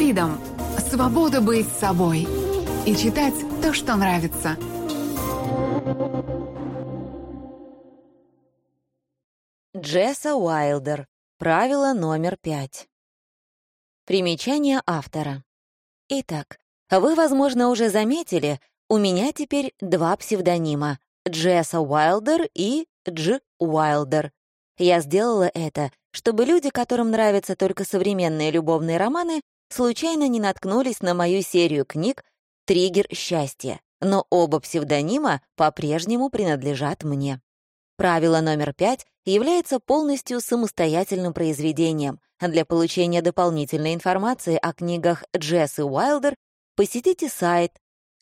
Freedom — свобода быть собой и читать то, что нравится. Джесса Уайлдер. Правило номер пять. Примечание автора. Итак, вы, возможно, уже заметили, у меня теперь два псевдонима — Джесса Уайлдер и Дж. Уайлдер. Я сделала это, чтобы люди, которым нравятся только современные любовные романы, случайно не наткнулись на мою серию книг «Триггер счастья», но оба псевдонима по-прежнему принадлежат мне. Правило номер пять является полностью самостоятельным произведением. Для получения дополнительной информации о книгах Джессы Уайлдер посетите сайт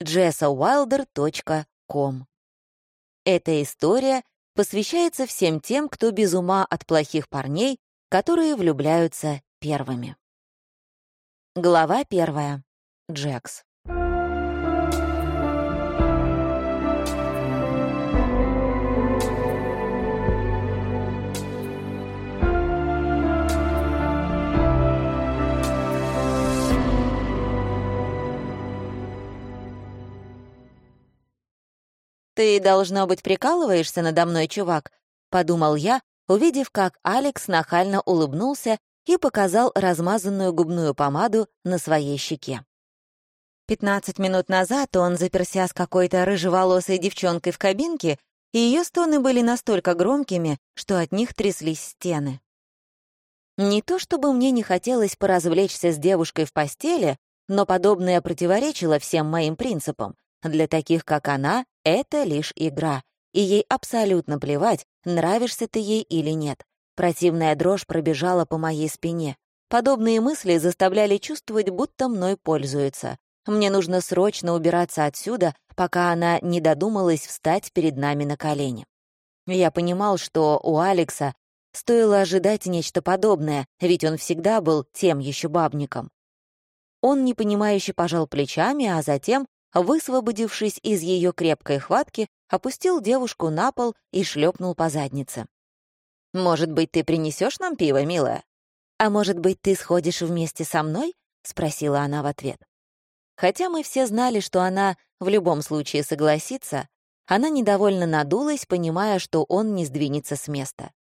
jessawilder.com. Эта история посвящается всем тем, кто без ума от плохих парней, которые влюбляются первыми. Глава первая. Джекс. «Ты, должно быть, прикалываешься надо мной, чувак», — подумал я, увидев, как Алекс нахально улыбнулся и показал размазанную губную помаду на своей щеке. Пятнадцать минут назад он заперся с какой-то рыжеволосой девчонкой в кабинке, и ее стоны были настолько громкими, что от них тряслись стены. Не то чтобы мне не хотелось поразвлечься с девушкой в постели, но подобное противоречило всем моим принципам. Для таких, как она, это лишь игра, и ей абсолютно плевать, нравишься ты ей или нет. Противная дрожь пробежала по моей спине. Подобные мысли заставляли чувствовать, будто мной пользуются. Мне нужно срочно убираться отсюда, пока она не додумалась встать перед нами на колени. Я понимал, что у Алекса стоило ожидать нечто подобное, ведь он всегда был тем еще бабником. Он непонимающе пожал плечами, а затем высвободившись из ее крепкой хватки, опустил девушку на пол и шлепнул по заднице. «Может быть, ты принесешь нам пиво, милая?» «А может быть, ты сходишь вместе со мной?» — спросила она в ответ. Хотя мы все знали, что она в любом случае согласится, она недовольно надулась, понимая, что он не сдвинется с места.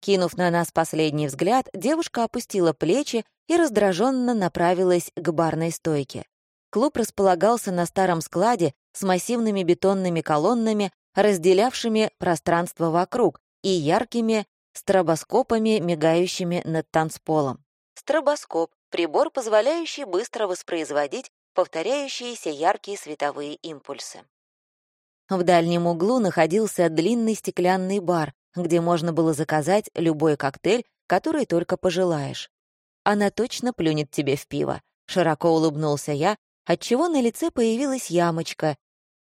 Кинув на нас последний взгляд, девушка опустила плечи и раздраженно направилась к барной стойке. Клуб располагался на старом складе с массивными бетонными колоннами, разделявшими пространство вокруг, и яркими стробоскопами, мигающими над танцполом. Стробоскоп — прибор, позволяющий быстро воспроизводить повторяющиеся яркие световые импульсы. В дальнем углу находился длинный стеклянный бар, где можно было заказать любой коктейль, который только пожелаешь. «Она точно плюнет тебе в пиво», — широко улыбнулся я, отчего на лице появилась ямочка,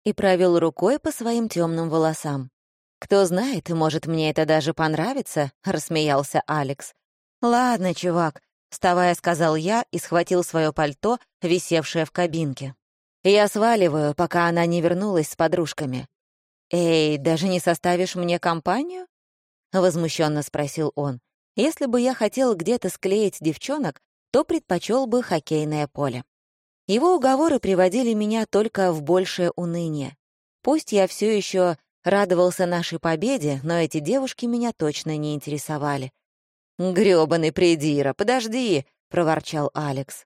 и провел рукой по своим темным волосам. «Кто знает, может, мне это даже понравится», — рассмеялся Алекс. «Ладно, чувак», — вставая, сказал я и схватил свое пальто, висевшее в кабинке. «Я сваливаю, пока она не вернулась с подружками». «Эй, даже не составишь мне компанию?» — возмущенно спросил он. «Если бы я хотел где-то склеить девчонок, то предпочел бы хоккейное поле». Его уговоры приводили меня только в большее уныние. Пусть я все еще радовался нашей победе, но эти девушки меня точно не интересовали. «Грёбаный придира, подожди!» — проворчал Алекс.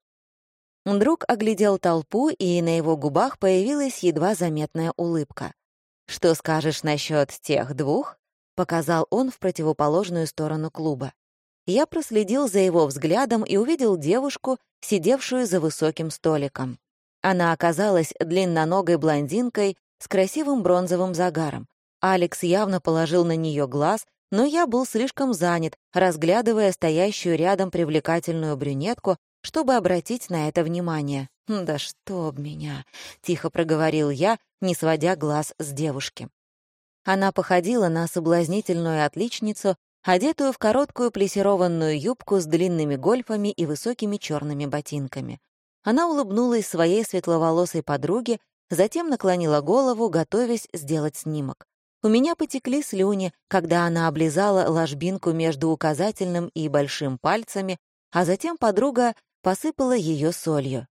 Друг оглядел толпу, и на его губах появилась едва заметная улыбка. «Что скажешь насчет тех двух?» — показал он в противоположную сторону клуба. Я проследил за его взглядом и увидел девушку, сидевшую за высоким столиком. Она оказалась длинноногой блондинкой с красивым бронзовым загаром. Алекс явно положил на нее глаз, но я был слишком занят, разглядывая стоящую рядом привлекательную брюнетку, чтобы обратить на это внимание. «Да чтоб меня!» — тихо проговорил я, не сводя глаз с девушки. Она походила на соблазнительную отличницу, одетую в короткую плесированную юбку с длинными гольфами и высокими черными ботинками. Она улыбнулась своей светловолосой подруге, затем наклонила голову, готовясь сделать снимок. У меня потекли слюни, когда она облизала ложбинку между указательным и большим пальцами, а затем подруга посыпала ее солью.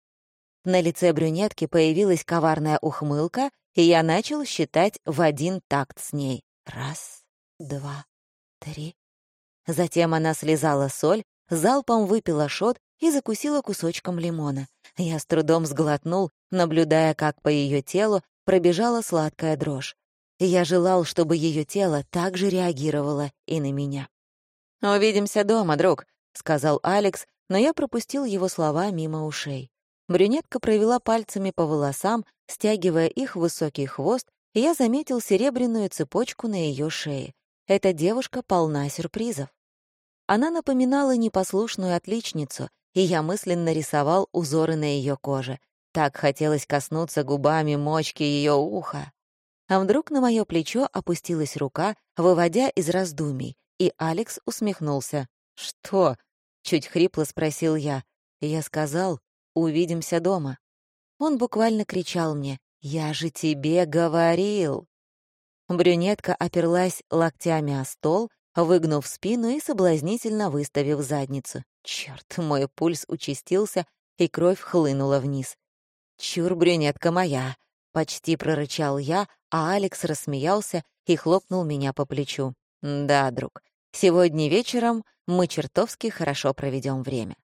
На лице брюнетки появилась коварная ухмылка, и я начал считать в один такт с ней. Раз, два, три. Затем она слезала соль, залпом выпила шот и закусила кусочком лимона. Я с трудом сглотнул, наблюдая, как по ее телу пробежала сладкая дрожь. Я желал, чтобы ее тело также реагировало и на меня. «Увидимся дома, друг», — сказал Алекс, но я пропустил его слова мимо ушей. Брюнетка провела пальцами по волосам, стягивая их в высокий хвост, и я заметил серебряную цепочку на ее шее. Эта девушка полна сюрпризов. Она напоминала непослушную отличницу, и я мысленно рисовал узоры на ее коже. Так хотелось коснуться губами мочки ее уха. А вдруг на мое плечо опустилась рука, выводя из раздумий, и Алекс усмехнулся. «Что?» — чуть хрипло спросил я. Я сказал, «Увидимся дома». Он буквально кричал мне, «Я же тебе говорил!» Брюнетка оперлась локтями о стол, выгнув спину и соблазнительно выставив задницу. Черт, мой пульс участился, и кровь хлынула вниз. «Чур, брюнетка моя!» — почти прорычал я, а Алекс рассмеялся и хлопнул меня по плечу. «Да, друг, сегодня вечером мы чертовски хорошо проведем время».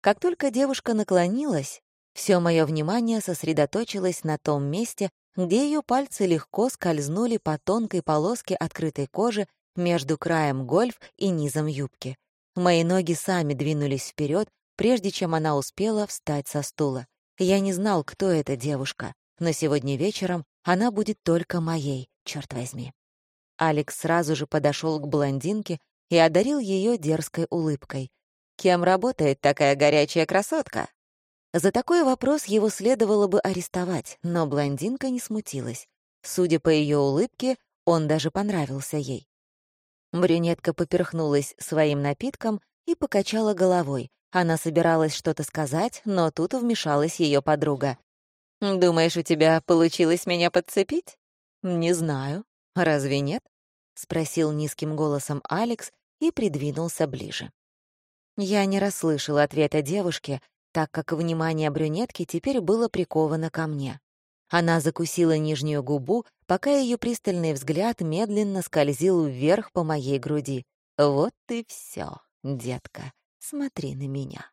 Как только девушка наклонилась, все мое внимание сосредоточилось на том месте, где ее пальцы легко скользнули по тонкой полоске открытой кожи между краем гольф и низом юбки. Мои ноги сами двинулись вперед, прежде чем она успела встать со стула. Я не знал, кто эта девушка, но сегодня вечером она будет только моей, черт возьми. Алекс сразу же подошел к блондинке и одарил ее дерзкой улыбкой. «Кем работает такая горячая красотка?» За такой вопрос его следовало бы арестовать, но блондинка не смутилась. Судя по ее улыбке, он даже понравился ей. Брюнетка поперхнулась своим напитком и покачала головой. Она собиралась что-то сказать, но тут вмешалась ее подруга. «Думаешь, у тебя получилось меня подцепить?» «Не знаю. Разве нет?» — спросил низким голосом Алекс и придвинулся ближе. Я не расслышала ответа девушки, так как внимание брюнетки теперь было приковано ко мне. Она закусила нижнюю губу, пока ее пристальный взгляд медленно скользил вверх по моей груди. «Вот и все, детка, смотри на меня».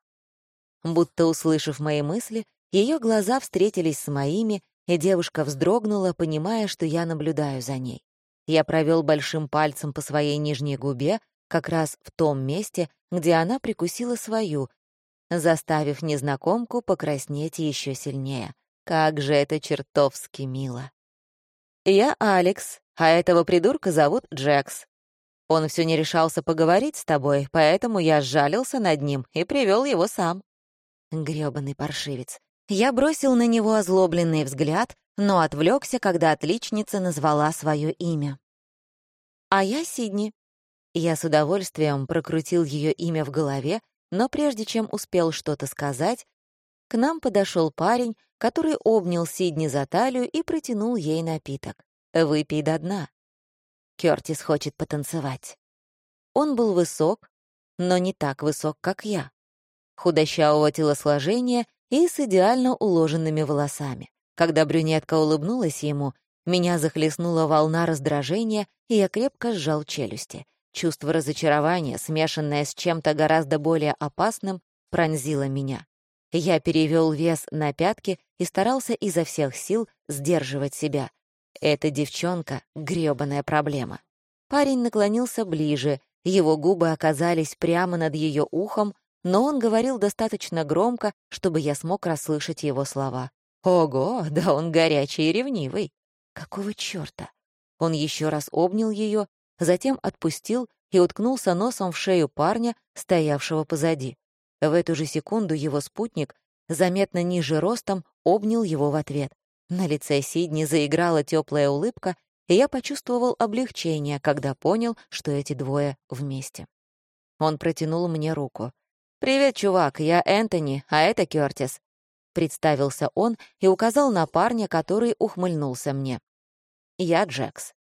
Будто услышав мои мысли, ее глаза встретились с моими, и девушка вздрогнула, понимая, что я наблюдаю за ней. Я провел большим пальцем по своей нижней губе, как раз в том месте, где она прикусила свою, заставив незнакомку покраснеть еще сильнее. Как же это чертовски мило. Я Алекс, а этого придурка зовут Джекс. Он все не решался поговорить с тобой, поэтому я сжалился над ним и привел его сам. Грёбаный паршивец. Я бросил на него озлобленный взгляд, но отвлекся, когда отличница назвала свое имя. А я Сидни. Я с удовольствием прокрутил ее имя в голове, но прежде чем успел что-то сказать, к нам подошел парень, который обнял Сидни за талию и протянул ей напиток. «Выпей до дна». Кёртис хочет потанцевать. Он был высок, но не так высок, как я. Худощавого телосложения и с идеально уложенными волосами. Когда брюнетка улыбнулась ему, меня захлестнула волна раздражения, и я крепко сжал челюсти. Чувство разочарования, смешанное с чем-то гораздо более опасным, пронзило меня. Я перевел вес на пятки и старался изо всех сил сдерживать себя. Эта девчонка — грёбаная проблема. Парень наклонился ближе, его губы оказались прямо над ее ухом, но он говорил достаточно громко, чтобы я смог расслышать его слова. «Ого, да он горячий и ревнивый! Какого чёрта?» Он еще раз обнял ее, затем отпустил и уткнулся носом в шею парня, стоявшего позади. В эту же секунду его спутник, заметно ниже ростом, обнял его в ответ. На лице Сидни заиграла теплая улыбка, и я почувствовал облегчение, когда понял, что эти двое вместе. Он протянул мне руку. «Привет, чувак, я Энтони, а это Кёртис», — представился он и указал на парня, который ухмыльнулся мне. «Я Джекс».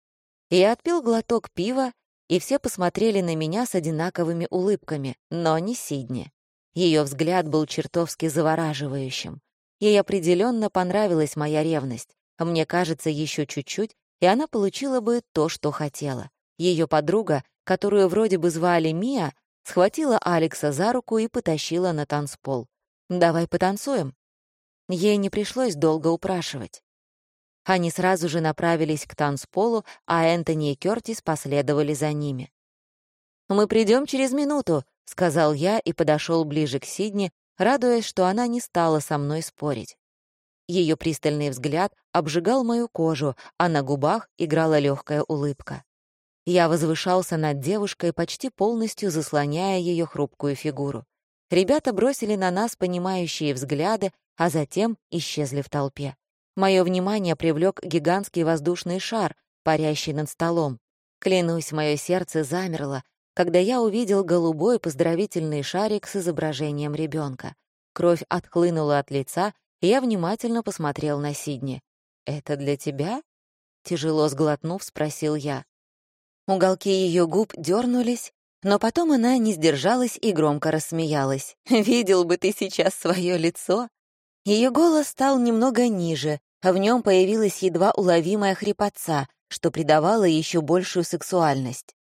Я отпил глоток пива, и все посмотрели на меня с одинаковыми улыбками, но не Сидни. Ее взгляд был чертовски завораживающим. Ей определенно понравилась моя ревность. Мне кажется, еще чуть-чуть, и она получила бы то, что хотела. Ее подруга, которую вроде бы звали Мия, схватила Алекса за руку и потащила на танцпол. «Давай потанцуем». Ей не пришлось долго упрашивать. Они сразу же направились к танцполу, а Энтони и Кёртис последовали за ними. «Мы придем через минуту», — сказал я и подошел ближе к Сидни, радуясь, что она не стала со мной спорить. Ее пристальный взгляд обжигал мою кожу, а на губах играла легкая улыбка. Я возвышался над девушкой, почти полностью заслоняя ее хрупкую фигуру. Ребята бросили на нас понимающие взгляды, а затем исчезли в толпе. Мое внимание привлек гигантский воздушный шар, парящий над столом. Клянусь, мое сердце замерло, когда я увидел голубой поздравительный шарик с изображением ребенка. Кровь отхлынула от лица, и я внимательно посмотрел на Сидни. «Это для тебя?» Тяжело сглотнув, спросил я. Уголки ее губ дернулись, но потом она не сдержалась и громко рассмеялась. «Видел бы ты сейчас свое лицо!» Ее голос стал немного ниже, а в нем появилась едва уловимая хрипотца, что придавало еще большую сексуальность.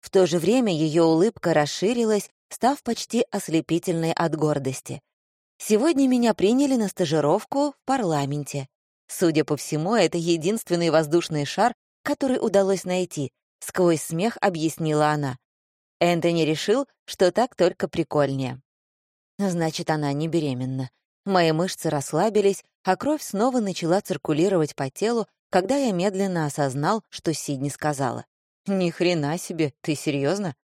В то же время ее улыбка расширилась, став почти ослепительной от гордости. Сегодня меня приняли на стажировку в парламенте. Судя по всему, это единственный воздушный шар, который удалось найти, сквозь смех объяснила она. Энтони решил, что так только прикольнее. Значит, она не беременна. Мои мышцы расслабились, а кровь снова начала циркулировать по телу, когда я медленно осознал, что Сидни сказала. «Ни хрена себе, ты серьезно?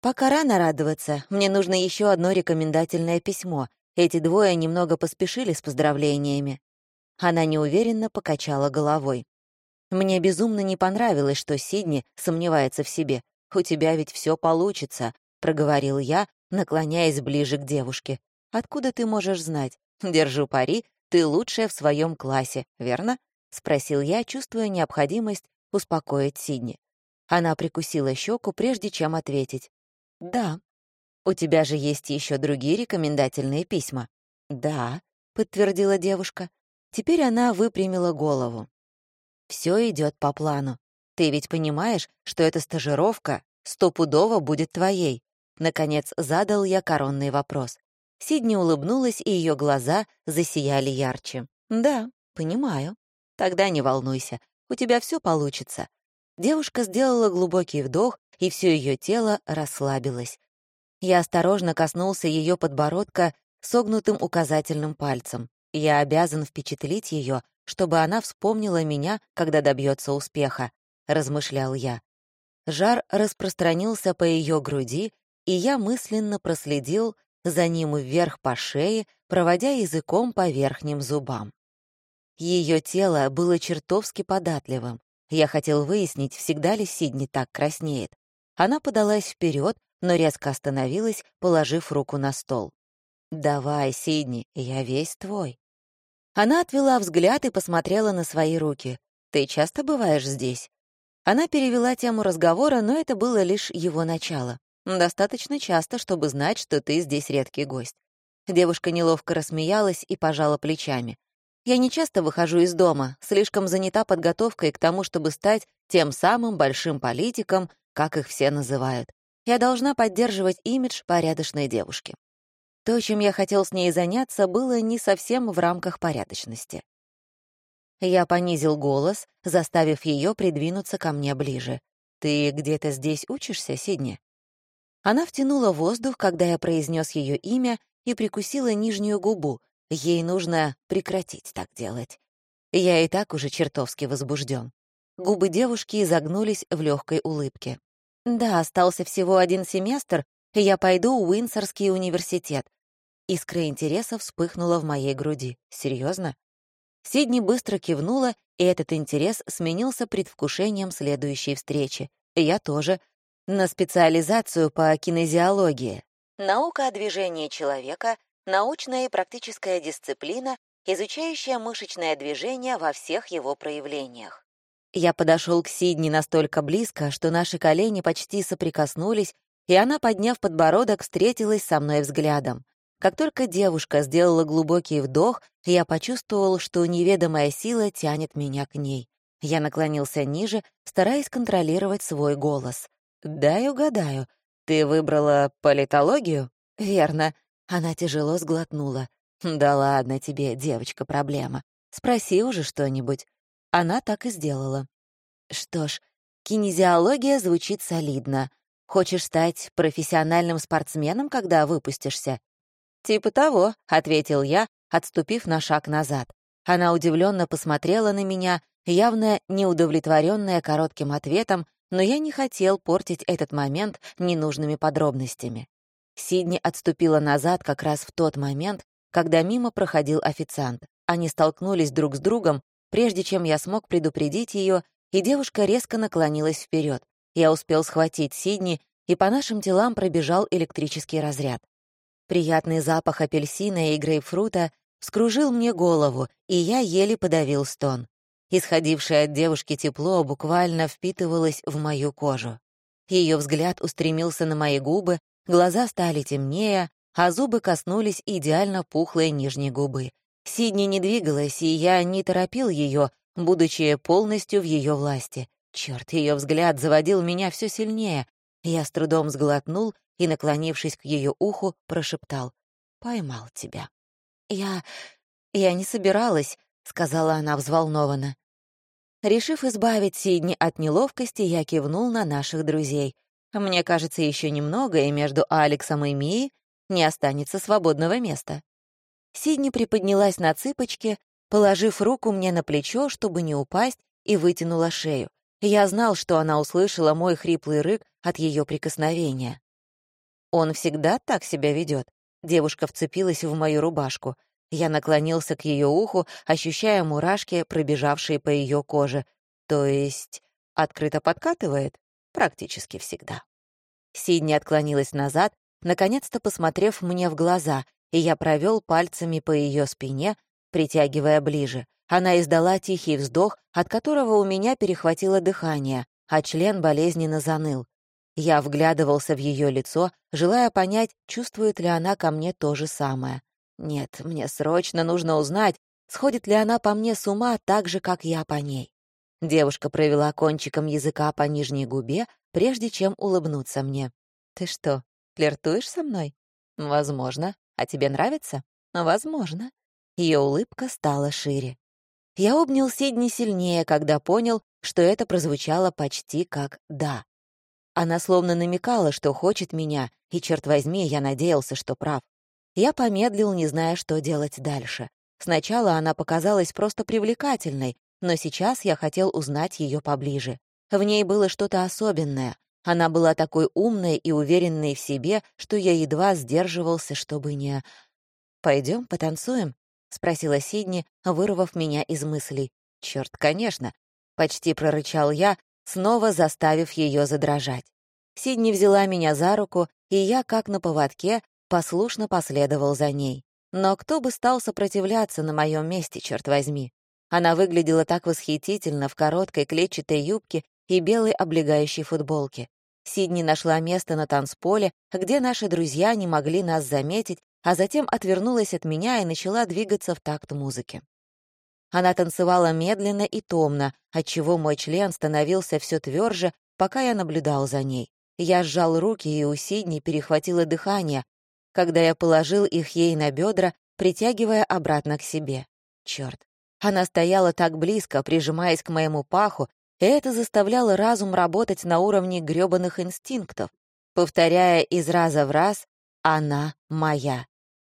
«Пока рано радоваться, мне нужно еще одно рекомендательное письмо. Эти двое немного поспешили с поздравлениями». Она неуверенно покачала головой. Мне безумно не понравилось, что Сидни сомневается в себе. «У тебя ведь все получится», — проговорил я, наклоняясь ближе к девушке. «Откуда ты можешь знать? Держу пари, ты лучшая в своем классе, верно?» — спросил я, чувствуя необходимость успокоить Сидни. Она прикусила щеку, прежде чем ответить. «Да». «У тебя же есть еще другие рекомендательные письма?» «Да», — подтвердила девушка. Теперь она выпрямила голову. Все идет по плану. Ты ведь понимаешь, что эта стажировка стопудово будет твоей?» Наконец задал я коронный вопрос. Сидни улыбнулась, и ее глаза засияли ярче. «Да, понимаю. Тогда не волнуйся, у тебя все получится. Девушка сделала глубокий вдох, и все ее тело расслабилось. Я осторожно коснулся ее подбородка согнутым указательным пальцем. Я обязан впечатлить ее, чтобы она вспомнила меня, когда добьется успеха, размышлял я. Жар распространился по ее груди, и я мысленно проследил за ним вверх по шее, проводя языком по верхним зубам. Ее тело было чертовски податливым, я хотел выяснить, всегда ли Сидни так краснеет. Она подалась вперед, но резко остановилась, положив руку на стол. «Давай, Сидни, я весь твой». Она отвела взгляд и посмотрела на свои руки. «Ты часто бываешь здесь?» Она перевела тему разговора, но это было лишь его начало. «Достаточно часто, чтобы знать, что ты здесь редкий гость». Девушка неловко рассмеялась и пожала плечами. Я не часто выхожу из дома, слишком занята подготовкой к тому, чтобы стать тем самым большим политиком, как их все называют. Я должна поддерживать имидж порядочной девушки. То, чем я хотел с ней заняться, было не совсем в рамках порядочности. Я понизил голос, заставив ее придвинуться ко мне ближе. «Ты где-то здесь учишься, Сидни?» Она втянула воздух, когда я произнес ее имя, и прикусила нижнюю губу, Ей нужно прекратить так делать. Я и так уже чертовски возбужден. Губы девушки изогнулись в легкой улыбке. Да, остался всего один семестр, и я пойду в Уинсорский университет. Искра интереса вспыхнула в моей груди. Серьезно? Сидни быстро кивнула, и этот интерес сменился предвкушением следующей встречи. Я тоже. На специализацию по кинезиологии. Наука о движении человека научная и практическая дисциплина, изучающая мышечное движение во всех его проявлениях. Я подошел к Сидни настолько близко, что наши колени почти соприкоснулись, и она, подняв подбородок, встретилась со мной взглядом. Как только девушка сделала глубокий вдох, я почувствовал, что неведомая сила тянет меня к ней. Я наклонился ниже, стараясь контролировать свой голос. «Дай угадаю. Ты выбрала политологию?» «Верно». Она тяжело сглотнула. «Да ладно тебе, девочка, проблема. Спроси уже что-нибудь». Она так и сделала. «Что ж, кинезиология звучит солидно. Хочешь стать профессиональным спортсменом, когда выпустишься?» «Типа того», — ответил я, отступив на шаг назад. Она удивленно посмотрела на меня, явно неудовлетворенная коротким ответом, но я не хотел портить этот момент ненужными подробностями. Сидни отступила назад как раз в тот момент, когда мимо проходил официант. Они столкнулись друг с другом, прежде чем я смог предупредить ее, и девушка резко наклонилась вперед. Я успел схватить Сидни, и по нашим телам пробежал электрический разряд. Приятный запах апельсина и грейпфрута скружил мне голову, и я еле подавил стон. Исходившее от девушки тепло буквально впитывалось в мою кожу. Ее взгляд устремился на мои губы, глаза стали темнее, а зубы коснулись идеально пухлой нижней губы. Сидни не двигалась, и я не торопил ее, будучи полностью в ее власти. Черт, ее взгляд заводил меня все сильнее. Я с трудом сглотнул и, наклонившись к ее уху, прошептал «Поймал тебя». «Я... я не собиралась», — сказала она взволнованно. Решив избавить Сидни от неловкости, я кивнул на наших друзей. Мне кажется, еще немного, и между Алексом и Мией не останется свободного места. Сидни приподнялась на цыпочки, положив руку мне на плечо, чтобы не упасть, и вытянула шею. Я знал, что она услышала мой хриплый рык от ее прикосновения. «Он всегда так себя ведет. Девушка вцепилась в мою рубашку. Я наклонился к ее уху, ощущая мурашки, пробежавшие по ее коже. То есть открыто подкатывает? Практически всегда. Сидни отклонилась назад, наконец-то посмотрев мне в глаза, и я провел пальцами по ее спине, притягивая ближе. Она издала тихий вздох, от которого у меня перехватило дыхание, а член болезненно заныл. Я вглядывался в ее лицо, желая понять, чувствует ли она ко мне то же самое. Нет, мне срочно нужно узнать, сходит ли она по мне с ума так же, как я по ней. Девушка провела кончиком языка по нижней губе, прежде чем улыбнуться мне. «Ты что, флиртуешь со мной?» «Возможно. А тебе нравится?» «Возможно». Ее улыбка стала шире. Я обнял Сидни сильнее, когда понял, что это прозвучало почти как «да». Она словно намекала, что хочет меня, и, черт возьми, я надеялся, что прав. Я помедлил, не зная, что делать дальше. Сначала она показалась просто привлекательной, но сейчас я хотел узнать ее поближе. В ней было что-то особенное. Она была такой умной и уверенной в себе, что я едва сдерживался, чтобы не... Пойдем потанцуем?» — спросила Сидни, вырвав меня из мыслей. Черт, конечно!» — почти прорычал я, снова заставив ее задрожать. Сидни взяла меня за руку, и я, как на поводке, послушно последовал за ней. Но кто бы стал сопротивляться на моем месте, черт возьми? Она выглядела так восхитительно в короткой клетчатой юбке и белой облегающей футболке. Сидни нашла место на танцполе, где наши друзья не могли нас заметить, а затем отвернулась от меня и начала двигаться в такт музыки. Она танцевала медленно и томно, отчего мой член становился все тверже, пока я наблюдал за ней. Я сжал руки, и у Сидни перехватило дыхание, когда я положил их ей на бедра, притягивая обратно к себе. Черт. Она стояла так близко, прижимаясь к моему паху, и это заставляло разум работать на уровне грёбаных инстинктов, повторяя из раза в раз «она моя».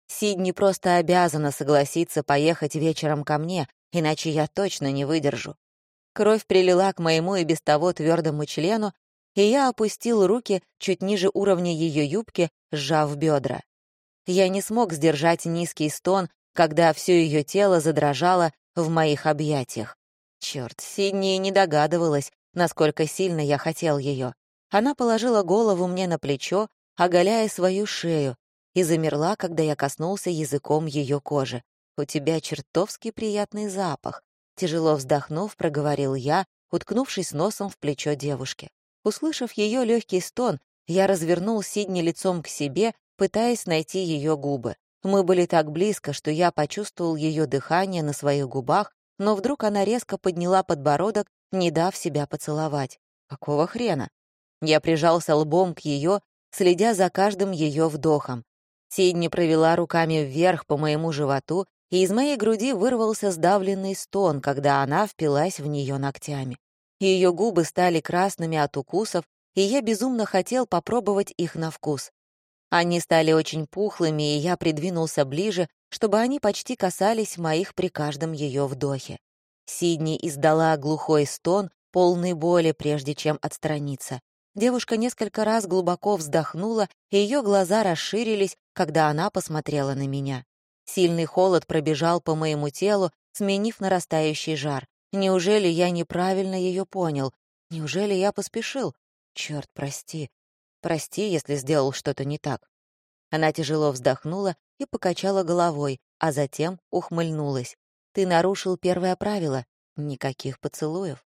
Сидни просто обязана согласиться поехать вечером ко мне, иначе я точно не выдержу. Кровь прилила к моему и без того твердому члену, и я опустил руки чуть ниже уровня ее юбки, сжав бедра. Я не смог сдержать низкий стон, когда все ее тело задрожало в моих объятиях. Черт, Сидни не догадывалась, насколько сильно я хотел ее. Она положила голову мне на плечо, оголяя свою шею, и замерла, когда я коснулся языком ее кожи. «У тебя чертовски приятный запах», — тяжело вздохнув, проговорил я, уткнувшись носом в плечо девушки. Услышав ее легкий стон, я развернул Сидни лицом к себе, пытаясь найти ее губы. Мы были так близко, что я почувствовал ее дыхание на своих губах, но вдруг она резко подняла подбородок, не дав себя поцеловать. Какого хрена? Я прижался лбом к ее, следя за каждым ее вдохом. Сидни провела руками вверх по моему животу, и из моей груди вырвался сдавленный стон, когда она впилась в нее ногтями. Ее губы стали красными от укусов, и я безумно хотел попробовать их на вкус. Они стали очень пухлыми, и я придвинулся ближе, чтобы они почти касались моих при каждом ее вдохе. Сидни издала глухой стон, полный боли, прежде чем отстраниться. Девушка несколько раз глубоко вздохнула, и ее глаза расширились, когда она посмотрела на меня. Сильный холод пробежал по моему телу, сменив нарастающий жар. Неужели я неправильно ее понял? Неужели я поспешил? Черт, прости. Прости, если сделал что-то не так. Она тяжело вздохнула и покачала головой, а затем ухмыльнулась. Ты нарушил первое правило — никаких поцелуев.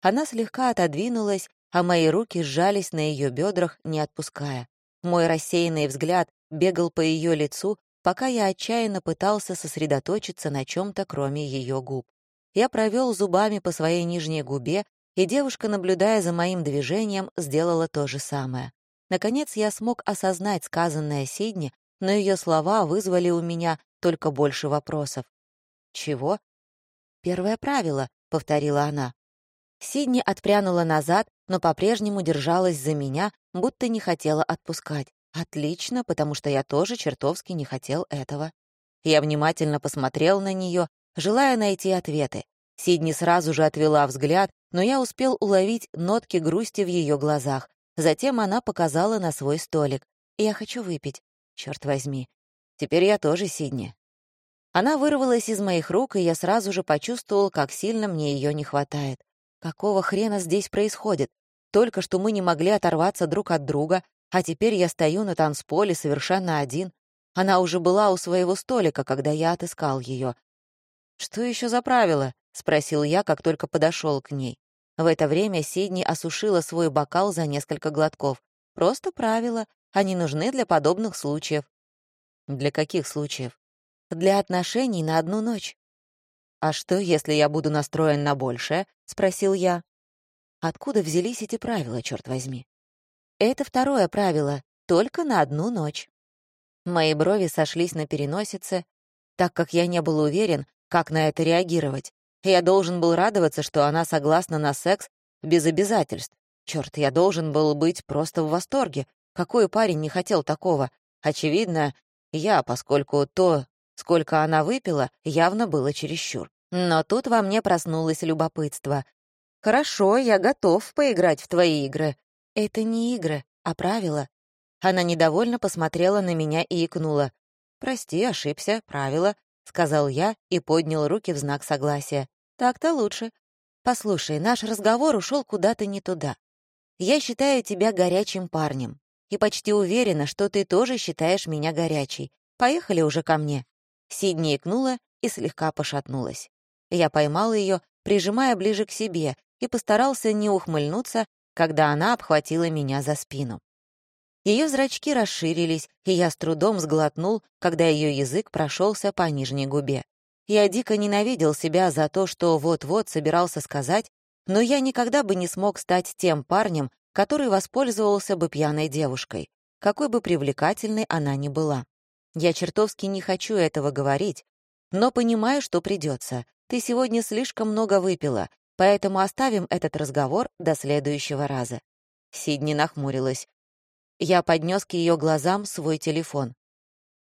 Она слегка отодвинулась, а мои руки сжались на ее бедрах, не отпуская. Мой рассеянный взгляд бегал по ее лицу, пока я отчаянно пытался сосредоточиться на чем-то, кроме ее губ. Я провел зубами по своей нижней губе, и девушка, наблюдая за моим движением, сделала то же самое. Наконец я смог осознать сказанное Сидни, но ее слова вызвали у меня только больше вопросов. «Чего?» «Первое правило», — повторила она. Сидни отпрянула назад, но по-прежнему держалась за меня, будто не хотела отпускать. Отлично, потому что я тоже чертовски не хотел этого. Я внимательно посмотрел на нее, желая найти ответы. Сидни сразу же отвела взгляд, но я успел уловить нотки грусти в ее глазах. Затем она показала на свой столик. «Я хочу выпить. Черт возьми. Теперь я тоже Сидни». Она вырвалась из моих рук, и я сразу же почувствовал, как сильно мне ее не хватает. Какого хрена здесь происходит? Только что мы не могли оторваться друг от друга, а теперь я стою на танцполе совершенно один. Она уже была у своего столика, когда я отыскал ее. «Что еще за правило?» — спросил я, как только подошел к ней. В это время Сидни осушила свой бокал за несколько глотков. «Просто правила. Они нужны для подобных случаев». «Для каких случаев?» «Для отношений на одну ночь». «А что, если я буду настроен на большее?» — спросил я. Откуда взялись эти правила, черт возьми? Это второе правило, только на одну ночь. Мои брови сошлись на переносице, так как я не был уверен, как на это реагировать. Я должен был радоваться, что она согласна на секс без обязательств. Черт, я должен был быть просто в восторге. Какой парень не хотел такого? Очевидно, я, поскольку то, сколько она выпила, явно было чересчур. Но тут во мне проснулось любопытство. «Хорошо, я готов поиграть в твои игры», «Это не игры, а правила». Она недовольно посмотрела на меня и икнула. «Прости, ошибся, правила», — сказал я и поднял руки в знак согласия. «Так-то лучше. Послушай, наш разговор ушел куда-то не туда. Я считаю тебя горячим парнем и почти уверена, что ты тоже считаешь меня горячей. Поехали уже ко мне». Сидни икнула и слегка пошатнулась. Я поймал ее, прижимая ближе к себе, и постарался не ухмыльнуться, когда она обхватила меня за спину. Ее зрачки расширились, и я с трудом сглотнул, когда ее язык прошелся по нижней губе. Я дико ненавидел себя за то, что вот-вот собирался сказать, но я никогда бы не смог стать тем парнем, который воспользовался бы пьяной девушкой, какой бы привлекательной она ни была. Я чертовски не хочу этого говорить, но понимаю, что придется. Ты сегодня слишком много выпила, Поэтому оставим этот разговор до следующего раза». Сидни нахмурилась. Я поднес к ее глазам свой телефон.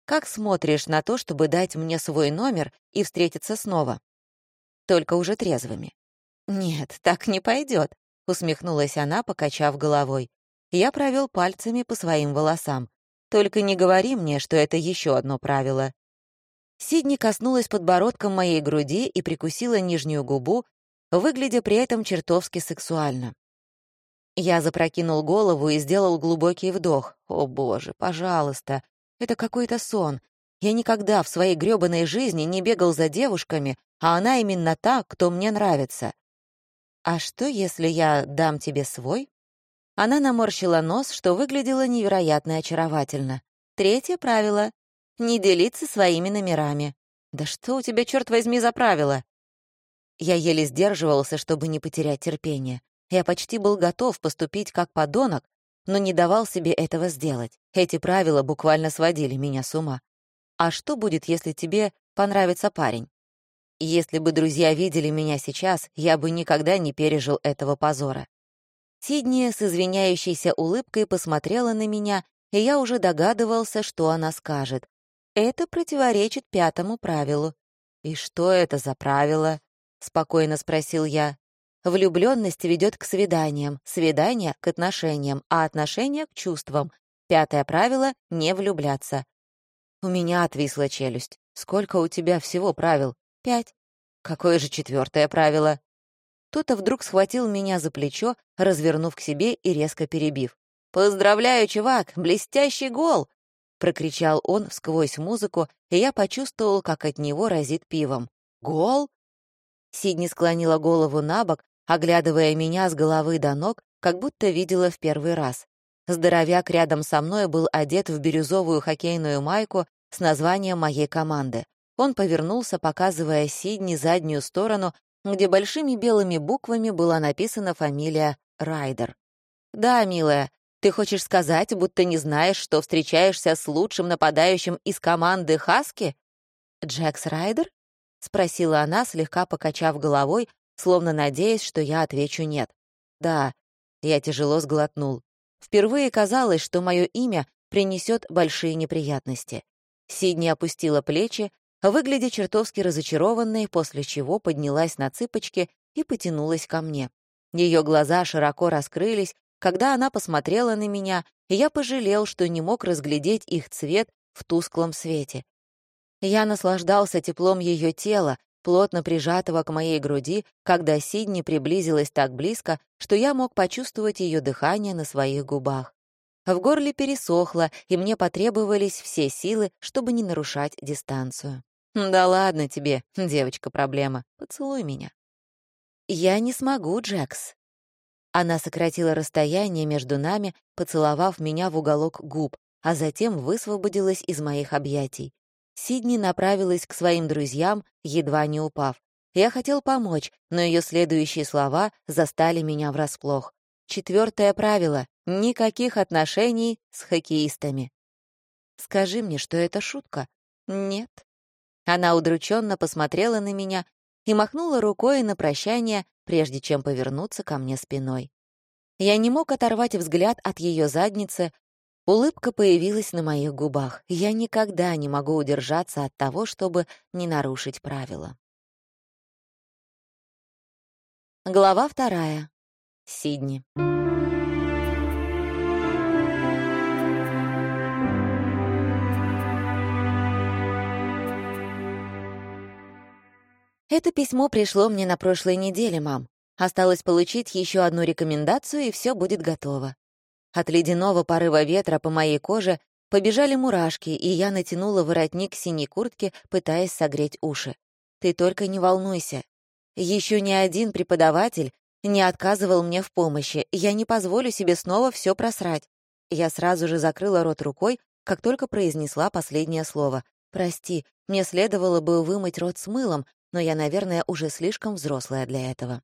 «Как смотришь на то, чтобы дать мне свой номер и встретиться снова?» «Только уже трезвыми». «Нет, так не пойдет», — усмехнулась она, покачав головой. Я провел пальцами по своим волосам. «Только не говори мне, что это еще одно правило». Сидни коснулась подбородком моей груди и прикусила нижнюю губу, выглядя при этом чертовски сексуально. Я запрокинул голову и сделал глубокий вдох. «О, боже, пожалуйста, это какой-то сон. Я никогда в своей грёбаной жизни не бегал за девушками, а она именно та, кто мне нравится. А что, если я дам тебе свой?» Она наморщила нос, что выглядело невероятно очаровательно. Третье правило. не делиться своими номерами. Да что у тебя, черт возьми, за правило? Я еле сдерживался, чтобы не потерять терпение. Я почти был готов поступить как подонок, но не давал себе этого сделать. Эти правила буквально сводили меня с ума. А что будет, если тебе понравится парень? Если бы друзья видели меня сейчас, я бы никогда не пережил этого позора. Сидни с извиняющейся улыбкой посмотрела на меня, и я уже догадывался, что она скажет. Это противоречит пятому правилу. «И что это за правило?» — спокойно спросил я. Влюбленность ведет к свиданиям, свидания — к отношениям, а отношения — к чувствам. Пятое правило — не влюбляться. У меня отвисла челюсть. Сколько у тебя всего правил? Пять. Какое же четвертое правило? Кто-то вдруг схватил меня за плечо, развернув к себе и резко перебив. «Поздравляю, чувак! Блестящий гол!» — прокричал он сквозь музыку, и я почувствовал, как от него разит пивом. «Гол?» Сидни склонила голову на бок, оглядывая меня с головы до ног, как будто видела в первый раз. Здоровяк рядом со мной был одет в бирюзовую хоккейную майку с названием моей команды. Он повернулся, показывая Сидни заднюю сторону, где большими белыми буквами была написана фамилия Райдер. «Да, милая, ты хочешь сказать, будто не знаешь, что встречаешься с лучшим нападающим из команды Хаски?» «Джекс Райдер?» — спросила она, слегка покачав головой, словно надеясь, что я отвечу «нет». «Да», — я тяжело сглотнул. Впервые казалось, что мое имя принесет большие неприятности. Сидни опустила плечи, выглядя чертовски разочарованной, после чего поднялась на цыпочки и потянулась ко мне. Ее глаза широко раскрылись, когда она посмотрела на меня, и я пожалел, что не мог разглядеть их цвет в тусклом свете. Я наслаждался теплом ее тела, плотно прижатого к моей груди, когда Сидни приблизилась так близко, что я мог почувствовать ее дыхание на своих губах. В горле пересохло, и мне потребовались все силы, чтобы не нарушать дистанцию. «Да ладно тебе, девочка-проблема, поцелуй меня». «Я не смогу, Джекс». Она сократила расстояние между нами, поцеловав меня в уголок губ, а затем высвободилась из моих объятий. Сидни направилась к своим друзьям, едва не упав. Я хотел помочь, но ее следующие слова застали меня врасплох. Четвертое правило — никаких отношений с хоккеистами. «Скажи мне, что это шутка?» «Нет». Она удрученно посмотрела на меня и махнула рукой на прощание, прежде чем повернуться ко мне спиной. Я не мог оторвать взгляд от ее задницы, Улыбка появилась на моих губах. Я никогда не могу удержаться от того, чтобы не нарушить правила. Глава вторая. Сидни. Это письмо пришло мне на прошлой неделе, мам. Осталось получить еще одну рекомендацию, и все будет готово. От ледяного порыва ветра по моей коже побежали мурашки, и я натянула воротник синей куртки, пытаясь согреть уши. «Ты только не волнуйся. Еще ни один преподаватель не отказывал мне в помощи, я не позволю себе снова все просрать». Я сразу же закрыла рот рукой, как только произнесла последнее слово. «Прости, мне следовало бы вымыть рот с мылом, но я, наверное, уже слишком взрослая для этого».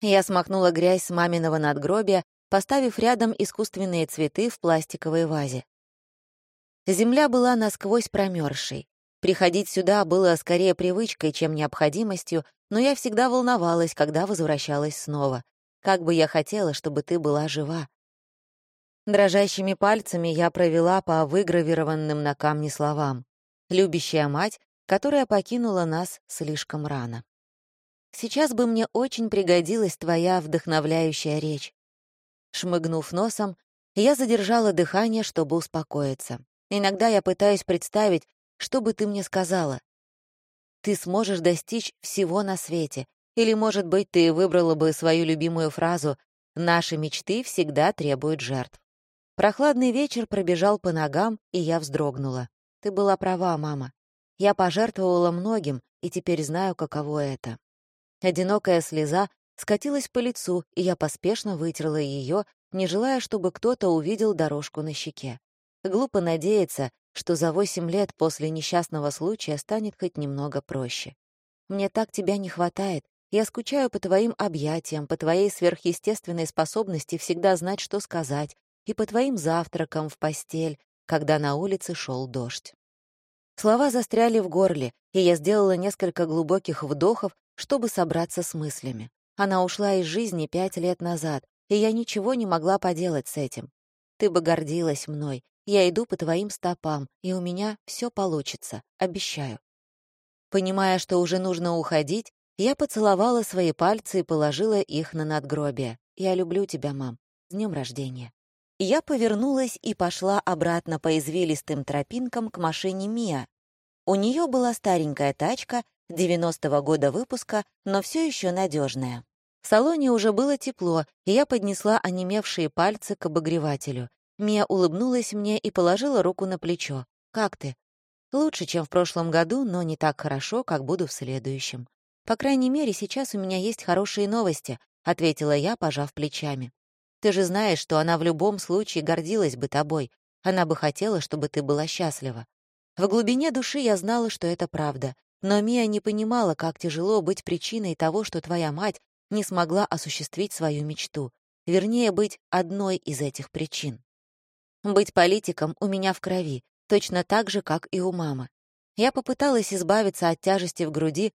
Я смахнула грязь с маминого надгробия поставив рядом искусственные цветы в пластиковой вазе. Земля была насквозь промерзшей. Приходить сюда было скорее привычкой, чем необходимостью, но я всегда волновалась, когда возвращалась снова. Как бы я хотела, чтобы ты была жива. Дрожащими пальцами я провела по выгравированным на камне словам. «Любящая мать, которая покинула нас слишком рано». Сейчас бы мне очень пригодилась твоя вдохновляющая речь. Шмыгнув носом, я задержала дыхание, чтобы успокоиться. Иногда я пытаюсь представить, что бы ты мне сказала. Ты сможешь достичь всего на свете. Или, может быть, ты выбрала бы свою любимую фразу «Наши мечты всегда требуют жертв». Прохладный вечер пробежал по ногам, и я вздрогнула. Ты была права, мама. Я пожертвовала многим, и теперь знаю, каково это. Одинокая слеза скатилась по лицу, и я поспешно вытерла ее, не желая, чтобы кто-то увидел дорожку на щеке. Глупо надеяться, что за восемь лет после несчастного случая станет хоть немного проще. Мне так тебя не хватает. Я скучаю по твоим объятиям, по твоей сверхъестественной способности всегда знать, что сказать, и по твоим завтракам в постель, когда на улице шел дождь. Слова застряли в горле, и я сделала несколько глубоких вдохов, чтобы собраться с мыслями. Она ушла из жизни пять лет назад, и я ничего не могла поделать с этим. Ты бы гордилась мной. Я иду по твоим стопам, и у меня все получится, обещаю. Понимая, что уже нужно уходить, я поцеловала свои пальцы и положила их на надгробие. «Я люблю тебя, мам. С днем рождения». Я повернулась и пошла обратно по извилистым тропинкам к машине Мия. У нее была старенькая тачка, 90-го года выпуска, но все еще надежная. В салоне уже было тепло, и я поднесла онемевшие пальцы к обогревателю. Мия улыбнулась мне и положила руку на плечо. «Как ты?» «Лучше, чем в прошлом году, но не так хорошо, как буду в следующем. По крайней мере, сейчас у меня есть хорошие новости», — ответила я, пожав плечами. Ты же знаешь, что она в любом случае гордилась бы тобой. Она бы хотела, чтобы ты была счастлива. В глубине души я знала, что это правда. Но Мия не понимала, как тяжело быть причиной того, что твоя мать не смогла осуществить свою мечту. Вернее, быть одной из этих причин. Быть политиком у меня в крови, точно так же, как и у мамы. Я попыталась избавиться от тяжести в груди,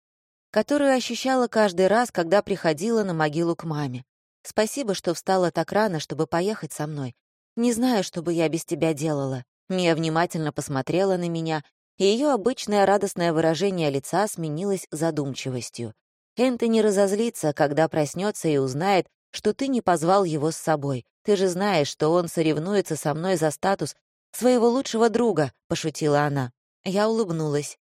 которую ощущала каждый раз, когда приходила на могилу к маме. Спасибо, что встала так рано, чтобы поехать со мной. Не знаю, что бы я без тебя делала». Мия внимательно посмотрела на меня, и ее обычное радостное выражение лица сменилось задумчивостью. Энтони разозлится, когда проснется и узнает, что ты не позвал его с собой. Ты же знаешь, что он соревнуется со мной за статус своего лучшего друга», — пошутила она. Я улыбнулась.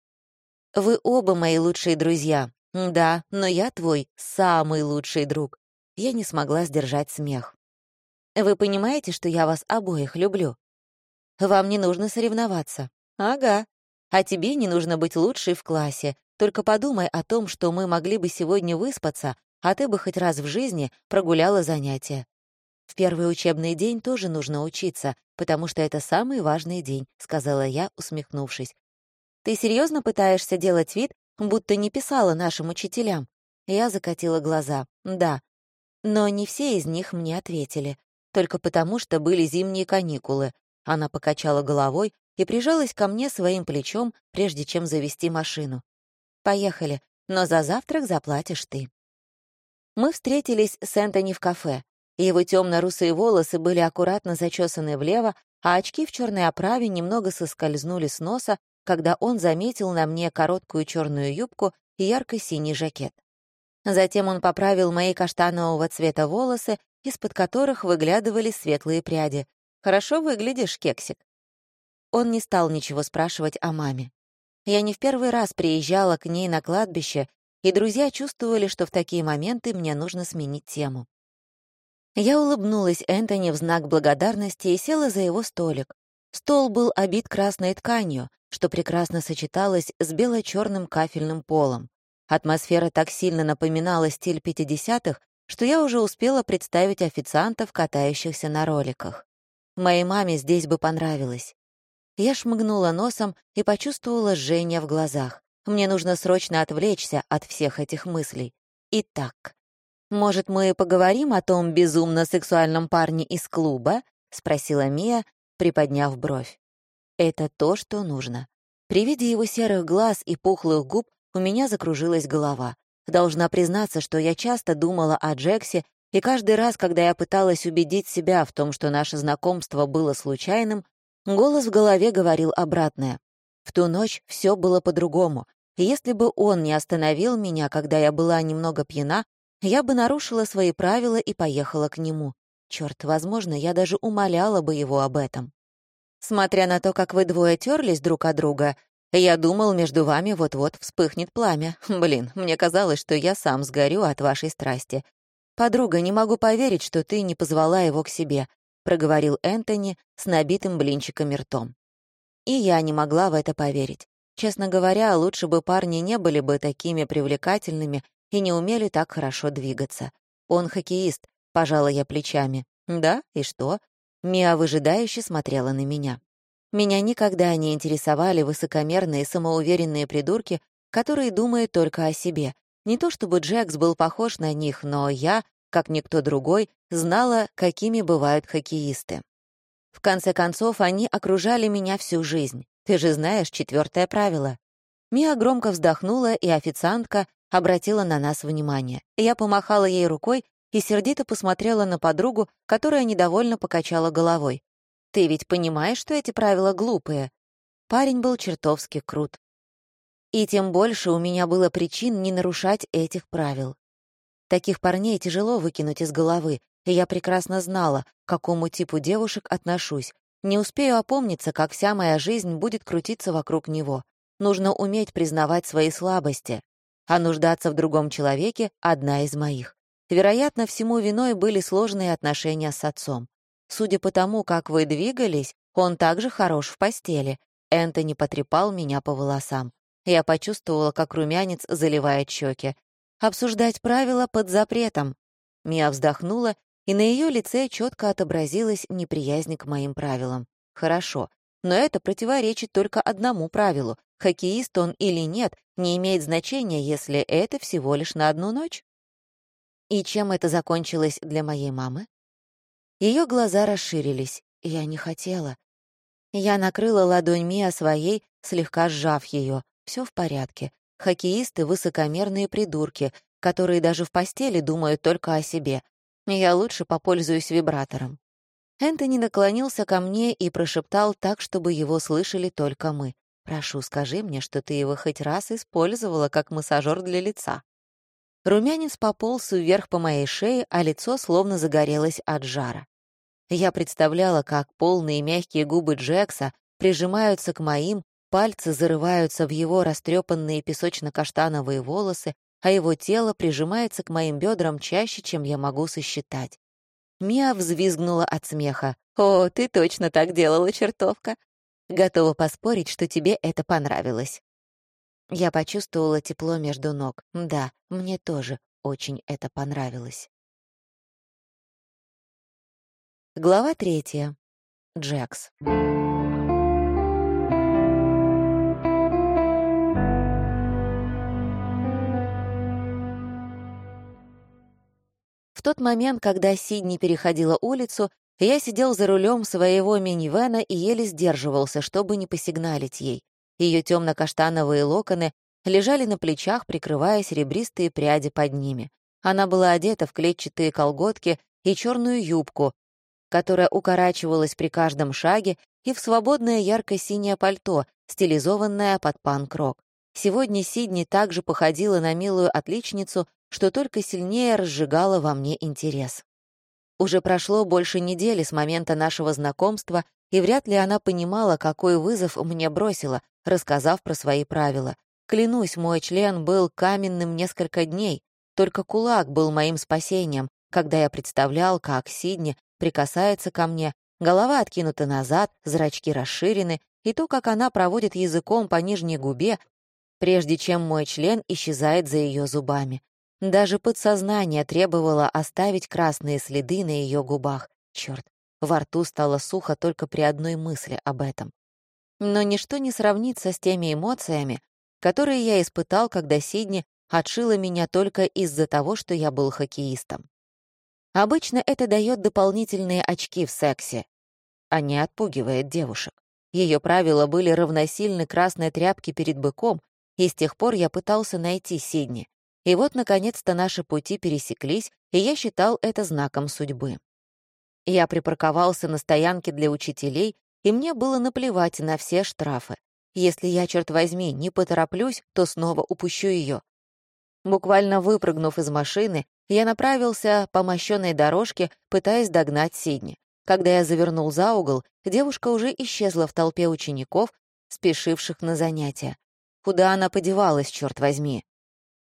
«Вы оба мои лучшие друзья. Да, но я твой самый лучший друг я не смогла сдержать смех. «Вы понимаете, что я вас обоих люблю? Вам не нужно соревноваться. Ага. А тебе не нужно быть лучшей в классе. Только подумай о том, что мы могли бы сегодня выспаться, а ты бы хоть раз в жизни прогуляла занятия. В первый учебный день тоже нужно учиться, потому что это самый важный день», — сказала я, усмехнувшись. «Ты серьезно пытаешься делать вид, будто не писала нашим учителям?» Я закатила глаза. «Да, но не все из них мне ответили, только потому, что были зимние каникулы. Она покачала головой и прижалась ко мне своим плечом, прежде чем завести машину. «Поехали, но за завтрак заплатишь ты». Мы встретились с Энтони в кафе. Его темно-русые волосы были аккуратно зачесаны влево, а очки в черной оправе немного соскользнули с носа, когда он заметил на мне короткую черную юбку и ярко-синий жакет. Затем он поправил мои каштанового цвета волосы, из-под которых выглядывали светлые пряди. «Хорошо выглядишь, кексик». Он не стал ничего спрашивать о маме. Я не в первый раз приезжала к ней на кладбище, и друзья чувствовали, что в такие моменты мне нужно сменить тему. Я улыбнулась Энтони в знак благодарности и села за его столик. Стол был обит красной тканью, что прекрасно сочеталось с бело-черным кафельным полом. Атмосфера так сильно напоминала стиль 50-х, что я уже успела представить официантов, катающихся на роликах. Моей маме здесь бы понравилось. Я шмыгнула носом и почувствовала жжение в глазах. Мне нужно срочно отвлечься от всех этих мыслей. Итак, может, мы поговорим о том безумно сексуальном парне из клуба? спросила Мия, приподняв бровь. Это то, что нужно. При виде его серых глаз и пухлых губ у меня закружилась голова. Должна признаться, что я часто думала о Джексе, и каждый раз, когда я пыталась убедить себя в том, что наше знакомство было случайным, голос в голове говорил обратное. В ту ночь все было по-другому. Если бы он не остановил меня, когда я была немного пьяна, я бы нарушила свои правила и поехала к нему. Черт, возможно, я даже умоляла бы его об этом. Смотря на то, как вы двое терлись друг от друга, я думал, между вами вот-вот вспыхнет пламя. Блин, мне казалось, что я сам сгорю от вашей страсти. Подруга, не могу поверить, что ты не позвала его к себе, проговорил Энтони с набитым блинчиками ртом. И я не могла в это поверить. Честно говоря, лучше бы парни не были бы такими привлекательными и не умели так хорошо двигаться. Он хоккеист, пожала я плечами. Да, и что? Миа выжидающе смотрела на меня. Меня никогда не интересовали высокомерные самоуверенные придурки, которые думают только о себе. Не то чтобы Джекс был похож на них, но я, как никто другой, знала, какими бывают хоккеисты. В конце концов, они окружали меня всю жизнь. Ты же знаешь четвертое правило. Мия громко вздохнула, и официантка обратила на нас внимание. Я помахала ей рукой и сердито посмотрела на подругу, которая недовольно покачала головой. «Ты ведь понимаешь, что эти правила глупые?» Парень был чертовски крут. И тем больше у меня было причин не нарушать этих правил. Таких парней тяжело выкинуть из головы, и я прекрасно знала, к какому типу девушек отношусь. Не успею опомниться, как вся моя жизнь будет крутиться вокруг него. Нужно уметь признавать свои слабости. А нуждаться в другом человеке — одна из моих. Вероятно, всему виной были сложные отношения с отцом. Судя по тому, как вы двигались, он также хорош в постели. Энтони потрепал меня по волосам. Я почувствовала, как румянец заливает щеки. Обсуждать правила под запретом. Мия вздохнула, и на ее лице четко отобразилась неприязнь к моим правилам. Хорошо, но это противоречит только одному правилу. Хоккеист он или нет, не имеет значения, если это всего лишь на одну ночь. И чем это закончилось для моей мамы? Ее глаза расширились. Я не хотела. Я накрыла ладонь Мия своей, слегка сжав ее. Все в порядке. Хоккеисты — высокомерные придурки, которые даже в постели думают только о себе. Я лучше попользуюсь вибратором. Энтони наклонился ко мне и прошептал так, чтобы его слышали только мы. «Прошу, скажи мне, что ты его хоть раз использовала как массажер для лица». Румянец пополз вверх по моей шее, а лицо словно загорелось от жара. Я представляла, как полные мягкие губы Джекса прижимаются к моим, пальцы зарываются в его растрепанные песочно-каштановые волосы, а его тело прижимается к моим бедрам чаще, чем я могу сосчитать. Мия взвизгнула от смеха. «О, ты точно так делала, чертовка! Готова поспорить, что тебе это понравилось». Я почувствовала тепло между ног. Да, мне тоже очень это понравилось. Глава третья. Джекс. В тот момент, когда Сидни переходила улицу, я сидел за рулем своего минивэна и еле сдерживался, чтобы не посигналить ей. Ее темно-каштановые локоны лежали на плечах, прикрывая серебристые пряди под ними. Она была одета в клетчатые колготки и черную юбку, которая укорачивалась при каждом шаге, и в свободное ярко-синее пальто, стилизованное под панк-рок. Сегодня Сидни также походила на милую отличницу что только сильнее разжигало во мне интерес. Уже прошло больше недели с момента нашего знакомства, и вряд ли она понимала, какой вызов мне бросила, рассказав про свои правила. Клянусь, мой член был каменным несколько дней, только кулак был моим спасением, когда я представлял, как Сидни прикасается ко мне, голова откинута назад, зрачки расширены, и то, как она проводит языком по нижней губе, прежде чем мой член исчезает за ее зубами. Даже подсознание требовало оставить красные следы на ее губах. Черт, во рту стало сухо только при одной мысли об этом. Но ничто не сравнится с теми эмоциями, которые я испытал, когда Сидни отшила меня только из-за того, что я был хоккеистом. Обычно это дает дополнительные очки в сексе, а не отпугивает девушек. Ее правила были равносильны красной тряпке перед быком, и с тех пор я пытался найти Сидни. И вот, наконец-то, наши пути пересеклись, и я считал это знаком судьбы. Я припарковался на стоянке для учителей, и мне было наплевать на все штрафы. Если я, черт возьми, не потороплюсь, то снова упущу ее. Буквально выпрыгнув из машины, я направился по мощенной дорожке, пытаясь догнать Сидни. Когда я завернул за угол, девушка уже исчезла в толпе учеников, спешивших на занятия. Куда она подевалась, черт возьми?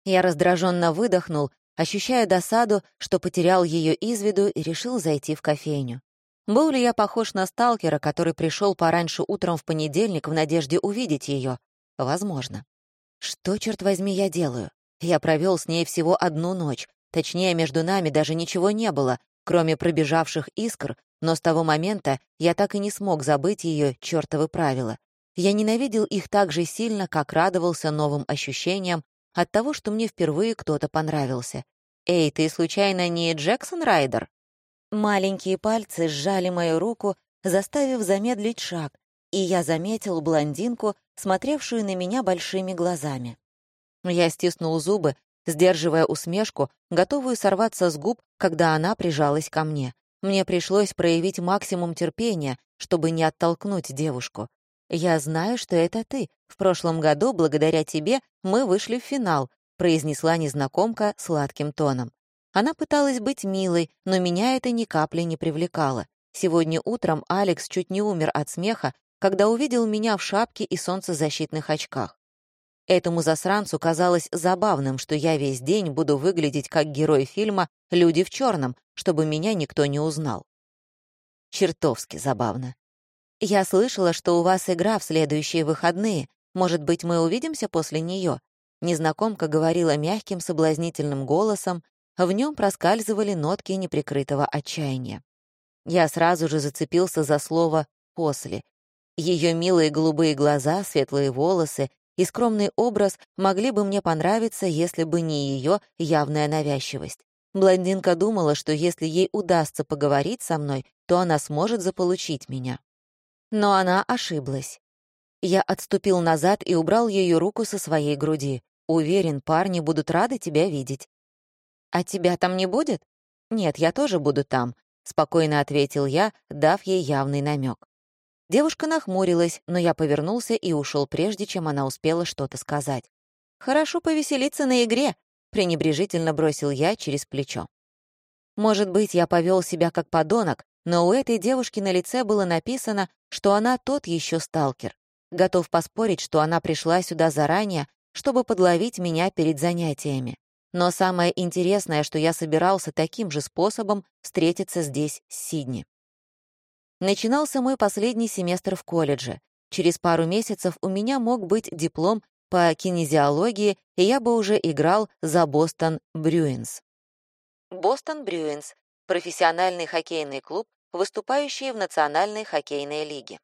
Я раздраженно выдохнул, ощущая досаду, что потерял ее из виду и решил зайти в кофейню. Был ли я похож на сталкера, который пришел пораньше утром в понедельник в надежде увидеть ее? Возможно. Что, черт возьми, я делаю? Я провел с ней всего одну ночь. Точнее, между нами даже ничего не было, кроме пробежавших искр, но с того момента я так и не смог забыть ее чертовы правила. Я ненавидел их так же сильно, как радовался новым ощущениям от того, что мне впервые кто-то понравился. «Эй, ты случайно не Джексон Райдер?» Маленькие пальцы сжали мою руку, заставив замедлить шаг, и я заметил блондинку, смотревшую на меня большими глазами. Я стиснул зубы, сдерживая усмешку, готовую сорваться с губ, когда она прижалась ко мне. Мне пришлось проявить максимум терпения, чтобы не оттолкнуть девушку. «Я знаю, что это ты. В прошлом году, благодаря тебе, мы вышли в финал», произнесла незнакомка сладким тоном. Она пыталась быть милой, но меня это ни капли не привлекало. Сегодня утром Алекс чуть не умер от смеха, когда увидел меня в шапке и солнцезащитных очках. Этому засранцу казалось забавным, что я весь день буду выглядеть как герой фильма «Люди в черном», чтобы меня никто не узнал. Чертовски забавно. «Я слышала, что у вас игра в следующие выходные. Может быть, мы увидимся после нее?» Незнакомка говорила мягким, соблазнительным голосом, в нем проскальзывали нотки неприкрытого отчаяния. Я сразу же зацепился за слово «после». Ее милые голубые глаза, светлые волосы и скромный образ могли бы мне понравиться, если бы не ее явная навязчивость. Блондинка думала, что если ей удастся поговорить со мной, то она сможет заполучить меня. Но она ошиблась. Я отступил назад и убрал ее руку со своей груди. Уверен, парни будут рады тебя видеть. «А тебя там не будет?» «Нет, я тоже буду там», — спокойно ответил я, дав ей явный намек. Девушка нахмурилась, но я повернулся и ушел прежде, чем она успела что-то сказать. «Хорошо повеселиться на игре», — пренебрежительно бросил я через плечо. Может быть, я повел себя как подонок, но у этой девушки на лице было написано, что она тот еще сталкер. Готов поспорить, что она пришла сюда заранее, чтобы подловить меня перед занятиями. Но самое интересное, что я собирался таким же способом встретиться здесь с Сидни. Начинался мой последний семестр в колледже. Через пару месяцев у меня мог быть диплом по кинезиологии, и я бы уже играл за Бостон Брюинс. Бостон Брюинс — профессиональный хоккейный клуб, выступающий в Национальной хоккейной лиге.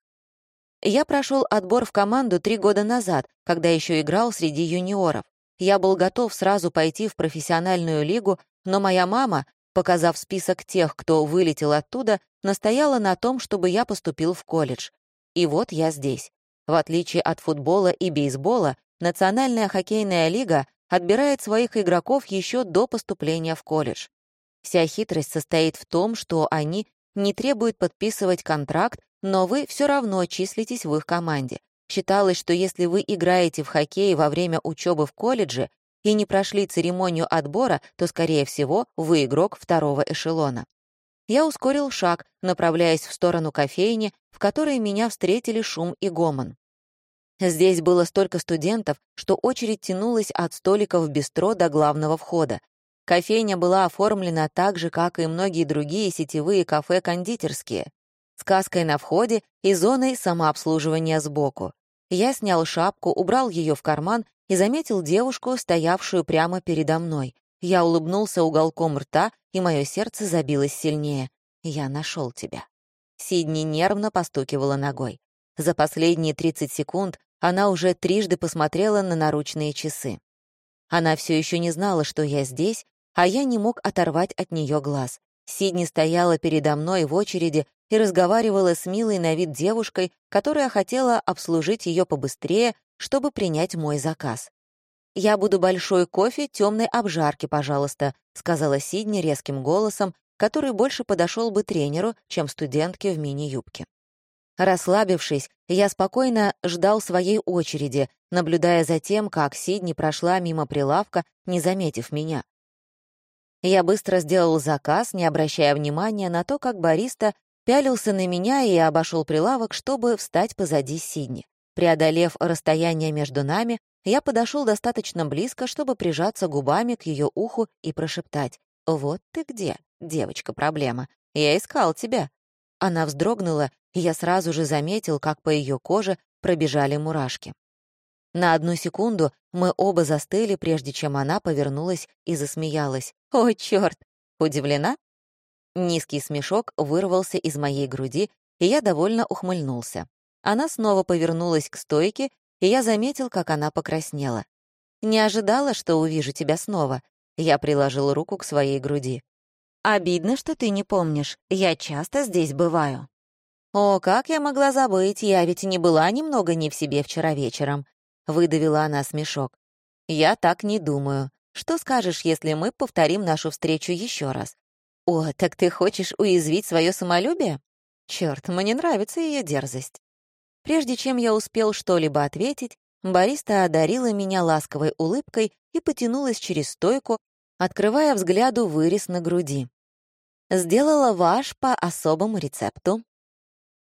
Я прошел отбор в команду три года назад, когда еще играл среди юниоров. Я был готов сразу пойти в профессиональную лигу, но моя мама, показав список тех, кто вылетел оттуда, настояла на том, чтобы я поступил в колледж. И вот я здесь. В отличие от футбола и бейсбола, Национальная хоккейная лига отбирает своих игроков еще до поступления в колледж. Вся хитрость состоит в том, что они не требуют подписывать контракт, но вы все равно числитесь в их команде. Считалось, что если вы играете в хоккей во время учебы в колледже и не прошли церемонию отбора, то, скорее всего, вы игрок второго эшелона. Я ускорил шаг, направляясь в сторону кофейни, в которой меня встретили шум и гомон. Здесь было столько студентов, что очередь тянулась от столиков в бистро до главного входа. Кофейня была оформлена так же, как и многие другие сетевые кафе-кондитерские, с каской на входе и зоной самообслуживания сбоку. Я снял шапку, убрал ее в карман и заметил девушку, стоявшую прямо передо мной. Я улыбнулся уголком рта, и мое сердце забилось сильнее. «Я нашел тебя». Сидни нервно постукивала ногой. За последние 30 секунд она уже трижды посмотрела на наручные часы. Она все еще не знала, что я здесь, а я не мог оторвать от нее глаз. Сидни стояла передо мной в очереди и разговаривала с милой на вид девушкой, которая хотела обслужить ее побыстрее, чтобы принять мой заказ. «Я буду большой кофе темной обжарки, пожалуйста», сказала Сидни резким голосом, который больше подошел бы тренеру, чем студентке в мини-юбке. Расслабившись, я спокойно ждал своей очереди, наблюдая за тем, как Сидни прошла мимо прилавка, не заметив меня. Я быстро сделал заказ, не обращая внимания на то, как бариста пялился на меня и обошел прилавок, чтобы встать позади Сидни. Преодолев расстояние между нами, я подошел достаточно близко, чтобы прижаться губами к ее уху и прошептать «Вот ты где, девочка-проблема. Я искал тебя». Она вздрогнула, и я сразу же заметил, как по ее коже пробежали мурашки. На одну секунду мы оба застыли, прежде чем она повернулась и засмеялась. «О, чёрт! Удивлена?» Низкий смешок вырвался из моей груди, и я довольно ухмыльнулся. Она снова повернулась к стойке, и я заметил, как она покраснела. «Не ожидала, что увижу тебя снова», — я приложил руку к своей груди. «Обидно, что ты не помнишь. Я часто здесь бываю». «О, как я могла забыть, я ведь не была немного не в себе вчера вечером», — выдавила она смешок. «Я так не думаю. Что скажешь, если мы повторим нашу встречу еще раз? О, так ты хочешь уязвить свое самолюбие? Черт, мне нравится ее дерзость. Прежде чем я успел что-либо ответить, бариста одарила меня ласковой улыбкой и потянулась через стойку, открывая взгляду вырез на груди. «Сделала ваш по особому рецепту».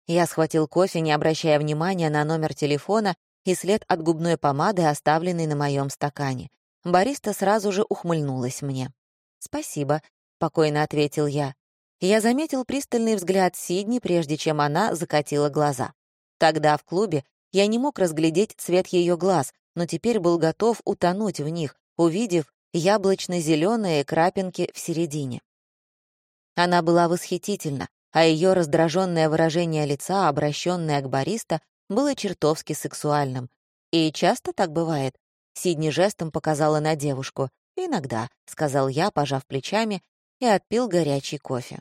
Я схватил кофе, не обращая внимания на номер телефона и след от губной помады, оставленный на моем стакане. Бариста сразу же ухмыльнулась мне. «Спасибо», — спокойно ответил я. Я заметил пристальный взгляд Сидни, прежде чем она закатила глаза. Тогда в клубе я не мог разглядеть цвет ее глаз, но теперь был готов утонуть в них, увидев яблочно-зеленые крапинки в середине. Она была восхитительна, а ее раздраженное выражение лица, обращенное к бариста, было чертовски сексуальным. И часто так бывает, Сидни жестом показала на девушку. «Иногда», — сказал я, пожав плечами, и отпил горячий кофе.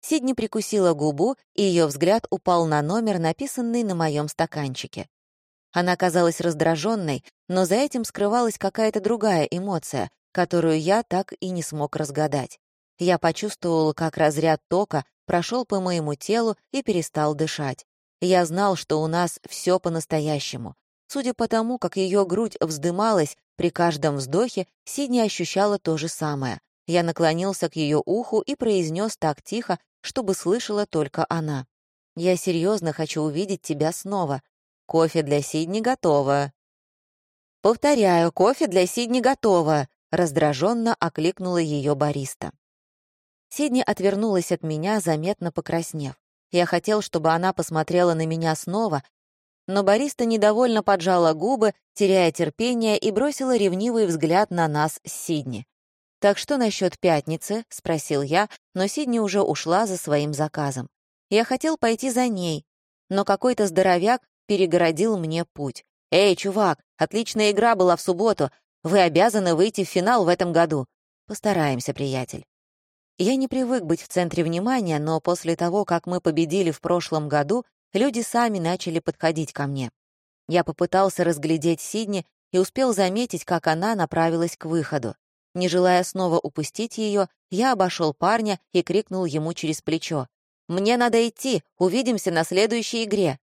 Сидни прикусила губу, и ее взгляд упал на номер, написанный на моем стаканчике. Она казалась раздраженной, но за этим скрывалась какая-то другая эмоция, которую я так и не смог разгадать. Я почувствовал, как разряд тока прошел по моему телу и перестал дышать. Я знал, что у нас все по-настоящему. Судя по тому, как ее грудь вздымалась при каждом вздохе, Сидни ощущала то же самое. Я наклонился к ее уху и произнес так тихо, чтобы слышала только она. «Я серьезно хочу увидеть тебя снова. Кофе для Сидни готово». «Повторяю, кофе для Сидни готово», — раздраженно окликнула ее бариста. Сидни отвернулась от меня, заметно покраснев. Я хотел, чтобы она посмотрела на меня снова, но бариста недовольно поджала губы, теряя терпение, и бросила ревнивый взгляд на нас с Сидни. «Так что насчет пятницы?» — спросил я, но Сидни уже ушла за своим заказом. Я хотел пойти за ней, но какой-то здоровяк перегородил мне путь. «Эй, чувак, отличная игра была в субботу. Вы обязаны выйти в финал в этом году. Постараемся, приятель». Я не привык быть в центре внимания, но после того, как мы победили в прошлом году, люди сами начали подходить ко мне. Я попытался разглядеть Сидни и успел заметить, как она направилась к выходу. Не желая снова упустить ее, я обошел парня и крикнул ему через плечо. «Мне надо идти, увидимся на следующей игре».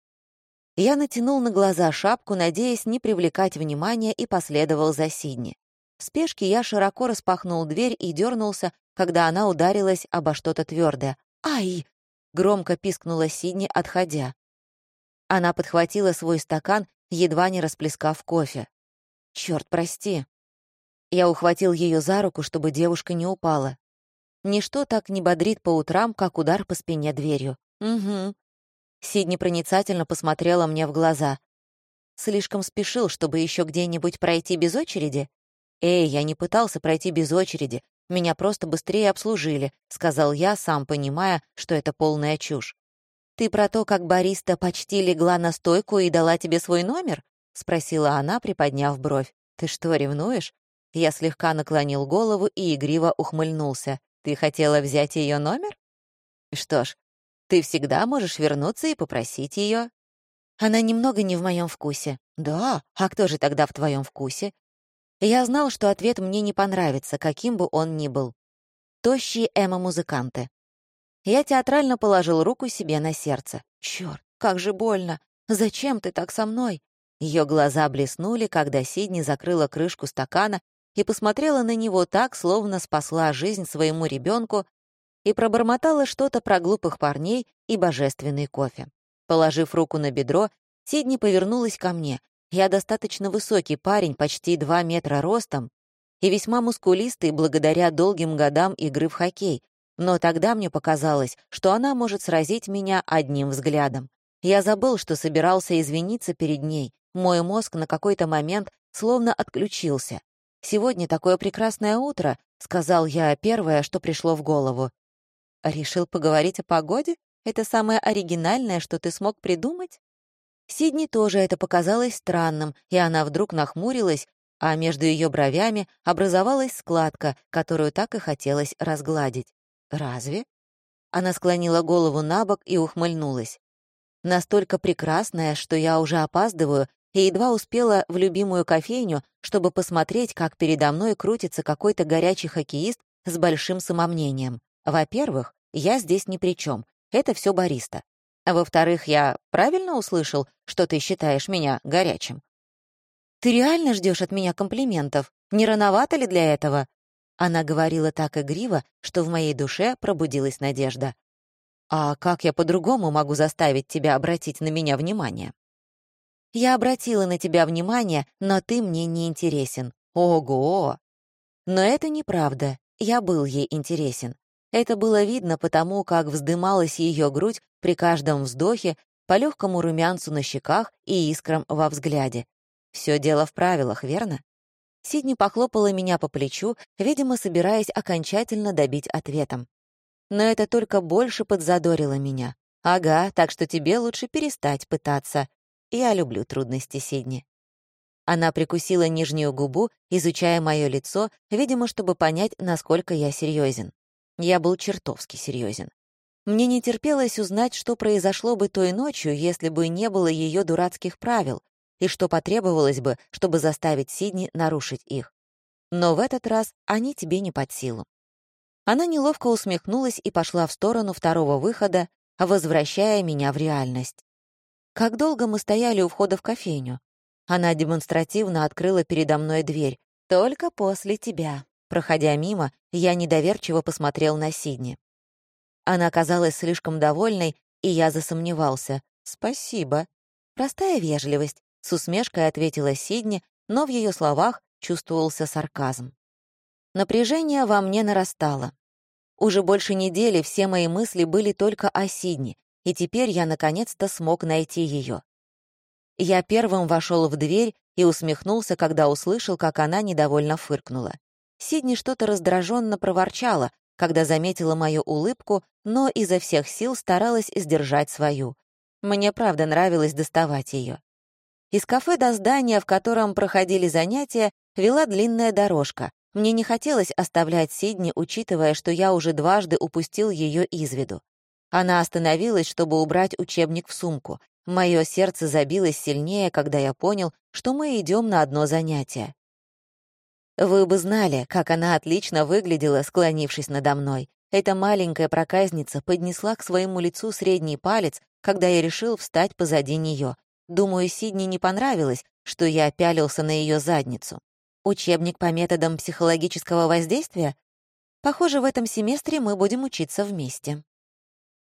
Я натянул на глаза шапку, надеясь не привлекать внимания, и последовал за Сидни. В спешке я широко распахнул дверь и дернулся, когда она ударилась обо что-то твердое. «Ай!» — громко пискнула Сидни, отходя. Она подхватила свой стакан, едва не расплескав кофе. «Чёрт, прости». Я ухватил ее за руку, чтобы девушка не упала. Ничто так не бодрит по утрам, как удар по спине дверью. «Угу». Сидни проницательно посмотрела мне в глаза. «Слишком спешил, чтобы еще где-нибудь пройти без очереди?» «Эй, я не пытался пройти без очереди. Меня просто быстрее обслужили», — сказал я, сам понимая, что это полная чушь. «Ты про то, как бариста почти легла на стойку и дала тебе свой номер?» — спросила она, приподняв бровь. «Ты что, ревнуешь?» Я слегка наклонил голову и игриво ухмыльнулся. «Ты хотела взять ее номер?» «Что ж, ты всегда можешь вернуться и попросить ее. Она немного не в моем вкусе. Да, а кто же тогда в твоем вкусе? Я знал, что ответ мне не понравится, каким бы он ни был. Тощие эмо-музыканты. Я театрально положил руку себе на сердце. Черт, как же больно! Зачем ты так со мной?» Ее глаза блеснули, когда Сидни закрыла крышку стакана и посмотрела на него так, словно спасла жизнь своему ребенку, и пробормотала что-то про глупых парней и божественный кофе. Положив руку на бедро, Сидни повернулась ко мне. Я достаточно высокий парень, почти два метра ростом, и весьма мускулистый благодаря долгим годам игры в хоккей, но тогда мне показалось, что она может сразить меня одним взглядом. Я забыл, что собирался извиниться перед ней. Мой мозг на какой-то момент словно отключился. «Сегодня такое прекрасное утро», — сказал я первое, что пришло в голову. Решил поговорить о погоде? Это самое оригинальное, что ты смог придумать? Сидни тоже это показалось странным, и она вдруг нахмурилась, а между ее бровями образовалась складка, которую так и хотелось разгладить. «Разве?» Она склонила голову на бок и ухмыльнулась. «Настолько прекрасная, что я уже опаздываю, и едва успела в любимую кофейню, чтобы посмотреть, как передо мной крутится какой-то горячий хоккеист с большим самомнением. Во-первых, я здесь ни при чем, это все бариста. А во-вторых, я правильно услышал, что ты считаешь меня горячим? Ты реально ждешь от меня комплиментов? Не рановато ли для этого? Она говорила так игриво, что в моей душе пробудилась надежда. А как я по-другому могу заставить тебя обратить на меня внимание? Я обратила на тебя внимание, но ты мне не интересен. Ого! Но это неправда. Я был ей интересен. Это было видно потому, как вздымалась ее грудь при каждом вздохе, по легкому румянцу на щеках и искрам во взгляде. Все дело в правилах, верно? Сидни похлопала меня по плечу, видимо, собираясь окончательно добить ответом. Но это только больше подзадорило меня. «Ага, так что тебе лучше перестать пытаться. Я люблю трудности Сидни». Она прикусила нижнюю губу, изучая мое лицо, видимо, чтобы понять, насколько я серьезен. Я был чертовски серьезен. Мне не терпелось узнать, что произошло бы той ночью, если бы не было ее дурацких правил, и что потребовалось бы, чтобы заставить Сидни нарушить их. Но в этот раз они тебе не под силу. Она неловко усмехнулась и пошла в сторону второго выхода, возвращая меня в реальность. Как долго мы стояли у входа в кофейню? Она демонстративно открыла передо мной дверь. «Только после тебя». Проходя мимо, я недоверчиво посмотрел на Сидни. Она казалась слишком довольной, и я засомневался. «Спасибо». «Простая вежливость», — с усмешкой ответила Сидни, но в ее словах чувствовался сарказм. Напряжение во мне нарастало. Уже больше недели все мои мысли были только о Сидни, и теперь я наконец-то смог найти ее. Я первым вошел в дверь и усмехнулся, когда услышал, как она недовольно фыркнула. Сидни что-то раздраженно проворчала, когда заметила мою улыбку, но изо всех сил старалась сдержать свою. Мне правда нравилось доставать ее. Из кафе до здания, в котором проходили занятия, вела длинная дорожка. Мне не хотелось оставлять Сидни, учитывая, что я уже дважды упустил ее из виду. Она остановилась, чтобы убрать учебник в сумку. Мое сердце забилось сильнее, когда я понял, что мы идем на одно занятие. Вы бы знали, как она отлично выглядела, склонившись надо мной. Эта маленькая проказница поднесла к своему лицу средний палец, когда я решил встать позади нее. Думаю, Сидни не понравилось, что я пялился на ее задницу. Учебник по методам психологического воздействия? Похоже, в этом семестре мы будем учиться вместе.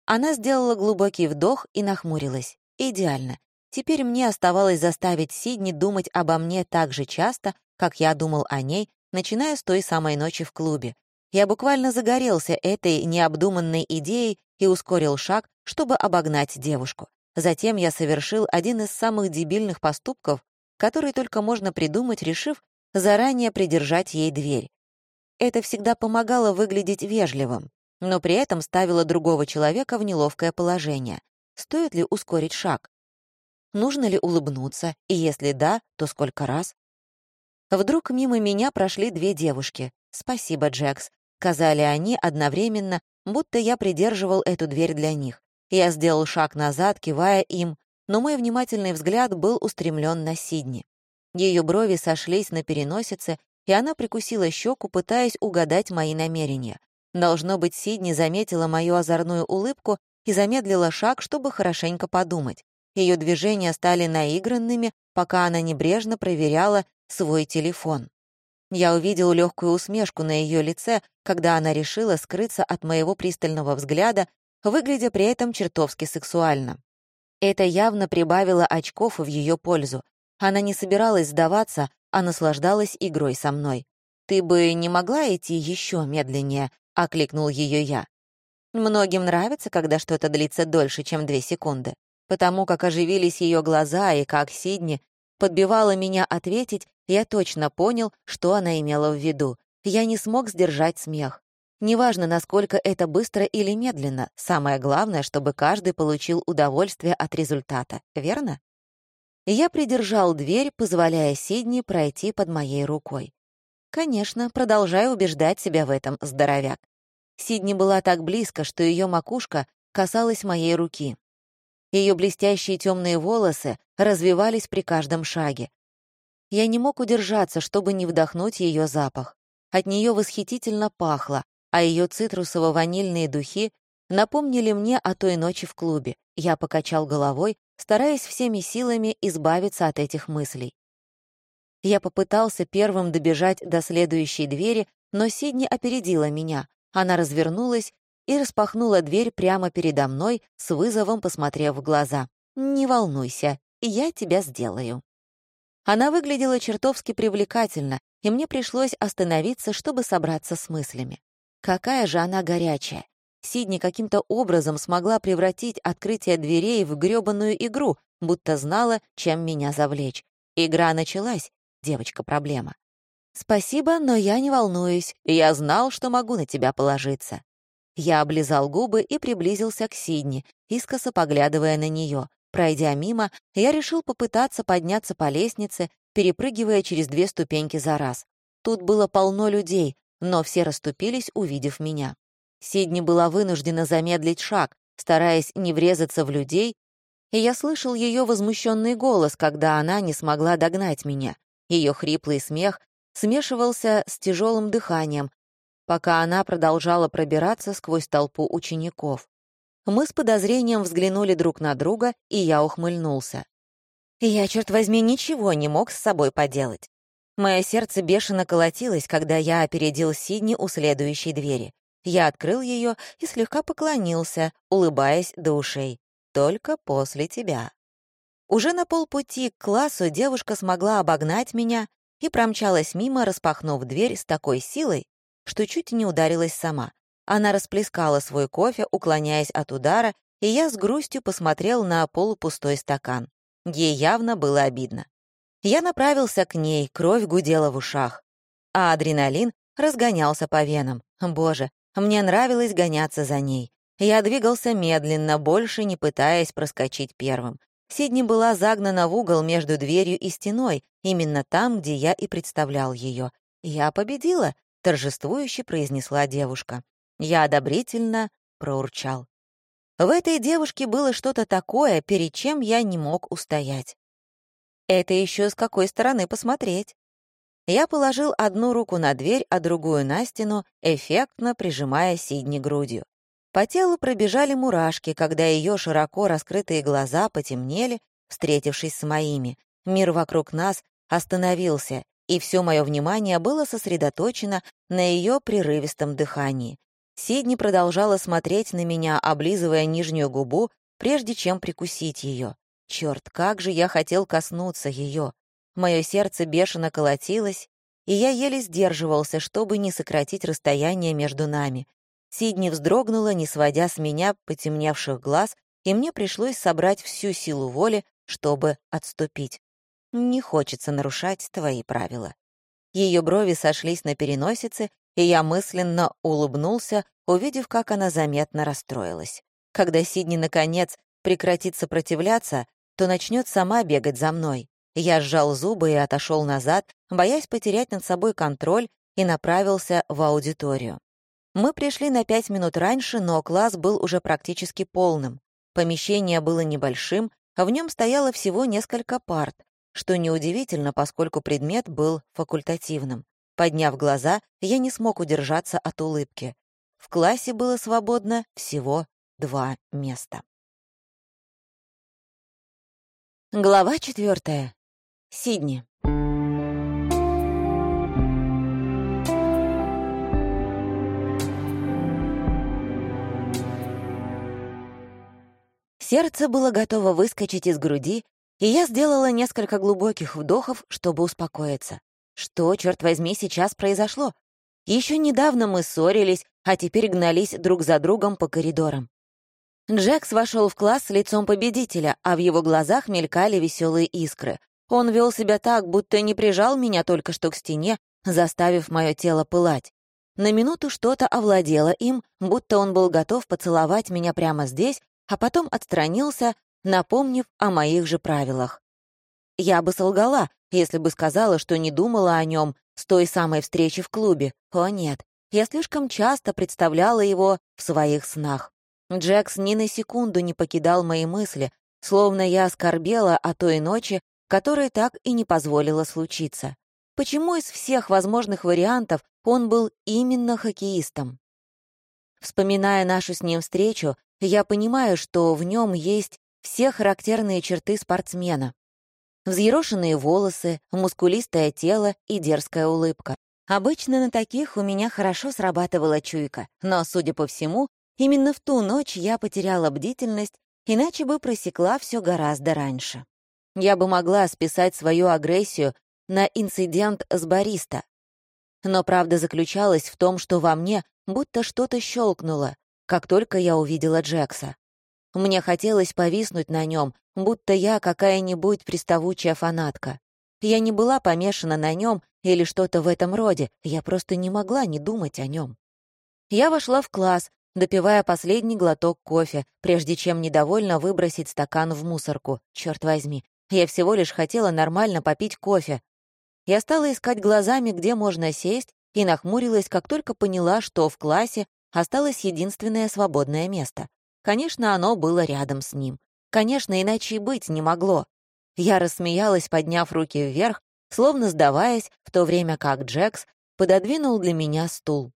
Она сделала глубокий вдох и нахмурилась. Идеально. Теперь мне оставалось заставить Сидни думать обо мне так же часто, как я думал о ней, начиная с той самой ночи в клубе. Я буквально загорелся этой необдуманной идеей и ускорил шаг, чтобы обогнать девушку. Затем я совершил один из самых дебильных поступков, который только можно придумать, решив заранее придержать ей дверь. Это всегда помогало выглядеть вежливым но при этом ставила другого человека в неловкое положение. Стоит ли ускорить шаг? Нужно ли улыбнуться, и если да, то сколько раз? Вдруг мимо меня прошли две девушки. «Спасибо, Джекс», — сказали они одновременно, будто я придерживал эту дверь для них. Я сделал шаг назад, кивая им, но мой внимательный взгляд был устремлен на Сидни. Ее брови сошлись на переносице, и она прикусила щеку, пытаясь угадать мои намерения. Должно быть, Сидни заметила мою озорную улыбку и замедлила шаг, чтобы хорошенько подумать. Ее движения стали наигранными, пока она небрежно проверяла свой телефон. Я увидел легкую усмешку на ее лице, когда она решила скрыться от моего пристального взгляда, выглядя при этом чертовски сексуально. Это явно прибавило очков в ее пользу. Она не собиралась сдаваться, а наслаждалась игрой со мной. «Ты бы не могла идти еще медленнее?» — окликнул ее я. Многим нравится, когда что-то длится дольше, чем две секунды. Потому как оживились ее глаза и как Сидни подбивала меня ответить, я точно понял, что она имела в виду. Я не смог сдержать смех. Неважно, насколько это быстро или медленно, самое главное, чтобы каждый получил удовольствие от результата, верно? Я придержал дверь, позволяя Сидни пройти под моей рукой. Конечно, продолжая убеждать себя в этом, здоровяк. Сидни была так близко, что ее макушка касалась моей руки. Ее блестящие темные волосы развивались при каждом шаге. Я не мог удержаться, чтобы не вдохнуть ее запах. От нее восхитительно пахло, а ее цитрусово-ванильные духи напомнили мне о той ночи в клубе. Я покачал головой, стараясь всеми силами избавиться от этих мыслей. Я попытался первым добежать до следующей двери, но Сидни опередила меня. Она развернулась и распахнула дверь прямо передо мной, с вызовом посмотрев в глаза. «Не волнуйся, я тебя сделаю». Она выглядела чертовски привлекательно, и мне пришлось остановиться, чтобы собраться с мыслями. Какая же она горячая. Сидни каким-то образом смогла превратить открытие дверей в грёбаную игру, будто знала, чем меня завлечь. Игра началась, девочка-проблема. «Спасибо, но я не волнуюсь. Я знал, что могу на тебя положиться». Я облизал губы и приблизился к Сидни, искоса поглядывая на нее. Пройдя мимо, я решил попытаться подняться по лестнице, перепрыгивая через две ступеньки за раз. Тут было полно людей, но все расступились, увидев меня. Сидни была вынуждена замедлить шаг, стараясь не врезаться в людей, и я слышал ее возмущенный голос, когда она не смогла догнать меня. Ее хриплый смех смешивался с тяжелым дыханием, пока она продолжала пробираться сквозь толпу учеников. Мы с подозрением взглянули друг на друга, и я ухмыльнулся. Я, черт возьми, ничего не мог с собой поделать. Мое сердце бешено колотилось, когда я опередил Сидни у следующей двери. Я открыл ее и слегка поклонился, улыбаясь до. «Только после тебя». Уже на полпути к классу девушка смогла обогнать меня и промчалась мимо, распахнув дверь с такой силой, что чуть не ударилась сама. Она расплескала свой кофе, уклоняясь от удара, и я с грустью посмотрел на полупустой стакан. Ей явно было обидно. Я направился к ней, кровь гудела в ушах, а адреналин разгонялся по венам. Боже, мне нравилось гоняться за ней. Я двигался медленно, больше не пытаясь проскочить первым. Сидни была загнана в угол между дверью и стеной, именно там, где я и представлял ее. «Я победила», — торжествующе произнесла девушка. Я одобрительно проурчал. В этой девушке было что-то такое, перед чем я не мог устоять. Это еще с какой стороны посмотреть. Я положил одну руку на дверь, а другую на стену, эффектно прижимая Сидни грудью. По телу пробежали мурашки, когда ее широко раскрытые глаза потемнели, встретившись с моими. Мир вокруг нас остановился, и все мое внимание было сосредоточено на ее прерывистом дыхании. Сидни продолжала смотреть на меня, облизывая нижнюю губу, прежде чем прикусить ее. Черт, как же я хотел коснуться ее. Мое сердце бешено колотилось, и я еле сдерживался, чтобы не сократить расстояние между нами. Сидни вздрогнула, не сводя с меня потемневших глаз, и мне пришлось собрать всю силу воли, чтобы отступить. Не хочется нарушать твои правила. Ее брови сошлись на переносице, и я мысленно улыбнулся, увидев, как она заметно расстроилась. Когда Сидни, наконец, прекратит сопротивляться, то начнет сама бегать за мной. Я сжал зубы и отошел назад, боясь потерять над собой контроль, и направился в аудиторию. Мы пришли на пять минут раньше, но класс был уже практически полным. Помещение было небольшим, а в нем стояло всего несколько парт, что неудивительно, поскольку предмет был факультативным. Подняв глаза, я не смог удержаться от улыбки. В классе было свободно всего два места. Глава четвертая. Сидни. Сердце было готово выскочить из груди, и я сделала несколько глубоких вдохов, чтобы успокоиться. Что, черт возьми, сейчас произошло? Еще недавно мы ссорились, а теперь гнались друг за другом по коридорам. Джекс вошел в класс с лицом победителя, а в его глазах мелькали веселые искры. Он вел себя так, будто не прижал меня только что к стене, заставив мое тело пылать. На минуту что-то овладело им, будто он был готов поцеловать меня прямо здесь, а потом отстранился, напомнив о моих же правилах. Я бы солгала, если бы сказала, что не думала о нем с той самой встречи в клубе. О нет, я слишком часто представляла его в своих снах. Джекс ни на секунду не покидал мои мысли, словно я оскорбела о той ночи, которой так и не позволила случиться. Почему из всех возможных вариантов он был именно хоккеистом? Вспоминая нашу с ним встречу, я понимаю, что в нем есть все характерные черты спортсмена. Взъерошенные волосы, мускулистое тело и дерзкая улыбка. Обычно на таких у меня хорошо срабатывала чуйка, но, судя по всему, именно в ту ночь я потеряла бдительность, иначе бы просекла все гораздо раньше. Я бы могла списать свою агрессию на инцидент с бариста. Но правда заключалась в том, что во мне будто что-то щелкнуло, как только я увидела Джекса. Мне хотелось повиснуть на нем, будто я какая-нибудь приставучая фанатка. Я не была помешана на нем или что-то в этом роде, я просто не могла не думать о нем. Я вошла в класс, допивая последний глоток кофе, прежде чем недовольно выбросить стакан в мусорку. Черт возьми, я всего лишь хотела нормально попить кофе. Я стала искать глазами, где можно сесть, и нахмурилась, как только поняла, что в классе осталось единственное свободное место. Конечно, оно было рядом с ним. Конечно, иначе и быть не могло. Я рассмеялась, подняв руки вверх, словно сдаваясь, в то время как Джекс пододвинул для меня стул.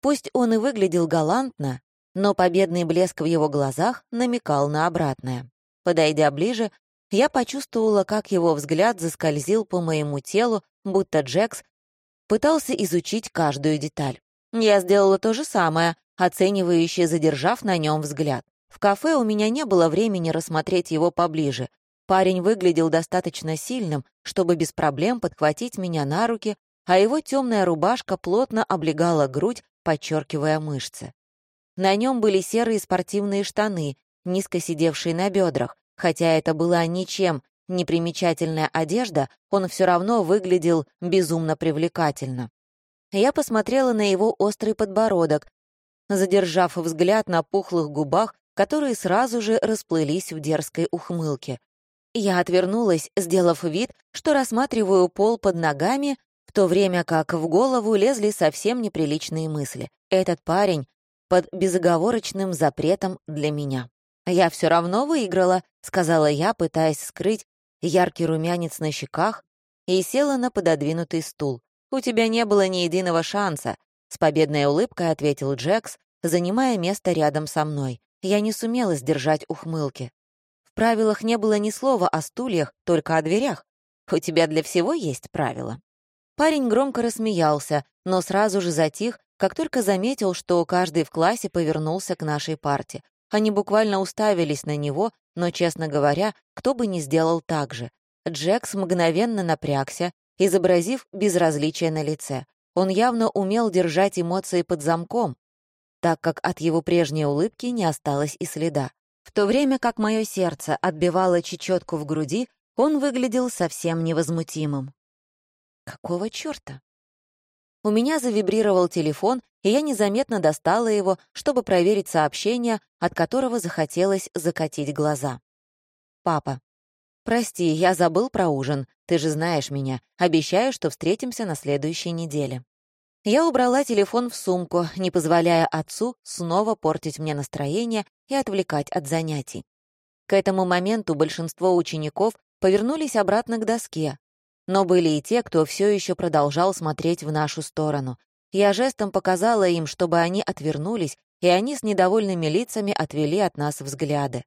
Пусть он и выглядел галантно, но победный блеск в его глазах намекал на обратное. Подойдя ближе, я почувствовала, как его взгляд заскользил по моему телу, будто Джекс пытался изучить каждую деталь. Я сделала то же самое, оценивающе задержав на нем взгляд. В кафе у меня не было времени рассмотреть его поближе. Парень выглядел достаточно сильным, чтобы без проблем подхватить меня на руки, а его темная рубашка плотно облегала грудь, подчеркивая мышцы. На нем были серые спортивные штаны, низко сидевшие на бедрах. Хотя это была ничем не примечательная одежда, он все равно выглядел безумно привлекательно. Я посмотрела на его острый подбородок, задержав взгляд на пухлых губах которые сразу же расплылись в дерзкой ухмылке. Я отвернулась, сделав вид, что рассматриваю пол под ногами, в то время как в голову лезли совсем неприличные мысли. Этот парень под безоговорочным запретом для меня. «Я все равно выиграла», — сказала я, пытаясь скрыть яркий румянец на щеках, и села на пододвинутый стул. «У тебя не было ни единого шанса», — с победной улыбкой ответил Джекс, занимая место рядом со мной. Я не сумела сдержать ухмылки. В правилах не было ни слова о стульях, только о дверях. У тебя для всего есть правила. Парень громко рассмеялся, но сразу же затих, как только заметил, что каждый в классе повернулся к нашей парте. Они буквально уставились на него, но, честно говоря, кто бы не сделал так же. Джекс мгновенно напрягся, изобразив безразличие на лице. Он явно умел держать эмоции под замком, так как от его прежней улыбки не осталось и следа. В то время как мое сердце отбивало чечетку в груди, он выглядел совсем невозмутимым. Какого чёрта? У меня завибрировал телефон, и я незаметно достала его, чтобы проверить сообщение, от которого захотелось закатить глаза. «Папа, прости, я забыл про ужин. Ты же знаешь меня. Обещаю, что встретимся на следующей неделе». Я убрала телефон в сумку, не позволяя отцу снова портить мне настроение и отвлекать от занятий. К этому моменту большинство учеников повернулись обратно к доске, но были и те, кто все еще продолжал смотреть в нашу сторону. Я жестом показала им, чтобы они отвернулись, и они с недовольными лицами отвели от нас взгляды.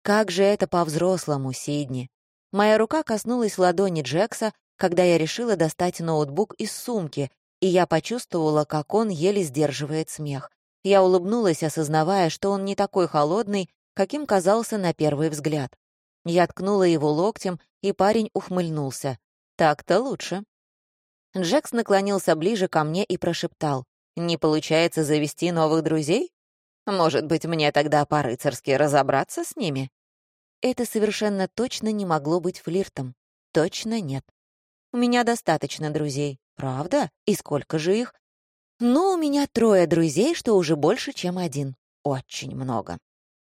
Как же это по-взрослому, Сидни. Моя рука коснулась ладони Джекса, когда я решила достать ноутбук из сумки, и я почувствовала, как он еле сдерживает смех. Я улыбнулась, осознавая, что он не такой холодный, каким казался на первый взгляд. Я ткнула его локтем, и парень ухмыльнулся. «Так-то лучше». Джекс наклонился ближе ко мне и прошептал. «Не получается завести новых друзей? Может быть, мне тогда по-рыцарски разобраться с ними?» Это совершенно точно не могло быть флиртом. Точно нет. У меня достаточно друзей. Правда? И сколько же их? Ну, у меня трое друзей, что уже больше, чем один. Очень много.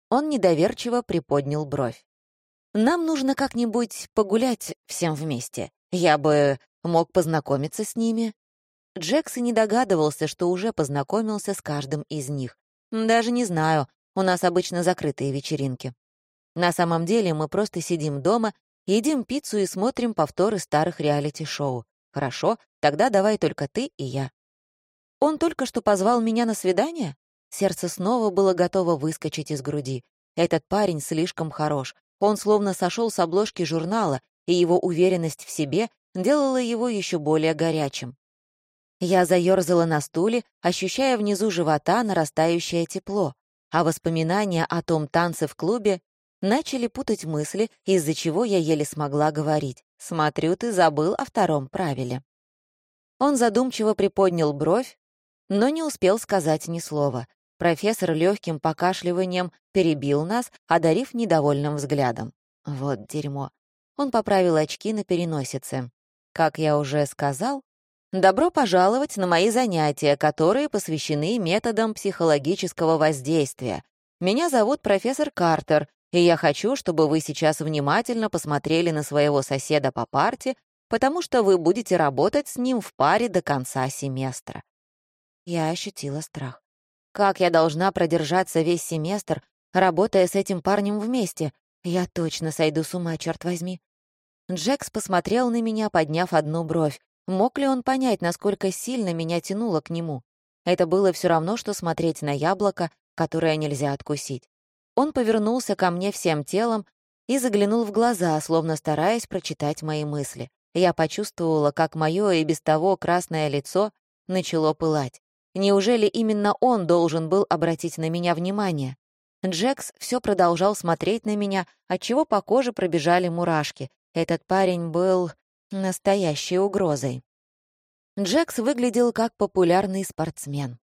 Он недоверчиво приподнял бровь. Нам нужно как-нибудь погулять всем вместе. Я бы мог познакомиться с ними. Джекс и не догадывался, что уже познакомился с каждым из них. Даже не знаю, у нас обычно закрытые вечеринки. На самом деле мы просто сидим дома, едим пиццу и смотрим повторы старых реалити-шоу. Хорошо, тогда давай только ты и я. Он только что позвал меня на свидание? Сердце снова было готово выскочить из груди. Этот парень слишком хорош. Он словно сошел с обложки журнала, и его уверенность в себе делала его еще более горячим. Я заерзала на стуле, ощущая внизу живота нарастающее тепло, а воспоминания о том танце в клубе начали путать мысли, из-за чего я еле смогла говорить. «Смотрю, ты забыл о втором правиле». Он задумчиво приподнял бровь, но не успел сказать ни слова. Профессор легким покашливанием перебил нас, одарив недовольным взглядом. Вот дерьмо. Он поправил очки на переносице. Как я уже сказал, Добро пожаловать на мои занятия, которые посвящены методам психологического воздействия. Меня зовут профессор Картер, и я хочу, чтобы вы сейчас внимательно посмотрели на своего соседа по парте, потому что вы будете работать с ним в паре до конца семестра. Я ощутила страх. Как я должна продержаться весь семестр, работая с этим парнем вместе? Я точно сойду с ума, черт возьми. Джекс посмотрел на меня, подняв одну бровь. Мог ли он понять, насколько сильно меня тянуло к нему? Это было все равно, что смотреть на яблоко, которое нельзя откусить. Он повернулся ко мне всем телом и заглянул в глаза, словно стараясь прочитать мои мысли. Я почувствовала, как мое и без того красное лицо начало пылать. Неужели именно он должен был обратить на меня внимание? Джекс все продолжал смотреть на меня, отчего по коже пробежали мурашки. Этот парень был настоящей угрозой. Джекс выглядел как популярный спортсмен.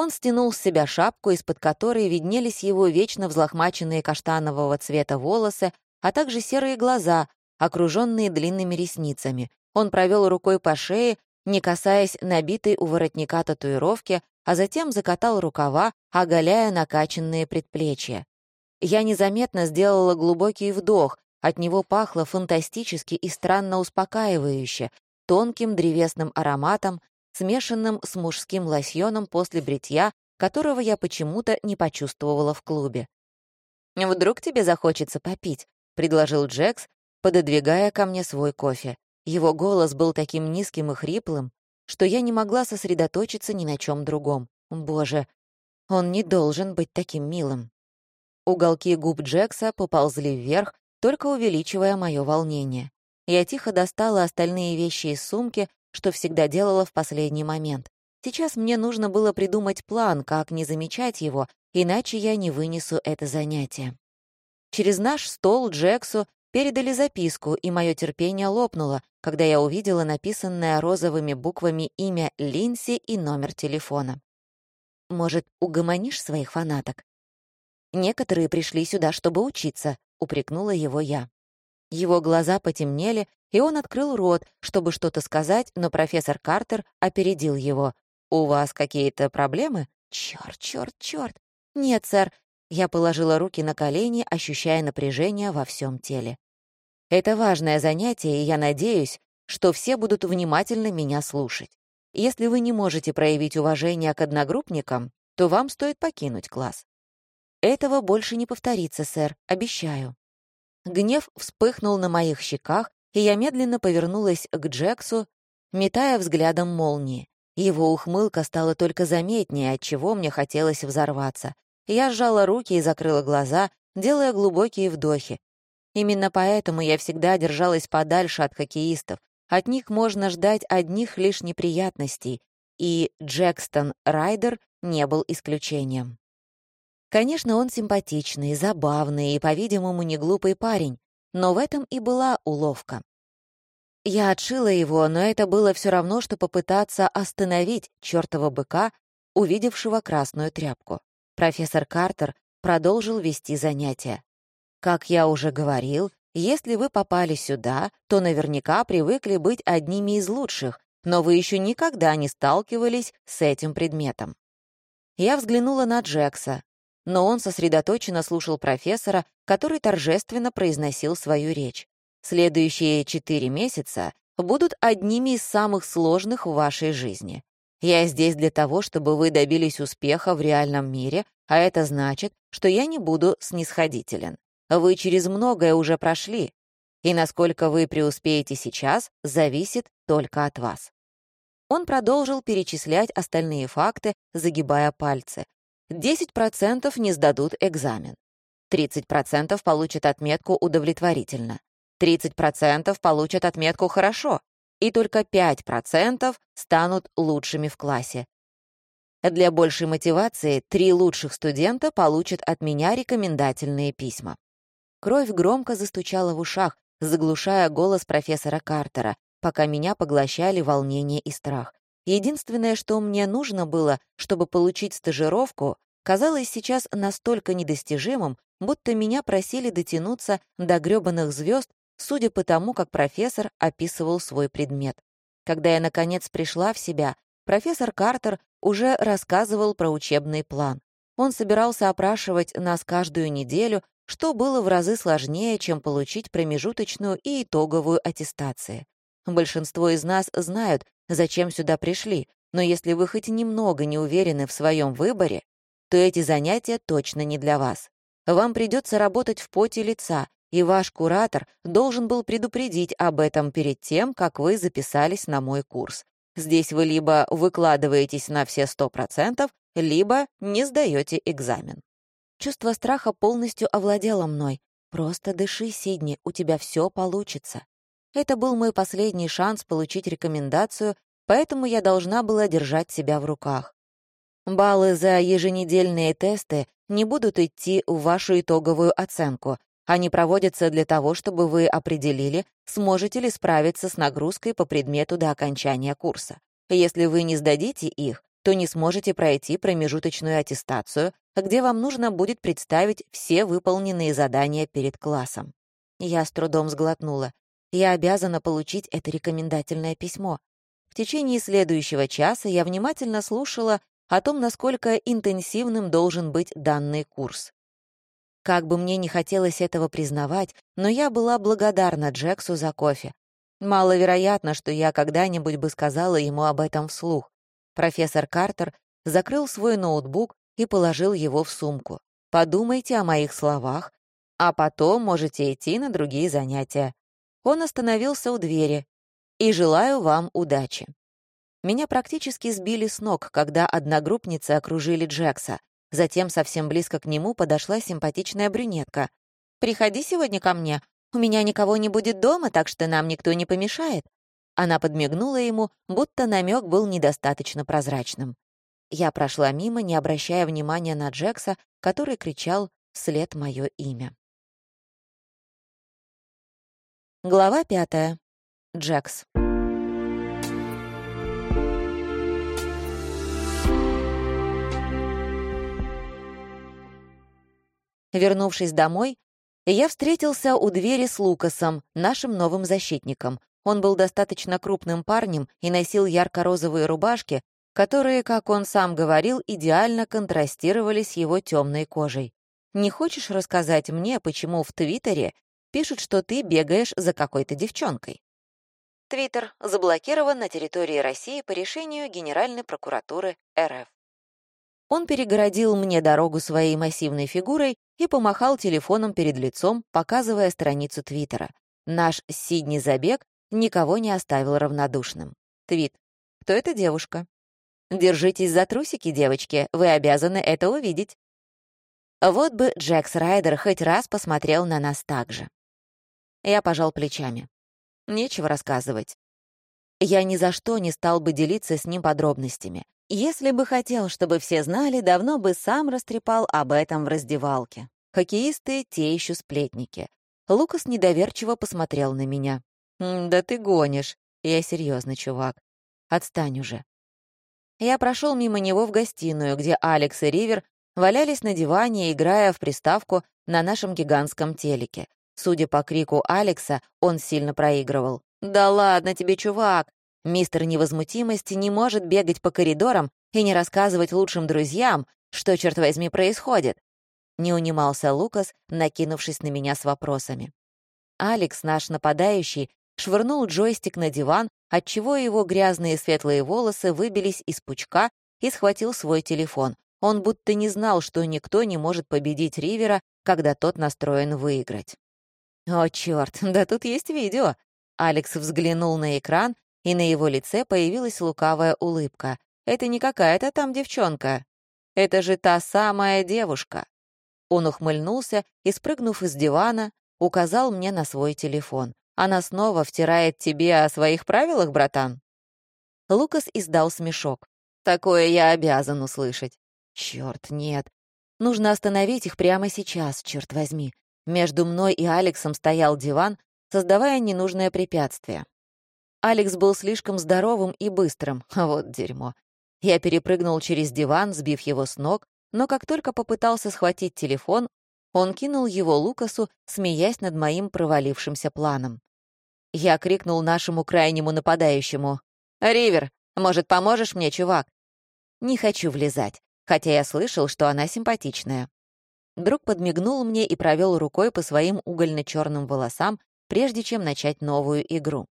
Он стянул с себя шапку, из-под которой виднелись его вечно взлохмаченные каштанового цвета волосы, а также серые глаза, окруженные длинными ресницами. Он провел рукой по шее, не касаясь набитой у воротника татуировки, а затем закатал рукава, оголяя накачанные предплечья. Я незаметно сделала глубокий вдох, от него пахло фантастически и странно успокаивающе, тонким древесным ароматом, смешанным с мужским лосьоном после бритья, которого я почему-то не почувствовала в клубе. «Вдруг тебе захочется попить?» — предложил Джекс, пододвигая ко мне свой кофе. Его голос был таким низким и хриплым, что я не могла сосредоточиться ни на чем другом. Боже, он не должен быть таким милым. Уголки губ Джекса поползли вверх, только увеличивая мое волнение. Я тихо достала остальные вещи из сумки, что всегда делала в последний момент. Сейчас мне нужно было придумать план, как не замечать его, иначе я не вынесу это занятие. Через наш стол Джексу передали записку, и мое терпение лопнуло, когда я увидела написанное розовыми буквами имя Линси и номер телефона. «Может, угомонишь своих фанаток?» «Некоторые пришли сюда, чтобы учиться», — упрекнула его я. Его глаза потемнели, и он открыл рот, чтобы что-то сказать, но профессор Картер опередил его. «У вас какие-то проблемы?» «Чёрт, чёрт, чёрт!» «Нет, сэр». Я положила руки на колени, ощущая напряжение во всем теле. «Это важное занятие, и я надеюсь, что все будут внимательно меня слушать. Если вы не можете проявить уважение к одногруппникам, то вам стоит покинуть класс. Этого больше не повторится, сэр, обещаю. Гнев вспыхнул на моих щеках, и я медленно повернулась к Джексу, метая взглядом молнии. Его ухмылка стала только заметнее, от чего мне хотелось взорваться. Я сжала руки и закрыла глаза, делая глубокие вдохи. Именно поэтому я всегда держалась подальше от хоккеистов. От них можно ждать одних лишь неприятностей, и Джекстон Райдер не был исключением. Конечно, он симпатичный, забавный и, по-видимому, не глупый парень, но в этом и была уловка. Я отшила его, но это было все равно, что попытаться остановить чертова быка, увидевшего красную тряпку. Профессор Картер продолжил вести занятия. Как я уже говорил, если вы попали сюда, то наверняка привыкли быть одними из лучших, но вы еще никогда не сталкивались с этим предметом. Я взглянула на Джекса, но он сосредоточенно слушал профессора, который торжественно произносил свою речь. Следующие четыре месяца будут одними из самых сложных в вашей жизни. Я здесь для того, чтобы вы добились успеха в реальном мире, а это значит, что я не буду снисходителен. Вы через многое уже прошли, и насколько вы преуспеете сейчас, зависит только от вас. Он продолжил перечислять остальные факты, загибая пальцы. 10% не сдадут экзамен. 30% получат отметку удовлетворительно. 30% получат отметку «хорошо», и только 5% станут лучшими в классе. Для большей мотивации три лучших студента получат от меня рекомендательные письма. Кровь громко застучала в ушах, заглушая голос профессора Картера, пока меня поглощали волнение и страх. Единственное, что мне нужно было, чтобы получить стажировку, казалось сейчас настолько недостижимым, будто меня просили дотянуться до грёбаных звезд судя по тому, как профессор описывал свой предмет. Когда я, наконец, пришла в себя, профессор Картер уже рассказывал про учебный план. Он собирался опрашивать нас каждую неделю, что было в разы сложнее, чем получить промежуточную и итоговую аттестации. Большинство из нас знают, зачем сюда пришли, но если вы хоть немного не уверены в своем выборе, то эти занятия точно не для вас. Вам придется работать в поте лица, и ваш куратор должен был предупредить об этом перед тем, как вы записались на мой курс. Здесь вы либо выкладываетесь на все сто процентов, либо не сдаете экзамен. Чувство страха полностью овладело мной. Просто дыши, Сидни, у тебя все получится. Это был мой последний шанс получить рекомендацию, поэтому я должна была держать себя в руках. Баллы за еженедельные тесты не будут идти в вашу итоговую оценку, они проводятся для того, чтобы вы определили, сможете ли справиться с нагрузкой по предмету до окончания курса. Если вы не сдадите их, то не сможете пройти промежуточную аттестацию, где вам нужно будет представить все выполненные задания перед классом. Я с трудом сглотнула. Я обязана получить это рекомендательное письмо. В течение следующего часа я внимательно слушала о том, насколько интенсивным должен быть данный курс. Как бы мне не хотелось этого признавать, но я была благодарна Джексу за кофе. Маловероятно, что я когда-нибудь бы сказала ему об этом вслух. Профессор Картер закрыл свой ноутбук и положил его в сумку. «Подумайте о моих словах, а потом можете идти на другие занятия». Он остановился у двери. «И желаю вам удачи». Меня практически сбили с ног, когда одногруппницы окружили Джекса. Затем совсем близко к нему подошла симпатичная брюнетка. «Приходи сегодня ко мне. У меня никого не будет дома, так что нам никто не помешает». Она подмигнула ему, будто намек был недостаточно прозрачным. Я прошла мимо, не обращая внимания на Джекса, который кричал вслед мое имя. Глава пятая. Джекс. Вернувшись домой, я встретился у двери с Лукасом, нашим новым защитником. Он был достаточно крупным парнем и носил ярко-розовые рубашки, которые, как он сам говорил, идеально контрастировали с его темной кожей. «Не хочешь рассказать мне, почему в Твиттере пишут, что ты бегаешь за какой-то девчонкой?» Твиттер заблокирован на территории России по решению Генеральной прокуратуры РФ. Он перегородил мне дорогу своей массивной фигурой и помахал телефоном перед лицом, показывая страницу Твиттера. Наш Сидни Забег никого не оставил равнодушным. Твит. Кто эта девушка? Держитесь за трусики, девочки, вы обязаны это увидеть. Вот бы Джекс Райдер хоть раз посмотрел на нас так же. Я пожал плечами. Нечего рассказывать. Я ни за что не стал бы делиться с ним подробностями. Если бы хотел, чтобы все знали, давно бы сам растрепал об этом в раздевалке. Хоккеисты — те еще сплетники. Лукас недоверчиво посмотрел на меня. «Да ты гонишь. Я серьезно, чувак. Отстань уже». Я прошел мимо него в гостиную, где Алекс и Ривер валялись на диване, играя в приставку на нашем гигантском телеке. Судя по крику Алекса, он сильно проигрывал. «Да ладно тебе, чувак! Мистер Невозмутимость не может бегать по коридорам и не рассказывать лучшим друзьям, что, черт возьми, происходит. Не унимался Лукас, накинувшись на меня с вопросами. Алекс, наш нападающий, швырнул джойстик на диван, отчего его грязные светлые волосы выбились из пучка и схватил свой телефон. Он будто не знал, что никто не может победить Ривера, когда тот настроен выиграть. «О, чёрт, да тут есть видео!» Алекс взглянул на экран, и на его лице появилась лукавая улыбка. «Это не какая-то там девчонка. Это же та самая девушка!» Он ухмыльнулся и, спрыгнув из дивана, указал мне на свой телефон. «Она снова втирает тебе о своих правилах, братан?» Лукас издал смешок. «Такое я обязан услышать». «Чёрт, нет. Нужно остановить их прямо сейчас, черт возьми. Между мной и Алексом стоял диван, создавая ненужное препятствие. Алекс был слишком здоровым и быстрым, а вот дерьмо. Я перепрыгнул через диван, сбив его с ног, но как только попытался схватить телефон, он кинул его Лукасу, смеясь над моим провалившимся планом. Я крикнул нашему крайнему нападающему. «Ривер, может, поможешь мне, чувак?» Не хочу влезать хотя я слышал, что она симпатичная. Друг подмигнул мне и провел рукой по своим угольно-черным волосам, прежде чем начать новую игру.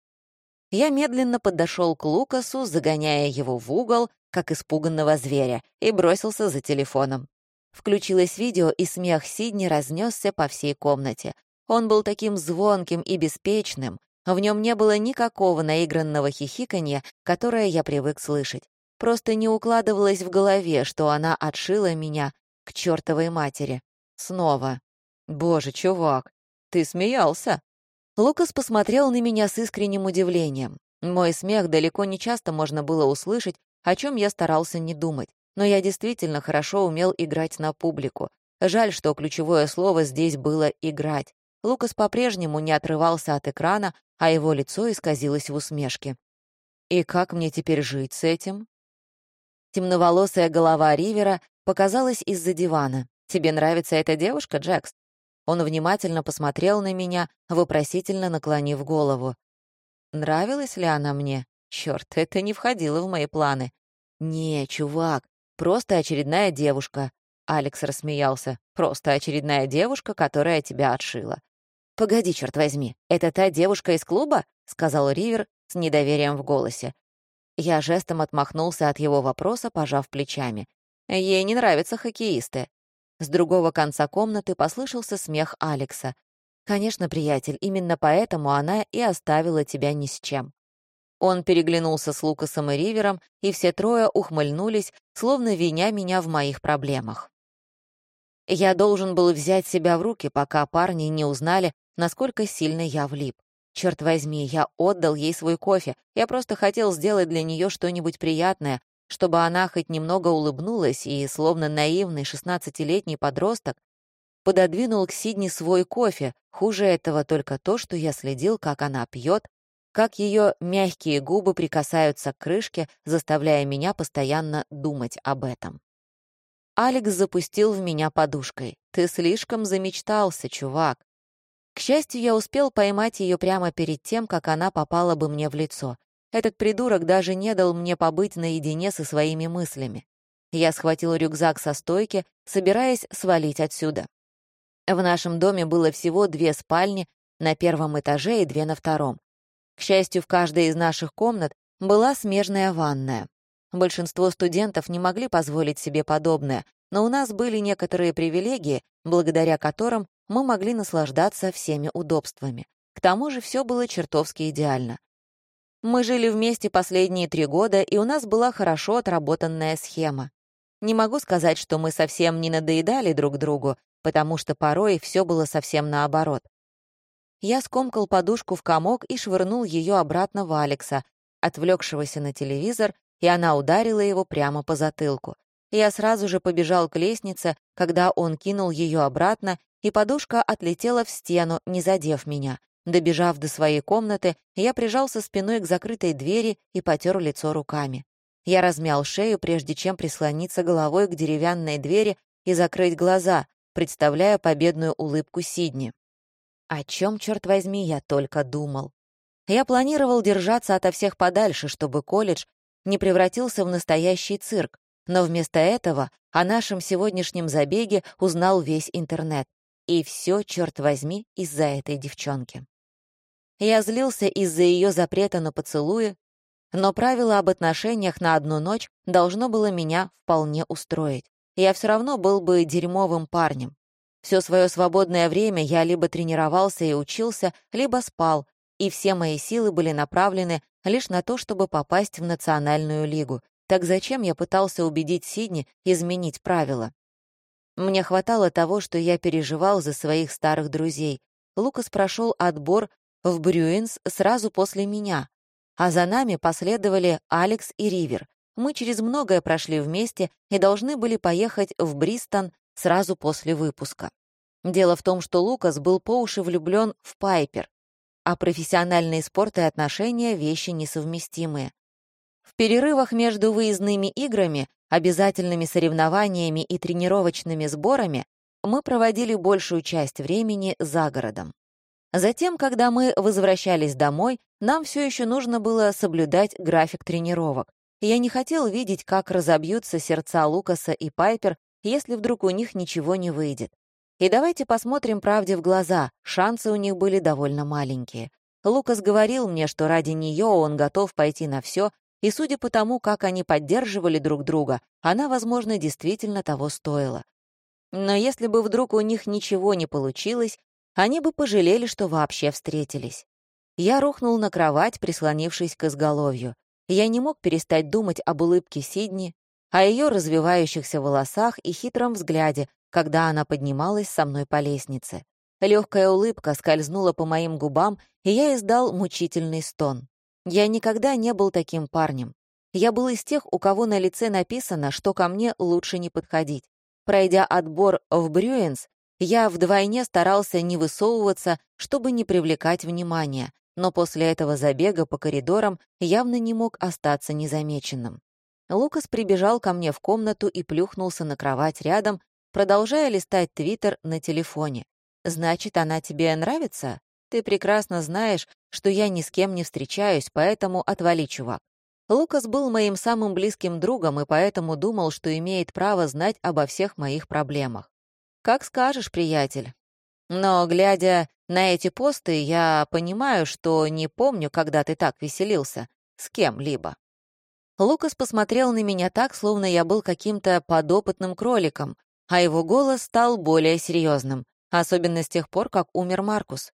Я медленно подошел к Лукасу, загоняя его в угол, как испуганного зверя, и бросился за телефоном. Включилось видео, и смех Сидни разнесся по всей комнате. Он был таким звонким и беспечным, в нем не было никакого наигранного хихиканья, которое я привык слышать. Просто не укладывалось в голове, что она отшила меня к чертовой матери. Снова. «Боже, чувак, ты смеялся?» Лукас посмотрел на меня с искренним удивлением. Мой смех далеко не часто можно было услышать, о чем я старался не думать. Но я действительно хорошо умел играть на публику. Жаль, что ключевое слово здесь было «играть». Лукас по-прежнему не отрывался от экрана, а его лицо исказилось в усмешке. «И как мне теперь жить с этим?» Темноволосая голова Ривера показалась из-за дивана. «Тебе нравится эта девушка, Джекс?» Он внимательно посмотрел на меня, вопросительно наклонив голову. Нравилась ли она мне? Чёрт, это не входило в мои планы. «Не, чувак, просто очередная девушка», — Алекс рассмеялся. «Просто очередная девушка, которая тебя отшила». «Погоди, черт возьми, это та девушка из клуба?» — сказал Ривер с недоверием в голосе. Я жестом отмахнулся от его вопроса, пожав плечами. Ей не нравятся хоккеисты. С другого конца комнаты послышался смех Алекса. «Конечно, приятель, именно поэтому она и оставила тебя ни с чем». Он переглянулся с Лукасом и Ривером, и все трое ухмыльнулись, словно виня меня в моих проблемах. Я должен был взять себя в руки, пока парни не узнали, насколько сильно я влип. Черт возьми, я отдал ей свой кофе. Я просто хотел сделать для нее что-нибудь приятное, чтобы она хоть немного улыбнулась и, словно наивный шестнадцатилетний подросток, пододвинул к Сидни свой кофе. Хуже этого только то, что я следил, как она пьет, как ее мягкие губы прикасаются к крышке, заставляя меня постоянно думать об этом. Алекс запустил в меня подушкой. «Ты слишком замечтался, чувак. К счастью, я успел поймать ее прямо перед тем, как она попала бы мне в лицо. Этот придурок даже не дал мне побыть наедине со своими мыслями. Я схватил рюкзак со стойки, собираясь свалить отсюда. В нашем доме было всего две спальни, на первом этаже и две на втором. К счастью, в каждой из наших комнат была смежная ванная. Большинство студентов не могли позволить себе подобное, но у нас были некоторые привилегии, благодаря которым мы могли наслаждаться всеми удобствами. К тому же все было чертовски идеально. Мы жили вместе последние три года, и у нас была хорошо отработанная схема. Не могу сказать, что мы совсем не надоедали друг другу, потому что порой все было совсем наоборот. Я скомкал подушку в комок и швырнул ее обратно в Алекса, отвлекшегося на телевизор, и она ударила его прямо по затылку. Я сразу же побежал к лестнице, когда он кинул ее обратно и подушка отлетела в стену, не задев меня. Добежав до своей комнаты, я прижался спиной к закрытой двери и потер лицо руками. Я размял шею, прежде чем прислониться головой к деревянной двери и закрыть глаза, представляя победную улыбку Сидни. О чем, черт возьми, я только думал. Я планировал держаться ото всех подальше, чтобы колледж не превратился в настоящий цирк, но вместо этого о нашем сегодняшнем забеге узнал весь интернет. И все, черт возьми, из-за этой девчонки. Я злился из-за ее запрета на поцелуи, но правило об отношениях на одну ночь должно было меня вполне устроить. Я все равно был бы дерьмовым парнем. Все свое свободное время я либо тренировался и учился, либо спал, и все мои силы были направлены лишь на то, чтобы попасть в Национальную лигу. Так зачем я пытался убедить Сидни изменить правила? Мне хватало того, что я переживал за своих старых друзей. Лукас прошел отбор в Брюинс сразу после меня, а за нами последовали Алекс и Ривер. Мы через многое прошли вместе и должны были поехать в Бристон сразу после выпуска. Дело в том, что Лукас был по уши влюблен в Пайпер, а профессиональные спорт и отношения — вещи несовместимые. В перерывах между выездными играми, обязательными соревнованиями и тренировочными сборами мы проводили большую часть времени за городом. Затем, когда мы возвращались домой, нам все еще нужно было соблюдать график тренировок. Я не хотел видеть, как разобьются сердца Лукаса и Пайпер, если вдруг у них ничего не выйдет. И давайте посмотрим правде в глаза, шансы у них были довольно маленькие. Лукас говорил мне, что ради нее он готов пойти на все, и судя по тому, как они поддерживали друг друга, она, возможно, действительно того стоила. Но если бы вдруг у них ничего не получилось, они бы пожалели, что вообще встретились. Я рухнул на кровать, прислонившись к изголовью. Я не мог перестать думать об улыбке Сидни, о ее развивающихся волосах и хитром взгляде, когда она поднималась со мной по лестнице. Легкая улыбка скользнула по моим губам, и я издал мучительный стон. Я никогда не был таким парнем. Я был из тех, у кого на лице написано, что ко мне лучше не подходить. Пройдя отбор в Брюенс, я вдвойне старался не высовываться, чтобы не привлекать внимания, но после этого забега по коридорам явно не мог остаться незамеченным. Лукас прибежал ко мне в комнату и плюхнулся на кровать рядом, продолжая листать Твиттер на телефоне. «Значит, она тебе нравится? Ты прекрасно знаешь, что я ни с кем не встречаюсь, поэтому отвали, чувак». Лукас был моим самым близким другом и поэтому думал, что имеет право знать обо всех моих проблемах. «Как скажешь, приятель». Но, глядя на эти посты, я понимаю, что не помню, когда ты так веселился с кем-либо. Лукас посмотрел на меня так, словно я был каким-то подопытным кроликом, а его голос стал более серьезным, особенно с тех пор, как умер Маркус.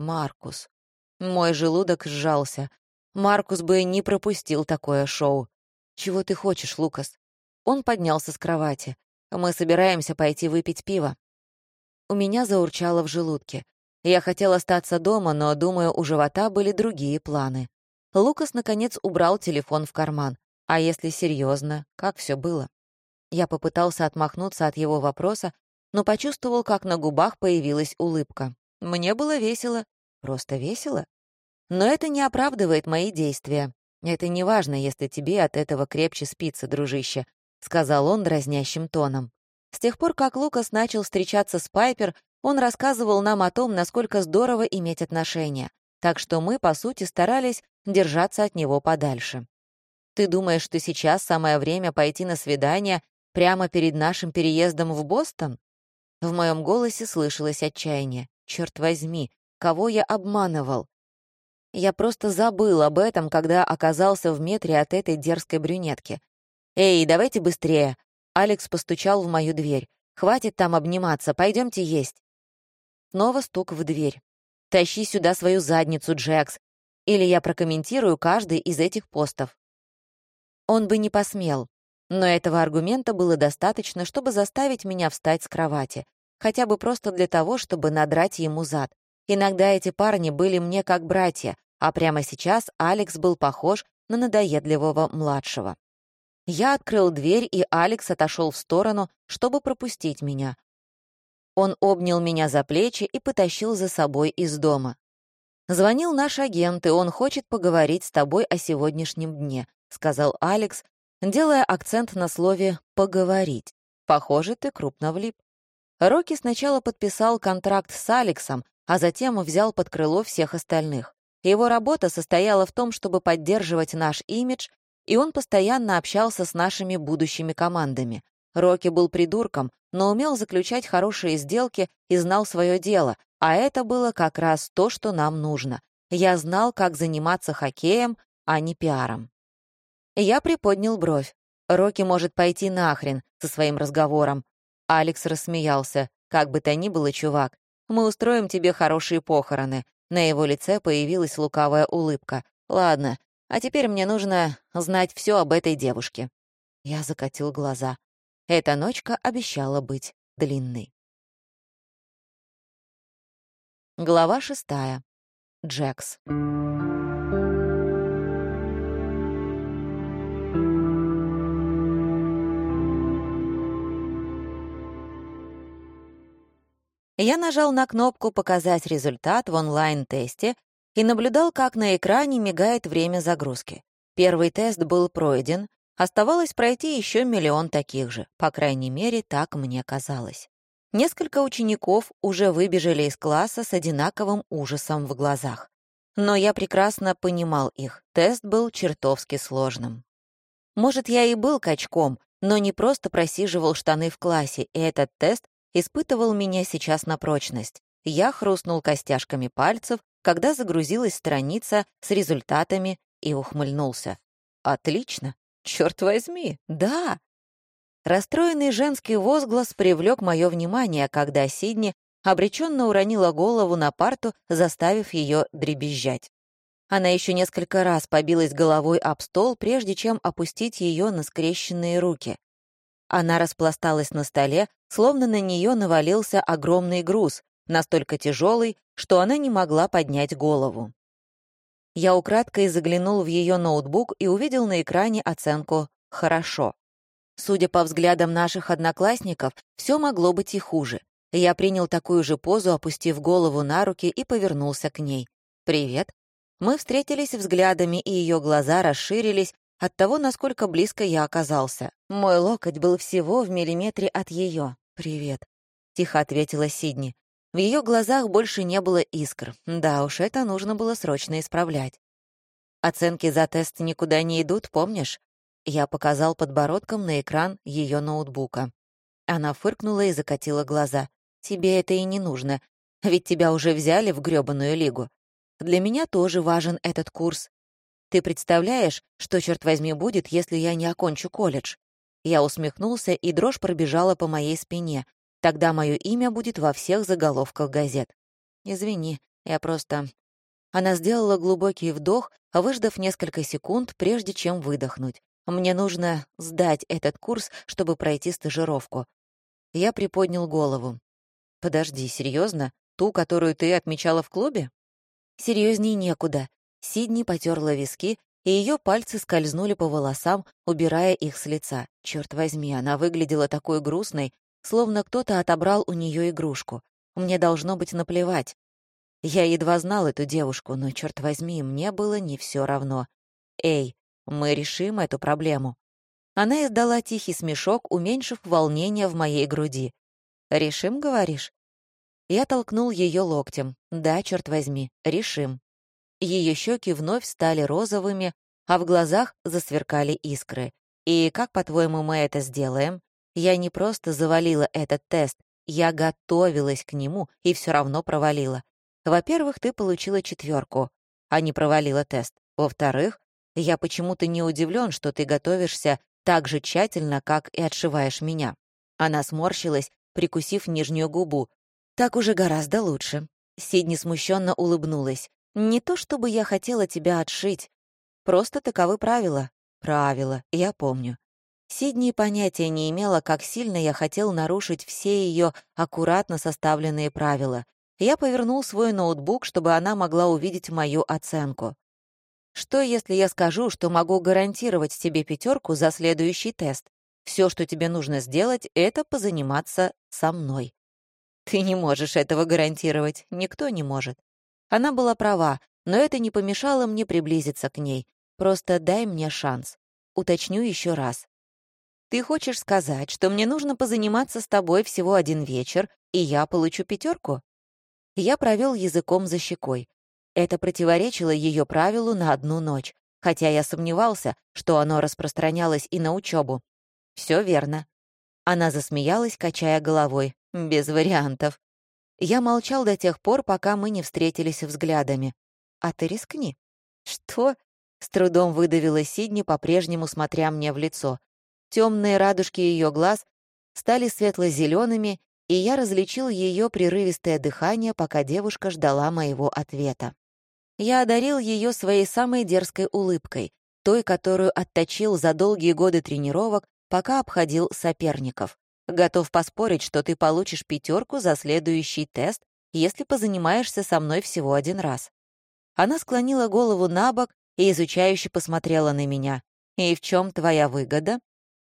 Маркус. Мой желудок сжался. Маркус бы не пропустил такое шоу. «Чего ты хочешь, Лукас?» Он поднялся с кровати. Мы собираемся пойти выпить пиво. У меня заурчало в желудке. Я хотел остаться дома, но, думаю, у живота были другие планы. Лукас, наконец, убрал телефон в карман. А если серьезно, как все было? Я попытался отмахнуться от его вопроса, но почувствовал, как на губах появилась улыбка. Мне было весело. Просто весело. Но это не оправдывает мои действия. Это не важно, если тебе от этого крепче спится, дружище. — сказал он дразнящим тоном. С тех пор, как Лукас начал встречаться с Пайпер, он рассказывал нам о том, насколько здорово иметь отношения, так что мы, по сути, старались держаться от него подальше. «Ты думаешь, что сейчас самое время пойти на свидание прямо перед нашим переездом в Бостон?» В моем голосе слышалось отчаяние. «Черт возьми, кого я обманывал?» Я просто забыл об этом, когда оказался в метре от этой дерзкой брюнетки. «Эй, давайте быстрее!» Алекс постучал в мою дверь. «Хватит там обниматься, пойдемте есть». Снова стук в дверь. «Тащи сюда свою задницу, Джекс, или я прокомментирую каждый из этих постов». Он бы не посмел, но этого аргумента было достаточно, чтобы заставить меня встать с кровати, хотя бы просто для того, чтобы надрать ему зад. Иногда эти парни были мне как братья, а прямо сейчас Алекс был похож на надоедливого младшего. Я открыл дверь, и Алекс отошел в сторону, чтобы пропустить меня. Он обнял меня за плечи и потащил за собой из дома. «Звонил наш агент, и он хочет поговорить с тобой о сегодняшнем дне», — сказал Алекс, делая акцент на слове «поговорить». «Похоже, ты крупно влип». Рокки сначала подписал контракт с Алексом, а затем взял под крыло всех остальных. Его работа состояла в том, чтобы поддерживать наш имидж, и он постоянно общался с нашими будущими командами. Рокки был придурком, но умел заключать хорошие сделки и знал свое дело, а это было как раз то, что нам нужно. Я знал, как заниматься хоккеем, а не пиаром. Я приподнял бровь. Рокки может пойти нахрен со своим разговором. Алекс рассмеялся. «Как бы то ни было, чувак, мы устроим тебе хорошие похороны». На его лице появилась лукавая улыбка. «Ладно, а теперь мне нужно знать все об этой девушке». Я закатил глаза. Эта ночка обещала быть длинной. Глава шестая. Джекс. Я нажал на кнопку «Показать результат» в онлайн-тесте и наблюдал, как на экране мигает время загрузки. Первый тест был пройден, оставалось пройти еще миллион таких же, по крайней мере, так мне казалось. Несколько учеников уже выбежали из класса с одинаковым ужасом в глазах. Но я прекрасно понимал их, тест был чертовски сложным. Может, я и был качком, но не просто просиживал штаны в классе, и этот тест испытывал меня сейчас на прочность. Я хрустнул костяшками пальцев, когда загрузилась страница с результатами и ухмыльнулся. «Отлично! Черт возьми! Да!» Расстроенный женский возглас привлек мое внимание, когда Сидни обреченно уронила голову на парту, заставив ее дребезжать. Она еще несколько раз побилась головой об стол, прежде чем опустить ее на скрещенные руки. Она распласталась на столе, словно на нее навалился огромный груз, настолько тяжелый, что она не могла поднять голову. Я украдкой заглянул в ее ноутбук и увидел на экране оценку «хорошо». Судя по взглядам наших одноклассников, все могло быть и хуже. Я принял такую же позу, опустив голову на руки и повернулся к ней. «Привет». Мы встретились взглядами, и ее глаза расширились, от того, насколько близко я оказался. Мой локоть был всего в миллиметре от ее. «Привет», — тихо ответила Сидни. В ее глазах больше не было искр. Да уж, это нужно было срочно исправлять. «Оценки за тест никуда не идут, помнишь?» Я показал подбородком на экран ее ноутбука. Она фыркнула и закатила глаза. «Тебе это и не нужно, ведь тебя уже взяли в грёбаную лигу. Для меня тоже важен этот курс. Ты представляешь, что, черт возьми, будет, если я не окончу колледж?» Я усмехнулся, и дрожь пробежала по моей спине. Тогда мое имя будет во всех заголовках газет. «Извини, я просто...» Она сделала глубокий вдох, выждав несколько секунд, прежде чем выдохнуть. «Мне нужно сдать этот курс, чтобы пройти стажировку». Я приподнял голову. «Подожди, серьезно? Ту, которую ты отмечала в клубе?» Серьезней некуда. Сидни потерла виски, и ее пальцы скользнули по волосам, убирая их с лица. Черт возьми, она выглядела такой грустной, словно кто-то отобрал у нее игрушку. Мне должно быть наплевать. Я едва знал эту девушку, но, черт возьми, мне было не все равно. «Эй, мы решим эту проблему». Она издала тихий смешок, уменьшив волнение в моей груди. «Решим, говоришь?» Я толкнул ее локтем. «Да, черт возьми, решим». Ее щеки вновь стали розовыми, а в глазах засверкали искры. «И как, по-твоему, мы это сделаем? Я не просто завалила этот тест, я готовилась к нему и все равно провалила. Во-первых, ты получила четверку, а не провалила тест. Во-вторых, я почему-то не удивлен, что ты готовишься так же тщательно, как и отшиваешь меня». Она сморщилась, прикусив нижнюю губу. «Так уже гораздо лучше». Сидни смущенно улыбнулась. Не то чтобы я хотела тебя отшить. Просто таковы правила. Правила, я помню. Сидни понятия не имела, как сильно я хотел нарушить все ее аккуратно составленные правила. Я повернул свой ноутбук, чтобы она могла увидеть мою оценку. Что, если я скажу, что могу гарантировать тебе пятерку за следующий тест? Все, что тебе нужно сделать, это позаниматься со мной. Ты не можешь этого гарантировать, никто не может. Она была права, но это не помешало мне приблизиться к ней. Просто дай мне шанс. Уточню еще раз. Ты хочешь сказать, что мне нужно позаниматься с тобой всего один вечер, и я получу пятерку? Я провел языком за щекой. Это противоречило ее правилу на одну ночь, хотя я сомневался, что оно распространялось и на учебу. Все верно. Она засмеялась, качая головой. Без вариантов. Я молчал до тех пор, пока мы не встретились взглядами. «А ты рискни». «Что?» — с трудом выдавила Сидни, по-прежнему смотря мне в лицо. Темные радужки ее глаз стали светло-зелеными, и я различил ее прерывистое дыхание, пока девушка ждала моего ответа. Я одарил ее своей самой дерзкой улыбкой, той, которую отточил за долгие годы тренировок, пока обходил соперников. Готов поспорить, что ты получишь пятерку за следующий тест, если позанимаешься со мной всего один раз. Она склонила голову на бок и изучающе посмотрела на меня. «И в чем твоя выгода?»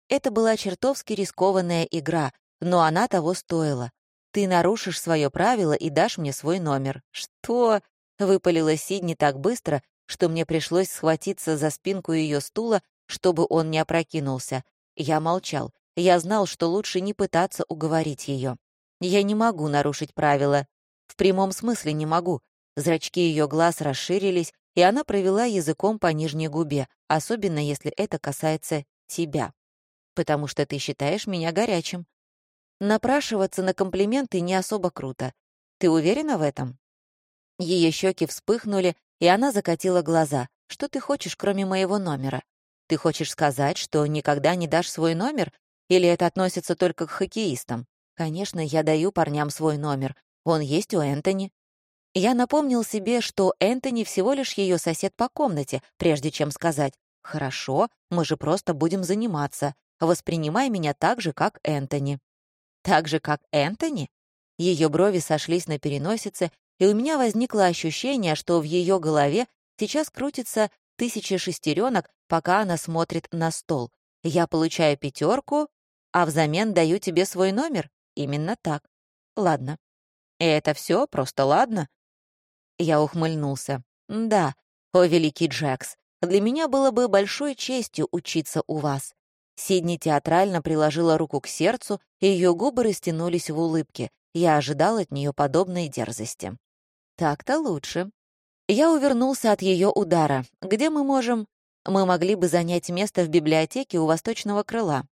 Это была чертовски рискованная игра, но она того стоила. Ты нарушишь свое правило и дашь мне свой номер. Что? Выпалила Сидни так быстро, что мне пришлось схватиться за спинку ее стула, чтобы он не опрокинулся. Я молчал. Я знал, что лучше не пытаться уговорить ее. Я не могу нарушить правила. В прямом смысле не могу. Зрачки ее глаз расширились, и она провела языком по нижней губе, особенно если это касается тебя. Потому что ты считаешь меня горячим. Напрашиваться на комплименты не особо круто. Ты уверена в этом? Ее щеки вспыхнули, и она закатила глаза. «Что ты хочешь, кроме моего номера? Ты хочешь сказать, что никогда не дашь свой номер? Или это относится только к хоккеистам? Конечно, я даю парням свой номер. Он есть у Энтони». Я напомнил себе, что Энтони всего лишь ее сосед по комнате, прежде чем сказать «Хорошо, мы же просто будем заниматься. Воспринимай меня так же, как Энтони». «Так же, как Энтони?» Ее брови сошлись на переносице, и у меня возникло ощущение, что в ее голове сейчас крутится тысяча шестеренок, пока она смотрит на стол. Я получаю пятерку, а взамен даю тебе свой номер? Именно так. Ладно. И это все просто ладно? Я ухмыльнулся. Да, о великий Джекс, для меня было бы большой честью учиться у вас. Сидни театрально приложила руку к сердцу, и ее губы растянулись в улыбке. Я ожидал от нее подобной дерзости. Так-то лучше. Я увернулся от ее удара. Где мы можем? Мы могли бы занять место в библиотеке у восточного крыла.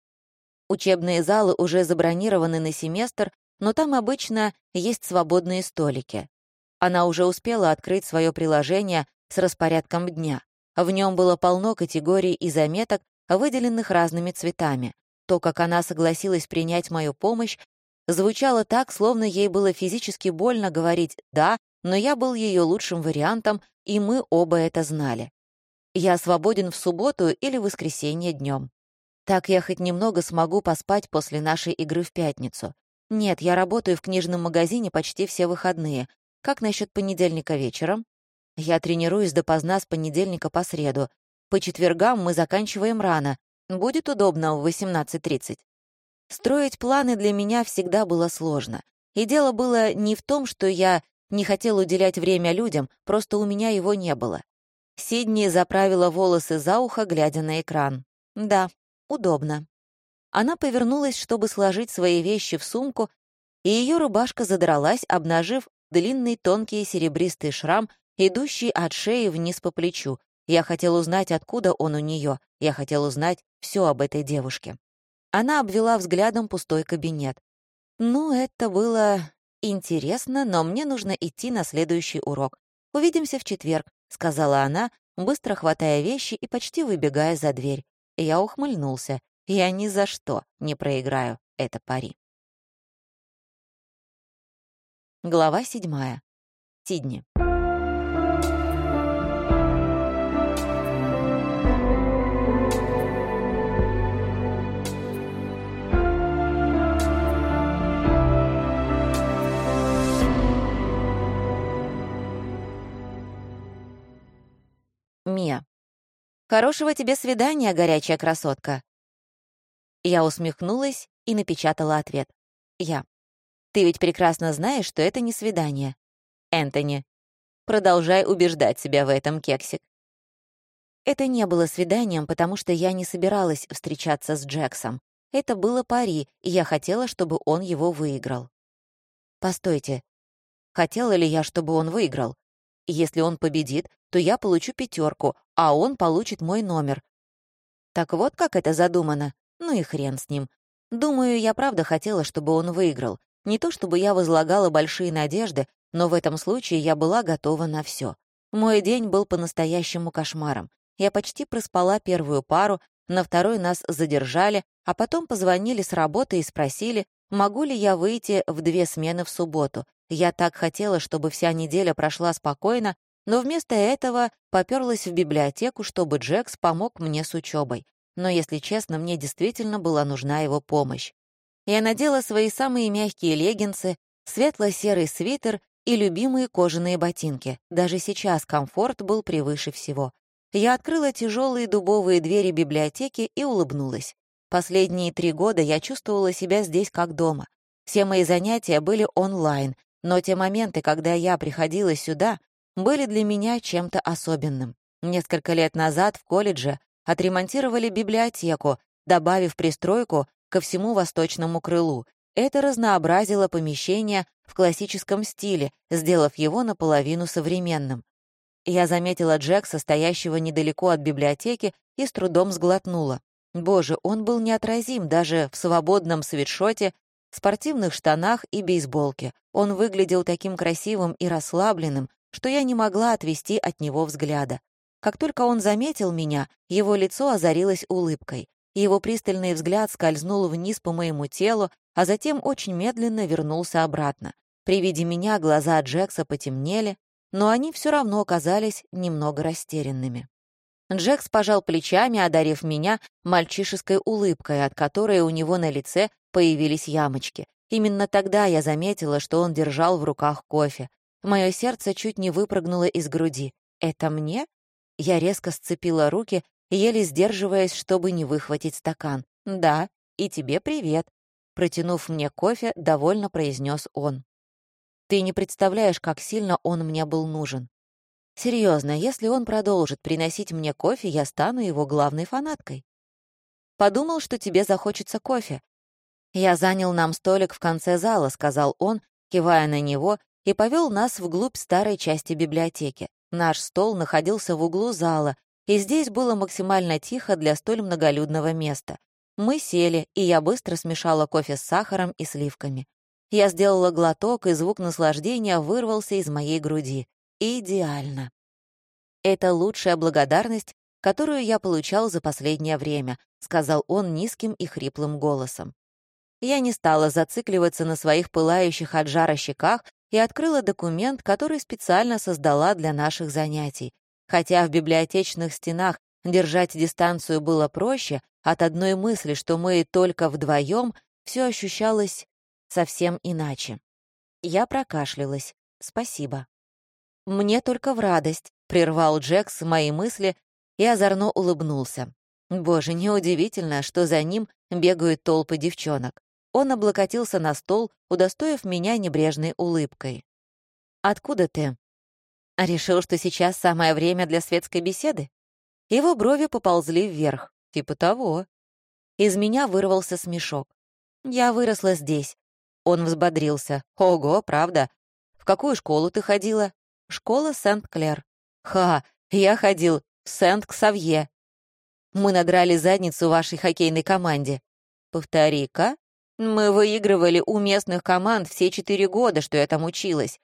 Учебные залы уже забронированы на семестр, но там обычно есть свободные столики. Она уже успела открыть свое приложение с распорядком дня. В нем было полно категорий и заметок, выделенных разными цветами. То, как она согласилась принять мою помощь, звучало так, словно ей было физически больно говорить «да», но я был ее лучшим вариантом, и мы оба это знали. Я свободен в субботу или воскресенье днем. Так я хоть немного смогу поспать после нашей игры в пятницу. Нет, я работаю в книжном магазине почти все выходные. Как насчет понедельника вечером? Я тренируюсь допоздна с понедельника по среду. По четвергам мы заканчиваем рано. Будет удобно в 18.30. Строить планы для меня всегда было сложно. И дело было не в том, что я не хотел уделять время людям, просто у меня его не было. Сидни заправила волосы за ухо, глядя на экран. Да, удобно. Она повернулась, чтобы сложить свои вещи в сумку, и ее рубашка задралась, обнажив длинный тонкий серебристый шрам, идущий от шеи вниз по плечу. Я хотел узнать, откуда он у нее. Я хотел узнать все об этой девушке. Она обвела взглядом пустой кабинет. Ну, это было «Интересно, но мне нужно идти на следующий урок. Увидимся в четверг», — сказала она, быстро хватая вещи и почти выбегая за дверь. Я ухмыльнулся. Я ни за что не проиграю это пари. Глава седьмая. Сидни. «Хорошего тебе свидания, горячая красотка!» Я усмехнулась и напечатала ответ. Я. «Ты ведь прекрасно знаешь, что это не свидание». Энтони. «Продолжай убеждать себя в этом, кексик». Это не было свиданием, потому что я не собиралась встречаться с Джексом. Это было пари, и я хотела, чтобы он его выиграл. Постойте. Хотела ли я, чтобы он выиграл? Если он победит, то я получу пятерку, а он получит мой номер. Так вот как это задумано. Ну и хрен с ним. Думаю, я правда хотела, чтобы он выиграл. Не то чтобы я возлагала большие надежды, но в этом случае я была готова на все. Мой день был по-настоящему кошмаром. Я почти проспала первую пару, на второй нас задержали, а потом позвонили с работы и спросили, могу ли я выйти в две смены в субботу. Я так хотела, чтобы вся неделя прошла спокойно, но вместо этого попёрлась в библиотеку, чтобы Джекс помог мне с учебой. Но, если честно, мне действительно была нужна его помощь. Я надела свои самые мягкие леггинсы, светло-серый свитер и любимые кожаные ботинки. Даже сейчас комфорт был превыше всего. Я открыла тяжелые дубовые двери библиотеки и улыбнулась. Последние три года я чувствовала себя здесь как дома. Все мои занятия были онлайн, но те моменты, когда я приходила сюда, были для меня чем-то особенным. Несколько лет назад в колледже отремонтировали библиотеку, добавив пристройку ко всему восточному крылу. Это разнообразило помещение в классическом стиле, сделав его наполовину современным. Я заметила Джекса, стоящего недалеко от библиотеки, и с трудом сглотнула. Боже, он был неотразим даже в свободном свитшоте, спортивных штанах и бейсболке. Он выглядел таким красивым и расслабленным, что я не могла отвести от него взгляда. Как только он заметил меня, его лицо озарилось улыбкой. Его пристальный взгляд скользнул вниз по моему телу, а затем очень медленно вернулся обратно. При виде меня глаза Джекса потемнели, но они все равно оказались немного растерянными. Джекс пожал плечами, одарив меня мальчишеской улыбкой, от которой у него на лице появились ямочки. Именно тогда я заметила, что он держал в руках кофе. Мое сердце чуть не выпрыгнуло из груди. «Это мне?» Я резко сцепила руки, еле сдерживаясь, чтобы не выхватить стакан. «Да, и тебе привет», — протянув мне кофе, довольно произнес он. «Ты не представляешь, как сильно он мне был нужен. Серьезно, если он продолжит приносить мне кофе, я стану его главной фанаткой. Подумал, что тебе захочется кофе. Я занял нам столик в конце зала, сказал он, кивая на него, и повел нас вглубь старой части библиотеки. Наш стол находился в углу зала, и здесь было максимально тихо для столь многолюдного места. Мы сели, и я быстро смешала кофе с сахаром и сливками. Я сделала глоток, и звук наслаждения вырвался из моей груди. Идеально. Это лучшая благодарность, которую я получал за последнее время, сказал он низким и хриплым голосом. Я не стала зацикливаться на своих пылающих от жара щеках и открыла документ, который специально создала для наших занятий. Хотя в библиотечных стенах держать дистанцию было проще, от одной мысли, что мы только вдвоем, все ощущалось совсем иначе. Я прокашлялась. Спасибо. «Мне только в радость», — прервал Джекс мои мысли и озорно улыбнулся. Боже, неудивительно, что за ним бегают толпы девчонок. Он облокотился на стол, удостоив меня небрежной улыбкой. «Откуда ты?» «Решил, что сейчас самое время для светской беседы?» Его брови поползли вверх, типа того. Из меня вырвался смешок. «Я выросла здесь». Он взбодрился. «Ого, правда? В какую школу ты ходила?» Школа Сент-Клер. Ха, я ходил в Сент-Ксавье. Мы надрали задницу вашей хоккейной команде. Повтори-ка. Мы выигрывали у местных команд все четыре года, что я там училась.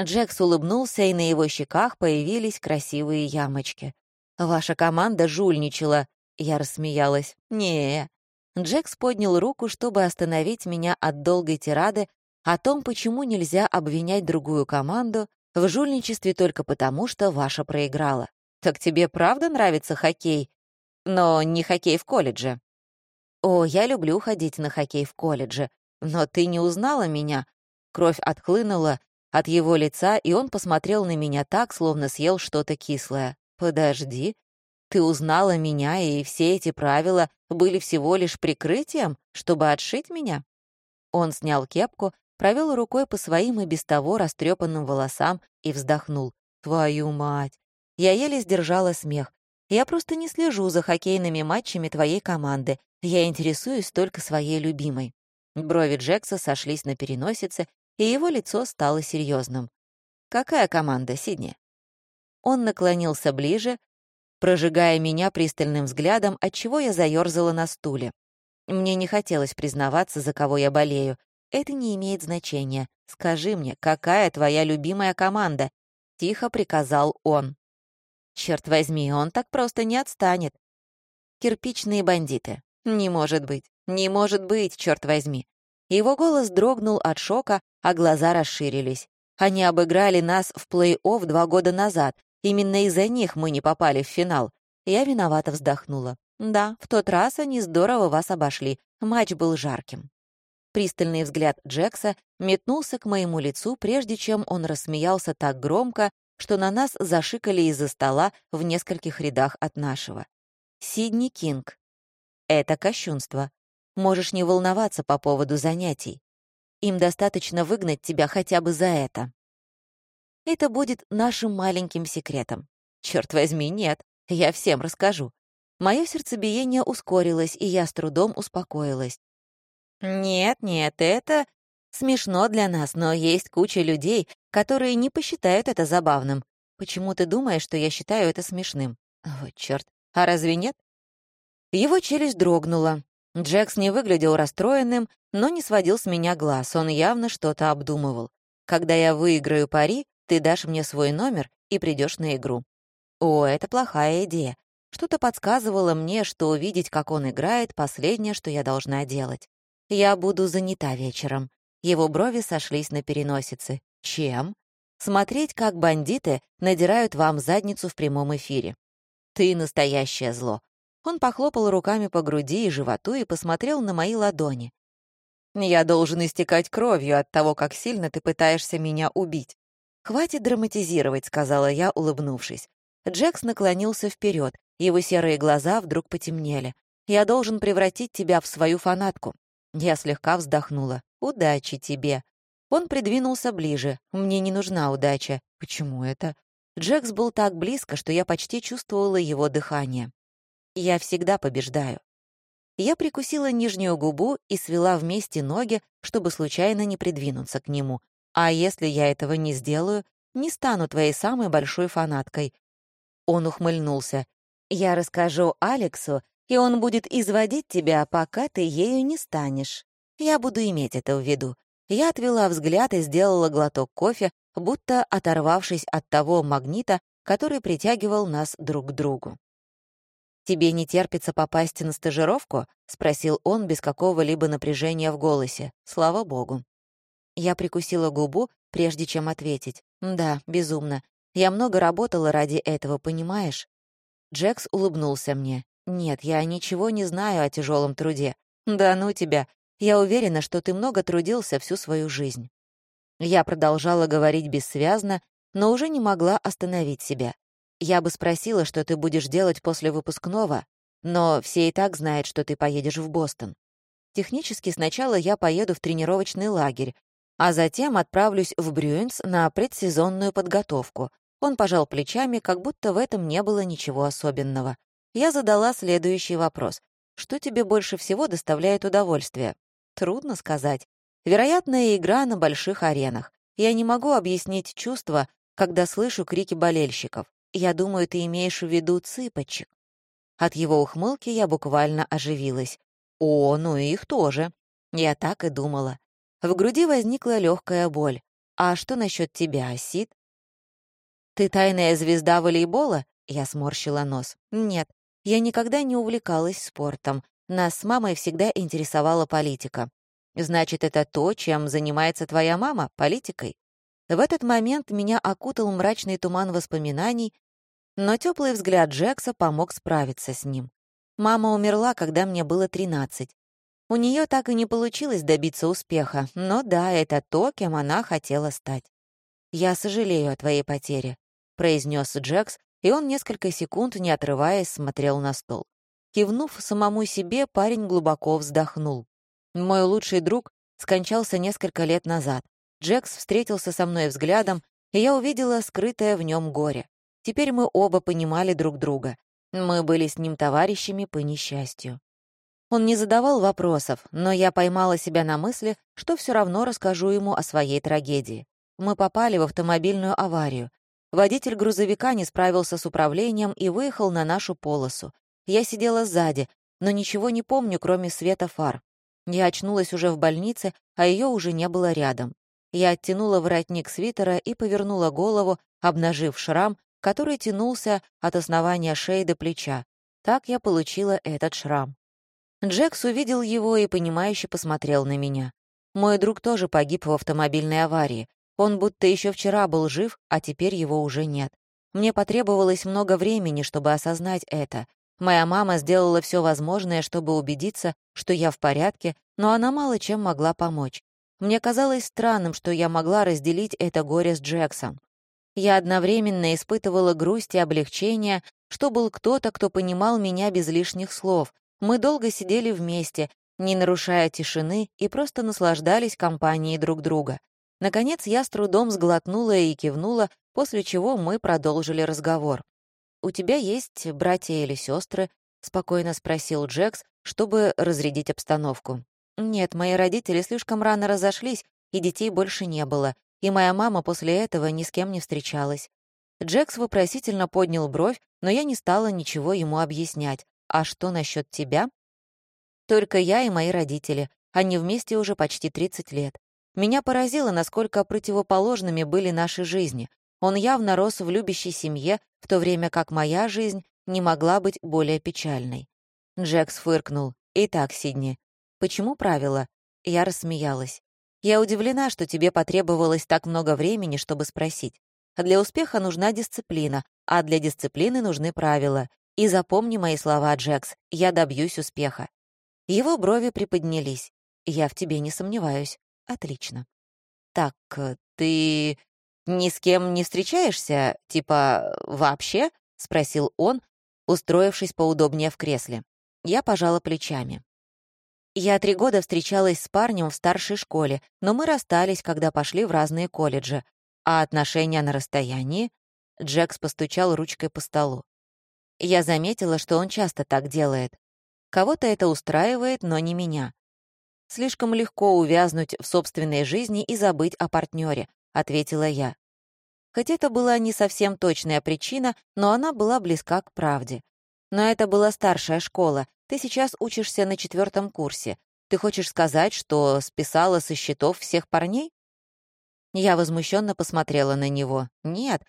Джекс улыбнулся, и на его щеках появились красивые ямочки. «Ваша команда жульничала», — я рассмеялась. не Джекс поднял руку, чтобы остановить меня от долгой тирады о том, почему нельзя обвинять другую команду в жульничестве только потому, что ваша проиграла. Так тебе правда нравится хоккей? Но не хоккей в колледже. О, я люблю ходить на хоккей в колледже. Но ты не узнала меня. Кровь отхлынула от его лица, и он посмотрел на меня так, словно съел что-то кислое. Подожди. Ты узнала меня, и все эти правила были всего лишь прикрытием, чтобы отшить меня? Он снял кепку провел рукой по своим и без того растрепанным волосам и вздохнул. «Твою мать!» Я еле сдержала смех. «Я просто не слежу за хоккейными матчами твоей команды. Я интересуюсь только своей любимой». Брови Джекса сошлись на переносице, и его лицо стало серьезным. «Какая команда, Сидни?» Он наклонился ближе, прожигая меня пристальным взглядом, отчего я заёрзала на стуле. Мне не хотелось признаваться, за кого я болею. Это не имеет значения. Скажи мне, какая твоя любимая команда? Тихо приказал он. Черт возьми, он так просто не отстанет. Кирпичные бандиты. Не может быть. Не может быть, черт возьми. Его голос дрогнул от шока, а глаза расширились. Они обыграли нас в плей-офф два года назад. Именно из-за них мы не попали в финал. Я виновато вздохнула. Да, в тот раз они здорово вас обошли. Матч был жарким. Пристальный взгляд Джекса метнулся к моему лицу, прежде чем он рассмеялся так громко, что на нас зашикали из-за стола в нескольких рядах от нашего. «Сидни Кинг. Это кощунство. Можешь не волноваться по поводу занятий. Им достаточно выгнать тебя хотя бы за это. Это будет нашим маленьким секретом. Черт возьми, нет, я всем расскажу. Мое сердцебиение ускорилось, и я с трудом успокоилась. Нет, нет, это смешно для нас, но есть куча людей, которые не посчитают это забавным. Почему ты думаешь, что я считаю это смешным? Вот чёрт. А разве нет? Его челюсть дрогнула. Джекс не выглядел расстроенным, но не сводил с меня глаз, он явно что-то обдумывал. «Когда я выиграю пари, ты дашь мне свой номер и придешь на игру». О, это плохая идея. Что-то подсказывало мне, что увидеть, как он играет, последнее, что я должна делать. Я буду занята вечером. Его брови сошлись на переносице. Чем? Смотреть, как бандиты надирают вам задницу в прямом эфире. Ты настоящее зло. Он похлопал руками по груди и животу и посмотрел на мои ладони. «Я должен истекать кровью от того, как сильно ты пытаешься меня убить». «Хватит драматизировать», — сказала я, улыбнувшись. Джекс наклонился вперед, его серые глаза вдруг потемнели. «Я должен превратить тебя в свою фанатку». Я слегка вздохнула. «Удачи тебе». Он придвинулся ближе. «Мне не нужна удача». «Почему это?» Джекс был так близко, что я почти чувствовала его дыхание. Я всегда побеждаю. Я прикусила нижнюю губу и свела вместе ноги, чтобы случайно не придвинуться к нему. А если я этого не сделаю, не стану твоей самой большой фанаткой. Он ухмыльнулся. Я расскажу Алексу, и он будет изводить тебя, пока ты ею не станешь. Я буду иметь это в виду. Я отвела взгляд и сделала глоток кофе, будто оторвавшись от того магнита, который притягивал нас друг к другу. «Тебе не терпится попасть на стажировку?» — спросил он без какого-либо напряжения в голосе. «Слава богу». Я прикусила губу, прежде чем ответить. «Да, безумно. Я много работала ради этого, понимаешь?» Джекс улыбнулся мне. «Нет, я ничего не знаю о тяжелом труде. Да ну тебя. Я уверена, что ты много трудился всю свою жизнь». Я продолжала говорить бессвязно, но уже не могла остановить себя. Я бы спросила, что ты будешь делать после выпускного, но все и так знают, что ты поедешь в Бостон. Технически сначала я поеду в тренировочный лагерь, а затем отправлюсь в Брюинс на предсезонную подготовку. Он пожал плечами, как будто в этом не было ничего особенного. Я задала следующий вопрос. Что тебе больше всего доставляет удовольствие? Трудно сказать. Вероятно, игра на больших аренах. Я не могу объяснить чувства, когда слышу крики болельщиков. Я думаю, ты имеешь в виду цыпочек». От его ухмылки я буквально оживилась. «О, ну и их тоже». Я так и думала. В груди возникла легкая боль. «А что насчет тебя, Сид?» «Ты тайная звезда волейбола?» Я сморщила нос. «Нет, я никогда не увлекалась спортом. Нас с мамой всегда интересовала политика. Значит, это то, чем занимается твоя мама, политикой?» В этот момент меня окутал мрачный туман воспоминаний, но теплый взгляд Джекса помог справиться с ним. Мама умерла, когда мне было 13. У нее так и не получилось добиться успеха, но да, это то, кем она хотела стать. «Я сожалею о твоей потере», — произнес Джекс, и он несколько секунд, не отрываясь, смотрел на стол. Кивнув самому себе, парень глубоко вздохнул. «Мой лучший друг скончался несколько лет назад. Джекс встретился со мной взглядом, и я увидела скрытое в нем горе. Теперь мы оба понимали друг друга. Мы были с ним товарищами по несчастью. Он не задавал вопросов, но я поймала себя на мысли, что все равно расскажу ему о своей трагедии. мы попали в автомобильную аварию. Водитель грузовика не справился с управлением и выехал на нашу полосу. Я сидела сзади, но ничего не помню, кроме света фар. Я очнулась уже в больнице, а ее уже не было рядом. Я оттянула воротник свитера и повернула голову, обнажив шрам, который тянулся от основания шеи до плеча. Так я получила этот шрам. Джекс увидел его и, понимающе посмотрел на меня. Мой друг тоже погиб в автомобильной аварии. Он будто еще вчера был жив, а теперь его уже нет. Мне потребовалось много времени, чтобы осознать это. Моя мама сделала все возможное, чтобы убедиться, что я в порядке, но она мало чем могла помочь. Мне казалось странным, что я могла разделить это горе с Джексом. Я одновременно испытывала грусть и облегчение, что был кто-то, кто понимал меня без лишних слов. Мы долго сидели вместе, не нарушая тишины, и просто наслаждались компанией друг друга. Наконец я с трудом сглотнула и кивнула, после чего мы продолжили разговор. «У тебя есть братья или сестры? спокойно спросил Джекс, чтобы разрядить обстановку. Нет, мои родители слишком рано разошлись, и детей больше не было, и моя мама после этого ни с кем не встречалась. Джекс вопросительно поднял бровь, но я не стала ничего ему объяснять. «А что насчет тебя?» «Только я и мои родители. Они вместе уже почти 30 лет. Меня поразило, насколько противоположными были наши жизни. Он явно рос в любящей семье, в то время как моя жизнь не могла быть более печальной. Джекс фыркнул. «Итак, Сидни, Почему правила? Я рассмеялась. Я удивлена, что тебе потребовалось так много времени, чтобы спросить. Для успеха нужна дисциплина, а для дисциплины нужны правила. И запомни мои слова, Джекс, я добьюсь успеха. Его брови приподнялись. Я в тебе не сомневаюсь. Отлично. Так, э, ты ни с кем не встречаешься? Типа, вообще? Спросил он, устроившись поудобнее в кресле. Я пожала плечами. Я три года встречалась с парнем в старшей школе, но мы расстались, когда пошли в разные колледжи. А отношения на расстоянии? Джекс постучал ручкой по столу. Я заметила, что он часто так делает. Кого-то это устраивает, но не меня. Слишком легко увязнуть в собственной жизни и забыть о партнере, ответила я. Хоть это была не совсем точная причина, но она была близка к правде. Но это была старшая школа, ты сейчас учишься на четвертом курсе. Ты хочешь сказать, что списала со счетов всех парней?» Я возмущенно посмотрела на него. «Нет,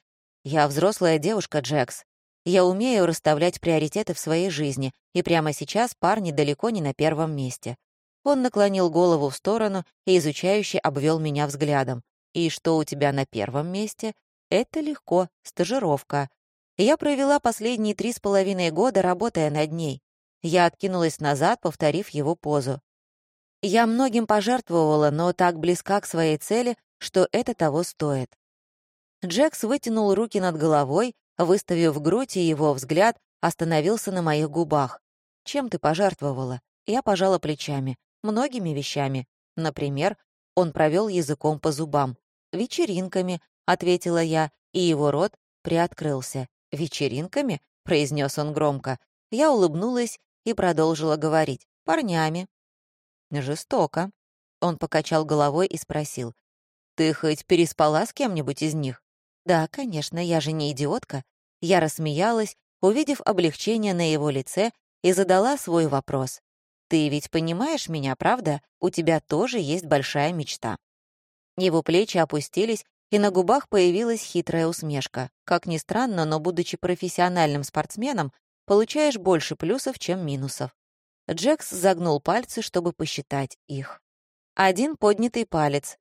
я взрослая девушка, Джекс. Я умею расставлять приоритеты в своей жизни, и прямо сейчас парни далеко не на первом месте». Он наклонил голову в сторону и изучающе обвел меня взглядом. «И что у тебя на первом месте?» «Это легко, стажировка. Я провела последние три с половиной года, работая над ней. Я откинулась назад, повторив его позу. Я многим пожертвовала, но так близка к своей цели, что это того стоит. Джекс вытянул руки над головой, выставив грудь, и его взгляд остановился на моих губах. «Чем ты пожертвовала?» Я пожала плечами. Многими вещами. Например, он провел языком по зубам. «Вечеринками», — ответила я, и его рот приоткрылся. «Вечеринками?» — произнес он громко. Я улыбнулась и продолжила говорить. «Парнями». «Жестоко». Он покачал головой и спросил. «Ты хоть переспала с кем-нибудь из них?» «Да, конечно, я же не идиотка». Я рассмеялась, увидев облегчение на его лице, и задала свой вопрос. «Ты ведь понимаешь меня, правда? У тебя тоже есть большая мечта». Его плечи опустились, и на губах появилась хитрая усмешка. Как ни странно, но, будучи профессиональным спортсменом, получаешь больше плюсов, чем минусов. Джекс загнул пальцы, чтобы посчитать их. Один поднятый палец.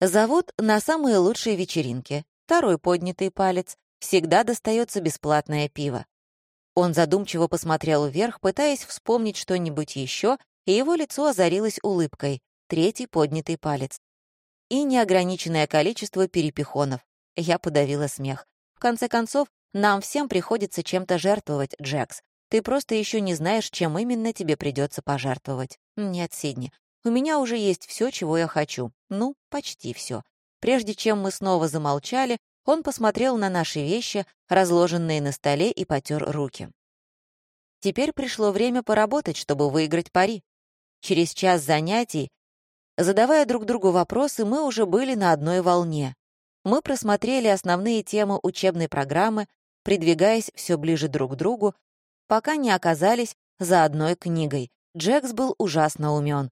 Зовут на самые лучшие вечеринки. Второй поднятый палец. Всегда достается бесплатное пиво. Он задумчиво посмотрел вверх, пытаясь вспомнить что-нибудь еще, и его лицо озарилось улыбкой. Третий поднятый палец. И неограниченное количество перепихонов. Я подавила смех. В конце концов, нам всем приходится чем-то жертвовать, Джекс. Ты просто еще не знаешь, чем именно тебе придется пожертвовать. Нет, Сидни, у меня уже есть все, чего я хочу. Ну, почти все. Прежде чем мы снова замолчали, он посмотрел на наши вещи, разложенные на столе, и потер руки. Теперь пришло время поработать, чтобы выиграть пари. Через час занятий, задавая друг другу вопросы, мы уже были на одной волне. Мы просмотрели основные темы учебной программы, придвигаясь все ближе друг к другу, пока не оказались за одной книгой. Джекс был ужасно умен.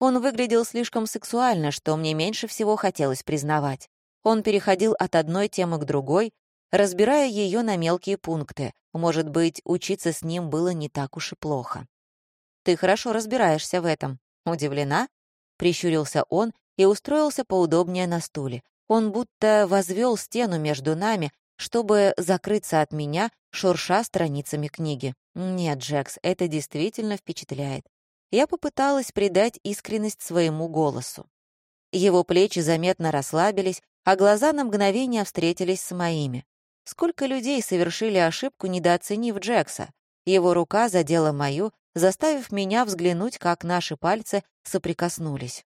Он выглядел слишком сексуально, что мне меньше всего хотелось признавать. Он переходил от одной темы к другой, разбирая ее на мелкие пункты. Может быть, учиться с ним было не так уж и плохо. «Ты хорошо разбираешься в этом. Удивлена?» — прищурился он и устроился поудобнее на стуле. Он будто возвел стену между нами, чтобы закрыться от меня, шурша страницами книги. Нет, Джекс, это действительно впечатляет. Я попыталась придать искренность своему голосу. Его плечи заметно расслабились, а глаза на мгновение встретились с моими. Сколько людей совершили ошибку, недооценив Джекса. Его рука задела мою, заставив меня взглянуть, как наши пальцы соприкоснулись.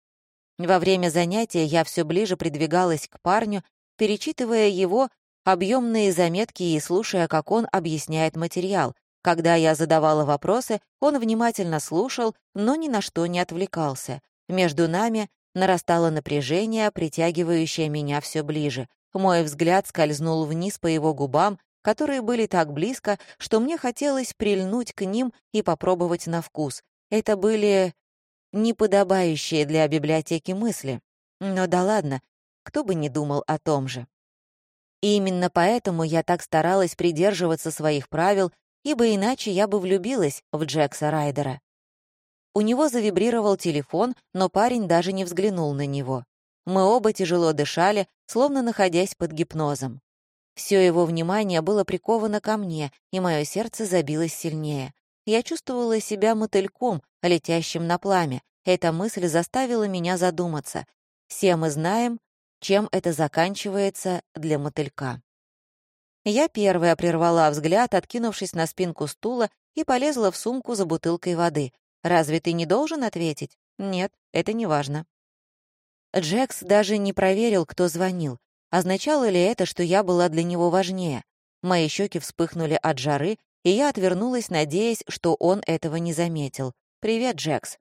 Во время занятия я все ближе придвигалась к парню, перечитывая его объемные заметки и слушая, как он объясняет материал. Когда я задавала вопросы, он внимательно слушал, но ни на что не отвлекался. Между нами нарастало напряжение, притягивающее меня все ближе. Мой взгляд скользнул вниз по его губам, которые были так близко, что мне хотелось прильнуть к ним и попробовать на вкус. Это были неподобающие для библиотеки мысли. Но да ладно, кто бы не думал о том же. И именно поэтому я так старалась придерживаться своих правил, ибо иначе я бы влюбилась в Джекса Райдера. У него завибрировал телефон, но парень даже не взглянул на него. Мы оба тяжело дышали, словно находясь под гипнозом. Все его внимание было приковано ко мне, и мое сердце забилось сильнее. Я чувствовала себя мотыльком, летящим на пламя. Эта мысль заставила меня задуматься. Все мы знаем, чем это заканчивается для мотылька. Я первая прервала взгляд, откинувшись на спинку стула, и полезла в сумку за бутылкой воды. «Разве ты не должен ответить?» «Нет, это не важно». Джекс даже не проверил, кто звонил. Означало ли это, что я была для него важнее? Мои щеки вспыхнули от жары, и я отвернулась, надеясь, что он этого не заметил. «Привет, Джекс».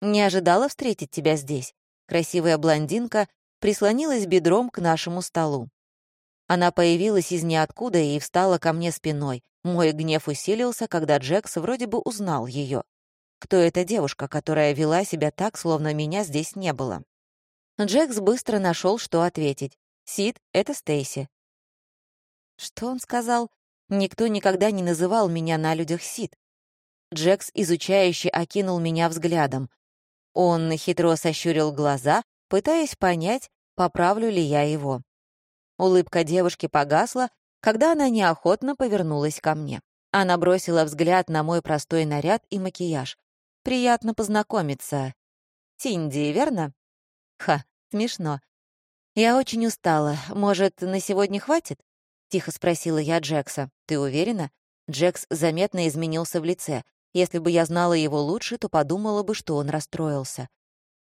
«Не ожидала встретить тебя здесь». Красивая блондинка прислонилась бедром к нашему столу. Она появилась из ниоткуда и встала ко мне спиной. Мой гнев усилился, когда Джекс вроде бы узнал ее. Кто эта девушка, которая вела себя так, словно меня здесь не было? Джекс быстро нашел, что ответить. «Сид, это Стейси». Что он сказал? Никто никогда не называл меня на людях Сид. Джекс изучающе окинул меня взглядом. Он хитро сощурил глаза, пытаясь понять, поправлю ли я его. Улыбка девушки погасла, когда она неохотно повернулась ко мне. Она бросила взгляд на мой простой наряд и макияж. «Приятно познакомиться. Тинди, верно?» «Ха, смешно. Я очень устала. Может, на сегодня хватит?» — тихо спросила я Джекса. «Ты уверена?» Джекс заметно изменился в лице. Если бы я знала его лучше, то подумала бы, что он расстроился.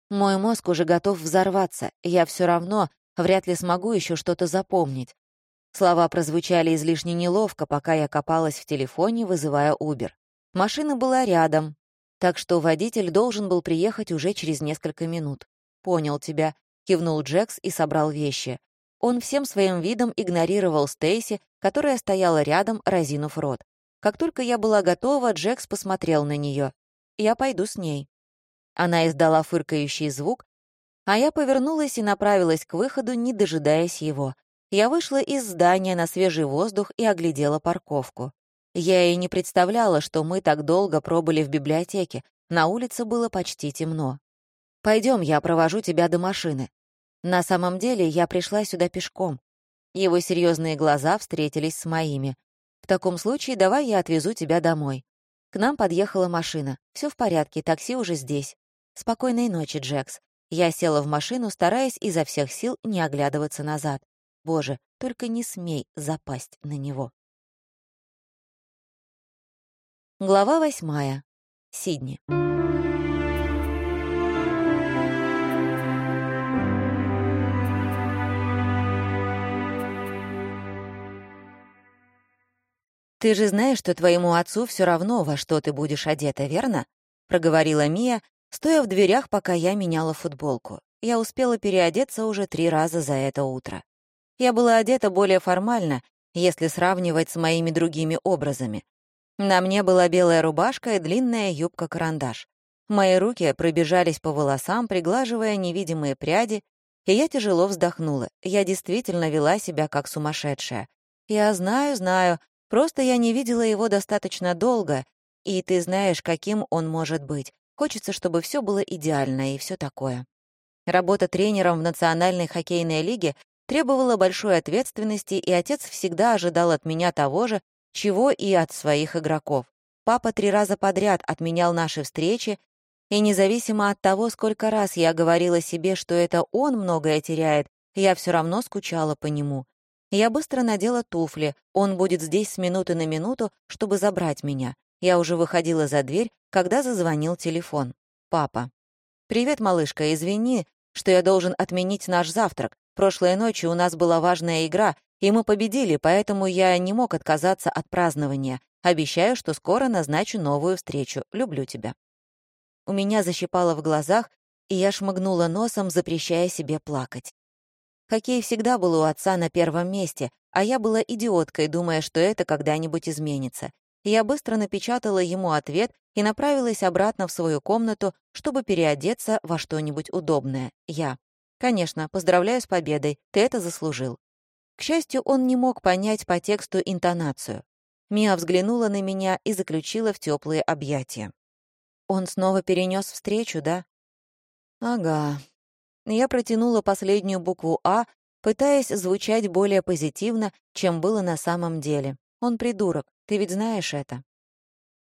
Мой мозг уже готов взорваться. Я все равно вряд ли смогу еще что-то запомнить. Слова прозвучали излишне неловко, пока я копалась в телефоне, вызывая Убер. Машина была рядом, так что водитель должен был приехать уже через несколько минут. «Понял тебя», — кивнул Джекс и собрал вещи. Он всем своим видом игнорировал Стейси, которая стояла рядом, разинув рот. Как только я была готова, Джекс посмотрел на нее. «Я пойду с ней». Она издала фыркающий звук, а я повернулась и направилась к выходу, не дожидаясь его. Я вышла из здания на свежий воздух и оглядела парковку. Я и не представляла, что мы так долго пробыли в библиотеке. На улице было почти темно. Пойдем, я провожу тебя до машины. На самом деле я пришла сюда пешком. Его серьезные глаза встретились с моими. В таком случае давай я отвезу тебя домой. К нам подъехала машина. Все в порядке, такси уже здесь. Спокойной ночи, Джекс. Я села в машину, стараясь изо всех сил не оглядываться назад. Боже, только не смей запасть на него. Глава восьмая. Сидни. «Ты же знаешь, что твоему отцу все равно, во что ты будешь одета, верно?» — проговорила Мия, стоя в дверях, пока я меняла футболку. Я успела переодеться уже три раза за это утро. Я была одета более формально, если сравнивать с моими другими образами. На мне была белая рубашка и длинная юбка-карандаш. Мои руки пробежались по волосам, приглаживая невидимые пряди, и я тяжело вздохнула. Я действительно вела себя как сумасшедшая. Я знаю, знаю, просто я не видела его достаточно долго, и ты знаешь, каким он может быть. Хочется, чтобы все было идеально и все такое. Работа тренером в Национальной хоккейной лиге требовала большой ответственности, и отец всегда ожидал от меня того же, чего и от своих игроков. Папа три раза подряд отменял наши встречи, и независимо от того, сколько раз я говорила себе, что это он многое теряет, я все равно скучала по нему. Я быстро надела туфли, он будет здесь с минуты на минуту, чтобы забрать меня. Я уже выходила за дверь, когда зазвонил телефон. Папа. «Привет, малышка, извини, что я должен отменить наш завтрак. Прошлой ночью у нас была важная игра, и мы победили, поэтому я не мог отказаться от празднования. Обещаю, что скоро назначу новую встречу. Люблю тебя». У меня защипало в глазах, и я шмыгнула носом, запрещая себе плакать. Хоккей всегда был у отца на первом месте, а я была идиоткой, думая, что это когда-нибудь изменится. Я быстро напечатала ему ответ и направилась обратно в свою комнату, чтобы переодеться во что-нибудь удобное. Я. «Конечно, поздравляю с победой, ты это заслужил». К счастью, он не мог понять по тексту интонацию. Мия взглянула на меня и заключила в теплые объятия. «Он снова перенес встречу, да?» «Ага». Я протянула последнюю букву «А», пытаясь звучать более позитивно, чем было на самом деле. Он придурок, ты ведь знаешь это.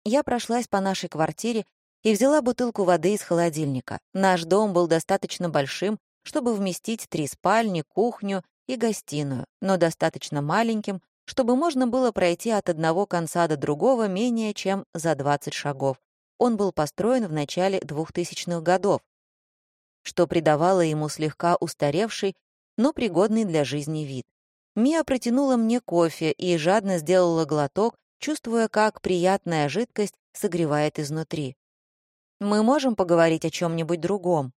Я прошлась по нашей квартире и взяла бутылку воды из холодильника. Наш дом был достаточно большим, чтобы вместить три спальни, кухню и гостиную, но достаточно маленьким, чтобы можно было пройти от одного конца до другого менее чем за 20 шагов. Он был построен в начале 2000-х годов, что придавало ему слегка устаревший, но пригодный для жизни вид. Мия протянула мне кофе и жадно сделала глоток, чувствуя, как приятная жидкость согревает изнутри. «Мы можем поговорить о чем-нибудь другом?»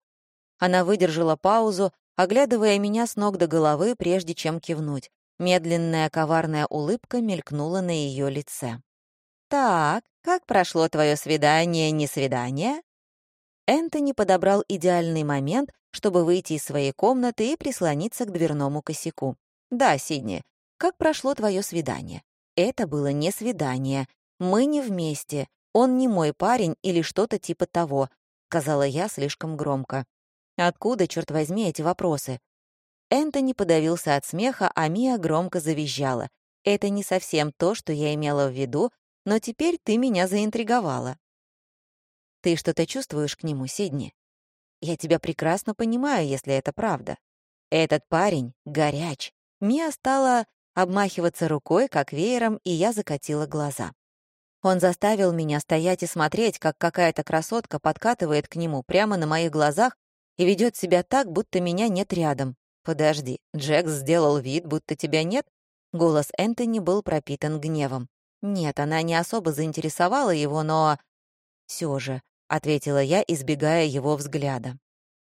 Она выдержала паузу, оглядывая меня с ног до головы, прежде чем кивнуть. Медленная коварная улыбка мелькнула на ее лице. «Так, как прошло твое свидание-не свидание?» Энтони подобрал идеальный момент, чтобы выйти из своей комнаты и прислониться к дверному косяку. «Да, Сидни, как прошло твое свидание?» «Это было не свидание. Мы не вместе. Он не мой парень или что-то типа того», — сказала я слишком громко. «Откуда, черт возьми, эти вопросы?» Энтони подавился от смеха, а Мия громко завизжала. «Это не совсем то, что я имела в виду, но теперь ты меня заинтриговала». «Ты что-то чувствуешь к нему, Сидни?» «Я тебя прекрасно понимаю, если это правда. Этот парень горяч. Мия стала обмахиваться рукой, как веером, и я закатила глаза. Он заставил меня стоять и смотреть, как какая-то красотка подкатывает к нему прямо на моих глазах и ведет себя так, будто меня нет рядом. «Подожди, Джекс сделал вид, будто тебя нет?» Голос Энтони был пропитан гневом. Нет, она не особо заинтересовала его, но... «Все же», — ответила я, избегая его взгляда.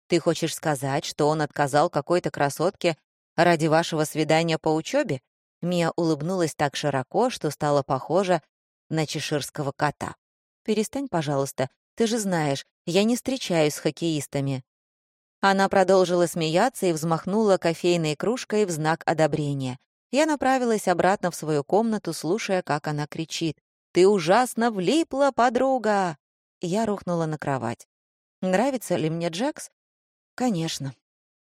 «Ты хочешь сказать, что он отказал какой-то красотке Ради вашего свидания по учебе? Мия улыбнулась так широко, что стала похожа на чеширского кота. «Перестань, пожалуйста. Ты же знаешь, я не встречаюсь с хоккеистами». Она продолжила смеяться и взмахнула кофейной кружкой в знак одобрения. Я направилась обратно в свою комнату, слушая, как она кричит. «Ты ужасно влипла, подруга!» Я рухнула на кровать. Нравится ли мне Джекс? Конечно.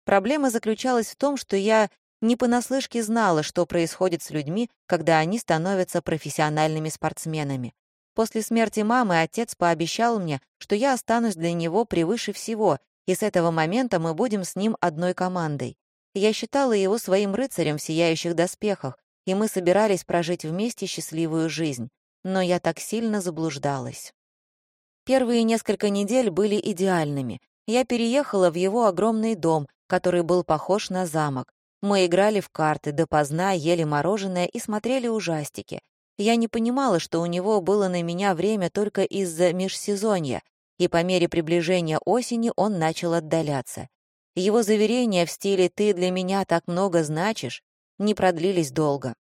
Проблема заключалась в том, что я не понаслышке знала, что происходит с людьми, когда они становятся профессиональными спортсменами. После смерти мамы отец пообещал мне, что я останусь для него превыше всего, и с этого момента мы будем с ним одной командой. Я считала его своим рыцарем в сияющих доспехах, и мы собирались прожить вместе счастливую жизнь. Но я так сильно заблуждалась. Первые несколько недель были идеальными. Я переехала в его огромный дом, который был похож на замок. Мы играли в карты, допоздна ели мороженое и смотрели ужастики. Я не понимала, что у него было на меня время только из-за межсезонья, и по мере приближения осени он начал отдаляться. его заверения в стиле «ты для меня так много значишь» не продлились долго.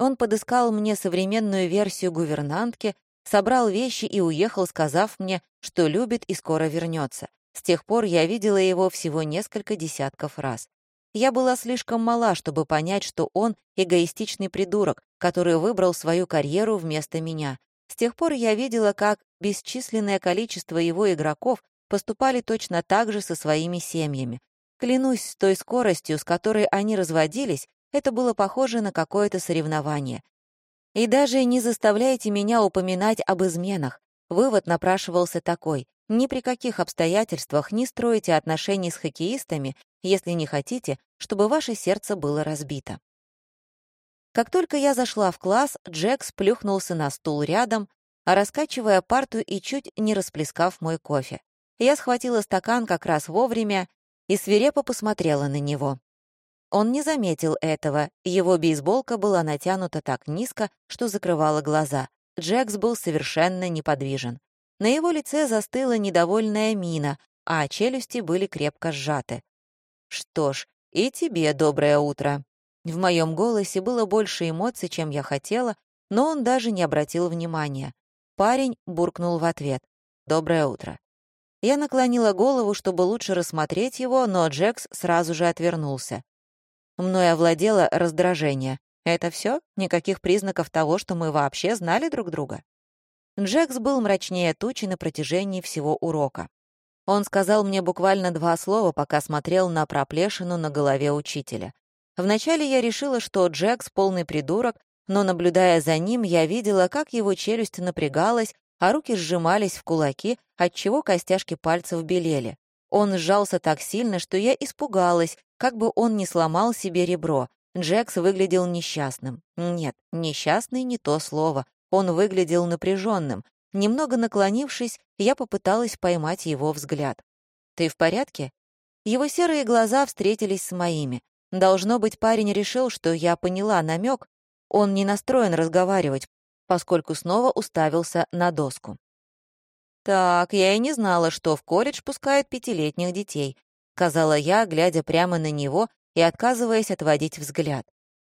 Он подыскал мне современную версию гувернантки, собрал вещи и уехал, сказав мне, что любит и скоро вернется. С тех пор я видела его всего несколько десятков раз. Я была слишком мала, чтобы понять, что он эгоистичный придурок, который выбрал свою карьеру вместо меня. С тех пор я видела, как бесчисленное количество его игроков поступали точно так же со своими семьями. Клянусь, с той скоростью, с которой они разводились, это было похоже на какое-то соревнование. И даже не заставляйте меня упоминать об изменах. Вывод напрашивался такой. Ни при каких обстоятельствах не стройте отношений с хоккеистами, если не хотите, чтобы ваше сердце было разбито. Как только я зашла в класс, Джекс плюхнулся на стул рядом, раскачивая парту и чуть не расплескав мой кофе. Я схватила стакан как раз вовремя и свирепо посмотрела на него. Он не заметил этого, его бейсболка была натянута так низко, что закрывала глаза. Джекс был совершенно неподвижен. На его лице застыла недовольная мина, а челюсти были крепко сжаты. «Что ж, и тебе доброе утро». В моем голосе было больше эмоций, чем я хотела, но он даже не обратил внимания. Парень буркнул в ответ. «Доброе утро». Я наклонила голову, чтобы лучше рассмотреть его, но Джекс сразу же отвернулся. Мной овладело раздражение. Это все? Никаких признаков того, что мы вообще знали друг друга? Джекс был мрачнее тучи на протяжении всего урока. Он сказал мне буквально два слова, пока смотрел на проплешину на голове учителя. Вначале я решила, что Джекс полный придурок, но, наблюдая за ним, я видела, как его челюсть напрягалась, а руки сжимались в кулаки, отчего костяшки пальцев белели. Он сжался так сильно, что я испугалась, как бы он не сломал себе ребро. Джекс выглядел несчастным. Нет, несчастный не то слово. Он выглядел напряженным. Немного наклонившись, я попыталась поймать его взгляд. «Ты в порядке?» Его серые глаза встретились с моими. Должно быть, парень решил, что я поняла намек. Он не настроен разговаривать, поскольку снова уставился на доску. «Так, я и не знала, что в колледж пускают пятилетних детей сказала я, глядя прямо на него и отказываясь отводить взгляд.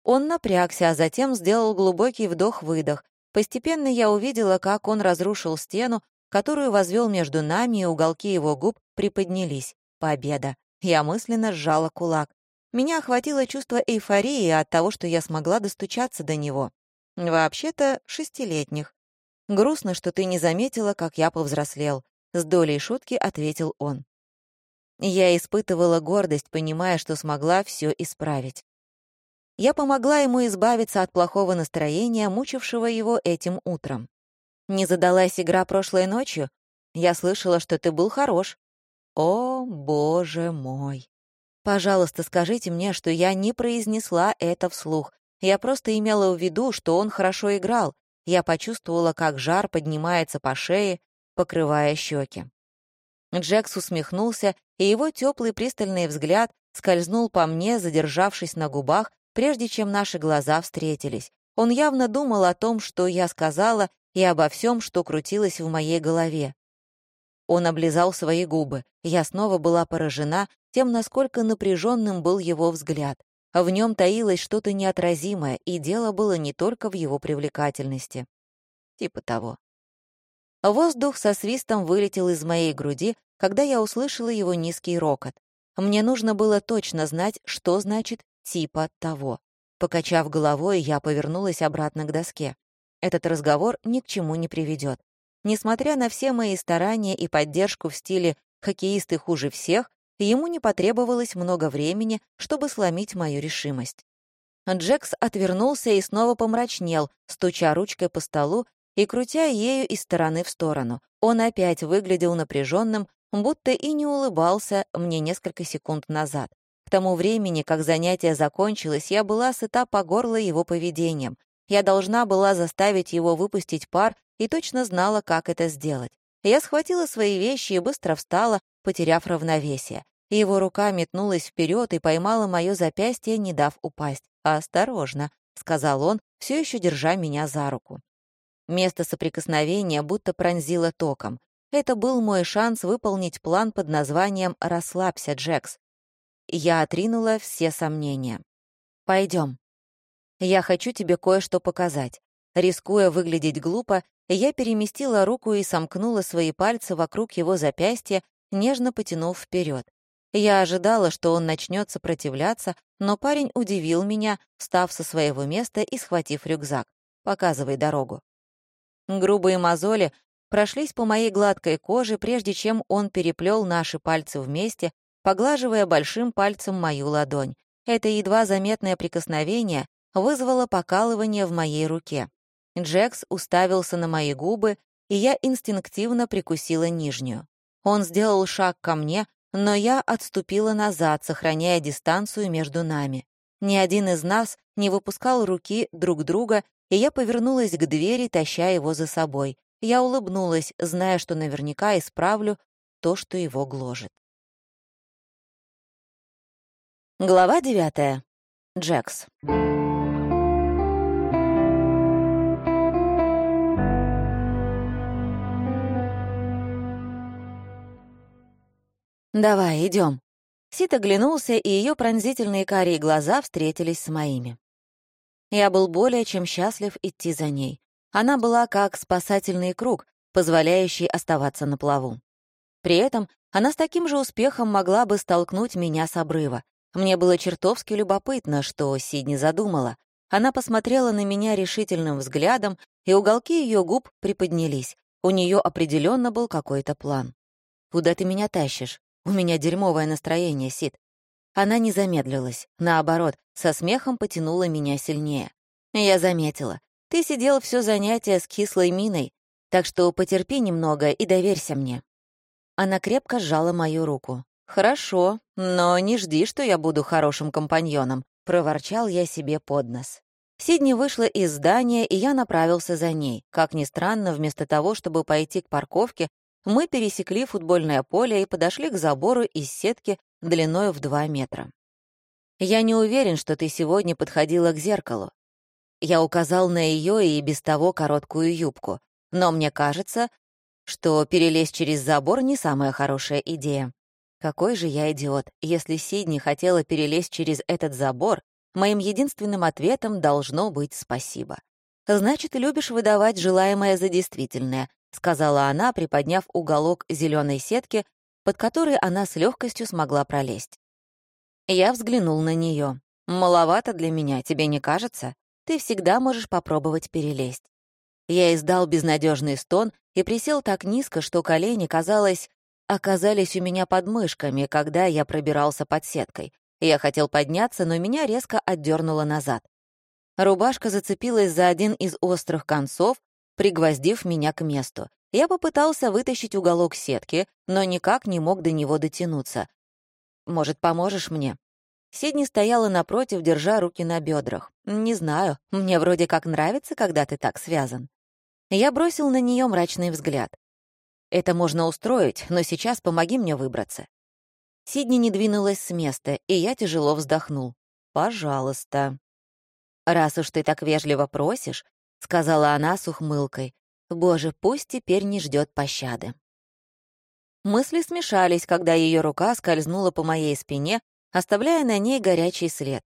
Он напрягся, а затем сделал глубокий вдох-выдох. Постепенно я увидела, как он разрушил стену, которую возвел между нами, и уголки его губ приподнялись. Победа. Я мысленно сжала кулак. Меня охватило чувство эйфории от того, что я смогла достучаться до него. Вообще-то, шестилетних. «Грустно, что ты не заметила, как я повзрослел», — с долей шутки ответил он. Я испытывала гордость, понимая, что смогла все исправить. Я помогла ему избавиться от плохого настроения, мучившего его этим утром. «Не задалась игра прошлой ночью? Я слышала, что ты был хорош». «О, боже мой!» «Пожалуйста, скажите мне, что я не произнесла это вслух. Я просто имела в виду, что он хорошо играл. Я почувствовала, как жар поднимается по шее, покрывая щеки. Джекс усмехнулся, и его теплый пристальный взгляд скользнул по мне, задержавшись на губах, прежде чем наши глаза встретились. Он явно думал о том, что я сказала, и обо всем, что крутилось в моей голове. Он облизал свои губы. Я снова была поражена тем, насколько напряженным был его взгляд. В нем таилось что-то неотразимое, и дело было не только в его привлекательности. Типа того. Воздух со свистом вылетел из моей груди, когда я услышала его низкий рокот. Мне нужно было точно знать, что значит «типа того». Покачав головой, я повернулась обратно к доске. Этот разговор ни к чему не приведет. Несмотря на все мои старания и поддержку в стиле «хоккеисты хуже всех», ему не потребовалось много времени, чтобы сломить мою решимость. Джекс отвернулся и снова помрачнел, стуча ручкой по столу и крутя ею из стороны в сторону. Он опять выглядел напряженным, будто и не улыбался мне несколько секунд назад. К тому времени, как занятие закончилось, я была сыта по горло его поведением. Я должна была заставить его выпустить пар и точно знала, как это сделать. Я схватила свои вещи и быстро встала, потеряв равновесие. Его рука метнулась вперед и поймала мое запястье, не дав упасть. «Осторожно», — сказал он, все еще держа меня за руку. Место соприкосновения будто пронзило током. Это был мой шанс выполнить план под названием «Расслабься, Джекс». я отринула все сомнения. Пойдем. Я хочу тебе кое-что показать. Рискуя выглядеть глупо, я переместила руку и сомкнула свои пальцы вокруг его запястья, нежно потянув вперед. Я ожидала, что он начнет сопротивляться, но парень удивил меня, встав со своего места и схватив рюкзак. «Показывай дорогу». Грубые мозоли прошлись по моей гладкой коже, прежде чем он переплел наши пальцы вместе, поглаживая большим пальцем мою ладонь. Это едва заметное прикосновение вызвало покалывание в моей руке. Джекс уставился на мои губы, и я инстинктивно прикусила нижнюю. Он сделал шаг ко мне, но я отступила назад, сохраняя дистанцию между нами. Ни один из нас не выпускал руки друг друга, и я повернулась к двери, таща его за собой. Я улыбнулась, зная, что наверняка исправлю то, что его гложет. Глава девятая. Джекс. «Давай, идем. Сит оглянулся, и ее пронзительные карие глаза встретились с моими. Я был более чем счастлив идти за ней. Она была как спасательный круг, позволяющий оставаться на плаву. При этом она с таким же успехом могла бы столкнуть меня с обрыва. Мне было чертовски любопытно, что Сидни задумала. Она посмотрела на меня решительным взглядом, и уголки ее губ приподнялись. У нее определенно был какой-то план. «Куда ты меня тащишь?» У меня дерьмовое настроение, Сид. Она не замедлилась. Наоборот, со смехом потянула меня сильнее. Я заметила. Ты сидел все занятие с кислой миной, так что потерпи немного и доверься мне. Она крепко сжала мою руку. «Хорошо, но не жди, что я буду хорошим компаньоном», — проворчал я себе под нос. Сидни вышла из здания, и я направился за ней. Как ни странно, вместо того, чтобы пойти к парковке, мы пересекли футбольное поле и подошли к забору из сетки длиной в 2 метра. «Я не уверен, что ты сегодня подходила к зеркалу». Я указал на ее и без того короткую юбку, но мне кажется, что перелезть через забор не самая хорошая идея. Какой же я идиот. Если Сидни хотела перелезть через этот забор, моим единственным ответом должно быть спасибо. Значит, любишь выдавать желаемое за действительное, сказала она, приподняв уголок зеленой сетки, под которой она с легкостью смогла пролезть. Я взглянул на нее. «Маловато для меня, тебе не кажется? Ты всегда можешь попробовать перелезть». Я издал безнадежный стон и присел так низко, что колени, казалось, оказались у меня под мышками, когда я пробирался под сеткой. Я хотел подняться, но меня резко отдернуло назад. Рубашка зацепилась за один из острых концов, пригвоздив меня к месту. Я попытался вытащить уголок сетки, но никак не мог до него дотянуться. «Может, поможешь мне?» Сидни стояла напротив, держа руки на бедрах. «Не знаю, мне вроде как нравится, когда ты так связан». Я бросил на нее мрачный взгляд. «Это можно устроить, но сейчас помоги мне выбраться». Сидни не двинулась с места, и я тяжело вздохнул. «Пожалуйста». «Раз уж ты так вежливо просишь, — сказала она с ухмылкой. «Боже, пусть теперь не ждет пощады». Мысли смешались, когда ее рука скользнула по моей спине, оставляя на ней горячий след.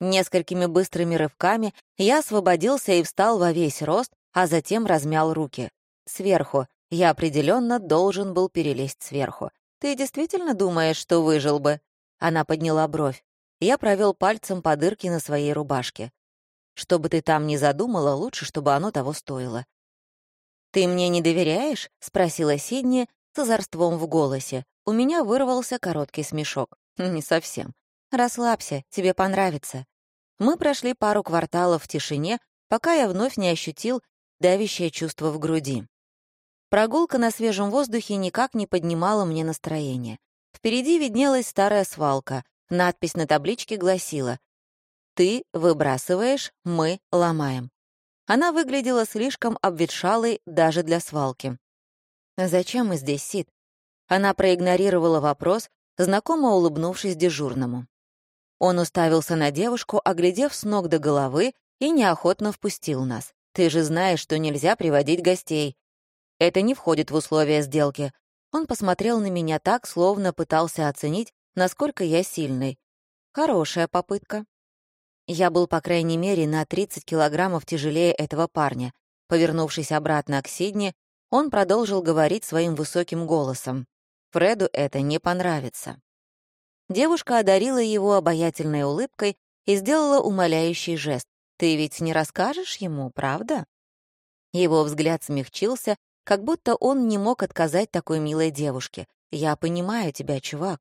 Несколькими быстрыми рывками я освободился и встал во весь рост, а затем размял руки. Сверху. Я определенно должен был перелезть сверху. «Ты действительно думаешь, что выжил бы?» Она подняла бровь. Я провел пальцем по дырке на своей рубашке. Что бы ты там ни задумала, лучше, чтобы оно того стоило. «Ты мне не доверяешь?» — спросила Сидни с озорством в голосе. У меня вырвался короткий смешок. «Не совсем. Расслабься, тебе понравится». Мы прошли пару кварталов в тишине, пока я вновь не ощутил давящее чувство в груди. Прогулка на свежем воздухе никак не поднимала мне настроение. Впереди виднелась старая свалка. Надпись на табличке гласила ты выбрасываешь, мы ломаем. Она выглядела слишком обветшалой даже для свалки. «Зачем мы здесь, Сид?» Она проигнорировала вопрос, знакомо улыбнувшись дежурному. Он уставился на девушку, оглядев с ног до головы, и неохотно впустил нас. «Ты же знаешь, что нельзя приводить гостей. Это не входит в условия сделки». Он посмотрел на меня так, словно пытался оценить, насколько я сильный. Хорошая попытка. Я был, по крайней мере, на 30 килограммов тяжелее этого парня. Повернувшись обратно к Сидни, он продолжил говорить своим высоким голосом. Фреду это не понравится. Девушка одарила его обаятельной улыбкой и сделала умоляющий жест. «Ты ведь не расскажешь ему, правда?» Его взгляд смягчился, как будто он не мог отказать такой милой девушке. «Я понимаю тебя, чувак».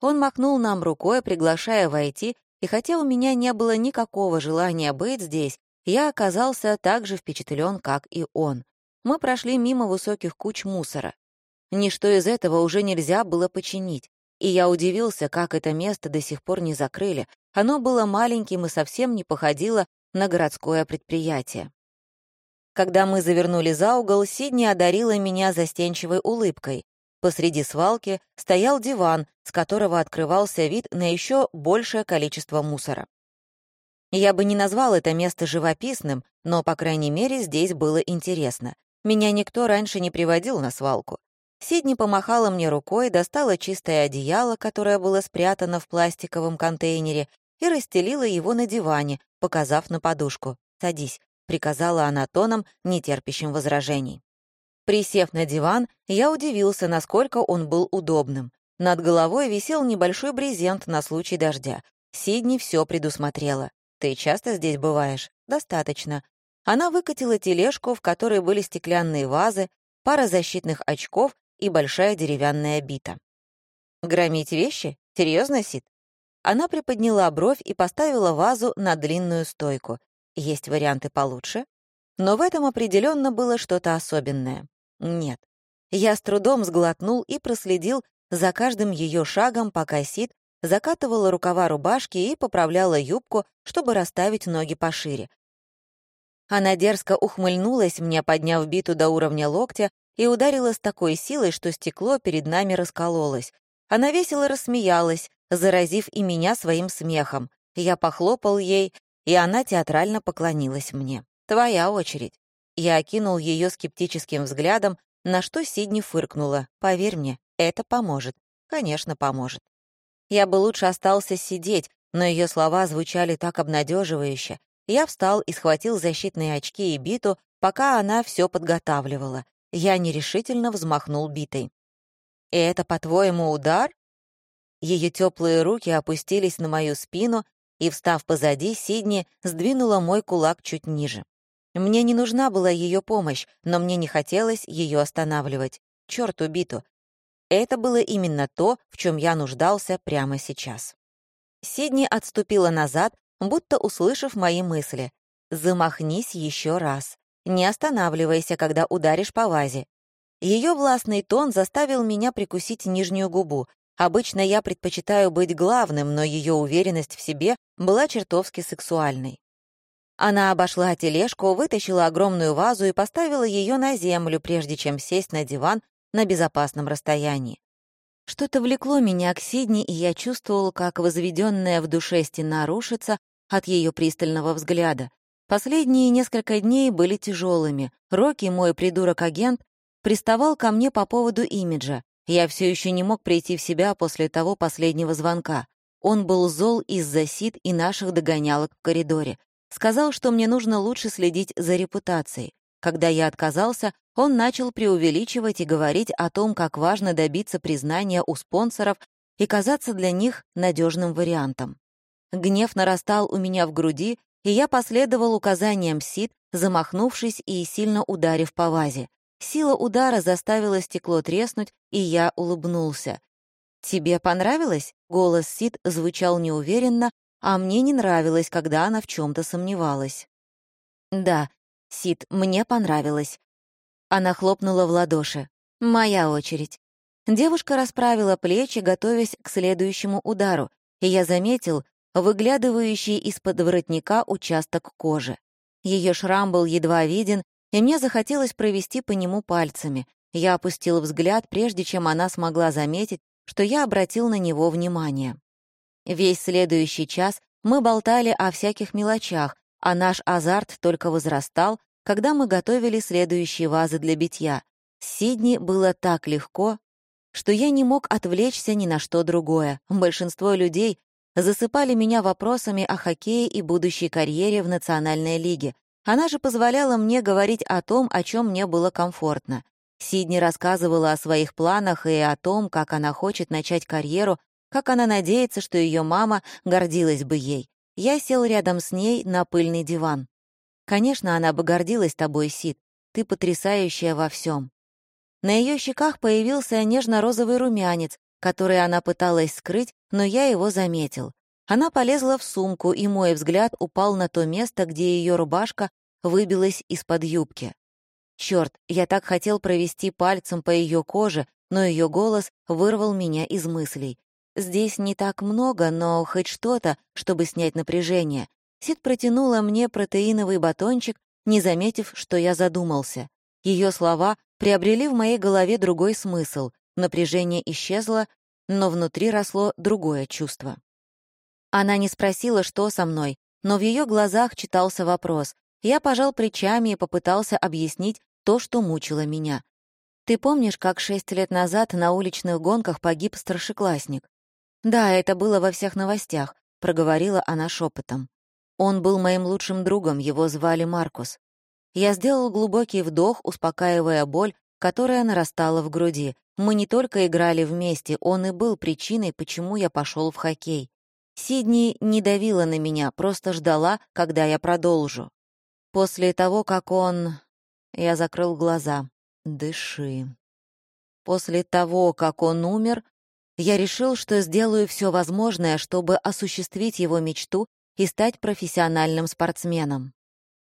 Он махнул нам рукой, приглашая войти, и хотя у меня не было никакого желания быть здесь, я оказался так же впечатлен, как и он. Мы прошли мимо высоких куч мусора. Ничто из этого уже нельзя было починить. И я удивился, как это место до сих пор не закрыли. Оно было маленьким и совсем не походило на городское предприятие. Когда мы завернули за угол, Сидни одарила меня застенчивой улыбкой. Посреди свалки стоял диван, с которого открывался вид на еще большее количество мусора. Я бы не назвал это место живописным, но, по крайней мере, здесь было интересно. Меня никто раньше не приводил на свалку. Сидни помахала мне рукой, достала чистое одеяло, которое было спрятано в пластиковом контейнере, и расстелила его на диване, показав на подушку. «Садись», — приказала она тоном, нетерпящим возражений. Присев на диван, я удивился, насколько он был удобным. Над головой висел небольшой брезент на случай дождя. Сидни все предусмотрела. «Ты часто здесь бываешь?» «Достаточно». Она выкатила тележку, в которой были стеклянные вазы, пара защитных очков и большая деревянная бита. «Громить вещи? Серьезно, Сид?» Она приподняла бровь и поставила вазу на длинную стойку. Есть варианты получше? Но в этом определенно было что-то особенное. Нет. Я с трудом сглотнул и проследил за каждым ее шагом, пока Сид закатывала рукава рубашки и поправляла юбку, чтобы расставить ноги пошире. Она дерзко ухмыльнулась мне, подняв биту до уровня локтя, и ударила с такой силой, что стекло перед нами раскололось. Она весело рассмеялась, заразив и меня своим смехом. Я похлопал ей, и она театрально поклонилась мне. «Твоя очередь». Я окинул ее скептическим взглядом, на что Сидни фыркнула. «Поверь мне, это поможет». «Конечно, поможет». Я бы лучше остался сидеть, но ее слова звучали так обнадеживающе. Я встал и схватил защитные очки и биту, пока она все подготавливала. Я нерешительно взмахнул битой. «И это, по-твоему, удар?» Ее теплые руки опустились на мою спину, и, встав позади, Сидни сдвинула мой кулак чуть ниже. Мне не нужна была ее помощь, но мне не хотелось ее останавливать. Черт убиту, это было именно то, в чем я нуждался прямо сейчас. Сидни отступила назад, будто услышав мои мысли. «Замахнись еще раз. Не останавливайся, когда ударишь по вазе». Ее властный тон заставил меня прикусить нижнюю губу. Обычно я предпочитаю быть главным, но ее уверенность в себе была чертовски сексуальной. Она обошла тележку, вытащила огромную вазу и поставила ее на землю, прежде чем сесть на диван на безопасном расстоянии. Что-то влекло меня к Сидни, и я чувствовал, как возведенная в душе стена рушится от ее пристального взгляда. Последние несколько дней были тяжелыми. Рокки, мой придурок-агент, приставал ко мне по поводу имиджа. Я все еще не мог прийти в себя после того последнего звонка. Он был зол из-за Сид и наших догонялок в коридоре. Сказал, что мне нужно лучше следить за репутацией. Когда я отказался, он начал преувеличивать и говорить о том, как важно добиться признания у спонсоров и казаться для них надежным вариантом. Гнев нарастал у меня в груди, и я последовал указаниям Сид, замахнувшись и сильно ударив по вазе. Сила удара заставила стекло треснуть, и я улыбнулся. «Тебе понравилось?» — голос Сид звучал неуверенно, а мне не нравилось, когда она в чем то сомневалась. «Да, Сид, мне понравилось». Она хлопнула в ладоши. «Моя очередь». Девушка расправила плечи, готовясь к следующему удару, и я заметил выглядывающий из-под воротника участок кожи. Ее шрам был едва виден, и мне захотелось провести по нему пальцами. Я опустил взгляд, прежде чем она смогла заметить, что я обратил на него внимание. Весь следующий час мы болтали о всяких мелочах, а наш азарт только возрастал, когда мы готовили следующие вазы для битья. Сидни было так легко. что я не мог отвлечься ни на что другое. Большинство людей засыпали меня вопросами о хоккее и будущей карьере в Национальной лиге. Она же позволяла мне говорить о том, о чем мне было комфортно. Сидни рассказывала о своих планах и о том, как она хочет начать карьеру, как она надеется, что ее мама гордилась бы ей. Я сел рядом с ней на пыльный диван. Конечно, она бы гордилась тобой, Сид. Ты потрясающая во всем. На ее щеках появился нежно-розовый румянец, который она пыталась скрыть, но я его заметил. Она полезла в сумку, и мой взгляд упал на то место, где ее рубашка выбилась из-под юбки. Черт, я так хотел провести пальцем по ее коже, но ее голос вырвал меня из мыслей. Здесь не так много, но хоть что-то, чтобы снять напряжение. Сид протянула мне протеиновый батончик, не заметив, что я задумался. Ее слова приобрели в моей голове другой смысл. Напряжение исчезло, но внутри росло другое чувство. Она не спросила, что со мной, но в ее глазах читался вопрос. Я пожал плечами и попытался объяснить то, что мучило меня. «Ты помнишь, как шесть лет назад на уличных гонках погиб старшеклассник?» «Да, это было во всех новостях», — проговорила она шепотом. «Он был моим лучшим другом, его звали Маркус. Я сделал глубокий вдох, успокаивая боль, которая нарастала в груди. Мы не только играли вместе, он и был причиной, почему я пошел в хоккей. Сидни не давила на меня, просто ждала, когда я продолжу. После того, как он... Я закрыл глаза. Дыши. После того, как он умер, я решил, что сделаю все возможное, чтобы осуществить его мечту и стать профессиональным спортсменом.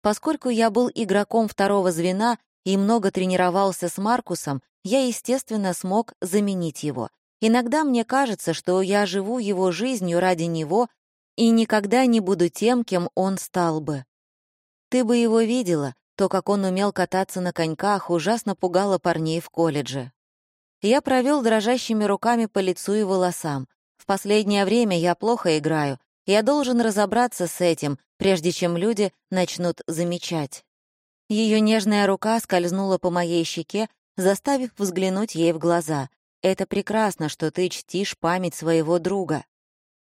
Поскольку я был игроком второго звена и много тренировался с Маркусом, я, естественно, смог заменить его. Иногда мне кажется, что я живу его жизнью ради него и никогда не буду тем, кем он стал бы. Ты бы его видела, то, как он умел кататься на коньках, ужасно пугало парней в колледже. Я провел дрожащими руками по лицу и волосам. В последнее время я плохо играю. Я должен разобраться с этим, прежде чем люди начнут замечать. Ее нежная рука скользнула по моей щеке, заставив взглянуть ей в глаза. «Это прекрасно, что ты чтишь память своего друга.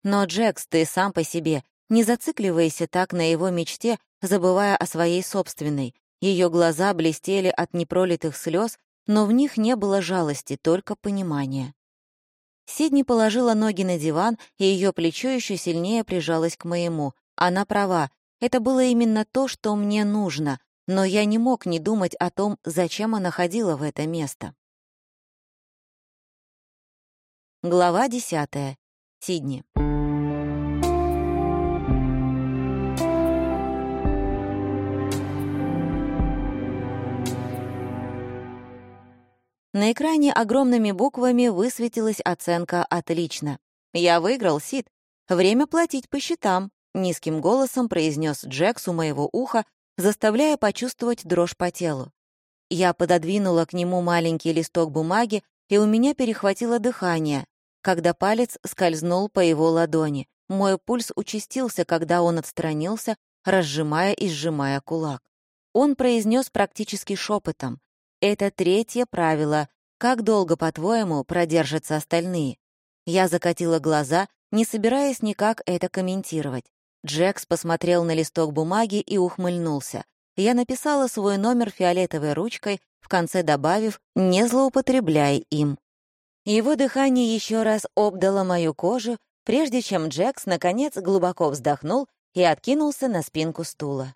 Но, Джекс, ты сам по себе. Не зацикливайся так на его мечте, забывая о своей собственной. Ее глаза блестели от непролитых слез, но в них не было жалости, только понимания. Сидни положила ноги на диван, и ее плечо еще сильнее прижалось к моему. Она права, это было именно то, что мне нужно, но я не мог не думать о том, зачем она ходила в это место. Глава десятая. Сидни. На экране огромными буквами высветилась оценка «Отлично». «Я выиграл, Сид. Время платить по счетам», — низким голосом произнес Джекс у моего уха, заставляя почувствовать дрожь по телу. Я пододвинула к нему маленький листок бумаги, и у меня перехватило дыхание, когда палец скользнул по его ладони. Мой пульс участился, когда он отстранился, разжимая и сжимая кулак. Он произнес практически шепотом. Это третье правило. Как долго, по-твоему, продержатся остальные? Я закатила глаза, не собираясь никак это комментировать. Джекс посмотрел на листок бумаги и ухмыльнулся. Я написала свой номер фиолетовой ручкой, в конце добавив «не злоупотребляй им». Его дыхание еще раз обдало мою кожу, прежде чем Джекс, наконец, глубоко вздохнул и откинулся на спинку стула.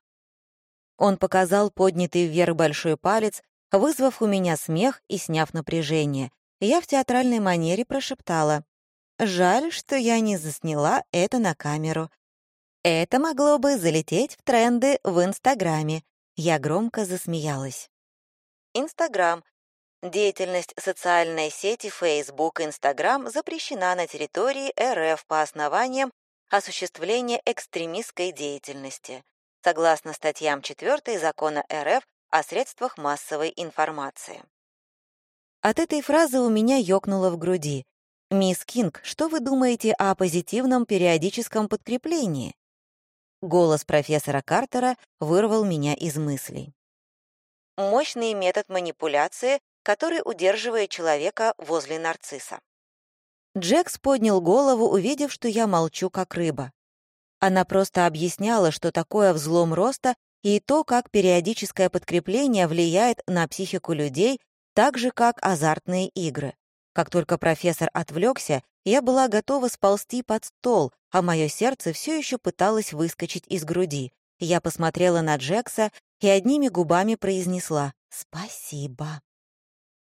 Он показал поднятый вверх большой палец, вызвав у меня смех и сняв напряжение. Я в театральной манере прошептала. «Жаль, что я не засняла это на камеру. Это могло бы залететь в тренды в Инстаграме». Я громко засмеялась. Инстаграм. Деятельность социальной сети Facebook и Instagram запрещена на территории РФ по основаниям осуществления экстремистской деятельности. Согласно статьям 4 закона РФ о средствах массовой информации. От этой фразы у меня ёкнуло в груди. «Мисс Кинг, что вы думаете о позитивном периодическом подкреплении?» Голос профессора Картера вырвал меня из мыслей. Мощный метод манипуляции который удерживает человека возле нарцисса. Джекс поднял голову, увидев, что я молчу, как рыба. Она просто объясняла, что такое взлом роста и то, как периодическое подкрепление влияет на психику людей, так же, как азартные игры. Как только профессор отвлекся, я была готова сползти под стол, а мое сердце все еще пыталось выскочить из груди. Я посмотрела на Джекса и одними губами произнесла «Спасибо».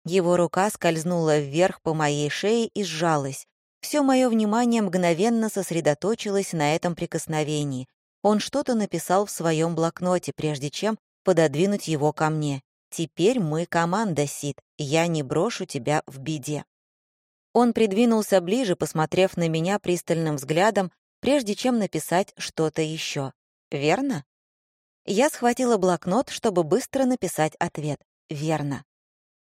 Его рука скользнула вверх по моей шее и сжалась. Все мое внимание мгновенно сосредоточилось на этом прикосновении. Он что-то написал в своем блокноте, прежде чем пододвинуть его ко мне. «Теперь мы команда, Сид. Я не брошу тебя в беде». Он придвинулся ближе, посмотрев на меня пристальным взглядом, прежде чем написать что-то еще. «Верно?» Я схватила блокнот, чтобы быстро написать ответ. «Верно».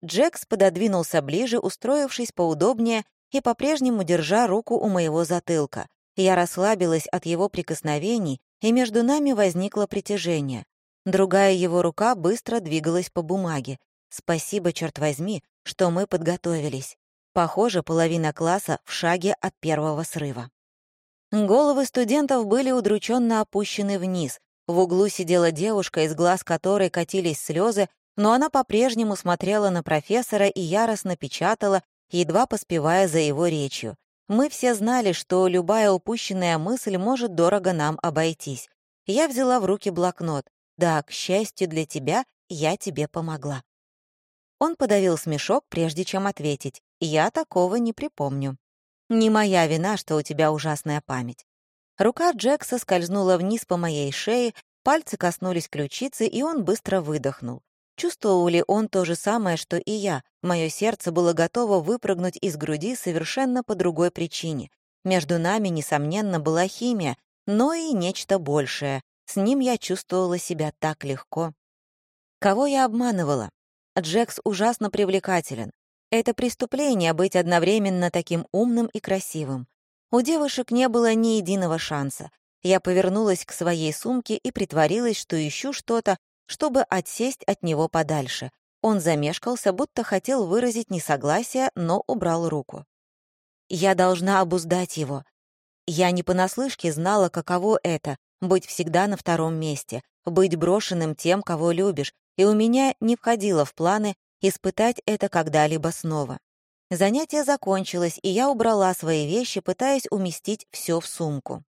Джекс пододвинулся ближе, устроившись поудобнее и по-прежнему держа руку у моего затылка. Я расслабилась от его прикосновений, и между нами возникло притяжение. Другая его рука быстро двигалась по бумаге. Спасибо, черт возьми, что мы подготовились. Похоже, половина класса в шаге от первого срыва. Головы студентов были удрученно опущены вниз. В углу сидела девушка, из глаз которой катились слезы, но она по-прежнему смотрела на профессора и яростно печатала, едва поспевая за его речью. Мы все знали, что любая упущенная мысль может дорого нам обойтись. Я взяла в руки блокнот. «Да, к счастью для тебя, я тебе помогла». Он подавил смешок, прежде чем ответить. «Я такого не припомню». «Не моя вина, что у тебя ужасная память». Рука Джекса скользнула вниз по моей шее, пальцы коснулись ключицы, и он быстро выдохнул. Чувствовал ли он то же самое, что и я? Мое сердце было готово выпрыгнуть из груди совершенно по другой причине. Между нами, несомненно, была химия, но и нечто большее. С ним я чувствовала себя так легко. Кого я обманывала? Джекс ужасно привлекателен. Это преступление быть одновременно таким умным и красивым. У девушек не было ни единого шанса. Я повернулась к своей сумке и притворилась, что ищу что-то, чтобы отсесть от него подальше. Он замешкался, будто хотел выразить несогласие, но убрал руку. «Я должна обуздать его. Я не понаслышке знала, каково это — быть всегда на втором месте, быть брошенным тем, кого любишь, и у меня не входило в планы испытать это когда-либо снова. Занятие закончилось, и я убрала свои вещи, пытаясь уместить все в сумку.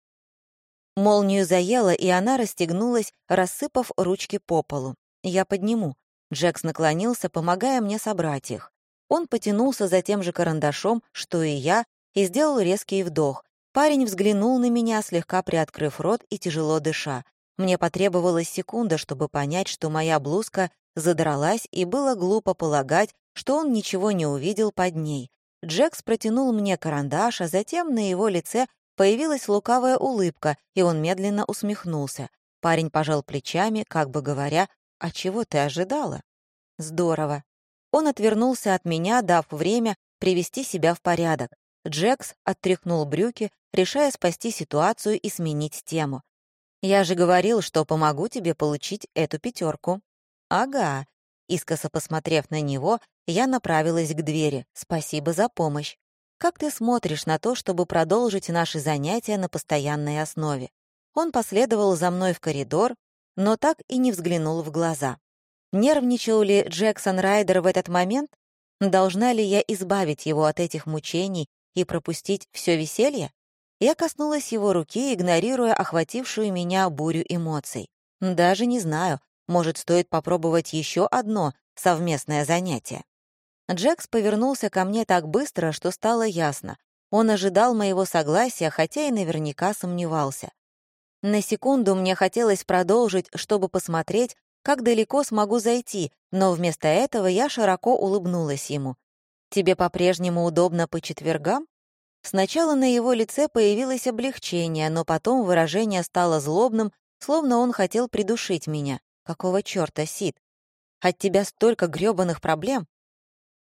Молнию заело, и она расстегнулась, рассыпав ручки по полу. «Я подниму». Джекс наклонился, помогая мне собрать их. Он потянулся за тем же карандашом, что и я, и сделал резкий вдох. Парень взглянул на меня, слегка приоткрыв рот и тяжело дыша. Мне потребовалась секунда, чтобы понять, что моя блузка задралась, и было глупо полагать, что он ничего не увидел под ней. Джекс протянул мне карандаш, а затем на его лице Появилась лукавая улыбка, и он медленно усмехнулся. Парень пожал плечами, как бы говоря, «А чего ты ожидала?» «Здорово». Он отвернулся от меня, дав время привести себя в порядок. Джекс оттряхнул брюки, решая спасти ситуацию и сменить тему. «Я же говорил, что помогу тебе получить эту пятерку». «Ага». Искоса посмотрев на него, я направилась к двери. «Спасибо за помощь». Как ты смотришь на то, чтобы продолжить наши занятия на постоянной основе? Он последовал за мной в коридор, но так и не взглянул в глаза. Нервничал ли Джексон Райдер в этот момент? Должна ли я избавить его от этих мучений и пропустить все веселье? Я коснулась его руки, игнорируя охватившую меня бурю эмоций. Даже не знаю, может, стоит попробовать еще одно совместное занятие. Джекс повернулся ко мне так быстро, что стало ясно. Он ожидал моего согласия, хотя и наверняка сомневался. На секунду мне хотелось продолжить, чтобы посмотреть, как далеко смогу зайти, но вместо этого я широко улыбнулась ему. «Тебе по-прежнему удобно по четвергам?» Сначала на его лице появилось облегчение, но потом выражение стало злобным, словно он хотел придушить меня. «Какого чёрта, Сид? От тебя столько грёбаных проблем,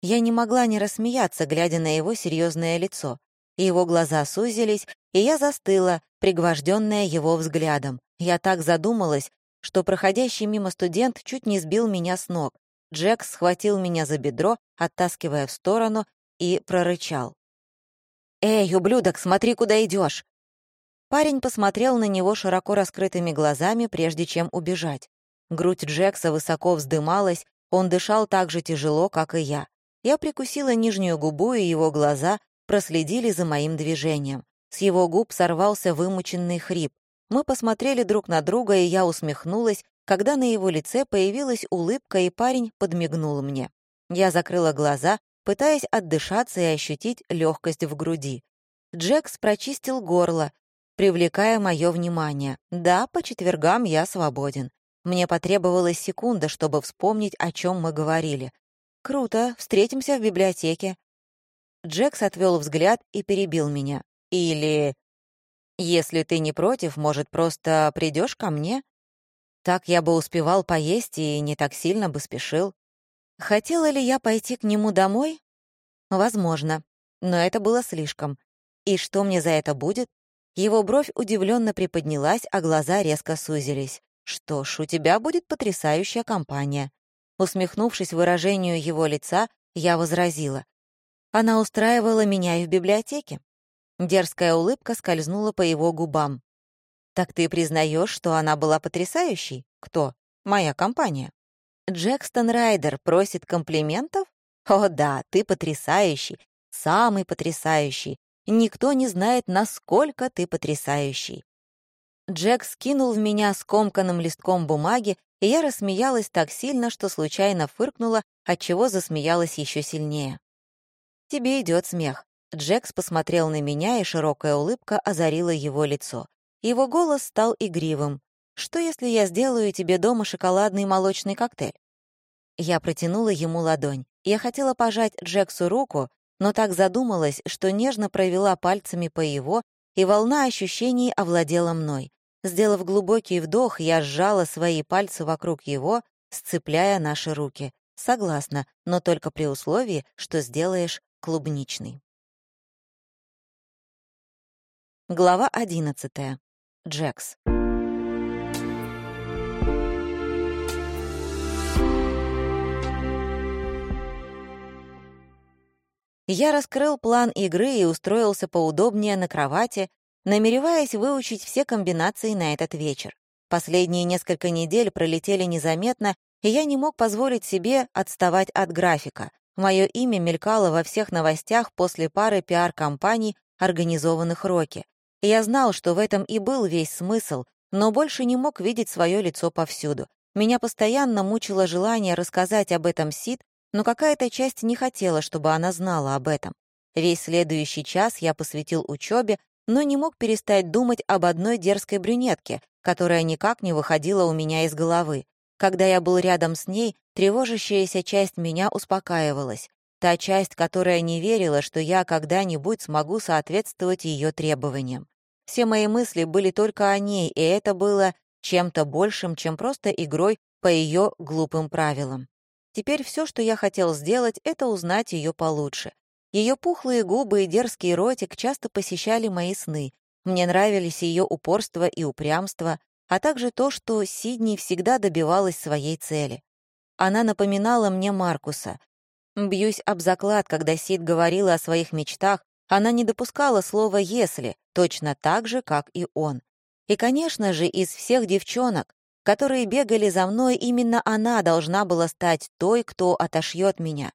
я не могла не рассмеяться, глядя на его серьезное лицо. Его глаза сузились, и я застыла, пригвожденная его взглядом. Я так задумалась, что проходящий мимо студент чуть не сбил меня с ног. Джек схватил меня за бедро, оттаскивая в сторону, и прорычал. «Эй, ублюдок, смотри, куда идешь!» Парень посмотрел на него широко раскрытыми глазами, прежде чем убежать. Грудь Джекса высоко вздымалась, он дышал так же тяжело, как и я. Я прикусила нижнюю губу, и его глаза проследили за моим движением. С его губ сорвался вымученный хрип. Мы посмотрели друг на друга, и я усмехнулась, когда на его лице появилась улыбка, и парень подмигнул мне. Я закрыла глаза, пытаясь отдышаться и ощутить легкость в груди. Джекс прочистил горло, привлекая мое внимание. Да, по четвергам я свободен. Мне потребовалась секунда, чтобы вспомнить, о чем мы говорили. «Круто, встретимся в библиотеке». Джекс отвел взгляд и перебил меня. «Или... Если ты не против, может, просто придешь ко мне? Так я бы успевал поесть и не так сильно бы спешил. Хотела ли я пойти к нему домой? Возможно, но это было слишком. И что мне за это будет? Его бровь удивленно приподнялась, а глаза резко сузились. «Что ж, у тебя будет потрясающая компания». Усмехнувшись выражению его лица, я возразила. Она устраивала меня и в библиотеке. Дерзкая улыбка скользнула по его губам. «Так ты признаешь, что она была потрясающей? Кто? Моя компания». «Джекстон Райдер просит комплиментов? О да, ты потрясающий, самый потрясающий, Никто не знает, насколько ты потрясающий». Джек скинул в меня скомканным листком бумаги, и я рассмеялась так сильно, что случайно фыркнула, отчего засмеялась еще сильнее. «Тебе идет смех». Джекс посмотрел на меня, и широкая улыбка озарила его лицо. Его голос стал игривым. «Что, если я сделаю тебе дома шоколадный молочный коктейль?» Я протянула ему ладонь. Я хотела пожать Джексу руку, но так задумалась, что нежно провела пальцами по его, и волна ощущений овладела мной. Сделав глубокий вдох, я сжала свои пальцы вокруг его, сцепляя наши руки. Согласна, но только при условии, что сделаешь клубничный. Глава одиннадцатая. Джекс. Я раскрыл план игры и устроился поудобнее на кровати, намереваясь выучить все комбинации на этот вечер. Последние несколько недель пролетели незаметно, и я не мог позволить себе отставать от графика. Мое имя мелькало во всех новостях после пары пиар-компаний, организованных Рокки. Я знал, что в этом и был весь смысл, но больше не мог видеть свое лицо повсюду. Меня постоянно мучило желание рассказать об этом Сид, но какая-то часть не хотела, чтобы она знала об этом. Весь следующий час я посвятил учебе, но не мог перестать думать об одной дерзкой брюнетке, которая никак не выходила у меня из головы. Когда я был рядом с ней, тревожащаяся часть меня успокаивалась. Та часть, которая не верила, что я когда-нибудь смогу соответствовать ее требованиям. Все мои мысли были только о ней, и это было чем-то большим, чем просто игрой по ее глупым правилам. Теперь все, что я хотел сделать, это узнать ее получше. Ее пухлые губы и дерзкий ротик часто посещали мои сны. Мне нравились ее упорство и упрямство, а также то, что Сидни всегда добивалась своей цели. Она напоминала мне Маркуса. Бьюсь об заклад, когда Сид говорила о своих мечтах, она не допускала слова «если», точно так же, как и он. И, конечно же, из всех девчонок, которые бегали за мной, именно она должна была стать той, кто отошьет меня.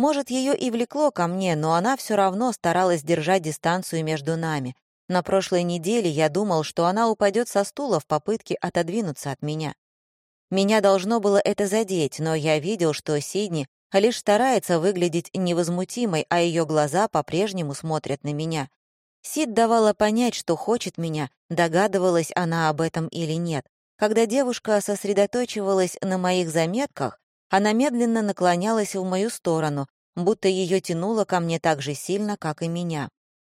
Может, ее и влекло ко мне, но она все равно старалась держать дистанцию между нами. На прошлой неделе я думал, что она упадет со стула в попытке отодвинуться от меня. Меня должно было это задеть, но я видел, что Сидни лишь старается выглядеть невозмутимой, а ее глаза по-прежнему смотрят на меня. Сид давала понять, что хочет меня, догадывалась она об этом или нет. Когда девушка сосредоточивалась на моих заметках, она медленно наклонялась в мою сторону, будто ее тянуло ко мне так же сильно, как и меня.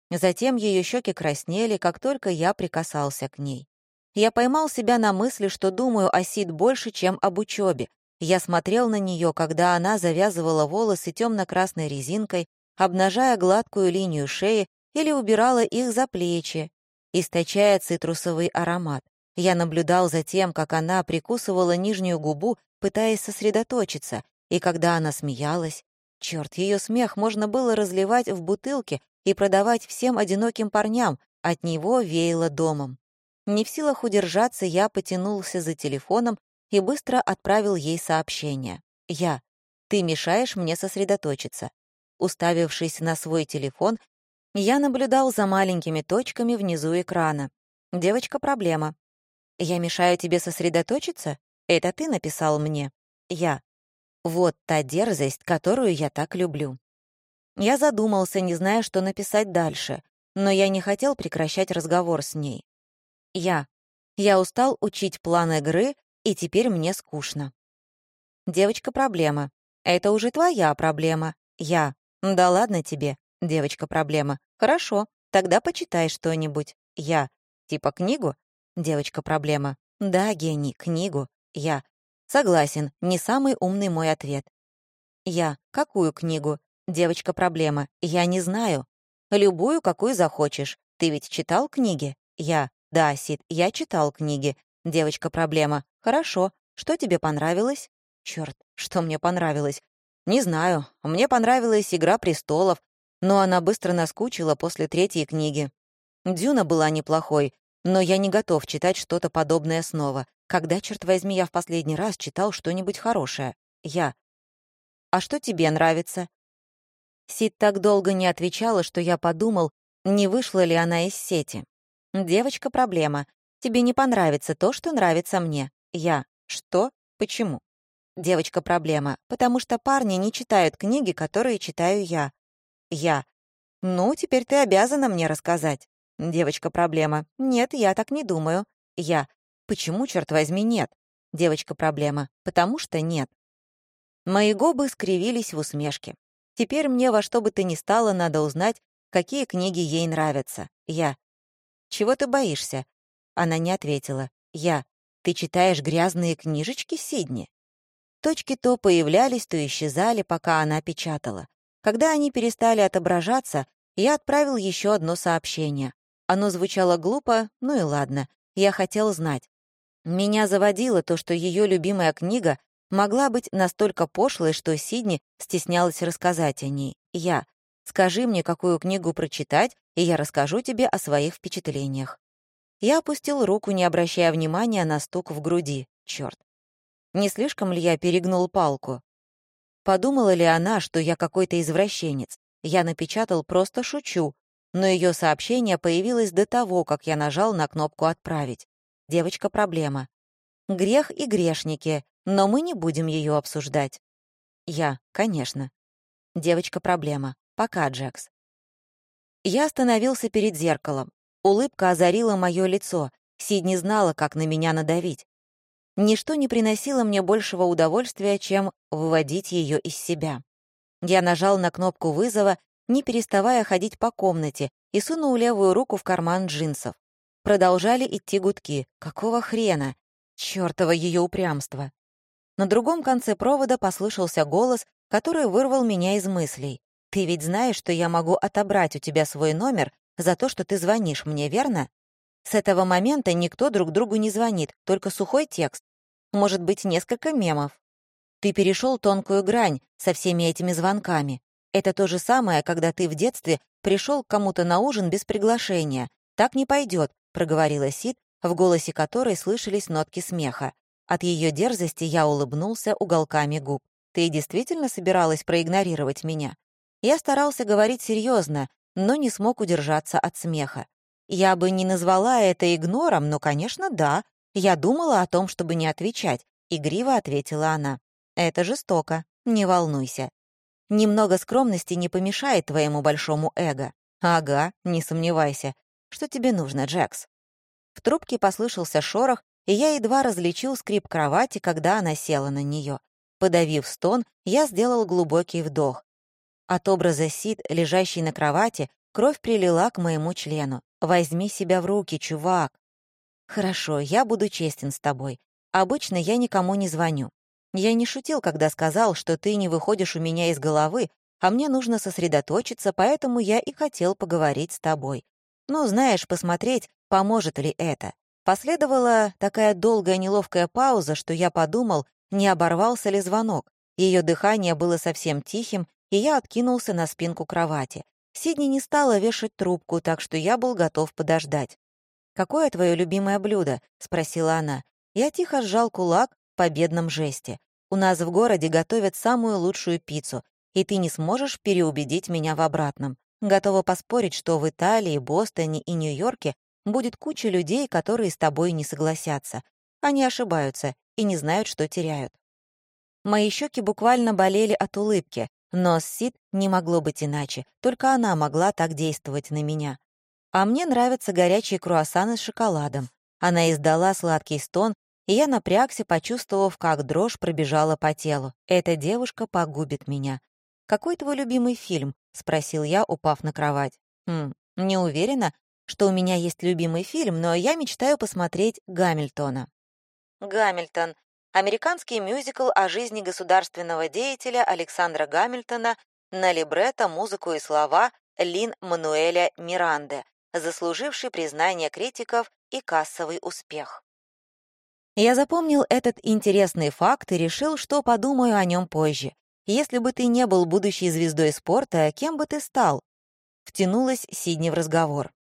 Затем ее щеки краснели, как только я прикасался к ней. Я поймал себя на мысли, что думаю о Сид больше, чем об учебе. Я смотрел на нее, когда она завязывала волосы темно-красной резинкой, обнажая гладкую линию шеи или убирала их за плечи, источая цитрусовый аромат. Я наблюдал за тем, как она прикусывала нижнюю губу, пытаясь сосредоточиться, и когда она смеялась. Черт, ее смех можно было разливать в бутылки и продавать всем одиноким парням, от него веяло домом. Не в силах удержаться, я потянулся за телефоном и быстро отправил ей сообщение. «Я. Ты мешаешь мне сосредоточиться». Уставившись на свой телефон, я наблюдал за маленькими точками внизу экрана. «Девочка, проблема. Я мешаю тебе сосредоточиться? Это ты написал мне?» «Я. Вот та дерзость, которую я так люблю». Я задумался, не зная, что написать дальше, но я не хотел прекращать разговор с ней. Я. Я устал учить план игры, и теперь мне скучно. Девочка, проблема. Это уже твоя проблема. Я. Да ладно тебе, девочка, проблема. Хорошо, тогда почитай что-нибудь. Я. Типа книгу? Девочка, проблема. Да, гений, книгу. Я. Согласен, не самый умный мой ответ. Я. Какую книгу? Девочка, проблема. Я не знаю. Любую, какую захочешь. Ты ведь читал книги? Я. Да, Сид, я читал книги. Девочка, проблема. Хорошо. Что тебе понравилось? Черт, что мне понравилось? Не знаю. Мне понравилась «Игра престолов», но она быстро наскучила после третьей книги. «Дюна» была неплохой, но я не готов читать что-то подобное снова. Когда, черт возьми, я в последний раз читал что-нибудь хорошее? Я. «А что тебе нравится?» Сид так долго не отвечала, что я подумал, не вышла ли она из сети. «Девочка, проблема. Тебе не понравится то, что нравится мне. Я. Что? Почему? Девочка, проблема. Потому что парни не читают книги, которые читаю я. Я. Ну, теперь ты обязана мне рассказать. Девочка, проблема. Нет, я так не думаю. Я. Почему, черт возьми, нет? Девочка, проблема. Потому что нет. Мои губы скривились в усмешке. Теперь мне во что бы то ни стало надо узнать, какие книги ей нравятся. Я. «Чего ты боишься?» Она не ответила. «Я. Ты читаешь грязные книжечки, Сидни?» Точки то появлялись, то исчезали, пока она печатала. Когда они перестали отображаться, я отправил еще одно сообщение. Оно звучало глупо, ну и ладно. Я хотел знать. Меня заводило то, что ее любимая книга могла быть настолько пошлой, что Сидни стеснялась рассказать о ней. Я. Скажи мне, какую книгу прочитать, и я расскажу тебе о своих впечатлениях. Я опустил руку, не обращая внимания на стук в груди. Черт. Не слишком ли я перегнул палку? Подумала ли она, что я какой-то извращенец? Я напечатал «просто шучу», но ее сообщение появилось до того, как я нажал на кнопку «Отправить». Девочка проблема. Грех и грешники, но мы не будем ее обсуждать. Я, конечно. Девочка проблема. Пока, Джекс. Я остановился перед зеркалом. Улыбка озарила мое лицо. Сидни знала, как на меня надавить. Ничто не приносило мне большего удовольствия, чем выводить ее из себя. Я нажал на кнопку вызова, не переставая ходить по комнате, и сунул левую руку в карман джинсов. Продолжали идти гудки. Какого хрена? Чёртово ее упрямство. На другом конце провода послышался голос, который вырвал меня из мыслей. Ты ведь знаешь, что я могу отобрать у тебя свой номер за то, что ты звонишь мне, верно? С этого момента никто друг другу не звонит, только сухой текст. Может быть, несколько мемов. Ты перешел тонкую грань со всеми этими звонками. Это то же самое, когда ты в детстве пришел к кому-то на ужин без приглашения. Так не пойдет, проговорила Сид, в голосе которой слышались нотки смеха. От ее дерзости я улыбнулся уголками губ. Ты действительно собиралась проигнорировать меня? Я старался говорить серьезно, но не смог удержаться от смеха. Я бы не назвала это игнором, но, конечно, да. Я думала о том, чтобы не отвечать, игриво ответила она. Это жестоко, не волнуйся. Немного скромности не помешает твоему большому эго. Ага, не сомневайся. Что тебе нужно, Джекс? В трубке послышался шорох, и я едва различил скрип кровати, когда она села на нее. Подавив стон, я сделал глубокий вдох. От образа Сид, лежащей на кровати, кровь прилила к моему члену. «Возьми себя в руки, чувак!» «Хорошо, я буду честен с тобой. Обычно я никому не звоню. Я не шутил, когда сказал, что ты не выходишь у меня из головы, а мне нужно сосредоточиться, поэтому я и хотел поговорить с тобой. Ну, знаешь, посмотреть, поможет ли это. Последовала такая долгая неловкая пауза, что я подумал, не оборвался ли звонок. Ее дыхание было совсем тихим, и я откинулся на спинку кровати. Сидни не стала вешать трубку, так что я был готов подождать. «Какое твое любимое блюдо?» — спросила она. Я тихо сжал кулак в победном жесте. «У нас в городе готовят самую лучшую пиццу, и ты не сможешь переубедить меня в обратном. Готова поспорить, что в Италии, Бостоне и Нью-Йорке будет куча людей, которые с тобой не согласятся. Они ошибаются и не знают, что теряют». Мои щеки буквально болели от улыбки, но с Сид не могло быть иначе, только она могла так действовать на меня. А мне нравятся горячие круассаны с шоколадом. Она издала сладкий стон, и я напрягся, почувствовав, как дрожь пробежала по телу. Эта девушка погубит меня. «Какой твой любимый фильм?» — спросил я, упав на кровать. «Хм, не уверена, что у меня есть любимый фильм, но я мечтаю посмотреть «Гамильтона». «Гамильтон» — американский мюзикл о жизни государственного деятеля Александра Гамильтона на либретто, музыку и слова Лин Мануэля Миранде, заслуживший признание критиков и кассовый успех. Я запомнил этот интересный факт и решил, что подумаю о нем позже. Если бы ты не был будущей звездой спорта, кем бы ты стал? Втянулась Сидни в разговор.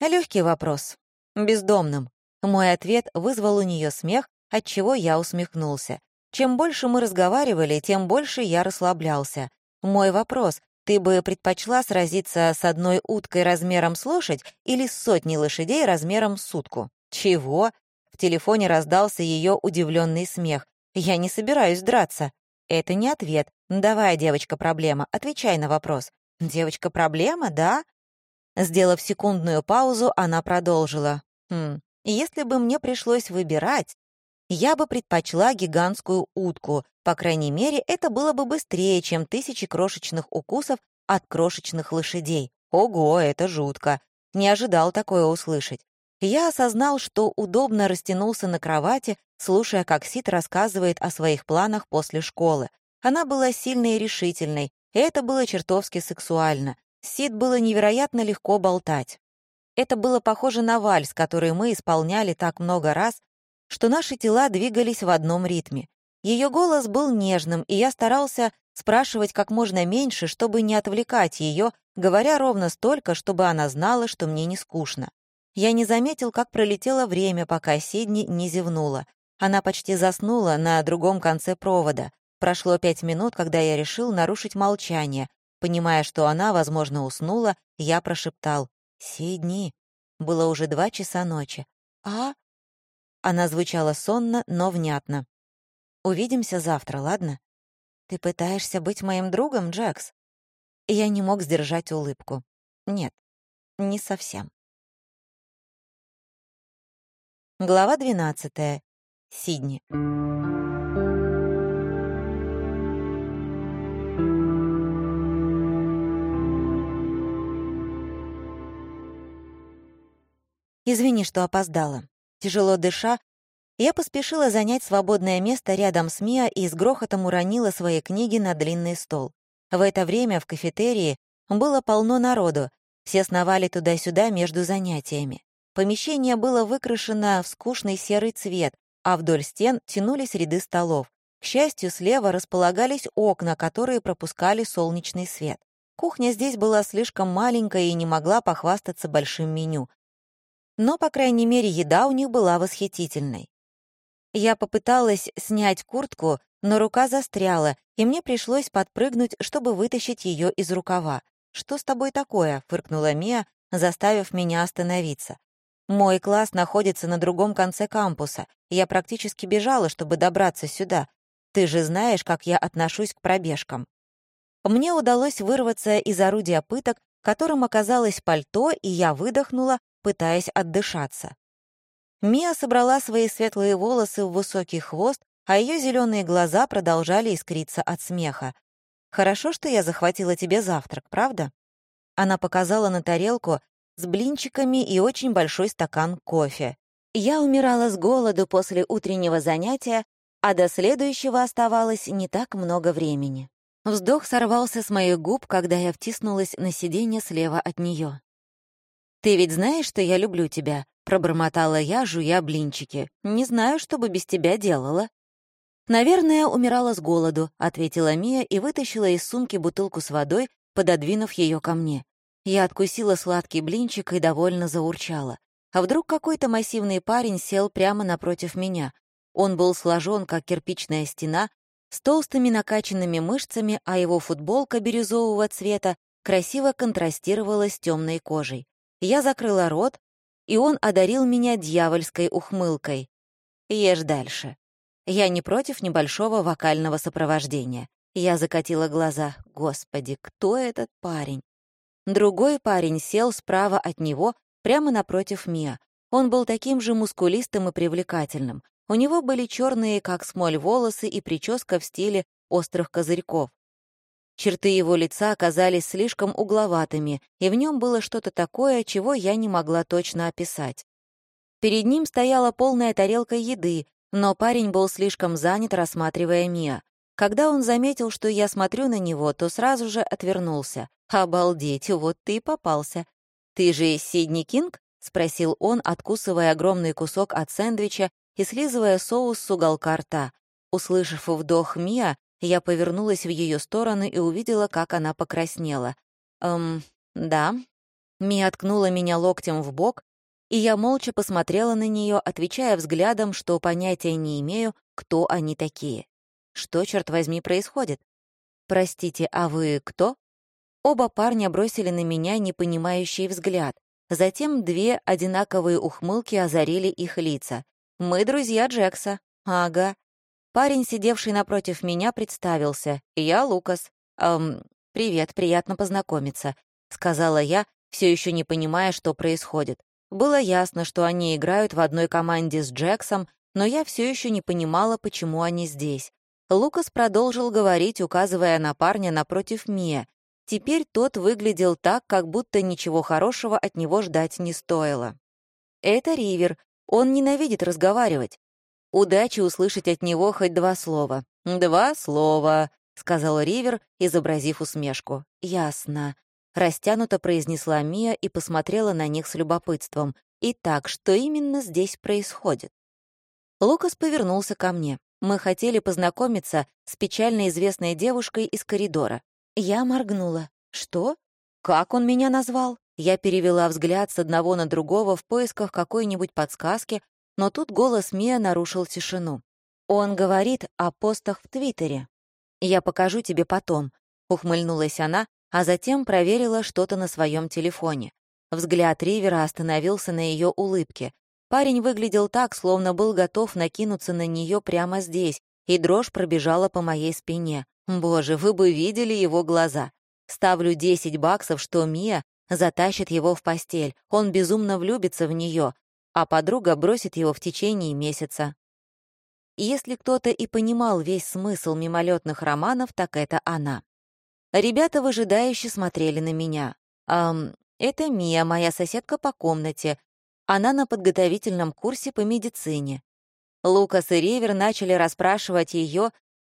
Легкий вопрос. Бездомным. Мой ответ вызвал у нее смех, от чего я усмехнулся. Чем больше мы разговаривали, тем больше я расслаблялся. Мой вопрос ты бы предпочла сразиться с одной уткой размером с лошадь или с сотней лошадей размером с сутку? Чего? В телефоне раздался ее удивленный смех. Я не собираюсь драться. Это не ответ. Давай, девочка-проблема, отвечай на вопрос. Девочка-проблема, да? Сделав секундную паузу, она продолжила. Хм, если бы мне пришлось выбирать, я бы предпочла гигантскую утку. По крайней мере, это было бы быстрее, чем тысячи крошечных укусов от крошечных лошадей. Ого, это жутко. Не ожидал такое услышать. Я осознал, что удобно растянулся на кровати, слушая, как Сид рассказывает о своих планах после школы. Она была сильной и решительной, и это было чертовски сексуально. Сид было невероятно легко болтать. Это было похоже на вальс, который мы исполняли так много раз, что наши тела двигались в одном ритме. Ее голос был нежным, и я старался спрашивать как можно меньше, чтобы не отвлекать ее, говоря ровно столько, чтобы она знала, что мне не скучно. Я не заметил, как пролетело время, пока Сидни не зевнула. Она почти заснула на другом конце провода. Прошло пять минут, когда я решил нарушить молчание. Понимая, что она, возможно, уснула, я прошептал «Сидни». Было уже два часа ночи. «А?» Она звучала сонно, но внятно. «Увидимся завтра, ладно?» «Ты пытаешься быть моим другом, Джекс?» Я не мог сдержать улыбку. «Нет, не совсем». Глава 12. Сидни. Извини, что опоздала. Тяжело дыша, я поспешила занять свободное место рядом с Миа и с грохотом уронила свои книги на длинный стол. В это время в кафетерии было полно народу, все сновали туда-сюда между занятиями. Помещение было выкрашено в скучный серый цвет, а вдоль стен тянулись ряды столов. К счастью, слева располагались окна, которые пропускали солнечный свет. Кухня здесь была слишком маленькая и не могла похвастаться большим меню, но, по крайней мере, еда у них была восхитительной. Я попыталась снять куртку, но рука застряла, и мне пришлось подпрыгнуть, чтобы вытащить ее из рукава. «Что с тобой такое?» — фыркнула Мия, заставив меня остановиться. «Мой класс находится на другом конце кампуса. Я практически бежала, чтобы добраться сюда. Ты же знаешь, как я отношусь к пробежкам». Мне удалось вырваться из орудия пыток, которым оказалось пальто, и я выдохнула, пытаясь отдышаться. Мия собрала свои светлые волосы в высокий хвост, а ее зеленые глаза продолжали искриться от смеха. «Хорошо, что я захватила тебе завтрак, правда?» Она показала на тарелку с блинчиками и очень большой стакан кофе. Я умирала с голоду после утреннего занятия, а до следующего оставалось не так много времени. Вздох сорвался с моих губ, когда я втиснулась на сиденье слева от нее. «Ты ведь знаешь, что я люблю тебя?» — пробормотала я, жуя блинчики. «Не знаю, что бы без тебя делала». «Наверное, умирала с голоду», — ответила Мия и вытащила из сумки бутылку с водой, пододвинув ее ко мне. Я откусила сладкий блинчик и довольно заурчала. А вдруг какой-то массивный парень сел прямо напротив меня? Он был сложен, как кирпичная стена, с толстыми накачанными мышцами, а его футболка бирюзового цвета красиво контрастировала с темной кожей. Я закрыла рот, и он одарил меня дьявольской ухмылкой. «Ешь дальше». Я не против небольшого вокального сопровождения. Я закатила глаза. Господи, кто этот парень? Другой парень сел справа от него, прямо напротив Мия. Он был таким же мускулистым и привлекательным. У него были черные, как смоль, волосы и прическа в стиле острых козырьков. Черты его лица оказались слишком угловатыми, и в нем было что-то такое, чего я не могла точно описать. Перед ним стояла полная тарелка еды, но парень был слишком занят, рассматривая Мия. Когда он заметил, что я смотрю на него, то сразу же отвернулся. «Обалдеть, вот ты и попался. Ты же Сидни Кинг?» — спросил он, откусывая огромный кусок от сэндвича и слизывая соус с уголка рта. Услышав вдох Мия, я повернулась в ее сторону и увидела, как она покраснела. «Эм, да». Мия ткнула меня локтем в бок, и я молча посмотрела на нее, отвечая взглядом, что понятия не имею, кто они такие. Что, черт возьми, происходит? «Простите, а вы кто?» Оба парня бросили на меня непонимающий взгляд. Затем две одинаковые ухмылки озарили их лица. «Мы друзья Джекса». «Ага». Парень, сидевший напротив меня, представился. «Я Лукас». «Эм, привет, приятно познакомиться», — сказала я, все еще не понимая, что происходит. Было ясно, что они играют в одной команде с Джексом, но я все еще не понимала, почему они здесь. Лукас продолжил говорить, указывая на парня напротив Мия. Теперь тот выглядел так, как будто ничего хорошего от него ждать не стоило. «Это Ривер. Он ненавидит разговаривать. Удачи услышать от него хоть два слова». «Два слова», — сказал Ривер, изобразив усмешку. «Ясно. Растянуто произнесла Мия и посмотрела на них с любопытством. «Итак, что именно здесь происходит?» Лукас повернулся ко мне. Мы хотели познакомиться с печально известной девушкой из коридора. Я моргнула. «Что? Как он меня назвал?» Я перевела взгляд с одного на другого в поисках какой-нибудь подсказки, но тут голос Мия нарушил тишину. «Он говорит о постах в Твиттере. Я покажу тебе потом», — ухмыльнулась она, а затем проверила что-то на своем телефоне. Взгляд Ривера остановился на ее улыбке. Парень выглядел так, словно был готов накинуться на нее прямо здесь, и дрожь пробежала по моей спине. Боже, вы бы видели его глаза. Ставлю 10 баксов, что Мия затащит его в постель, он безумно влюбится в нее, а подруга бросит его в течение месяца. Если кто-то и понимал весь смысл мимолетных романов, так это она. Ребята выжидающе смотрели на меня. «Ам, это Мия, моя соседка по комнате. Она на подготовительном курсе по медицине». Лукас и Ривер начали расспрашивать ее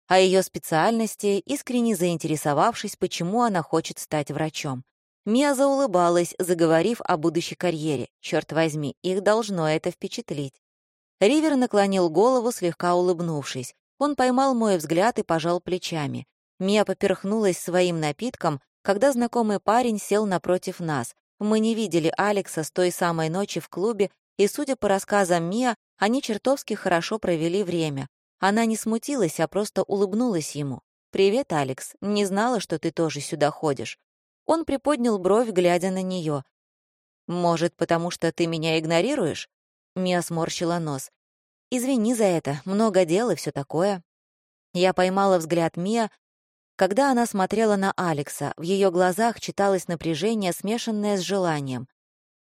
о ее специальности, искренне заинтересовавшись, почему она хочет стать врачом. Мия заулыбалась, заговорив о будущей карьере. Черт возьми, их должно это впечатлить. Ривер наклонил голову, слегка улыбнувшись. Он поймал мой взгляд и пожал плечами. Мия поперхнулась своим напитком, когда знакомый парень сел напротив нас. Мы не видели Алекса с той самой ночи в клубе, и, судя по рассказам Мия, они чертовски хорошо провели время. Она не смутилась, а просто улыбнулась ему. «Привет, Алекс. Не знала, что ты тоже сюда ходишь». Он приподнял бровь, глядя на нее. «Может, потому что ты меня игнорируешь?» Мия сморщила нос. «Извини за это, много дел и все такое». Я поймала взгляд Мия, когда она смотрела на Алекса, в ее глазах читалось напряжение, смешанное с желанием.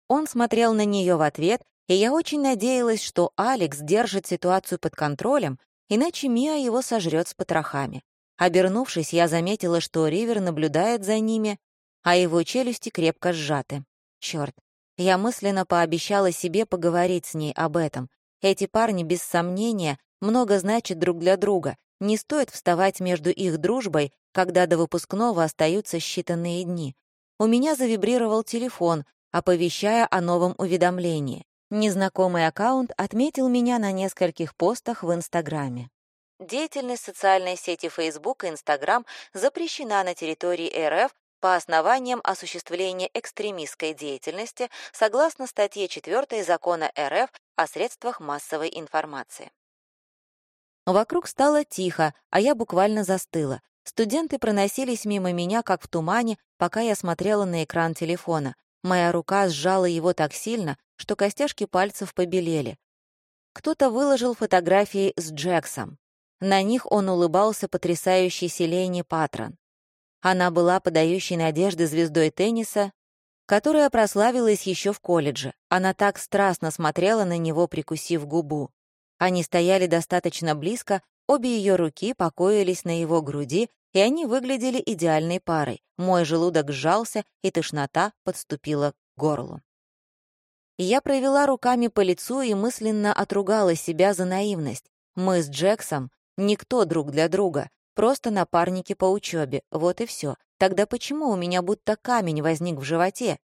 Он смотрел на нее в ответ, и я очень надеялась, что Алекс держит ситуацию под контролем, иначе Мия его сожрет с потрохами. Обернувшись, я заметила, что Ривер наблюдает за ними, а его челюсти крепко сжаты. Черт, я мысленно пообещала себе поговорить с ней об этом. Эти парни, без сомнения, много значат друг для друга, не стоит вставать между их дружбой, когда до выпускного остаются считанные дни. У меня завибрировал телефон, оповещая о новом уведомлении. Незнакомый аккаунт отметил меня на нескольких постах в Инстаграме. Деятельность социальной сети Facebook и Instagram запрещена на территории РФ по основаниям осуществления экстремистской деятельности согласно статье 4 Закона РФ о средствах массовой информации. Вокруг стало тихо, а я буквально застыла. Студенты проносились мимо меня, как в тумане, пока я смотрела на экран телефона. Моя рука сжала его так сильно, что костяшки пальцев побелели. Кто-то выложил фотографии с Джексом. На них он улыбался потрясающей Селене Патрон. Она была подающей надежды звездой тенниса, которая прославилась еще в колледже. Она так страстно смотрела на него, прикусив губу. Они стояли достаточно близко, обе ее руки покоились на его груди, и они выглядели идеальной парой. Мой желудок сжался, и тошнота подступила к горлу. Я провела руками по лицу и мысленно отругала себя за наивность. Мы с Джексом — никто друг для друга, просто напарники по учебе, вот и все. Тогда почему у меня будто камень возник в животе?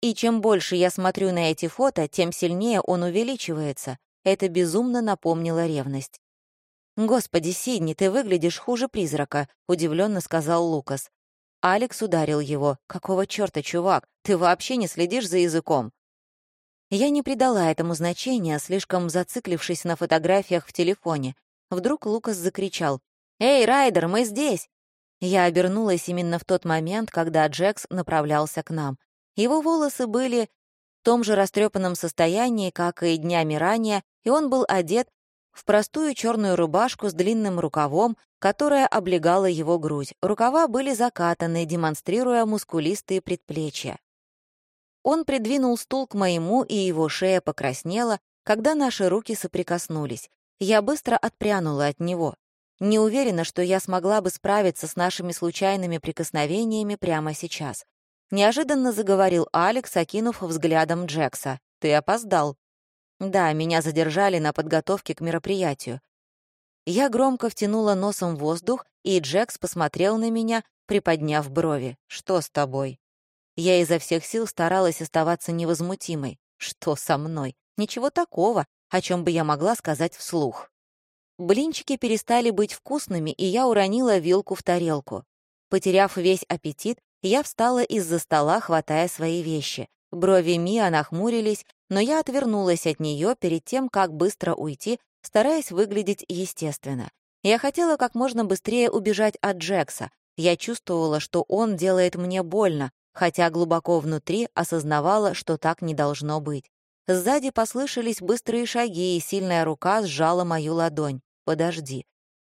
И чем больше я смотрю на эти фото, тем сильнее он увеличивается. Это безумно напомнило ревность. «Господи, Сидни, ты выглядишь хуже призрака», — удивленно сказал Лукас. Алекс ударил его. «Какого чёрта, чувак? Ты вообще не следишь за языком?» Я не придала этому значения, слишком зациклившись на фотографиях в телефоне. Вдруг Лукас закричал. «Эй, Райдер, мы здесь!» Я обернулась именно в тот момент, когда Джекс направлялся к нам. Его волосы были том же растрепанном состоянии, как и днями ранее, и он был одет в простую черную рубашку с длинным рукавом, которая облегала его грудь. Рукава были закатаны, демонстрируя мускулистые предплечья. Он придвинул стул к моему, и его шея покраснела, когда наши руки соприкоснулись. Я быстро отпрянула от него. Не уверена, что я смогла бы справиться с нашими случайными прикосновениями прямо сейчас. Неожиданно заговорил Алекс, окинув взглядом Джекса. «Ты опоздал». Да, меня задержали на подготовке к мероприятию. Я громко втянула носом воздух, и Джекс посмотрел на меня, приподняв брови. «Что с тобой?» Я изо всех сил старалась оставаться невозмутимой. «Что со мной? Ничего такого, о чем бы я могла сказать вслух». Блинчики перестали быть вкусными, и я уронила вилку в тарелку. Потеряв весь аппетит, я встала из-за стола, хватая свои вещи. Брови Миа нахмурились, но я отвернулась от нее перед тем, как быстро уйти, стараясь выглядеть естественно. Я хотела как можно быстрее убежать от Джекса. Я чувствовала, что он делает мне больно, хотя глубоко внутри осознавала, что так не должно быть. Сзади послышались быстрые шаги, и сильная рука сжала мою ладонь. «Подожди».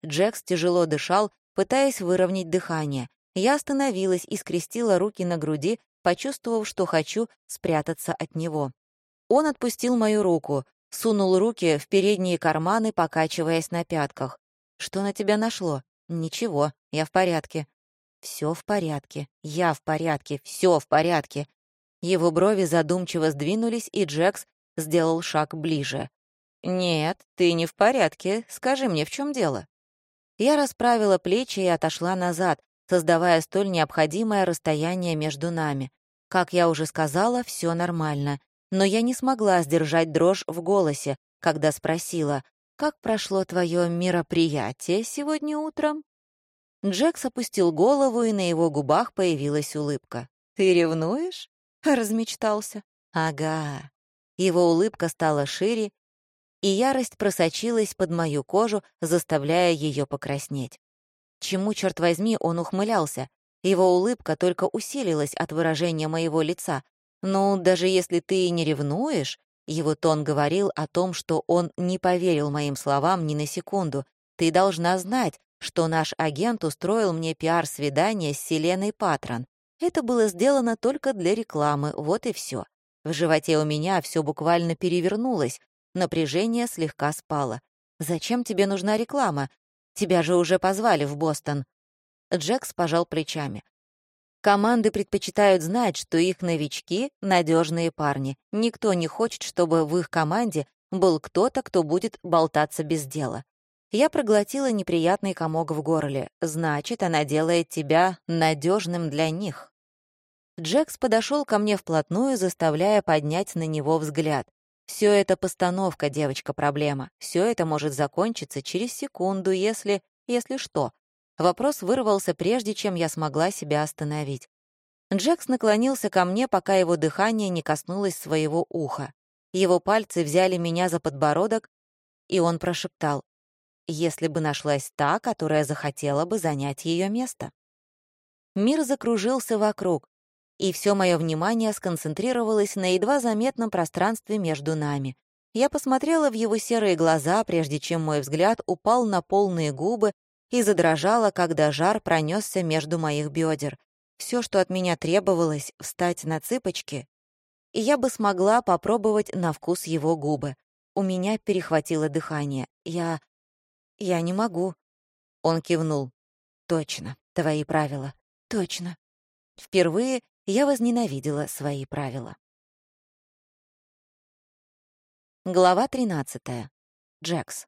Джекс тяжело дышал, пытаясь выровнять дыхание. Я остановилась и скрестила руки на груди, почувствовав, что хочу спрятаться от него. Он отпустил мою руку, сунул руки в передние карманы, покачиваясь на пятках. «Что на тебя нашло?» «Ничего, я в порядке». «Все в порядке, я в порядке, все в порядке». Его брови задумчиво сдвинулись, и Джекс сделал шаг ближе. «Нет, ты не в порядке. Скажи мне, в чем дело?» Я расправила плечи и отошла назад, создавая столь необходимое расстояние между нами. Как я уже сказала, все нормально но я не смогла сдержать дрожь в голосе, когда спросила, «Как прошло твое мероприятие сегодня утром?» Джекс опустил голову, и на его губах появилась улыбка. «Ты ревнуешь?» — размечтался. «Ага». Его улыбка стала шире, и ярость просочилась под мою кожу, заставляя ее покраснеть. Чему, черт возьми, он ухмылялся? Его улыбка только усилилась от выражения моего лица, «Ну, даже если ты не ревнуешь», его тон говорил о том, что он не поверил моим словам ни на секунду. «Ты должна знать, что наш агент устроил мне пиар-свидание с Селеной Патрон. Это было сделано только для рекламы, вот и все. В животе у меня все буквально перевернулось, напряжение слегка спало. «Зачем тебе нужна реклама? Тебя же уже позвали в Бостон». Джекс пожал плечами. Команды предпочитают знать, что их новички — надежные парни. Никто не хочет, чтобы в их команде был кто-то, кто будет болтаться без дела. Я проглотила неприятный комок в горле. Значит, она делает тебя надежным для них. Джекс подошел ко мне вплотную, заставляя поднять на него взгляд. Все это постановка, девочка-проблема. Все это может закончиться через секунду, если... если что. Вопрос вырвался прежде, чем я смогла себя остановить. Джекс наклонился ко мне, пока его дыхание не коснулось своего уха. Его пальцы взяли меня за подбородок, и он прошептал, «Если бы нашлась та, которая захотела бы занять ее место». Мир закружился вокруг, и все мое внимание сконцентрировалось на едва заметном пространстве между нами. Я посмотрела в его серые глаза, прежде чем мой взгляд упал на полные губы и задрожала, когда жар пронесся между моих бедер. Все, что от меня требовалось, встать на цыпочки, и я бы смогла попробовать на вкус его губы. У меня перехватило дыхание. Я... я не могу. Он кивнул. Точно, твои правила. Точно. Впервые я возненавидела свои правила. Глава 13. Джекс.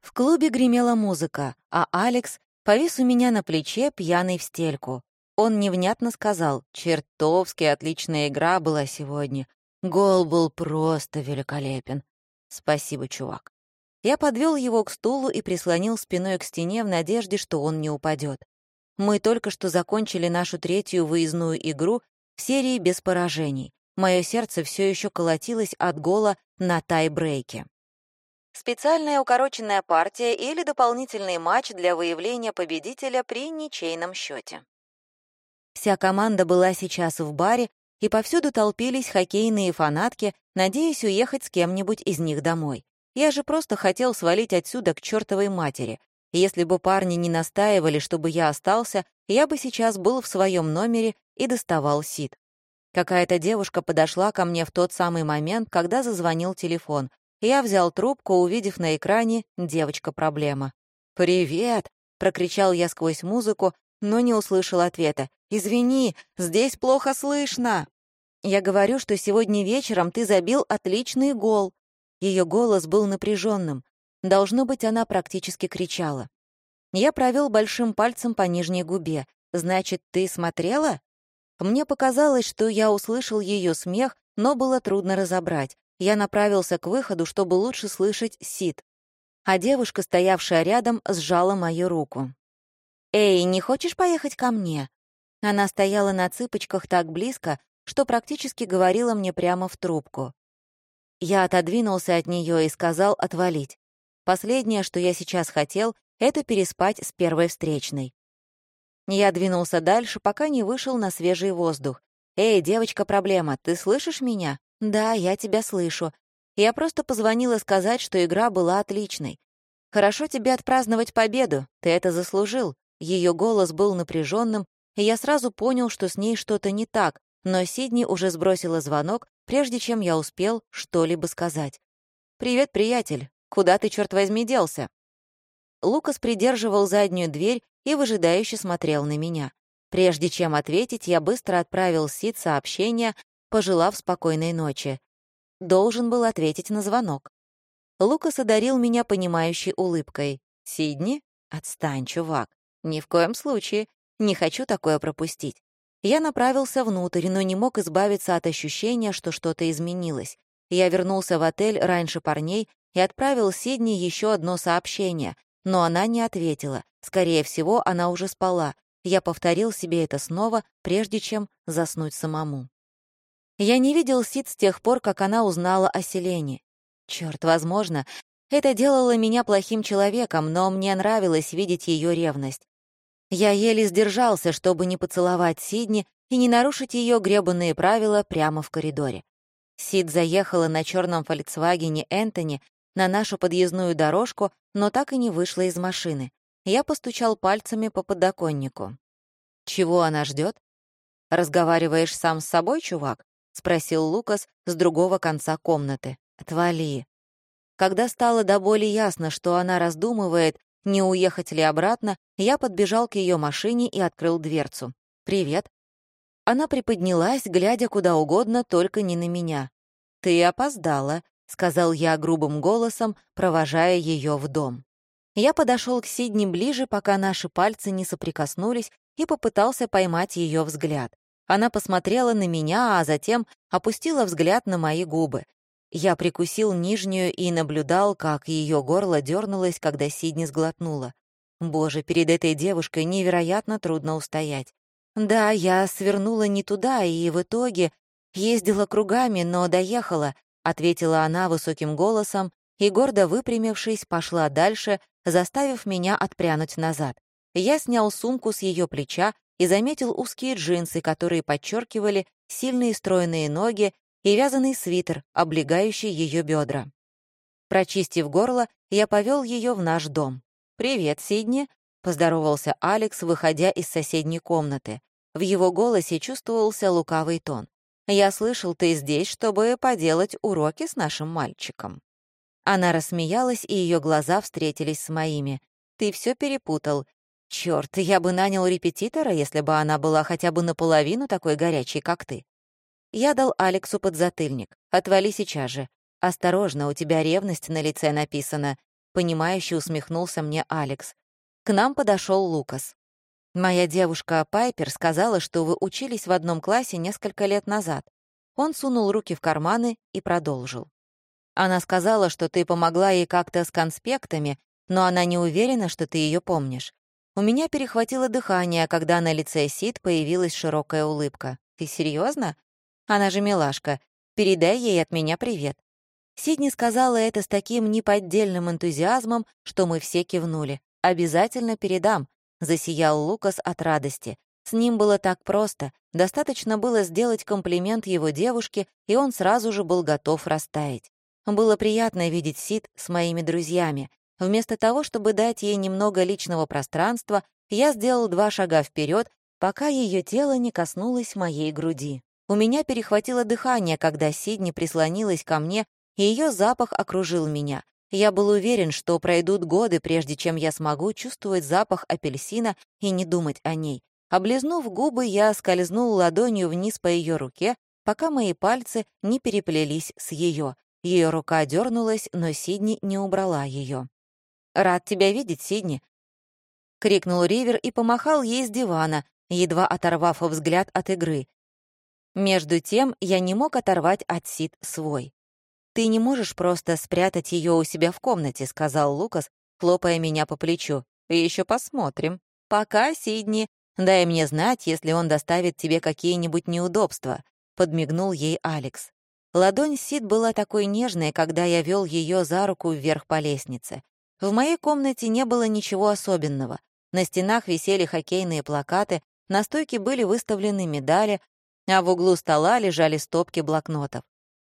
В клубе гремела музыка, а Алекс Повис у меня на плече, пьяный в стельку. Он невнятно сказал, чертовски отличная игра была сегодня. Гол был просто великолепен. Спасибо, чувак. Я подвел его к стулу и прислонил спиной к стене в надежде, что он не упадет. Мы только что закончили нашу третью выездную игру в серии без поражений. Мое сердце все еще колотилось от гола на тай-брейке. Специальная укороченная партия или дополнительный матч для выявления победителя при ничейном счете. Вся команда была сейчас в баре, и повсюду толпились хоккейные фанатки, надеясь уехать с кем-нибудь из них домой. Я же просто хотел свалить отсюда к чертовой матери. Если бы парни не настаивали, чтобы я остался, я бы сейчас был в своем номере и доставал сит. Какая-то девушка подошла ко мне в тот самый момент, когда зазвонил телефон, я взял трубку, увидев на экране «Девочка-проблема». «Привет!» — прокричал я сквозь музыку, но не услышал ответа. «Извини, здесь плохо слышно!» «Я говорю, что сегодня вечером ты забил отличный гол». Ее голос был напряженным. Должно быть, она практически кричала. Я провел большим пальцем по нижней губе. «Значит, ты смотрела?» Мне показалось, что я услышал ее смех, но было трудно разобрать. Я направился к выходу, чтобы лучше слышать Сид. А девушка, стоявшая рядом, сжала мою руку. «Эй, не хочешь поехать ко мне?» Она стояла на цыпочках так близко, что практически говорила мне прямо в трубку. Я отодвинулся от нее и сказал отвалить. Последнее, что я сейчас хотел, это переспать с первой встречной. Я двинулся дальше, пока не вышел на свежий воздух. «Эй, девочка-проблема, ты слышишь меня?» «Да, я тебя слышу. Я просто позвонила сказать, что игра была отличной. Хорошо тебе отпраздновать победу, ты это заслужил». Ее голос был напряженным, и я сразу понял, что с ней что-то не так, но Сидни уже сбросила звонок, прежде чем я успел что-либо сказать. «Привет, приятель. Куда ты, черт возьми, делся?» Лукас придерживал заднюю дверь и выжидающе смотрел на меня. Прежде чем ответить, я быстро отправил Сид сообщение пожелав спокойной ночи. Должен был ответить на звонок. Лукас одарил меня понимающей улыбкой. «Сидни? Отстань, чувак. Ни в коем случае. Не хочу такое пропустить». Я направился внутрь, но не мог избавиться от ощущения, что что-то изменилось. Я вернулся в отель раньше парней и отправил Сидни еще одно сообщение, но она не ответила. Скорее всего, она уже спала. Я повторил себе это снова, прежде чем заснуть самому. Я не видел Сид с тех пор, как она узнала о Селене. Черт, возможно, это делало меня плохим человеком, но мне нравилось видеть ее ревность. Я еле сдержался, чтобы не поцеловать Сидни и не нарушить ее гребаные правила прямо в коридоре. Сид заехала на черном «Фольксвагене» Энтони на нашу подъездную дорожку, но так и не вышла из машины. Я постучал пальцами по подоконнику. «Чего она ждет? Разговариваешь сам с собой, чувак?» — спросил Лукас с другого конца комнаты. «Отвали». Когда стало до боли ясно, что она раздумывает, не уехать ли обратно, я подбежал к ее машине и открыл дверцу. «Привет». Она приподнялась, глядя куда угодно, только не на меня. «Ты опоздала», — сказал я грубым голосом, провожая ее в дом. Я подошел к Сидни ближе, пока наши пальцы не соприкоснулись, и попытался поймать ее взгляд. Она посмотрела на меня, а затем опустила взгляд на мои губы. Я прикусил нижнюю и наблюдал, как ее горло дернулось, когда Сидни сглотнула. Боже, перед этой девушкой невероятно трудно устоять. Да, я свернула не туда и в итоге ездила кругами, но доехала, ответила она высоким голосом и, гордо выпрямившись, пошла дальше, заставив меня отпрянуть назад. Я снял сумку с ее плеча и заметил узкие джинсы, которые подчеркивали сильные стройные ноги и вязаный свитер, облегающий ее бедра. Прочистив горло, я повел ее в наш дом. «Привет, Сидни», — поздоровался Алекс, выходя из соседней комнаты. В его голосе чувствовался лукавый тон. «Я слышал, ты здесь, чтобы поделать уроки с нашим мальчиком». Она рассмеялась, и ее глаза встретились с моими. «Ты все перепутал. Черт, я бы нанял репетитора, если бы она была хотя бы наполовину такой горячей, как ты. Я дал Алексу подзатыльник. Отвали сейчас же. Осторожно, у тебя ревность на лице написана. Понимающе усмехнулся мне Алекс. К нам подошел Лукас. Моя девушка Пайпер сказала, что вы учились в одном классе несколько лет назад. Он сунул руки в карманы и продолжил. Она сказала, что ты помогла ей как-то с конспектами, но она не уверена, что ты ее помнишь. У меня перехватило дыхание, когда на лице Сид появилась широкая улыбка. «Ты серьезно? Она же милашка. Передай ей от меня привет». Сидни сказала это с таким неподдельным энтузиазмом, что мы все кивнули. «Обязательно передам», — засиял Лукас от радости. С ним было так просто. Достаточно было сделать комплимент его девушке, и он сразу же был готов растаять. Было приятно видеть Сид с моими друзьями, Вместо того, чтобы дать ей немного личного пространства, я сделал два шага вперед, пока ее тело не коснулось моей груди. У меня перехватило дыхание, когда Сидни прислонилась ко мне, и ее запах окружил меня. Я был уверен, что пройдут годы, прежде чем я смогу чувствовать запах апельсина и не думать о ней. Облизнув губы, я скользнул ладонью вниз по ее руке, пока мои пальцы не переплелись с ее. Ее рука дернулась, но Сидни не убрала ее. «Рад тебя видеть, Сидни!» — крикнул Ривер и помахал ей с дивана, едва оторвав взгляд от игры. Между тем я не мог оторвать от Сид свой. «Ты не можешь просто спрятать ее у себя в комнате», — сказал Лукас, хлопая меня по плечу. Еще посмотрим. Пока, Сидни, дай мне знать, если он доставит тебе какие-нибудь неудобства», — подмигнул ей Алекс. Ладонь Сид была такой нежной, когда я вел ее за руку вверх по лестнице. В моей комнате не было ничего особенного. На стенах висели хоккейные плакаты, на стойке были выставлены медали, а в углу стола лежали стопки блокнотов.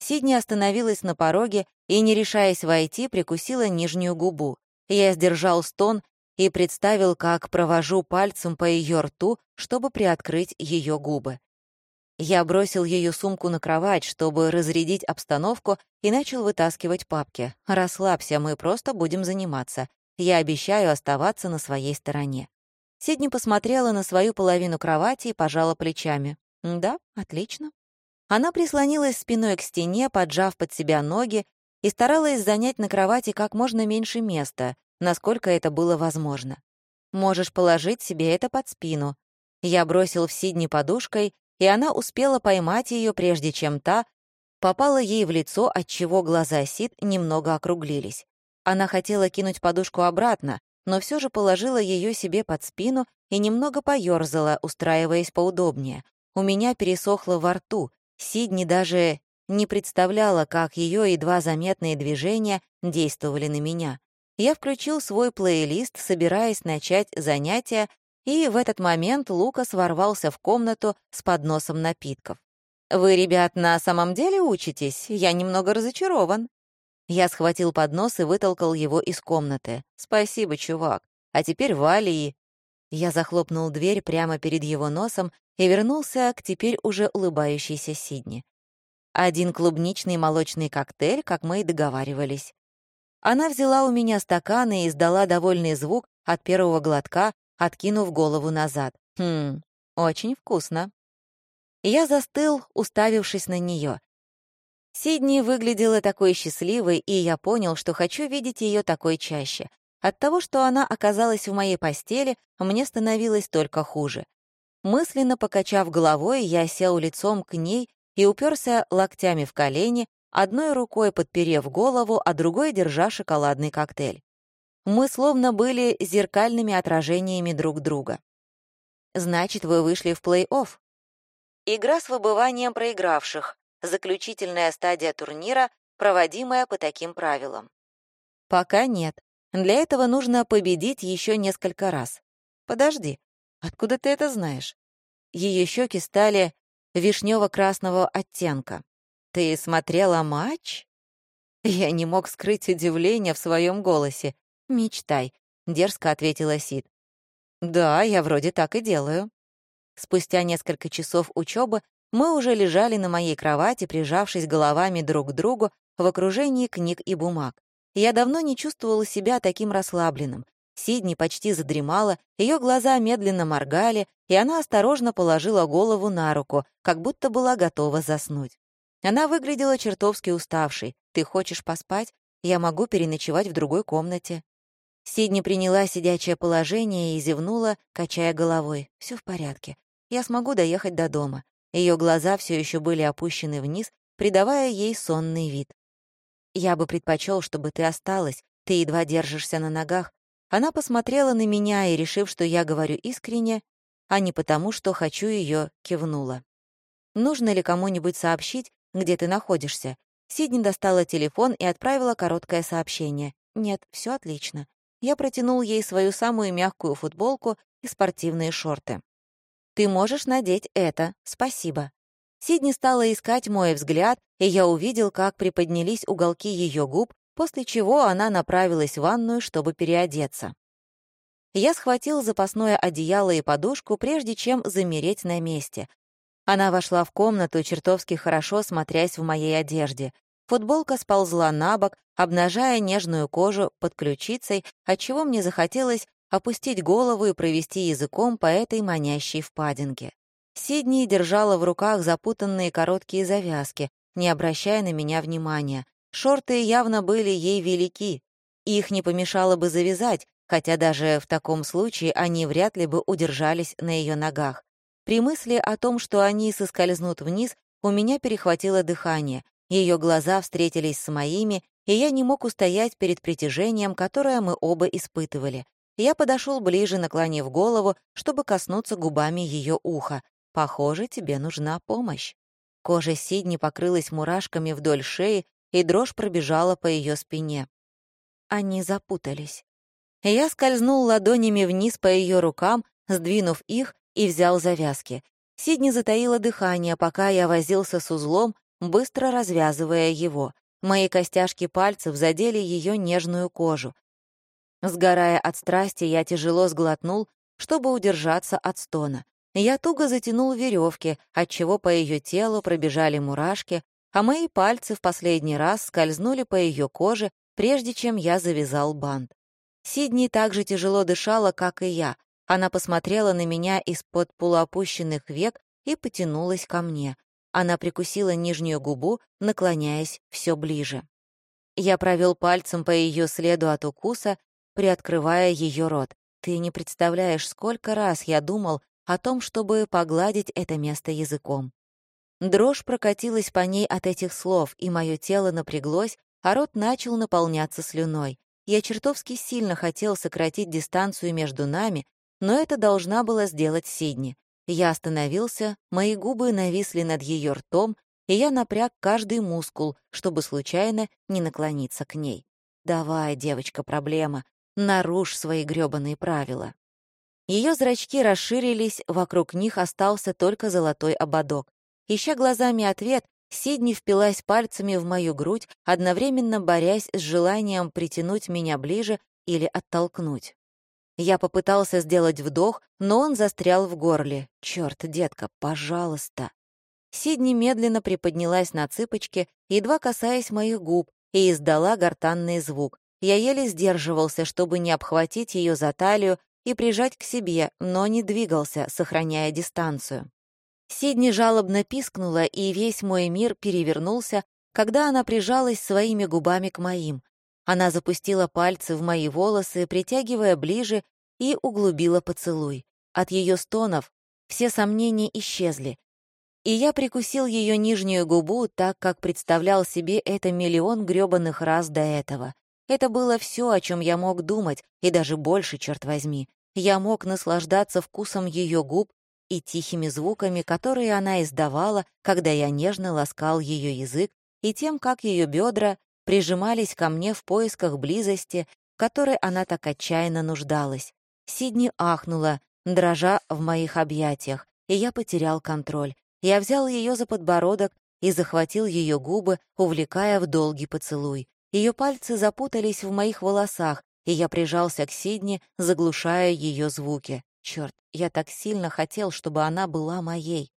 Сидни остановилась на пороге и, не решаясь войти, прикусила нижнюю губу. Я сдержал стон и представил, как провожу пальцем по ее рту, чтобы приоткрыть ее губы. Я бросил ее сумку на кровать, чтобы разрядить обстановку, и начал вытаскивать папки. «Расслабься, мы просто будем заниматься. Я обещаю оставаться на своей стороне». Сидни посмотрела на свою половину кровати и пожала плечами. «Да, отлично». Она прислонилась спиной к стене, поджав под себя ноги, и старалась занять на кровати как можно меньше места, насколько это было возможно. «Можешь положить себе это под спину». Я бросил в Сидни подушкой и она успела поймать ее, прежде чем та попала ей в лицо, отчего глаза Сид немного округлились. Она хотела кинуть подушку обратно, но все же положила ее себе под спину и немного поёрзала, устраиваясь поудобнее. У меня пересохло во рту. Сидни даже не представляла, как ее едва заметные движения действовали на меня. Я включил свой плейлист, собираясь начать занятия, и в этот момент Лукас ворвался в комнату с подносом напитков. «Вы, ребят, на самом деле учитесь? Я немного разочарован». Я схватил поднос и вытолкал его из комнаты. «Спасибо, чувак. А теперь вали и...» Я захлопнул дверь прямо перед его носом и вернулся к теперь уже улыбающейся Сидни. Один клубничный молочный коктейль, как мы и договаривались. Она взяла у меня стакан и издала довольный звук от первого глотка, откинув голову назад. «Хм, очень вкусно». Я застыл, уставившись на нее. Сидни выглядела такой счастливой, и я понял, что хочу видеть ее такой чаще. От того, что она оказалась в моей постели, мне становилось только хуже. Мысленно покачав головой, я сел лицом к ней и уперся локтями в колени, одной рукой подперев голову, а другой держа шоколадный коктейль. Мы словно были зеркальными отражениями друг друга. «Значит, вы вышли в плей-офф?» Игра с выбыванием проигравших, заключительная стадия турнира, проводимая по таким правилам. Пока нет. Для этого нужно победить еще несколько раз. Подожди, откуда ты это знаешь? Ее щеки стали вишнево-красного оттенка. Ты смотрела матч? Я не мог скрыть удивление в своем голосе. «Мечтай», — дерзко ответила Сид. «Да, я вроде так и делаю». Спустя несколько часов учебы мы уже лежали на моей кровати, прижавшись головами друг к другу в окружении книг и бумаг. Я давно не чувствовала себя таким расслабленным. Сидни почти задремала, ее глаза медленно моргали, и она осторожно положила голову на руку, как будто была готова заснуть. Она выглядела чертовски уставшей. «Ты хочешь поспать? Я могу переночевать в другой комнате». Сидни приняла сидячее положение и зевнула, качая головой. Все в порядке. Я смогу доехать до дома. Ее глаза все еще были опущены вниз, придавая ей сонный вид. «Я бы предпочел, чтобы ты осталась, ты едва держишься на ногах». Она посмотрела на меня и, решив, что я говорю искренне, а не потому, что хочу ее, кивнула. «Нужно ли кому-нибудь сообщить, где ты находишься?» Сидни достала телефон и отправила короткое сообщение. «Нет, все отлично». Я протянул ей свою самую мягкую футболку и спортивные шорты. Ты можешь надеть это. Спасибо». Сидни стала искать мой взгляд, и я увидел, как приподнялись уголки ее губ, после чего она направилась в ванную, чтобы переодеться. Я схватил запасное одеяло и подушку, прежде чем замереть на месте. Она вошла в комнату, чертовски хорошо смотрясь в моей одежде. Футболка сползла на бок, обнажая нежную кожу под ключицей, отчего мне захотелось опустить голову и провести языком по этой манящей впадинке. Сидни держала в руках запутанные короткие завязки, не обращая на меня внимания. Шорты явно были ей велики. Их не помешало бы завязать, хотя даже в таком случае они вряд ли бы удержались на ее ногах. При мысли о том, что они соскользнут вниз, у меня перехватило дыхание. Ее глаза встретились с моими, и я не мог устоять перед притяжением, которое мы оба испытывали. Я подошел ближе, наклонив голову, чтобы коснуться губами ее уха. «Похоже, тебе нужна помощь». Кожа Сидни покрылась мурашками вдоль шеи, и дрожь пробежала по ее спине. Они запутались. Я скользнул ладонями вниз по ее рукам, сдвинув их, и взял завязки. Сидни затаила дыхание, пока я возился с узлом, быстро развязывая его. Мои костяшки пальцев задели ее нежную кожу. Сгорая от страсти, я тяжело сглотнул, чтобы удержаться от стона. Я туго затянул веревки, отчего по ее телу пробежали мурашки, а мои пальцы в последний раз скользнули по ее коже, прежде чем я завязал бант. Сидни также тяжело дышала, как и я. Она посмотрела на меня из-под полуопущенных век и потянулась ко мне. Она прикусила нижнюю губу, наклоняясь все ближе. Я провел пальцем по ее следу от укуса приоткрывая ее рот. «Ты не представляешь, сколько раз я думал о том, чтобы погладить это место языком». Дрожь прокатилась по ней от этих слов, и мое тело напряглось, а рот начал наполняться слюной. Я чертовски сильно хотел сократить дистанцию между нами, но это должна была сделать Сидни. Я остановился, мои губы нависли над ее ртом, и я напряг каждый мускул, чтобы случайно не наклониться к ней. «Давай, девочка, проблема нарушь свои грёбаные правила. Ее зрачки расширились, вокруг них остался только золотой ободок. Ища глазами ответ, Сидни впилась пальцами в мою грудь, одновременно борясь с желанием притянуть меня ближе или оттолкнуть. Я попытался сделать вдох, но он застрял в горле. «Чёрт, детка, пожалуйста!» Сидни медленно приподнялась на цыпочки, едва касаясь моих губ, и издала гортанный звук. Я еле сдерживался, чтобы не обхватить ее за талию и прижать к себе, но не двигался, сохраняя дистанцию. Сидни жалобно пискнула, и весь мой мир перевернулся, когда она прижалась своими губами к моим. Она запустила пальцы в мои волосы, притягивая ближе, и углубила поцелуй. От ее стонов все сомнения исчезли. И я прикусил ее нижнюю губу, так как представлял себе это миллион грёбаных раз до этого. Это было все, о чем я мог думать, и даже больше, черт возьми. Я мог наслаждаться вкусом ее губ и тихими звуками, которые она издавала, когда я нежно ласкал ее язык, и тем, как ее бедра прижимались ко мне в поисках близости, в которой она так отчаянно нуждалась. Сидни ахнула, дрожа в моих объятиях, и я потерял контроль. Я взял ее за подбородок и захватил ее губы, увлекая в долгий поцелуй. Ее пальцы запутались в моих волосах, и я прижался к Сидни, заглушая ее звуки. Черт, я так сильно хотел, чтобы она была моей.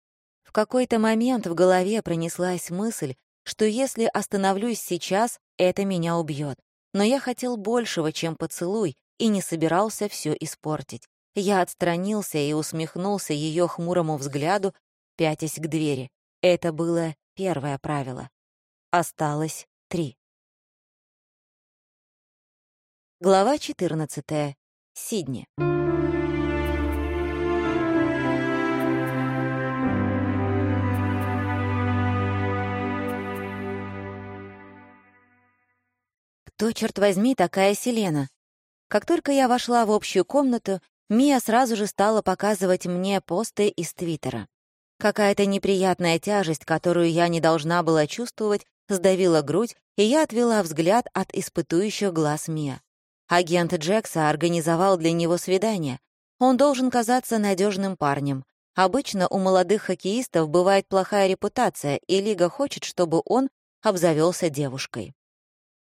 В какой-то момент в голове пронеслась мысль, что если остановлюсь сейчас, это меня убьет. Но я хотел большего, чем поцелуй, и не собирался все испортить. Я отстранился и усмехнулся ее хмурому взгляду, пятясь к двери. Это было первое правило. Осталось три. Глава 14. Сидни. Кто, черт возьми, такая Селена? Как только я вошла в общую комнату, Мия сразу же стала показывать мне посты из Твиттера. Какая-то неприятная тяжесть, которую я не должна была чувствовать, сдавила грудь, и я отвела взгляд от испытующих глаз Мия. Агент Джекса организовал для него свидание. Он должен казаться надежным парнем. Обычно у молодых хоккеистов бывает плохая репутация, и лига хочет, чтобы он обзавелся девушкой.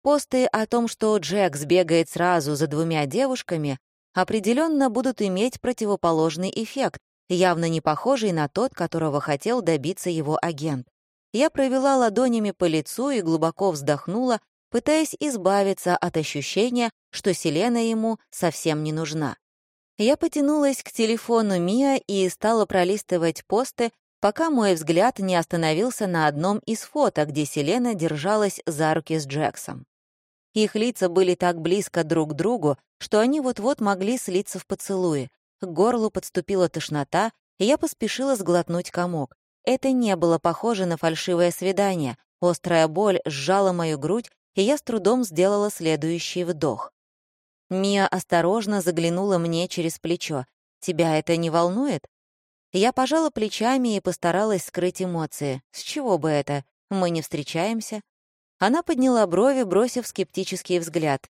Посты о том, что Джек сбегает сразу за двумя девушками, определенно будут иметь противоположный эффект, явно не похожий на тот, которого хотел добиться его агент. Я провела ладонями по лицу и глубоко вздохнула, пытаясь избавиться от ощущения, что Селена ему совсем не нужна. Я потянулась к телефону Мия и стала пролистывать посты, пока мой взгляд не остановился на одном из фото, где Селена держалась за руки с Джексом. Их лица были так близко друг к другу, что они вот-вот могли слиться в поцелуе. К горлу подступила тошнота, и я поспешила сглотнуть комок. Это не было похоже на фальшивое свидание. Острая боль сжала мою грудь, и я с трудом сделала следующий вдох. Мия осторожно заглянула мне через плечо. «Тебя это не волнует?» Я пожала плечами и постаралась скрыть эмоции. С чего бы это? Мы не встречаемся. Она подняла брови, бросив скептический взгляд.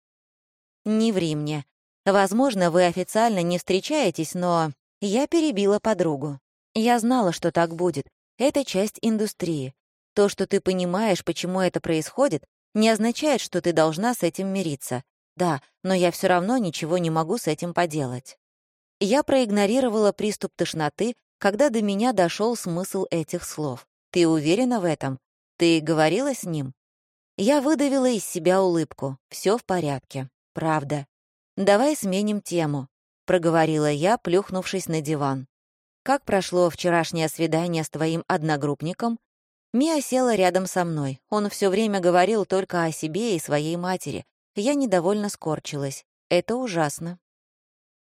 «Не ври мне. Возможно, вы официально не встречаетесь, но...» Я перебила подругу. Я знала, что так будет. Это часть индустрии. То, что ты понимаешь, почему это происходит, не означает, что ты должна с этим мириться. Да, но я все равно ничего не могу с этим поделать. Я проигнорировала приступ тошноты, когда до меня дошел смысл этих слов. «Ты уверена в этом? Ты говорила с ним?» Я выдавила из себя улыбку. Все в порядке. Правда. «Давай сменим тему», — проговорила я, плюхнувшись на диван. «Как прошло вчерашнее свидание с твоим одногруппником?» Мия села рядом со мной. Он все время говорил только о себе и своей матери. Я недовольно скорчилась. Это ужасно.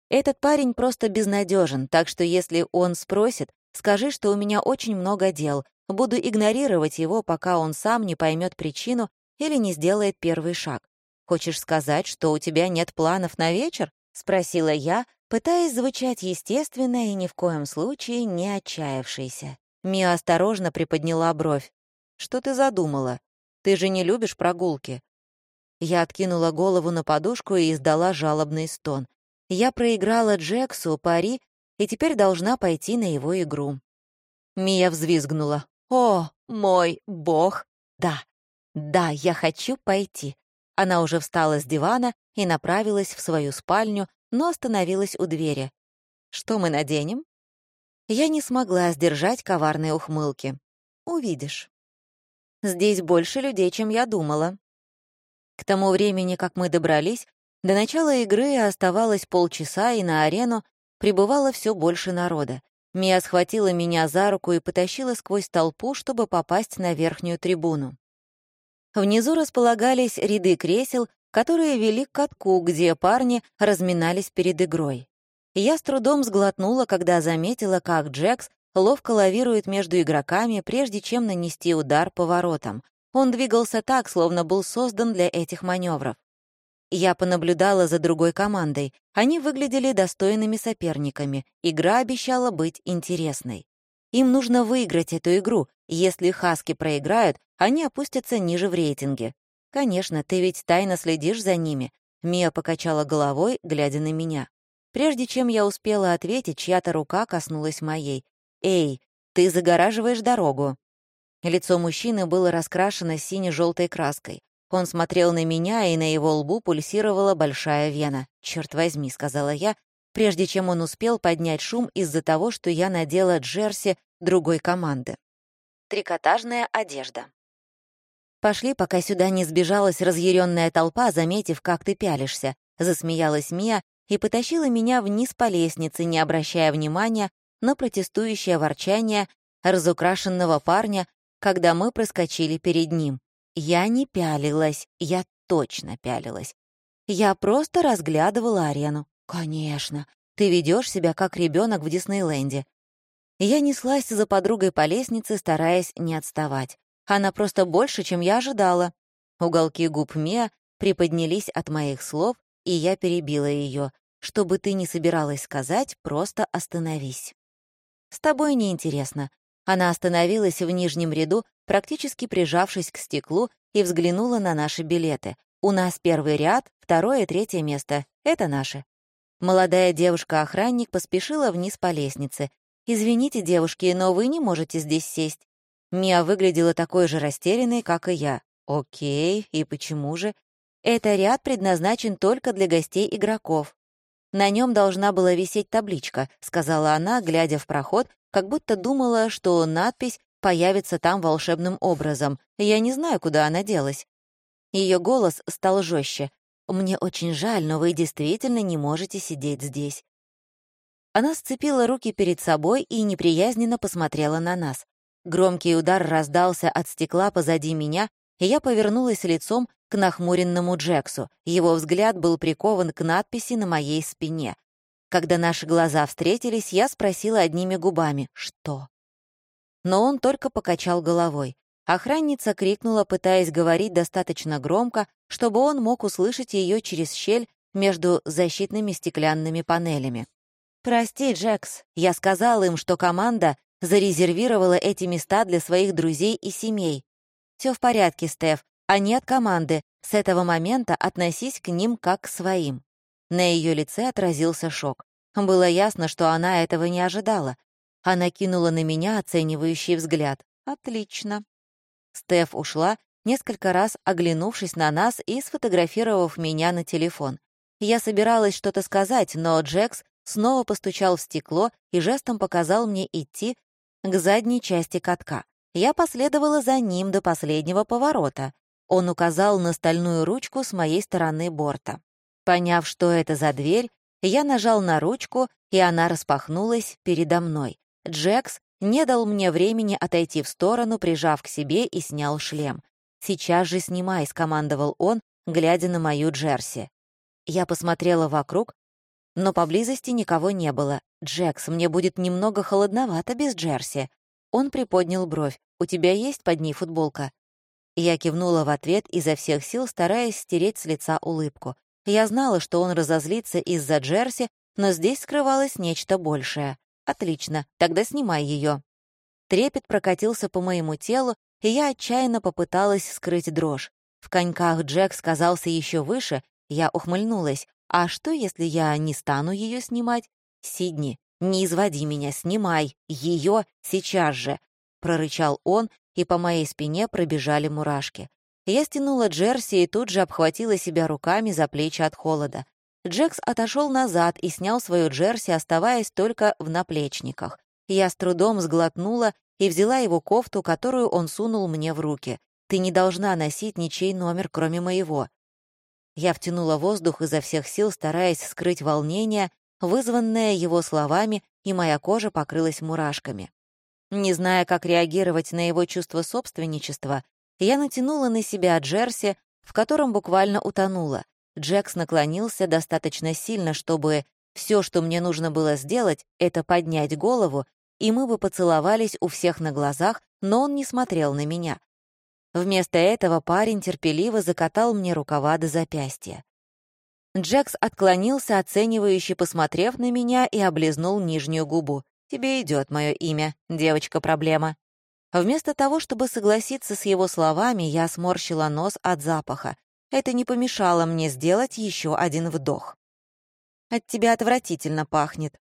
Этот парень просто безнадежен, так что если он спросит, скажи, что у меня очень много дел. Буду игнорировать его, пока он сам не поймет причину или не сделает первый шаг. Хочешь сказать, что у тебя нет планов на вечер? спросила я, пытаясь звучать естественно и ни в коем случае не отчаявшейся. Мия осторожно приподняла бровь. Что ты задумала? Ты же не любишь прогулки. Я откинула голову на подушку и издала жалобный стон. Я проиграла Джексу пари и теперь должна пойти на его игру. Мия взвизгнула. «О, мой бог! Да, да, я хочу пойти». Она уже встала с дивана и направилась в свою спальню, но остановилась у двери. «Что мы наденем?» Я не смогла сдержать коварные ухмылки. «Увидишь». «Здесь больше людей, чем я думала». К тому времени, как мы добрались, до начала игры оставалось полчаса, и на арену прибывало все больше народа. Мия схватила меня за руку и потащила сквозь толпу, чтобы попасть на верхнюю трибуну. Внизу располагались ряды кресел, которые вели к катку, где парни разминались перед игрой. Я с трудом сглотнула, когда заметила, как Джекс ловко лавирует между игроками, прежде чем нанести удар по воротам. Он двигался так, словно был создан для этих маневров. Я понаблюдала за другой командой. Они выглядели достойными соперниками. Игра обещала быть интересной. Им нужно выиграть эту игру. Если Хаски проиграют, они опустятся ниже в рейтинге. Конечно, ты ведь тайно следишь за ними. Мия покачала головой, глядя на меня. Прежде чем я успела ответить, чья-то рука коснулась моей. «Эй, ты загораживаешь дорогу». Лицо мужчины было раскрашено сине-желтой краской. Он смотрел на меня, и на его лбу пульсировала большая вена. «Чёрт возьми», — сказала я, прежде чем он успел поднять шум из-за того, что я надела джерси другой команды. Трикотажная одежда. «Пошли, пока сюда не сбежалась разъяренная толпа, заметив, как ты пялишься», — засмеялась Мия и потащила меня вниз по лестнице, не обращая внимания на протестующее ворчание разукрашенного парня, когда мы проскочили перед ним. Я не пялилась, я точно пялилась. Я просто разглядывала арену. Конечно, ты ведешь себя как ребенок в Диснейленде. Я неслась за подругой по лестнице, стараясь не отставать. Она просто больше, чем я ожидала. Уголки губ Мия приподнялись от моих слов, и я перебила ее. Что бы ты ни собиралась сказать, просто остановись. С тобой неинтересно. Она остановилась в нижнем ряду, практически прижавшись к стеклу, и взглянула на наши билеты. «У нас первый ряд, второе и третье место. Это наши». Молодая девушка-охранник поспешила вниз по лестнице. «Извините, девушки, но вы не можете здесь сесть». Мия выглядела такой же растерянной, как и я. «Окей, и почему же?» «Это ряд предназначен только для гостей игроков». «На нем должна была висеть табличка», — сказала она, глядя в проход, как будто думала, что надпись появится там волшебным образом. Я не знаю, куда она делась. Ее голос стал жестче. «Мне очень жаль, но вы действительно не можете сидеть здесь». Она сцепила руки перед собой и неприязненно посмотрела на нас. Громкий удар раздался от стекла позади меня, и я повернулась лицом к нахмуренному Джексу. Его взгляд был прикован к надписи на моей спине. Когда наши глаза встретились, я спросила одними губами «Что?». Но он только покачал головой. Охранница крикнула, пытаясь говорить достаточно громко, чтобы он мог услышать ее через щель между защитными стеклянными панелями. «Прости, Джекс, я сказала им, что команда зарезервировала эти места для своих друзей и семей. Все в порядке, Стеф, они от команды. С этого момента относись к ним как к своим». На ее лице отразился шок. Было ясно, что она этого не ожидала. Она кинула на меня оценивающий взгляд. «Отлично». Стеф ушла, несколько раз оглянувшись на нас и сфотографировав меня на телефон. Я собиралась что-то сказать, но Джекс снова постучал в стекло и жестом показал мне идти к задней части катка. Я последовала за ним до последнего поворота. Он указал на стальную ручку с моей стороны борта. Поняв, что это за дверь, я нажал на ручку, и она распахнулась передо мной. Джекс не дал мне времени отойти в сторону, прижав к себе и снял шлем. «Сейчас же снимай», — скомандовал он, глядя на мою джерси. Я посмотрела вокруг, но поблизости никого не было. «Джекс, мне будет немного холодновато без джерси». Он приподнял бровь. «У тебя есть под ней футболка?» Я кивнула в ответ, изо всех сил стараясь стереть с лица улыбку. Я знала, что он разозлится из-за Джерси, но здесь скрывалось нечто большее. Отлично, тогда снимай ее. Трепет прокатился по моему телу, и я отчаянно попыталась скрыть дрожь. В коньках Джек сказался еще выше, я ухмыльнулась. А что, если я не стану ее снимать? Сидни, не изводи меня, снимай ее сейчас же, прорычал он, и по моей спине пробежали мурашки. Я стянула джерси и тут же обхватила себя руками за плечи от холода. Джекс отошел назад и снял свою джерси, оставаясь только в наплечниках. Я с трудом сглотнула и взяла его кофту, которую он сунул мне в руки. «Ты не должна носить ничей номер, кроме моего». Я втянула воздух изо всех сил, стараясь скрыть волнение, вызванное его словами, и моя кожа покрылась мурашками. Не зная, как реагировать на его чувство собственничества, я натянула на себя джерси, в котором буквально утонула. Джекс наклонился достаточно сильно, чтобы все, что мне нужно было сделать, это поднять голову, и мы бы поцеловались у всех на глазах, но он не смотрел на меня. Вместо этого парень терпеливо закатал мне рукава до запястья. Джекс отклонился, оценивающе посмотрев на меня и облизнул нижнюю губу. «Тебе идет мое имя, девочка-проблема». Вместо того, чтобы согласиться с его словами, я сморщила нос от запаха. Это не помешало мне сделать еще один вдох. «От тебя отвратительно пахнет».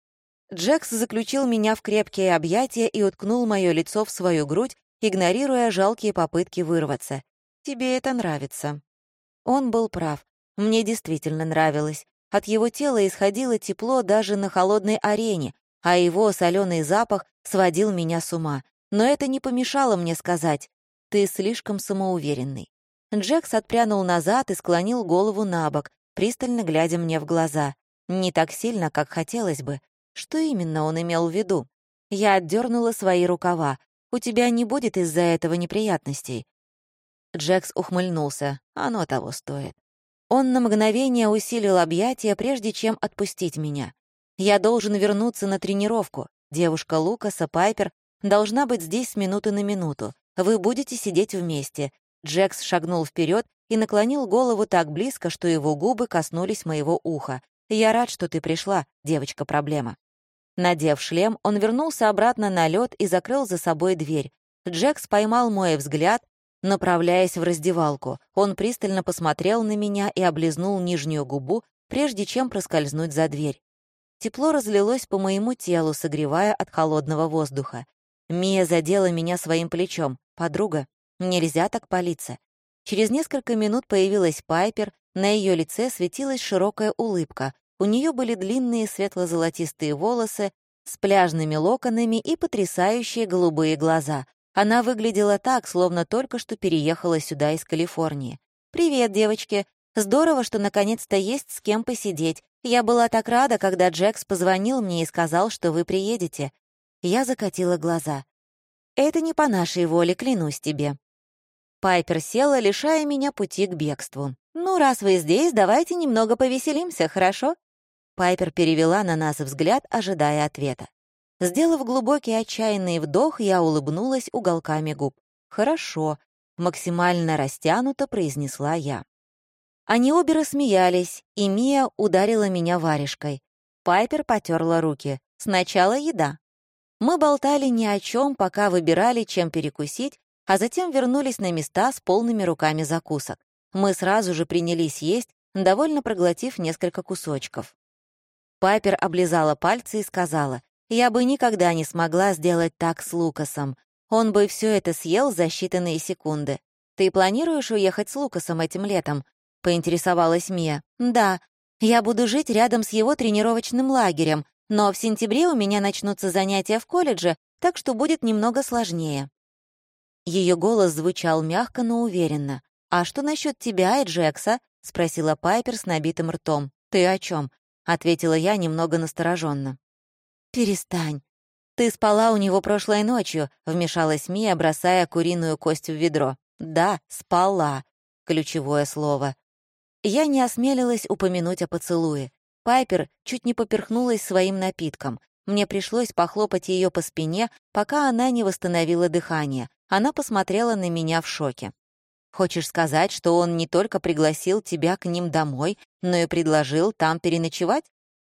Джекс заключил меня в крепкие объятия и уткнул мое лицо в свою грудь, игнорируя жалкие попытки вырваться. «Тебе это нравится». Он был прав. Мне действительно нравилось. От его тела исходило тепло даже на холодной арене, а его соленый запах сводил меня с ума. Но это не помешало мне сказать «ты слишком самоуверенный». Джекс отпрянул назад и склонил голову на бок, пристально глядя мне в глаза. Не так сильно, как хотелось бы. Что именно он имел в виду? Я отдернула свои рукава. «У тебя не будет из-за этого неприятностей». Джекс ухмыльнулся. «Оно того стоит». Он на мгновение усилил объятия, прежде чем отпустить меня. Я должен вернуться на тренировку. Девушка Лукаса, Пайпер, должна быть здесь с минуты на минуту. Вы будете сидеть вместе. Джекс шагнул вперед и наклонил голову так близко, что его губы коснулись моего уха. «Я рад, что ты пришла, девочка-проблема». Надев шлем, он вернулся обратно на лед и закрыл за собой дверь. Джекс поймал мой взгляд, Направляясь в раздевалку, он пристально посмотрел на меня и облизнул нижнюю губу, прежде чем проскользнуть за дверь. Тепло разлилось по моему телу, согревая от холодного воздуха. Мия задела меня своим плечом. «Подруга, нельзя так палиться». Через несколько минут появилась Пайпер, на ее лице светилась широкая улыбка. У нее были длинные светло-золотистые волосы с пляжными локонами и потрясающие голубые глаза, она выглядела так, словно только что переехала сюда из Калифорнии. «Привет, девочки. Здорово, что наконец-то есть с кем посидеть. Я была так рада, когда Джекс позвонил мне и сказал, что вы приедете». Я закатила глаза. «Это не по нашей воле, клянусь тебе». Пайпер села, лишая меня пути к бегству. «Ну, раз вы здесь, давайте немного повеселимся, хорошо?» Пайпер перевела на нас взгляд, ожидая ответа. Сделав глубокий отчаянный вдох, я улыбнулась уголками губ. «Хорошо», — максимально растянуто произнесла я. Они обе рассмеялись, и Мия ударила меня варежкой. Пайпер потерла руки. Сначала еда. Мы болтали ни о чем, пока выбирали, чем перекусить, а затем вернулись на места с полными руками закусок. Мы сразу же принялись есть, довольно проглотив несколько кусочков. Пайпер облизала пальцы и сказала, я бы никогда не смогла сделать так с Лукасом. Он бы все это съел за считанные секунды. «Ты планируешь уехать с Лукасом этим летом?» — поинтересовалась Мия. «Да. Я буду жить рядом с его тренировочным лагерем, но в сентябре у меня начнутся занятия в колледже, так что будет немного сложнее». Ее голос звучал мягко, но уверенно. «А что насчет тебя и Джекса?» — спросила Пайпер с набитым ртом. «Ты о чем? Ответила я немного настороженно. «Перестань. Ты спала у него прошлой ночью», — вмешалась Мия, бросая куриную кость в ведро. «Да, спала», — ключевое слово. Я не осмелилась упомянуть о поцелуе. Пайпер чуть не поперхнулась своим напитком. Мне пришлось похлопать ее по спине, пока она не восстановила дыхание. Она посмотрела на меня в шоке. «Хочешь сказать, что он не только пригласил тебя к ним домой, но и предложил там переночевать?»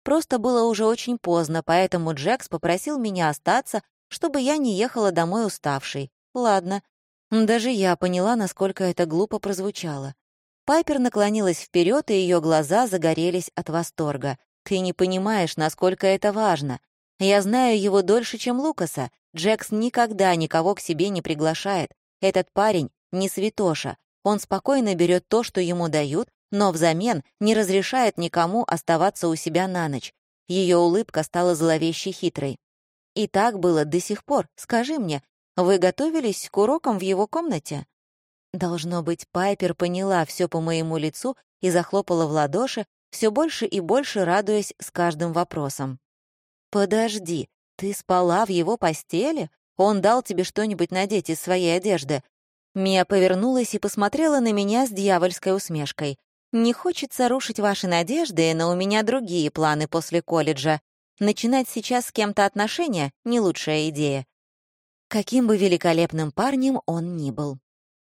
Просто было уже очень поздно, поэтому Джекс попросил меня остаться, чтобы я не ехала домой уставшей. Ладно. Даже я поняла, насколько это глупо прозвучало. Пайпер наклонилась вперед, и ее глаза загорелись от восторга. «Ты не понимаешь, насколько это важно. Я знаю его дольше, чем Лукаса. Джекс никогда никого к себе не приглашает. Этот парень не святоша. Он спокойно берет то, что ему дают, но взамен не разрешает никому оставаться у себя на ночь. Ее улыбка стала зловеще хитрой. И так было до сих пор. Скажи мне, вы готовились к урокам в его комнате? Должно быть, Пайпер поняла все по моему лицу и захлопала в ладоши, все больше и больше радуясь с каждым вопросом. «Подожди, ты спала в его постели? Он дал тебе что-нибудь надеть из своей одежды?» Мия повернулась и посмотрела на меня с дьявольской усмешкой. «Не хочется рушить ваши надежды, но у меня другие планы после колледжа. Начинать сейчас с кем-то отношения — не лучшая идея. Каким бы великолепным парнем он ни был.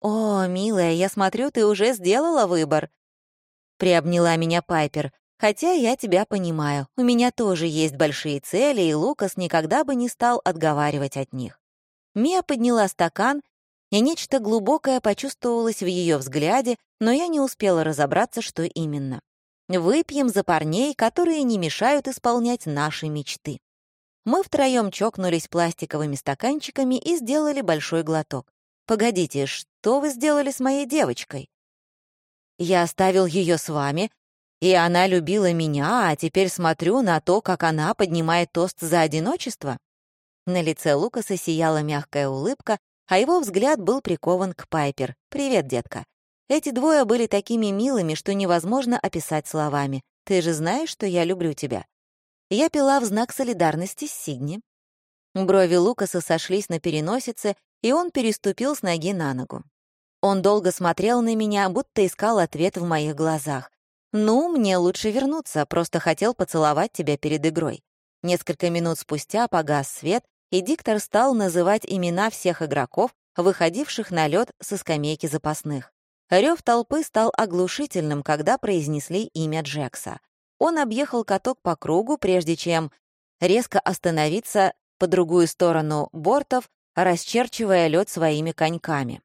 «О, милая, я смотрю, ты уже сделала выбор», — приобняла меня Пайпер. «Хотя я тебя понимаю, у меня тоже есть большие цели, и Лукас никогда бы не стал отговаривать от них». Мия подняла стакан, и нечто глубокое почувствовалось в ее взгляде, но я не успела разобраться, что именно. «Выпьем за парней, которые не мешают исполнять наши мечты». Мы втроем чокнулись пластиковыми стаканчиками и сделали большой глоток. «Погодите, что вы сделали с моей девочкой?» «Я оставил ее с вами, и она любила меня, а теперь смотрю на то, как она поднимает тост за одиночество». На лице Лукаса сияла мягкая улыбка, а его взгляд был прикован к Пайпер. «Привет, детка». Эти двое были такими милыми, что невозможно описать словами. «Ты же знаешь, что я люблю тебя». Я пила в знак солидарности с Сидни. Брови Лукаса сошлись на переносице, и он переступил с ноги на ногу. Он долго смотрел на меня, будто искал ответ в моих глазах. «Ну, мне лучше вернуться, просто хотел поцеловать тебя перед игрой». Несколько минут спустя погас свет, и диктор стал называть имена всех игроков, выходивших на лед со скамейки запасных. Рев толпы стал оглушительным, когда произнесли имя Джекса. Он объехал каток по кругу, прежде чем резко остановиться по другую сторону бортов, расчерчивая лед своими коньками.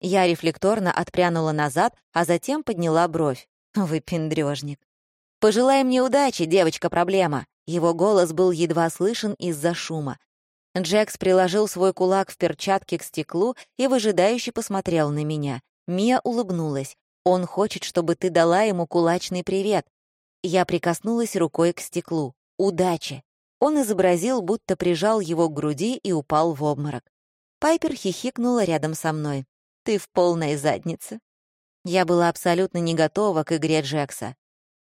Я рефлекторно отпрянула назад, а затем подняла бровь. Выпендрёжник. «Пожелай мне удачи, девочка-проблема!» Его голос был едва слышен из-за шума. Джекс приложил свой кулак в перчатке к стеклу и выжидающе посмотрел на меня. Мия улыбнулась. «Он хочет, чтобы ты дала ему кулачный привет. Я прикоснулась рукой к стеклу. «Удачи!» Он изобразил, будто прижал его к груди и упал в обморок. Пайпер хихикнула рядом со мной. «Ты в полной заднице». Я была абсолютно не готова к игре Джекса.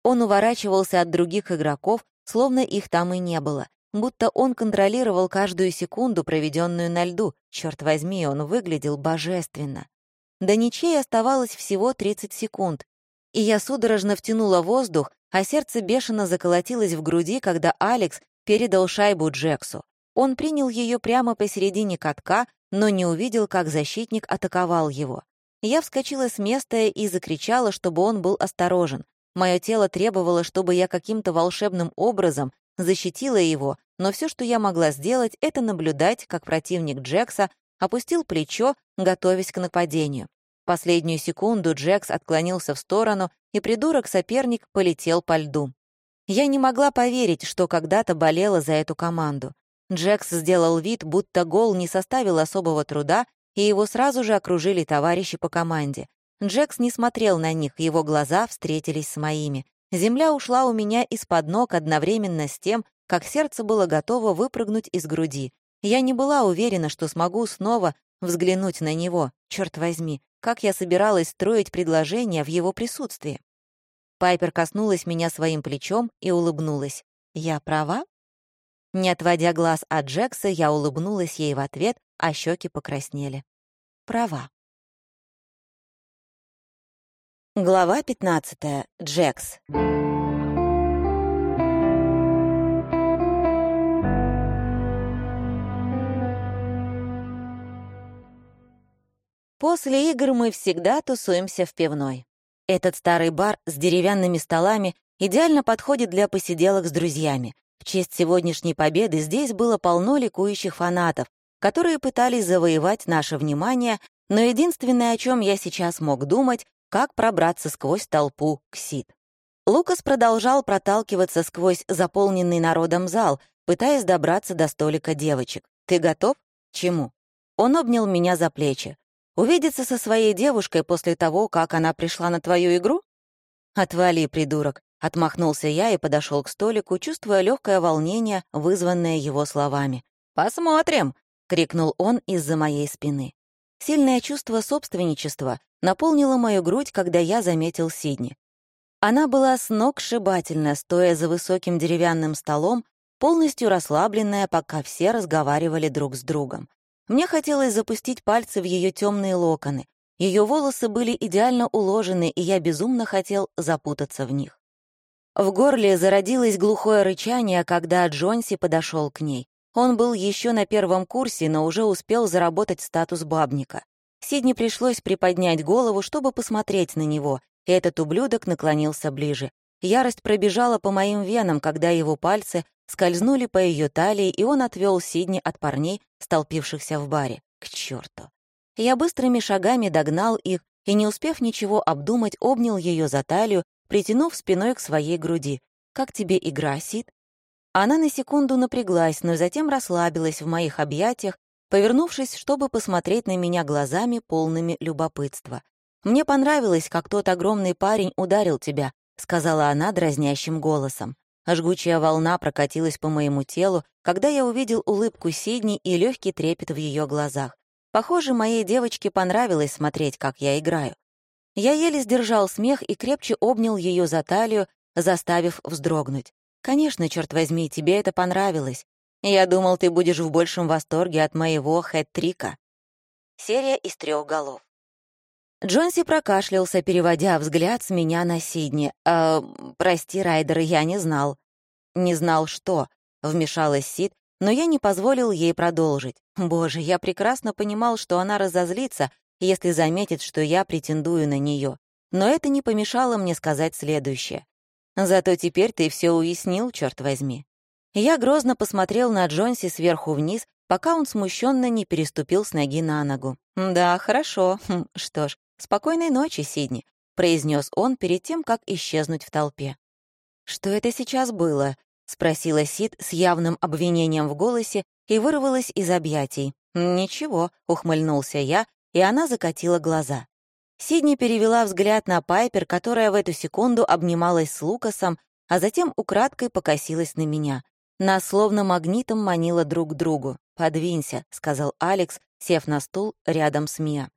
Он уворачивался от других игроков, словно их там и не было, будто он контролировал каждую секунду, проведенную на льду. Черт возьми, он выглядел божественно. До ничей оставалось всего 30 секунд, и я судорожно втянула воздух, а сердце бешено заколотилось в груди, когда Алекс передал шайбу Джексу. Он принял ее прямо посередине катка, но не увидел, как защитник атаковал его. Я вскочила с места и закричала, чтобы он был осторожен. Мое тело требовало, чтобы я каким-то волшебным образом защитила его, но все, что я могла сделать, это наблюдать, как противник Джекса опустил плечо, готовясь к нападению. Последнюю секунду Джекс отклонился в сторону, и придурок-соперник полетел по льду. Я не могла поверить, что когда-то болела за эту команду. Джекс сделал вид, будто гол не составил особого труда, и его сразу же окружили товарищи по команде. Джекс не смотрел на них, его глаза встретились с моими. Земля ушла у меня из-под ног одновременно с тем, как сердце было готово выпрыгнуть из груди. Я не была уверена, что смогу снова взглянуть на него, черт возьми, как я собиралась строить предложение в его присутствии. Пайпер коснулась меня своим плечом и улыбнулась. «Я права?» Не отводя глаз от Джекса, я улыбнулась ей в ответ, а щеки покраснели. «Права». Глава 15. Джекс. После игр мы всегда тусуемся в пивной. Этот старый бар с деревянными столами идеально подходит для посиделок с друзьями. В честь сегодняшней победы здесь было полно ликующих фанатов, которые пытались завоевать наше внимание, но единственное, о чем я сейчас мог думать, как пробраться сквозь толпу к Сид. Лукас продолжал проталкиваться сквозь заполненный народом зал, пытаясь добраться до столика девочек. «Ты готов?» «Чему?» Он обнял меня за плечи. Увидеться со своей девушкой после того, как она пришла на твою игру? Отвали, придурок. Отмахнулся я и подошел к столику, чувствуя легкое волнение, вызванное его словами. «Посмотрим!» — крикнул он из-за моей спины. Сильное чувство собственничества наполнило мою грудь, когда я заметил Сидни. Она была с ног сшибательна, стоя за высоким деревянным столом, полностью расслабленная, пока все разговаривали друг с другом. Мне хотелось запустить пальцы в ее темные локоны. Ее волосы были идеально уложены, и я безумно хотел запутаться в них. В горле зародилось глухое рычание, когда Джонси подошел к ней. Он был еще на первом курсе, но уже успел заработать статус бабника. Сидни пришлось приподнять голову, чтобы посмотреть на него, и этот ублюдок наклонился ближе. Ярость пробежала по моим венам, когда его пальцы скользнули по ее талии, и он отвел Сидни от парней, столпившихся в баре. К черту! Я быстрыми шагами догнал их и, не успев ничего обдумать, обнял ее за талию, притянув спиной к своей груди. «Как тебе игра, Сид?» Она на секунду напряглась, но затем расслабилась в моих объятиях, повернувшись, чтобы посмотреть на меня глазами, полными любопытства. «Мне понравилось, как тот огромный парень ударил тебя», — сказала она дразнящим голосом. Жгучая волна прокатилась по моему телу, когда я увидел улыбку Сидни и легкий трепет в ее глазах. Похоже, моей девочке понравилось смотреть, как я играю. Я еле сдержал смех и крепче обнял ее за талию, заставив вздрогнуть. «Конечно, черт возьми, тебе это понравилось. Я думал, ты будешь в большем восторге от моего хэт-трика». Серия из трех голов. Джонси прокашлялся, переводя взгляд с меня на Сидни. «Э, «Прости, Райдер, я не знал». «Не знал что?» — вмешалась Сид, но я не позволил ей продолжить. Боже, я прекрасно понимал, что она разозлится, если заметит, что я претендую на нее. Но это не помешало мне сказать следующее. «Зато теперь ты все уяснил, черт возьми». Я грозно посмотрел на Джонси сверху вниз, пока он смущенно не переступил с ноги на ногу. «Да, хорошо. Хм, что ж, «Спокойной ночи, Сидни», — произнес он перед тем, как исчезнуть в толпе. «Что это сейчас было?» — спросила Сид с явным обвинением в голосе и вырвалась из объятий. «Ничего», — ухмыльнулся я, и она закатила глаза. Сидни перевела взгляд на Пайпер, которая в эту секунду обнималась с Лукасом, а затем украдкой покосилась на меня. Нас словно магнитом манило друг к другу. «Подвинься», — сказал Алекс, сев на стул рядом с Мия.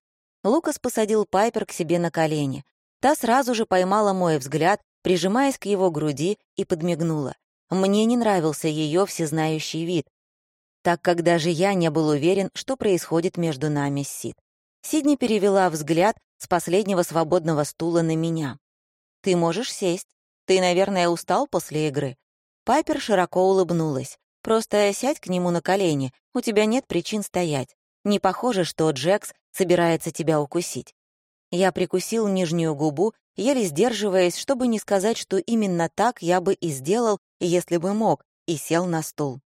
Лукас посадил Пайпер к себе на колени. Та сразу же поймала мой взгляд, прижимаясь к его груди, и подмигнула. Мне не нравился ее всезнающий вид, так как даже я не был уверен, что происходит между нами с Сид. Сидни перевела взгляд с последнего свободного стула на меня. «Ты можешь сесть. Ты, наверное, устал после игры». Пайпер широко улыбнулась. «Просто сядь к нему на колени, у тебя нет причин стоять. Не похоже, что Джекс собирается тебя укусить. Я прикусил нижнюю губу, еле сдерживаясь, чтобы не сказать, что именно так я бы и сделал, если бы мог, и сел на стул.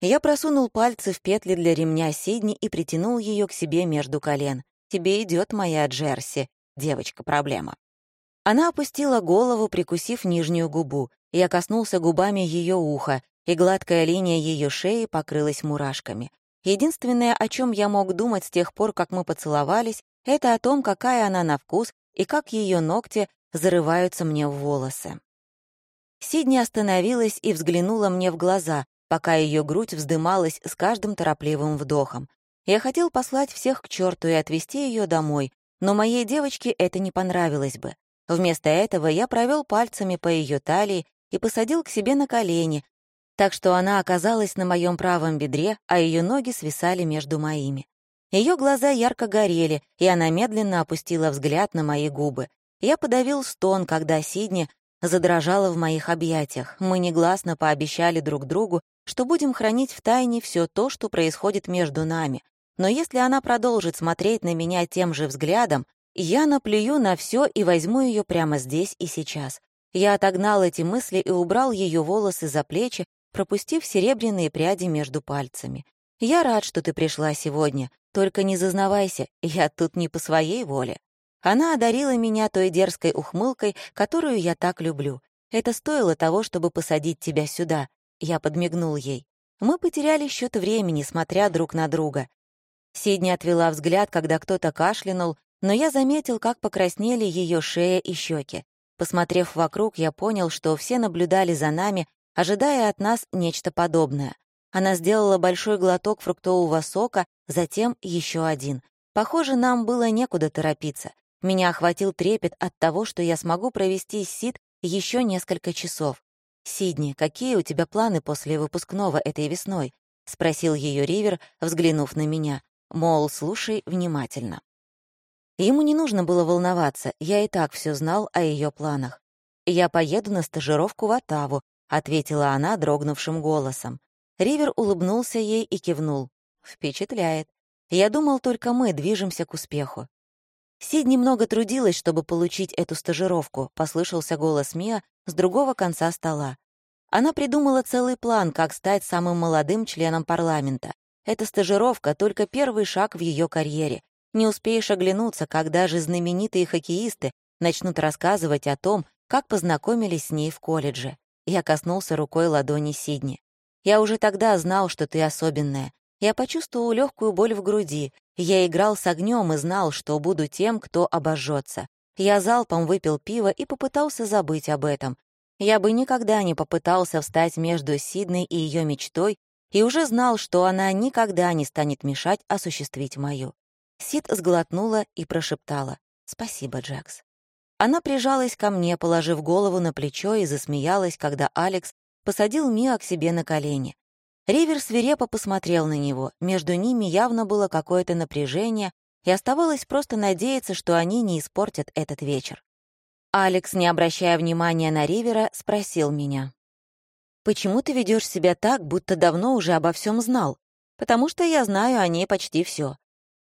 Я просунул пальцы в петли для ремня Сидни и притянул ее к себе между колен. «Тебе идет моя Джерси, девочка-проблема». Она опустила голову, прикусив нижнюю губу. Я коснулся губами ее уха, и гладкая линия ее шеи покрылась мурашками. Единственное, о чем я мог думать с тех пор, как мы поцеловались, это о том, какая она на вкус и как ее ногти зарываются мне в волосы. Сидни остановилась и взглянула мне в глаза, пока ее грудь вздымалась с каждым торопливым вдохом. Я хотел послать всех к черту и отвезти ее домой, но моей девочке это не понравилось бы. Вместо этого я провел пальцами по ее талии и посадил к себе на колени, так что она оказалась на моем правом бедре, а ее ноги свисали между моими. Ее глаза ярко горели, и она медленно опустила взгляд на мои губы. Я подавил стон, когда Сидни задрожала в моих объятиях. Мы негласно пообещали друг другу, что будем хранить в тайне все то, что происходит между нами. Но если она продолжит смотреть на меня тем же взглядом, я наплюю на все и возьму ее прямо здесь и сейчас. Я отогнал эти мысли и убрал ее волосы за плечи, пропустив серебряные пряди между пальцами. «Я рад, что ты пришла сегодня. Только не зазнавайся, я тут не по своей воле». Она одарила меня той дерзкой ухмылкой, которую я так люблю. Это стоило того, чтобы посадить тебя сюда. Я подмигнул ей. Мы потеряли счет времени, смотря друг на друга. Сидни отвела взгляд, когда кто-то кашлянул, но я заметил, как покраснели ее шея и щеки. Посмотрев вокруг, я понял, что все наблюдали за нами, ожидая от нас нечто подобное. Она сделала большой глоток фруктового сока, затем еще один. Похоже, нам было некуда торопиться. Меня охватил трепет от того, что я смогу провести Сид еще несколько часов. «Сидни, какие у тебя планы после выпускного этой весной?» — спросил ее Ривер, взглянув на меня. Мол, слушай внимательно. Ему не нужно было волноваться, я и так все знал о ее планах. «Я поеду на стажировку в Оттаву», — ответила она дрогнувшим голосом. Ривер улыбнулся ей и кивнул. «Впечатляет. Я думал, только мы движемся к успеху». Сид немного трудилась, чтобы получить эту стажировку, послышался голос Мия с другого конца стола. Она придумала целый план, как стать самым молодым членом парламента. Эта стажировка — только первый шаг в ее карьере. Не успеешь оглянуться, как даже знаменитые хоккеисты начнут рассказывать о том, как познакомились с ней в колледже. Я коснулся рукой ладони Сидни. «Я уже тогда знал, что ты особенная. Я почувствовал легкую боль в груди. Я играл с огнем и знал, что буду тем, кто обожжется. Я залпом выпил пиво и попытался забыть об этом. Я бы никогда не попытался встать между Сидной и ее мечтой и уже знал, что она никогда не станет мешать осуществить мою. Сид сглотнула и прошептала «Спасибо, Джекс». Она прижалась ко мне, положив голову на плечо и засмеялась, когда Алекс посадил Миа к себе на колени. Ривер свирепо посмотрел на него, между ними явно было какое-то напряжение, и оставалось просто надеяться, что они не испортят этот вечер. Алекс, не обращая внимания на Ривера, спросил меня. «Почему ты ведешь себя так, будто давно уже обо всем знал? Потому что я знаю о ней почти все.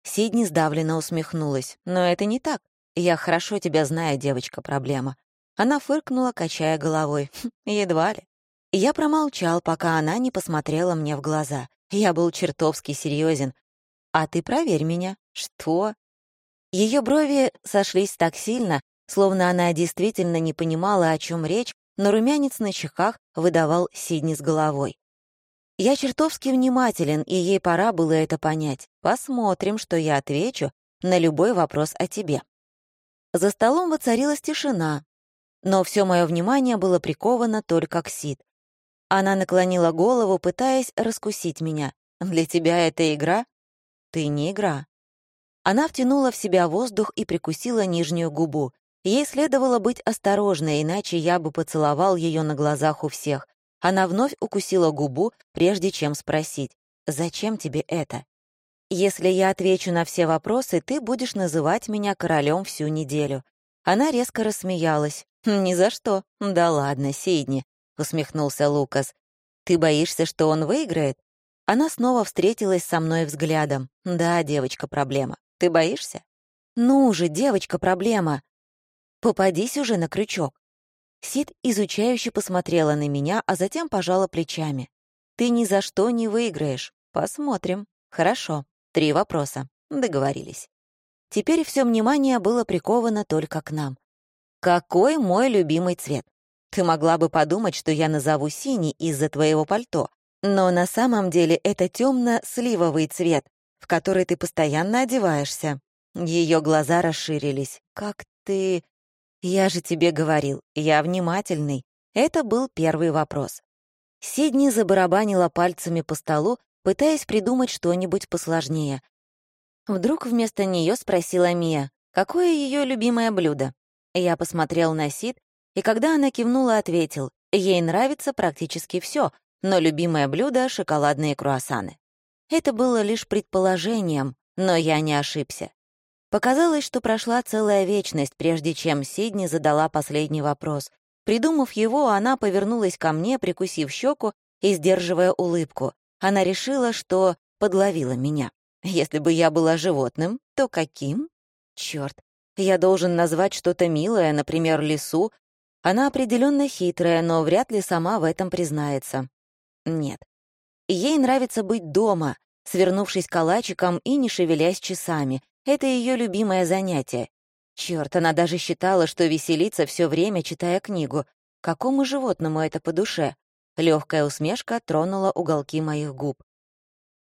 Сидни сдавленно усмехнулась. «Но это не так. Я хорошо тебя знаю, девочка, проблема». Она фыркнула, качая головой. «Хм, «Едва ли». Я промолчал, пока она не посмотрела мне в глаза. Я был чертовски серьезен. «А ты проверь меня». «Что?» Ее брови сошлись так сильно, словно она действительно не понимала, о чем речь, но румянец на щеках выдавал Сидни с головой. Я чертовски внимателен, и ей пора было это понять. Посмотрим, что я отвечу на любой вопрос о тебе. За столом воцарилась тишина, но все мое внимание было приковано только к Сид. Она наклонила голову, пытаясь раскусить меня. «Для тебя это игра?» «Ты не игра». Она втянула в себя воздух и прикусила нижнюю губу. Ей следовало быть осторожной, иначе я бы поцеловал ее на глазах у всех. Она вновь укусила губу, прежде чем спросить, «Зачем тебе это?» «Если я отвечу на все вопросы, ты будешь называть меня королем всю неделю». Она резко рассмеялась. «Ни за что». «Да ладно, Сидни», — усмехнулся Лукас. «Ты боишься, что он выиграет?» Она снова встретилась со мной взглядом. «Да, девочка, проблема. Ты боишься?» «Ну же, девочка, проблема!» «Попадись уже на крючок. Сид изучающе посмотрела на меня, а затем пожала плечами. «Ты ни за что не выиграешь. Посмотрим. Хорошо. Три вопроса. Договорились». Теперь все внимание было приковано только к нам. «Какой мой любимый цвет? Ты могла бы подумать, что я назову синий из-за твоего пальто, но на самом деле это темно-сливовый цвет, в который ты постоянно одеваешься». Ее глаза расширились. «Как ты...» «Я же тебе говорил, я внимательный». Это был первый вопрос. Сидни забарабанила пальцами по столу, пытаясь придумать что-нибудь посложнее. Вдруг вместо нее спросила Мия, какое ее любимое блюдо. Я посмотрел на Сид, и когда она кивнула, ответил, ей нравится практически все, но любимое блюдо — шоколадные круассаны. Это было лишь предположением, но я не ошибся. Показалось, что прошла целая вечность, прежде чем Сидни задала последний вопрос. Придумав его, она повернулась ко мне, прикусив щеку и сдерживая улыбку. Она решила, что подловила меня. Если бы я была животным, то каким? Черт, я должен назвать что-то милое, например, лису. Она определенно хитрая, но вряд ли сама в этом признается. Нет. Ей нравится быть дома, свернувшись калачиком и не шевелясь часами, это ее любимое занятие. Черт, она даже считала, что веселится все время, читая книгу. Какому животному это по душе? Легкая усмешка тронула уголки моих губ.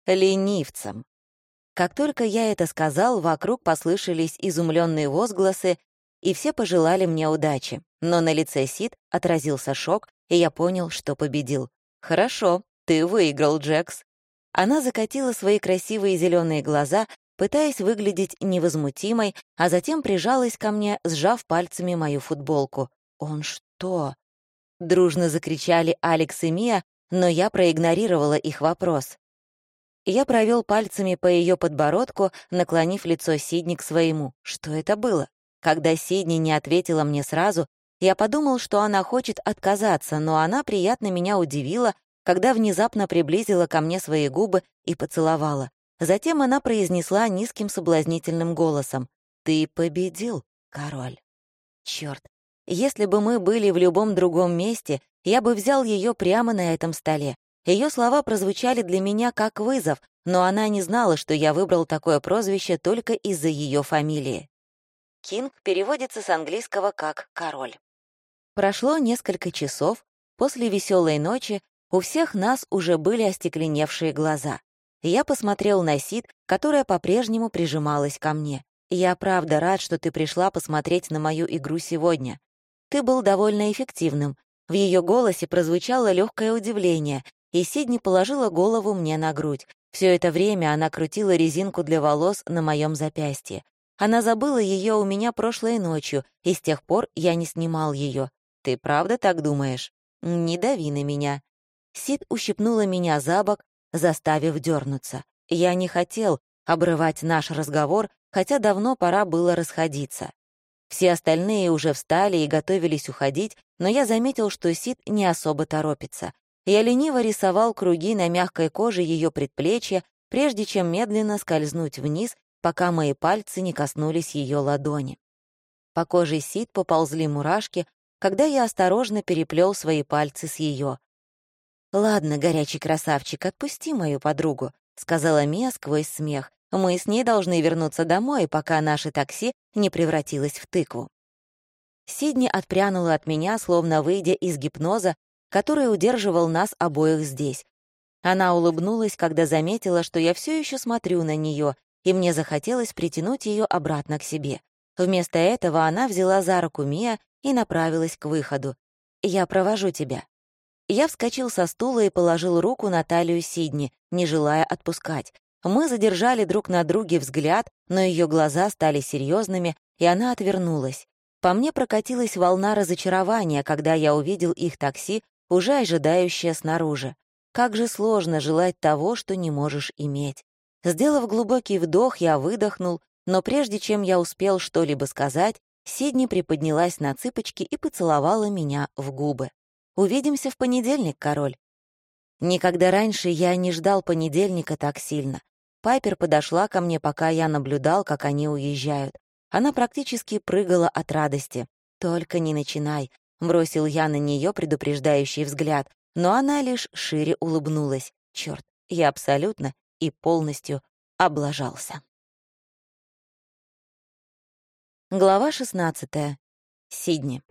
Ленивцам. Как только я это сказал, вокруг послышались изумленные возгласы, и все пожелали мне удачи. Но на лице Сид отразился шок, и я понял, что победил. «Хорошо, ты выиграл, Джекс». Она закатила свои красивые зеленые глаза, пытаясь выглядеть невозмутимой, а затем прижалась ко мне, сжав пальцами мою футболку. «Он «Что?» — дружно закричали Алекс и Мия, но я проигнорировала их вопрос. Я провел пальцами по ее подбородку, наклонив лицо Сидни к своему. Что это было? Когда Сидни не ответила мне сразу, я подумал, что она хочет отказаться, но она приятно меня удивила, когда внезапно приблизила ко мне свои губы и поцеловала. Затем она произнесла низким соблазнительным голосом. «Ты победил, король». Черт, если бы мы были в любом другом месте, я бы взял ее прямо на этом столе. Ее слова прозвучали для меня как вызов, но она не знала, что я выбрал такое прозвище только из-за ее фамилии. Кинг переводится с английского как «король». Прошло несколько часов, после веселой ночи у всех нас уже были остекленевшие глаза. Я посмотрел на Сид, которая по-прежнему прижималась ко мне. «Я правда рад, что ты пришла посмотреть на мою игру сегодня. Ты был довольно эффективным». В ее голосе прозвучало легкое удивление, и Сидни положила голову мне на грудь. Все это время она крутила резинку для волос на моем запястье. Она забыла ее у меня прошлой ночью, и с тех пор я не снимал ее. «Ты правда так думаешь?» «Не дави на меня». Сид ущипнула меня за бок, заставив дернуться. Я не хотел обрывать наш разговор, хотя давно пора было расходиться. Все остальные уже встали и готовились уходить, но я заметил, что Сид не особо торопится. Я лениво рисовал круги на мягкой коже ее предплечья, прежде чем медленно скользнуть вниз, пока мои пальцы не коснулись ее ладони. По коже Сид поползли мурашки, когда я осторожно переплел свои пальцы с ее. «Ладно, горячий красавчик, отпусти мою подругу», — сказала Мия сквозь смех. «Мы с ней должны вернуться домой, пока наше такси не превратилось в тыкву». Сидни отпрянула от меня, словно выйдя из гипноза, который удерживал нас обоих здесь. Она улыбнулась, когда заметила, что я все еще смотрю на нее, и мне захотелось притянуть ее обратно к себе. Вместо этого она взяла за руку Мия и направилась к выходу. «Я провожу тебя». Я вскочил со стула и положил руку на талию Сидни, не желая отпускать. Мы задержали друг на друге взгляд, но ее глаза стали серьезными, и она отвернулась. По мне прокатилась волна разочарования, когда я увидел их такси, уже ожидающее снаружи. Как же сложно желать того, что не можешь иметь. Сделав глубокий вдох, я выдохнул, но прежде чем я успел что-либо сказать, Сидни приподнялась на цыпочки и поцеловала меня в губы. «Увидимся в понедельник, король». Никогда раньше я не ждал понедельника так сильно. Пайпер подошла ко мне, пока я наблюдал, как они уезжают. Она практически прыгала от радости. «Только не начинай», — бросил я на нее предупреждающий взгляд, но она лишь шире улыбнулась. Черт, я абсолютно и полностью облажался. Глава 16. Сидни.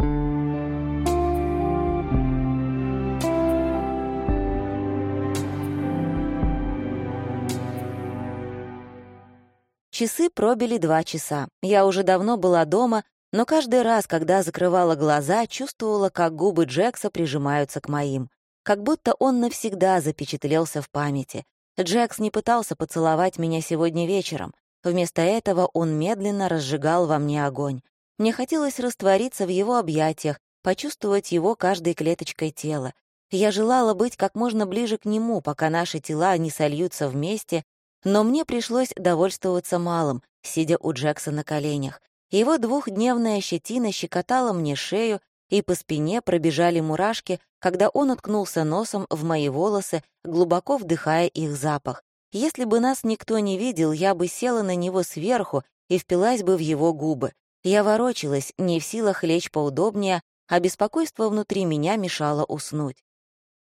Часы пробили два часа. Я уже давно была дома, но каждый раз, когда закрывала глаза, чувствовала, как губы Джекса прижимаются к моим. Как будто он навсегда запечатлелся в памяти. Джекс не пытался поцеловать меня сегодня вечером. Вместо этого он медленно разжигал во мне огонь. Мне хотелось раствориться в его объятиях, почувствовать его каждой клеточкой тела. Я желала быть как можно ближе к нему, пока наши тела не сольются вместе, но мне пришлось довольствоваться малым, сидя у Джекса на коленях. Его двухдневная щетина щекотала мне шею, и по спине пробежали мурашки, когда он уткнулся носом в мои волосы, глубоко вдыхая их запах. Если бы нас никто не видел, я бы села на него сверху и впилась бы в его губы. Я ворочалась, не в силах лечь поудобнее, а беспокойство внутри меня мешало уснуть.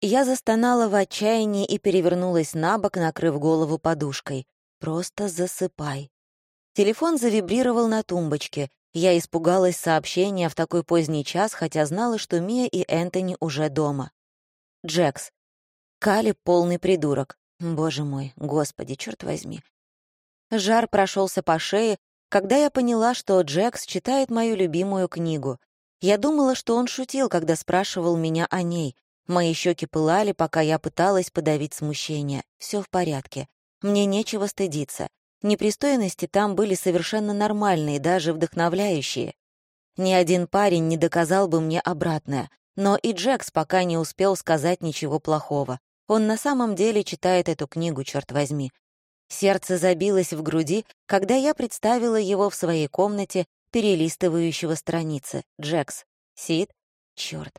Я застонала в отчаянии и перевернулась на бок, накрыв голову подушкой. «Просто засыпай». Телефон завибрировал на тумбочке. Я испугалась сообщения в такой поздний час, хотя знала, что Мия и Энтони уже дома. Джекс. Кали — полный придурок. Боже мой, господи, черт возьми. Жар прошелся по шее, когда я поняла, что Джекс читает мою любимую книгу. Я думала, что он шутил, когда спрашивал меня о ней. Мои щеки пылали, пока я пыталась подавить смущение. Все в порядке. Мне нечего стыдиться. Непристойности там были совершенно нормальные, даже вдохновляющие. Ни один парень не доказал бы мне обратное, но и Джекс пока не успел сказать ничего плохого. Он на самом деле читает эту книгу, черт возьми. Сердце забилось в груди, когда я представила его в своей комнате, перелистывающего страницы. Джекс. Сид? Черт.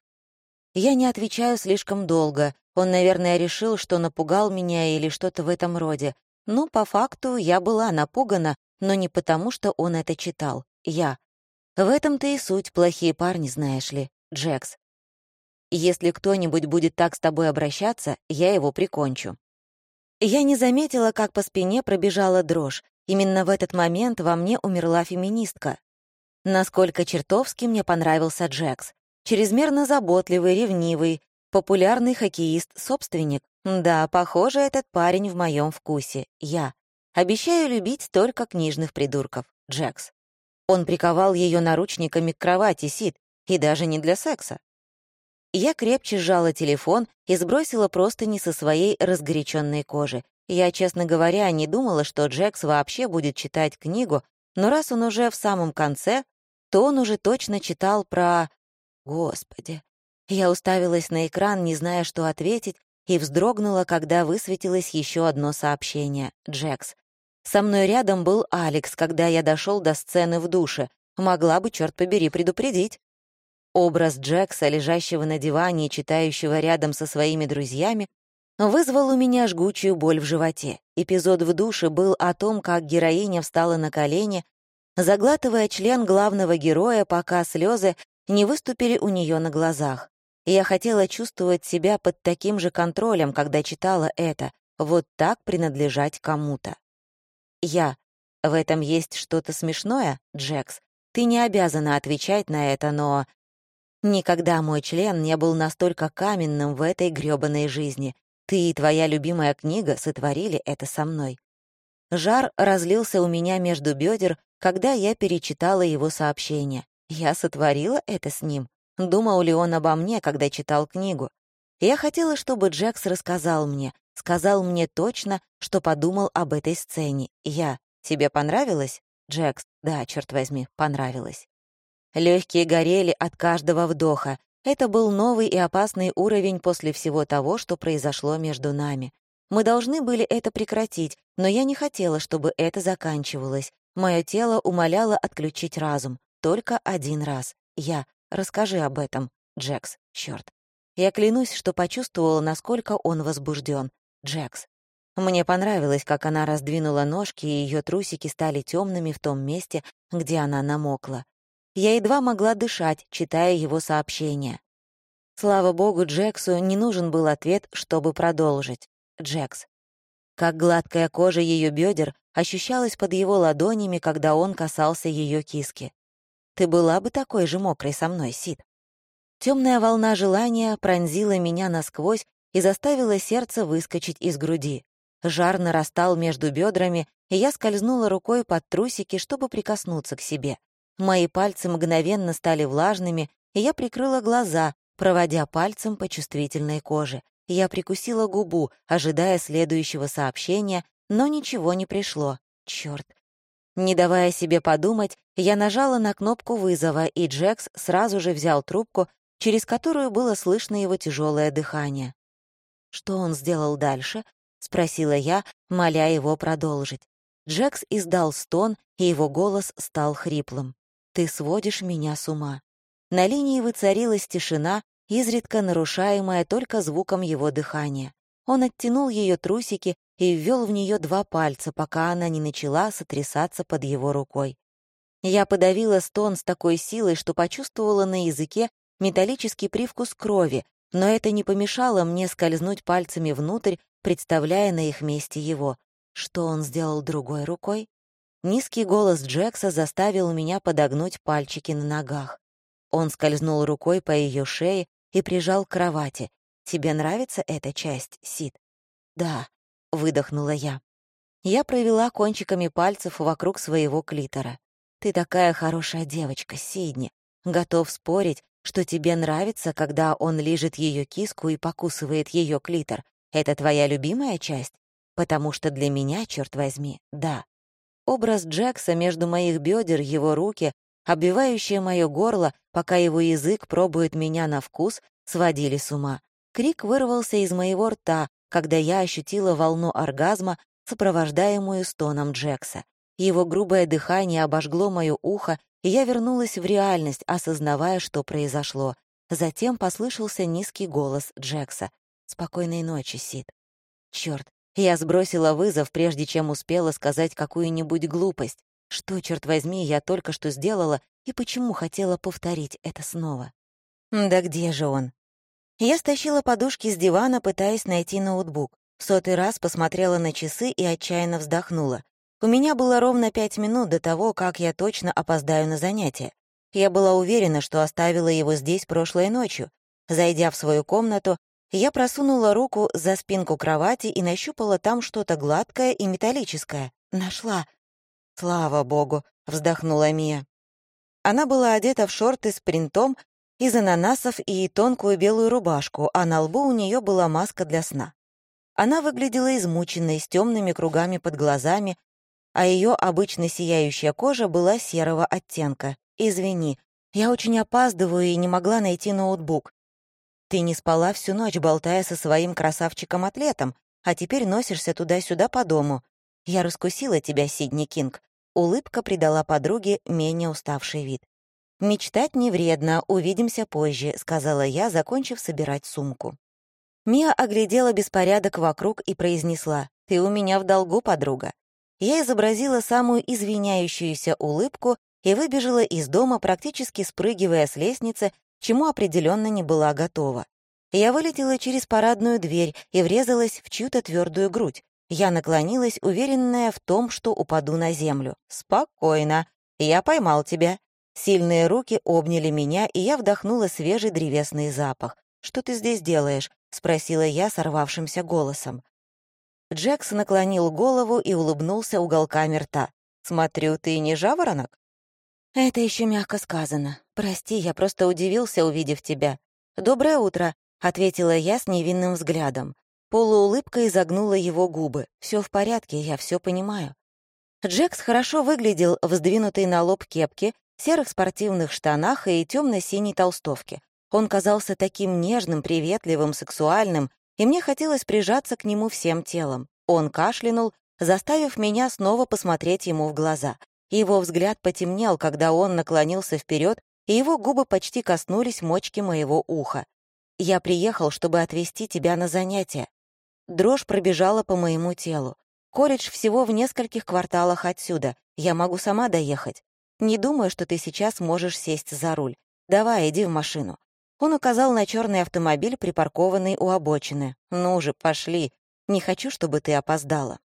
Я не отвечаю слишком долго. Он, наверное, решил, что напугал меня или что-то в этом роде. Ну, по факту, я была напугана, но не потому, что он это читал. Я. В этом-то и суть, плохие парни, знаешь ли. Джекс. Если кто-нибудь будет так с тобой обращаться, я его прикончу. Я не заметила, как по спине пробежала дрожь. Именно в этот момент во мне умерла феминистка. Насколько чертовски мне понравился Джекс. Чрезмерно заботливый, ревнивый, популярный хоккеист-собственник. Да, похоже, этот парень в моем вкусе. Я. Обещаю любить только книжных придурков. Джекс. Он приковал ее наручниками к кровати, Сид, и даже не для секса. Я крепче сжала телефон и сбросила простыни со своей разгоряченной кожи. Я, честно говоря, не думала, что Джекс вообще будет читать книгу, но раз он уже в самом конце, то он уже точно читал про... Господи. Я уставилась на экран, не зная, что ответить, и вздрогнула, когда высветилось еще одно сообщение. Джекс. Со мной рядом был Алекс, когда я дошел до сцены в душе. Могла бы, черт побери, предупредить. Образ Джекса, лежащего на диване и читающего рядом со своими друзьями, вызвал у меня жгучую боль в животе. Эпизод в душе был о том, как героиня встала на колени, заглатывая член главного героя, пока слезы не выступили у нее на глазах. я хотела чувствовать себя под таким же контролем, когда читала это, вот так принадлежать кому-то. Я. В этом есть что-то смешное, Джекс? Ты не обязана отвечать на это, но Никогда мой член не был настолько каменным в этой грёбаной жизни. Ты и твоя любимая книга сотворили это со мной. Жар разлился у меня между бедер, когда я перечитала его сообщение. Я сотворила это с ним. Думал ли он обо мне, когда читал книгу? Я хотела, чтобы Джекс рассказал мне, сказал мне точно, что подумал об этой сцене. Я. Тебе понравилось? Джекс. Да, черт возьми, понравилось. Легкие горели от каждого вдоха. Это был новый и опасный уровень после всего того, что произошло между нами. Мы должны были это прекратить, но я не хотела, чтобы это заканчивалось. Мое тело умоляло отключить разум. Только один раз. Я. Расскажи об этом. Джекс. Чёрт. Я клянусь, что почувствовала, насколько он возбужден. Джекс. Мне понравилось, как она раздвинула ножки, и ее трусики стали темными в том месте, где она намокла. Я едва могла дышать, читая его сообщение. Слава богу, Джексу не нужен был ответ, чтобы продолжить. Джекс. Как гладкая кожа ее бедер ощущалась под его ладонями, когда он касался ее киски. Ты была бы такой же мокрой со мной, Сид. Темная волна желания пронзила меня насквозь и заставила сердце выскочить из груди. Жар нарастал между бедрами, и я скользнула рукой под трусики, чтобы прикоснуться к себе. Мои пальцы мгновенно стали влажными, и я прикрыла глаза, проводя пальцем по чувствительной коже. Я прикусила губу, ожидая следующего сообщения, но ничего не пришло. Чёрт. Не давая себе подумать, я нажала на кнопку вызова, и Джекс сразу же взял трубку, через которую было слышно его тяжелое дыхание. «Что он сделал дальше?» — спросила я, моля его продолжить. Джекс издал стон, и его голос стал хриплым. Ты сводишь меня с ума. На линии воцарилась тишина, изредка нарушаемая только звуком его дыхания. Он оттянул ее трусики и ввел в нее два пальца, пока она не начала сотрясаться под его рукой. Я подавила стон с такой силой, что почувствовала на языке металлический привкус крови, но это не помешало мне скользнуть пальцами внутрь, представляя на их месте его. Что он сделал другой рукой? Низкий голос Джекса заставил меня подогнуть пальчики на ногах. Он скользнул рукой по ее шее и прижал к кровати. «Тебе нравится эта часть, Сид?» «Да», — выдохнула я. Я провела кончиками пальцев вокруг своего клитора. «Ты такая хорошая девочка, Сидни. Готов спорить, что тебе нравится, когда он лижет ее киску и покусывает ее клитор. Это твоя любимая часть? Потому что для меня, черт возьми, да. Образ Джекса между моих бедер, его руки, обвивающие мое горло, пока его язык пробует меня на вкус, сводили с ума. Крик вырвался из моего рта, когда я ощутила волну оргазма, сопровождаемую стоном Джекса. Его грубое дыхание обожгло мое ухо, и я вернулась в реальность, осознавая, что произошло. Затем послышался низкий голос Джекса. «Спокойной ночи, Сид». Черт, я сбросила вызов, прежде чем успела сказать какую-нибудь глупость. Что, черт возьми, я только что сделала и почему хотела повторить это снова? Да где же он? Я стащила подушки с дивана, пытаясь найти ноутбук. В сотый раз посмотрела на часы и отчаянно вздохнула. У меня было ровно пять минут до того, как я точно опоздаю на занятие. Я была уверена, что оставила его здесь прошлой ночью. Зайдя в свою комнату, я просунула руку за спинку кровати и нащупала там что-то гладкое и металлическое. Нашла. «Слава богу!» — вздохнула Мия. Она была одета в шорты с принтом из ананасов и тонкую белую рубашку, а на лбу у нее была маска для сна. Она выглядела измученной, с темными кругами под глазами, а ее обычно сияющая кожа была серого оттенка. «Извини, я очень опаздываю и не могла найти ноутбук. Ты не спала всю ночь, болтая со своим красавчиком-атлетом, а теперь носишься туда-сюда по дому. Я раскусила тебя, Сидни Кинг. Улыбка придала подруге менее уставший вид. «Мечтать не вредно, увидимся позже», — сказала я, закончив собирать сумку. Мия оглядела беспорядок вокруг и произнесла, «Ты у меня в долгу, подруга». Я изобразила самую извиняющуюся улыбку и выбежала из дома, практически спрыгивая с лестницы, чему определенно не была готова. Я вылетела через парадную дверь и врезалась в чью-то твердую грудь. Я наклонилась, уверенная в том, что упаду на землю. «Спокойно. Я поймал тебя». Сильные руки обняли меня, и я вдохнула свежий древесный запах. «Что ты здесь делаешь?» — спросила я сорвавшимся голосом. Джекс наклонил голову и улыбнулся уголками рта. «Смотрю, ты не жаворонок?» «Это еще мягко сказано. Прости, я просто удивился, увидев тебя. Доброе утро», — ответила я с невинным взглядом. Полуулыбка изогнула его губы. Все в порядке, я все понимаю. Джекс хорошо выглядел в сдвинутой на лоб кепке, серых спортивных штанах и темно-синей толстовке. Он казался таким нежным, приветливым, сексуальным, и мне хотелось прижаться к нему всем телом. Он кашлянул, заставив меня снова посмотреть ему в глаза. Его взгляд потемнел, когда он наклонился вперед, и его губы почти коснулись мочки моего уха. «Я приехал, чтобы отвезти тебя на занятия. Дрожь пробежала по моему телу. Колледж всего в нескольких кварталах отсюда. Я могу сама доехать. Не думаю, что ты сейчас можешь сесть за руль. Давай, иди в машину». Он указал на черный автомобиль, припаркованный у обочины. «Ну же, пошли. Не хочу, чтобы ты опоздала».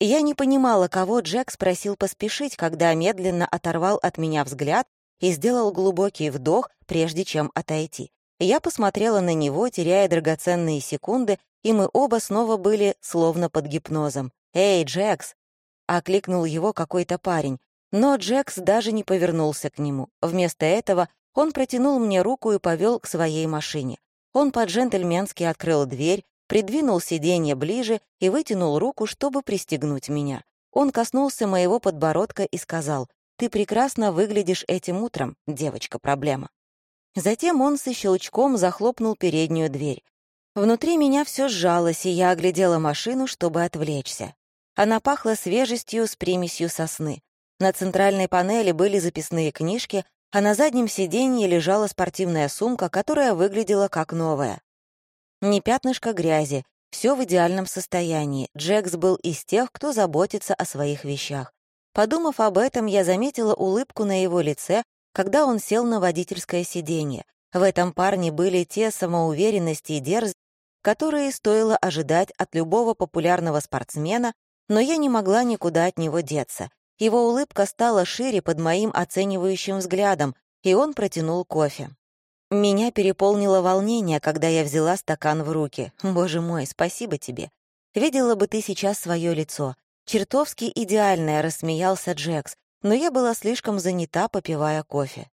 Я не понимала, кого Джек спросил поспешить, когда медленно оторвал от меня взгляд и сделал глубокий вдох, прежде чем отойти. Я посмотрела на него, теряя драгоценные секунды, и мы оба снова были словно под гипнозом. «Эй, Джекс!» — окликнул его какой-то парень. Но Джекс даже не повернулся к нему. Вместо этого он протянул мне руку и повел к своей машине. Он по-джентльменски открыл дверь, придвинул сиденье ближе и вытянул руку, чтобы пристегнуть меня. Он коснулся моего подбородка и сказал, «Ты прекрасно выглядишь этим утром, девочка-проблема». Затем он со щелчком захлопнул переднюю дверь. Внутри меня все сжалось, и я оглядела машину, чтобы отвлечься. Она пахла свежестью с примесью сосны. На центральной панели были записные книжки, а на заднем сиденье лежала спортивная сумка, которая выглядела как новая. Ни пятнышка грязи, все в идеальном состоянии. Джекс был из тех, кто заботится о своих вещах. Подумав об этом, я заметила улыбку на его лице, когда он сел на водительское сиденье. В этом парне были те самоуверенности и дерзость, которые стоило ожидать от любого популярного спортсмена, но я не могла никуда от него деться. Его улыбка стала шире под моим оценивающим взглядом, и он протянул кофе. Меня переполнило волнение, когда я взяла стакан в руки. «Боже мой, спасибо тебе. Видела бы ты сейчас свое лицо. Чертовски идеальное», — рассмеялся Джекс, но я была слишком занята, попивая кофе.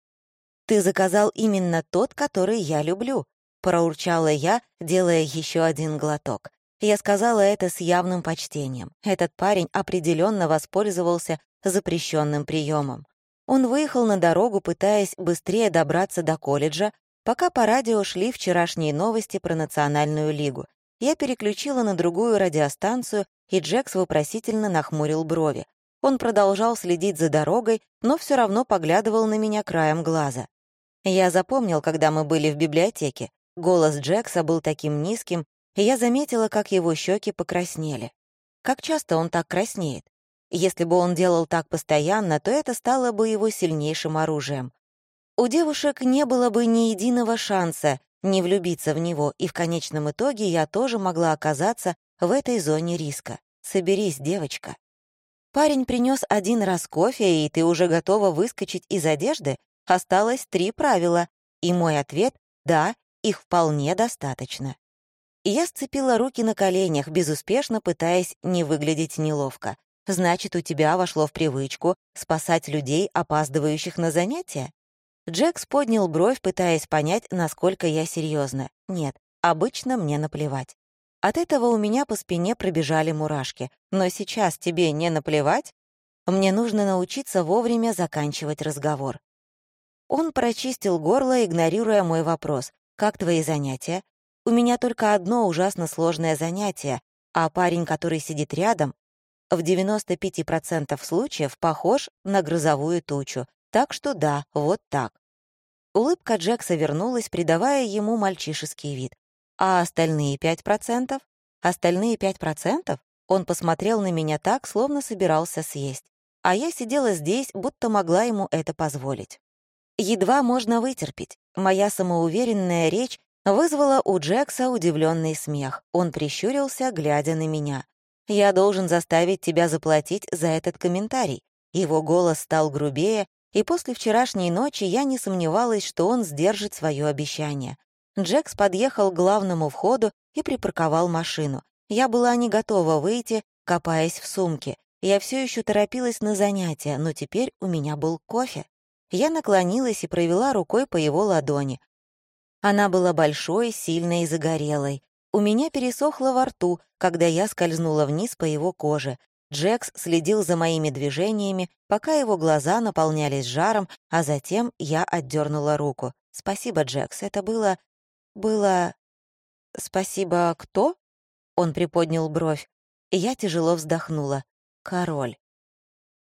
«Ты заказал именно тот, который я люблю», проурчала я, делая еще один глоток. Я сказала это с явным почтением. Этот парень определенно воспользовался запрещенным приемом. Он выехал на дорогу, пытаясь быстрее добраться до колледжа, пока по радио шли вчерашние новости про Национальную лигу. Я переключила на другую радиостанцию, и Джекс вопросительно нахмурил брови. Он продолжал следить за дорогой, но все равно поглядывал на меня краем глаза. Я запомнил, когда мы были в библиотеке. Голос Джекса был таким низким, и я заметила, как его щеки покраснели. Как часто он так краснеет? Если бы он делал так постоянно, то это стало бы его сильнейшим оружием. У девушек не было бы ни единого шанса не влюбиться в него, и в конечном итоге я тоже могла оказаться в этой зоне риска. Соберись, девочка. Парень принес один раз кофе, и ты уже готова выскочить из одежды? Осталось три правила. И мой ответ — да, их вполне достаточно. Я сцепила руки на коленях, безуспешно пытаясь не выглядеть неловко. Значит, у тебя вошло в привычку спасать людей, опаздывающих на занятия? Джекс поднял бровь, пытаясь понять, насколько я серьезна. Нет, обычно мне наплевать. От этого у меня по спине пробежали мурашки. Но сейчас тебе не наплевать? Мне нужно научиться вовремя заканчивать разговор. Он прочистил горло, игнорируя мой вопрос. «Как твои занятия?» «У меня только одно ужасно сложное занятие, а парень, который сидит рядом, в 95% случаев похож на грозовую тучу. Так что да, вот так». Улыбка Джекса вернулась, придавая ему мальчишеский вид. А остальные пять процентов? Остальные пять процентов? Он посмотрел на меня так, словно собирался съесть. А я сидела здесь, будто могла ему это позволить. Едва можно вытерпеть. Моя самоуверенная речь вызвала у Джекса удивленный смех. Он прищурился, глядя на меня. «Я должен заставить тебя заплатить за этот комментарий». Его голос стал грубее, и после вчерашней ночи я не сомневалась, что он сдержит свое обещание. Джекс подъехал к главному входу и припарковал машину. Я была не готова выйти, копаясь в сумке. Я все еще торопилась на занятия, но теперь у меня был кофе. Я наклонилась и провела рукой по его ладони. Она была большой, сильной и загорелой. У меня пересохло во рту, когда я скользнула вниз по его коже. Джекс следил за моими движениями, пока его глаза наполнялись жаром, а затем я отдернула руку. «Спасибо, Джекс, это было было... «Спасибо, кто?» Он приподнял бровь, я тяжело вздохнула. «Король».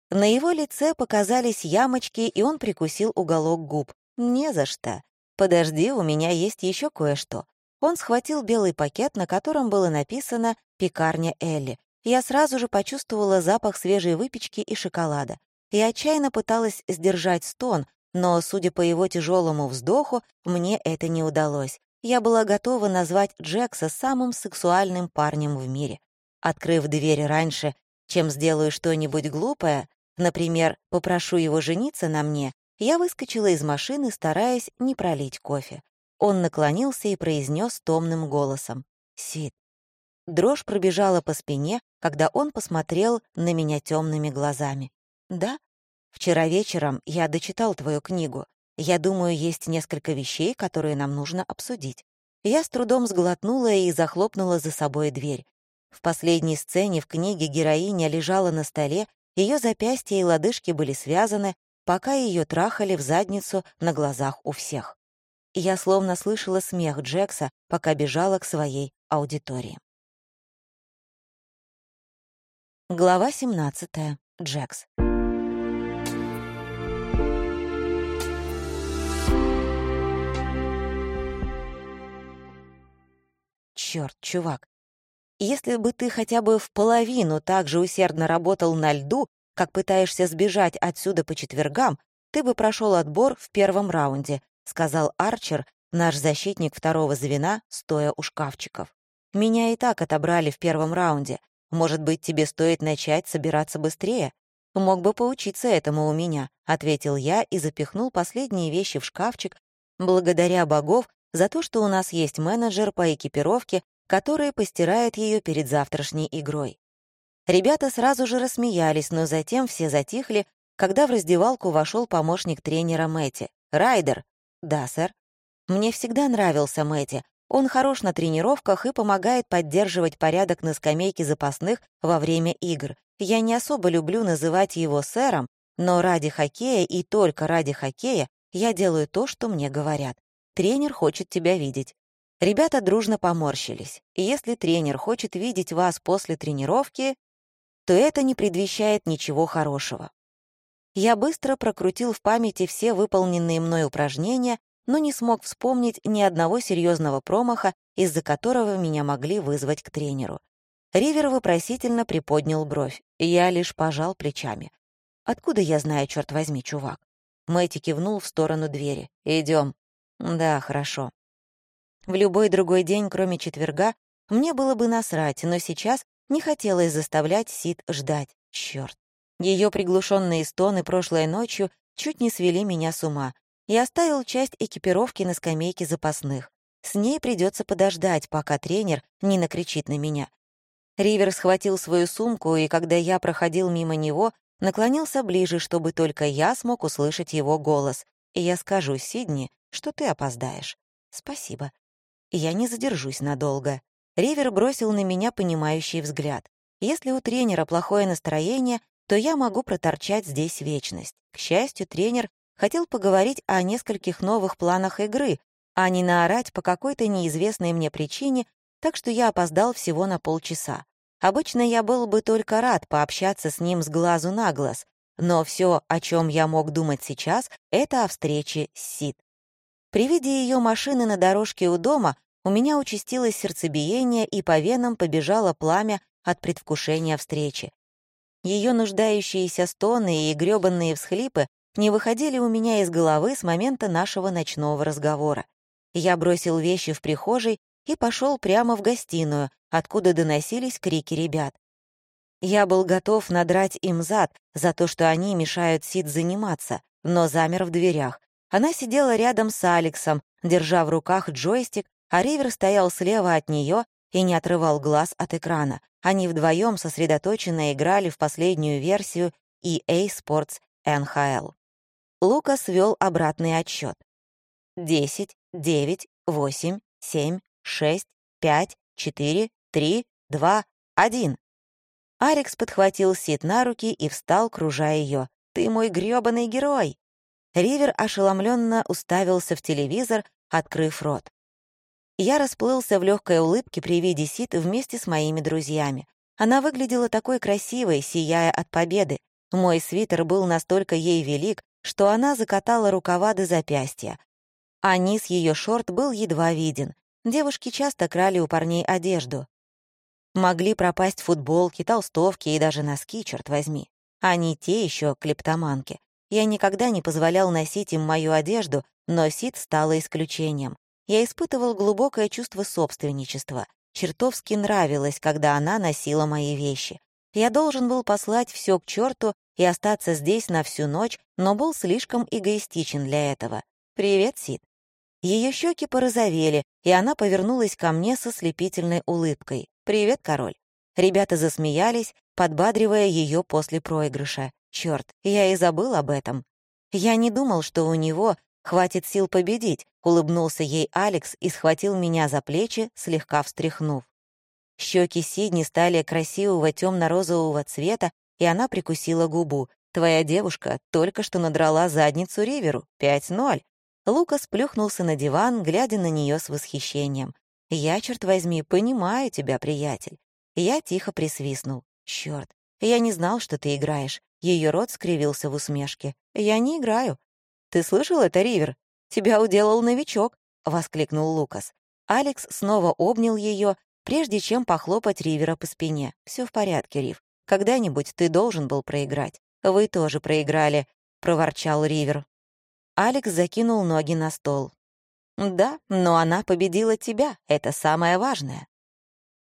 На его лице показались ямочки, и он прикусил уголок губ. «Не за что. Подожди, у меня есть еще кое-что». Он схватил белый пакет, на котором было написано «Пекарня Элли». Я сразу же почувствовала запах свежей выпечки и шоколада. Я отчаянно пыталась сдержать стон, но, судя по его тяжелому вздоху, мне это не удалось. Я была готова назвать Джекса самым сексуальным парнем в мире. Открыв дверь раньше, чем сделаю что-нибудь глупое, например, попрошу его жениться на мне, я выскочила из машины, стараясь не пролить кофе. Он наклонился и произнес томным голосом. «Сид». Дрожь пробежала по спине, когда он посмотрел на меня темными глазами. «Да, Вчера вечером я дочитал твою книгу. Я думаю, есть несколько вещей, которые нам нужно обсудить. Я с трудом сглотнула и захлопнула за собой дверь. В последней сцене в книге героиня лежала на столе, ее запястья и лодыжки были связаны, пока ее трахали в задницу на глазах у всех. Я словно слышала смех Джекса, пока бежала к своей аудитории. Глава 17. Джекс. Черт, чувак, если бы ты хотя бы в половину так же усердно работал на льду, как пытаешься сбежать отсюда по четвергам, ты бы прошел отбор в первом раунде», — сказал Арчер, наш защитник второго звена, стоя у шкафчиков. «Меня и так отобрали в первом раунде. Может быть, тебе стоит начать собираться быстрее? Мог бы поучиться этому у меня», — ответил я и запихнул последние вещи в шкафчик. Благодаря богов, за то, что у нас есть менеджер по экипировке, который постирает ее перед завтрашней игрой. Ребята сразу же рассмеялись, но затем все затихли, когда в раздевалку вошел помощник тренера Мэти. «Райдер!» «Да, сэр». «Мне всегда нравился Мэти. Он хорош на тренировках и помогает поддерживать порядок на скамейке запасных во время игр. Я не особо люблю называть его сэром, но ради хоккея и только ради хоккея я делаю то, что мне говорят. Тренер хочет тебя видеть. Ребята дружно поморщились. Если тренер хочет видеть вас после тренировки, то это не предвещает ничего хорошего. Я быстро прокрутил в памяти все выполненные мной упражнения, но не смог вспомнить ни одного серьезного промаха, из-за которого меня могли вызвать к тренеру. Ривер вопросительно приподнял бровь, и я лишь пожал плечами. «Откуда я знаю, черт возьми, чувак?» Мэтти кивнул в сторону двери. Идем. «Да, хорошо». В любой другой день, кроме четверга, мне было бы насрать, но сейчас не хотелось заставлять Сид ждать. Черт. Ее приглушенные стоны прошлой ночью чуть не свели меня с ума. Я оставил часть экипировки на скамейке запасных. С ней придется подождать, пока тренер не накричит на меня. Ривер схватил свою сумку, и когда я проходил мимо него, наклонился ближе, чтобы только я смог услышать его голос. И я скажу Сидни, что ты опоздаешь. Спасибо. Я не задержусь надолго. Ривер бросил на меня понимающий взгляд. Если у тренера плохое настроение, то я могу проторчать здесь вечность. К счастью, тренер хотел поговорить о нескольких новых планах игры, а не наорать по какой-то неизвестной мне причине, так что я опоздал всего на полчаса. Обычно я был бы только рад пообщаться с ним с глазу на глаз, но все, о чем я мог думать сейчас, это о встрече с Сид. При виде ее машины на дорожке у дома у меня участилось сердцебиение, и по венам побежало пламя от предвкушения встречи. Ее нуждающиеся стоны и грёбанные всхлипы не выходили у меня из головы с момента нашего ночного разговора. Я бросил вещи в прихожей и пошел прямо в гостиную, откуда доносились крики ребят. Я был готов надрать им зад за то, что они мешают Сид заниматься, но замер в дверях. Она сидела рядом с Алексом, держа в руках джойстик, а Ривер стоял слева от нее и не отрывал глаз от экрана. Они вдвоем сосредоточенно играли в последнюю версию EA Sports NHL. Лукас вел обратный отсчет. 10, 9, 8, 7, 6, 5, 4, 3, 2, 1. Алекс подхватил Сид на руки и встал, кружая ее. «Ты мой грёбаный герой!» Ривер ошеломленно уставился в телевизор, открыв рот. Я расплылся в легкой улыбке при виде Сит вместе с моими друзьями. Она выглядела такой красивой, сияя от победы. Мой свитер был настолько ей велик, что она закатала рукава до запястья. А низ ее шорт был едва виден. Девушки часто крали у парней одежду. Могли пропасть футболки, толстовки и даже носки, черт возьми. Они те еще клептоманки. Я никогда не позволял носить им мою одежду, но Сид стала исключением я испытывал глубокое чувство собственничества. Чертовски нравилось, когда она носила мои вещи. Я должен был послать все к черту и остаться здесь на всю ночь, но был слишком эгоистичен для этого. «Привет, Сид». Ее щеки порозовели, и она повернулась ко мне со слепительной улыбкой. «Привет, король». Ребята засмеялись, подбадривая ее после проигрыша. Черт, я и забыл об этом. Я не думал, что у него «Хватит сил победить», — улыбнулся ей Алекс и схватил меня за плечи, слегка встряхнув. Щеки Сидни стали красивого темно-розового цвета, и она прикусила губу. «Твоя девушка только что надрала задницу Риверу. 5-0». Лукас плюхнулся на диван, глядя на нее с восхищением. «Я, черт возьми, понимаю тебя, приятель». Я тихо присвистнул. «Черт, я не знал, что ты играешь». Ее рот скривился в усмешке. «Я не играю. «Ты слышал это, Ривер? Тебя уделал новичок!» — воскликнул Лукас. Алекс снова обнял ее, прежде чем похлопать Ривера по спине. Все в порядке, Рив. Когда-нибудь ты должен был проиграть. Вы тоже проиграли», — проворчал Ривер. Алекс закинул ноги на стол. «Да, но она победила тебя. Это самое важное».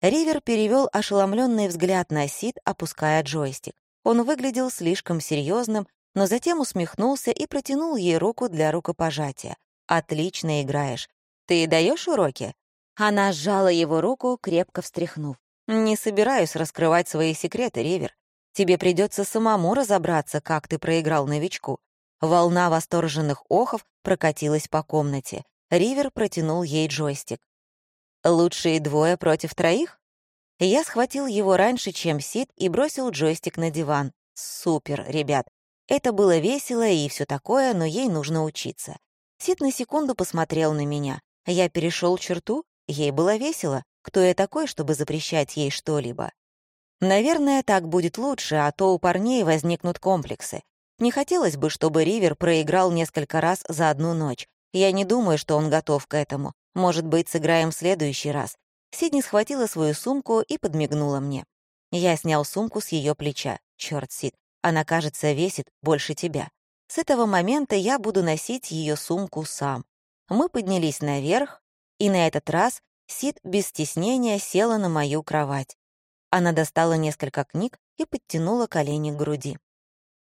Ривер перевел ошеломленный взгляд на Сид, опуская джойстик. Он выглядел слишком серьезным, но затем усмехнулся и протянул ей руку для рукопожатия. «Отлично играешь. Ты даешь уроки?» Она сжала его руку, крепко встряхнув. «Не собираюсь раскрывать свои секреты, Ривер. Тебе придется самому разобраться, как ты проиграл новичку». Волна восторженных охов прокатилась по комнате. Ривер протянул ей джойстик. «Лучшие двое против троих?» Я схватил его раньше, чем Сид, и бросил джойстик на диван. «Супер, ребят. Это было весело и все такое, но ей нужно учиться. Сид на секунду посмотрел на меня. Я перешел черту, ей было весело. Кто я такой, чтобы запрещать ей что-либо? Наверное, так будет лучше, а то у парней возникнут комплексы. Не хотелось бы, чтобы Ривер проиграл несколько раз за одну ночь. Я не думаю, что он готов к этому. Может быть, сыграем в следующий раз. Сидни схватила свою сумку и подмигнула мне. Я снял сумку с ее плеча. Черт, Сид, она, кажется, весит больше тебя. С этого момента я буду носить ее сумку сам. Мы поднялись наверх, и на этот раз Сид без стеснения села на мою кровать. Она достала несколько книг и подтянула колени к груди.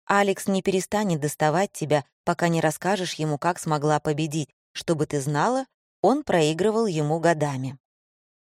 «Алекс не перестанет доставать тебя, пока не расскажешь ему, как смогла победить. Чтобы ты знала, он проигрывал ему годами».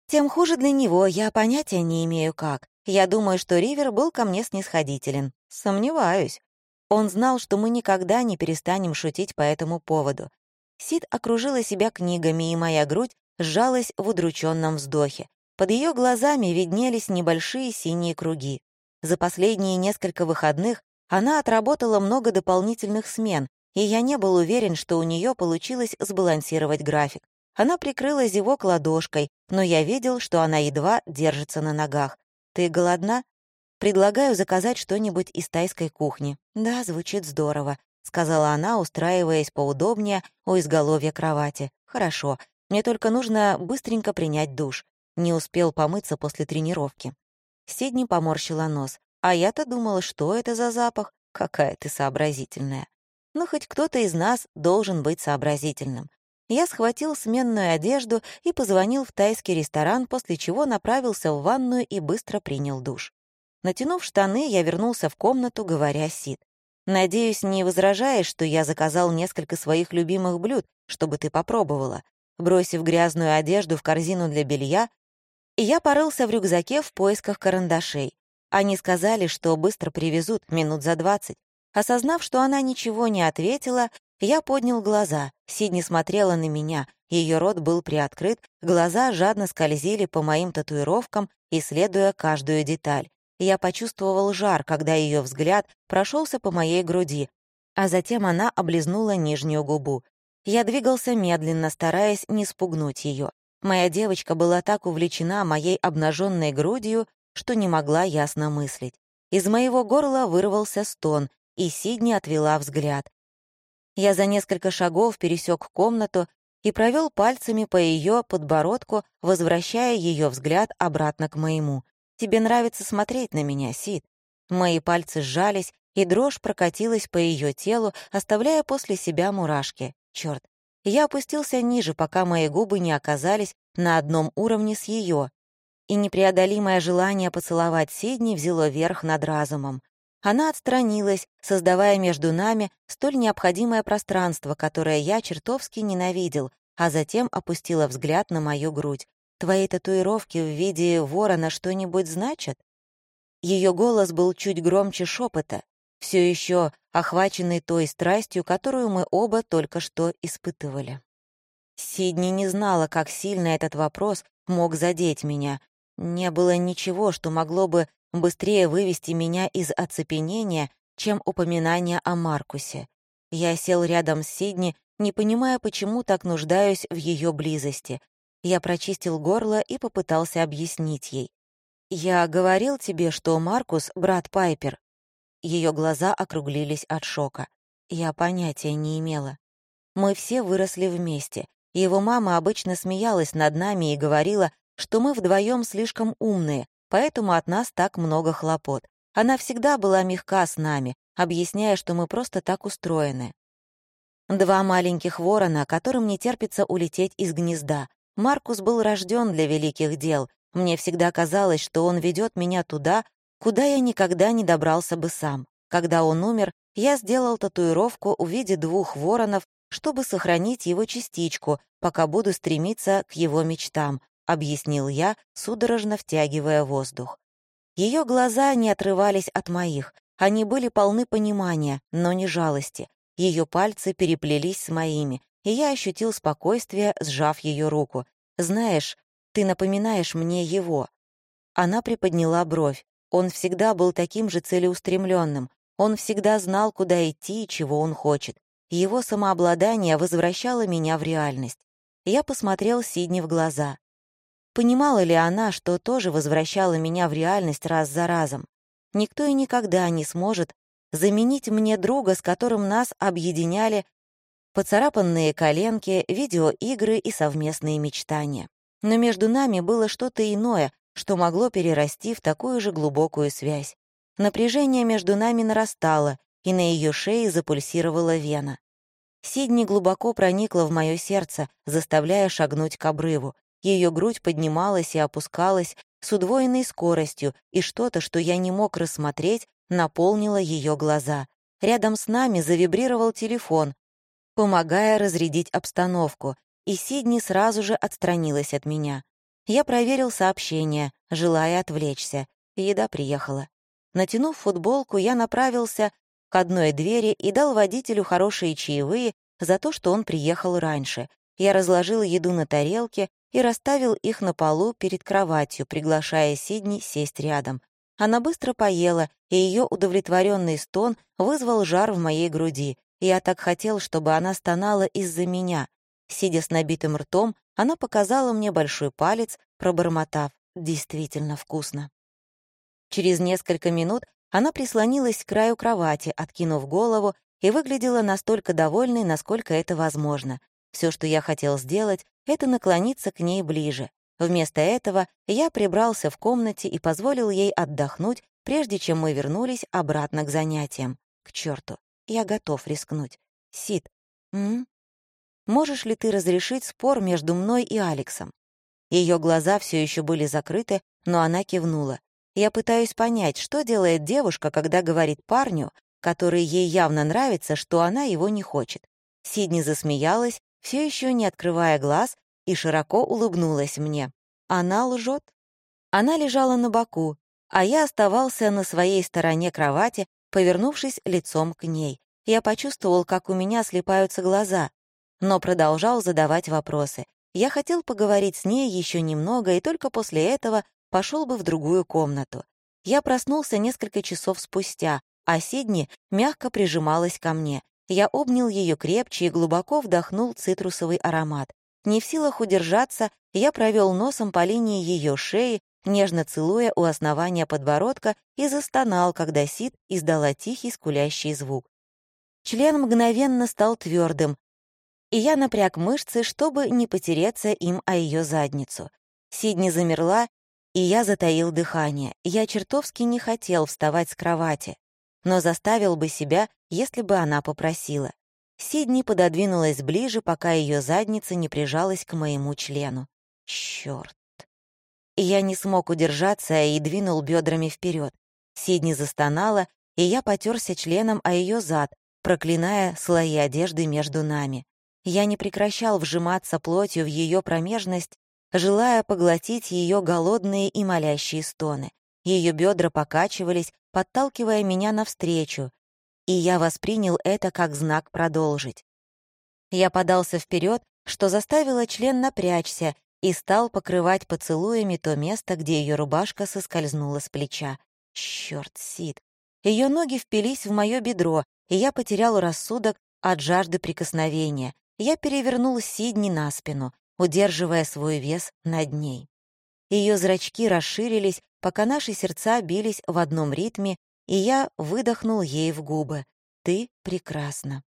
Тем хуже для него, я понятия не имею как. Я думаю, что Ривер был ко мне снисходителен. Сомневаюсь. Он знал, что мы никогда не перестанем шутить по этому поводу. Сид окружила себя книгами, и моя грудь сжалась в удрученном вздохе. Под ее глазами виднелись небольшие синие круги. За последние несколько выходных она отработала много дополнительных смен, и я не был уверен, что у нее получилось сбалансировать график. Она прикрыла зевок ладошкой, но я видел, что она едва держится на ногах. «Ты голодна?» «Предлагаю заказать что-нибудь из тайской кухни». «Да, звучит здорово», — сказала она, устраиваясь поудобнее у изголовья кровати. «Хорошо, мне только нужно быстренько принять душ. Не успел помыться после тренировки». Сидни поморщила нос. «А я-то думала, что это за запах? Какая ты сообразительная». «Ну, хоть кто-то из нас должен быть сообразительным я схватил сменную одежду и позвонил в тайский ресторан, после чего направился в ванную и быстро принял душ. Натянув штаны, я вернулся в комнату, говоря Сид. «Надеюсь, не возражаешь, что я заказал несколько своих любимых блюд, чтобы ты попробовала?» Бросив грязную одежду в корзину для белья, я порылся в рюкзаке в поисках карандашей. Они сказали, что быстро привезут, минут за двадцать. Осознав, что она ничего не ответила, я поднял глаза. Сидни смотрела на меня. Ее рот был приоткрыт, глаза жадно скользили по моим татуировкам, исследуя каждую деталь. Я почувствовал жар, когда ее взгляд прошелся по моей груди, а затем она облизнула нижнюю губу. Я двигался медленно, стараясь не спугнуть ее. Моя девочка была так увлечена моей обнаженной грудью, что не могла ясно мыслить. Из моего горла вырвался стон, и Сидни отвела взгляд. Я за несколько шагов пересек комнату и провел пальцами по ее подбородку, возвращая ее взгляд обратно к моему. «Тебе нравится смотреть на меня, Сид?» Мои пальцы сжались, и дрожь прокатилась по ее телу, оставляя после себя мурашки. Черт! Я опустился ниже, пока мои губы не оказались на одном уровне с ее, и непреодолимое желание поцеловать Сидни взяло верх над разумом. Она отстранилась, создавая между нами столь необходимое пространство, которое я чертовски ненавидел, а затем опустила взгляд на мою грудь. «Твои татуировки в виде ворона что-нибудь значат?» Ее голос был чуть громче шепота, все еще охваченный той страстью, которую мы оба только что испытывали. Сидни не знала, как сильно этот вопрос мог задеть меня. Не было ничего, что могло бы быстрее вывести меня из оцепенения, чем упоминание о Маркусе. Я сел рядом с Сидни, не понимая, почему так нуждаюсь в ее близости. Я прочистил горло и попытался объяснить ей. «Я говорил тебе, что Маркус — брат Пайпер». Ее глаза округлились от шока. Я понятия не имела. Мы все выросли вместе. Его мама обычно смеялась над нами и говорила, что мы вдвоем слишком умные, поэтому от нас так много хлопот. Она всегда была мягка с нами, объясняя, что мы просто так устроены. Два маленьких ворона, которым не терпится улететь из гнезда. Маркус был рожден для великих дел. Мне всегда казалось, что он ведет меня туда, куда я никогда не добрался бы сам. Когда он умер, я сделал татуировку в виде двух воронов, чтобы сохранить его частичку, пока буду стремиться к его мечтам, — объяснил я, судорожно втягивая воздух. Ее глаза не отрывались от моих, они были полны понимания, но не жалости. Ее пальцы переплелись с моими, и я ощутил спокойствие, сжав ее руку. «Знаешь, ты напоминаешь мне его». Она приподняла бровь. Он всегда был таким же целеустремленным. Он всегда знал, куда идти и чего он хочет. Его самообладание возвращало меня в реальность. Я посмотрел Сидни в глаза. Понимала ли она, что тоже возвращала меня в реальность раз за разом? Никто и никогда не сможет заменить мне друга, с которым нас объединяли поцарапанные коленки, видеоигры и совместные мечтания. Но между нами было что-то иное, что могло перерасти в такую же глубокую связь. Напряжение между нами нарастало, и на ее шее запульсировала вена. Сидни глубоко проникла в мое сердце, заставляя шагнуть к обрыву. Ее грудь поднималась и опускалась с удвоенной скоростью, и что-то, что я не мог рассмотреть, наполнило ее глаза. Рядом с нами завибрировал телефон, помогая разрядить обстановку, и Сидни сразу же отстранилась от меня. Я проверил сообщение, желая отвлечься. Еда приехала. Натянув футболку, я направился к одной двери и дал водителю хорошие чаевые за то, что он приехал раньше. Я разложил еду на тарелке и расставил их на полу перед кроватью, приглашая Сидни сесть рядом. Она быстро поела, и ее удовлетворенный стон вызвал жар в моей груди. Я так хотел, чтобы она стонала из-за меня. Сидя с набитым ртом, она показала мне большой палец, пробормотав «действительно вкусно». Через несколько минут она прислонилась к краю кровати, откинув голову, и выглядела настолько довольной, насколько это возможно. Все, что я хотел сделать, это наклониться к ней ближе. Вместо этого я прибрался в комнате и позволил ей отдохнуть, прежде чем мы вернулись обратно к занятиям. К черту, я готов рискнуть. Сид, м? Можешь ли ты разрешить спор между мной и Алексом? Ее глаза все еще были закрыты, но она кивнула. Я пытаюсь понять, что делает девушка, когда говорит парню, который ей явно нравится, что она его не хочет. Сидни засмеялась, все еще не открывая глаз, и широко улыбнулась мне. Она лжет. Она лежала на боку, а я оставался на своей стороне кровати, повернувшись лицом к ней. Я почувствовал, как у меня слепаются глаза, но продолжал задавать вопросы. Я хотел поговорить с ней еще немного, и только после этого пошел бы в другую комнату. Я проснулся несколько часов спустя, а Сидни мягко прижималась ко мне. Я обнял ее крепче и глубоко вдохнул цитрусовый аромат. Не в силах удержаться, я провел носом по линии ее шеи, нежно целуя у основания подбородка и застонал, когда Сид издала тихий скулящий звук. Член мгновенно стал твердым, и я напряг мышцы, чтобы не потереться им о ее задницу. Сидни замерла и я затаил дыхание. Я чертовски не хотел вставать с кровати, но заставил бы себя, если бы она попросила. Сидни пододвинулась ближе, пока ее задница не прижалась к моему члену. Черт! Я не смог удержаться и двинул бедрами вперед. Сидни застонала, и я потерся членом о ее зад, проклиная слои одежды между нами. Я не прекращал вжиматься плотью в ее промежность желая поглотить ее голодные и молящие стоны. Ее бедра покачивались, подталкивая меня навстречу, и я воспринял это как знак продолжить. Я подался вперед, что заставило член напрячься, и стал покрывать поцелуями то место, где ее рубашка соскользнула с плеча. Черт, Сид. Ее ноги впились в мое бедро, и я потерял рассудок от жажды прикосновения. Я перевернул Сидни на спину удерживая свой вес над ней. Ее зрачки расширились, пока наши сердца бились в одном ритме, и я выдохнул ей в губы. «Ты прекрасна».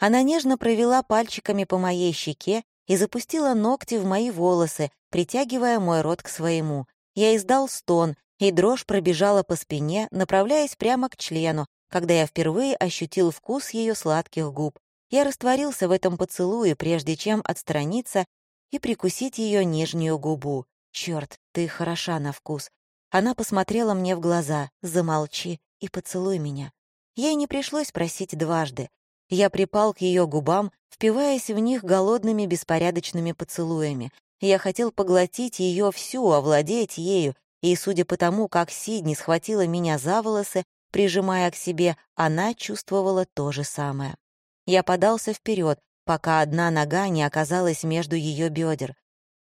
Она нежно провела пальчиками по моей щеке и запустила ногти в мои волосы, притягивая мой рот к своему. Я издал стон, и дрожь пробежала по спине, направляясь прямо к члену, когда я впервые ощутил вкус ее сладких губ. Я растворился в этом поцелуе, прежде чем отстраниться и прикусить ее нижнюю губу. Черт, ты хороша на вкус. Она посмотрела мне в глаза. Замолчи и поцелуй меня. Ей не пришлось просить дважды. Я припал к ее губам, впиваясь в них голодными беспорядочными поцелуями. Я хотел поглотить ее всю, овладеть ею, и, судя по тому, как Сидни схватила меня за волосы, прижимая к себе, она чувствовала то же самое. Я подался вперед, пока одна нога не оказалась между ее бедер.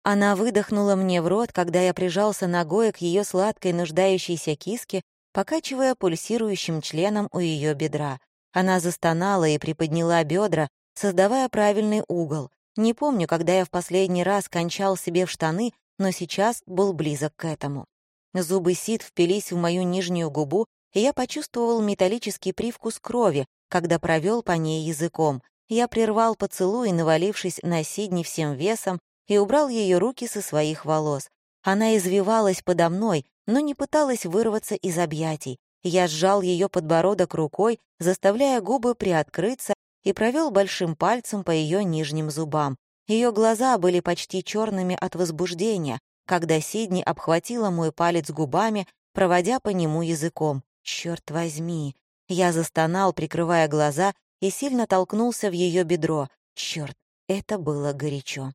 Она выдохнула мне в рот, когда я прижался ногой к ее сладкой нуждающейся киске, покачивая пульсирующим членом у ее бедра. Она застонала и приподняла бедра, создавая правильный угол. Не помню, когда я в последний раз кончал себе в штаны, но сейчас был близок к этому. Зубы Сид впились в мою нижнюю губу, и я почувствовал металлический привкус крови, когда провел по ней языком. Я прервал поцелуй, навалившись на Сидни всем весом, и убрал ее руки со своих волос. Она извивалась подо мной, но не пыталась вырваться из объятий. Я сжал ее подбородок рукой, заставляя губы приоткрыться, и провел большим пальцем по ее нижним зубам. Ее глаза были почти черными от возбуждения, когда Сидни обхватила мой палец губами, проводя по нему языком. Черт возьми! Я застонал, прикрывая глаза, и сильно толкнулся в ее бедро. Черт, это было горячо.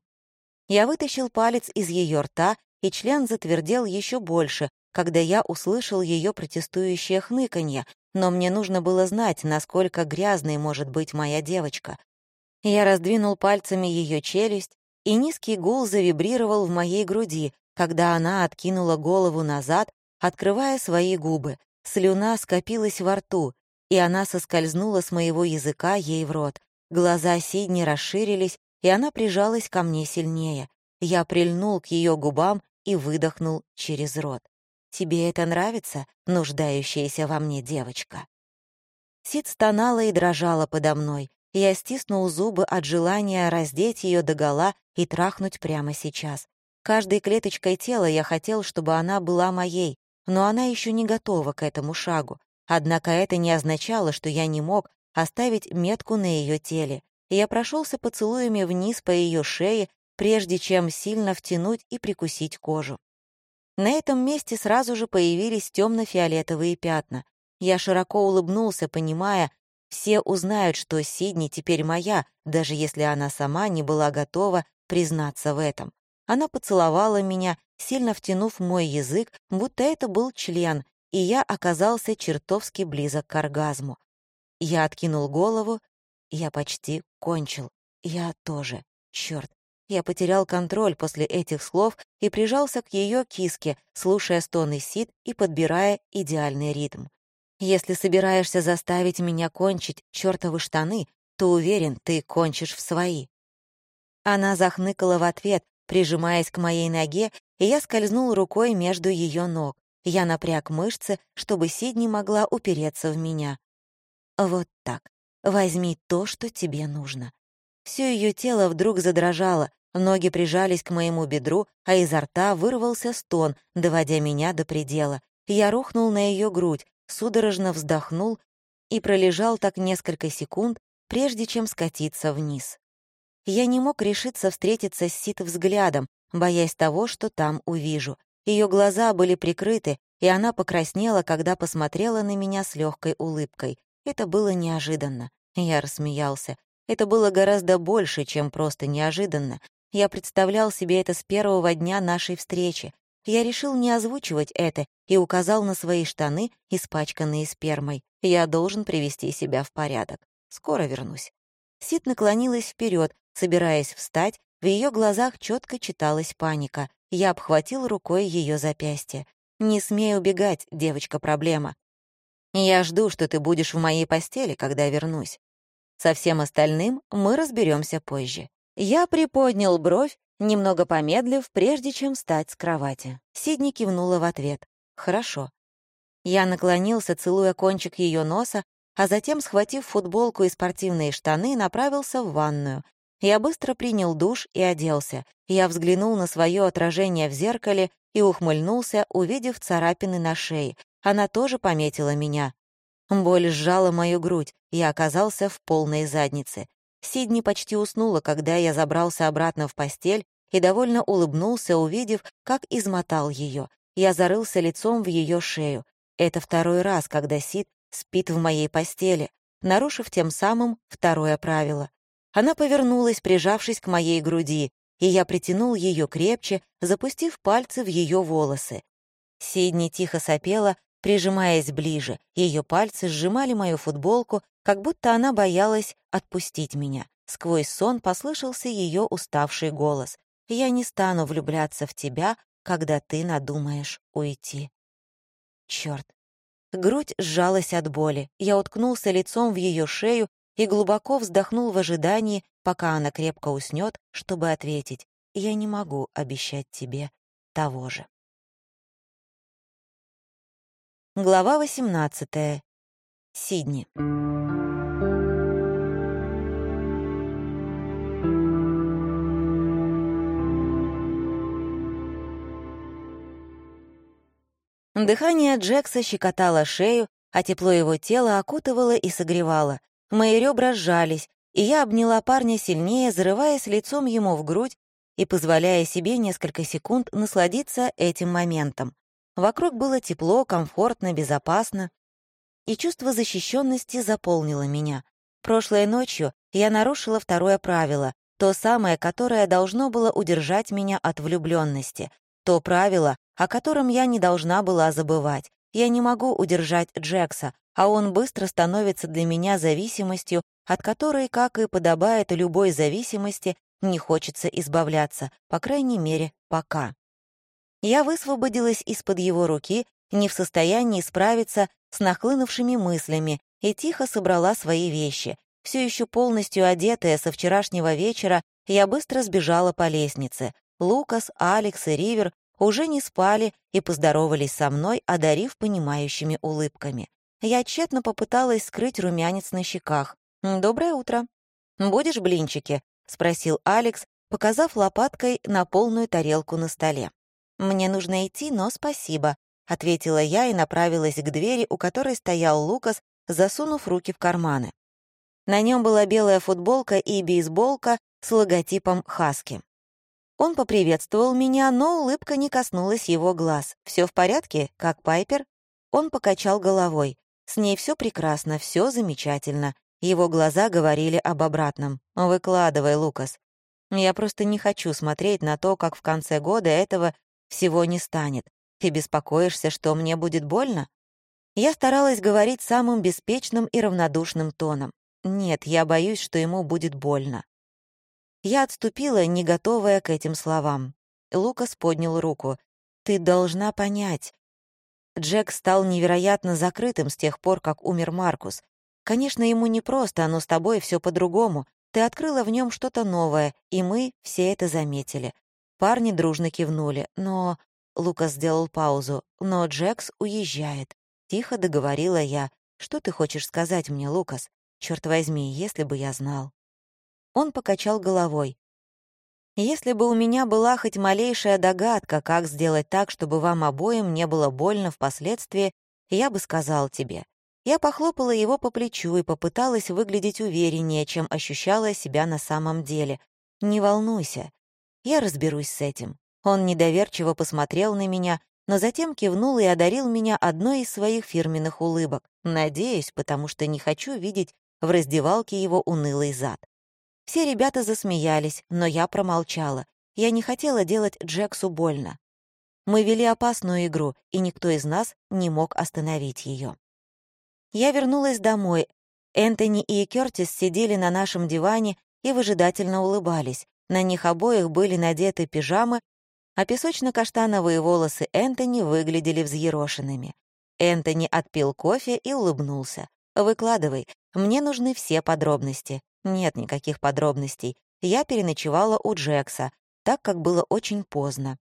Я вытащил палец из ее рта, и член затвердел еще больше, когда я услышал ее протестующее хныканье, но мне нужно было знать, насколько грязной может быть моя девочка. Я раздвинул пальцами ее челюсть, и низкий гул завибрировал в моей груди, когда она откинула голову назад, открывая свои губы. Слюна скопилась во рту, и она соскользнула с моего языка ей в рот. Глаза Сидни расширились, и она прижалась ко мне сильнее. Я прильнул к ее губам и выдохнул через рот. «Тебе это нравится, нуждающаяся во мне девочка?» Сид стонала и дрожала подо мной. Я стиснул зубы от желания раздеть ее догола и трахнуть прямо сейчас. Каждой клеточкой тела я хотел, чтобы она была моей, но она еще не готова к этому шагу. Однако это не означало, что я не мог оставить метку на ее теле. Я прошелся поцелуями вниз по ее шее, прежде чем сильно втянуть и прикусить кожу. На этом месте сразу же появились темно-фиолетовые пятна. Я широко улыбнулся, понимая, все узнают, что Сидни теперь моя, даже если она сама не была готова признаться в этом. Она поцеловала меня, сильно втянув мой язык, будто это был член, и я оказался чертовски близок к оргазму. Я откинул голову, я почти кончил. Я тоже. Черт, я потерял контроль после этих слов и прижался к ее киске, слушая стоны Сид и подбирая идеальный ритм. «Если собираешься заставить меня кончить чертовы штаны, то уверен, ты кончишь в свои». Она захныкала в ответ, прижимаясь к моей ноге, и я скользнул рукой между ее ног. Я напряг мышцы, чтобы Сидни могла упереться в меня. «Вот так. Возьми то, что тебе нужно». Все ее тело вдруг задрожало, Ноги прижались к моему бедру, а изо рта вырвался стон, доводя меня до предела. Я рухнул на ее грудь, судорожно вздохнул и пролежал так несколько секунд, прежде чем скатиться вниз. Я не мог решиться встретиться с Сит взглядом, боясь того, что там увижу. Ее глаза были прикрыты, и она покраснела, когда посмотрела на меня с легкой улыбкой. Это было неожиданно. Я рассмеялся. Это было гораздо больше, чем просто неожиданно. Я представлял себе это с первого дня нашей встречи. Я решил не озвучивать это и указал на свои штаны, испачканные спермой. Я должен привести себя в порядок. Скоро вернусь. Сид наклонилась вперед, собираясь встать, в ее глазах четко читалась паника. Я обхватил рукой ее запястье. «Не смей убегать, девочка-проблема. Я жду, что ты будешь в моей постели, когда вернусь. Со всем остальным мы разберемся позже. Я приподнял бровь, немного помедлив, прежде чем встать с кровати. Сидни кивнула в ответ. «Хорошо». Я наклонился, целуя кончик ее носа, а затем, схватив футболку и спортивные штаны, направился в ванную. Я быстро принял душ и оделся. Я взглянул на свое отражение в зеркале и ухмыльнулся, увидев царапины на шее. Она тоже пометила меня. Боль сжала мою грудь, я оказался в полной заднице. Сидни почти уснула, когда я забрался обратно в постель и довольно улыбнулся, увидев, как измотал ее. Я зарылся лицом в ее шею. Это второй раз, когда Сид спит в моей постели, нарушив тем самым второе правило. Она повернулась, прижавшись к моей груди, и я притянул ее крепче, запустив пальцы в ее волосы. Сидни тихо сопела, прижимаясь ближе, ее пальцы сжимали мою футболку, как будто она боялась отпустить меня. Сквозь сон послышался ее уставший голос. «Я не стану влюбляться в тебя, когда ты надумаешь уйти». Черт, Грудь сжалась от боли. Я уткнулся лицом в ее шею и глубоко вздохнул в ожидании, пока она крепко уснет, чтобы ответить «Я не могу обещать тебе того же». Глава 18. Сидни. Дыхание Джекса щекотало шею, а тепло его тела окутывало и согревало. Мои ребра сжались, и я обняла парня сильнее, зарываясь лицом ему в грудь и позволяя себе несколько секунд насладиться этим моментом. Вокруг было тепло, комфортно, безопасно, и чувство защищенности заполнило меня. Прошлой ночью я нарушила второе правило, то самое, которое должно было удержать меня от влюбленности, то правило, о котором я не должна была забывать. Я не могу удержать Джекса, а он быстро становится для меня зависимостью, от которой, как и подобает любой зависимости, не хочется избавляться, по крайней мере, пока. Я высвободилась из-под его руки, не в состоянии справиться с нахлынувшими мыслями, и тихо собрала свои вещи. Все еще полностью одетая со вчерашнего вечера, я быстро сбежала по лестнице. Лукас, Алекс и Ривер уже не спали и поздоровались со мной, одарив понимающими улыбками. Я тщетно попыталась скрыть румянец на щеках. «Доброе утро. Будешь блинчики?» — спросил Алекс, показав лопаткой на полную тарелку на столе. «Мне нужно идти, но спасибо», — ответила я и направилась к двери, у которой стоял Лукас, засунув руки в карманы. На нем была белая футболка и бейсболка с логотипом «Хаски». Он поприветствовал меня, но улыбка не коснулась его глаз. Все в порядке, как Пайпер?» Он покачал головой. «С ней все прекрасно, все замечательно». Его глаза говорили об обратном. «Выкладывай, Лукас. Я просто не хочу смотреть на то, как в конце года этого всего не станет. Ты беспокоишься, что мне будет больно?» Я старалась говорить самым беспечным и равнодушным тоном. «Нет, я боюсь, что ему будет больно». Я отступила, не готовая к этим словам. Лукас поднял руку. «Ты должна понять». Джек стал невероятно закрытым с тех пор, как умер Маркус. Конечно, ему непросто, но с тобой все по-другому. Ты открыла в нем что-то новое, и мы все это заметили. Парни дружно кивнули, но... Лукас сделал паузу. «Но Джекс уезжает», — тихо договорила я. «Что ты хочешь сказать мне, Лукас? Черт возьми, если бы я знал». Он покачал головой. «Если бы у меня была хоть малейшая догадка, как сделать так, чтобы вам обоим не было больно впоследствии, я бы сказал тебе». Я похлопала его по плечу и попыталась выглядеть увереннее, чем ощущала себя на самом деле. «Не волнуйся, я разберусь с этим». Он недоверчиво посмотрел на меня, но затем кивнул и одарил меня одной из своих фирменных улыбок. Надеюсь, потому что не хочу видеть в раздевалке его унылый зад. Все ребята засмеялись, но я промолчала. Я не хотела делать Джексу больно. Мы вели опасную игру, и никто из нас не мог остановить ее. Я вернулась домой. Энтони и Кёртис сидели на нашем диване и выжидательно улыбались. На них обоих были надеты пижамы, а песочно-каштановые волосы Энтони выглядели взъерошенными. Энтони отпил кофе и улыбнулся. «Выкладывай, мне нужны все подробности. Нет никаких подробностей. Я переночевала у Джекса, так как было очень поздно.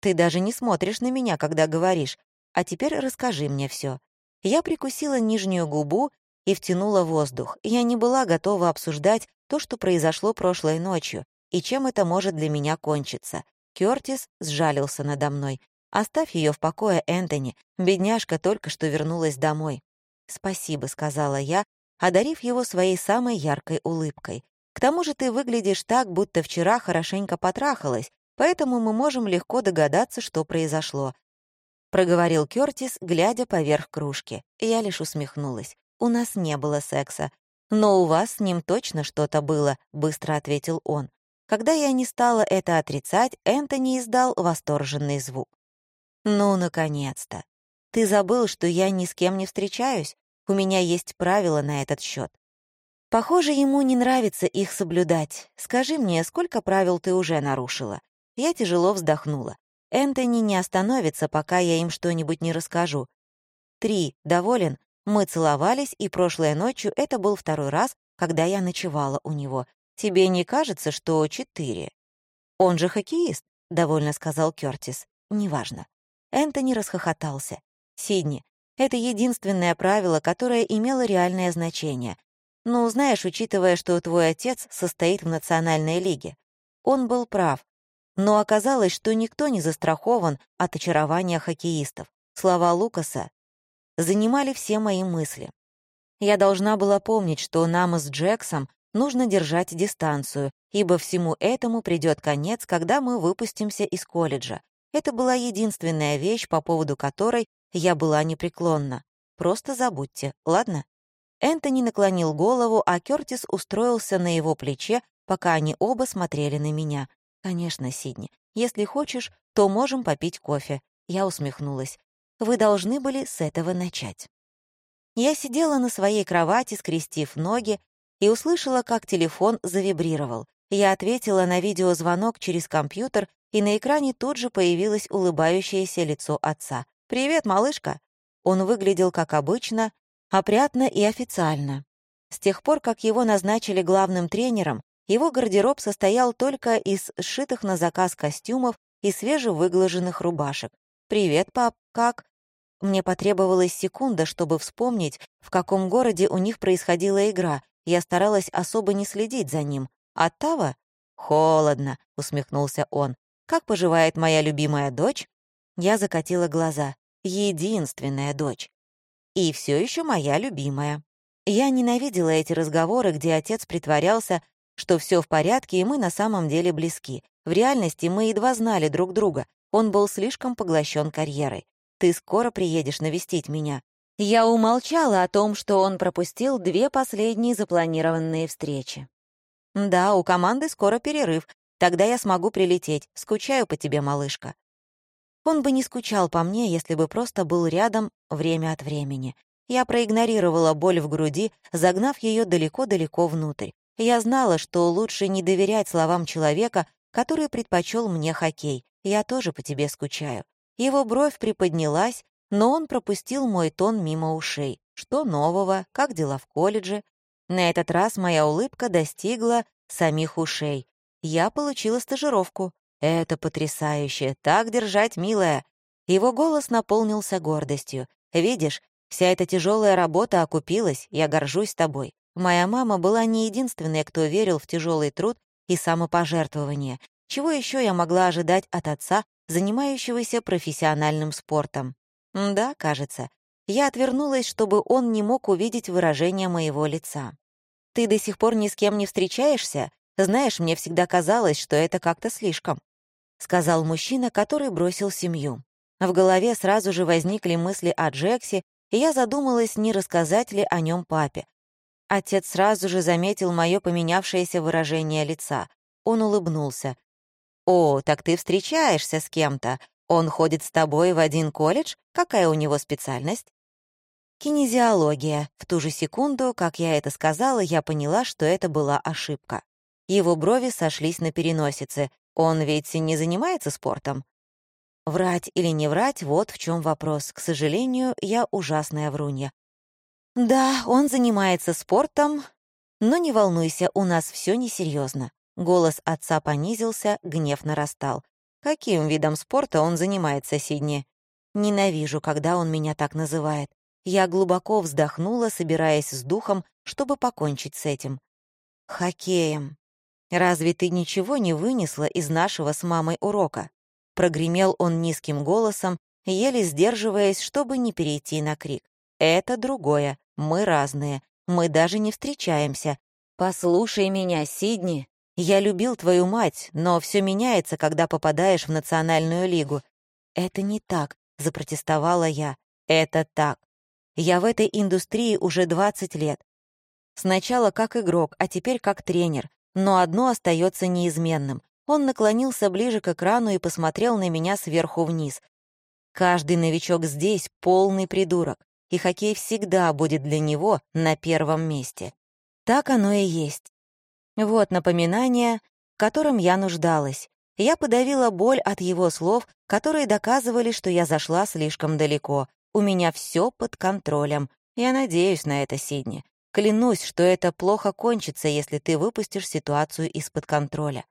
Ты даже не смотришь на меня, когда говоришь. А теперь расскажи мне все. Я прикусила нижнюю губу и втянула воздух. Я не была готова обсуждать то, что произошло прошлой ночью, и чем это может для меня кончиться. Кёртис сжалился надо мной. «Оставь ее в покое, Энтони. Бедняжка только что вернулась домой». «Спасибо», — сказала я, одарив его своей самой яркой улыбкой. «К тому же ты выглядишь так, будто вчера хорошенько потрахалась, поэтому мы можем легко догадаться, что произошло», — проговорил Кёртис, глядя поверх кружки. Я лишь усмехнулась. «У нас не было секса». «Но у вас с ним точно что-то было», — быстро ответил он. Когда я не стала это отрицать, Энтони издал восторженный звук. «Ну, наконец-то! Ты забыл, что я ни с кем не встречаюсь? У меня есть правила на этот счет. Похоже, ему не нравится их соблюдать. Скажи мне, сколько правил ты уже нарушила? Я тяжело вздохнула. Энтони не остановится, пока я им что-нибудь не расскажу. Три. Доволен? Мы целовались, и прошлой ночью это был второй раз, когда я ночевала у него. Тебе не кажется, что четыре? Он же хоккеист, — довольно сказал Кёртис. Неважно. Энтони расхохотался. Сидни, это единственное правило, которое имело реальное значение. Ну, знаешь, учитывая, что твой отец состоит в национальной лиге. Он был прав. Но оказалось, что никто не застрахован от очарования хоккеистов. Слова Лукаса занимали все мои мысли. Я должна была помнить, что нам с Джексом нужно держать дистанцию, ибо всему этому придет конец, когда мы выпустимся из колледжа. Это была единственная вещь, по поводу которой я была непреклонна. Просто забудьте, ладно? Энтони наклонил голову, а Кёртис устроился на его плече, пока они оба смотрели на меня. «Конечно, Сидни. Если хочешь, то можем попить кофе». Я усмехнулась. «Вы должны были с этого начать». Я сидела на своей кровати, скрестив ноги, и услышала, как телефон завибрировал. Я ответила на видеозвонок через компьютер, и на экране тут же появилось улыбающееся лицо отца. «Привет, малышка!» Он выглядел как обычно, опрятно и официально. С тех пор, как его назначили главным тренером, его гардероб состоял только из сшитых на заказ костюмов и свежевыглаженных рубашек. «Привет, пап, как?» Мне потребовалась секунда, чтобы вспомнить, в каком городе у них происходила игра. Я старалась особо не следить за ним. «Оттава?» «Холодно», — усмехнулся он. «Как поживает моя любимая дочь?» Я закатила глаза. «Единственная дочь. И все еще моя любимая». Я ненавидела эти разговоры, где отец притворялся, что все в порядке, и мы на самом деле близки. В реальности мы едва знали друг друга. Он был слишком поглощен карьерой. Ты скоро приедешь навестить меня». Я умолчала о том, что он пропустил две последние запланированные встречи. «Да, у команды скоро перерыв. Тогда я смогу прилететь. Скучаю по тебе, малышка». Он бы не скучал по мне, если бы просто был рядом время от времени. Я проигнорировала боль в груди, загнав ее далеко-далеко внутрь. Я знала, что лучше не доверять словам человека, который предпочел мне хоккей. Я тоже по тебе скучаю. Его бровь приподнялась, но он пропустил мой тон мимо ушей. Что нового? Как дела в колледже? На этот раз моя улыбка достигла самих ушей. Я получила стажировку. Это потрясающе. Так держать, милая. Его голос наполнился гордостью. Видишь, вся эта тяжелая работа окупилась. Я горжусь тобой. Моя мама была не единственной, кто верил в тяжелый труд и самопожертвование. Чего еще я могла ожидать от отца, занимающегося профессиональным спортом. Да, кажется. Я отвернулась, чтобы он не мог увидеть выражение моего лица. «Ты до сих пор ни с кем не встречаешься? Знаешь, мне всегда казалось, что это как-то слишком», — сказал мужчина, который бросил семью. В голове сразу же возникли мысли о Джексе, и я задумалась, не рассказать ли о нем папе. Отец сразу же заметил мое поменявшееся выражение лица. Он улыбнулся. «О, так ты встречаешься с кем-то. Он ходит с тобой в один колледж? Какая у него специальность?» Кинезиология. В ту же секунду, как я это сказала, я поняла, что это была ошибка. Его брови сошлись на переносице. Он ведь не занимается спортом? Врать или не врать — вот в чем вопрос. К сожалению, я ужасная врунья. Да, он занимается спортом, но не волнуйся, у нас все несерьезно. Голос отца понизился, гнев нарастал. Каким видом спорта он занимается, Сидни? Ненавижу, когда он меня так называет. Я глубоко вздохнула, собираясь с духом, чтобы покончить с этим. Хоккеем. Разве ты ничего не вынесла из нашего с мамой урока? Прогремел он низким голосом, еле сдерживаясь, чтобы не перейти на крик. Это другое. Мы разные. Мы даже не встречаемся. Послушай меня, Сидни. Я любил твою мать, но все меняется, когда попадаешь в Национальную лигу. Это не так, запротестовала я. Это так. Я в этой индустрии уже 20 лет. Сначала как игрок, а теперь как тренер. Но одно остается неизменным. Он наклонился ближе к экрану и посмотрел на меня сверху вниз. Каждый новичок здесь — полный придурок, и хоккей всегда будет для него на первом месте. Так оно и есть. Вот напоминание, в котором я нуждалась. Я подавила боль от его слов, которые доказывали, что я зашла слишком далеко. у меня все под контролем. Я надеюсь на это, Сидни. Клянусь, что это плохо кончится, если ты выпустишь ситуацию из-под контроля.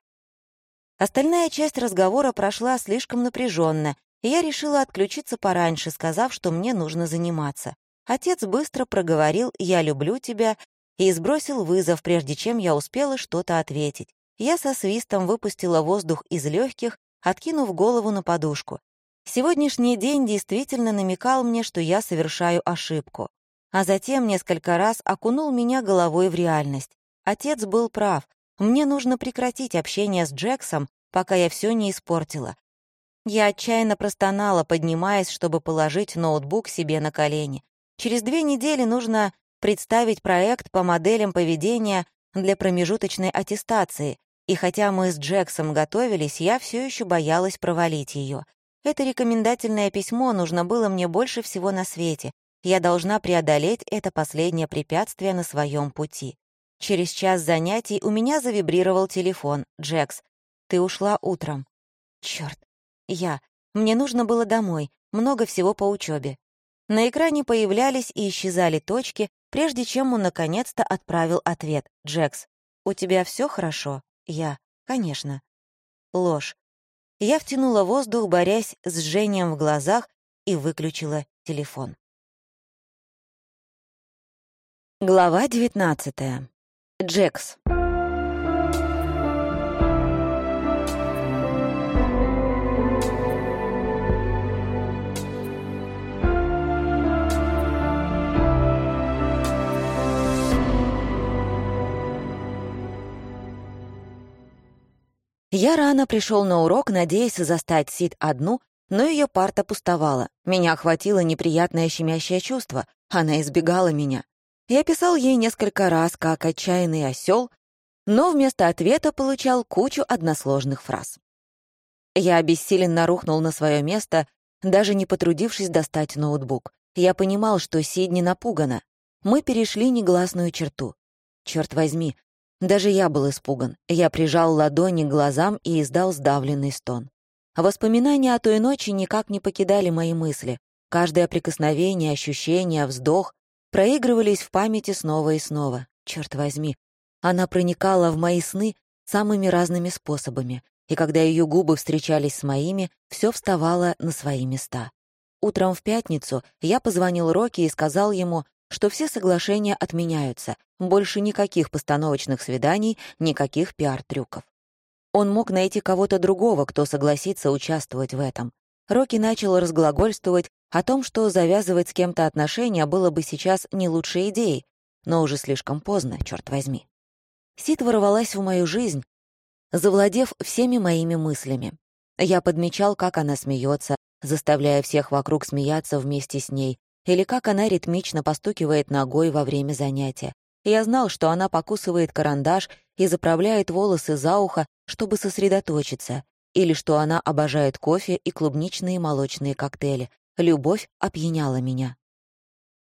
Остальная часть разговора прошла слишком напряженно, и я решила отключиться пораньше, сказав, что мне нужно заниматься. Отец быстро проговорил «я люблю тебя» и сбросил вызов, прежде чем я успела что-то ответить. Я со свистом выпустила воздух из легких, откинув голову на подушку. Сегодняшний день действительно намекал мне, что я совершаю ошибку. А затем несколько раз окунул меня головой в реальность. Отец был прав. Мне нужно прекратить общение с Джексом, пока я все не испортила. Я отчаянно простонала, поднимаясь, чтобы положить ноутбук себе на колени. Через две недели нужно представить проект по моделям поведения для промежуточной аттестации, и хотя мы с Джексом готовились, я все еще боялась провалить ее. Это рекомендательное письмо нужно было мне больше всего на свете. Я должна преодолеть это последнее препятствие на своем пути. Через час занятий у меня завибрировал телефон. «Джекс, ты ушла утром». Черт, я. Мне нужно было домой, много всего по учебе. На экране появлялись и исчезали точки, прежде чем он наконец-то отправил ответ. «Джекс, у тебя все хорошо?» Я. «Конечно». Ложь. Я втянула воздух, борясь с жжением в глазах, и выключила телефон. Глава 19. Джекс. Я рано пришел на урок, надеясь застать Сид одну, но ее парта пустовала. Меня охватило неприятное щемящее чувство. Она избегала меня. Я писал ей несколько раз, как отчаянный осел, но вместо ответа получал кучу односложных фраз. Я обессиленно рухнул на свое место, даже не потрудившись достать ноутбук. Я понимал, что Сидни напугана. Мы перешли негласную черту. Черт возьми, даже я был испуган. Я прижал ладони к глазам и издал сдавленный стон. Воспоминания о той ночи никак не покидали мои мысли. Каждое прикосновение, ощущение, вздох проигрывались в памяти снова и снова. Черт возьми, она проникала в мои сны самыми разными способами, и когда ее губы встречались с моими, все вставало на свои места. Утром в пятницу я позвонил Рокки и сказал ему, что все соглашения отменяются, больше никаких постановочных свиданий, никаких пиар-трюков. Он мог найти кого-то другого, кто согласится участвовать в этом. Рокки начал разглагольствовать о том, что завязывать с кем-то отношения было бы сейчас не лучшей идеей, но уже слишком поздно, черт возьми. Сид ворвалась в мою жизнь, завладев всеми моими мыслями. Я подмечал, как она смеется, заставляя всех вокруг смеяться вместе с ней, или как она ритмично постукивает ногой во время занятия. Я знал, что она покусывает карандаш и заправляет волосы за ухо, чтобы сосредоточиться, или что она обожает кофе и клубничные молочные коктейли. Любовь опьяняла меня.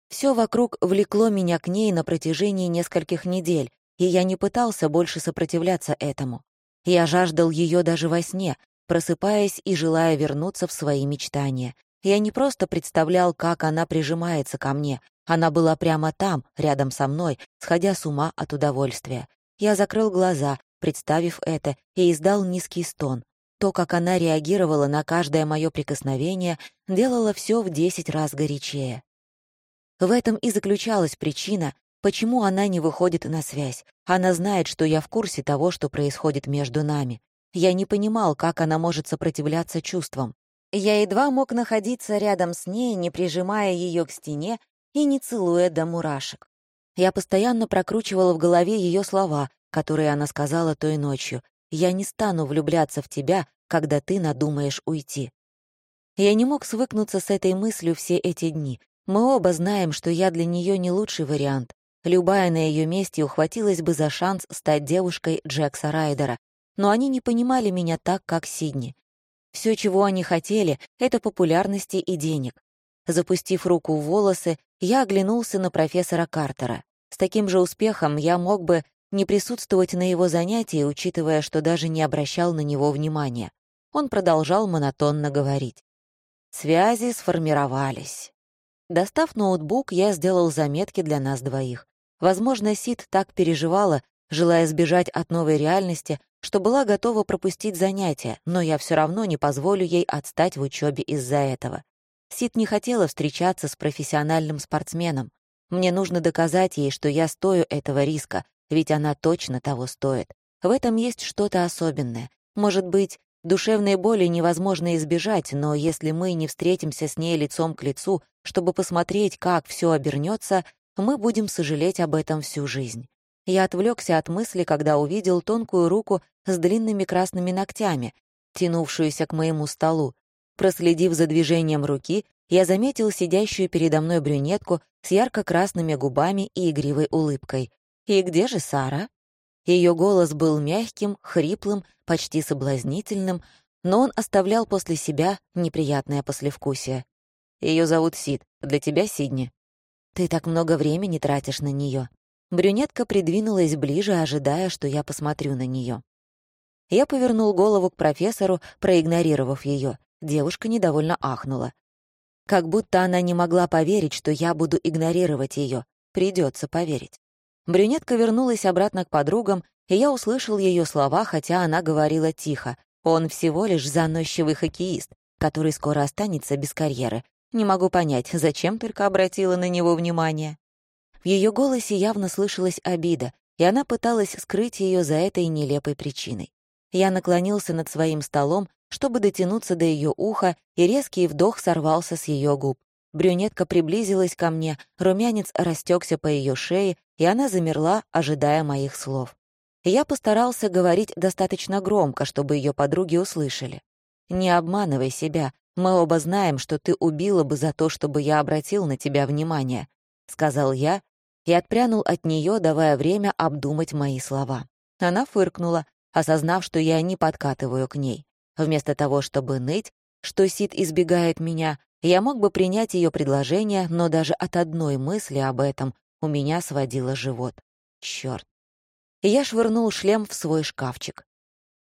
Все вокруг влекло меня к ней на протяжении нескольких недель, и я не пытался больше сопротивляться этому. Я жаждал ее даже во сне, просыпаясь и желая вернуться в свои мечтания. Я не просто представлял, как она прижимается ко мне. Она была прямо там, рядом со мной, сходя с ума от удовольствия. Я закрыл глаза, представив это, и издал низкий стон. То, как она реагировала на каждое мое прикосновение, делало все в десять раз горячее. В этом и заключалась причина, почему она не выходит на связь. Она знает, что я в курсе того, что происходит между нами. Я не понимал, как она может сопротивляться чувствам. Я едва мог находиться рядом с ней, не прижимая ее к стене и не целуя до мурашек. Я постоянно прокручивала в голове ее слова, которые она сказала той ночью. «Я не стану влюбляться в тебя, когда ты надумаешь уйти». Я не мог свыкнуться с этой мыслью все эти дни. Мы оба знаем, что я для нее не лучший вариант. Любая на ее месте ухватилась бы за шанс стать девушкой Джекса Райдера. Но они не понимали меня так, как Сидни. Все, чего они хотели, — это популярности и денег. Запустив руку в волосы, я оглянулся на профессора Картера. С таким же успехом я мог бы не присутствовать на его занятии, учитывая, что даже не обращал на него внимания. Он продолжал монотонно говорить. Связи сформировались. Достав ноутбук, я сделал заметки для нас двоих. Возможно, Сид так переживала, желая сбежать от новой реальности, что была готова пропустить занятия, но я все равно не позволю ей отстать в учебе из-за этого. Сид не хотела встречаться с профессиональным спортсменом. Мне нужно доказать ей, что я стою этого риска, ведь она точно того стоит. В этом есть что-то особенное. Может быть, душевной боли невозможно избежать, но если мы не встретимся с ней лицом к лицу, чтобы посмотреть, как все обернется, мы будем сожалеть об этом всю жизнь. Я отвлекся от мысли, когда увидел тонкую руку с длинными красными ногтями, тянувшуюся к моему столу. Проследив за движением руки, я заметил сидящую передо мной брюнетку с ярко-красными губами и игривой улыбкой. «И где же Сара?» Ее голос был мягким, хриплым, почти соблазнительным, но он оставлял после себя неприятное послевкусие. Ее зовут Сид. Для тебя Сидни. Ты так много времени тратишь на нее. Брюнетка придвинулась ближе, ожидая, что я посмотрю на нее. Я повернул голову к профессору, проигнорировав ее. Девушка недовольно ахнула. Как будто она не могла поверить, что я буду игнорировать ее. Придется поверить. Брюнетка вернулась обратно к подругам, и я услышал ее слова, хотя она говорила тихо. Он всего лишь заносчивый хоккеист, который скоро останется без карьеры. Не могу понять, зачем только обратила на него внимание. В ее голосе явно слышалась обида, и она пыталась скрыть ее за этой нелепой причиной. Я наклонился над своим столом, чтобы дотянуться до ее уха, и резкий вдох сорвался с ее губ. Брюнетка приблизилась ко мне, румянец растекся по ее шее, и она замерла, ожидая моих слов. Я постарался говорить достаточно громко, чтобы ее подруги услышали. «Не обманывай себя. Мы оба знаем, что ты убила бы за то, чтобы я обратил на тебя внимание», — сказал я и отпрянул от нее, давая время обдумать мои слова. Она фыркнула, осознав, что я не подкатываю к ней. Вместо того, чтобы ныть, что Сид избегает меня, я мог бы принять ее предложение, но даже от одной мысли об этом у меня сводило живот. Чёрт. Я швырнул шлем в свой шкафчик.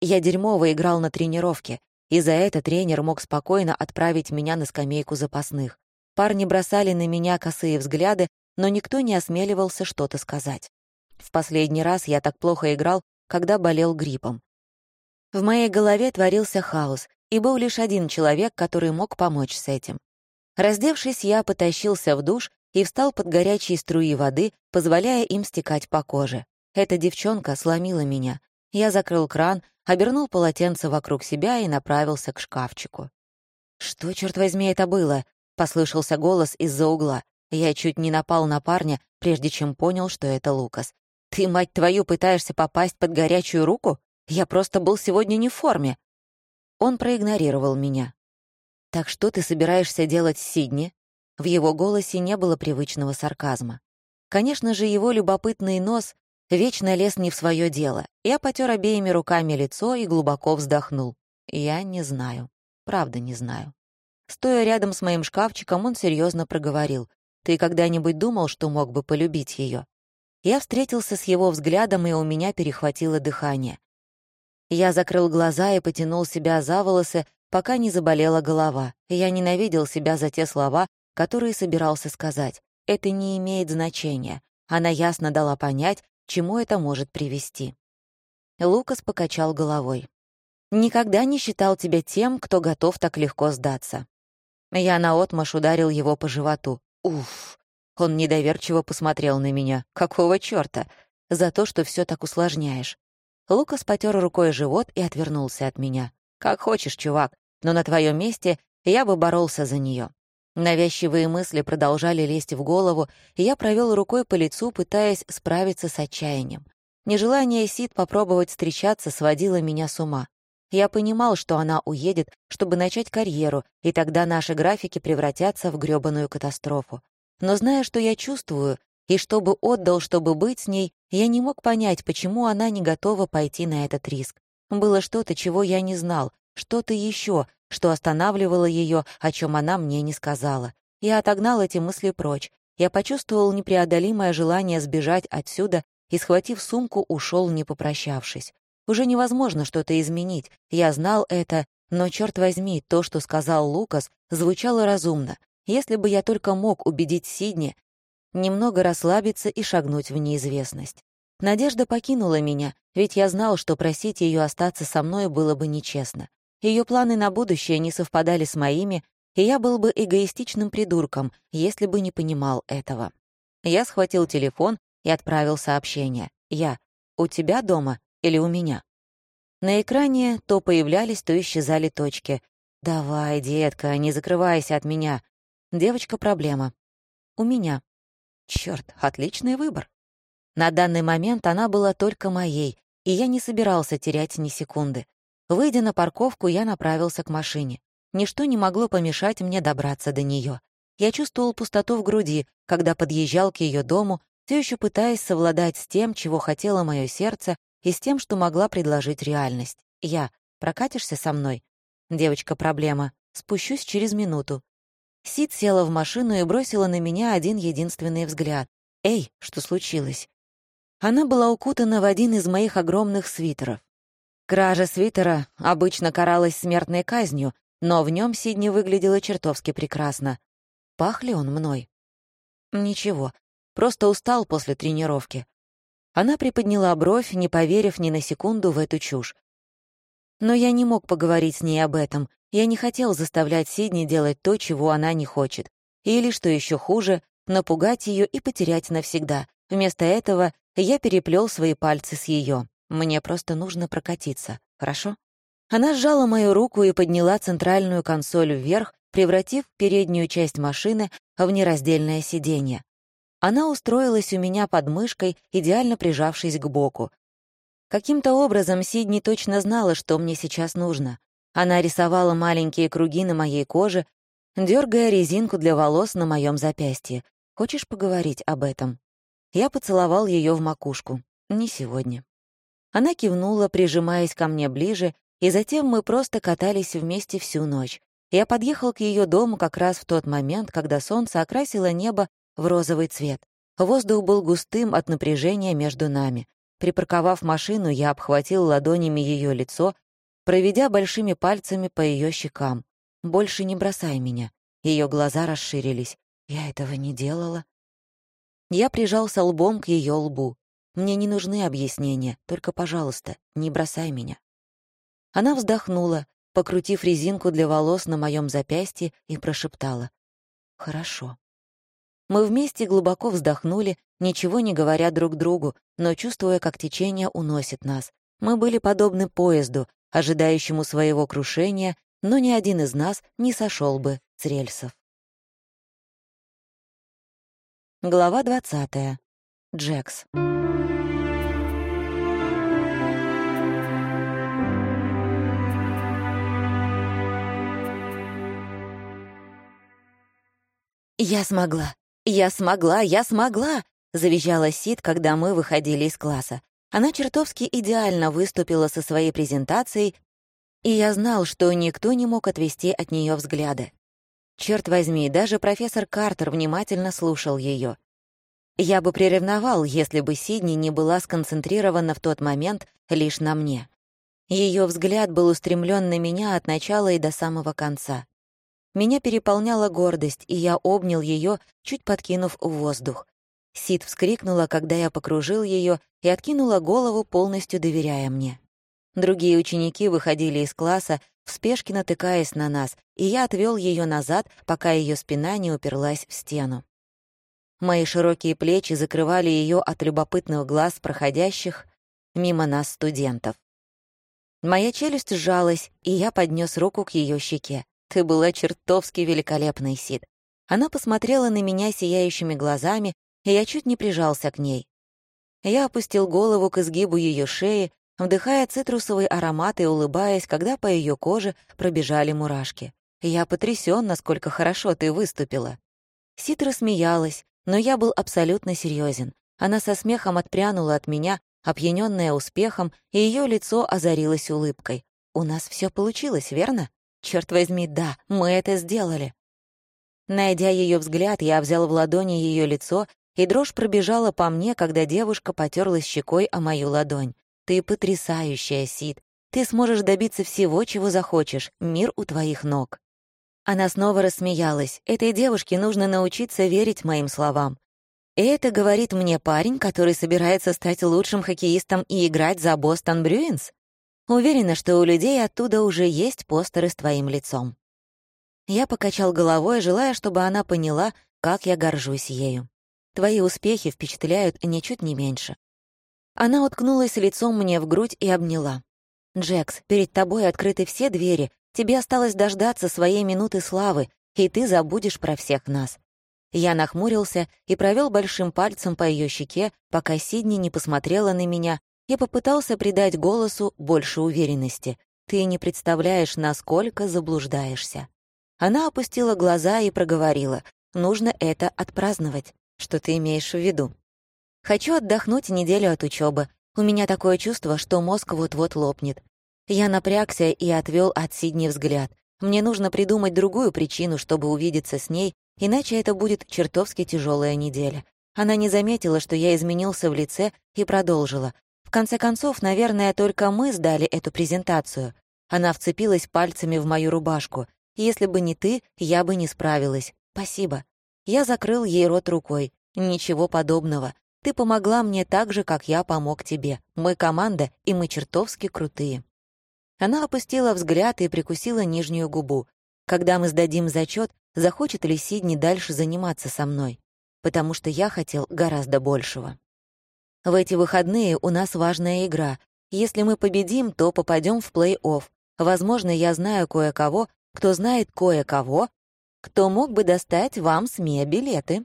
Я дерьмово играл на тренировке, и за это тренер мог спокойно отправить меня на скамейку запасных. Парни бросали на меня косые взгляды, но никто не осмеливался что-то сказать. В последний раз я так плохо играл, когда болел гриппом. В моей голове творился хаос, и был лишь один человек, который мог помочь с этим. Раздевшись, я потащился в душ и встал под горячие струи воды, позволяя им стекать по коже. Эта девчонка сломила меня. Я закрыл кран, обернул полотенце вокруг себя и направился к шкафчику. «Что, черт возьми, это было?» — послышался голос из-за угла. Я чуть не напал на парня, прежде чем понял, что это Лукас. «Ты, мать твою, пытаешься попасть под горячую руку? Я просто был сегодня не в форме». Он проигнорировал меня. «Так что ты собираешься делать с Сидни?» В его голосе не было привычного сарказма. Конечно же, его любопытный нос вечно лез не в свое дело. Я потер обеими руками лицо и глубоко вздохнул. Я не знаю. Правда, не знаю. Стоя рядом с моим шкафчиком, он серьезно проговорил. «Ты когда-нибудь думал, что мог бы полюбить ее? Я встретился с его взглядом, и у меня перехватило дыхание. Я закрыл глаза и потянул себя за волосы, пока не заболела голова. Я ненавидел себя за те слова, которые собирался сказать. Это не имеет значения. Она ясно дала понять, чему это может привести. Лукас покачал головой. «Никогда не считал тебя тем, кто готов так легко сдаться». Я наотмашь ударил его по животу. Уф! Он недоверчиво посмотрел на меня. «Какого чёрта? За то, что всё так усложняешь». Лукас потер рукой живот и отвернулся от меня. «Как хочешь, чувак, но на твоем месте я бы боролся за нее. Навязчивые мысли продолжали лезть в голову, и я провел рукой по лицу, пытаясь справиться с отчаянием. Нежелание Сид попробовать встречаться сводило меня с ума. Я понимал, что она уедет, чтобы начать карьеру, и тогда наши графики превратятся в грёбаную катастрофу. Но зная, что я чувствую, и чтобы отдал, чтобы быть с ней, я не мог понять, почему она не готова пойти на этот риск. Было что-то, чего я не знал, что-то еще, что останавливало ее, о чем она мне не сказала. Я отогнал эти мысли прочь. Я почувствовал непреодолимое желание сбежать отсюда и, схватив сумку, ушел, не попрощавшись. Уже невозможно что-то изменить. Я знал это, но, черт возьми, то, что сказал Лукас, звучало разумно. Если бы я только мог убедить Сидни немного расслабиться и шагнуть в неизвестность. Надежда покинула меня, ведь я знал, что просить ее остаться со мной было бы нечестно. Ее планы на будущее не совпадали с моими, и я был бы эгоистичным придурком, если бы не понимал этого. Я схватил телефон и отправил сообщение. «Я. У тебя дома или у меня?» На экране то появлялись, то исчезали точки. «Давай, детка, не закрывайся от меня. Девочка, проблема. У меня. Черт, отличный выбор. На данный момент она была только моей, и я не собирался терять ни секунды. Выйдя на парковку, я направился к машине. Ничто не могло помешать мне добраться до нее. Я чувствовал пустоту в груди, когда подъезжал к ее дому, все еще пытаясь совладать с тем, чего хотело мое сердце, и с тем, что могла предложить реальность. Я. Прокатишься со мной? Девочка, проблема. Спущусь через минуту. Сид села в машину и бросила на меня один единственный взгляд. «Эй, что случилось?» Она была укутана в один из моих огромных свитеров. Кража свитера обычно каралась смертной казнью, но в нем Сидни выглядела чертовски прекрасно. Пах ли он мной? Ничего, просто устал после тренировки. Она приподняла бровь, не поверив ни на секунду в эту чушь. Но я не мог поговорить с ней об этом. Я не хотел заставлять Сидни делать то, чего она не хочет. Или, что еще хуже, напугать ее и потерять навсегда. Вместо этого я переплел свои пальцы с ее. Мне просто нужно прокатиться, хорошо? Она сжала мою руку и подняла центральную консоль вверх, превратив переднюю часть машины в нераздельное сиденье. Она устроилась у меня под мышкой, идеально прижавшись к боку. Каким-то образом Сидни точно знала, что мне сейчас нужно. Она рисовала маленькие круги на моей коже, дергая резинку для волос на моем запястье. «Хочешь поговорить об этом?» Я поцеловал ее в макушку. «Не сегодня». Она кивнула, прижимаясь ко мне ближе, и затем мы просто катались вместе всю ночь. Я подъехал к ее дому как раз в тот момент, когда солнце окрасило небо в розовый цвет. Воздух был густым от напряжения между нами. Припарковав машину, я обхватил ладонями ее лицо, проведя большими пальцами по ее щекам. «Больше не бросай меня». Ее глаза расширились. «Я этого не делала». Я прижался лбом к ее лбу. «Мне не нужны объяснения, только, пожалуйста, не бросай меня». Она вздохнула, покрутив резинку для волос на моем запястье, и прошептала. «Хорошо». Мы вместе глубоко вздохнули, ничего не говоря друг другу, но чувствуя, как течение уносит нас. Мы были подобны поезду, ожидающему своего крушения, но ни один из нас не сошел бы с рельсов. Глава 20. Джекс. «Я смогла! Я смогла! Я смогла!» — завизжала Сид, когда мы выходили из класса. Она чертовски идеально выступила со своей презентацией, и я знал, что никто не мог отвести от нее взгляды. Черт возьми, даже профессор Картер внимательно слушал ее. Я бы приревновал, если бы Сидни не была сконцентрирована в тот момент лишь на мне. Ее взгляд был устремлен на меня от начала и до самого конца. Меня переполняла гордость, и я обнял ее, чуть подкинув в воздух. Сид вскрикнула, когда я покружил ее и откинула голову, полностью доверяя мне. Другие ученики выходили из класса, в спешке натыкаясь на нас, и я отвел ее назад, пока ее спина не уперлась в стену. Мои широкие плечи закрывали ее от любопытных глаз проходящих мимо нас студентов. Моя челюсть сжалась, и я поднес руку к ее щеке. Ты была чертовски великолепной, Сид. Она посмотрела на меня сияющими глазами, и я чуть не прижался к ней. Я опустил голову к изгибу ее шеи, вдыхая цитрусовый аромат и улыбаясь, когда по ее коже пробежали мурашки. «Я потрясен, насколько хорошо ты выступила». Сид рассмеялась, но я был абсолютно серьезен. Она со смехом отпрянула от меня, опьяненная успехом, и ее лицо озарилось улыбкой. «У нас все получилось, верно?» Черт возьми, да, мы это сделали. Найдя ее взгляд, я взял в ладони ее лицо, и дрожь пробежала по мне, когда девушка потерлась щекой о мою ладонь. «Ты потрясающая, Сид. Ты сможешь добиться всего, чего захочешь. Мир у твоих ног». Она снова рассмеялась. Этой девушке нужно научиться верить моим словам. И это говорит мне парень, который собирается стать лучшим хоккеистом и играть за Бостон Брюинс? Уверена, что у людей оттуда уже есть постеры с твоим лицом. Я покачал головой, желая, чтобы она поняла, как я горжусь ею. Твои успехи впечатляют ничуть не меньше. Она уткнулась лицом мне в грудь и обняла. «Джекс, перед тобой открыты все двери, тебе осталось дождаться своей минуты славы, и ты забудешь про всех нас». Я нахмурился и провел большим пальцем по ее щеке, пока Сидни не посмотрела на меня и попытался придать голосу больше уверенности. «Ты не представляешь, насколько заблуждаешься». Она опустила глаза и проговорила. «Нужно это отпраздновать. Что ты имеешь в виду?» «Хочу отдохнуть неделю от учебы. У меня такое чувство, что мозг вот-вот лопнет». Я напрягся и отвел от Сидни взгляд. Мне нужно придумать другую причину, чтобы увидеться с ней, иначе это будет чертовски тяжелая неделя. Она не заметила, что я изменился в лице, и продолжила. Конце концов, наверное, только мы сдали эту презентацию. Она вцепилась пальцами в мою рубашку. Если бы не ты, я бы не справилась. Спасибо. Я закрыл ей рот рукой. Ничего подобного. Ты помогла мне так же, как я помог тебе. Мы команда, и мы чертовски крутые. Она опустила взгляд и прикусила нижнюю губу. Когда мы сдадим зачет, захочет ли Сидни дальше заниматься со мной? Потому что я хотел гораздо большего. В эти выходные у нас важная игра. Если мы победим, то попадем в плей-офф. Возможно, я знаю кое-кого, кто знает кое-кого, кто мог бы достать вам СМИ билеты.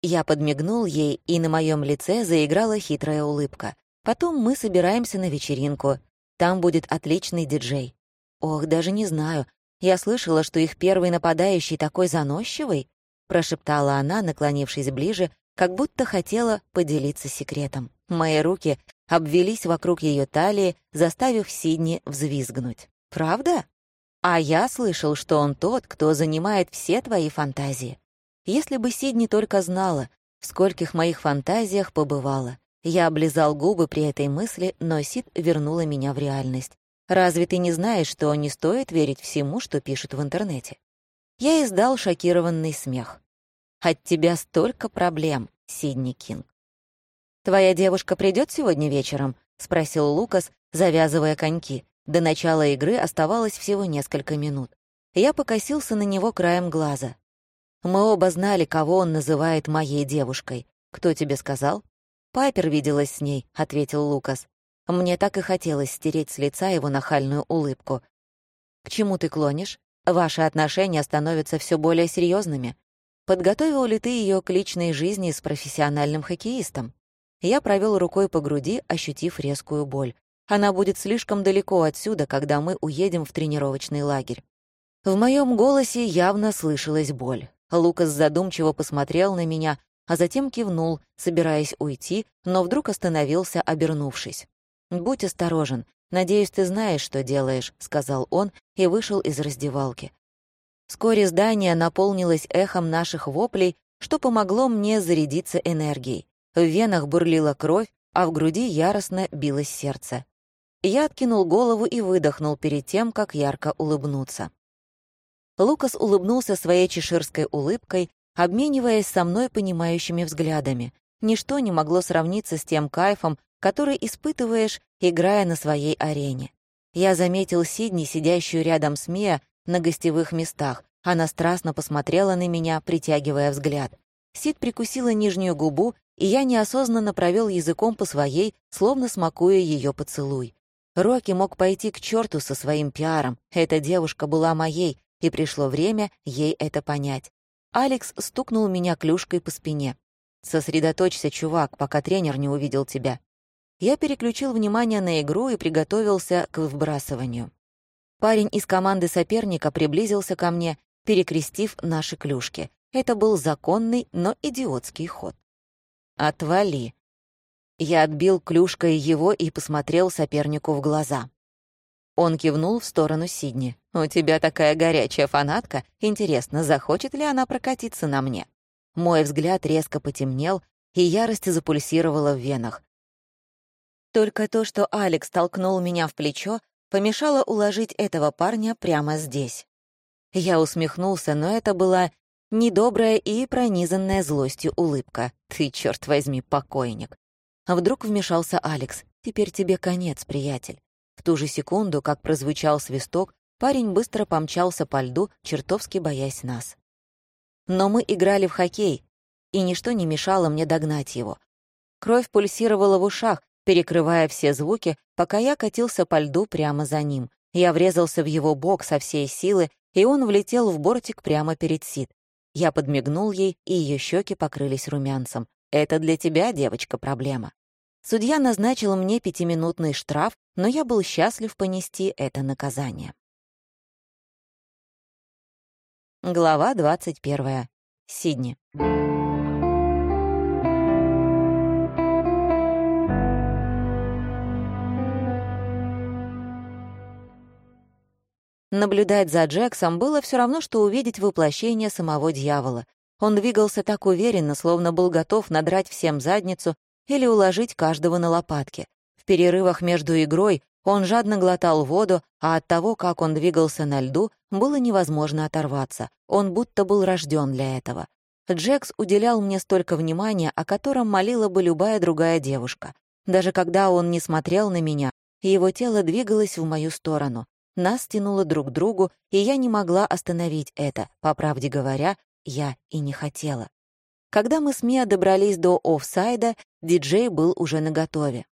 Я подмигнул ей, и на моем лице заиграла хитрая улыбка. Потом мы собираемся на вечеринку. Там будет отличный диджей. Ох, даже не знаю. Я слышала, что их первый нападающий такой заносчивый, прошептала она, наклонившись ближе, как будто хотела поделиться секретом. Мои руки обвелись вокруг ее талии, заставив Сидни взвизгнуть. «Правда? А я слышал, что он тот, кто занимает все твои фантазии. Если бы Сидни только знала, в скольких моих фантазиях побывала. Я облизал губы при этой мысли, но Сид вернула меня в реальность. «Разве ты не знаешь, что не стоит верить всему, что пишут в интернете?» Я издал шокированный смех. «От тебя столько проблем, Сидни Кинг». «Твоя девушка придет сегодня вечером?» — спросил Лукас, завязывая коньки. До начала игры оставалось всего несколько минут. Я покосился на него краем глаза. Мы оба знали, кого он называет моей девушкой. Кто тебе сказал? Пайпер виделась с ней, ответил Лукас. Мне так и хотелось стереть с лица его нахальную улыбку. К чему ты клонишь? Ваши отношения становятся все более серьезными. Подготовил ли ты ее к личной жизни с профессиональным хоккеистом? Я провел рукой по груди, ощутив резкую боль. Она будет слишком далеко отсюда, когда мы уедем в тренировочный лагерь. В моем голосе явно слышалась боль. Лукас задумчиво посмотрел на меня, а затем кивнул, собираясь уйти, но вдруг остановился, обернувшись. «Будь осторожен. Надеюсь, ты знаешь, что делаешь», — сказал он и вышел из раздевалки. Вскоре здание наполнилось эхом наших воплей, что помогло мне зарядиться энергией. В венах бурлила кровь, а в груди яростно билось сердце. Я откинул голову и выдохнул перед тем, как ярко улыбнуться. Лукас улыбнулся своей чеширской улыбкой, обмениваясь со мной понимающими взглядами. Ничто не могло сравниться с тем кайфом, который испытываешь, играя на своей арене. Я заметил Сидни, сидящую рядом с Мия на гостевых местах. Она страстно посмотрела на меня, притягивая взгляд. Сид прикусила нижнюю губу и я неосознанно провел языком по своей, словно смакуя ее поцелуй. Рокки мог пойти к черту со своим пиаром. Эта девушка была моей, и пришло время ей это понять. Алекс стукнул меня клюшкой по спине. «Сосредоточься, чувак, пока тренер не увидел тебя». Я переключил внимание на игру и приготовился к вбрасыванию. Парень из команды соперника приблизился ко мне, перекрестив наши клюшки. Это был законный, но идиотский ход. «Отвали». Я отбил клюшкой его и посмотрел сопернику в глаза. Он кивнул в сторону Сидни. «У тебя такая горячая фанатка. Интересно, захочет ли она прокатиться на мне?» Мой взгляд резко потемнел, и ярость запульсировала в венах. Только то, что Алекс толкнул меня в плечо, помешало уложить этого парня прямо здесь. Я усмехнулся, но это была недобрая и пронизанная злостью улыбка. «Ты, черт возьми, покойник!» А вдруг вмешался Алекс. «Теперь тебе конец, приятель». В ту же секунду, как прозвучал свисток, парень быстро помчался по льду, чертовски боясь нас. Но мы играли в хоккей, и ничто не мешало мне догнать его. Кровь пульсировала в ушах, перекрывая все звуки, пока я катился по льду прямо за ним. Я врезался в его бок со всей силы, и он влетел в бортик прямо перед Сид. Я подмигнул ей, и ее щеки покрылись румянцем. «Это для тебя, девочка, проблема». Судья назначил мне пятиминутный штраф, но я был счастлив понести это наказание. Глава 21. Сидни. Наблюдать за Джексом было все равно, что увидеть воплощение самого дьявола. Он двигался так уверенно, словно был готов надрать всем задницу или уложить каждого на лопатки. В перерывах между игрой он жадно глотал воду, а от того, как он двигался на льду, было невозможно оторваться. Он будто был рожден для этого. Джекс уделял мне столько внимания, о котором молила бы любая другая девушка. Даже когда он не смотрел на меня, его тело двигалось в мою сторону. Нас тянуло друг к другу, и я не могла остановить это. По правде говоря, я и не хотела. Когда мы с Миа добрались до офсайда, диджей был уже наготове.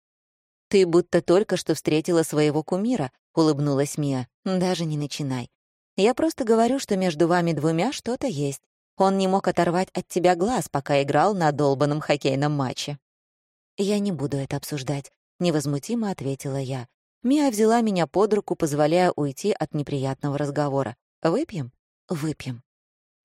«Ты будто только что встретила своего кумира», — улыбнулась Мия. «Даже не начинай. Я просто говорю, что между вами двумя что-то есть. Он не мог оторвать от тебя глаз, пока играл на долбанном хоккейном матче». «Я не буду это обсуждать», — невозмутимо ответила я. Мия взяла меня под руку, позволяя уйти от неприятного разговора. «Выпьем?» «Выпьем».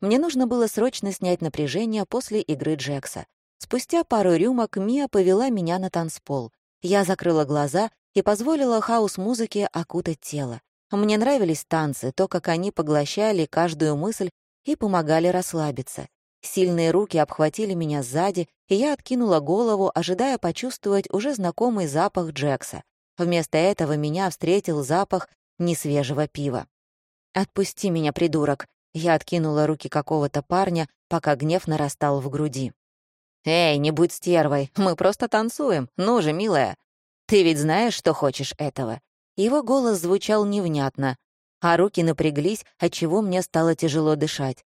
Мне нужно было срочно снять напряжение после игры Джекса. Спустя пару рюмок Мия повела меня на танцпол. Я закрыла глаза и позволила хаосу музыки окутать тело. Мне нравились танцы, то, как они поглощали каждую мысль и помогали расслабиться. Сильные руки обхватили меня сзади, и я откинула голову, ожидая почувствовать уже знакомый запах Джекса. Вместо этого меня встретил запах несвежего пива. «Отпусти меня, придурок!» Я откинула руки какого-то парня, пока гнев нарастал в груди. «Эй, не будь стервой, мы просто танцуем. Ну же, милая. Ты ведь знаешь, что хочешь этого?» Его голос звучал невнятно, а руки напряглись, отчего мне стало тяжело дышать.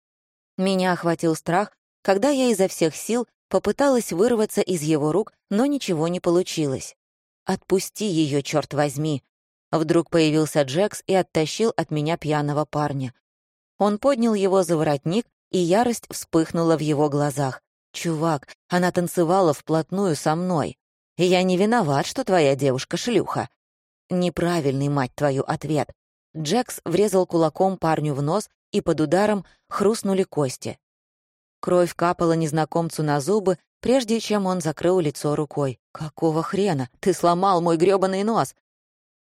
Меня охватил страх, когда я изо всех сил попыталась вырваться из его рук, но ничего не получилось. «Отпусти ее, черт возьми!» Вдруг появился Джекс и оттащил от меня пьяного парня. Он поднял его за воротник, и ярость вспыхнула в его глазах. «Чувак, она танцевала вплотную со мной. Я не виноват, что твоя девушка шлюха». Неправильный, мать твою, ответ. Джекс врезал кулаком парню в нос, и под ударом хрустнули кости. Кровь капала незнакомцу на зубы, прежде чем он закрыл лицо рукой. «Какого хрена? Ты сломал мой грёбаный нос!»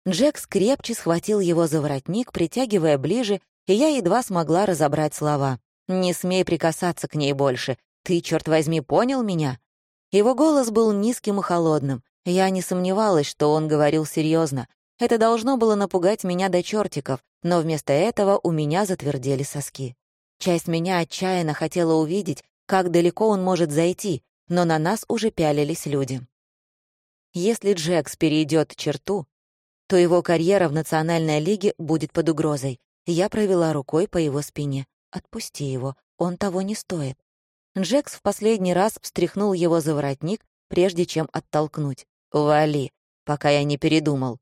Джекс крепче схватил его за воротник, притягивая ближе, и я едва смогла разобрать слова. «Не смей прикасаться к ней больше. Ты, черт возьми, понял меня?» Его голос был низким и холодным. Я не сомневалась, что он говорил серьезно. Это должно было напугать меня до чертиков, но вместо этого у меня затвердели соски. Часть меня отчаянно хотела увидеть, как далеко он может зайти, но на нас уже пялились люди. Если Джекс перейдет черту, то его карьера в Национальной лиге будет под угрозой. Я провела рукой по его спине. «Отпусти его, он того не стоит». Джекс в последний раз встряхнул его за воротник, прежде чем оттолкнуть. «Вали, пока я не передумал».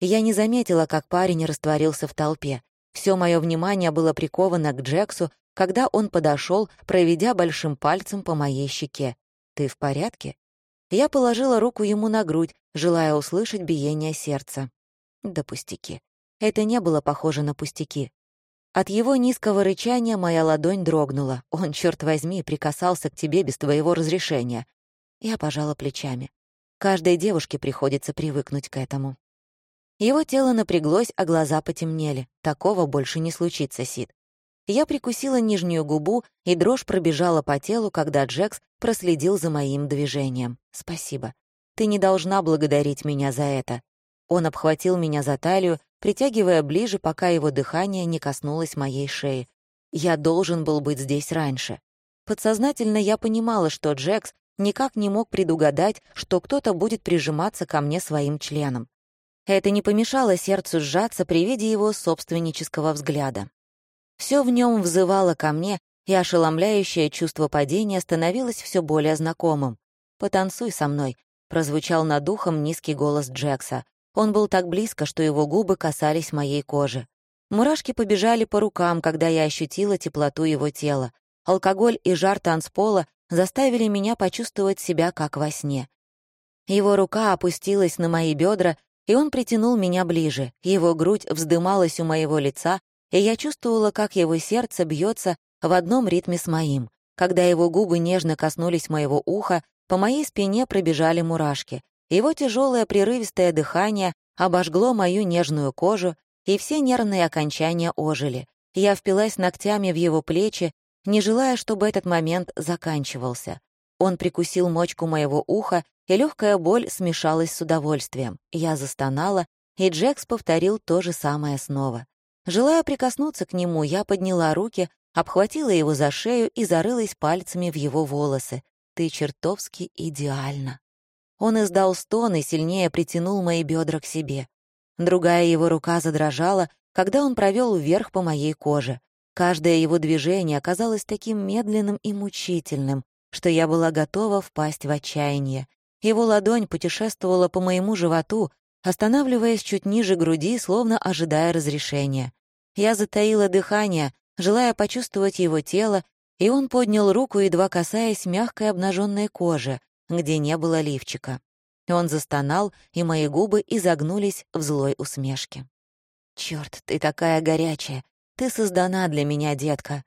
Я не заметила, как парень растворился в толпе. Все мое внимание было приковано к Джексу, когда он подошел, проведя большим пальцем по моей щеке. «Ты в порядке?» Я положила руку ему на грудь, желая услышать биение сердца. Да пустяки. Это не было похоже на пустяки. От его низкого рычания моя ладонь дрогнула. Он, черт возьми, прикасался к тебе без твоего разрешения. Я пожала плечами. Каждой девушке приходится привыкнуть к этому. Его тело напряглось, а глаза потемнели. Такого больше не случится, Сид. Я прикусила нижнюю губу, и дрожь пробежала по телу, когда Джекс проследил за моим движением. «Спасибо. Ты не должна благодарить меня за это». Он обхватил меня за талию, притягивая ближе, пока его дыхание не коснулось моей шеи. Я должен был быть здесь раньше. Подсознательно я понимала, что Джекс никак не мог предугадать, что кто-то будет прижиматься ко мне своим членом. Это не помешало сердцу сжаться при виде его собственнического взгляда. Все в нем взывало ко мне, и ошеломляющее чувство падения становилось все более знакомым. «Потанцуй со мной», — прозвучал над ухом низкий голос Джекса. Он был так близко, что его губы касались моей кожи. Мурашки побежали по рукам, когда я ощутила теплоту его тела. Алкоголь и жар танцпола заставили меня почувствовать себя как во сне. Его рука опустилась на мои бедра, и он притянул меня ближе. Его грудь вздымалась у моего лица, и я чувствовала, как его сердце бьется в одном ритме с моим. Когда его губы нежно коснулись моего уха, по моей спине пробежали мурашки. Его тяжелое прерывистое дыхание обожгло мою нежную кожу, и все нервные окончания ожили. Я впилась ногтями в его плечи, не желая, чтобы этот момент заканчивался. Он прикусил мочку моего уха, и легкая боль смешалась с удовольствием. Я застонала, и Джекс повторил то же самое снова. Желая прикоснуться к нему, я подняла руки, обхватила его за шею и зарылась пальцами в его волосы. «Ты чертовски идеально». Он издал стон и сильнее притянул мои бедра к себе. Другая его рука задрожала, когда он провел вверх по моей коже. Каждое его движение оказалось таким медленным и мучительным, что я была готова впасть в отчаяние. Его ладонь путешествовала по моему животу, останавливаясь чуть ниже груди, словно ожидая разрешения. Я затаила дыхание, желая почувствовать его тело, и он поднял руку, едва касаясь мягкой обнаженной кожи, где не было лифчика. Он застонал, и мои губы изогнулись в злой усмешке. «Чёрт, ты такая горячая! Ты создана для меня, детка!»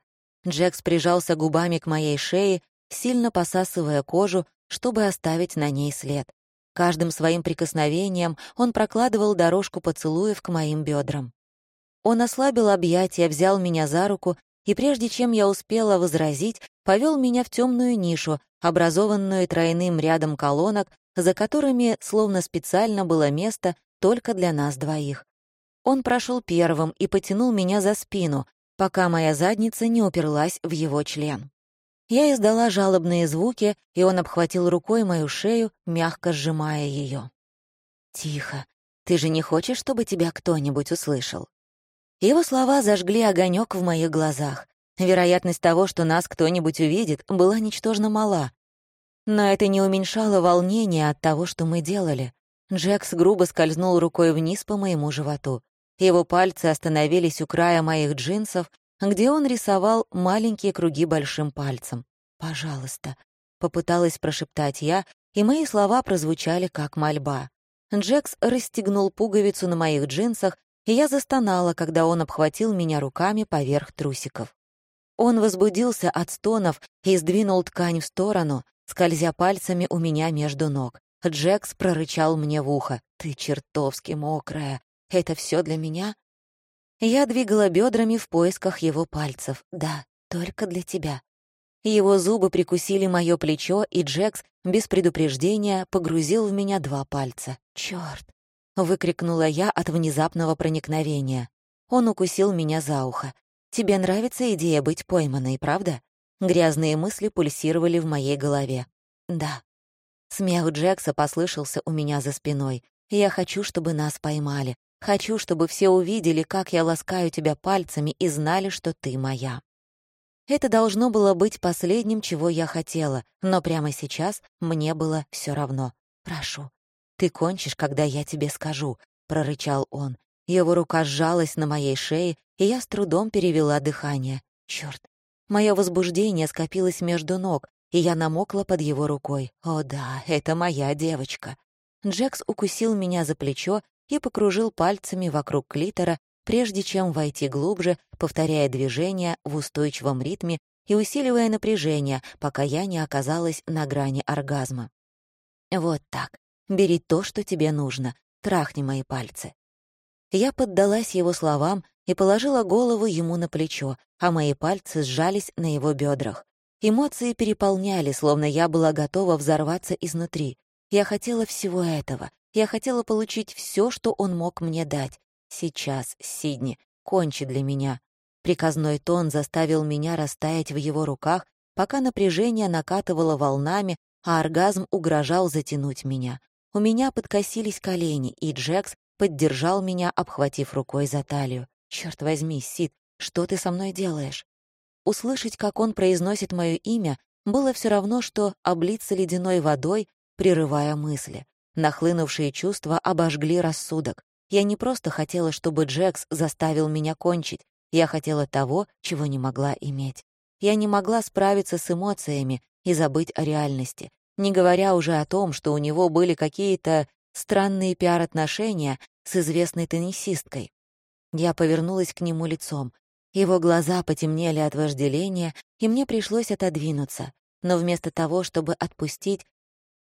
Джекс прижался губами к моей шее, сильно посасывая кожу, чтобы оставить на ней след. Каждым своим прикосновением он прокладывал дорожку поцелуев к моим бедрам. Он ослабил объятия, взял меня за руку и, прежде чем я успела возразить, повел меня в темную нишу, образованную тройным рядом колонок, за которыми словно специально было место только для нас двоих. Он прошел первым и потянул меня за спину, пока моя задница не уперлась в его член. Я издала жалобные звуки, и он обхватил рукой мою шею, мягко сжимая ее. «Тихо. Ты же не хочешь, чтобы тебя кто-нибудь услышал?» Его слова зажгли огонек в моих глазах. Вероятность того, что нас кто-нибудь увидит, была ничтожно мала. Но это не уменьшало волнения от того, что мы делали. Джекс грубо скользнул рукой вниз по моему животу. Его пальцы остановились у края моих джинсов, где он рисовал маленькие круги большим пальцем. «Пожалуйста», — попыталась прошептать я, и мои слова прозвучали как мольба. Джекс расстегнул пуговицу на моих джинсах, и я застонала, когда он обхватил меня руками поверх трусиков. Он возбудился от стонов и сдвинул ткань в сторону, скользя пальцами у меня между ног. Джекс прорычал мне в ухо. «Ты чертовски мокрая. Это все для меня?» Я двигала бедрами в поисках его пальцев. «Да, только для тебя». Его зубы прикусили мое плечо, и Джекс без предупреждения погрузил в меня два пальца. «Чёрт!» — выкрикнула я от внезапного проникновения. Он укусил меня за ухо. «Тебе нравится идея быть пойманной, правда?» Грязные мысли пульсировали в моей голове. «Да». Смех Джекса послышался у меня за спиной. «Я хочу, чтобы нас поймали. Хочу, чтобы все увидели, как я ласкаю тебя пальцами и знали, что ты моя». Это должно было быть последним, чего я хотела, но прямо сейчас мне было все равно. «Прошу, ты кончишь, когда я тебе скажу», — прорычал он. Его рука сжалась на моей шее, и я с трудом перевела дыхание. Черт, Мое возбуждение скопилось между ног, и я намокла под его рукой. «О да, это моя девочка». Джекс укусил меня за плечо и покружил пальцами вокруг клитора, прежде чем войти глубже, повторяя движения в устойчивом ритме и усиливая напряжение, пока я не оказалась на грани оргазма. «Вот так. Бери то, что тебе нужно. Трахни мои пальцы». Я поддалась его словам и положила голову ему на плечо, а мои пальцы сжались на его бедрах. Эмоции переполняли, словно я была готова взорваться изнутри. Я хотела всего этого. Я хотела получить все, что он мог мне дать. Сейчас, Сидни, кончи для меня». Приказной тон заставил меня растаять в его руках, пока напряжение накатывало волнами, а оргазм угрожал затянуть меня. У меня подкосились колени, и Джекс поддержал меня, обхватив рукой за талию. «Чёрт возьми, Сид, что ты со мной делаешь?» Услышать, как он произносит мое имя, было все равно, что облиться ледяной водой, прерывая мысли. Нахлынувшие чувства обожгли рассудок. Я не просто хотела, чтобы Джекс заставил меня кончить, я хотела того, чего не могла иметь. Я не могла справиться с эмоциями и забыть о реальности, не говоря уже о том, что у него были какие-то странные пиар-отношения с известной теннисисткой. Я повернулась к нему лицом. Его глаза потемнели от вожделения, и мне пришлось отодвинуться. Но вместо того, чтобы отпустить,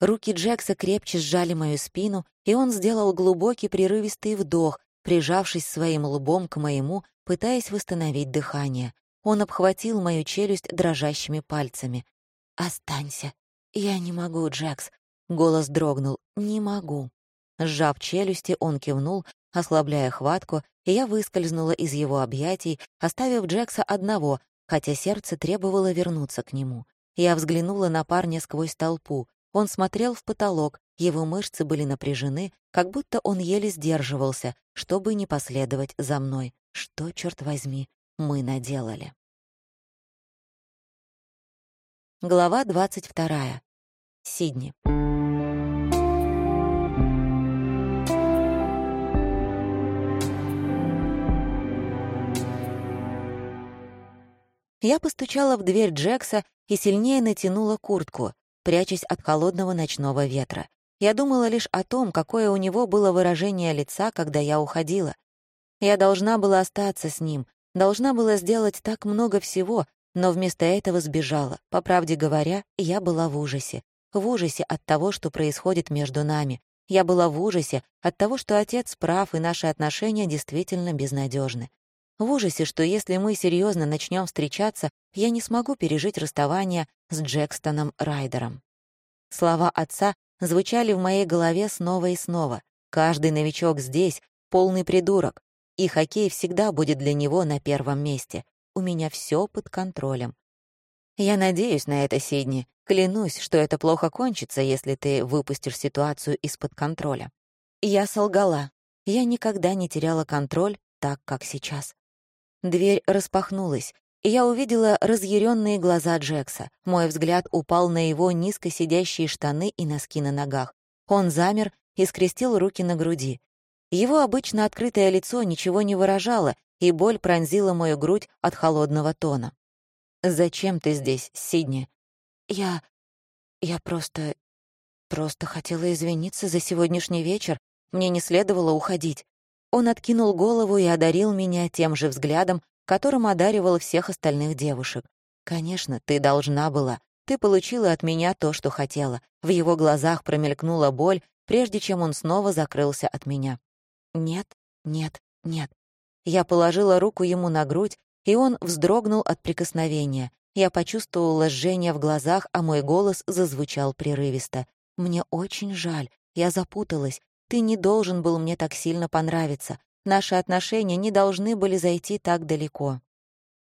руки Джекса крепче сжали мою спину, и он сделал глубокий прерывистый вдох, прижавшись своим лбом к моему, пытаясь восстановить дыхание. Он обхватил мою челюсть дрожащими пальцами. «Останься. Я не могу, Джекс». Голос дрогнул. «Не могу». Сжав челюсти, он кивнул, ослабляя хватку, и я выскользнула из его объятий, оставив Джекса одного, хотя сердце требовало вернуться к нему. Я взглянула на парня сквозь толпу. Он смотрел в потолок, его мышцы были напряжены, как будто он еле сдерживался, чтобы не последовать за мной. Что, черт возьми, мы наделали? Глава двадцать вторая. Сидни. Я постучала в дверь Джекса и сильнее натянула куртку, прячась от холодного ночного ветра. Я думала лишь о том, какое у него было выражение лица, когда я уходила. Я должна была остаться с ним, должна была сделать так много всего, но вместо этого сбежала. По правде говоря, я была в ужасе. В ужасе от того, что происходит между нами. Я была в ужасе от того, что отец прав, и наши отношения действительно безнадежны. В ужасе, что если мы серьезно начнем встречаться, я не смогу пережить расставание с Джекстоном Райдером. Слова отца звучали в моей голове снова и снова. Каждый новичок здесь — полный придурок, и хоккей всегда будет для него на первом месте. У меня все под контролем. Я надеюсь на это, Сидни. Клянусь, что это плохо кончится, если ты выпустишь ситуацию из-под контроля. Я солгала. Я никогда не теряла контроль так, как сейчас. Дверь распахнулась, я увидела разъяренные глаза Джекса. Мой взгляд упал на его низко сидящие штаны и носки на ногах. Он замер и скрестил руки на груди. Его обычно открытое лицо ничего не выражало, и боль пронзила мою грудь от холодного тона. «Зачем ты здесь, Сидни?» «Я... я просто... просто хотела извиниться за сегодняшний вечер. Мне не следовало уходить. Он откинул голову и одарил меня тем же взглядом, которым одаривал всех остальных девушек. «Конечно, ты должна была. Ты получила от меня то, что хотела». В его глазах промелькнула боль, прежде чем он снова закрылся от меня. «Нет, нет, нет». Я положила руку ему на грудь, и он вздрогнул от прикосновения. Я почувствовала жжение в глазах, а мой голос зазвучал прерывисто. «Мне очень жаль. Я запуталась. Ты не должен был мне так сильно понравиться. Наши отношения не должны были зайти так далеко».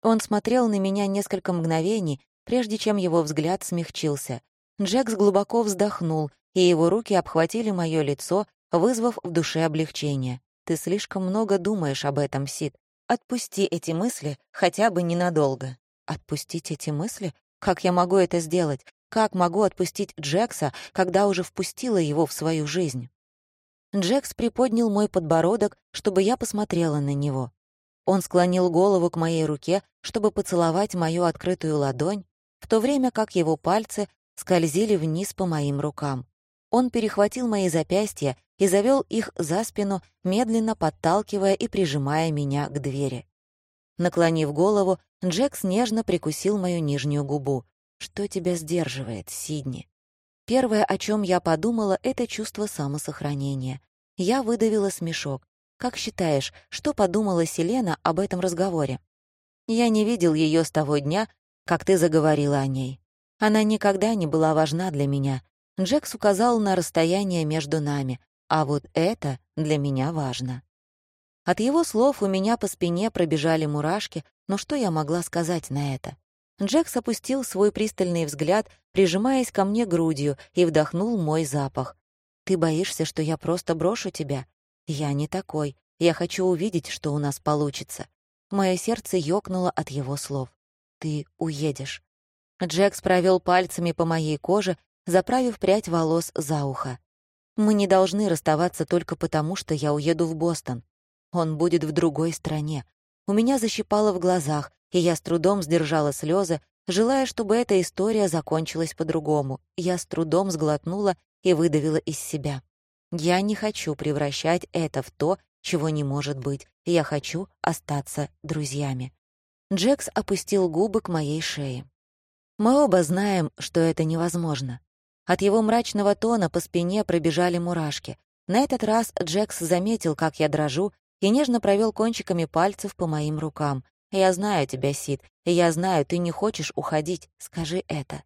Он смотрел на меня несколько мгновений, прежде чем его взгляд смягчился. Джекс глубоко вздохнул, и его руки обхватили мое лицо, вызвав в душе облегчение. «Ты слишком много думаешь об этом, Сид. Отпусти эти мысли хотя бы ненадолго». «Отпустить эти мысли? Как я могу это сделать? Как могу отпустить Джекса, когда уже впустила его в свою жизнь?» Джекс приподнял мой подбородок, чтобы я посмотрела на него. Он склонил голову к моей руке, чтобы поцеловать мою открытую ладонь, в то время как его пальцы скользили вниз по моим рукам. Он перехватил мои запястья и завел их за спину, медленно подталкивая и прижимая меня к двери. Наклонив голову, Джекс нежно прикусил мою нижнюю губу. «Что тебя сдерживает, Сидни?» Первое, о чем я подумала, это чувство самосохранения. Я выдавила смешок. «Как считаешь, что подумала Селена об этом разговоре?» «Я не видел ее с того дня, как ты заговорила о ней. Она никогда не была важна для меня. Джекс указал на расстояние между нами, а вот это для меня важно». От его слов у меня по спине пробежали мурашки, но что я могла сказать на это? Джекс опустил свой пристальный взгляд, прижимаясь ко мне грудью, и вдохнул мой запах. «Ты боишься, что я просто брошу тебя? Я не такой. Я хочу увидеть, что у нас получится». Мое сердце ёкнуло от его слов. «Ты уедешь». Джекс провел пальцами по моей коже, заправив прядь волос за ухо. «Мы не должны расставаться только потому, что я уеду в Бостон. Он будет в другой стране. У меня защипало в глазах, и я с трудом сдержала слезы, желая, чтобы эта история закончилась по-другому. Я с трудом сглотнула и выдавила из себя. Я не хочу превращать это в то, чего не может быть. Я хочу остаться друзьями. Джекс опустил губы к моей шее. Мы оба знаем, что это невозможно. От его мрачного тона по спине пробежали мурашки. На этот раз Джекс заметил, как я дрожу, и нежно провел кончиками пальцев по моим рукам. «Я знаю тебя, Сид, я знаю, ты не хочешь уходить. Скажи это».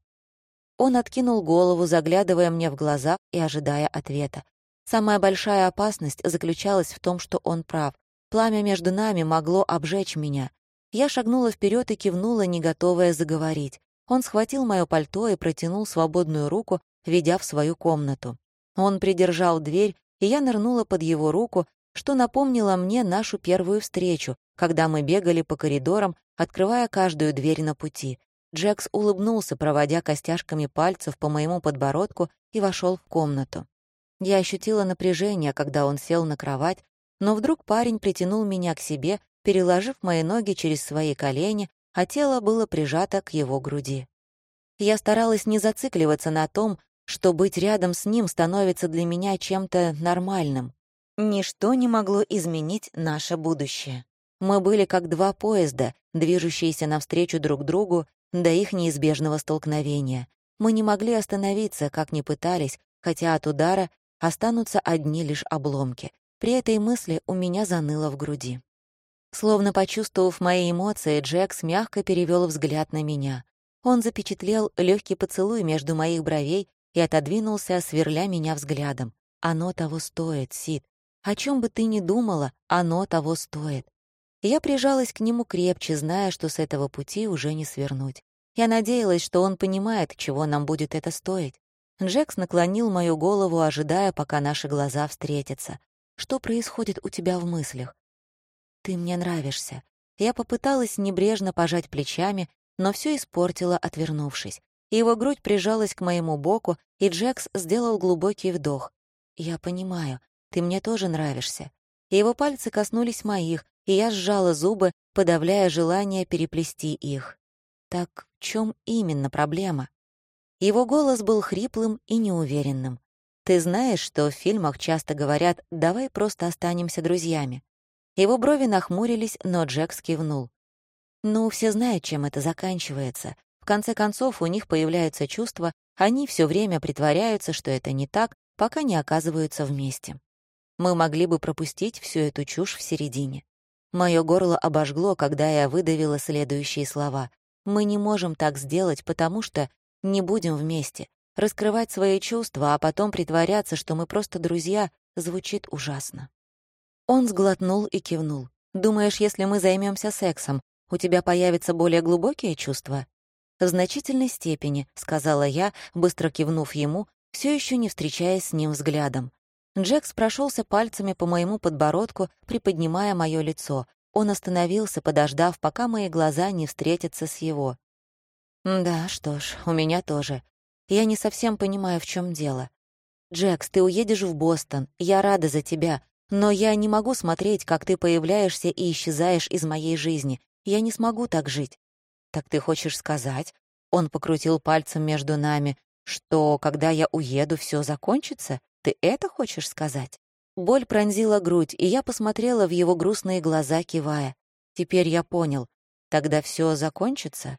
Он откинул голову, заглядывая мне в глаза и ожидая ответа. Самая большая опасность заключалась в том, что он прав. Пламя между нами могло обжечь меня. Я шагнула вперед и кивнула, не готовая заговорить. Он схватил моё пальто и протянул свободную руку, ведя в свою комнату. Он придержал дверь, и я нырнула под его руку, что напомнило мне нашу первую встречу, когда мы бегали по коридорам, открывая каждую дверь на пути. Джекс улыбнулся, проводя костяшками пальцев по моему подбородку и вошел в комнату. Я ощутила напряжение, когда он сел на кровать, но вдруг парень притянул меня к себе, переложив мои ноги через свои колени, а тело было прижато к его груди. Я старалась не зацикливаться на том, что быть рядом с ним становится для меня чем-то нормальным. Ничто не могло изменить наше будущее. Мы были как два поезда, движущиеся навстречу друг другу до их неизбежного столкновения. Мы не могли остановиться, как ни пытались, хотя от удара останутся одни лишь обломки. При этой мысли у меня заныло в груди. Словно почувствовав мои эмоции, Джекс мягко перевел взгляд на меня. Он запечатлел легкий поцелуй между моих бровей и отодвинулся, сверля меня взглядом. «Оно того стоит, Сид. О чем бы ты ни думала, оно того стоит. Я прижалась к нему крепче, зная, что с этого пути уже не свернуть. Я надеялась, что он понимает, чего нам будет это стоить. Джекс наклонил мою голову, ожидая, пока наши глаза встретятся. «Что происходит у тебя в мыслях?» «Ты мне нравишься». Я попыталась небрежно пожать плечами, но все испортила, отвернувшись. Его грудь прижалась к моему боку, и Джекс сделал глубокий вдох. «Я понимаю. Ты мне тоже нравишься». Его пальцы коснулись моих, и я сжала зубы, подавляя желание переплести их. Так в чем именно проблема? Его голос был хриплым и неуверенным. «Ты знаешь, что в фильмах часто говорят «давай просто останемся друзьями». Его брови нахмурились, но Джек скивнул. «Ну, все знают, чем это заканчивается. В конце концов, у них появляются чувства, они все время притворяются, что это не так, пока не оказываются вместе. Мы могли бы пропустить всю эту чушь в середине. Моё горло обожгло, когда я выдавила следующие слова. Мы не можем так сделать, потому что не будем вместе. Раскрывать свои чувства, а потом притворяться, что мы просто друзья, звучит ужасно. Он сглотнул и кивнул. «Думаешь, если мы займемся сексом, у тебя появятся более глубокие чувства?» «В значительной степени», — сказала я, быстро кивнув ему, все еще не встречаясь с ним взглядом. Джекс прошелся пальцами по моему подбородку, приподнимая мое лицо. Он остановился, подождав, пока мои глаза не встретятся с его. «Да, что ж, у меня тоже. Я не совсем понимаю, в чем дело. Джекс, ты уедешь в Бостон, я рада за тебя, но я не могу смотреть, как ты появляешься и исчезаешь из моей жизни. Я не смогу так жить». «Так ты хочешь сказать?» Он покрутил пальцем между нами, что, когда я уеду, все закончится? Ты это хочешь сказать?» Боль пронзила грудь, и я посмотрела в его грустные глаза, кивая. Теперь я понял. Тогда все закончится?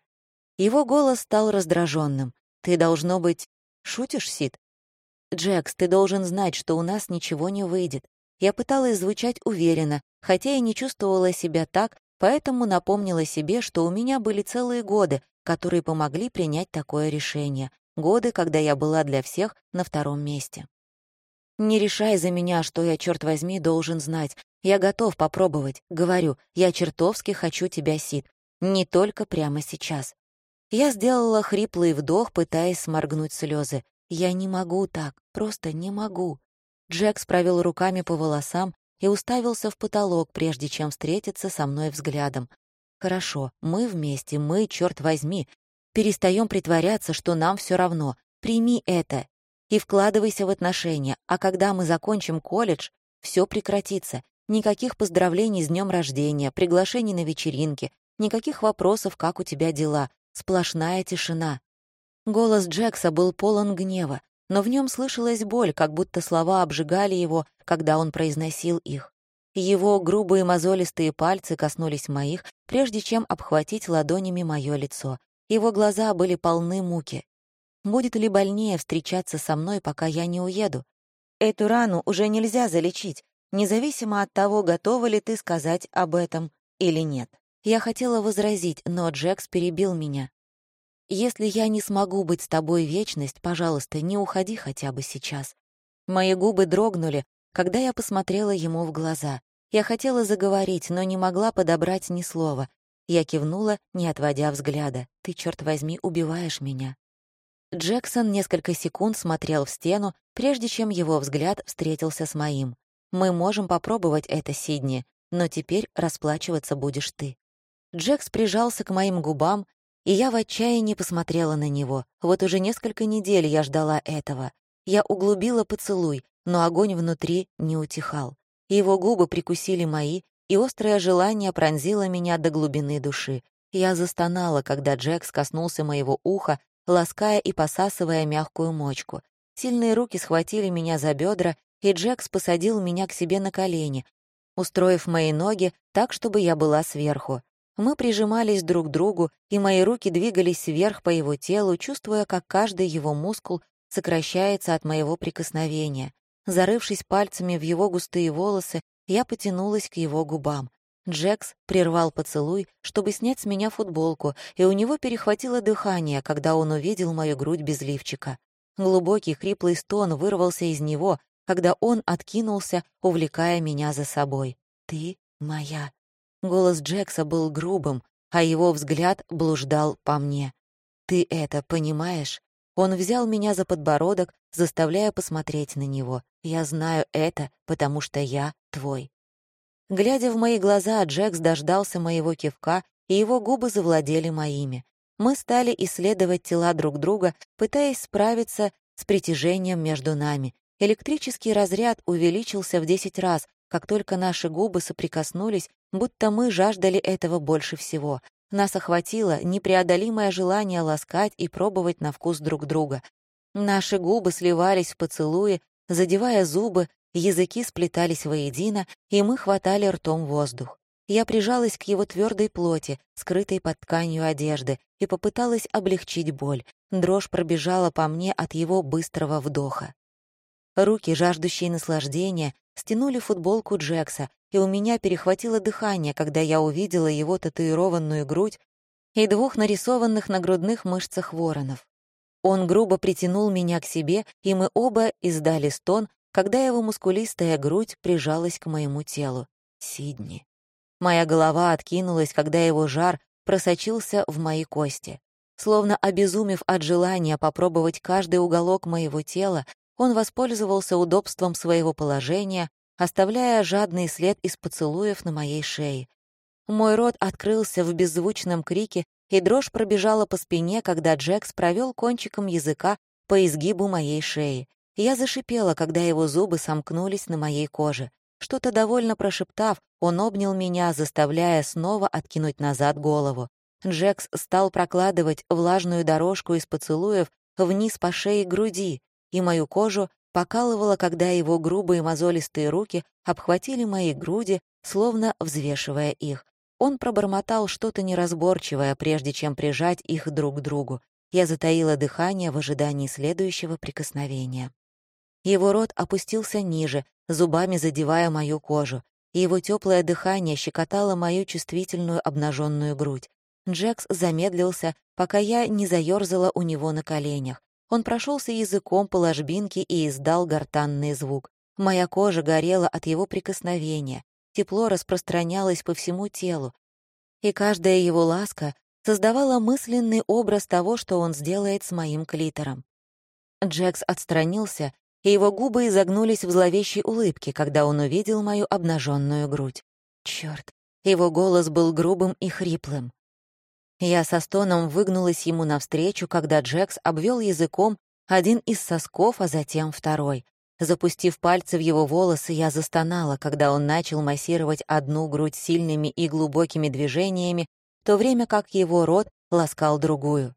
Его голос стал раздраженным. «Ты, должно быть, шутишь, Сид?» «Джекс, ты должен знать, что у нас ничего не выйдет». Я пыталась звучать уверенно, хотя и не чувствовала себя так, поэтому напомнила себе, что у меня были целые годы, которые помогли принять такое решение. Годы, когда я была для всех на втором месте. Не решай за меня, что я, черт возьми, должен знать. Я готов попробовать. Говорю, я чертовски хочу тебя, Сид. Не только прямо сейчас. Я сделала хриплый вдох, пытаясь сморгнуть слезы. Я не могу так, просто не могу. Джекс провел руками по волосам и уставился в потолок, прежде чем встретиться со мной взглядом. «Хорошо, мы вместе, мы, черт возьми, перестаем притворяться, что нам все равно. Прими это и вкладывайся в отношения, а когда мы закончим колледж, все прекратится. Никаких поздравлений с днем рождения, приглашений на вечеринки, никаких вопросов, как у тебя дела, сплошная тишина. Голос Джекса был полон гнева, но в нем слышалась боль, как будто слова обжигали его, когда он произносил их. Его грубые мозолистые пальцы коснулись моих, прежде чем обхватить ладонями мое лицо. Его глаза были полны муки. Будет ли больнее встречаться со мной, пока я не уеду? Эту рану уже нельзя залечить, независимо от того, готова ли ты сказать об этом или нет. Я хотела возразить, но Джекс перебил меня. Если я не смогу быть с тобой вечность, пожалуйста, не уходи хотя бы сейчас. Мои губы дрогнули, когда я посмотрела ему в глаза. Я хотела заговорить, но не могла подобрать ни слова. Я кивнула, не отводя взгляда. «Ты, черт возьми, убиваешь меня». Джексон несколько секунд смотрел в стену, прежде чем его взгляд встретился с моим. «Мы можем попробовать это, Сидни, но теперь расплачиваться будешь ты». Джекс прижался к моим губам, и я в отчаянии посмотрела на него. Вот уже несколько недель я ждала этого. Я углубила поцелуй, но огонь внутри не утихал. Его губы прикусили мои, и острое желание пронзило меня до глубины души. Я застонала, когда Джекс коснулся моего уха, лаская и посасывая мягкую мочку. Сильные руки схватили меня за бедра, и Джекс посадил меня к себе на колени, устроив мои ноги так, чтобы я была сверху. Мы прижимались друг к другу, и мои руки двигались вверх по его телу, чувствуя, как каждый его мускул сокращается от моего прикосновения. Зарывшись пальцами в его густые волосы, я потянулась к его губам. Джекс прервал поцелуй, чтобы снять с меня футболку, и у него перехватило дыхание, когда он увидел мою грудь без лифчика. Глубокий хриплый стон вырвался из него, когда он откинулся, увлекая меня за собой. «Ты моя». Голос Джекса был грубым, а его взгляд блуждал по мне. «Ты это понимаешь?» Он взял меня за подбородок, заставляя посмотреть на него. «Я знаю это, потому что я твой». Глядя в мои глаза, Джекс дождался моего кивка, и его губы завладели моими. Мы стали исследовать тела друг друга, пытаясь справиться с притяжением между нами. Электрический разряд увеличился в десять раз, как только наши губы соприкоснулись, будто мы жаждали этого больше всего. Нас охватило непреодолимое желание ласкать и пробовать на вкус друг друга. Наши губы сливались в поцелуе, задевая зубы, языки сплетались воедино, и мы хватали ртом воздух. Я прижалась к его твердой плоти, скрытой под тканью одежды, и попыталась облегчить боль. Дрожь пробежала по мне от его быстрого вдоха. Руки, жаждущие наслаждения, стянули футболку Джекса, и у меня перехватило дыхание, когда я увидела его татуированную грудь и двух нарисованных на грудных мышцах воронов. Он грубо притянул меня к себе, и мы оба издали стон, когда его мускулистая грудь прижалась к моему телу. Сидни. Моя голова откинулась, когда его жар просочился в мои кости. Словно обезумев от желания попробовать каждый уголок моего тела, он воспользовался удобством своего положения, оставляя жадный след из поцелуев на моей шее. Мой рот открылся в беззвучном крике, и дрожь пробежала по спине, когда Джекс провел кончиком языка по изгибу моей шеи. Я зашипела, когда его зубы сомкнулись на моей коже. Что-то довольно прошептав, он обнял меня, заставляя снова откинуть назад голову. Джекс стал прокладывать влажную дорожку из поцелуев вниз по шее груди, и мою кожу покалывало, когда его грубые мозолистые руки обхватили мои груди, словно взвешивая их. Он пробормотал что-то неразборчивое, прежде чем прижать их друг к другу. Я затаила дыхание в ожидании следующего прикосновения. Его рот опустился ниже, зубами задевая мою кожу, и его теплое дыхание щекотало мою чувствительную обнаженную грудь. Джекс замедлился, пока я не заёрзала у него на коленях. Он прошелся языком по ложбинке и издал гортанный звук. Моя кожа горела от его прикосновения, тепло распространялось по всему телу, и каждая его ласка создавала мысленный образ того, что он сделает с моим клитором. Джекс отстранился, и его губы изогнулись в зловещей улыбке, когда он увидел мою обнаженную грудь. Черт, его голос был грубым и хриплым. Я со стоном выгнулась ему навстречу, когда Джекс обвел языком один из сосков, а затем второй. Запустив пальцы в его волосы, я застонала, когда он начал массировать одну грудь сильными и глубокими движениями, в то время как его рот ласкал другую.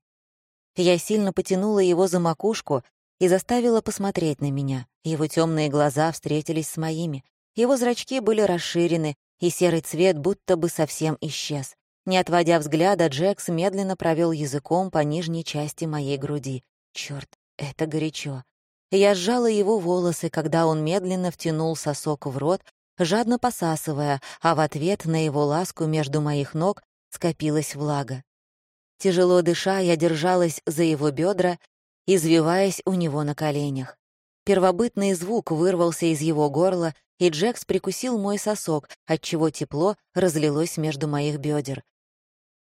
Я сильно потянула его за макушку и заставила посмотреть на меня. Его темные глаза встретились с моими. Его зрачки были расширены, и серый цвет будто бы совсем исчез. Не отводя взгляда, Джекс медленно провел языком по нижней части моей груди. Черт, это горячо. Я сжала его волосы, когда он медленно втянул сосок в рот, жадно посасывая, а в ответ на его ласку между моих ног скопилась влага. Тяжело дыша, я держалась за его бедра, извиваясь у него на коленях. Первобытный звук вырвался из его горла, и Джекс прикусил мой сосок, отчего тепло разлилось между моих бедер.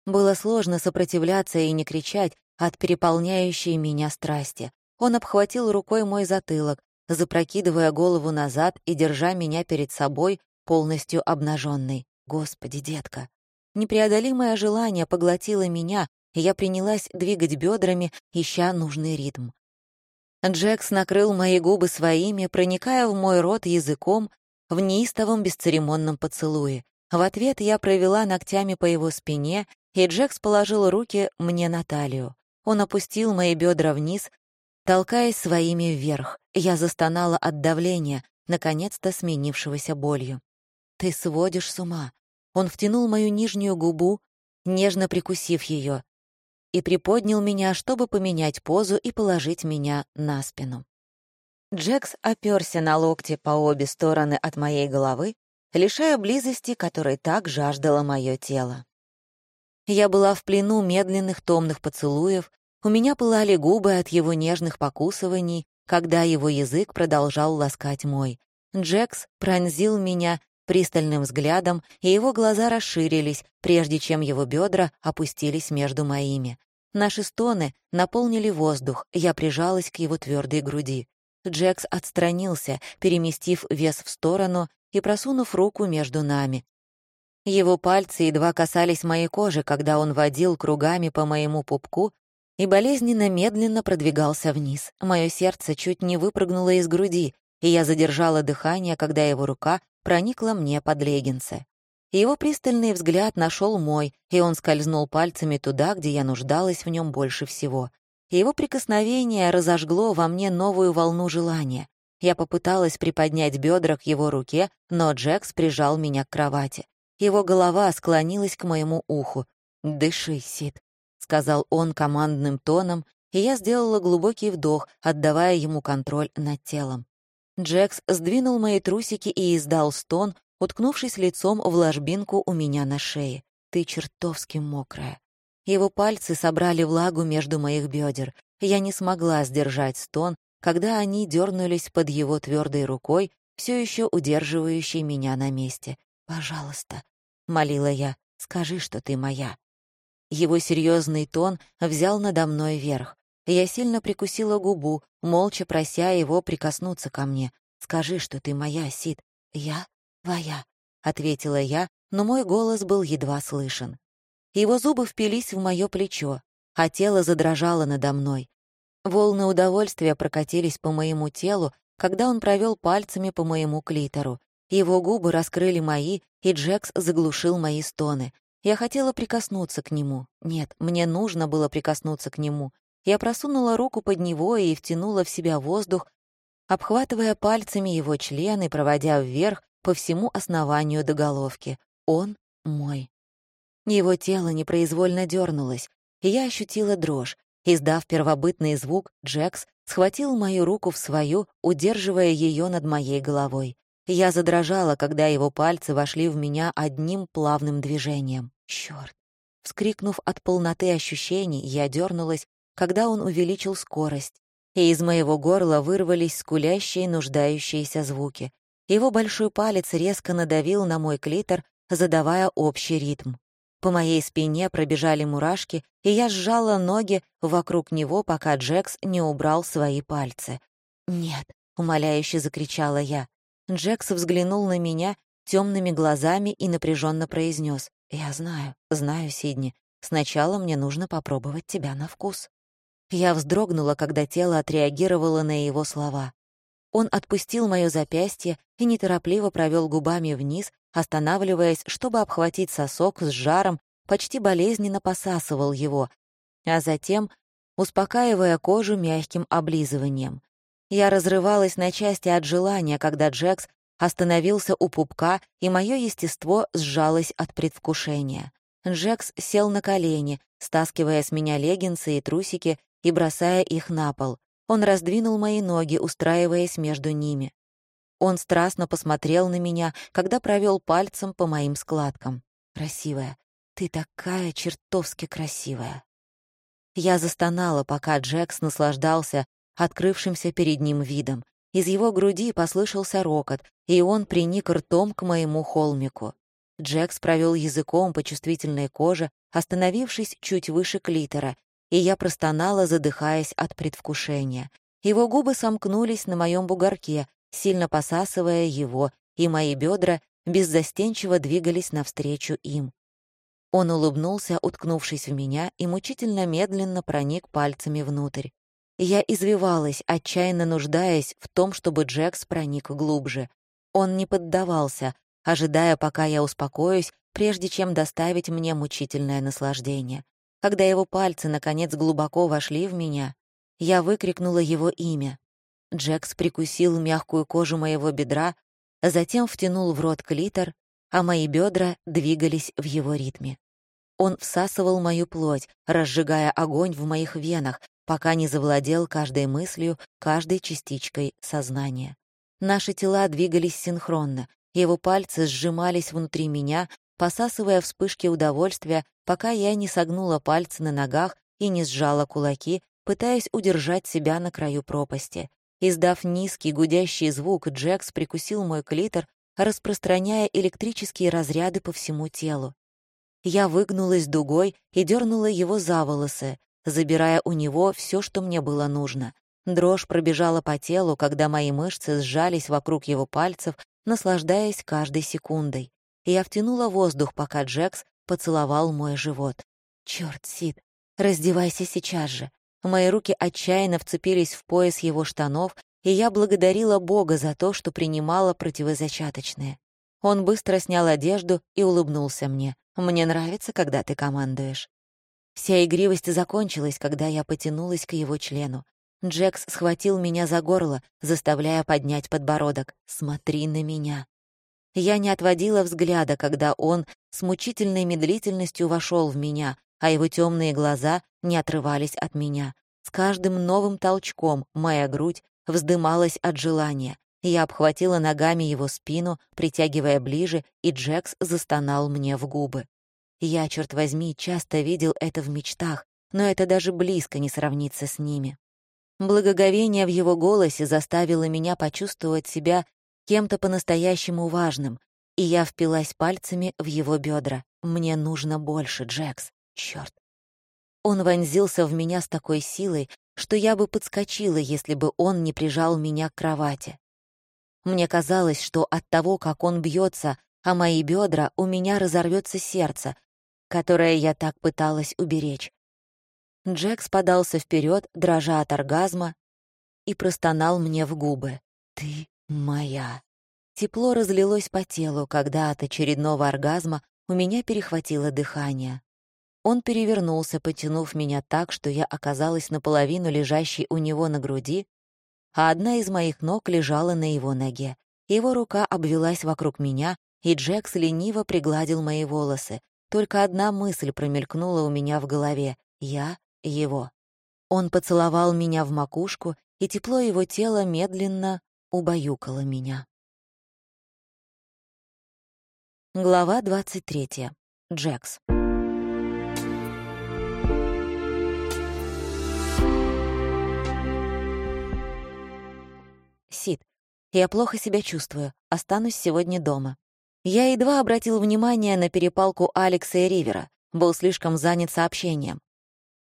Было сложно сопротивляться и не кричать от переполняющей меня страсти. Он обхватил рукой мой затылок, запрокидывая голову назад и держа меня перед собой, полностью обнаженной. Господи, детка. Непреодолимое желание поглотило меня, я принялась двигать бедрами, ища нужный ритм. Джекс накрыл мои губы своими, проникая в мой рот языком в неистовом бесцеремонном поцелуе. В ответ я провела ногтями по его спине, и Джекс положил руки мне на талию. Он опустил мои бедра вниз, толкаясь своими вверх. Я застонала от давления, наконец-то сменившегося болью. «Ты сводишь с ума». Он втянул мою нижнюю губу, нежно прикусив ее, и приподнял меня, чтобы поменять позу и положить меня на спину. Джекс оперся на локти по обе стороны от моей головы, лишая близости, которой так жаждало мое тело. Я была в плену медленных томных поцелуев, у меня пылали губы от его нежных покусываний, когда его язык продолжал ласкать мой. Джекс пронзил меня пристальным взглядом, и его глаза расширились, прежде чем его бедра опустились между моими. Наши стоны наполнили воздух, я прижалась к его твердой груди. Джекс отстранился, переместив вес в сторону и просунув руку между нами. Его пальцы едва касались моей кожи, когда он водил кругами по моему пупку, и болезненно медленно продвигался вниз. Мое сердце чуть не выпрыгнуло из груди, и я задержала дыхание, когда его рука проникла мне под леггинсы. Его пристальный взгляд нашел мой, и он скользнул пальцами туда, где я нуждалась в нем больше всего. Его прикосновение разожгло во мне новую волну желания. Я попыталась приподнять бедра к его руке, но Джекс прижал меня к кровати. Его голова склонилась к моему уху. «Дыши, Сид сказал он командным тоном, и я сделала глубокий вдох, отдавая ему контроль над телом. Джекс сдвинул мои трусики и издал стон, уткнувшись лицом в ложбинку у меня на шее. «Ты чертовски мокрая». Его пальцы собрали влагу между моих бедер. Я не смогла сдержать стон, когда они дернулись под его твердой рукой, все еще удерживающей меня на месте. «Пожалуйста», — молила я, — «скажи, что ты моя». Его серьезный тон взял надо мной верх. Я сильно прикусила губу, молча прося его прикоснуться ко мне. «Скажи, что ты моя, Сид». «Я твоя», — ответила я, но мой голос был едва слышен. Его зубы впились в мое плечо, а тело задрожало надо мной. Волны удовольствия прокатились по моему телу, когда он провел пальцами по моему клитору. Его губы раскрыли мои, и Джекс заглушил мои стоны. Я хотела прикоснуться к нему. Нет, мне нужно было прикоснуться к нему. Я просунула руку под него и втянула в себя воздух, обхватывая пальцами его член и проводя вверх по всему основанию до головки. Он мой. Его тело непроизвольно дернулось, и я ощутила дрожь. Издав первобытный звук, Джекс схватил мою руку в свою, удерживая ее над моей головой. Я задрожала, когда его пальцы вошли в меня одним плавным движением. Чёрт! Вскрикнув от полноты ощущений, я дернулась, когда он увеличил скорость. и из моего горла вырвались скулящие, нуждающиеся звуки. Его большой палец резко надавил на мой клитор, задавая общий ритм. По моей спине пробежали мурашки, и я сжала ноги вокруг него, пока Джекс не убрал свои пальцы. «Нет», — умоляюще закричала я. Джекс взглянул на меня темными глазами и напряженно произнес: «Я знаю, знаю, Сидни. Сначала мне нужно попробовать тебя на вкус». Я вздрогнула, когда тело отреагировало на его слова. Он отпустил моё запястье и неторопливо провёл губами вниз, останавливаясь, чтобы обхватить сосок с жаром, почти болезненно посасывал его, а затем успокаивая кожу мягким облизыванием. Я разрывалась на части от желания, когда Джекс остановился у пупка, и мое естество сжалось от предвкушения. Джекс сел на колени, стаскивая с меня леггинсы и трусики и бросая их на пол. Он раздвинул мои ноги, устраиваясь между ними. Он страстно посмотрел на меня, когда провел пальцем по моим складкам. «Красивая. Ты такая чертовски красивая». Я застонала, пока Джекс наслаждался открывшимся перед ним видом. Из его груди послышался рокот, и он приник ртом к моему холмику. Джекс провел языком по чувствительной коже, остановившись чуть выше клитора, и я простонала, задыхаясь от предвкушения. Его губы сомкнулись на моем бугорке, сильно посасывая его, и мои бедра беззастенчиво двигались навстречу им. Он улыбнулся, уткнувшись в меня, и мучительно медленно проник пальцами внутрь. Я извивалась, отчаянно нуждаясь в том, чтобы Джекс проник глубже. Он не поддавался, ожидая, пока я успокоюсь, прежде чем доставить мне мучительное наслаждение. Когда его пальцы, наконец, глубоко вошли в меня, я выкрикнула его имя. Джекс прикусил мягкую кожу моего бедра, затем втянул в рот клитор, а мои бедра двигались в его ритме. Он всасывал мою плоть, разжигая огонь в моих венах, пока не завладел каждой мыслью, каждой частичкой сознания. Наши тела двигались синхронно, его пальцы сжимались внутри меня, посасывая вспышки удовольствия, пока я не согнула пальцы на ногах и не сжала кулаки, пытаясь удержать себя на краю пропасти. Издав низкий гудящий звук, Джекс прикусил мой клитор, распространяя электрические разряды по всему телу. Я выгнулась дугой и дернула его за волосы, забирая у него все, что мне было нужно. Дрожь пробежала по телу, когда мои мышцы сжались вокруг его пальцев, наслаждаясь каждой секундой. Я втянула воздух, пока Джекс поцеловал мой живот. Черт, Сид, раздевайся сейчас же. Мои руки отчаянно вцепились в пояс его штанов, и я благодарила Бога за то, что принимала противозачаточные. Он быстро снял одежду и улыбнулся мне. «Мне нравится, когда ты командуешь». Вся игривость закончилась, когда я потянулась к его члену. Джекс схватил меня за горло, заставляя поднять подбородок. «Смотри на меня». Я не отводила взгляда, когда он с мучительной медлительностью вошел в меня, а его темные глаза не отрывались от меня. С каждым новым толчком моя грудь вздымалась от желания. Я обхватила ногами его спину, притягивая ближе, и Джекс застонал мне в губы. Я, черт возьми, часто видел это в мечтах, но это даже близко не сравнится с ними. Благоговение в его голосе заставило меня почувствовать себя кем-то по-настоящему важным, и я впилась пальцами в его бедра. Мне нужно больше, Джекс. Черт. Он вонзился в меня с такой силой, что я бы подскочила, если бы он не прижал меня к кровати. Мне казалось, что от того, как он бьется, а мои бедра, у меня разорвется сердце, которое я так пыталась уберечь. Джекс подался вперед, дрожа от оргазма, и простонал мне в губы. «Ты моя». Тепло разлилось по телу, когда от очередного оргазма у меня перехватило дыхание. Он перевернулся, потянув меня так, что я оказалась наполовину лежащей у него на груди, а одна из моих ног лежала на его ноге. Его рука обвелась вокруг меня, и Джекс лениво пригладил мои волосы, только одна мысль промелькнула у меня в голове — я его. Он поцеловал меня в макушку, и тепло его тела медленно убаюкало меня. Глава 23. Джекс. Я плохо себя чувствую, останусь сегодня дома». Я едва обратил внимание на перепалку Алекса и Ривера, был слишком занят сообщением.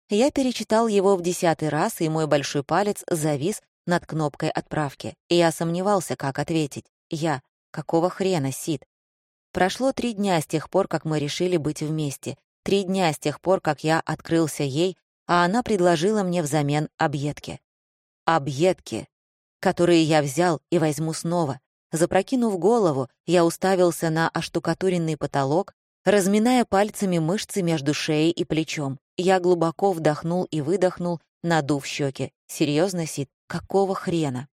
Я перечитал его в десятый раз, и мой большой палец завис над кнопкой отправки, и я сомневался, как ответить. Я. Какого хрена, Сид? Прошло три дня с тех пор, как мы решили быть вместе. Три дня с тех пор, как я открылся ей, а она предложила мне взамен объедки. Объедки, которые я взял и возьму снова. Запрокинув голову, я уставился на оштукатуренный потолок, разминая пальцами мышцы между шеей и плечом. Я глубоко вдохнул и выдохнул, надув щеки. Серьезно, Сид, какого хрена?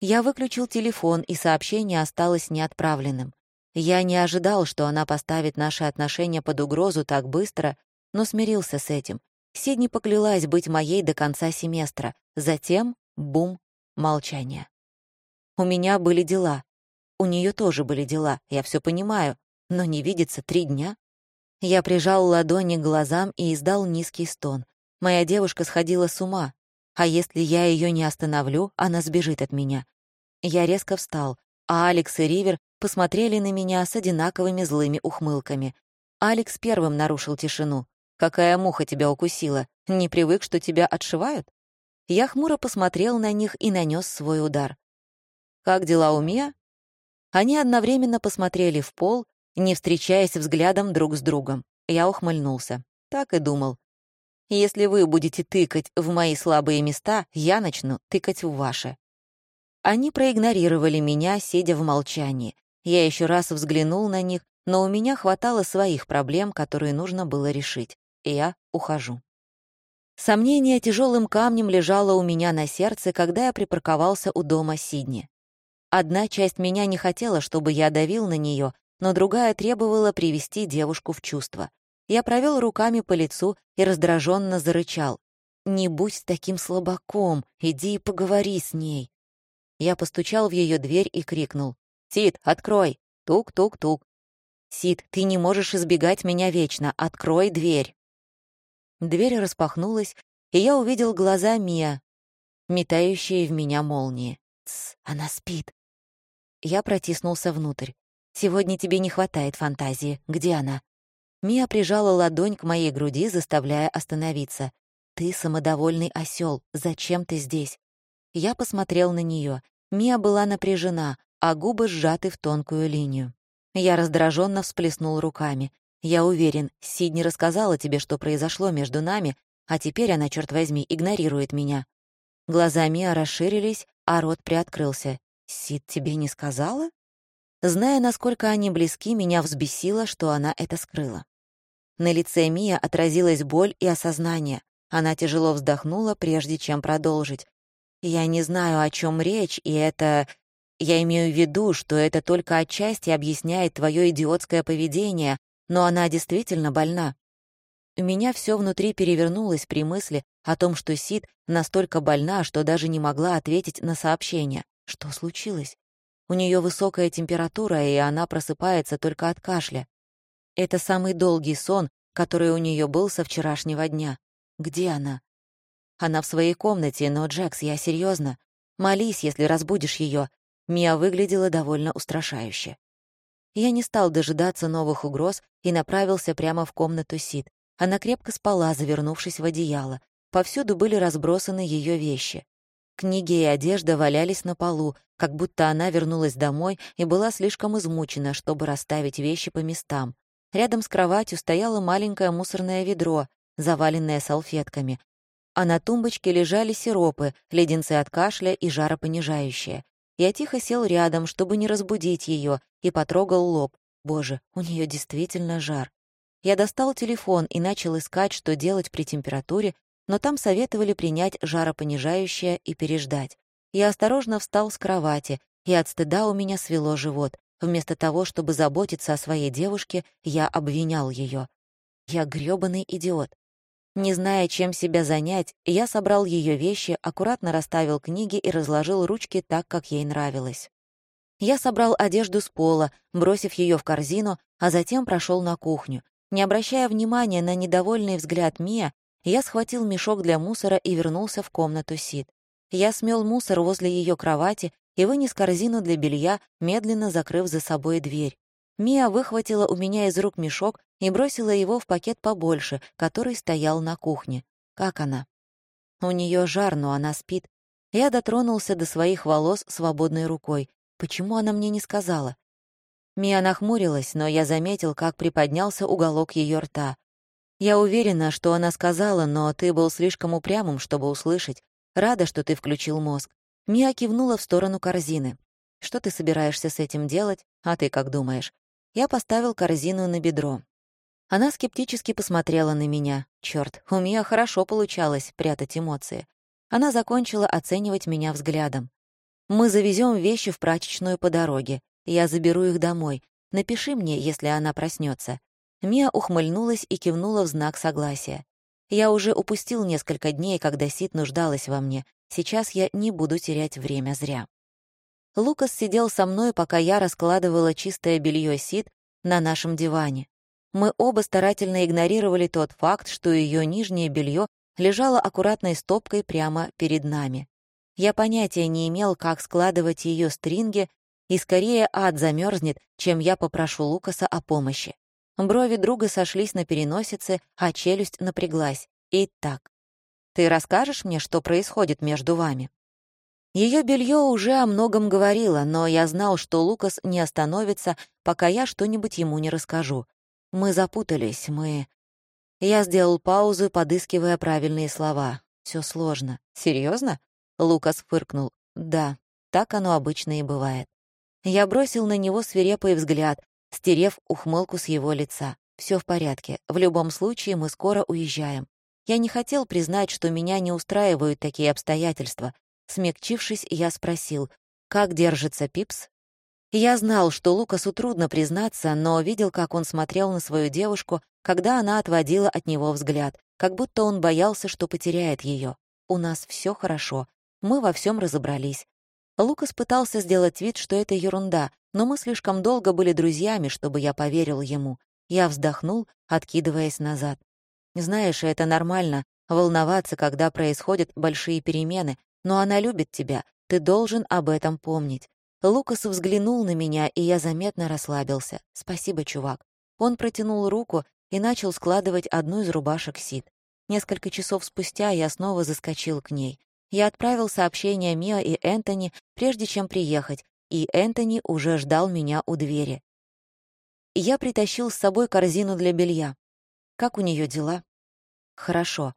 Я выключил телефон, и сообщение осталось неотправленным. Я не ожидал, что она поставит наши отношения под угрозу так быстро, но смирился с этим. Сидни поклялась быть моей до конца семестра. Затем — бум, молчание. У меня были дела. У нее тоже были дела, я все понимаю, но не видится три дня. Я прижал ладони к глазам и издал низкий стон. Моя девушка сходила с ума, а если я ее не остановлю, она сбежит от меня. Я резко встал, а Алекс и Ривер посмотрели на меня с одинаковыми злыми ухмылками. Алекс первым нарушил тишину. «Какая муха тебя укусила? Не привык, что тебя отшивают?» Я хмуро посмотрел на них и нанес свой удар. «Как дела у Мия?» Они одновременно посмотрели в пол, не встречаясь взглядом друг с другом. Я ухмыльнулся. Так и думал. Если вы будете тыкать в мои слабые места, я начну тыкать в ваши. Они проигнорировали меня, сидя в молчании. Я еще раз взглянул на них, но у меня хватало своих проблем, которые нужно было решить. И я ухожу. Сомнение тяжелым камнем лежало у меня на сердце, когда я припарковался у дома Сидни. Одна часть меня не хотела, чтобы я давил на нее, но другая требовала привести девушку в чувство. Я провел руками по лицу и раздраженно зарычал. «Не будь таким слабаком, иди и поговори с ней». Я постучал в ее дверь и крикнул. «Сид, открой!» Тук-тук-тук. «Сид, ты не можешь избегать меня вечно. Открой дверь!» Дверь распахнулась, и я увидел глаза Мия, метающие в меня молнии. «Тсс, она спит!» Я протиснулся внутрь. «Сегодня тебе не хватает фантазии. Где она?» Мия прижала ладонь к моей груди, заставляя остановиться. «Ты самодовольный осел. Зачем ты здесь?» Я посмотрел на нее. Мия была напряжена, а губы сжаты в тонкую линию. Я раздраженно всплеснул руками. «Я уверен, Сидни рассказала тебе, что произошло между нами, а теперь она, черт возьми, игнорирует меня». Глаза Мия расширились, а рот приоткрылся. «Сид тебе не сказала?» Зная, насколько они близки, меня взбесило, что она это скрыла. На лице Мия отразилась боль и осознание. Она тяжело вздохнула, прежде чем продолжить. «Я не знаю, о чем речь, и это... Я имею в виду, что это только отчасти объясняет твое идиотское поведение, но она действительно больна. У меня все внутри перевернулось при мысли о том, что Сид настолько больна, что даже не могла ответить на сообщение. Что случилось? У нее высокая температура, и она просыпается только от кашля. Это самый долгий сон, который у нее был со вчерашнего дня. Где она? Она в своей комнате, но, Джекс, я серьезно. Молись, если разбудишь ее. Мия выглядела довольно устрашающе. Я не стал дожидаться новых угроз и направился прямо в комнату Сид. Она крепко спала, завернувшись в одеяло. Повсюду были разбросаны ее вещи. Книги и одежда валялись на полу, как будто она вернулась домой и была слишком измучена, чтобы расставить вещи по местам. Рядом с кроватью стояло маленькое мусорное ведро, заваленное салфетками, а на тумбочке лежали сиропы, леденцы от кашля и жаропонижающие. Я тихо сел рядом, чтобы не разбудить ее, и потрогал лоб. Боже, у нее действительно жар. Я достал телефон и начал искать, что делать при температуре, но там советовали принять жаропонижающее и переждать. Я осторожно встал с кровати, и от стыда у меня свело живот. Вместо того, чтобы заботиться о своей девушке, я обвинял ее. Я грёбаный идиот. Не зная, чем себя занять, я собрал ее вещи, аккуратно расставил книги и разложил ручки так, как ей нравилось. Я собрал одежду с пола, бросив ее в корзину, а затем прошел на кухню. Не обращая внимания на недовольный взгляд Мия, я схватил мешок для мусора и вернулся в комнату Сид. Я смел мусор возле ее кровати и вынес корзину для белья, медленно закрыв за собой дверь. Мия выхватила у меня из рук мешок и бросила его в пакет побольше, который стоял на кухне. Как она? У нее жар, но она спит. Я дотронулся до своих волос свободной рукой. Почему она мне не сказала? Мия нахмурилась, но я заметил, как приподнялся уголок ее рта. Я уверена, что она сказала, но ты был слишком упрямым, чтобы услышать. Рада, что ты включил мозг. Мия кивнула в сторону корзины. Что ты собираешься с этим делать? А ты как думаешь? Я поставил корзину на бедро. Она скептически посмотрела на меня. Чёрт, у Мия хорошо получалось прятать эмоции. Она закончила оценивать меня взглядом. «Мы завезем вещи в прачечную по дороге. Я заберу их домой. Напиши мне, если она проснется. Мия ухмыльнулась и кивнула в знак согласия. Я уже упустил несколько дней, когда Сид нуждалась во мне. Сейчас я не буду терять время зря. Лукас сидел со мной, пока я раскладывала чистое белье Сид на нашем диване. Мы оба старательно игнорировали тот факт, что ее нижнее белье лежало аккуратной стопкой прямо перед нами. Я понятия не имел, как складывать ее стринги, и скорее ад замерзнет, чем я попрошу Лукаса о помощи. Брови друга сошлись на переносице, а челюсть напряглась. Итак, ты расскажешь мне, что происходит между вами? Ее белье уже о многом говорило, но я знал, что Лукас не остановится, пока я что-нибудь ему не расскажу. Мы запутались, мы... Я сделал паузу, подыскивая правильные слова. Все сложно. Серьезно? Лукас фыркнул. Да, так оно обычно и бывает. Я бросил на него свирепый взгляд, стерев ухмылку с его лица. Все в порядке. В любом случае мы скоро уезжаем. Я не хотел признать, что меня не устраивают такие обстоятельства. Смягчившись, я спросил, «Как держится Пипс?» Я знал, что Лукасу трудно признаться, но видел, как он смотрел на свою девушку, когда она отводила от него взгляд, как будто он боялся, что потеряет ее. «У нас все хорошо. Мы во всем разобрались». Лукас пытался сделать вид, что это ерунда, но мы слишком долго были друзьями, чтобы я поверил ему. Я вздохнул, откидываясь назад. «Знаешь, это нормально — волноваться, когда происходят большие перемены, но она любит тебя, ты должен об этом помнить. Лукас взглянул на меня, и я заметно расслабился. «Спасибо, чувак». Он протянул руку и начал складывать одну из рубашек Сид. Несколько часов спустя я снова заскочил к ней. Я отправил сообщение Миа и Энтони, прежде чем приехать, и Энтони уже ждал меня у двери. Я притащил с собой корзину для белья. Как у нее дела? Хорошо.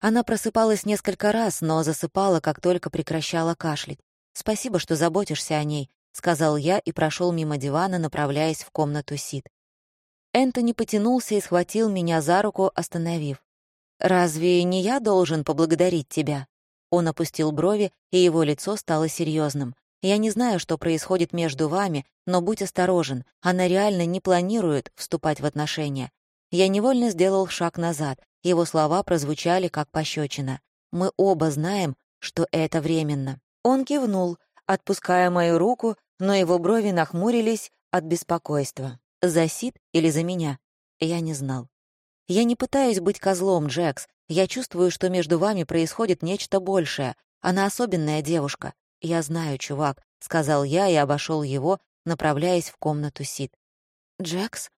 Она просыпалась несколько раз, но засыпала, как только прекращала кашлять. «Спасибо, что заботишься о ней», — сказал я и прошел мимо дивана, направляясь в комнату Сид. Энтони потянулся и схватил меня за руку, остановив. «Разве не я должен поблагодарить тебя?» Он опустил брови, и его лицо стало серьезным. «Я не знаю, что происходит между вами, но будь осторожен, она реально не планирует вступать в отношения». Я невольно сделал шаг назад, его слова прозвучали как пощечина. «Мы оба знаем, что это временно». Он кивнул, отпуская мою руку, но его брови нахмурились от беспокойства. За Сид или за меня? Я не знал. Я не пытаюсь быть козлом, Джекс. Я чувствую, что между вами происходит нечто большее. Она особенная девушка. Я знаю, чувак, — сказал я и обошел его, направляясь в комнату Сид. «Джекс?»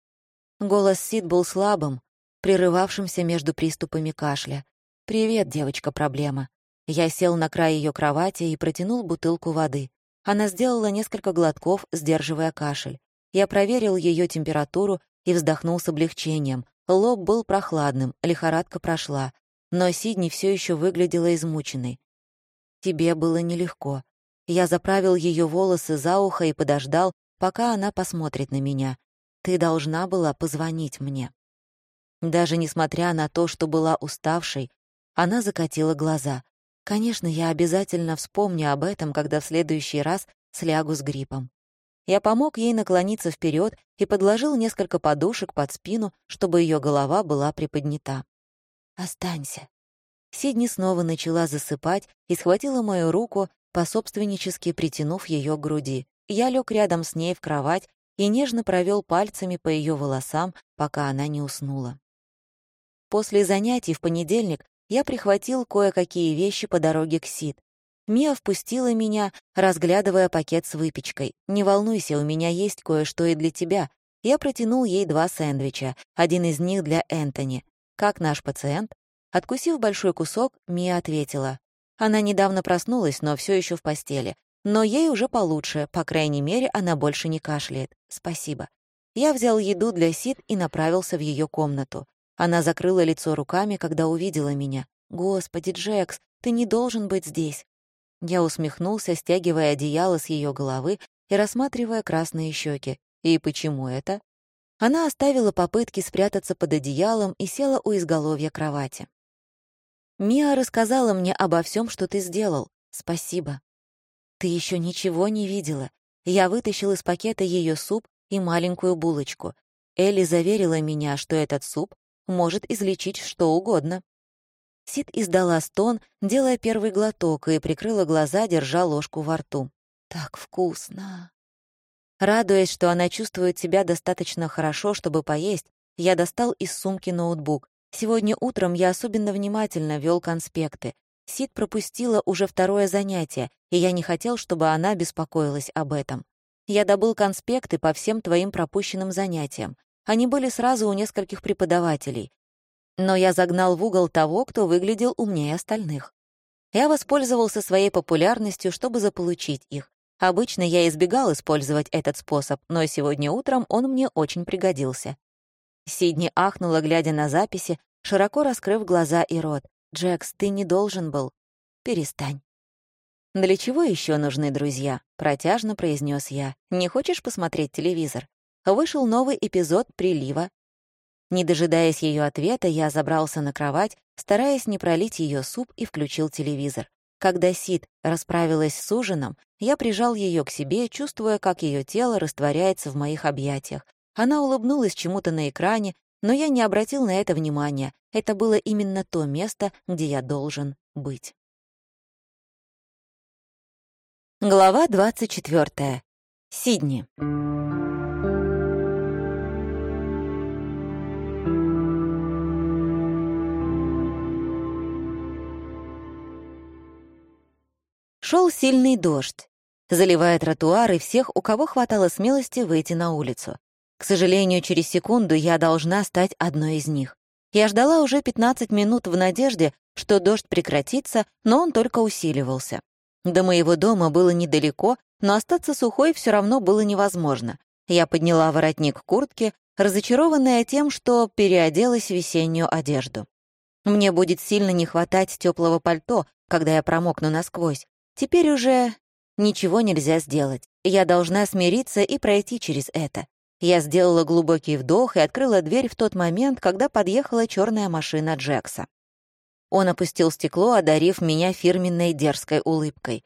Голос Сид был слабым, прерывавшимся между приступами кашля. «Привет, девочка-проблема. Я сел на край ее кровати и протянул бутылку воды. Она сделала несколько глотков, сдерживая кашель. Я проверил ее температуру и вздохнул с облегчением. Лоб был прохладным, лихорадка прошла. Но Сидни все еще выглядела измученной. «Тебе было нелегко». Я заправил ее волосы за ухо и подождал, пока она посмотрит на меня. «Ты должна была позвонить мне». Даже несмотря на то, что была уставшей, она закатила глаза. Конечно, я обязательно вспомню об этом, когда в следующий раз слягу с гриппом. Я помог ей наклониться вперед и подложил несколько подушек под спину, чтобы ее голова была приподнята. «Останься». Сидни снова начала засыпать и схватила мою руку, пособственнически притянув ее к груди. Я лег рядом с ней в кровать и нежно провел пальцами по ее волосам, пока она не уснула. После занятий в понедельник я прихватил кое-какие вещи по дороге к Сид. Мия впустила меня, разглядывая пакет с выпечкой. «Не волнуйся, у меня есть кое-что и для тебя». Я протянул ей два сэндвича, один из них для Энтони. «Как наш пациент?» Откусив большой кусок, Мия ответила. Она недавно проснулась, но все еще в постели. Но ей уже получше, по крайней мере, она больше не кашляет. Спасибо. Я взял еду для Сид и направился в ее комнату. Она закрыла лицо руками, когда увидела меня. «Господи, Джекс, ты не должен быть здесь». Я усмехнулся, стягивая одеяло с ее головы и рассматривая красные щеки. И почему это? Она оставила попытки спрятаться под одеялом и села у изголовья кровати. «Миа рассказала мне обо всем, что ты сделал. Спасибо». «Ты еще ничего не видела». Я вытащил из пакета ее суп и маленькую булочку. Элли заверила меня, что этот суп может излечить что угодно. Сид издала стон, делая первый глоток, и прикрыла глаза, держа ложку во рту. «Так вкусно!» Радуясь, что она чувствует себя достаточно хорошо, чтобы поесть, я достал из сумки ноутбук. Сегодня утром я особенно внимательно вел конспекты. Сид пропустила уже второе занятие, и я не хотел, чтобы она беспокоилась об этом. Я добыл конспекты по всем твоим пропущенным занятиям. Они были сразу у нескольких преподавателей, но я загнал в угол того, кто выглядел умнее остальных. Я воспользовался своей популярностью, чтобы заполучить их. Обычно я избегал использовать этот способ, но сегодня утром он мне очень пригодился. Сидни ахнула, глядя на записи, широко раскрыв глаза и рот. «Джекс, ты не должен был. Перестань». «Для чего еще нужны друзья?» — протяжно произнес я. «Не хочешь посмотреть телевизор?» Вышел новый эпизод «Прилива», не дожидаясь ее ответа, я забрался на кровать, стараясь не пролить ее суп и включил телевизор. Когда Сид расправилась с ужином, я прижал ее к себе, чувствуя, как ее тело растворяется в моих объятиях. Она улыбнулась чему-то на экране, но я не обратил на это внимания. Это было именно то место, где я должен быть. Глава 24. Сидни. Шел сильный дождь, заливая тротуары всех, у кого хватало смелости выйти на улицу. К сожалению, через секунду я должна стать одной из них. Я ждала уже 15 минут в надежде, что дождь прекратится, но он только усиливался. До моего дома было недалеко, но остаться сухой все равно было невозможно. Я подняла воротник куртки, разочарованная тем, что переоделась в весеннюю одежду. Мне будет сильно не хватать теплого пальто, когда я промокну насквозь, Теперь уже ничего нельзя сделать. Я должна смириться и пройти через это. Я сделала глубокий вдох и открыла дверь в тот момент, когда подъехала черная машина Джекса. Он опустил стекло, одарив меня фирменной дерзкой улыбкой.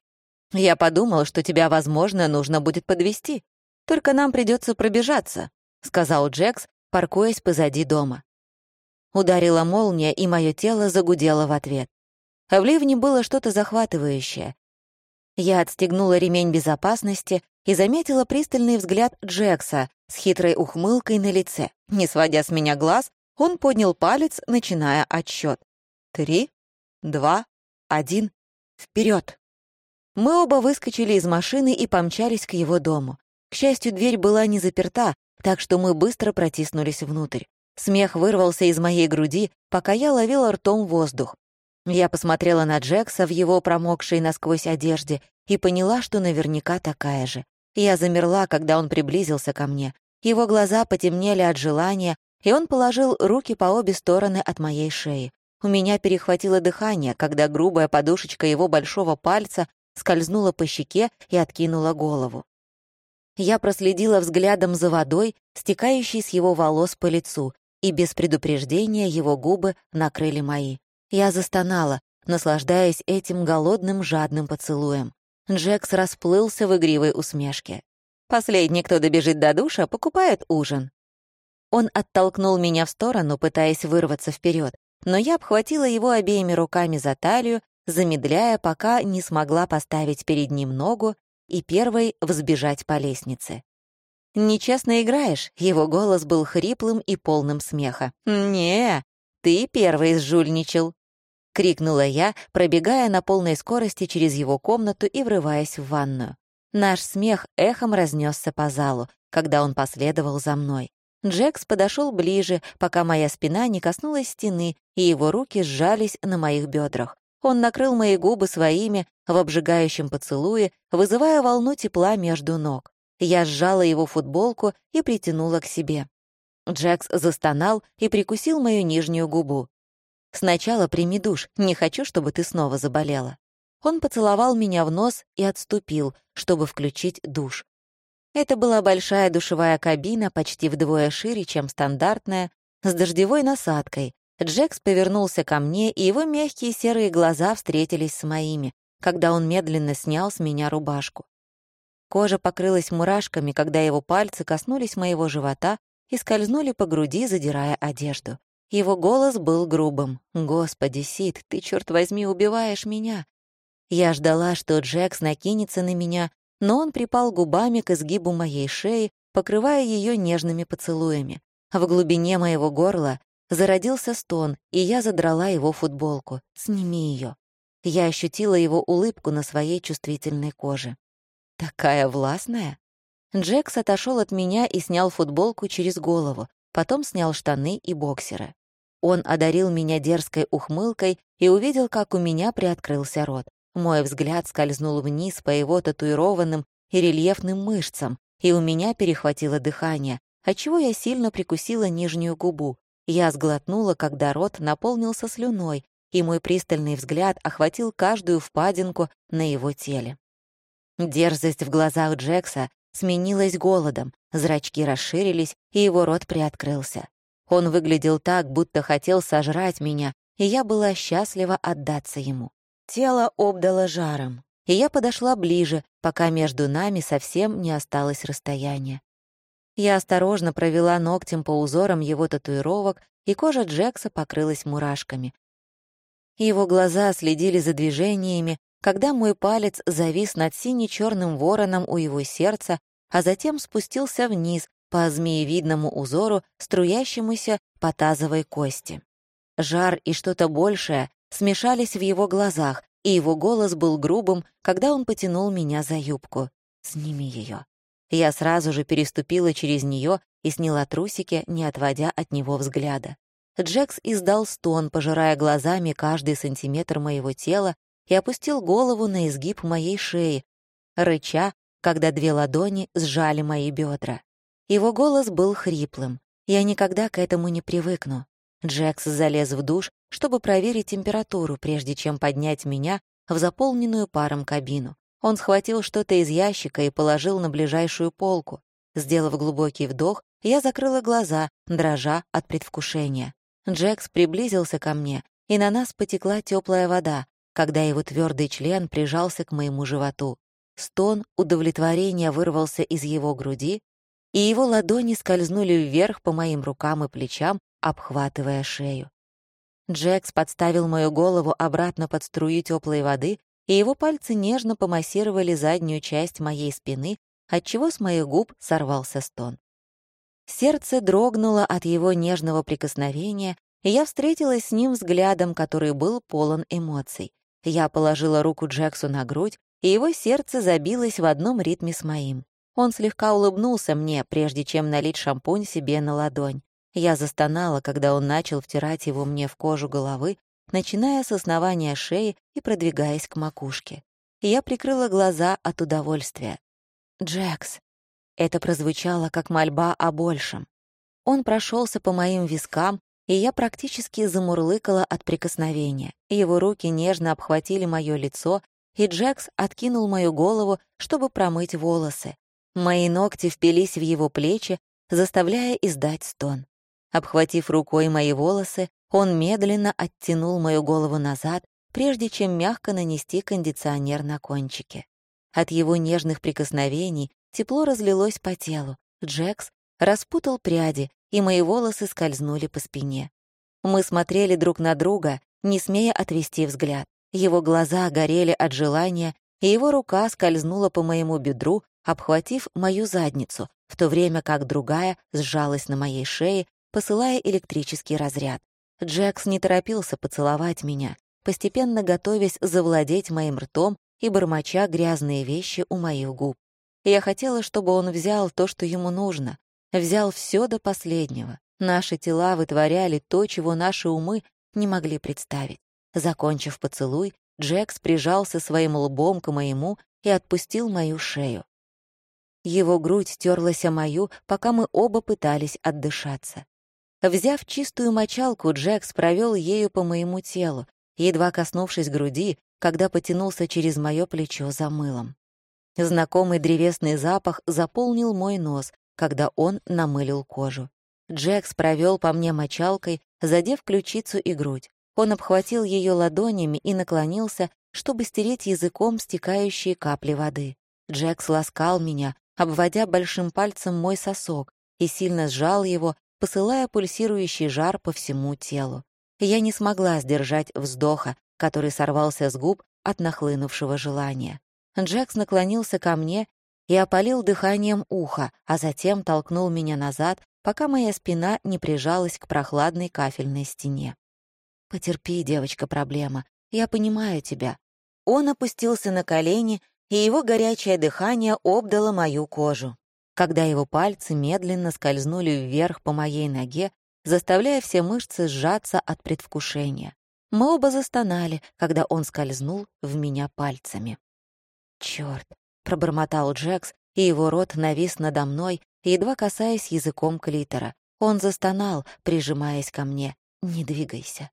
«Я подумал, что тебя, возможно, нужно будет подвести. Только нам придется пробежаться», — сказал Джекс, паркуясь позади дома. Ударила молния, и мое тело загудело в ответ. В ливне было что-то захватывающее. Я отстегнула ремень безопасности и заметила пристальный взгляд Джекса с хитрой ухмылкой на лице. Не сводя с меня глаз, он поднял палец, начиная отсчет. Три, два, один, вперед! Мы оба выскочили из машины и помчались к его дому. К счастью, дверь была не заперта, так что мы быстро протиснулись внутрь. Смех вырвался из моей груди, пока я ловила ртом воздух. Я посмотрела на Джекса в его промокшей насквозь одежде и поняла, что наверняка такая же. Я замерла, когда он приблизился ко мне. Его глаза потемнели от желания, и он положил руки по обе стороны от моей шеи. У меня перехватило дыхание, когда грубая подушечка его большого пальца скользнула по щеке и откинула голову. Я проследила взглядом за водой, стекающей с его волос по лицу, и без предупреждения его губы накрыли мои. Я застонала, наслаждаясь этим голодным жадным поцелуем. Джекс расплылся в игривой усмешке. «Последний, кто добежит до душа, покупает ужин». Он оттолкнул меня в сторону, пытаясь вырваться вперед, но я обхватила его обеими руками за талию, замедляя, пока не смогла поставить перед ним ногу и первой взбежать по лестнице. «Нечестно играешь», — его голос был хриплым и полным смеха. «Не, ты первый сжульничал». Крикнула я, пробегая на полной скорости через его комнату и врываясь в ванную. Наш смех эхом разнесся по залу, когда он последовал за мной. Джекс подошел ближе, пока моя спина не коснулась стены, и его руки сжались на моих бедрах. Он накрыл мои губы своими в обжигающем поцелуе, вызывая волну тепла между ног. Я сжала его футболку и притянула к себе. Джекс застонал и прикусил мою нижнюю губу. «Сначала прими душ, не хочу, чтобы ты снова заболела». Он поцеловал меня в нос и отступил, чтобы включить душ. Это была большая душевая кабина, почти вдвое шире, чем стандартная, с дождевой насадкой. Джекс повернулся ко мне, и его мягкие серые глаза встретились с моими, когда он медленно снял с меня рубашку. Кожа покрылась мурашками, когда его пальцы коснулись моего живота и скользнули по груди, задирая одежду. Его голос был грубым. «Господи, Сид, ты, черт возьми, убиваешь меня!» Я ждала, что Джекс накинется на меня, но он припал губами к изгибу моей шеи, покрывая ее нежными поцелуями. В глубине моего горла зародился стон, и я задрала его футболку. «Сними ее». Я ощутила его улыбку на своей чувствительной коже. «Такая властная?» Джекс отошел от меня и снял футболку через голову, потом снял штаны и боксеры. Он одарил меня дерзкой ухмылкой и увидел, как у меня приоткрылся рот. Мой взгляд скользнул вниз по его татуированным и рельефным мышцам, и у меня перехватило дыхание, отчего я сильно прикусила нижнюю губу. Я сглотнула, когда рот наполнился слюной, и мой пристальный взгляд охватил каждую впадинку на его теле. Дерзость в глазах Джекса сменилась голодом, зрачки расширились, и его рот приоткрылся. Он выглядел так, будто хотел сожрать меня, и я была счастлива отдаться ему. Тело обдало жаром, и я подошла ближе, пока между нами совсем не осталось расстояния. Я осторожно провела ногтем по узорам его татуировок, и кожа Джекса покрылась мурашками. Его глаза следили за движениями, когда мой палец завис над сине-черным вороном у его сердца, а затем спустился вниз по змеевидному узору, струящемуся по тазовой кости. Жар и что-то большее смешались в его глазах, и его голос был грубым, когда он потянул меня за юбку. «Сними ее». Я сразу же переступила через нее и сняла трусики, не отводя от него взгляда. Джекс издал стон, пожирая глазами каждый сантиметр моего тела, и опустил голову на изгиб моей шеи, рыча, когда две ладони сжали мои бедра. Его голос был хриплым. Я никогда к этому не привыкну. Джекс залез в душ, чтобы проверить температуру, прежде чем поднять меня в заполненную паром кабину. Он схватил что-то из ящика и положил на ближайшую полку. Сделав глубокий вдох, я закрыла глаза, дрожа от предвкушения. Джекс приблизился ко мне, и на нас потекла теплая вода, когда его твердый член прижался к моему животу. Стон удовлетворения вырвался из его груди, и его ладони скользнули вверх по моим рукам и плечам, обхватывая шею. Джекс подставил мою голову обратно под струю теплой воды, и его пальцы нежно помассировали заднюю часть моей спины, отчего с моих губ сорвался стон. Сердце дрогнуло от его нежного прикосновения, и я встретилась с ним взглядом, который был полон эмоций. Я положила руку Джексу на грудь, и его сердце забилось в одном ритме с моим. Он слегка улыбнулся мне, прежде чем налить шампунь себе на ладонь. Я застонала, когда он начал втирать его мне в кожу головы, начиная с основания шеи и продвигаясь к макушке. Я прикрыла глаза от удовольствия. «Джекс!» Это прозвучало как мольба о большем. Он прошелся по моим вискам, и я практически замурлыкала от прикосновения. Его руки нежно обхватили мое лицо, и Джекс откинул мою голову, чтобы промыть волосы. Мои ногти впились в его плечи, заставляя издать стон. Обхватив рукой мои волосы, он медленно оттянул мою голову назад, прежде чем мягко нанести кондиционер на кончике. От его нежных прикосновений тепло разлилось по телу. Джекс распутал пряди, и мои волосы скользнули по спине. Мы смотрели друг на друга, не смея отвести взгляд. Его глаза горели от желания, и его рука скользнула по моему бедру, обхватив мою задницу, в то время как другая сжалась на моей шее, посылая электрический разряд. Джекс не торопился поцеловать меня. постепенно готовясь завладеть моим ртом и бормоча грязные вещи у моих губ. Я хотела, чтобы он взял то, что ему нужно, взял все до последнего. Наши тела вытворяли то, чего наши умы не могли представить. Закончив поцелуй, Джекс прижался своим лбом к моему и отпустил мою шею. Его грудь терлась о мою, пока мы оба пытались отдышаться. Взяв чистую мочалку, Джекс провел ею по моему телу, едва коснувшись груди, когда потянулся через мое плечо за мылом. Знакомый древесный запах заполнил мой нос, когда он намылил кожу. Джекс провел по мне мочалкой, задев ключицу и грудь. Он обхватил ее ладонями и наклонился, чтобы стереть языком стекающие капли воды. Джекс ласкал меня, обводя большим пальцем мой сосок, и сильно сжал его, посылая пульсирующий жар по всему телу. Я не смогла сдержать вздоха, который сорвался с губ от нахлынувшего желания. Джекс наклонился ко мне и опалил дыханием ухо, а затем толкнул меня назад, пока моя спина не прижалась к прохладной кафельной стене. «Потерпи, девочка-проблема, я понимаю тебя». Он опустился на колени, и его горячее дыхание обдало мою кожу. Когда его пальцы медленно скользнули вверх по моей ноге, заставляя все мышцы сжаться от предвкушения. Мы оба застонали, когда он скользнул в меня пальцами. «Чёрт!» — пробормотал Джекс, и его рот навис надо мной, едва касаясь языком клитора. Он застонал, прижимаясь ко мне. «Не двигайся».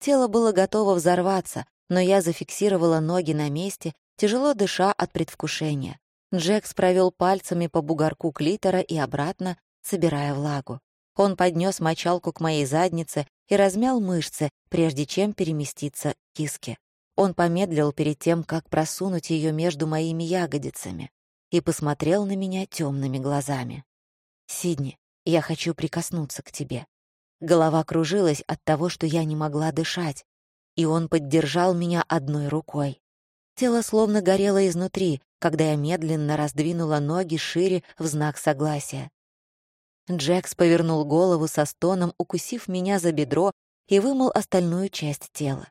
Тело было готово взорваться, но я зафиксировала ноги на месте, тяжело дыша от предвкушения. Джекс провел пальцами по бугорку клитора и обратно, собирая влагу. Он поднес мочалку к моей заднице и размял мышцы, прежде чем переместиться к киске. Он помедлил перед тем, как просунуть ее между моими ягодицами, и посмотрел на меня темными глазами. «Сидни, я хочу прикоснуться к тебе. Голова кружилась от того, что я не могла дышать, и он поддержал меня одной рукой. Тело словно горело изнутри, когда я медленно раздвинула ноги шире в знак согласия. Джекс повернул голову со стоном, укусив меня за бедро и вымыл остальную часть тела.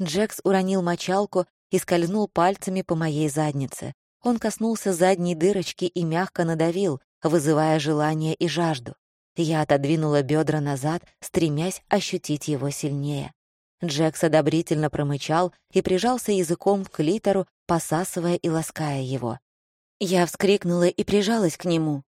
Джекс уронил мочалку и скользнул пальцами по моей заднице. Он коснулся задней дырочки и мягко надавил, вызывая желание и жажду. Я отодвинула бедра назад, стремясь ощутить его сильнее. Джекс одобрительно промычал и прижался языком к клитору, посасывая и лаская его. Я вскрикнула и прижалась к нему.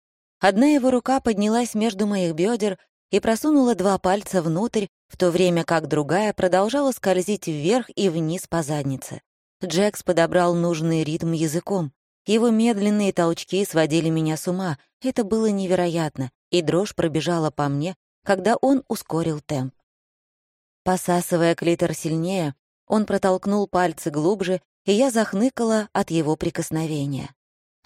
Одна его рука поднялась между моих бедер и просунула два пальца внутрь, в то время как другая продолжала скользить вверх и вниз по заднице. Джекс подобрал нужный ритм языком. Его медленные толчки сводили меня с ума. Это было невероятно, и дрожь пробежала по мне, когда он ускорил темп. Посасывая клитор сильнее, он протолкнул пальцы глубже, и я захныкала от его прикосновения.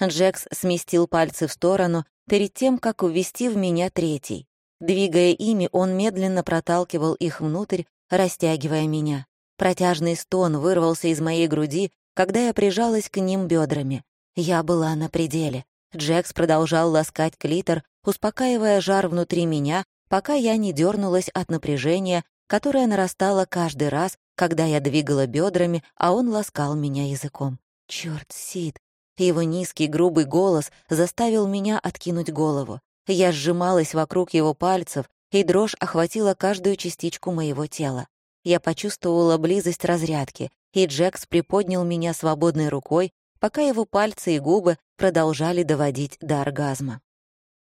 Джекс сместил пальцы в сторону перед тем, как уввести в меня третий. Двигая ими, он медленно проталкивал их внутрь, растягивая меня. Протяжный стон вырвался из моей груди, когда я прижалась к ним бедрами. Я была на пределе. Джекс продолжал ласкать клитор, успокаивая жар внутри меня, пока я не дернулась от напряжения, которое нарастало каждый раз, когда я двигала бедрами, а он ласкал меня языком. Черт, Сид! Его низкий грубый голос заставил меня откинуть голову. Я сжималась вокруг его пальцев, и дрожь охватила каждую частичку моего тела. Я почувствовала близость разрядки, и Джекс приподнял меня свободной рукой, пока его пальцы и губы продолжали доводить до оргазма.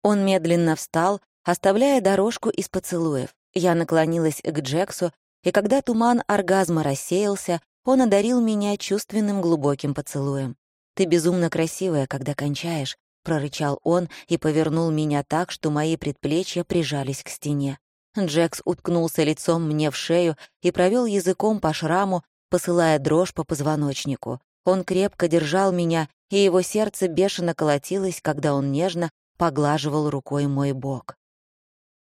Он медленно встал, оставляя дорожку из поцелуев. Я наклонилась к Джексу, и когда туман оргазма рассеялся, он одарил меня чувственным глубоким поцелуем. «Ты безумно красивая, когда кончаешь», — прорычал он и повернул меня так, что мои предплечья прижались к стене. Джекс уткнулся лицом мне в шею и провел языком по шраму, посылая дрожь по позвоночнику. Он крепко держал меня, и его сердце бешено колотилось, когда он нежно поглаживал рукой мой бок.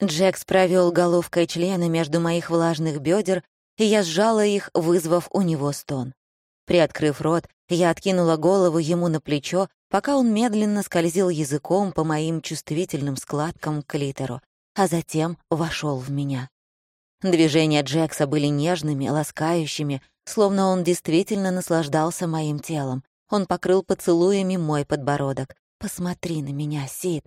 Джекс провел головкой члена между моих влажных бедер, и я сжала их, вызвав у него стон. Приоткрыв рот, я откинула голову ему на плечо, пока он медленно скользил языком по моим чувствительным складкам к клитору, а затем вошел в меня. Движения Джекса были нежными, ласкающими, словно он действительно наслаждался моим телом. Он покрыл поцелуями мой подбородок. «Посмотри на меня, Сид!»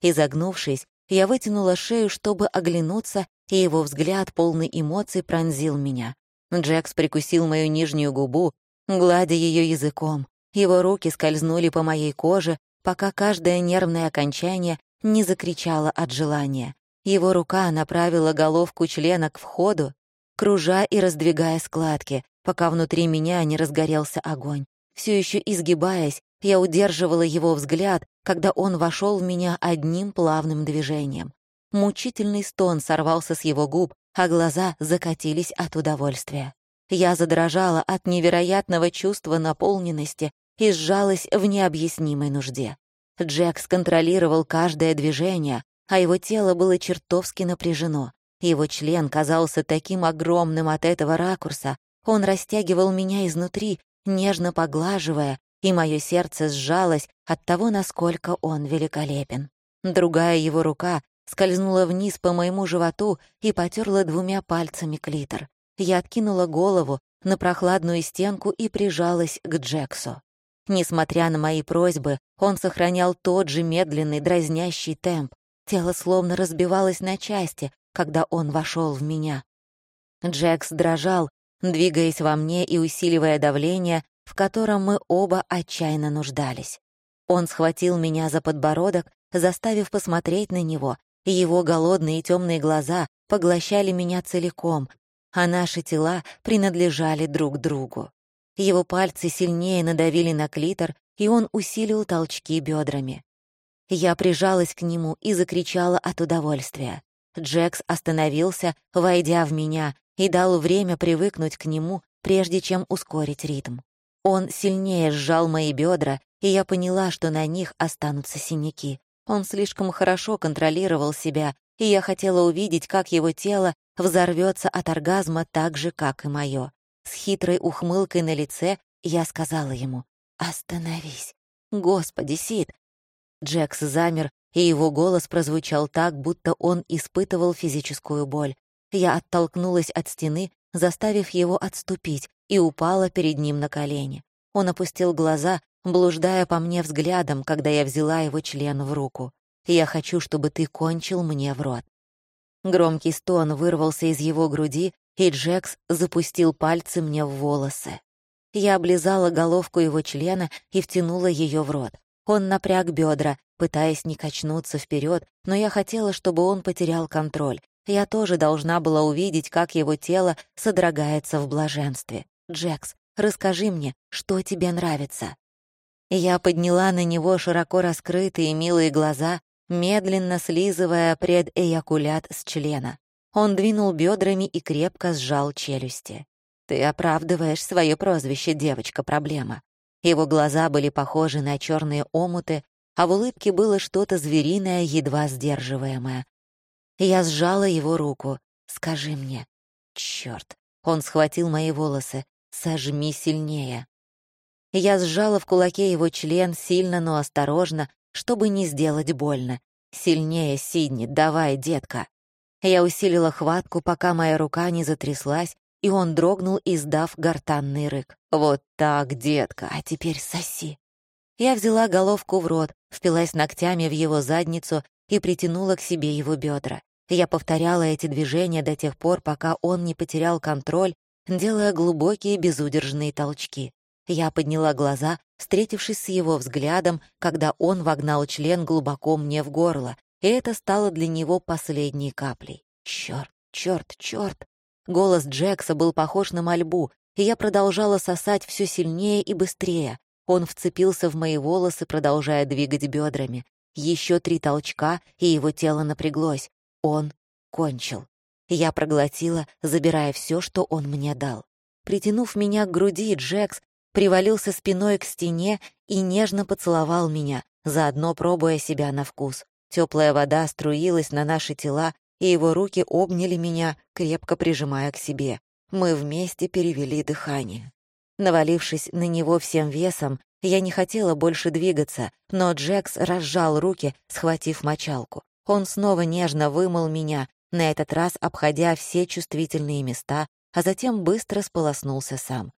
Изогнувшись, я вытянула шею, чтобы оглянуться, и его взгляд, полный эмоций, пронзил меня. Джекс прикусил мою нижнюю губу, гладя ее языком. Его руки скользнули по моей коже, пока каждое нервное окончание не закричало от желания. Его рука направила головку члена к входу, кружа и раздвигая складки, пока внутри меня не разгорелся огонь. Все еще изгибаясь, я удерживала его взгляд, когда он вошел в меня одним плавным движением. Мучительный стон сорвался с его губ, а глаза закатились от удовольствия. Я задрожала от невероятного чувства наполненности и сжалась в необъяснимой нужде. Джек сконтролировал каждое движение, а его тело было чертовски напряжено. Его член казался таким огромным от этого ракурса, он растягивал меня изнутри, нежно поглаживая, и мое сердце сжалось от того, насколько он великолепен. Другая его рука скользнула вниз по моему животу и потерла двумя пальцами клитор. Я откинула голову на прохладную стенку и прижалась к Джексу. Несмотря на мои просьбы, он сохранял тот же медленный, дразнящий темп. Тело словно разбивалось на части, когда он вошел в меня. Джекс дрожал, двигаясь во мне и усиливая давление, в котором мы оба отчаянно нуждались. Он схватил меня за подбородок, заставив посмотреть на него, его голодные темные глаза поглощали меня целиком, а наши тела принадлежали друг другу. Его пальцы сильнее надавили на клитор, и он усилил толчки бедрами. Я прижалась к нему и закричала от удовольствия. Джекс остановился, войдя в меня, и дал время привыкнуть к нему, прежде чем ускорить ритм. Он сильнее сжал мои бедра, и я поняла, что на них останутся синяки. Он слишком хорошо контролировал себя, и я хотела увидеть, как его тело взорвется от оргазма так же, как и мое. С хитрой ухмылкой на лице я сказала ему «Остановись! Господи, Сид!» Джекс замер, и его голос прозвучал так, будто он испытывал физическую боль. Я оттолкнулась от стены, заставив его отступить, и упала перед ним на колени. Он опустил глаза, блуждая по мне взглядом, когда я взяла его член в руку. «Я хочу, чтобы ты кончил мне в рот». Громкий стон вырвался из его груди, и Джекс запустил пальцы мне в волосы. Я облизала головку его члена и втянула ее в рот. Он напряг бедра, пытаясь не качнуться вперед, но я хотела, чтобы он потерял контроль. Я тоже должна была увидеть, как его тело содрогается в блаженстве. «Джекс, расскажи мне, что тебе нравится?» Я подняла на него широко раскрытые милые глаза, медленно слизывая предэякулят с члена. Он двинул бедрами и крепко сжал челюсти. «Ты оправдываешь свое прозвище, девочка-проблема». Его глаза были похожи на черные омуты, а в улыбке было что-то звериное, едва сдерживаемое. Я сжала его руку. «Скажи мне». Черт! Он схватил мои волосы. «Сожми сильнее». Я сжала в кулаке его член сильно, но осторожно, чтобы не сделать больно. «Сильнее, Сидни, давай, детка». Я усилила хватку, пока моя рука не затряслась, и он дрогнул, издав гортанный рык. «Вот так, детка, а теперь соси». Я взяла головку в рот, впилась ногтями в его задницу и притянула к себе его бедра. Я повторяла эти движения до тех пор, пока он не потерял контроль, делая глубокие безудержные толчки. Я подняла глаза, встретившись с его взглядом, когда он вогнал член глубоко мне в горло, и это стало для него последней каплей. Чёрт, чёрт, чёрт! Голос Джекса был похож на мольбу, и я продолжала сосать все сильнее и быстрее. Он вцепился в мои волосы, продолжая двигать бедрами. Еще три толчка, и его тело напряглось. Он кончил. Я проглотила, забирая все, что он мне дал. Притянув меня к груди, Джекс привалился спиной к стене и нежно поцеловал меня, заодно пробуя себя на вкус. Теплая вода струилась на наши тела, и его руки обняли меня, крепко прижимая к себе. Мы вместе перевели дыхание. Навалившись на него всем весом, я не хотела больше двигаться, но Джекс разжал руки, схватив мочалку. Он снова нежно вымыл меня, на этот раз обходя все чувствительные места, а затем быстро сполоснулся сам.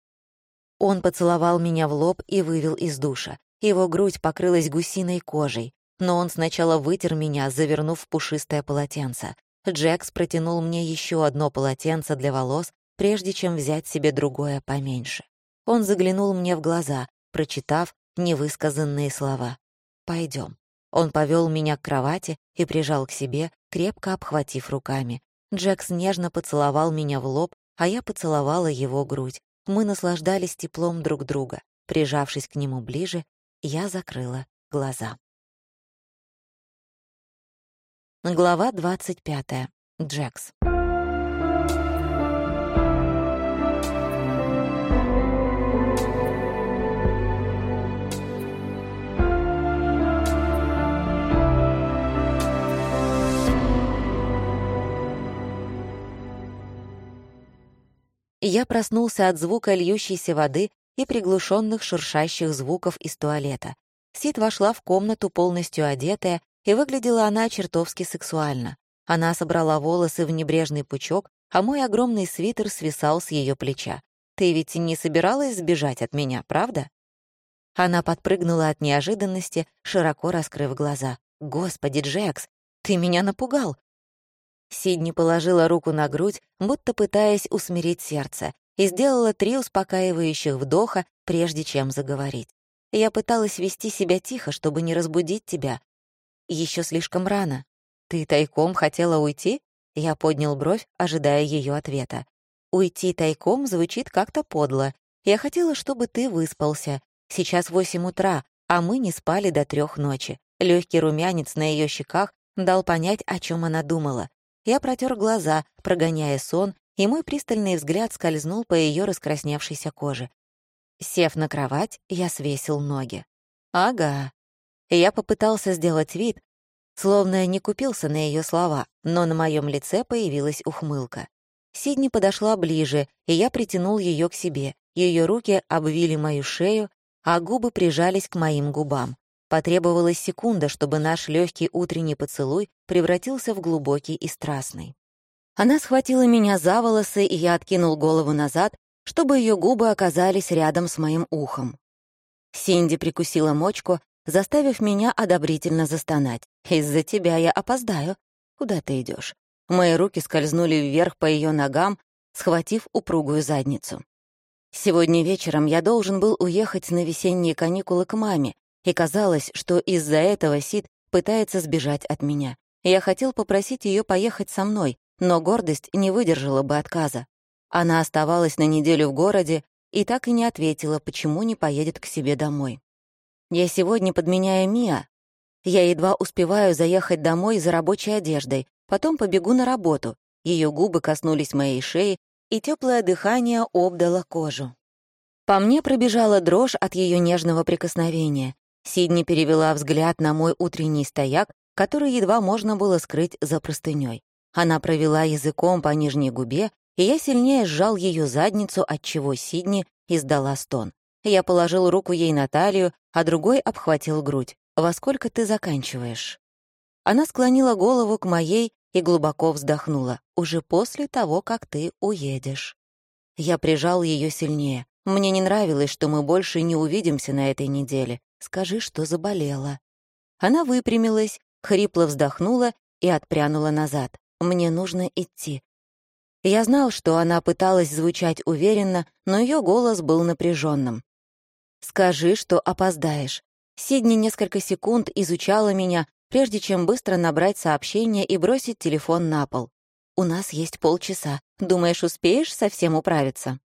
Он поцеловал меня в лоб и вывел из душа. Его грудь покрылась гусиной кожей, но он сначала вытер меня, завернув в пушистое полотенце. Джекс протянул мне еще одно полотенце для волос, прежде чем взять себе другое поменьше. Он заглянул мне в глаза, прочитав невысказанные слова. Пойдем. Он повел меня к кровати и прижал к себе, крепко обхватив руками. Джекс нежно поцеловал меня в лоб, а я поцеловала его грудь. Мы наслаждались теплом друг друга. Прижавшись к нему ближе, я закрыла глаза. Глава 25. Джекс. Я проснулся от звука льющейся воды и приглушенных шуршащих звуков из туалета. Сид вошла в комнату полностью одетая, и выглядела она чертовски сексуально. Она собрала волосы в небрежный пучок, а мой огромный свитер свисал с ее плеча. «Ты ведь не собиралась сбежать от меня, правда?» Она подпрыгнула от неожиданности, широко раскрыв глаза. «Господи, Джекс, ты меня напугал!» Сидни положила руку на грудь, будто пытаясь усмирить сердце, и сделала три успокаивающих вдоха, прежде чем заговорить. Я пыталась вести себя тихо, чтобы не разбудить тебя, еще слишком рано. Ты тайком хотела уйти? Я поднял бровь, ожидая ее ответа. Уйти тайком звучит как-то подло. Я хотела, чтобы ты выспался. Сейчас восемь утра, а мы не спали до трех ночи. Легкий румянец на ее щеках дал понять, о чем она думала. Я протер глаза, прогоняя сон, и мой пристальный взгляд скользнул по ее раскрасневшейся коже. Сев на кровать, я свесил ноги. «Ага, я попытался сделать вид, словно не купился на ее слова, но на моем лице появилась ухмылка. Сидни подошла ближе, и я притянул ее к себе. Ее руки обвили мою шею, а губы прижались к моим губам. Потребовалась секунда, чтобы наш легкий утренний поцелуй превратился в глубокий и страстный. Она схватила меня за волосы, и я откинул голову назад, чтобы ее губы оказались рядом с моим ухом. Синди прикусила мочку, заставив меня одобрительно застонать. «Из-за тебя я опоздаю. Куда ты идешь? Мои руки скользнули вверх по ее ногам, схватив упругую задницу. Сегодня вечером я должен был уехать на весенние каникулы к маме, и казалось, что из-за этого Сид пытается сбежать от меня. Я хотел попросить ее поехать со мной, но гордость не выдержала бы отказа. Она оставалась на неделю в городе и так и не ответила, почему не поедет к себе домой. Я сегодня подменяю Миа. Я едва успеваю заехать домой за рабочей одеждой, потом побегу на работу. Ее губы коснулись моей шеи, и теплое дыхание обдало кожу. По мне пробежала дрожь от ее нежного прикосновения. Сидни перевела взгляд на мой утренний стояк, который едва можно было скрыть за простыней. Она провела языком по нижней губе, и я сильнее сжал ее задницу, отчего Сидни издала стон. Я положил руку ей на талию, а другой обхватил грудь. «Во сколько ты заканчиваешь?» Она склонила голову к моей и глубоко вздохнула. «Уже после того, как ты уедешь». Я прижал ее сильнее. Мне не нравилось, что мы больше не увидимся на этой неделе. Скажи, что заболела. Она выпрямилась, хрипло вздохнула и отпрянула назад. Мне нужно идти. Я знал, что она пыталась звучать уверенно, но ее голос был напряженным. «Скажи, что опоздаешь». Сидни несколько секунд изучала меня, прежде чем быстро набрать сообщение и бросить телефон на пол. «У нас есть полчаса. Думаешь, успеешь совсем управиться?»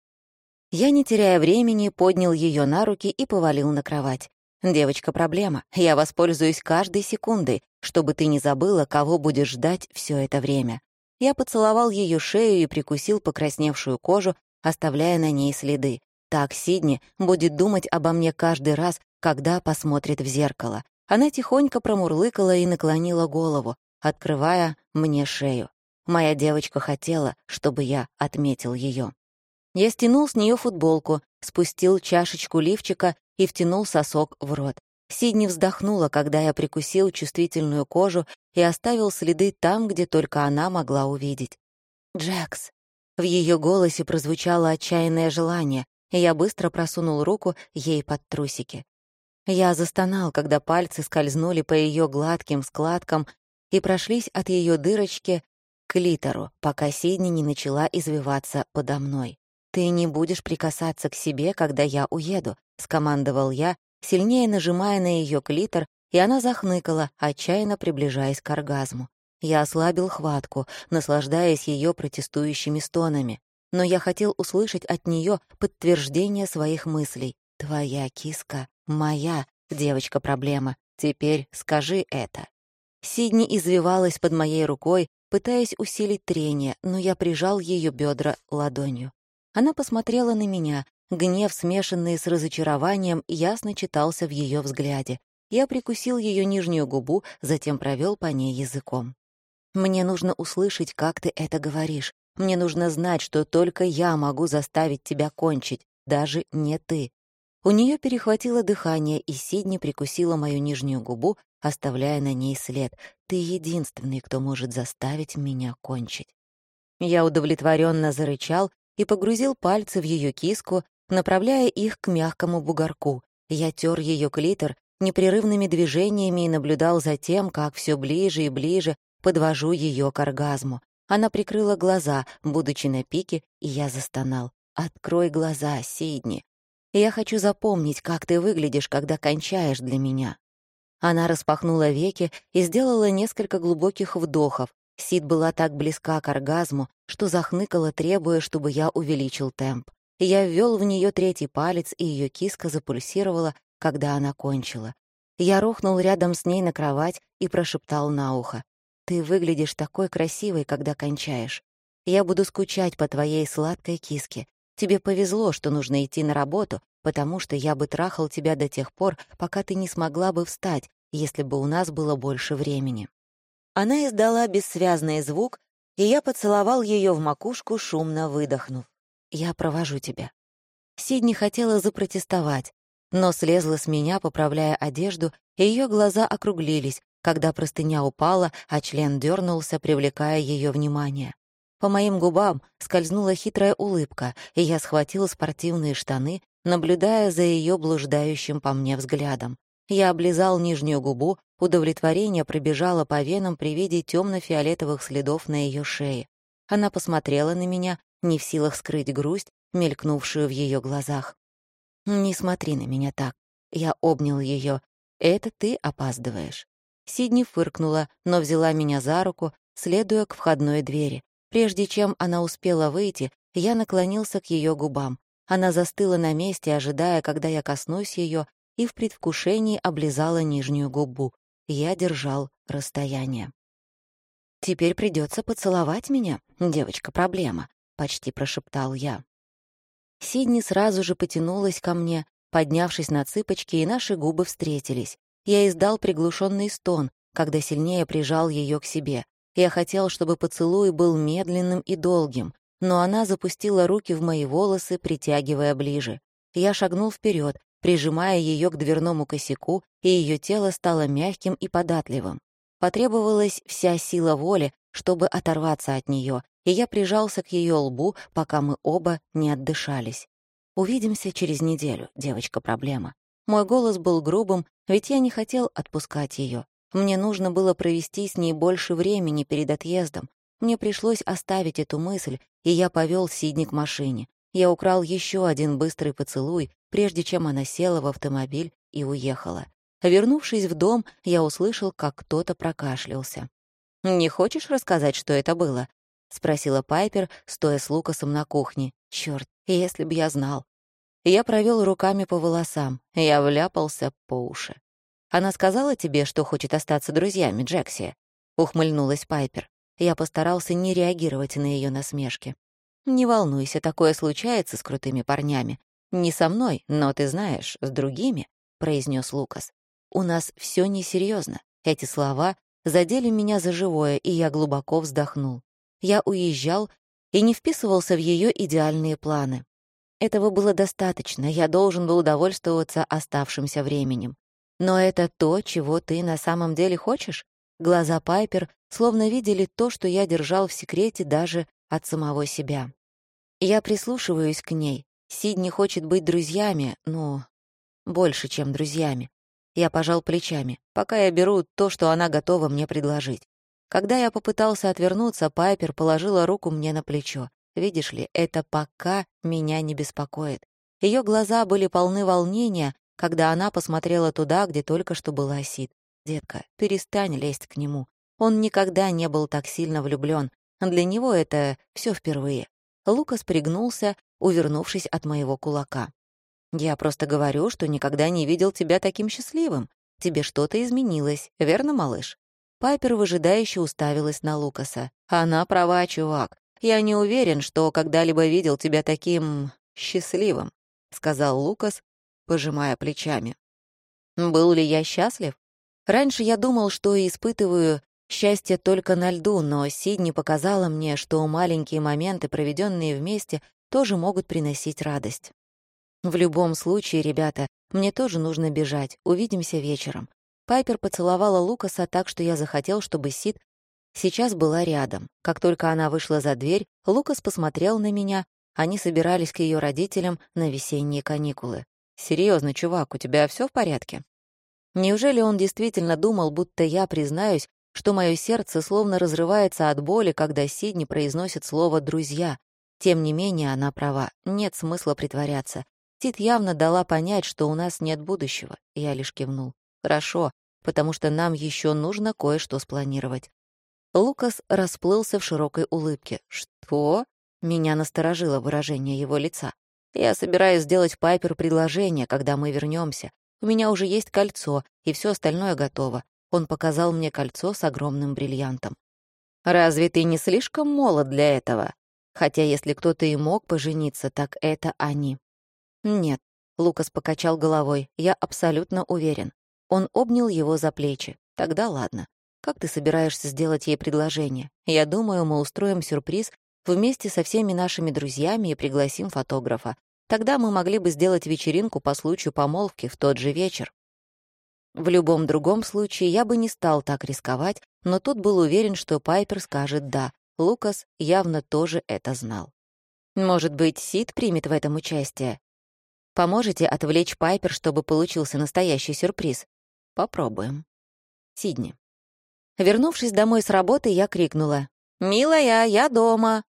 Я, не теряя времени, поднял ее на руки и повалил на кровать. «Девочка, проблема. Я воспользуюсь каждой секундой, чтобы ты не забыла, кого будешь ждать все это время». Я поцеловал ее шею и прикусил покрасневшую кожу, оставляя на ней следы. Так Сидни будет думать обо мне каждый раз, когда посмотрит в зеркало. Она тихонько промурлыкала и наклонила голову, открывая мне шею. Моя девочка хотела, чтобы я отметил ее. Я стянул с нее футболку, спустил чашечку лифчика и втянул сосок в рот. Сидни вздохнула, когда я прикусил чувствительную кожу и оставил следы там, где только она могла увидеть. «Джекс». В ее голосе прозвучало отчаянное желание, и я быстро просунул руку ей под трусики. Я застонал, когда пальцы скользнули по ее гладким складкам и прошлись от ее дырочки к литеру, пока Сидни не начала извиваться подо мной. «Ты не будешь прикасаться к себе, когда я уеду», — скомандовал я, сильнее нажимая на ее клитор, и она захныкала, отчаянно приближаясь к оргазму. Я ослабил хватку, наслаждаясь ее протестующими стонами. Но я хотел услышать от нее подтверждение своих мыслей. «Твоя киска, моя, девочка-проблема. Теперь скажи это». Сидни извивалась под моей рукой, пытаясь усилить трение, но я прижал ее бедра ладонью. Она посмотрела на меня, Гнев, смешанный с разочарованием, ясно читался в ее взгляде. Я прикусил ее нижнюю губу, затем провел по ней языком. «Мне нужно услышать, как ты это говоришь. Мне нужно знать, что только я могу заставить тебя кончить, даже не ты». У нее перехватило дыхание, и Сидни прикусила мою нижнюю губу, оставляя на ней след. «Ты единственный, кто может заставить меня кончить». Я удовлетворенно зарычал и погрузил пальцы в ее киску, направляя их к мягкому бугорку. Я тер ее клитор непрерывными движениями и наблюдал за тем, как все ближе и ближе подвожу ее к оргазму. Она прикрыла глаза, будучи на пике, и я застонал. «Открой глаза, Сидни. Я хочу запомнить, как ты выглядишь, когда кончаешь для меня». Она распахнула веки и сделала несколько глубоких вдохов. Сид была так близка к оргазму, что захныкала, требуя, чтобы я увеличил темп. Я ввел в нее третий палец, и ее киска запульсировала, когда она кончила. Я рухнул рядом с ней на кровать и прошептал на ухо. «Ты выглядишь такой красивой, когда кончаешь. Я буду скучать по твоей сладкой киске. Тебе повезло, что нужно идти на работу, потому что я бы трахал тебя до тех пор, пока ты не смогла бы встать, если бы у нас было больше времени». Она издала бессвязный звук, и я поцеловал ее в макушку, шумно выдохнув. Я провожу тебя». Сидни хотела запротестовать, но слезла с меня, поправляя одежду, и ее глаза округлились, когда простыня упала, а член дернулся, привлекая ее внимание. По моим губам скользнула хитрая улыбка, и я схватила спортивные штаны, наблюдая за ее блуждающим по мне взглядом. Я облизал нижнюю губу, удовлетворение пробежало по венам при виде темно фиолетовых следов на ее шее. Она посмотрела на меня, не в силах скрыть грусть, мелькнувшую в ее глазах. «Не смотри на меня так». Я обнял ее. «Это ты опаздываешь». Сидни фыркнула, но взяла меня за руку, следуя к входной двери. Прежде чем она успела выйти, я наклонился к ее губам. Она застыла на месте, ожидая, когда я коснусь ее, и в предвкушении облизала нижнюю губу. Я держал расстояние. «Теперь придется поцеловать меня, девочка-проблема», — почти прошептал я. Сидни сразу же потянулась ко мне, поднявшись на цыпочки, и наши губы встретились. Я издал приглушенный стон, когда сильнее прижал ее к себе. Я хотел, чтобы поцелуй был медленным и долгим, но она запустила руки в мои волосы, притягивая ближе. Я шагнул вперед, прижимая ее к дверному косяку, и ее тело стало мягким и податливым. Потребовалась вся сила воли, чтобы оторваться от нее, и я прижался к ее лбу, пока мы оба не отдышались. «Увидимся через неделю, девочка-проблема». Мой голос был грубым, ведь я не хотел отпускать ее. Мне нужно было провести с ней больше времени перед отъездом. Мне пришлось оставить эту мысль, и я повел Сидни к машине. Я украл еще один быстрый поцелуй, прежде чем она села в автомобиль и уехала. Вернувшись в дом, я услышал, как кто-то прокашлялся. «Не хочешь рассказать, что это было?» — спросила Пайпер, стоя с Лукасом на кухне. Черт, если бы я знал. Я провел руками по волосам. Я вляпался по уши. «Она сказала тебе, что хочет остаться друзьями, Джекси?» — ухмыльнулась Пайпер. Я постарался не реагировать на ее насмешки. «Не волнуйся, такое случается с крутыми парнями. Не со мной, но ты знаешь, с другими», — произнес Лукас. «У нас все несерьезно. Эти слова задели меня за живое, и я глубоко вздохнул я уезжал и не вписывался в ее идеальные планы. Этого было достаточно, я должен был удовольствоваться оставшимся временем. Но это то, чего ты на самом деле хочешь? Глаза Пайпер словно видели то, что я держал в секрете даже от самого себя. Я прислушиваюсь к ней. Сидни хочет быть друзьями, ну, больше, чем друзьями. Я пожал плечами, пока я беру то, что она готова мне предложить. Когда я попытался отвернуться, Пайпер положила руку мне на плечо. Видишь ли, это пока меня не беспокоит. Ее глаза были полны волнения, когда она посмотрела туда, где только что была Сид. «Детка, перестань лезть к нему. Он никогда не был так сильно влюблён. Для него это всё впервые». Лукас пригнулся, увернувшись от моего кулака. «Я просто говорю, что никогда не видел тебя таким счастливым. Тебе что-то изменилось, верно, малыш?» Пайпер выжидающе уставилась на Лукаса. «Она права, чувак. Я не уверен, что когда-либо видел тебя таким... счастливым», — сказал Лукас, пожимая плечами. «Был ли я счастлив? Раньше я думал, что испытываю счастье только на льду, но Сидни показала мне, что маленькие моменты, проведенные вместе, тоже могут приносить радость. В любом случае, ребята, мне тоже нужно бежать. Увидимся вечером. Пайпер поцеловала Лукаса так, что я захотел, чтобы Сид сейчас была рядом. Как только она вышла за дверь, Лукас посмотрел на меня. Они собирались к ее родителям на весенние каникулы. Серьезно, чувак, у тебя все в порядке?» Неужели он действительно думал, будто я признаюсь, что мое сердце словно разрывается от боли, когда Сидни произносит слово «друзья». Тем не менее, она права, нет смысла притворяться. Тит явно дала понять, что у нас нет будущего. Я лишь кивнул. Хорошо, потому что нам еще нужно кое-что спланировать. Лукас расплылся в широкой улыбке. Что? Меня насторожило выражение его лица. Я собираюсь сделать Пайпер предложение, когда мы вернемся. У меня уже есть кольцо, и все остальное готово. Он показал мне кольцо с огромным бриллиантом. «Разве ты не слишком молод для этого? Хотя если кто-то и мог пожениться, так это они. «Нет», — Лукас покачал головой, — «я абсолютно уверен». Он обнял его за плечи. «Тогда ладно. Как ты собираешься сделать ей предложение? Я думаю, мы устроим сюрприз вместе со всеми нашими друзьями и пригласим фотографа. Тогда мы могли бы сделать вечеринку по случаю помолвки в тот же вечер». В любом другом случае я бы не стал так рисковать, но тут был уверен, что Пайпер скажет «да». Лукас явно тоже это знал. «Может быть, Сид примет в этом участие?» Поможете отвлечь Пайпер, чтобы получился настоящий сюрприз? Попробуем. Сидни. Вернувшись домой с работы, я крикнула. «Милая, я дома!»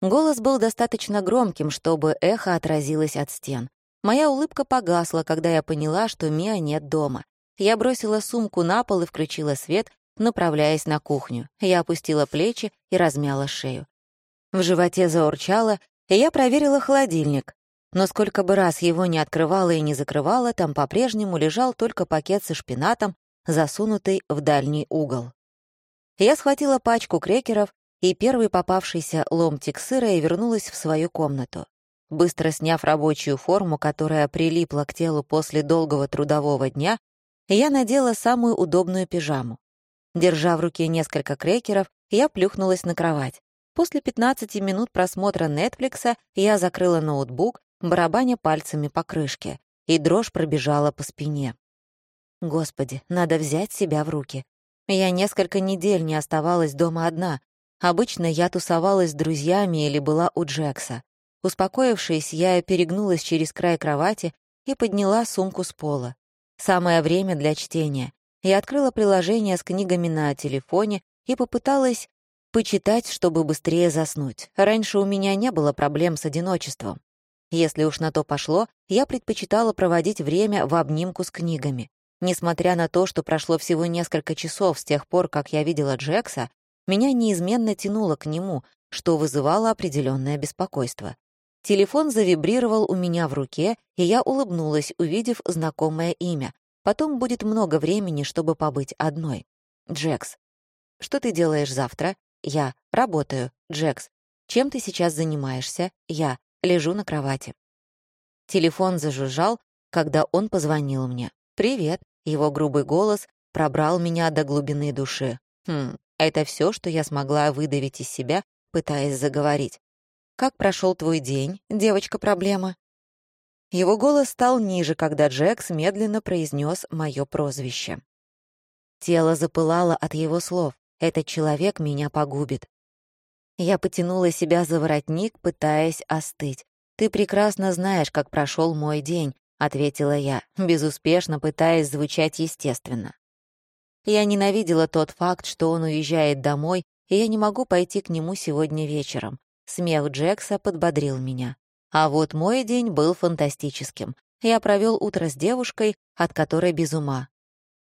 Голос был достаточно громким, чтобы эхо отразилось от стен. Моя улыбка погасла, когда я поняла, что Миа нет дома. Я бросила сумку на пол и включила свет, направляясь на кухню. Я опустила плечи и размяла шею. В животе заурчало, и я проверила холодильник. Но сколько бы раз его не открывала и не закрывала, там по-прежнему лежал только пакет со шпинатом, засунутый в дальний угол. Я схватила пачку крекеров и первый попавшийся ломтик сыра и вернулась в свою комнату. Быстро сняв рабочую форму, которая прилипла к телу после долгого трудового дня, я надела самую удобную пижаму. Держа в руке несколько крекеров, я плюхнулась на кровать. После 15 минут просмотра Нетфликса я закрыла ноутбук барабаня пальцами по крышке, и дрожь пробежала по спине. Господи, надо взять себя в руки. Я несколько недель не оставалась дома одна. Обычно я тусовалась с друзьями или была у Джекса. Успокоившись, я перегнулась через край кровати и подняла сумку с пола. Самое время для чтения. Я открыла приложение с книгами на телефоне и попыталась почитать, чтобы быстрее заснуть. Раньше у меня не было проблем с одиночеством. Если уж на то пошло, я предпочитала проводить время в обнимку с книгами. Несмотря на то, что прошло всего несколько часов с тех пор, как я видела Джекса, меня неизменно тянуло к нему, что вызывало определенное беспокойство. Телефон завибрировал у меня в руке, и я улыбнулась, увидев знакомое имя. Потом будет много времени, чтобы побыть одной. Джекс. Что ты делаешь завтра? Я. Работаю. Джекс. Чем ты сейчас занимаешься? Я. Лежу на кровати. Телефон зажужжал, когда он позвонил мне. «Привет». Его грубый голос пробрал меня до глубины души. Хм, это все, что я смогла выдавить из себя, пытаясь заговорить. «Как прошел твой день, девочка-проблема?» Его голос стал ниже, когда Джекс медленно произнес мое прозвище. Тело запылало от его слов. «Этот человек меня погубит». Я потянула себя за воротник, пытаясь остыть. «Ты прекрасно знаешь, как прошел мой день», — ответила я, безуспешно пытаясь звучать естественно. Я ненавидела тот факт, что он уезжает домой, и я не могу пойти к нему сегодня вечером. Смех Джекса подбодрил меня. А вот мой день был фантастическим. Я провел утро с девушкой, от которой без ума.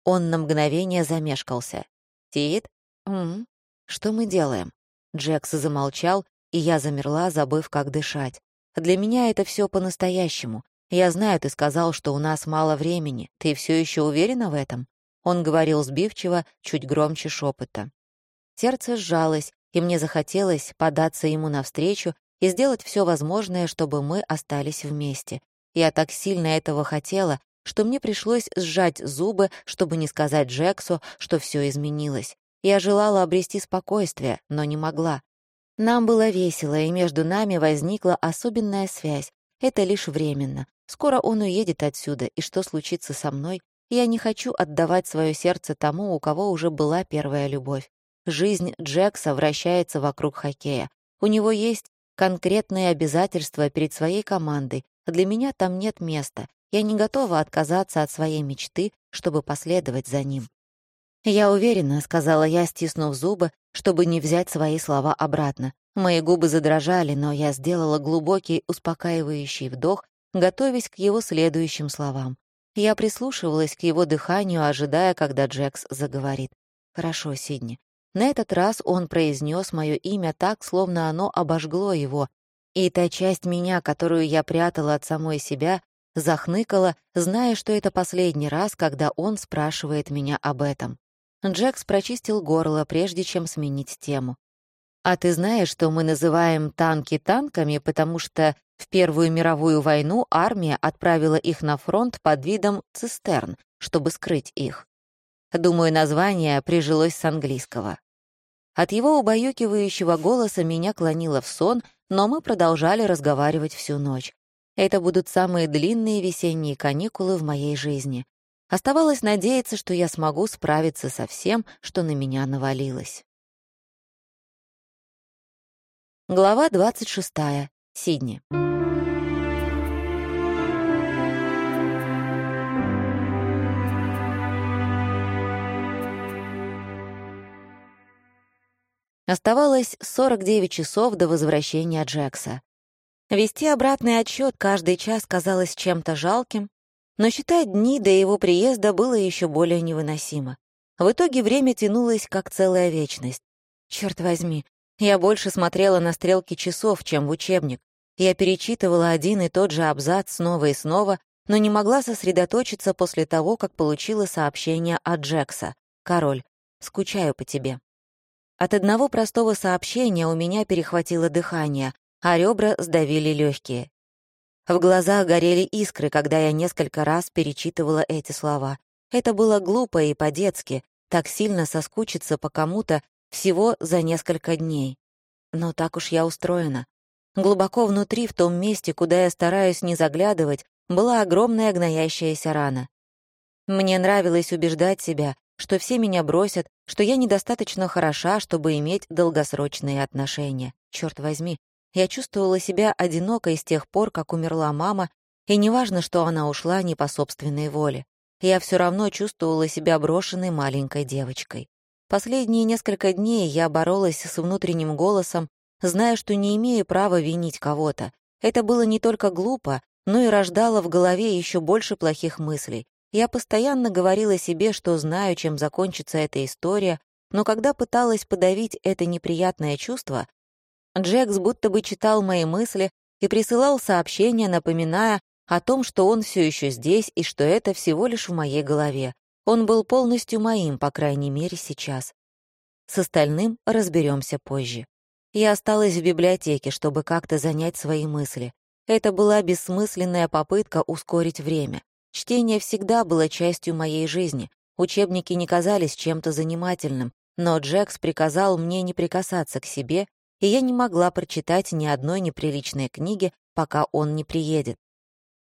Он на мгновение замешкался. «Тит? М Что мы делаем?» Джекс замолчал, и я замерла, забыв, как дышать. «Для меня это все по-настоящему. Я знаю, ты сказал, что у нас мало времени. Ты все еще уверена в этом?» Он говорил сбивчиво, чуть громче шепота. Сердце сжалось, и мне захотелось податься ему навстречу и сделать все возможное, чтобы мы остались вместе. Я так сильно этого хотела, что мне пришлось сжать зубы, чтобы не сказать Джексу, что все изменилось. Я желала обрести спокойствие, но не могла. Нам было весело, и между нами возникла особенная связь. Это лишь временно. Скоро он уедет отсюда, и что случится со мной? Я не хочу отдавать свое сердце тому, у кого уже была первая любовь. Жизнь Джекса вращается вокруг хоккея. У него есть конкретные обязательства перед своей командой. Для меня там нет места. Я не готова отказаться от своей мечты, чтобы последовать за ним. «Я уверена», — сказала я, стиснув зубы, чтобы не взять свои слова обратно. Мои губы задрожали, но я сделала глубокий, успокаивающий вдох, готовясь к его следующим словам. Я прислушивалась к его дыханию, ожидая, когда Джекс заговорит. «Хорошо, Сидни». На этот раз он произнес мое имя так, словно оно обожгло его, и та часть меня, которую я прятала от самой себя, захныкала, зная, что это последний раз, когда он спрашивает меня об этом. Джекс прочистил горло, прежде чем сменить тему. «А ты знаешь, что мы называем танки танками, потому что в Первую мировую войну армия отправила их на фронт под видом цистерн, чтобы скрыть их. Думаю, название прижилось с английского. От его убаюкивающего голоса меня клонило в сон, но мы продолжали разговаривать всю ночь. Это будут самые длинные весенние каникулы в моей жизни. Оставалось надеяться, что я смогу справиться со всем, что на меня навалилось. Глава 26. Сидни. Оставалось 49 часов до возвращения Джекса. Вести обратный отчет каждый час казалось чем-то жалким, но считать дни до его приезда было еще более невыносимо. В итоге время тянулось как целая вечность. Черт возьми, я больше смотрела на стрелки часов, чем в учебник. Я перечитывала один и тот же абзац снова и снова, но не могла сосредоточиться после того, как получила сообщение от Джекса. «Король, скучаю по тебе». От одного простого сообщения у меня перехватило дыхание, а ребра сдавили легкие. В глазах горели искры, когда я несколько раз перечитывала эти слова. Это было глупо и по-детски, так сильно соскучиться по кому-то всего за несколько дней. Но так уж я устроена. Глубоко внутри, в том месте, куда я стараюсь не заглядывать, была огромная гноящаяся рана. Мне нравилось убеждать себя, что все меня бросят, что я недостаточно хороша, чтобы иметь долгосрочные отношения. Черт возьми, я чувствовала себя одинокой с тех пор, как умерла мама, и неважно, что она ушла не по собственной воле. Я все равно чувствовала себя брошенной маленькой девочкой. Последние несколько дней я боролась с внутренним голосом, зная, что не имею права винить кого-то. Это было не только глупо, но и рождало в голове еще больше плохих мыслей. Я постоянно говорила себе, что знаю, чем закончится эта история, но когда пыталась подавить это неприятное чувство, Джекс будто бы читал мои мысли и присылал сообщения, напоминая о том, что он все еще здесь и что это всего лишь в моей голове. Он был полностью моим, по крайней мере, сейчас. С остальным разберемся позже. Я осталась в библиотеке, чтобы как-то занять свои мысли. Это была бессмысленная попытка ускорить время. Чтение всегда было частью моей жизни. Учебники не казались чем-то занимательным, но Джекс приказал мне не прикасаться к себе, и я не могла прочитать ни одной неприличной книги, пока он не приедет.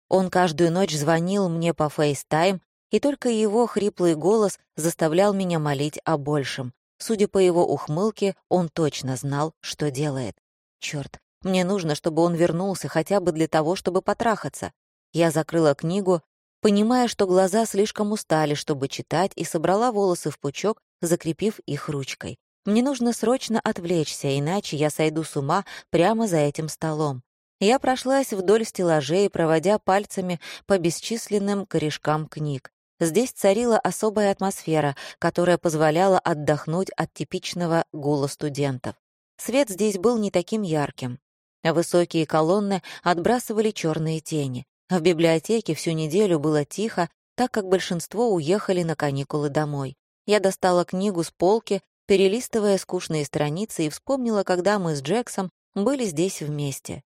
Он каждую ночь звонил мне по FaceTime, и только его хриплый голос заставлял меня молить о большем. Судя по его ухмылке, он точно знал, что делает. Черт, мне нужно, чтобы он вернулся хотя бы для того, чтобы потрахаться. Я закрыла книгу, понимая, что глаза слишком устали, чтобы читать, и собрала волосы в пучок, закрепив их ручкой. Мне нужно срочно отвлечься, иначе я сойду с ума прямо за этим столом. Я прошлась вдоль стеллажей, проводя пальцами по бесчисленным корешкам книг. Здесь царила особая атмосфера, которая позволяла отдохнуть от типичного гула студентов. Свет здесь был не таким ярким. Высокие колонны отбрасывали черные тени. В библиотеке всю неделю было тихо, так как большинство уехали на каникулы домой. Я достала книгу с полки, перелистывая скучные страницы, и вспомнила, когда мы с Джексом были здесь вместе.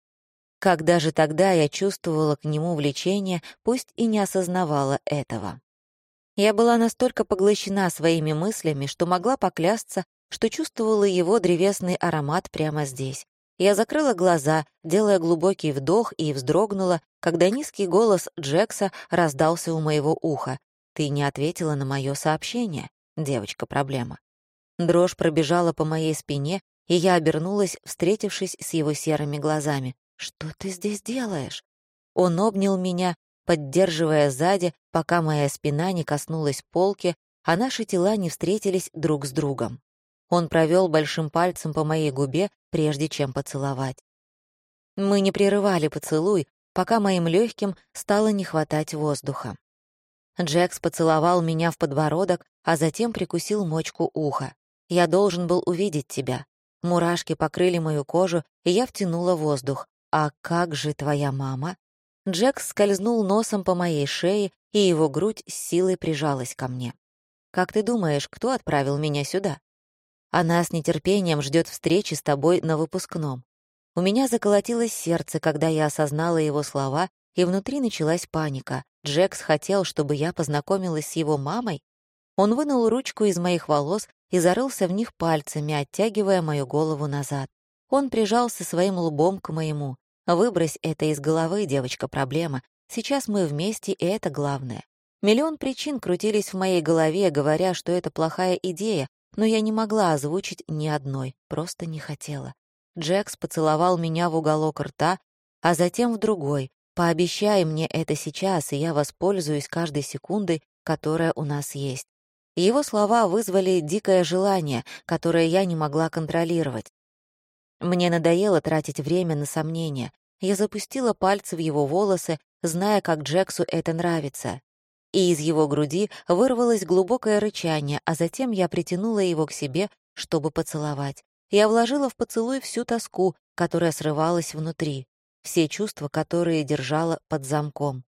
Как даже тогда я чувствовала к нему влечение, пусть и не осознавала этого. Я была настолько поглощена своими мыслями, что могла поклясться, что чувствовала его древесный аромат прямо здесь. Я закрыла глаза, делая глубокий вдох, и вздрогнула, когда низкий голос Джекса раздался у моего уха. «Ты не ответила на мое сообщение, девочка-проблема». Дрожь пробежала по моей спине, и я обернулась, встретившись с его серыми глазами. «Что ты здесь делаешь?» Он обнял меня, поддерживая сзади, пока моя спина не коснулась полки, а наши тела не встретились друг с другом. Он провел большим пальцем по моей губе, прежде чем поцеловать. Мы не прерывали поцелуй, пока моим легким стало не хватать воздуха. Джекс поцеловал меня в подбородок, а затем прикусил мочку уха. «Я должен был увидеть тебя». Мурашки покрыли мою кожу, и я втянула воздух. «А как же твоя мама?» Джекс скользнул носом по моей шее, и его грудь с силой прижалась ко мне. «Как ты думаешь, кто отправил меня сюда?» Она с нетерпением ждет встречи с тобой на выпускном. У меня заколотилось сердце, когда я осознала его слова, и внутри началась паника. Джекс хотел, чтобы я познакомилась с его мамой? Он вынул ручку из моих волос и зарылся в них пальцами, оттягивая мою голову назад. Он прижался своим лбом к моему. «Выбрось это из головы, девочка, проблема. Сейчас мы вместе, и это главное». Миллион причин крутились в моей голове, говоря, что это плохая идея, но я не могла озвучить ни одной, просто не хотела. Джекс поцеловал меня в уголок рта, а затем в другой. «Пообещай мне это сейчас, и я воспользуюсь каждой секундой, которая у нас есть». Его слова вызвали дикое желание, которое я не могла контролировать. Мне надоело тратить время на сомнения. Я запустила пальцы в его волосы, зная, как Джексу это нравится и из его груди вырвалось глубокое рычание, а затем я притянула его к себе, чтобы поцеловать. Я вложила в поцелуй всю тоску, которая срывалась внутри, все чувства, которые держала под замком.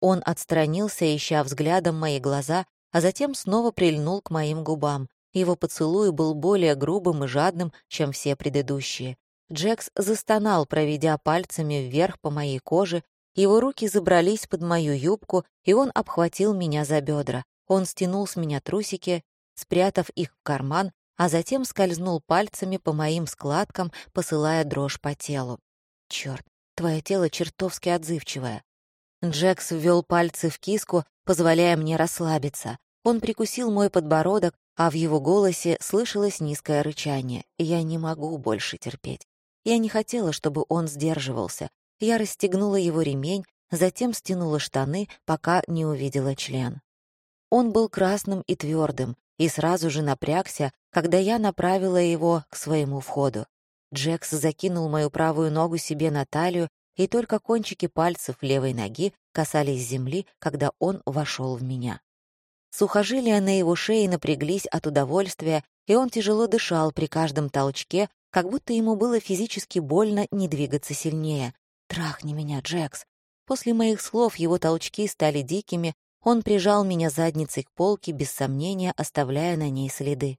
Он отстранился, ища взглядом мои глаза, а затем снова прильнул к моим губам. Его поцелуй был более грубым и жадным, чем все предыдущие. Джекс застонал, проведя пальцами вверх по моей коже, его руки забрались под мою юбку, и он обхватил меня за бедра. Он стянул с меня трусики, спрятав их в карман, а затем скользнул пальцами по моим складкам, посылая дрожь по телу. Черт, твое тело чертовски отзывчивое. Джекс ввел пальцы в киску, позволяя мне расслабиться. Он прикусил мой подбородок, а в его голосе слышалось низкое рычание. Я не могу больше терпеть. Я не хотела, чтобы он сдерживался. Я расстегнула его ремень, затем стянула штаны, пока не увидела член. Он был красным и твердым, и сразу же напрягся, когда я направила его к своему входу. Джекс закинул мою правую ногу себе на талию, и только кончики пальцев левой ноги касались земли, когда он вошел в меня. Сухожилия на его шее напряглись от удовольствия, и он тяжело дышал при каждом толчке, как будто ему было физически больно не двигаться сильнее, «Трахни меня, Джекс!» После моих слов его толчки стали дикими, он прижал меня задницей к полке, без сомнения оставляя на ней следы.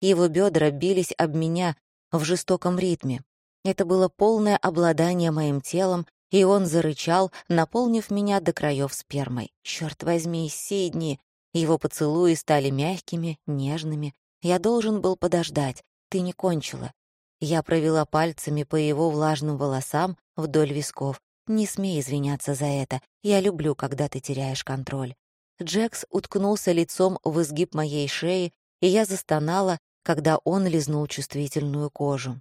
Его бедра бились об меня в жестоком ритме. Это было полное обладание моим телом, и он зарычал, наполнив меня до краев спермой. Черт возьми, Сидни! Его поцелуи стали мягкими, нежными. Я должен был подождать. Ты не кончила. Я провела пальцами по его влажным волосам вдоль висков. Не смей извиняться за это. Я люблю, когда ты теряешь контроль. Джекс уткнулся лицом в изгиб моей шеи, и я застонала, когда он лизнул чувствительную кожу.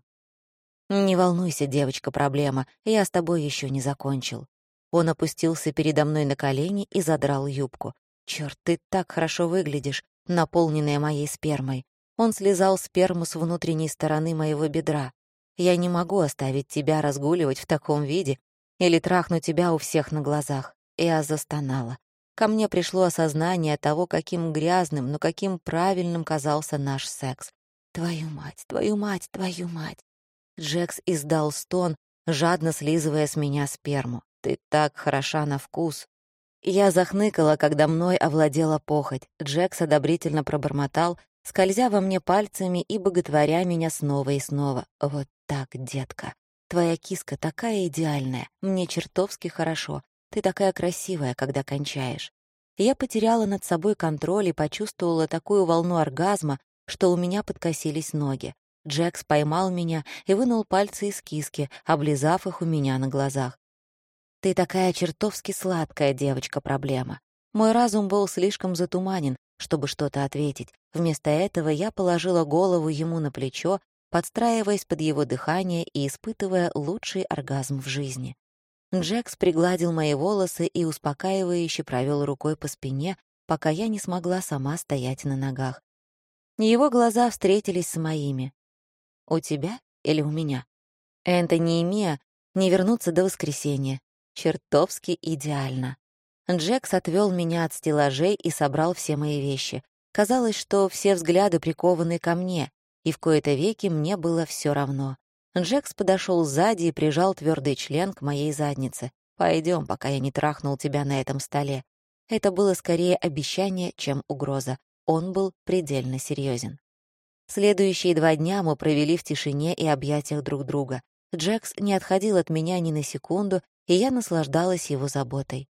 «Не волнуйся, девочка, проблема, я с тобой еще не закончил». Он опустился передо мной на колени и задрал юбку. «Чёрт, ты так хорошо выглядишь, наполненная моей спермой». Он слезал сперму с внутренней стороны моего бедра. «Я не могу оставить тебя разгуливать в таком виде или трахнуть тебя у всех на глазах». Я застонала. Ко мне пришло осознание того, каким грязным, но каким правильным казался наш секс. «Твою мать, твою мать, твою мать!» Джекс издал стон, жадно слизывая с меня сперму. «Ты так хороша на вкус!» Я захныкала, когда мной овладела похоть. Джекс одобрительно пробормотал, скользя во мне пальцами и боготворя меня снова и снова. «Вот так, детка. Твоя киска такая идеальная. Мне чертовски хорошо. Ты такая красивая, когда кончаешь». Я потеряла над собой контроль и почувствовала такую волну оргазма, что у меня подкосились ноги. Джекс поймал меня и вынул пальцы из киски, облизав их у меня на глазах. «Ты такая чертовски сладкая девочка-проблема». Мой разум был слишком затуманен, чтобы что-то ответить. Вместо этого я положила голову ему на плечо, подстраиваясь под его дыхание и испытывая лучший оргазм в жизни. Джекс пригладил мои волосы и успокаивающе провел рукой по спине, пока я не смогла сама стоять на ногах. Его глаза встретились с моими. «У тебя или у меня?» Энтони и Мия не вернутся до воскресенья. Чертовски идеально. Джекс отвел меня от стеллажей и собрал все мои вещи. Казалось, что все взгляды прикованы ко мне, и в кои-то веки мне было все равно. Джекс подошел сзади и прижал твердый член к моей заднице. Пойдем, пока я не трахнул тебя на этом столе. Это было скорее обещание, чем угроза. Он был предельно серьезен. Следующие два дня мы провели в тишине и объятиях друг друга. Джекс не отходил от меня ни на секунду, и я наслаждалась его заботой.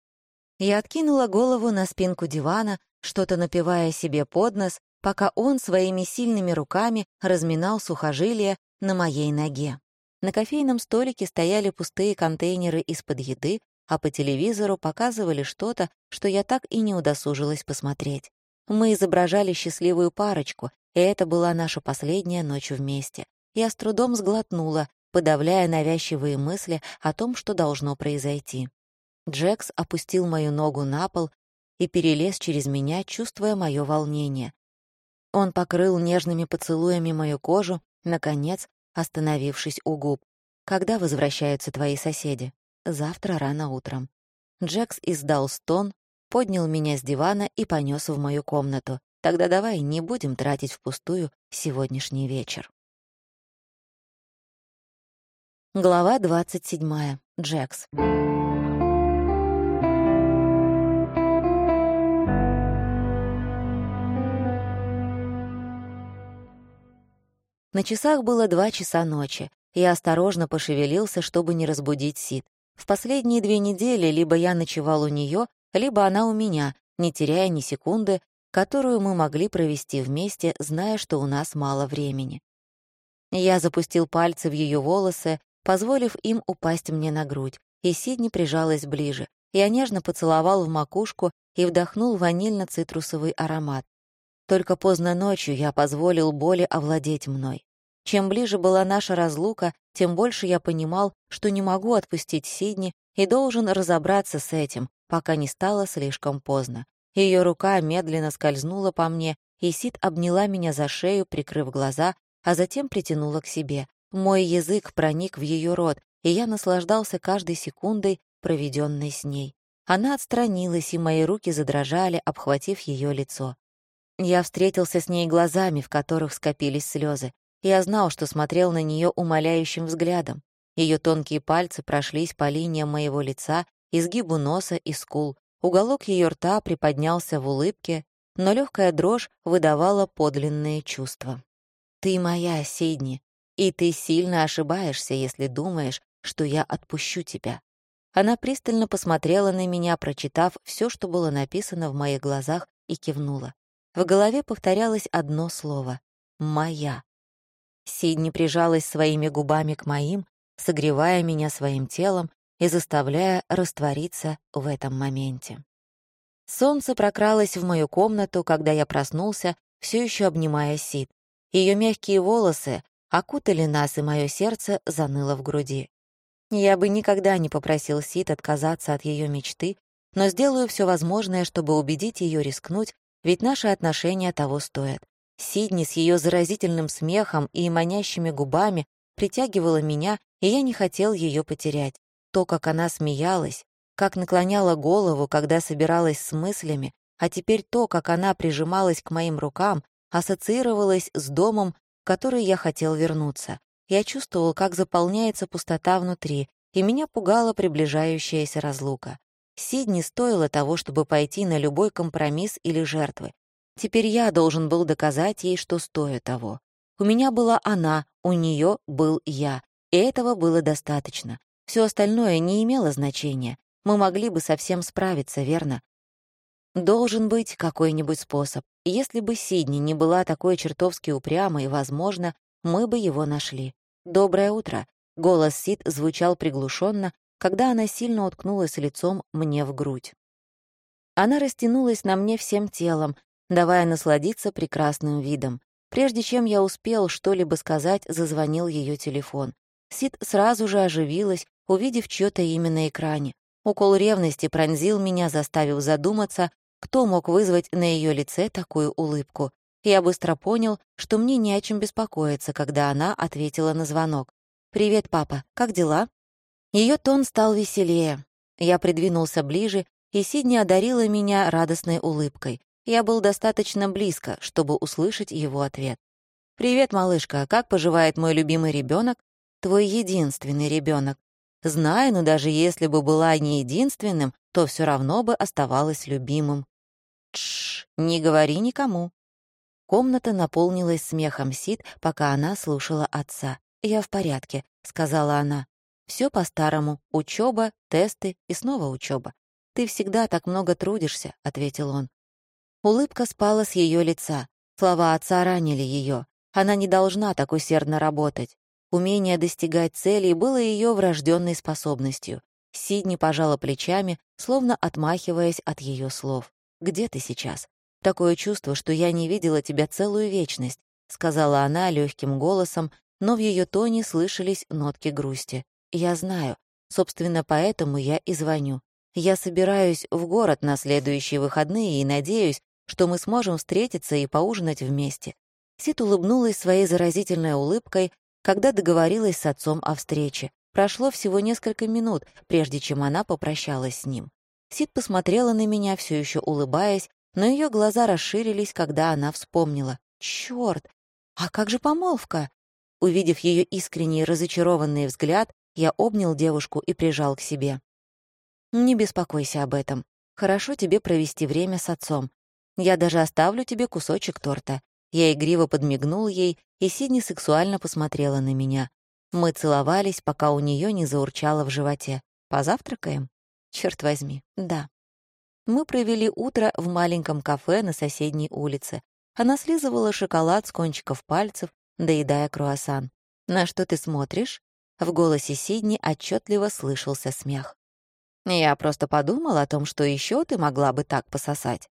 Я откинула голову на спинку дивана, что-то напивая себе под нос, пока он своими сильными руками разминал сухожилия на моей ноге. На кофейном столике стояли пустые контейнеры из-под еды, а по телевизору показывали что-то, что я так и не удосужилась посмотреть. Мы изображали счастливую парочку, и это была наша последняя ночь вместе. Я с трудом сглотнула, подавляя навязчивые мысли о том, что должно произойти. Джекс опустил мою ногу на пол и перелез через меня, чувствуя мое волнение. Он покрыл нежными поцелуями мою кожу, наконец, остановившись у губ. «Когда возвращаются твои соседи?» «Завтра рано утром». Джекс издал стон, поднял меня с дивана и понес в мою комнату. Тогда давай не будем тратить впустую сегодняшний вечер. Глава 27. Джекс. На часах было два часа ночи. Я осторожно пошевелился, чтобы не разбудить Сид. В последние две недели либо я ночевал у нее, либо она у меня, не теряя ни секунды, которую мы могли провести вместе, зная, что у нас мало времени. Я запустил пальцы в ее волосы, позволив им упасть мне на грудь, и Сидни прижалась ближе. Я нежно поцеловал в макушку и вдохнул ванильно-цитрусовый аромат. Только поздно ночью я позволил боли овладеть мной. Чем ближе была наша разлука, тем больше я понимал, что не могу отпустить Сидни и должен разобраться с этим, пока не стало слишком поздно. Ее рука медленно скользнула по мне, и Сид обняла меня за шею, прикрыв глаза, а затем притянула к себе. Мой язык проник в ее рот, и я наслаждался каждой секундой, проведенной с ней. Она отстранилась, и мои руки задрожали, обхватив ее лицо. Я встретился с ней глазами, в которых скопились слезы. Я знал, что смотрел на нее умоляющим взглядом. Ее тонкие пальцы прошлись по линиям моего лица, изгибу носа и скул. Уголок ее рта приподнялся в улыбке, но легкая дрожь выдавала подлинные чувства. «Ты моя, Сидни, и ты сильно ошибаешься, если думаешь, что я отпущу тебя». Она пристально посмотрела на меня, прочитав все, что было написано в моих глазах, и кивнула. В голове повторялось одно слово — «моя». Сидни прижалась своими губами к моим, согревая меня своим телом, и заставляя раствориться в этом моменте. Солнце прокралось в мою комнату, когда я проснулся, все еще обнимая Сид. Ее мягкие волосы окутали нас, и мое сердце заныло в груди. Я бы никогда не попросил Сид отказаться от ее мечты, но сделаю все возможное, чтобы убедить ее рискнуть, ведь наши отношения того стоят. Сидни с ее заразительным смехом и манящими губами притягивала меня, и я не хотел ее потерять. То, как она смеялась, как наклоняла голову, когда собиралась с мыслями, а теперь то, как она прижималась к моим рукам, ассоциировалось с домом, в который я хотел вернуться. Я чувствовал, как заполняется пустота внутри, и меня пугала приближающаяся разлука. Сидни стоило того, чтобы пойти на любой компромисс или жертвы. Теперь я должен был доказать ей, что стою того. У меня была она, у нее был я, и этого было достаточно. Все остальное не имело значения. Мы могли бы совсем справиться, верно? Должен быть какой-нибудь способ. Если бы Сидни не была такой чертовски упрямой, возможно, мы бы его нашли. «Доброе утро!» Голос Сид звучал приглушенно, когда она сильно уткнулась лицом мне в грудь. Она растянулась на мне всем телом, давая насладиться прекрасным видом. Прежде чем я успел что-либо сказать, зазвонил ее телефон. Сид сразу же оживилась, увидев чьё-то имя на экране. Укол ревности пронзил меня, заставив задуматься, кто мог вызвать на ее лице такую улыбку. Я быстро понял, что мне не о чем беспокоиться, когда она ответила на звонок. «Привет, папа, как дела?» Ее тон стал веселее. Я придвинулся ближе, и Сидни одарила меня радостной улыбкой. Я был достаточно близко, чтобы услышать его ответ. «Привет, малышка, как поживает мой любимый ребенок? Твой единственный ребенок. Знаю, но даже если бы была не единственным, то все равно бы оставалась любимым. Тш, не говори никому». Комната наполнилась смехом Сид, пока она слушала отца. «Я в порядке», — сказала она. Все по-старому. Учеба, тесты и снова учеба. Ты всегда так много трудишься», — ответил он. Улыбка спала с ее лица. Слова отца ранили ее. Она не должна так усердно работать. Умение достигать целей было ее врожденной способностью. Сидни пожала плечами, словно отмахиваясь от ее слов. «Где ты сейчас? Такое чувство, что я не видела тебя целую вечность», сказала она легким голосом, но в ее тоне слышались нотки грусти. «Я знаю. Собственно, поэтому я и звоню. Я собираюсь в город на следующие выходные и надеюсь, что мы сможем встретиться и поужинать вместе». Сит улыбнулась своей заразительной улыбкой, когда договорилась с отцом о встрече. Прошло всего несколько минут, прежде чем она попрощалась с ним. Сид посмотрела на меня, все еще улыбаясь, но ее глаза расширились, когда она вспомнила. «Черт! А как же помолвка?» Увидев ее искренний разочарованный взгляд, я обнял девушку и прижал к себе. «Не беспокойся об этом. Хорошо тебе провести время с отцом. Я даже оставлю тебе кусочек торта». Я игриво подмигнул ей, и Сидни сексуально посмотрела на меня. Мы целовались, пока у нее не заурчало в животе. «Позавтракаем?» Черт возьми, да. Мы провели утро в маленьком кафе на соседней улице. Она слизывала шоколад с кончиков пальцев, доедая круассан. «На что ты смотришь?» В голосе Сидни отчетливо слышался смех. «Я просто подумала о том, что еще ты могла бы так пососать».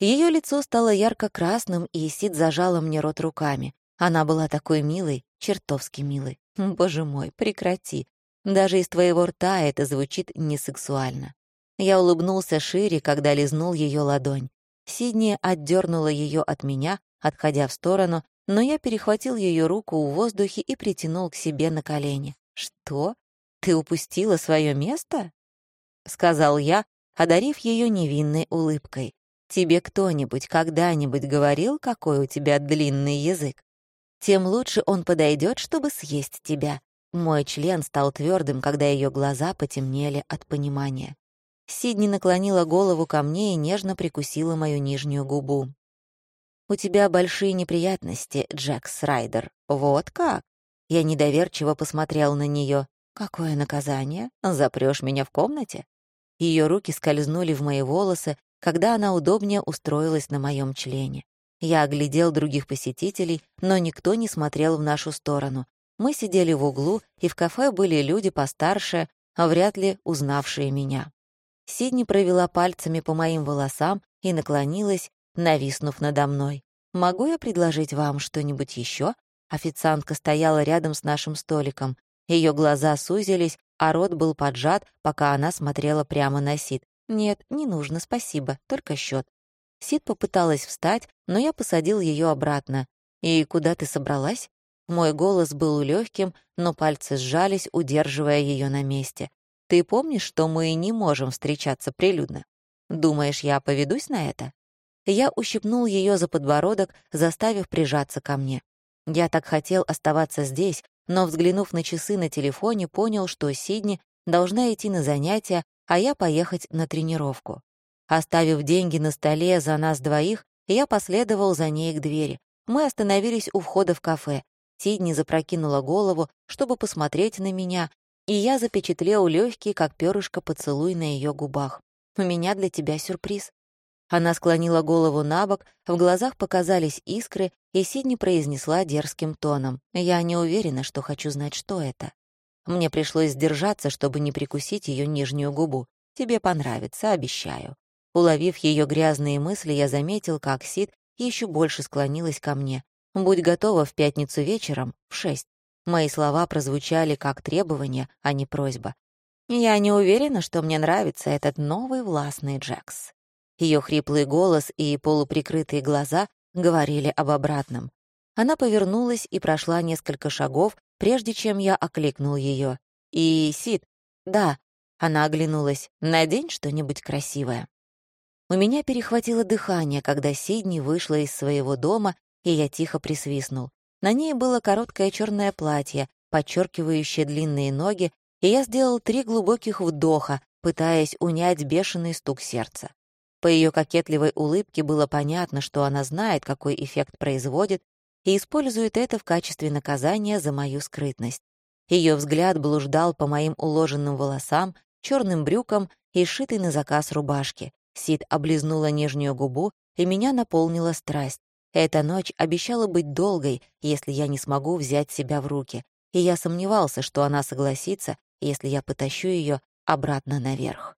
Ее лицо стало ярко-красным, и Сид зажала мне рот руками. Она была такой милой, чертовски милой. Боже мой, прекрати. Даже из твоего рта это звучит несексуально. Я улыбнулся шире, когда лизнул ее ладонь. Сидни отдернула ее от меня, отходя в сторону, но я перехватил ее руку в воздухе и притянул к себе на колени. «Что? Ты упустила свое место?» — сказал я, одарив ее невинной улыбкой. Тебе кто-нибудь когда-нибудь говорил, какой у тебя длинный язык? Тем лучше он подойдет, чтобы съесть тебя. Мой член стал твердым, когда ее глаза потемнели от понимания. Сидни наклонила голову ко мне и нежно прикусила мою нижнюю губу. «У тебя большие неприятности, Джекс Райдер. Вот как?» Я недоверчиво посмотрел на нее. «Какое наказание? Запрешь меня в комнате?» Ее руки скользнули в мои волосы, когда она удобнее устроилась на моем члене. Я оглядел других посетителей, но никто не смотрел в нашу сторону. Мы сидели в углу, и в кафе были люди постарше, вряд ли узнавшие меня. Сидни провела пальцами по моим волосам и наклонилась, нависнув надо мной. «Могу я предложить вам что-нибудь еще? Официантка стояла рядом с нашим столиком. Ее глаза сузились, а рот был поджат, пока она смотрела прямо на Сид. «Нет, не нужно, спасибо, только счет. Сид попыталась встать, но я посадил ее обратно. «И куда ты собралась?» Мой голос был легким, но пальцы сжались, удерживая ее на месте. «Ты помнишь, что мы не можем встречаться прилюдно? Думаешь, я поведусь на это?» Я ущипнул ее за подбородок, заставив прижаться ко мне. Я так хотел оставаться здесь, но, взглянув на часы на телефоне, понял, что Сидни должна идти на занятия, а я поехать на тренировку. Оставив деньги на столе за нас двоих, я последовал за ней к двери. Мы остановились у входа в кафе. Сидни запрокинула голову, чтобы посмотреть на меня, и я запечатлел легкий, как перышко, поцелуй на ее губах. «У меня для тебя сюрприз». Она склонила голову на бок, в глазах показались искры, и Сидни произнесла дерзким тоном. «Я не уверена, что хочу знать, что это». Мне пришлось сдержаться, чтобы не прикусить ее нижнюю губу. «Тебе понравится, обещаю». Уловив ее грязные мысли, я заметил, как Сид еще больше склонилась ко мне. «Будь готова в пятницу вечером в шесть». Мои слова прозвучали как требование, а не просьба. «Я не уверена, что мне нравится этот новый властный Джекс». Ее хриплый голос и полуприкрытые глаза говорили об обратном. Она повернулась и прошла несколько шагов, прежде чем я окликнул ее. «И, Сид, да», — она оглянулась, — «надень что-нибудь красивое». У меня перехватило дыхание, когда Сидни вышла из своего дома, и я тихо присвистнул. На ней было короткое черное платье, подчеркивающее длинные ноги, и я сделал три глубоких вдоха, пытаясь унять бешеный стук сердца. По ее кокетливой улыбке было понятно, что она знает, какой эффект производит, и использует это в качестве наказания за мою скрытность. Ее взгляд блуждал по моим уложенным волосам, черным брюкам и шитой на заказ рубашке. Сид облизнула нижнюю губу, и меня наполнила страсть. Эта ночь обещала быть долгой, если я не смогу взять себя в руки, и я сомневался, что она согласится, если я потащу ее обратно наверх.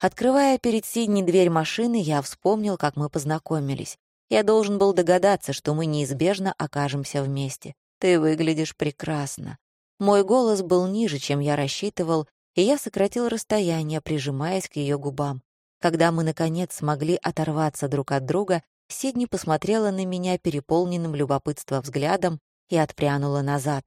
Открывая перед Сидни дверь машины, я вспомнил, как мы познакомились. Я должен был догадаться, что мы неизбежно окажемся вместе. Ты выглядишь прекрасно. Мой голос был ниже, чем я рассчитывал, и я сократил расстояние, прижимаясь к ее губам. Когда мы, наконец, смогли оторваться друг от друга, Сидни посмотрела на меня переполненным любопытством взглядом и отпрянула назад.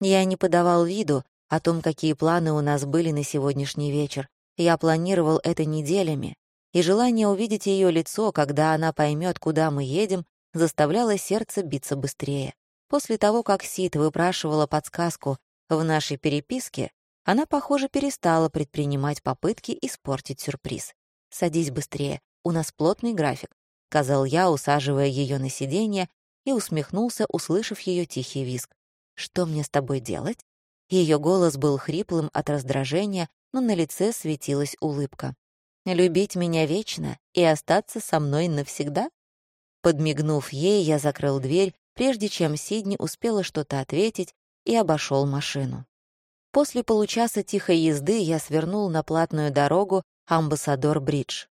Я не подавал виду о том, какие планы у нас были на сегодняшний вечер, я планировал это неделями, и желание увидеть ее лицо, когда она поймет, куда мы едем, заставляло сердце биться быстрее. После того, как Сид выпрашивала подсказку в нашей переписке, она, похоже, перестала предпринимать попытки испортить сюрприз. «Садись быстрее, у нас плотный график», — сказал я, усаживая ее на сиденье, и усмехнулся, услышав ее тихий визг. «Что мне с тобой делать?» Ее голос был хриплым от раздражения, но на лице светилась улыбка. «Любить меня вечно и остаться со мной навсегда?» Подмигнув ей, я закрыл дверь, прежде чем Сидни успела что-то ответить, и обошел машину. После получаса тихой езды я свернул на платную дорогу Амбассадор-Бридж.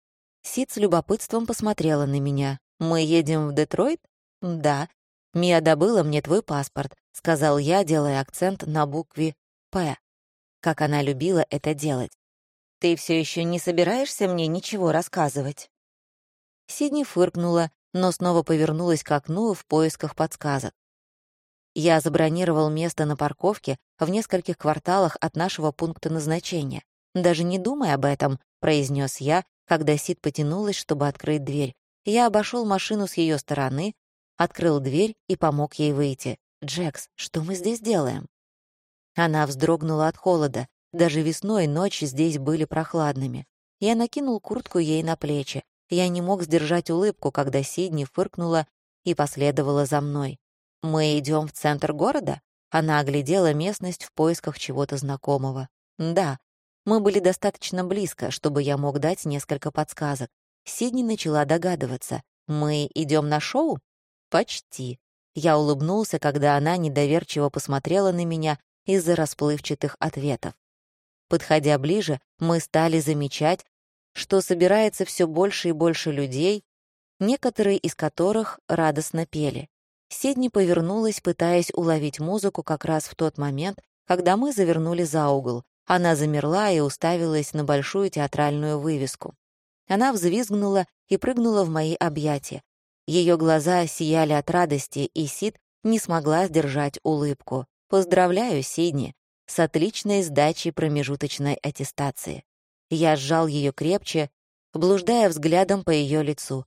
Сид с любопытством посмотрела на меня. «Мы едем в Детройт?» «Да». «Мия добыла мне твой паспорт», — сказал я, делая акцент на букве «П» как она любила это делать. «Ты все еще не собираешься мне ничего рассказывать?» Сидни фыркнула, но снова повернулась к окну в поисках подсказок. Я забронировал место на парковке в нескольких кварталах от нашего пункта назначения. «Даже не думай об этом», — произнес я, когда Сид потянулась, чтобы открыть дверь. Я обошел машину с ее стороны, открыл дверь и помог ей выйти. «Джекс, что мы здесь делаем?» Она вздрогнула от холода. Даже весной ночи здесь были прохладными. Я накинул куртку ей на плечи. Я не мог сдержать улыбку, когда Сидни фыркнула и последовала за мной. «Мы идем в центр города?» Она оглядела местность в поисках чего-то знакомого. «Да, мы были достаточно близко, чтобы я мог дать несколько подсказок. Сидни начала догадываться. «Мы идем на шоу?» «Почти». Я улыбнулся, когда она недоверчиво посмотрела на меня из-за расплывчатых ответов. Подходя ближе, мы стали замечать, что собирается все больше и больше людей, некоторые из которых радостно пели. Сидни повернулась, пытаясь уловить музыку как раз в тот момент, когда мы завернули за угол. Она замерла и уставилась на большую театральную вывеску. Она взвизгнула и прыгнула в мои объятия. Ее глаза сияли от радости, и Сид не смогла сдержать улыбку. «Поздравляю, Сидни, с отличной сдачей промежуточной аттестации». Я сжал ее крепче, блуждая взглядом по ее лицу.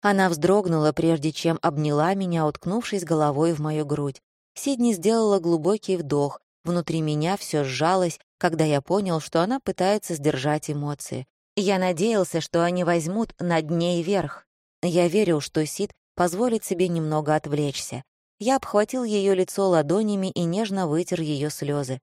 Она вздрогнула, прежде чем обняла меня, уткнувшись головой в мою грудь. Сидни сделала глубокий вдох. Внутри меня все сжалось, когда я понял, что она пытается сдержать эмоции. Я надеялся, что они возьмут над ней верх. Я верил, что Сид позволит себе немного отвлечься. Я обхватил ее лицо ладонями и нежно вытер ее слезы.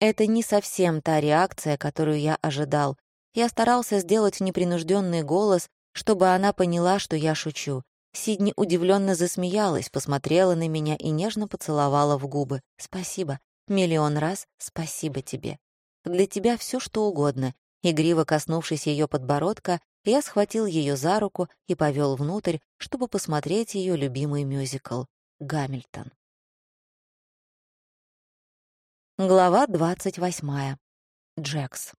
Это не совсем та реакция, которую я ожидал. Я старался сделать непринужденный голос, чтобы она поняла, что я шучу. Сидни удивленно засмеялась, посмотрела на меня и нежно поцеловала в губы. «Спасибо. Миллион раз спасибо тебе. Для тебя все что угодно». Игриво коснувшись ее подбородка, я схватил ее за руку и повел внутрь, чтобы посмотреть ее любимый мюзикл «Гамильтон». Глава двадцать восьмая. Джекс.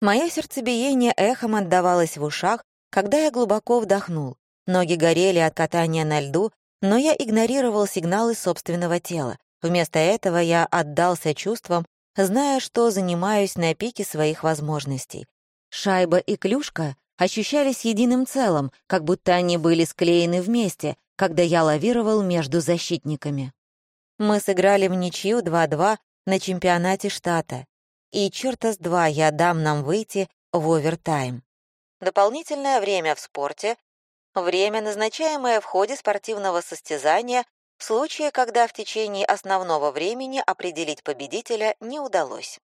Мое сердцебиение эхом отдавалось в ушах, когда я глубоко вдохнул. Ноги горели от катания на льду, но я игнорировал сигналы собственного тела. Вместо этого я отдался чувствам, зная, что занимаюсь на пике своих возможностей. Шайба и клюшка ощущались единым целым, как будто они были склеены вместе, когда я лавировал между защитниками. Мы сыграли в ничью 2-2 на чемпионате штата и черта с два я дам нам выйти в овертайм. Дополнительное время в спорте — время, назначаемое в ходе спортивного состязания случае, когда в течение основного времени определить победителя не удалось.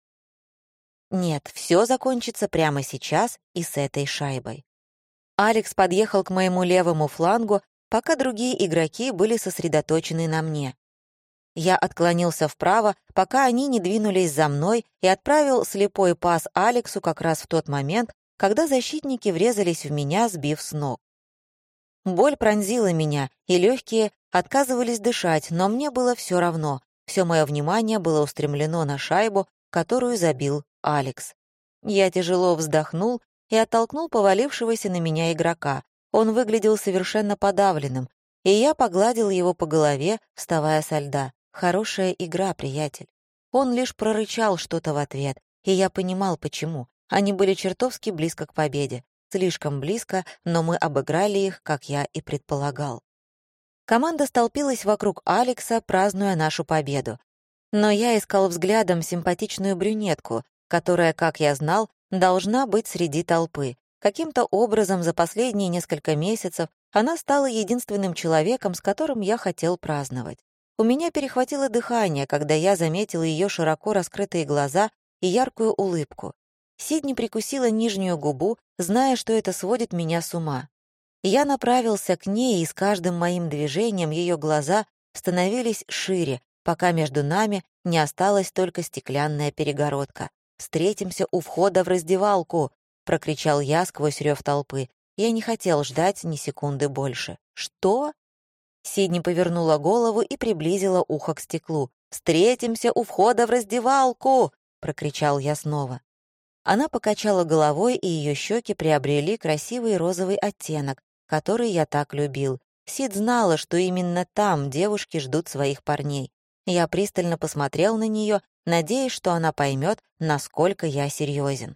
Нет, все закончится прямо сейчас и с этой шайбой. Алекс подъехал к моему левому флангу, пока другие игроки были сосредоточены на мне. Я отклонился вправо, пока они не двинулись за мной, и отправил слепой пас Алексу как раз в тот момент, когда защитники врезались в меня, сбив с ног. Боль пронзила меня, и легкие отказывались дышать, но мне было все равно. Все мое внимание было устремлено на шайбу, которую забил Алекс. Я тяжело вздохнул и оттолкнул повалившегося на меня игрока. Он выглядел совершенно подавленным, и я погладил его по голове, вставая со льда. Хорошая игра, приятель. Он лишь прорычал что-то в ответ, и я понимал, почему. Они были чертовски близко к победе. Слишком близко, но мы обыграли их, как я и предполагал. Команда столпилась вокруг Алекса, празднуя нашу победу. Но я искал взглядом симпатичную брюнетку, которая, как я знал, должна быть среди толпы. Каким-то образом за последние несколько месяцев она стала единственным человеком, с которым я хотел праздновать. У меня перехватило дыхание, когда я заметила ее широко раскрытые глаза и яркую улыбку. Сидни прикусила нижнюю губу, зная, что это сводит меня с ума. Я направился к ней, и с каждым моим движением ее глаза становились шире, пока между нами не осталась только стеклянная перегородка. «Встретимся у входа в раздевалку!» — прокричал я сквозь рев толпы. Я не хотел ждать ни секунды больше. «Что?» Сидни повернула голову и приблизила ухо к стеклу. «Встретимся у входа в раздевалку!» — прокричал я снова. Она покачала головой, и ее щеки приобрели красивый розовый оттенок, который я так любил. Сид знала, что именно там девушки ждут своих парней. Я пристально посмотрел на нее, надеясь, что она поймет, насколько я серьезен.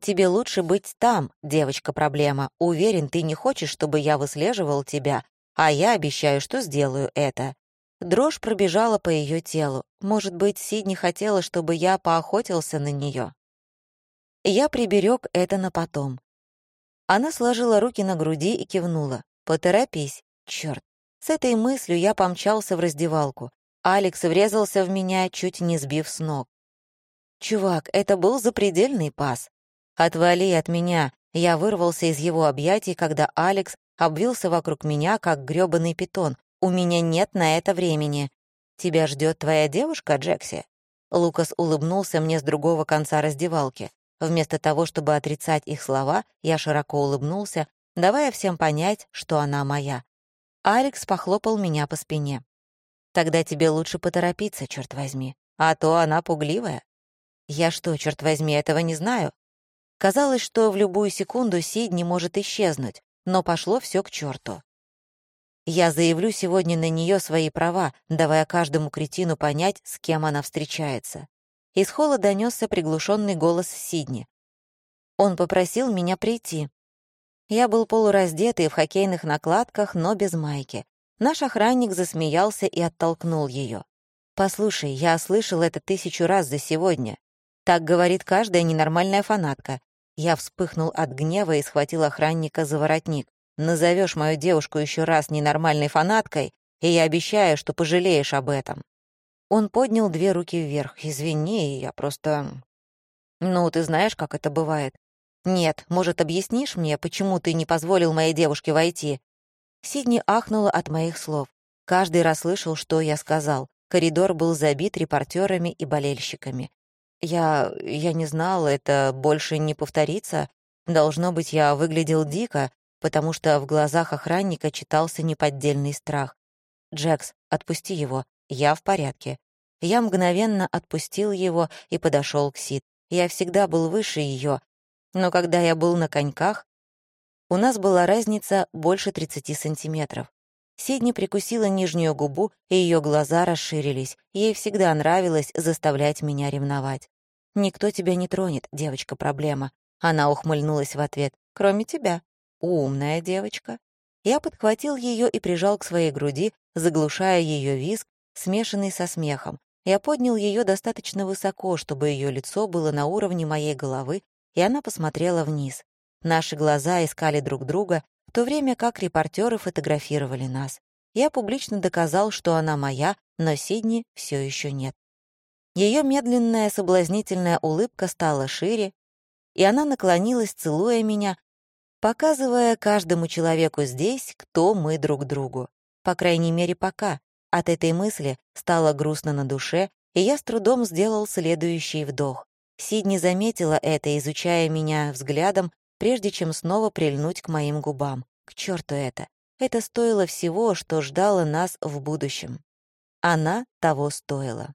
«Тебе лучше быть там, девочка-проблема. Уверен, ты не хочешь, чтобы я выслеживал тебя, а я обещаю, что сделаю это». Дрожь пробежала по ее телу. Может быть, Сидни хотела, чтобы я поохотился на нее. Я приберег это на потом. Она сложила руки на груди и кивнула. «Поторопись, черт». С этой мыслью я помчался в раздевалку. Алекс врезался в меня, чуть не сбив с ног. «Чувак, это был запредельный пас. Отвали от меня». Я вырвался из его объятий, когда Алекс обвился вокруг меня, как грёбаный питон. «У меня нет на это времени. Тебя ждет твоя девушка, Джекси?» Лукас улыбнулся мне с другого конца раздевалки. Вместо того, чтобы отрицать их слова, я широко улыбнулся, давая всем понять, что она моя. Алекс похлопал меня по спине. «Тогда тебе лучше поторопиться, черт возьми, а то она пугливая». «Я что, черт возьми, этого не знаю?» Казалось, что в любую секунду Сидни может исчезнуть, но пошло все к черту. Я заявлю сегодня на нее свои права, давая каждому кретину понять, с кем она встречается. Из холла донесся приглушенный голос Сидни. Он попросил меня прийти. Я был полураздетый в хоккейных накладках, но без майки. Наш охранник засмеялся и оттолкнул ее. «Послушай, я слышал это тысячу раз за сегодня. Так говорит каждая ненормальная фанатка. Я вспыхнул от гнева и схватил охранника за воротник. «Назовешь мою девушку еще раз ненормальной фанаткой, и я обещаю, что пожалеешь об этом». Он поднял две руки вверх. «Извини, я просто...» «Ну, ты знаешь, как это бывает?» «Нет, может, объяснишь мне, почему ты не позволил моей девушке войти?» Сидни ахнула от моих слов. Каждый расслышал, что я сказал. Коридор был забит репортерами и болельщиками. Я... я не знал, это больше не повторится. Должно быть, я выглядел дико, потому что в глазах охранника читался неподдельный страх. «Джекс, отпусти его, я в порядке». Я мгновенно отпустил его и подошел к Сид. Я всегда был выше ее, но когда я был на коньках, у нас была разница больше 30 сантиметров. Сидни прикусила нижнюю губу, и ее глаза расширились. Ей всегда нравилось заставлять меня ревновать. «Никто тебя не тронет, девочка-проблема». Она ухмыльнулась в ответ. «Кроме тебя. Умная девочка». Я подхватил ее и прижал к своей груди, заглушая ее визг, смешанный со смехом. Я поднял ее достаточно высоко, чтобы ее лицо было на уровне моей головы, и она посмотрела вниз. Наши глаза искали друг друга, в то время как репортеры фотографировали нас. Я публично доказал, что она моя, но Сидни все еще нет. Ее медленная соблазнительная улыбка стала шире, и она наклонилась, целуя меня, показывая каждому человеку здесь, кто мы друг другу. По крайней мере, пока. От этой мысли стало грустно на душе, и я с трудом сделал следующий вдох. Сидни заметила это, изучая меня взглядом, прежде чем снова прильнуть к моим губам. К черту это. Это стоило всего, что ждало нас в будущем. Она того стоила.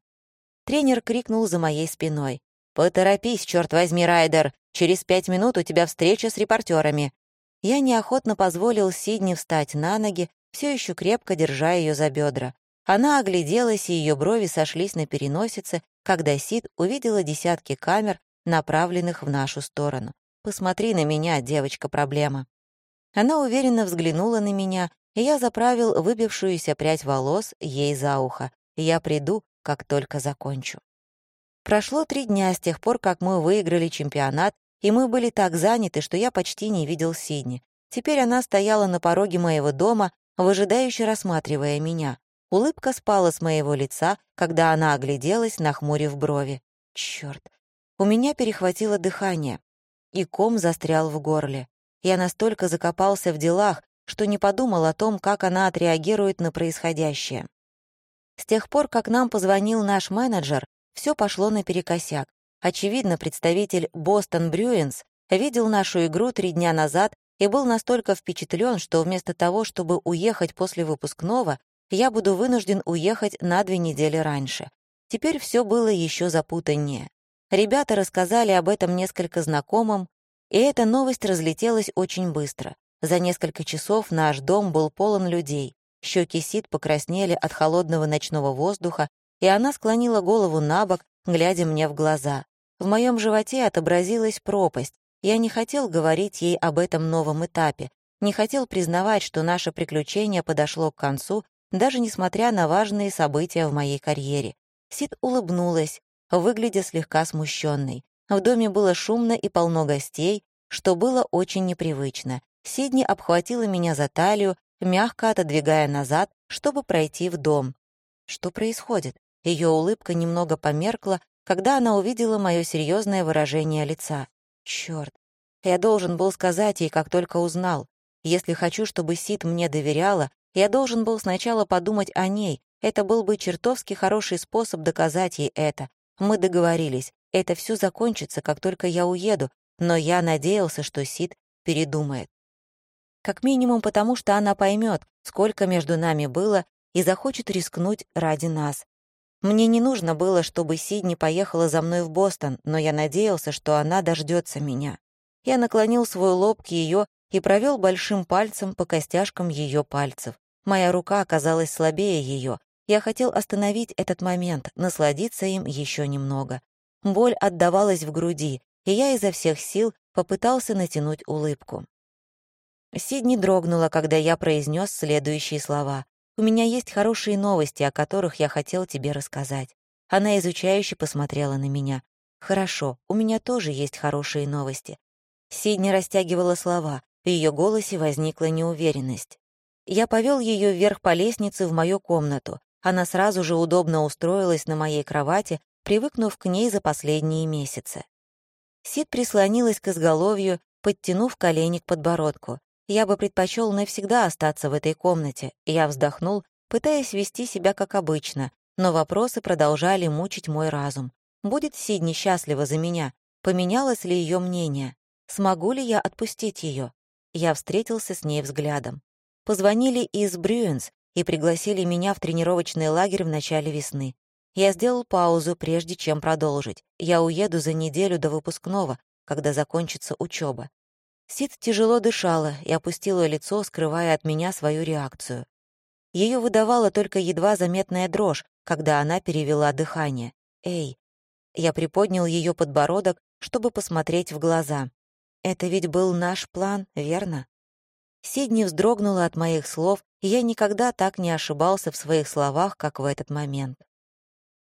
Тренер крикнул за моей спиной. «Поторопись, черт возьми, Райдер! Через пять минут у тебя встреча с репортерами!» Я неохотно позволил Сидни встать на ноги, все еще крепко держа ее за бедра. Она огляделась, и ее брови сошлись на переносице, когда Сид увидела десятки камер, направленных в нашу сторону. «Посмотри на меня, девочка-проблема». Она уверенно взглянула на меня, и я заправил выбившуюся прядь волос ей за ухо. Я приду, как только закончу. Прошло три дня с тех пор, как мы выиграли чемпионат, и мы были так заняты, что я почти не видел Сидни. Теперь она стояла на пороге моего дома, выжидающе рассматривая меня. Улыбка спала с моего лица, когда она огляделась, нахмурив брови. Чёрт. У меня перехватило дыхание и ком застрял в горле. Я настолько закопался в делах, что не подумал о том, как она отреагирует на происходящее. С тех пор, как нам позвонил наш менеджер, все пошло наперекосяк. Очевидно, представитель Бостон Брюинс видел нашу игру три дня назад и был настолько впечатлен, что вместо того, чтобы уехать после выпускного, я буду вынужден уехать на две недели раньше. Теперь все было еще запутаннее. Ребята рассказали об этом несколько знакомым, и эта новость разлетелась очень быстро. За несколько часов наш дом был полон людей. Щеки Сид покраснели от холодного ночного воздуха, и она склонила голову на бок, глядя мне в глаза. В моем животе отобразилась пропасть. Я не хотел говорить ей об этом новом этапе, не хотел признавать, что наше приключение подошло к концу, даже несмотря на важные события в моей карьере. Сид улыбнулась, выглядя слегка смущенной. В доме было шумно и полно гостей, что было очень непривычно. Сидни обхватила меня за талию, мягко отодвигая назад, чтобы пройти в дом. Что происходит? Ее улыбка немного померкла, когда она увидела мое серьезное выражение лица. Черт, я должен был сказать ей, как только узнал. Если хочу, чтобы Сид мне доверяла, я должен был сначала подумать о ней. Это был бы чертовски хороший способ доказать ей это. Мы договорились. Это все закончится, как только я уеду, но я надеялся, что Сид передумает. Как минимум потому, что она поймет, сколько между нами было, и захочет рискнуть ради нас. Мне не нужно было, чтобы Сидни поехала за мной в Бостон, но я надеялся, что она дождется меня. Я наклонил свой лоб к ее и провел большим пальцем по костяшкам ее пальцев. Моя рука оказалась слабее ее. Я хотел остановить этот момент, насладиться им еще немного. Боль отдавалась в груди, и я изо всех сил попытался натянуть улыбку. Сидни дрогнула, когда я произнес следующие слова. «У меня есть хорошие новости, о которых я хотел тебе рассказать». Она изучающе посмотрела на меня. «Хорошо, у меня тоже есть хорошие новости». Сидни растягивала слова, в ее голосе возникла неуверенность. Я повел ее вверх по лестнице в мою комнату. Она сразу же удобно устроилась на моей кровати, привыкнув к ней за последние месяцы. Сид прислонилась к изголовью, подтянув колени к подбородку. Я бы предпочел навсегда остаться в этой комнате. Я вздохнул, пытаясь вести себя как обычно, но вопросы продолжали мучить мой разум. Будет Сидни счастлива за меня? Поменялось ли ее мнение? Смогу ли я отпустить ее? Я встретился с ней взглядом. Позвонили из Брюенс и пригласили меня в тренировочный лагерь в начале весны. Я сделал паузу, прежде чем продолжить. Я уеду за неделю до выпускного, когда закончится учеба. Сид тяжело дышала и опустила лицо, скрывая от меня свою реакцию. Ее выдавала только едва заметная дрожь, когда она перевела дыхание. «Эй!» Я приподнял ее подбородок, чтобы посмотреть в глаза. Это ведь был наш план, верно? Сидни вздрогнула от моих слов, и я никогда так не ошибался в своих словах, как в этот момент.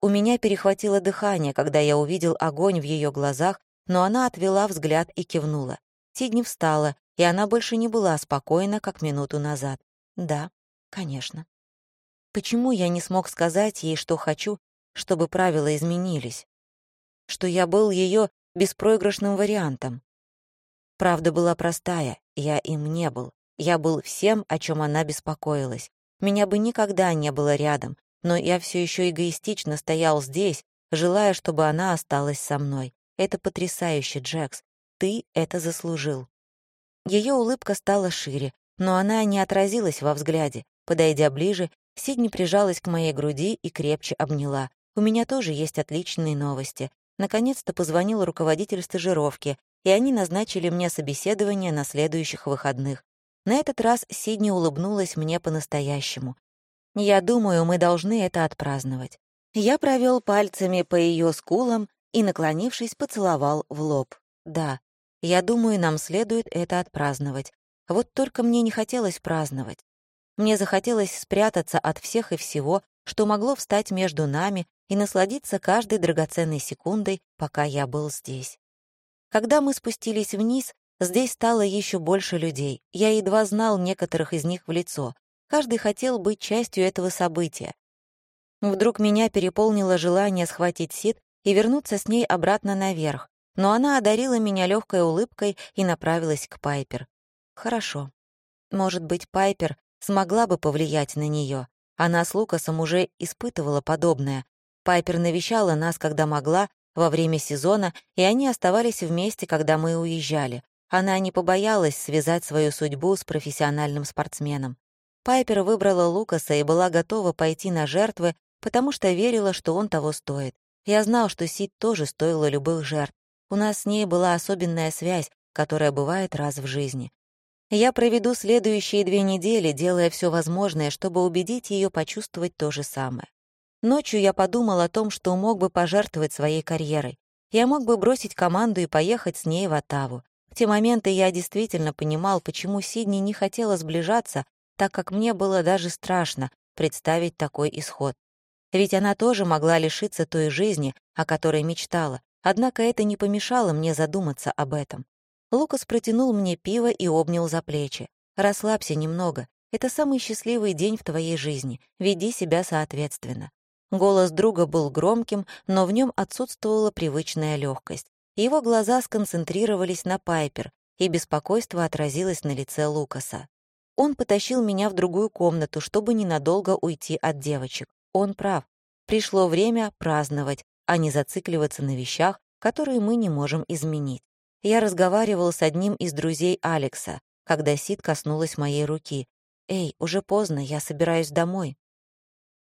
У меня перехватило дыхание, когда я увидел огонь в ее глазах, но она отвела взгляд и кивнула. Сидни встала, и она больше не была спокойна, как минуту назад. Да, конечно. Почему я не смог сказать ей, что хочу, чтобы правила изменились? Что я был ее беспроигрышным вариантом? Правда была простая, я им не был. Я был всем, о чем она беспокоилась. Меня бы никогда не было рядом, но я все еще эгоистично стоял здесь, желая, чтобы она осталась со мной. Это потрясающе, Джекс. Ты это заслужил. Ее улыбка стала шире, но она не отразилась во взгляде. Подойдя ближе, Сидни прижалась к моей груди и крепче обняла. У меня тоже есть отличные новости. Наконец-то позвонил руководитель стажировки, и они назначили мне собеседование на следующих выходных. На этот раз Сидни улыбнулась мне по-настоящему. Я думаю, мы должны это отпраздновать. Я провел пальцами по ее скулам и, наклонившись, поцеловал в лоб. Да, я думаю, нам следует это отпраздновать. Вот только мне не хотелось праздновать. Мне захотелось спрятаться от всех и всего, что могло встать между нами, и насладиться каждой драгоценной секундой, пока я был здесь. Когда мы спустились вниз, здесь стало еще больше людей. Я едва знал некоторых из них в лицо. Каждый хотел быть частью этого события. Вдруг меня переполнило желание схватить Сид и вернуться с ней обратно наверх, но она одарила меня легкой улыбкой и направилась к Пайпер. Хорошо. Может быть, Пайпер смогла бы повлиять на нее. Она с Лукасом уже испытывала подобное. Пайпер навещала нас, когда могла, во время сезона, и они оставались вместе, когда мы уезжали. Она не побоялась связать свою судьбу с профессиональным спортсменом. Пайпер выбрала Лукаса и была готова пойти на жертвы, потому что верила, что он того стоит. Я знал, что Сид тоже стоила любых жертв. У нас с ней была особенная связь, которая бывает раз в жизни. Я проведу следующие две недели, делая все возможное, чтобы убедить ее почувствовать то же самое. Ночью я подумал о том, что мог бы пожертвовать своей карьерой. Я мог бы бросить команду и поехать с ней в Оттаву. В те моменты я действительно понимал, почему Сидни не хотела сближаться, так как мне было даже страшно представить такой исход. Ведь она тоже могла лишиться той жизни, о которой мечтала, однако это не помешало мне задуматься об этом. Лукас протянул мне пиво и обнял за плечи. «Расслабься немного. Это самый счастливый день в твоей жизни. Веди себя соответственно». Голос друга был громким, но в нем отсутствовала привычная легкость. Его глаза сконцентрировались на Пайпер, и беспокойство отразилось на лице Лукаса. Он потащил меня в другую комнату, чтобы ненадолго уйти от девочек. Он прав. Пришло время праздновать, а не зацикливаться на вещах, которые мы не можем изменить. Я разговаривал с одним из друзей Алекса, когда Сид коснулась моей руки. «Эй, уже поздно, я собираюсь домой».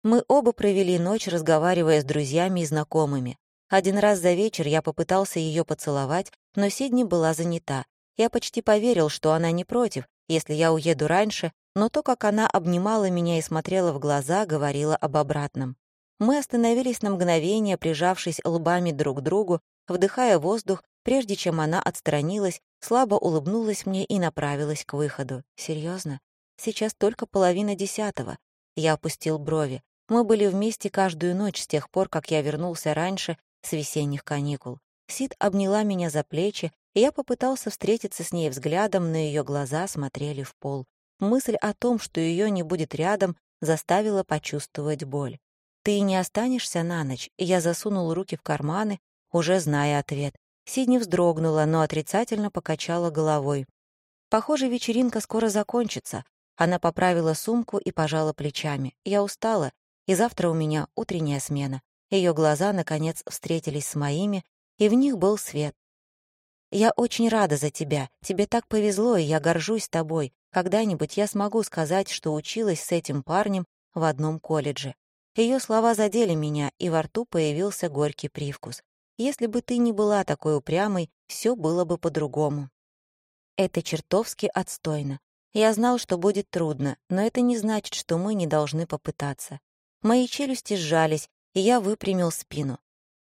Мы оба провели ночь, разговаривая с друзьями и знакомыми. Один раз за вечер я попытался ее поцеловать, но Сидни была занята. Я почти поверил, что она не против, если я уеду раньше, но то, как она обнимала меня и смотрела в глаза, говорило об обратном. Мы остановились на мгновение, прижавшись лбами друг к другу, вдыхая воздух, прежде чем она отстранилась, слабо улыбнулась мне и направилась к выходу. Серьезно? Сейчас только половина десятого. Я опустил брови. Мы были вместе каждую ночь с тех пор, как я вернулся раньше с весенних каникул. Сид обняла меня за плечи, и я попытался встретиться с ней взглядом, но ее глаза смотрели в пол. Мысль о том, что ее не будет рядом, заставила почувствовать боль. «Ты не останешься на ночь?» Я засунул руки в карманы, уже зная ответ. Сидни вздрогнула, но отрицательно покачала головой. «Похоже, вечеринка скоро закончится». Она поправила сумку и пожала плечами. «Я устала, и завтра у меня утренняя смена». Ее глаза, наконец, встретились с моими, и в них был свет. «Я очень рада за тебя. Тебе так повезло, и я горжусь тобой. Когда-нибудь я смогу сказать, что училась с этим парнем в одном колледже». Ее слова задели меня, и во рту появился горький привкус. «Если бы ты не была такой упрямой, все было бы по-другому». Это чертовски отстойно. Я знал, что будет трудно, но это не значит, что мы не должны попытаться. Мои челюсти сжались, я выпрямил спину.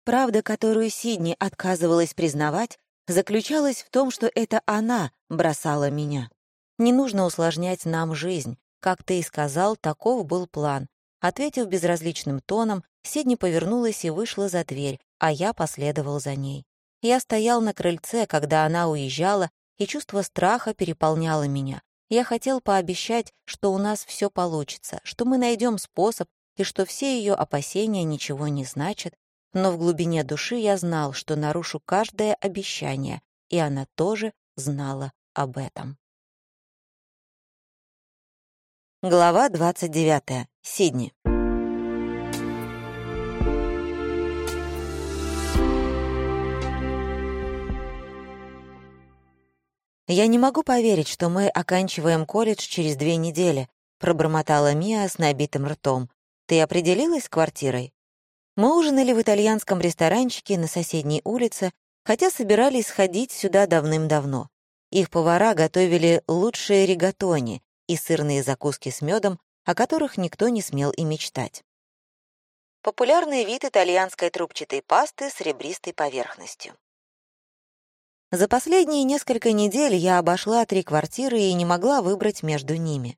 Правда, которую Сидни отказывалась признавать, заключалась в том, что это она бросала меня. Не нужно усложнять нам жизнь. Как ты и сказал, таков был план. Ответив безразличным тоном, Сидни повернулась и вышла за дверь, а я последовал за ней. Я стоял на крыльце, когда она уезжала, и чувство страха переполняло меня. Я хотел пообещать, что у нас все получится, что мы найдем способ, и что все ее опасения ничего не значат, но в глубине души я знал, что нарушу каждое обещание, и она тоже знала об этом. Глава 29. Сидни. «Я не могу поверить, что мы оканчиваем колледж через две недели», пробормотала Мия с набитым ртом. «Ты определилась с квартирой?» Мы ужинали в итальянском ресторанчике на соседней улице, хотя собирались сходить сюда давным-давно. Их повара готовили лучшие ригатони и сырные закуски с медом, о которых никто не смел и мечтать. Популярный вид итальянской трубчатой пасты с ребристой поверхностью. За последние несколько недель я обошла три квартиры и не могла выбрать между ними.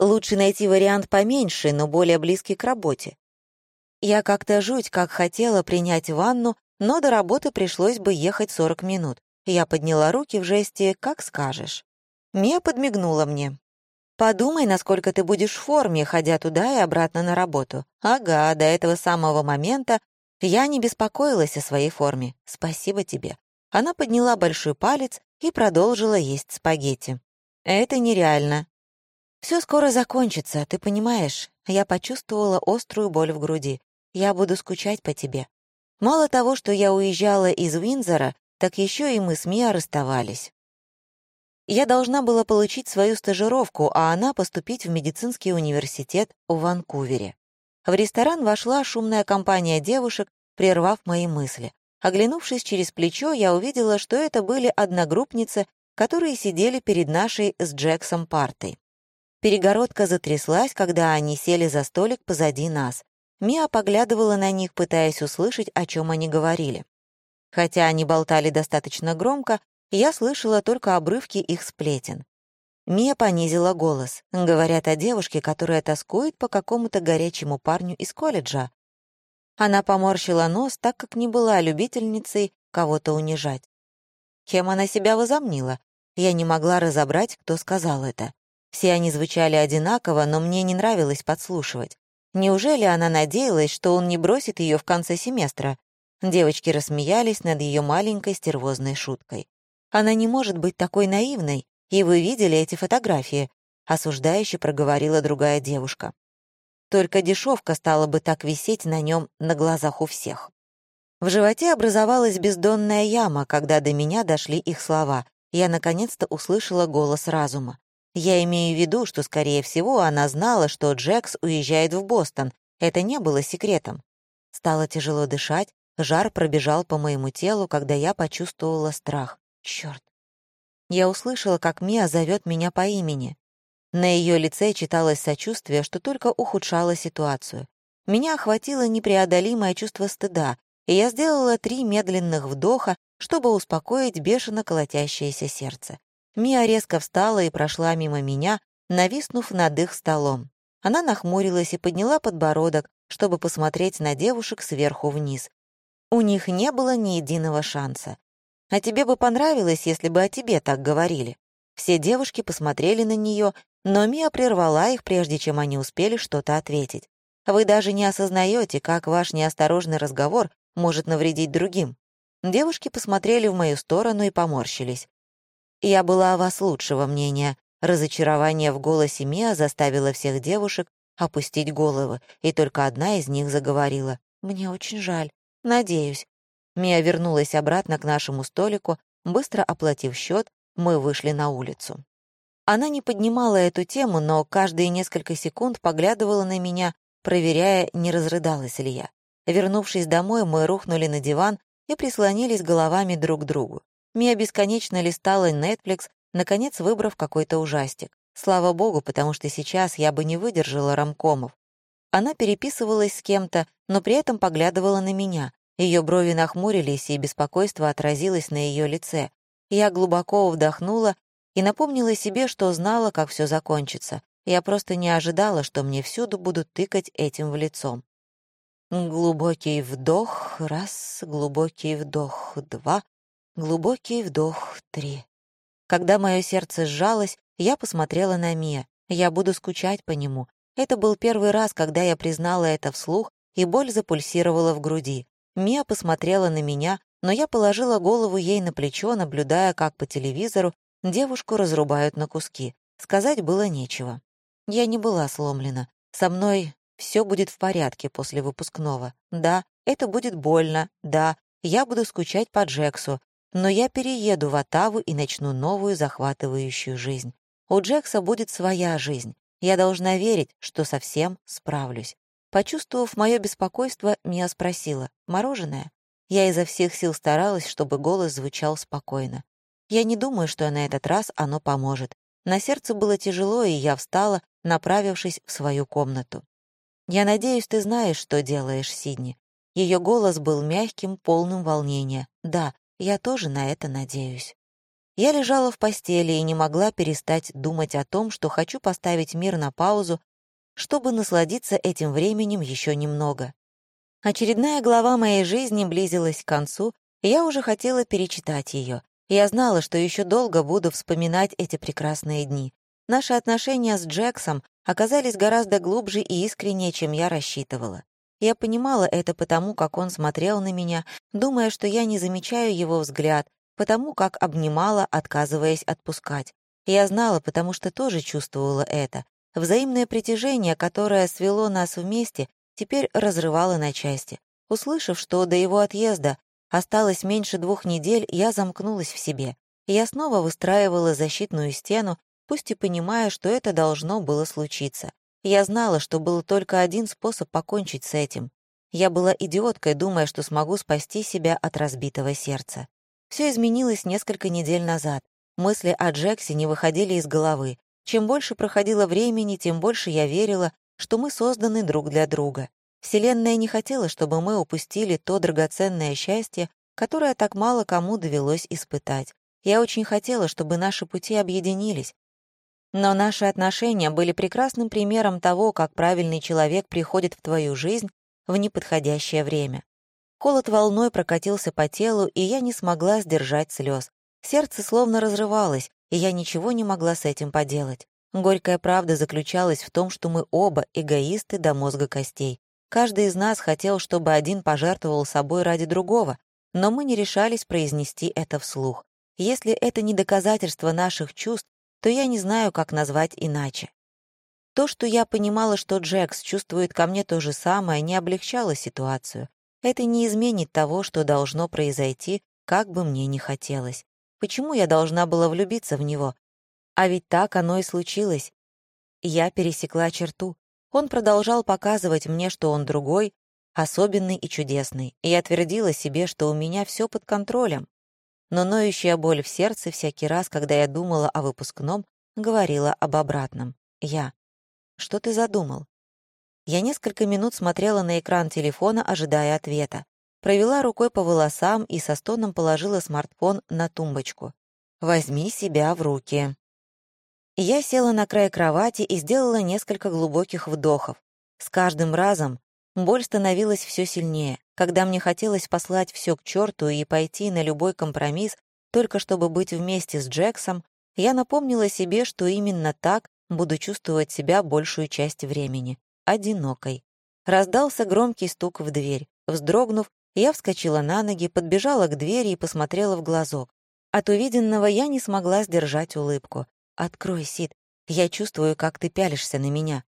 Лучше найти вариант поменьше, но более близкий к работе. Я как-то жуть как хотела принять ванну, но до работы пришлось бы ехать 40 минут. Я подняла руки в жесте «как скажешь». Мия подмигнула мне. «Подумай, насколько ты будешь в форме, ходя туда и обратно на работу. Ага, до этого самого момента я не беспокоилась о своей форме. Спасибо тебе». Она подняла большой палец и продолжила есть спагетти. «Это нереально. Все скоро закончится, ты понимаешь?» Я почувствовала острую боль в груди. Я буду скучать по тебе. Мало того, что я уезжала из Уинзора, так еще и мы с Миа расставались. Я должна была получить свою стажировку, а она поступить в медицинский университет в Ванкувере. В ресторан вошла шумная компания девушек, прервав мои мысли. Оглянувшись через плечо, я увидела, что это были одногруппницы, которые сидели перед нашей с Джексом партой. Перегородка затряслась, когда они сели за столик позади нас. Миа поглядывала на них, пытаясь услышать, о чем они говорили. Хотя они болтали достаточно громко, я слышала только обрывки их сплетен. Мия понизила голос. Говорят о девушке, которая тоскует по какому-то горячему парню из колледжа. Она поморщила нос, так как не была любительницей кого-то унижать. Кем она себя возомнила? Я не могла разобрать, кто сказал это. Все они звучали одинаково, но мне не нравилось подслушивать. Неужели она надеялась, что он не бросит ее в конце семестра? Девочки рассмеялись над ее маленькой стервозной шуткой. Она не может быть такой наивной, и вы видели эти фотографии», — осуждающе проговорила другая девушка. Только дешевка стала бы так висеть на нем на глазах у всех. В животе образовалась бездонная яма, когда до меня дошли их слова. Я наконец-то услышала голос разума. Я имею в виду, что, скорее всего, она знала, что Джекс уезжает в Бостон. Это не было секретом. Стало тяжело дышать, жар пробежал по моему телу, когда я почувствовала страх. Чёрт. Я услышала, как Мия зовет меня по имени. На ее лице читалось сочувствие, что только ухудшало ситуацию. Меня охватило непреодолимое чувство стыда, и я сделала три медленных вдоха, чтобы успокоить бешено колотящееся сердце. Мия резко встала и прошла мимо меня, нависнув над их столом. Она нахмурилась и подняла подбородок, чтобы посмотреть на девушек сверху вниз. У них не было ни единого шанса. А тебе бы понравилось, если бы о тебе так говорили. Все девушки посмотрели на нее, но Мия прервала их, прежде чем они успели что-то ответить. Вы даже не осознаете, как ваш неосторожный разговор может навредить другим. Девушки посмотрели в мою сторону и поморщились. «Я была о вас лучшего мнения». Разочарование в голосе Миа заставило всех девушек опустить головы, и только одна из них заговорила. «Мне очень жаль. Надеюсь». Мия вернулась обратно к нашему столику, быстро оплатив счет, мы вышли на улицу. Она не поднимала эту тему, но каждые несколько секунд поглядывала на меня, проверяя, не разрыдалась ли я. Вернувшись домой, мы рухнули на диван и прислонились головами друг к другу. Мия бесконечно листала Netflix, наконец выбрав какой-то ужастик. Слава богу, потому что сейчас я бы не выдержала ромкомов. Она переписывалась с кем-то, но при этом поглядывала на меня. Ее брови нахмурились, и беспокойство отразилось на ее лице. Я глубоко вдохнула и напомнила себе, что знала, как все закончится. Я просто не ожидала, что мне всюду будут тыкать этим в лицом. Глубокий вдох, раз, глубокий вдох, два, глубокий вдох, три. Когда мое сердце сжалось, я посмотрела на Мия. Я буду скучать по нему. Это был первый раз, когда я признала это вслух, и боль запульсировала в груди. Мия посмотрела на меня, но я положила голову ей на плечо, наблюдая, как по телевизору девушку разрубают на куски. Сказать было нечего. Я не была сломлена. Со мной все будет в порядке после выпускного. Да, это будет больно, да, я буду скучать по Джексу, но я перееду в Оттаву и начну новую захватывающую жизнь. У Джекса будет своя жизнь. Я должна верить, что совсем справлюсь. Почувствовав мое беспокойство, Мия спросила, «Мороженое?» Я изо всех сил старалась, чтобы голос звучал спокойно. Я не думаю, что на этот раз оно поможет. На сердце было тяжело, и я встала, направившись в свою комнату. «Я надеюсь, ты знаешь, что делаешь, Сидни». Ее голос был мягким, полным волнения. «Да, я тоже на это надеюсь». Я лежала в постели и не могла перестать думать о том, что хочу поставить мир на паузу, чтобы насладиться этим временем еще немного. Очередная глава моей жизни близилась к концу, и я уже хотела перечитать ее. Я знала, что еще долго буду вспоминать эти прекрасные дни. Наши отношения с Джексом оказались гораздо глубже и искреннее, чем я рассчитывала. Я понимала это потому, как он смотрел на меня, думая, что я не замечаю его взгляд, потому как обнимала, отказываясь отпускать. Я знала, потому что тоже чувствовала это. Взаимное притяжение, которое свело нас вместе, теперь разрывало на части. Услышав, что до его отъезда Осталось меньше двух недель, я замкнулась в себе. Я снова выстраивала защитную стену, пусть и понимая, что это должно было случиться. Я знала, что был только один способ покончить с этим. Я была идиоткой, думая, что смогу спасти себя от разбитого сердца. Все изменилось несколько недель назад. Мысли о Джексе не выходили из головы. Чем больше проходило времени, тем больше я верила, что мы созданы друг для друга. Вселенная не хотела, чтобы мы упустили то драгоценное счастье, которое так мало кому довелось испытать. Я очень хотела, чтобы наши пути объединились. Но наши отношения были прекрасным примером того, как правильный человек приходит в твою жизнь в неподходящее время. Холод волной прокатился по телу, и я не смогла сдержать слез. Сердце словно разрывалось, и я ничего не могла с этим поделать. Горькая правда заключалась в том, что мы оба эгоисты до мозга костей. Каждый из нас хотел, чтобы один пожертвовал собой ради другого, но мы не решались произнести это вслух. Если это не доказательство наших чувств, то я не знаю, как назвать иначе. То, что я понимала, что Джекс чувствует ко мне то же самое, не облегчало ситуацию. Это не изменит того, что должно произойти, как бы мне ни хотелось. Почему я должна была влюбиться в него? А ведь так оно и случилось. Я пересекла черту. Он продолжал показывать мне, что он другой, особенный и чудесный, и я твердила себе, что у меня все под контролем. Но ноющая боль в сердце всякий раз, когда я думала о выпускном, говорила об обратном. Я. Что ты задумал?» Я несколько минут смотрела на экран телефона, ожидая ответа. Провела рукой по волосам и со стоном положила смартфон на тумбочку. «Возьми себя в руки». Я села на край кровати и сделала несколько глубоких вдохов. С каждым разом боль становилась все сильнее, когда мне хотелось послать все к черту и пойти на любой компромисс, только чтобы быть вместе с Джексом, я напомнила себе, что именно так буду чувствовать себя большую часть времени. Одинокой. Раздался громкий стук в дверь. Вздрогнув, я вскочила на ноги, подбежала к двери и посмотрела в глазок. От увиденного я не смогла сдержать улыбку. «Открой, Сид. Я чувствую, как ты пялишься на меня».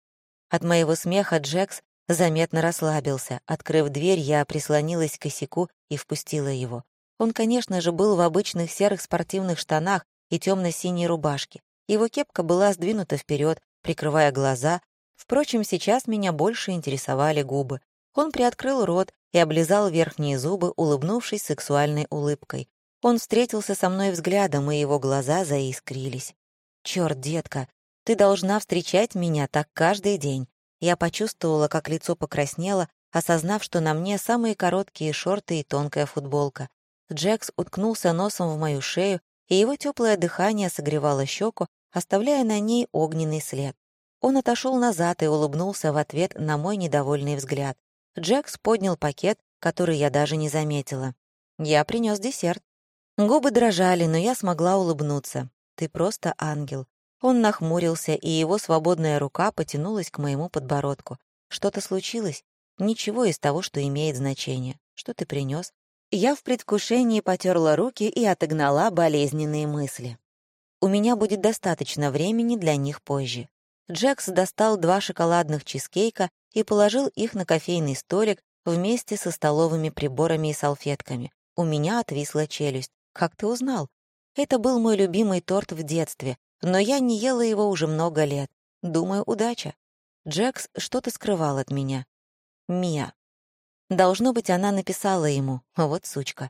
От моего смеха Джекс заметно расслабился. Открыв дверь, я прислонилась к косяку и впустила его. Он, конечно же, был в обычных серых спортивных штанах и темно синей рубашке. Его кепка была сдвинута вперед, прикрывая глаза. Впрочем, сейчас меня больше интересовали губы. Он приоткрыл рот и облизал верхние зубы, улыбнувшись сексуальной улыбкой. Он встретился со мной взглядом, и его глаза заискрились. «Чёрт, детка, ты должна встречать меня так каждый день». Я почувствовала, как лицо покраснело, осознав, что на мне самые короткие шорты и тонкая футболка. Джекс уткнулся носом в мою шею, и его теплое дыхание согревало щеку, оставляя на ней огненный след. Он отошел назад и улыбнулся в ответ на мой недовольный взгляд. Джекс поднял пакет, который я даже не заметила. Я принес десерт. Губы дрожали, но я смогла улыбнуться. «Ты просто ангел». Он нахмурился, и его свободная рука потянулась к моему подбородку. «Что-то случилось?» «Ничего из того, что имеет значение. Что ты принес? Я в предвкушении потерла руки и отогнала болезненные мысли. У меня будет достаточно времени для них позже. Джекс достал два шоколадных чизкейка и положил их на кофейный столик вместе со столовыми приборами и салфетками. У меня отвисла челюсть. «Как ты узнал?» Это был мой любимый торт в детстве, но я не ела его уже много лет. Думаю, удача. Джекс что-то скрывал от меня. Мия. Должно быть, она написала ему. Вот сучка.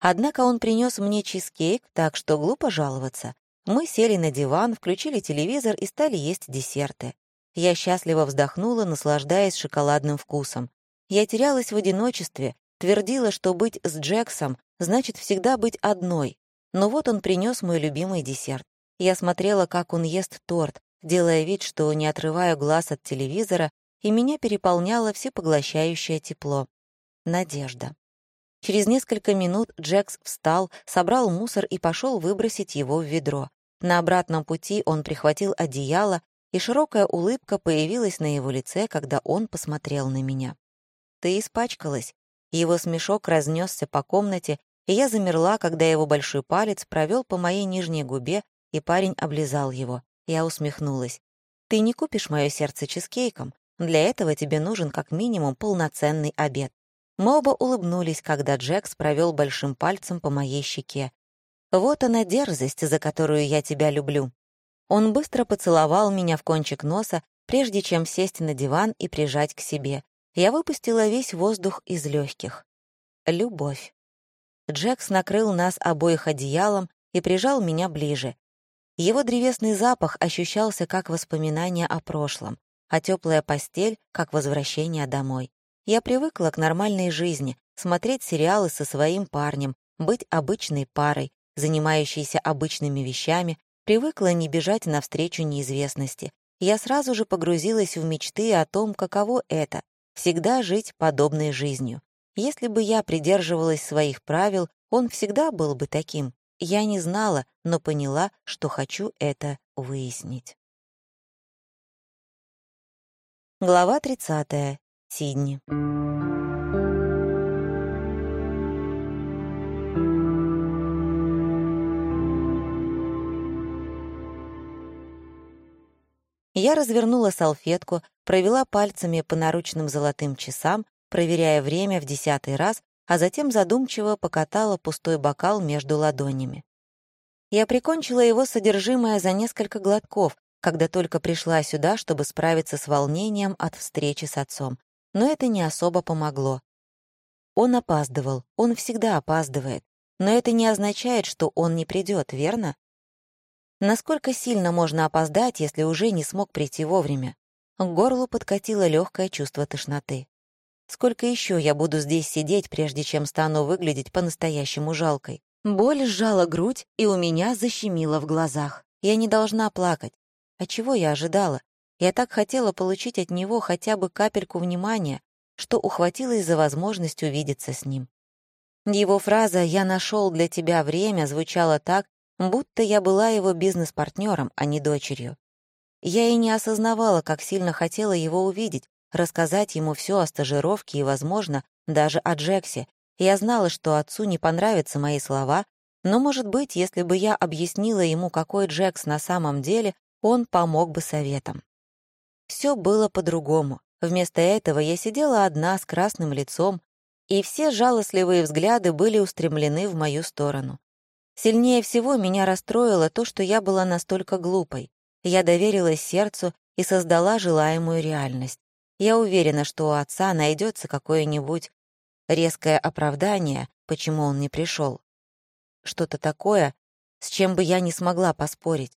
Однако он принес мне чизкейк, так что глупо жаловаться. Мы сели на диван, включили телевизор и стали есть десерты. Я счастливо вздохнула, наслаждаясь шоколадным вкусом. Я терялась в одиночестве, твердила, что быть с Джексом значит всегда быть одной. Но вот он принес мой любимый десерт. Я смотрела, как он ест торт, делая вид, что не отрываю глаз от телевизора, и меня переполняло всепоглощающее тепло. Надежда. Через несколько минут Джекс встал, собрал мусор и пошел выбросить его в ведро. На обратном пути он прихватил одеяло, и широкая улыбка появилась на его лице, когда он посмотрел на меня. «Ты испачкалась». Его смешок разнесся по комнате, и я замерла, когда его большой палец провел по моей нижней губе, и парень облизал его. Я усмехнулась. «Ты не купишь мое сердце чизкейком. Для этого тебе нужен как минимум полноценный обед». Мы оба улыбнулись, когда Джекс провел большим пальцем по моей щеке. Вот она дерзость, за которую я тебя люблю. Он быстро поцеловал меня в кончик носа, прежде чем сесть на диван и прижать к себе. Я выпустила весь воздух из легких. Любовь. Джекс накрыл нас обоих одеялом и прижал меня ближе. Его древесный запах ощущался как воспоминание о прошлом, а теплая постель — как возвращение домой. Я привыкла к нормальной жизни, смотреть сериалы со своим парнем, быть обычной парой, занимающейся обычными вещами, привыкла не бежать навстречу неизвестности. Я сразу же погрузилась в мечты о том, каково это — всегда жить подобной жизнью. Если бы я придерживалась своих правил, он всегда был бы таким. Я не знала, но поняла, что хочу это выяснить. Глава 30. Сидни. Я развернула салфетку, провела пальцами по наручным золотым часам, проверяя время в десятый раз, а затем задумчиво покатала пустой бокал между ладонями. Я прикончила его содержимое за несколько глотков, когда только пришла сюда, чтобы справиться с волнением от встречи с отцом. Но это не особо помогло. Он опаздывал, он всегда опаздывает. Но это не означает, что он не придет, верно? Насколько сильно можно опоздать, если уже не смог прийти вовремя? К горлу подкатило легкое чувство тошноты. Сколько еще я буду здесь сидеть, прежде чем стану выглядеть по-настоящему жалкой? Боль сжала грудь, и у меня защемило в глазах. Я не должна плакать. А чего я ожидала? Я так хотела получить от него хотя бы капельку внимания, что ухватилась за возможность увидеться с ним. Его фраза «я нашел для тебя время» звучала так, будто я была его бизнес-партнером, а не дочерью. Я и не осознавала, как сильно хотела его увидеть, рассказать ему все о стажировке и, возможно, даже о Джексе. Я знала, что отцу не понравятся мои слова, но, может быть, если бы я объяснила ему, какой Джекс на самом деле, он помог бы советом. Все было по-другому. Вместо этого я сидела одна с красным лицом, и все жалостливые взгляды были устремлены в мою сторону. Сильнее всего меня расстроило то, что я была настолько глупой. Я доверилась сердцу и создала желаемую реальность. Я уверена, что у отца найдется какое-нибудь резкое оправдание, почему он не пришел. Что-то такое, с чем бы я не смогла поспорить.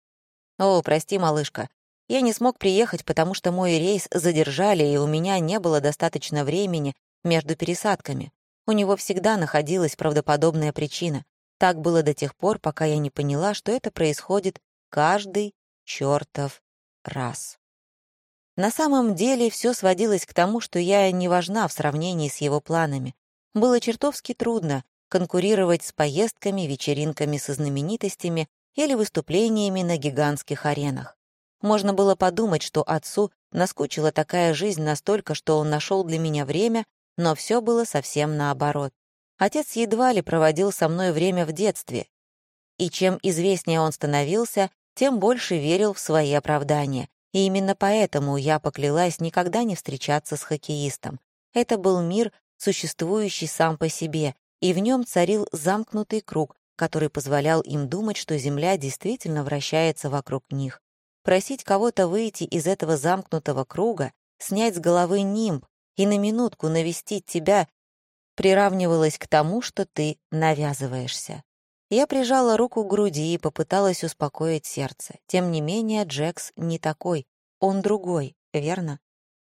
«О, прости, малышка, я не смог приехать, потому что мой рейс задержали, и у меня не было достаточно времени между пересадками. У него всегда находилась правдоподобная причина. Так было до тех пор, пока я не поняла, что это происходит каждый чертов раз. На самом деле все сводилось к тому, что я не важна в сравнении с его планами. Было чертовски трудно конкурировать с поездками, вечеринками со знаменитостями или выступлениями на гигантских аренах. Можно было подумать, что отцу наскучила такая жизнь настолько, что он нашел для меня время, но все было совсем наоборот. Отец едва ли проводил со мной время в детстве, и чем известнее он становился, тем больше верил в свои оправдания. И именно поэтому я поклялась никогда не встречаться с хоккеистом. Это был мир, существующий сам по себе, и в нем царил замкнутый круг, который позволял им думать, что Земля действительно вращается вокруг них. Просить кого-то выйти из этого замкнутого круга, снять с головы нимб и на минутку навестить тебя приравнивалось к тому, что ты навязываешься. Я прижала руку к груди и попыталась успокоить сердце. Тем не менее, Джекс не такой, он другой, верно?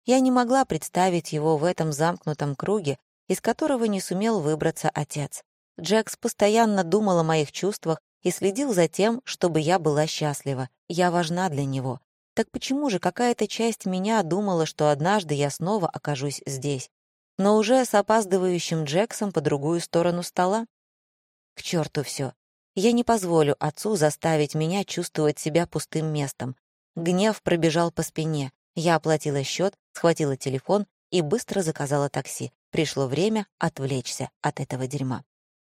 Я не могла представить его в этом замкнутом круге, из которого не сумел выбраться отец. Джекс постоянно думал о моих чувствах и следил за тем, чтобы я была счастлива. Я важна для него. Так почему же какая-то часть меня думала, что однажды я снова окажусь здесь? Но уже с опаздывающим Джексом по другую сторону стола? К черту все. Я не позволю отцу заставить меня чувствовать себя пустым местом. Гнев пробежал по спине. Я оплатила счет, схватила телефон и быстро заказала такси. Пришло время отвлечься от этого дерьма.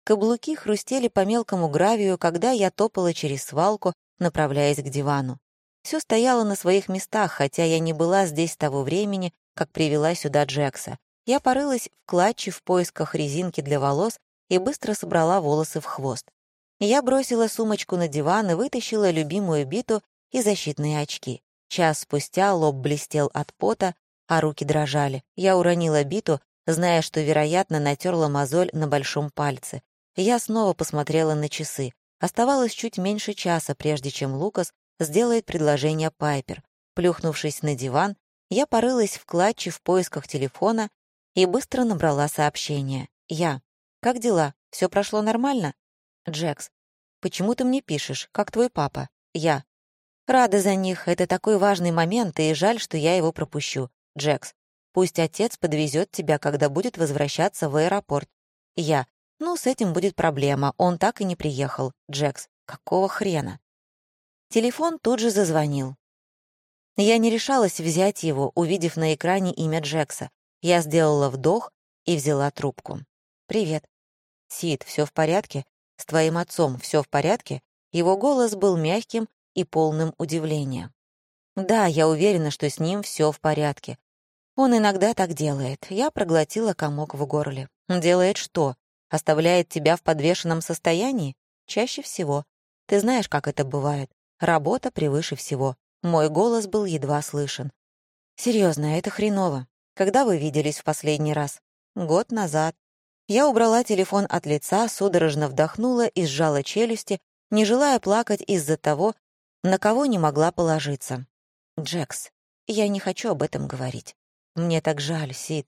Каблуки хрустели по мелкому гравию, когда я топала через свалку, направляясь к дивану. Все стояло на своих местах, хотя я не была здесь с того времени, как привела сюда Джекса. Я порылась в клатче в поисках резинки для волос и быстро собрала волосы в хвост. Я бросила сумочку на диван и вытащила любимую биту и защитные очки. Час спустя лоб блестел от пота, а руки дрожали. Я уронила биту, зная, что, вероятно, натерла мозоль на большом пальце. Я снова посмотрела на часы. Оставалось чуть меньше часа, прежде чем Лукас сделает предложение Пайпер. Плюхнувшись на диван, я порылась в клатче в поисках телефона и быстро набрала сообщение. «Я. Как дела? Все прошло нормально?» «Джекс. Почему ты мне пишешь? Как твой папа?» «Я. Рада за них. Это такой важный момент, и жаль, что я его пропущу. Джекс. Пусть отец подвезет тебя, когда будет возвращаться в аэропорт. Я. Ну, с этим будет проблема, он так и не приехал. Джекс, какого хрена? Телефон тут же зазвонил. Я не решалась взять его, увидев на экране имя Джекса. Я сделала вдох и взяла трубку. «Привет». «Сид, все в порядке? С твоим отцом все в порядке?» Его голос был мягким и полным удивления. Да, я уверена, что с ним все в порядке. Он иногда так делает. Я проглотила комок в горле. Делает что? Оставляет тебя в подвешенном состоянии? Чаще всего. Ты знаешь, как это бывает. Работа превыше всего. Мой голос был едва слышен. Серьезно, это хреново. Когда вы виделись в последний раз? Год назад. Я убрала телефон от лица, судорожно вдохнула и сжала челюсти, не желая плакать из-за того, на кого не могла положиться. «Джекс, я не хочу об этом говорить. Мне так жаль, Сид.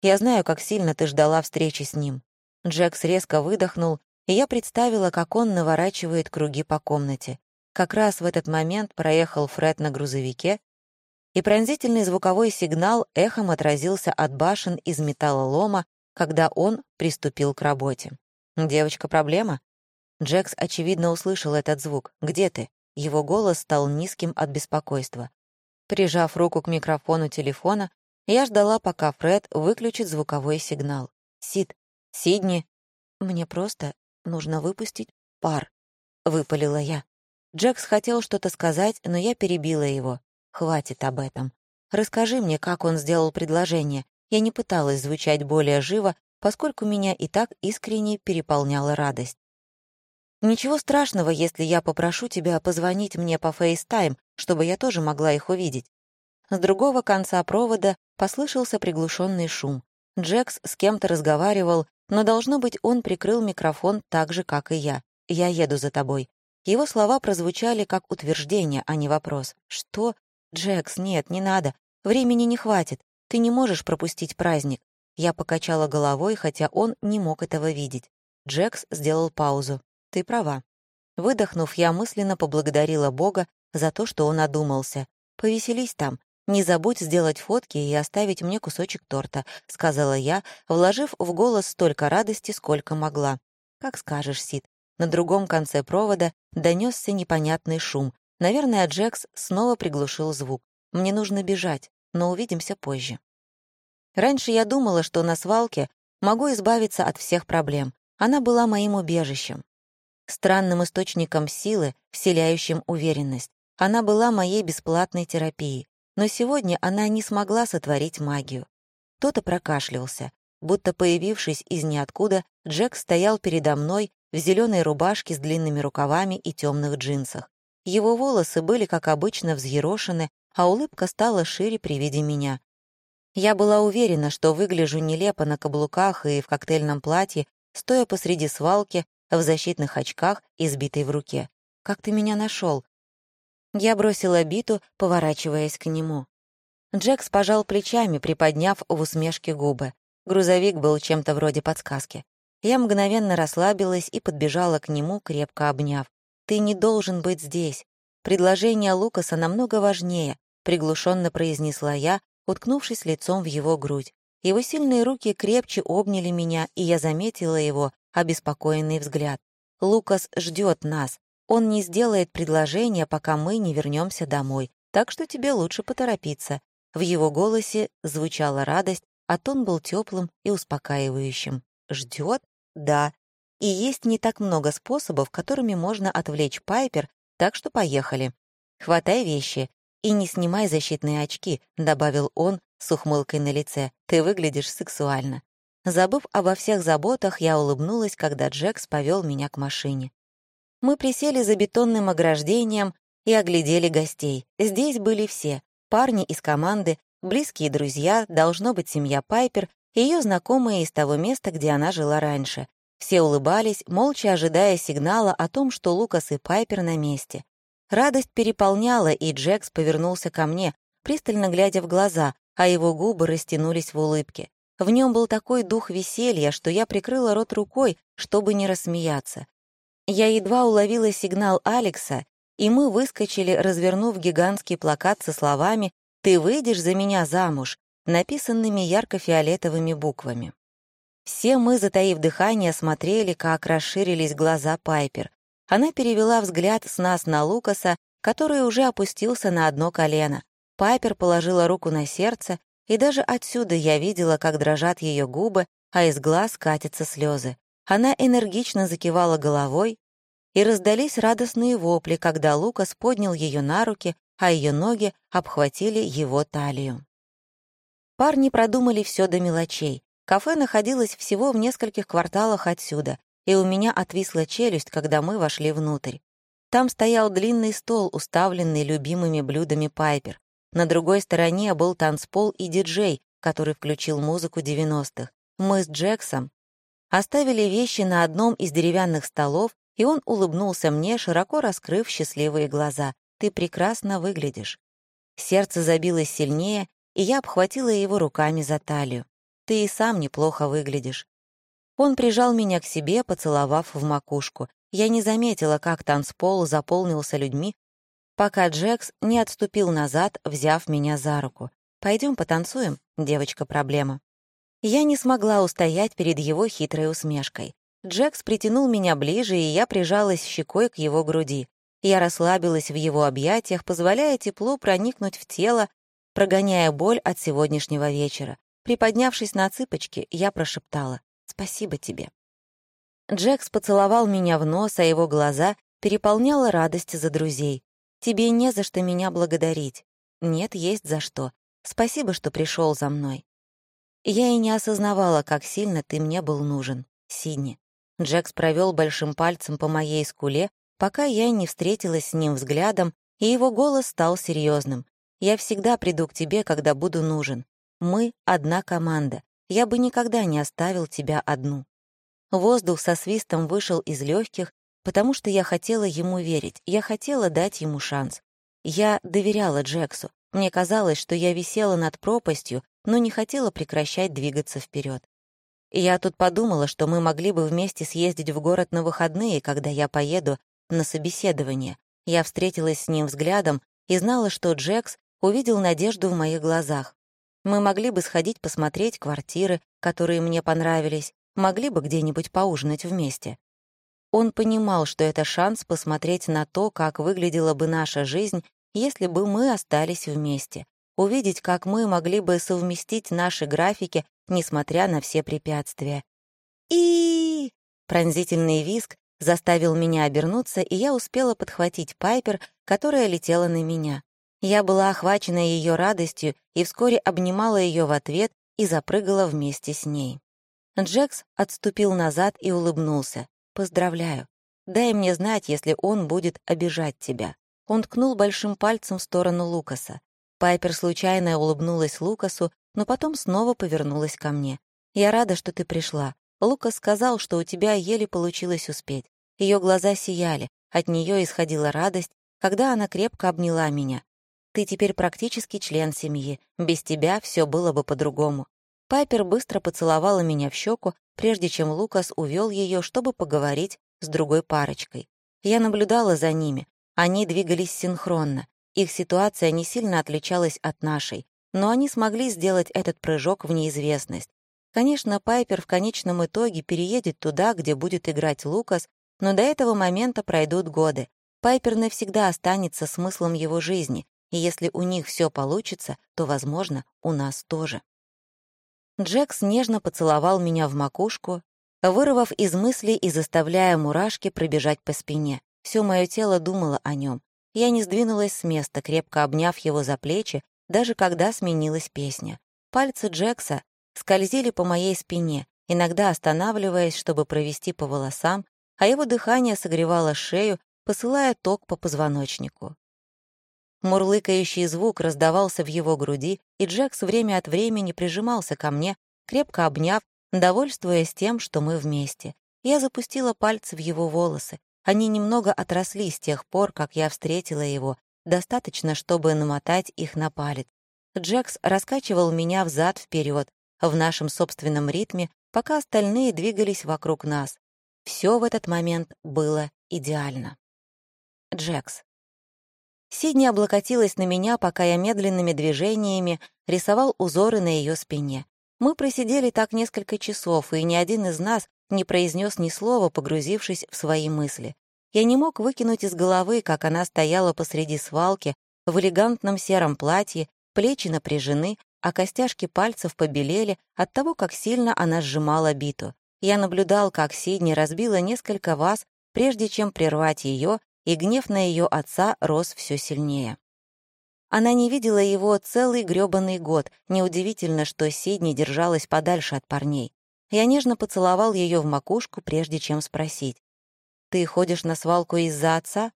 Я знаю, как сильно ты ждала встречи с ним». Джекс резко выдохнул, и я представила, как он наворачивает круги по комнате. Как раз в этот момент проехал Фред на грузовике, и пронзительный звуковой сигнал эхом отразился от башен из металлолома, когда он приступил к работе. «Девочка, проблема?» Джекс, очевидно, услышал этот звук. «Где ты?» Его голос стал низким от беспокойства. Прижав руку к микрофону телефона, я ждала, пока Фред выключит звуковой сигнал. «Сид, Сидни, мне просто нужно выпустить пар», — выпалила я. Джекс хотел что-то сказать, но я перебила его. «Хватит об этом. Расскажи мне, как он сделал предложение. Я не пыталась звучать более живо, поскольку меня и так искренне переполняла радость. Ничего страшного, если я попрошу тебя позвонить мне по FaceTime, чтобы я тоже могла их увидеть. С другого конца провода послышался приглушенный шум. Джекс с кем-то разговаривал, но, должно быть, он прикрыл микрофон так же, как и я. «Я еду за тобой». Его слова прозвучали как утверждение, а не вопрос. «Что? Джекс, нет, не надо. Времени не хватит. Ты не можешь пропустить праздник». Я покачала головой, хотя он не мог этого видеть. Джекс сделал паузу. Ты права. Выдохнув, я мысленно поблагодарила Бога за то, что он одумался. «Повеселись там. Не забудь сделать фотки и оставить мне кусочек торта», — сказала я, вложив в голос столько радости, сколько могла. «Как скажешь, Сид». На другом конце провода донесся непонятный шум. Наверное, Джекс снова приглушил звук. «Мне нужно бежать, но увидимся позже». Раньше я думала, что на свалке могу избавиться от всех проблем. Она была моим убежищем странным источником силы, вселяющим уверенность. Она была моей бесплатной терапией, но сегодня она не смогла сотворить магию. Кто-то прокашлялся. Будто появившись из ниоткуда, Джек стоял передо мной в зеленой рубашке с длинными рукавами и темных джинсах. Его волосы были, как обычно, взъерошены, а улыбка стала шире при виде меня. Я была уверена, что выгляжу нелепо на каблуках и в коктейльном платье, стоя посреди свалки в защитных очках и сбитой в руке. «Как ты меня нашел? Я бросила биту, поворачиваясь к нему. Джекс пожал плечами, приподняв в усмешке губы. Грузовик был чем-то вроде подсказки. Я мгновенно расслабилась и подбежала к нему, крепко обняв. «Ты не должен быть здесь. Предложение Лукаса намного важнее», — приглушенно произнесла я, уткнувшись лицом в его грудь. Его сильные руки крепче обняли меня, и я заметила его, обеспокоенный взгляд. «Лукас ждет нас. Он не сделает предложение, пока мы не вернемся домой, так что тебе лучше поторопиться». В его голосе звучала радость, а тон был теплым и успокаивающим. «Ждет? Да. И есть не так много способов, которыми можно отвлечь Пайпер, так что поехали. Хватай вещи и не снимай защитные очки», — добавил он с ухмылкой на лице. «Ты выглядишь сексуально». Забыв обо всех заботах, я улыбнулась, когда Джекс повел меня к машине. Мы присели за бетонным ограждением и оглядели гостей. Здесь были все — парни из команды, близкие друзья, должно быть, семья Пайпер и ее знакомые из того места, где она жила раньше. Все улыбались, молча ожидая сигнала о том, что Лукас и Пайпер на месте. Радость переполняла, и Джекс повернулся ко мне, пристально глядя в глаза, а его губы растянулись в улыбке. В нем был такой дух веселья, что я прикрыла рот рукой, чтобы не рассмеяться. Я едва уловила сигнал Алекса, и мы выскочили, развернув гигантский плакат со словами «Ты выйдешь за меня замуж», написанными ярко-фиолетовыми буквами. Все мы, затаив дыхание, смотрели, как расширились глаза Пайпер. Она перевела взгляд с нас на Лукаса, который уже опустился на одно колено. Пайпер положила руку на сердце, и даже отсюда я видела, как дрожат ее губы, а из глаз катятся слезы. Она энергично закивала головой, и раздались радостные вопли, когда Лукас поднял ее на руки, а ее ноги обхватили его талию. Парни продумали все до мелочей. Кафе находилось всего в нескольких кварталах отсюда, и у меня отвисла челюсть, когда мы вошли внутрь. Там стоял длинный стол, уставленный любимыми блюдами Пайпер. На другой стороне был танцпол и диджей, который включил музыку 90-х. Мы с Джексом оставили вещи на одном из деревянных столов, и он улыбнулся мне, широко раскрыв счастливые глаза. «Ты прекрасно выглядишь». Сердце забилось сильнее, и я обхватила его руками за талию. «Ты и сам неплохо выглядишь». Он прижал меня к себе, поцеловав в макушку. Я не заметила, как танцпол заполнился людьми, пока Джекс не отступил назад, взяв меня за руку. Пойдем потанцуем, девочка-проблема». Я не смогла устоять перед его хитрой усмешкой. Джекс притянул меня ближе, и я прижалась щекой к его груди. Я расслабилась в его объятиях, позволяя теплу проникнуть в тело, прогоняя боль от сегодняшнего вечера. Приподнявшись на цыпочки, я прошептала «Спасибо тебе». Джекс поцеловал меня в нос, а его глаза переполняла радость за друзей. «Тебе не за что меня благодарить». «Нет, есть за что. Спасибо, что пришел за мной». Я и не осознавала, как сильно ты мне был нужен, Сидни. Джекс провел большим пальцем по моей скуле, пока я не встретилась с ним взглядом, и его голос стал серьезным. «Я всегда приду к тебе, когда буду нужен. Мы — одна команда. Я бы никогда не оставил тебя одну». Воздух со свистом вышел из легких, потому что я хотела ему верить, я хотела дать ему шанс. Я доверяла Джексу. Мне казалось, что я висела над пропастью, но не хотела прекращать двигаться вперед. Я тут подумала, что мы могли бы вместе съездить в город на выходные, когда я поеду на собеседование. Я встретилась с ним взглядом и знала, что Джекс увидел надежду в моих глазах. Мы могли бы сходить посмотреть квартиры, которые мне понравились, могли бы где-нибудь поужинать вместе. Он понимал, что это шанс посмотреть на то, как выглядела бы наша жизнь, если бы мы остались вместе, увидеть, как мы могли бы совместить наши графики несмотря на все препятствия. И пронзительный визг заставил меня обернуться, и я успела подхватить Пайпер, которая летела на меня. Я была охвачена ее радостью и вскоре обнимала ее в ответ и запрыгала вместе с ней. Джекс отступил назад и улыбнулся. «Поздравляю. Дай мне знать, если он будет обижать тебя». Он ткнул большим пальцем в сторону Лукаса. Пайпер случайно улыбнулась Лукасу, но потом снова повернулась ко мне. «Я рада, что ты пришла. Лукас сказал, что у тебя еле получилось успеть. Ее глаза сияли, от нее исходила радость, когда она крепко обняла меня. Ты теперь практически член семьи. Без тебя все было бы по-другому». Пайпер быстро поцеловала меня в щеку, прежде чем Лукас увел ее, чтобы поговорить с другой парочкой. Я наблюдала за ними. Они двигались синхронно. Их ситуация не сильно отличалась от нашей но они смогли сделать этот прыжок в неизвестность. Конечно, Пайпер в конечном итоге переедет туда, где будет играть Лукас, но до этого момента пройдут годы. Пайпер навсегда останется смыслом его жизни, и если у них все получится, то, возможно, у нас тоже. Джекс нежно поцеловал меня в макушку, вырвав из мыслей и заставляя мурашки пробежать по спине. Все мое тело думало о нем. Я не сдвинулась с места, крепко обняв его за плечи даже когда сменилась песня. Пальцы Джекса скользили по моей спине, иногда останавливаясь, чтобы провести по волосам, а его дыхание согревало шею, посылая ток по позвоночнику. Мурлыкающий звук раздавался в его груди, и Джекс время от времени прижимался ко мне, крепко обняв, довольствуясь тем, что мы вместе. Я запустила пальцы в его волосы. Они немного отросли с тех пор, как я встретила его, Достаточно, чтобы намотать их на палец. Джекс раскачивал меня взад вперед в нашем собственном ритме, пока остальные двигались вокруг нас. Все в этот момент было идеально. Джекс. Сидни облокотилась на меня, пока я медленными движениями рисовал узоры на ее спине. Мы просидели так несколько часов, и ни один из нас не произнес ни слова, погрузившись в свои мысли. Я не мог выкинуть из головы, как она стояла посреди свалки в элегантном сером платье, плечи напряжены, а костяшки пальцев побелели от того, как сильно она сжимала биту. Я наблюдал, как Сидни разбила несколько ваз, прежде чем прервать ее, и гнев на ее отца рос все сильнее. Она не видела его целый грёбаный год. Неудивительно, что Сидни держалась подальше от парней. Я нежно поцеловал ее в макушку, прежде чем спросить. «Ты ходишь на свалку из-за отца?»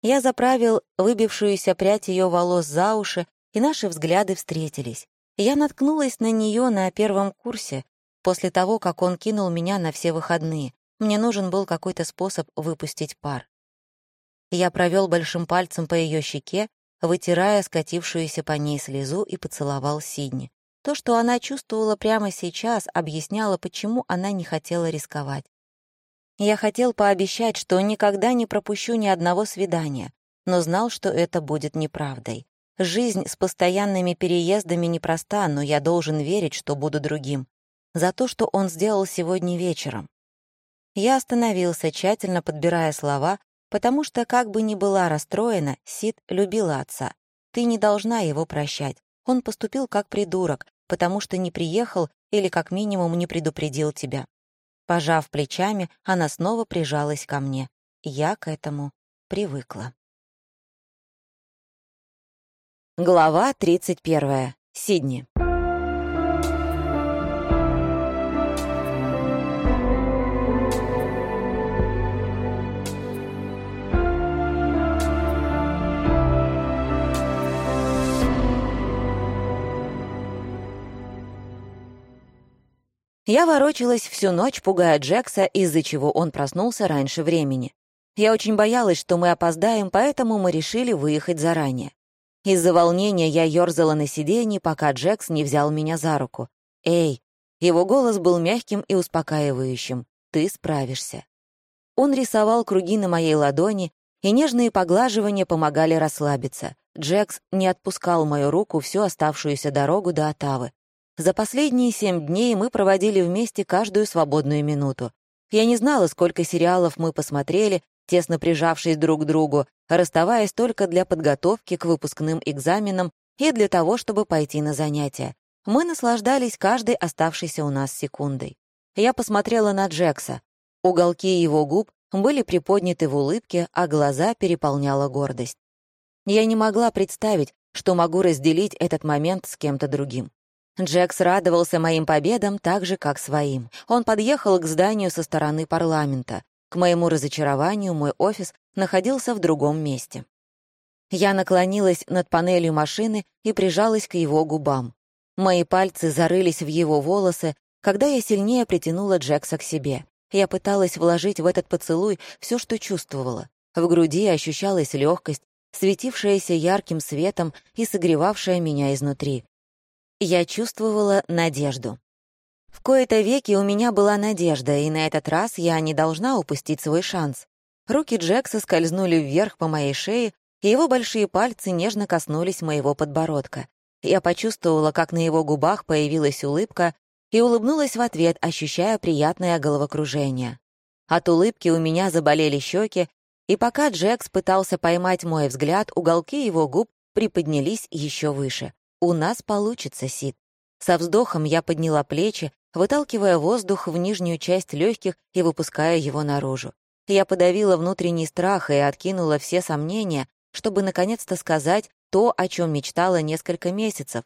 Я заправил выбившуюся прядь ее волос за уши, и наши взгляды встретились. Я наткнулась на нее на первом курсе, после того, как он кинул меня на все выходные. Мне нужен был какой-то способ выпустить пар. Я провел большим пальцем по ее щеке, вытирая скатившуюся по ней слезу и поцеловал Сидни. То, что она чувствовала прямо сейчас, объясняло, почему она не хотела рисковать. Я хотел пообещать, что никогда не пропущу ни одного свидания, но знал, что это будет неправдой. Жизнь с постоянными переездами непроста, но я должен верить, что буду другим. За то, что он сделал сегодня вечером. Я остановился, тщательно подбирая слова, потому что, как бы ни была расстроена, Сид любила отца. Ты не должна его прощать. Он поступил как придурок, потому что не приехал или как минимум не предупредил тебя. Пожав плечами, она снова прижалась ко мне. Я к этому привыкла. Глава 31. Сидни. Я ворочалась всю ночь, пугая Джекса, из-за чего он проснулся раньше времени. Я очень боялась, что мы опоздаем, поэтому мы решили выехать заранее. Из-за волнения я ёрзала на сиденье, пока Джекс не взял меня за руку. «Эй!» Его голос был мягким и успокаивающим. «Ты справишься». Он рисовал круги на моей ладони, и нежные поглаживания помогали расслабиться. Джекс не отпускал мою руку всю оставшуюся дорогу до Отавы. За последние семь дней мы проводили вместе каждую свободную минуту. Я не знала, сколько сериалов мы посмотрели, тесно прижавшись друг к другу, расставаясь только для подготовки к выпускным экзаменам и для того, чтобы пойти на занятия. Мы наслаждались каждой оставшейся у нас секундой. Я посмотрела на Джекса. Уголки его губ были приподняты в улыбке, а глаза переполняла гордость. Я не могла представить, что могу разделить этот момент с кем-то другим. Джекс радовался моим победам так же, как своим. Он подъехал к зданию со стороны парламента. К моему разочарованию мой офис находился в другом месте. Я наклонилась над панелью машины и прижалась к его губам. Мои пальцы зарылись в его волосы, когда я сильнее притянула Джекса к себе. Я пыталась вложить в этот поцелуй все, что чувствовала. В груди ощущалась легкость, светившаяся ярким светом и согревавшая меня изнутри. Я чувствовала надежду. В кои-то веки у меня была надежда, и на этот раз я не должна упустить свой шанс. Руки Джекса скользнули вверх по моей шее, и его большие пальцы нежно коснулись моего подбородка. Я почувствовала, как на его губах появилась улыбка, и улыбнулась в ответ, ощущая приятное головокружение. От улыбки у меня заболели щеки, и пока Джекс пытался поймать мой взгляд, уголки его губ приподнялись еще выше. «У нас получится, Сид». Со вздохом я подняла плечи, выталкивая воздух в нижнюю часть легких и выпуская его наружу. Я подавила внутренний страх и откинула все сомнения, чтобы наконец-то сказать то, о чем мечтала несколько месяцев,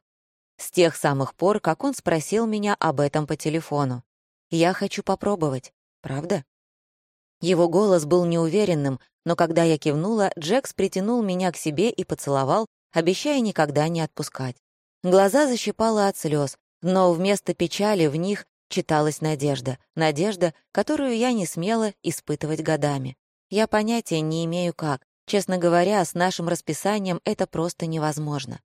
с тех самых пор, как он спросил меня об этом по телефону. «Я хочу попробовать, правда?» Его голос был неуверенным, но когда я кивнула, Джекс притянул меня к себе и поцеловал, обещая никогда не отпускать. Глаза защипало от слез, но вместо печали в них читалась надежда. Надежда, которую я не смела испытывать годами. Я понятия не имею как. Честно говоря, с нашим расписанием это просто невозможно.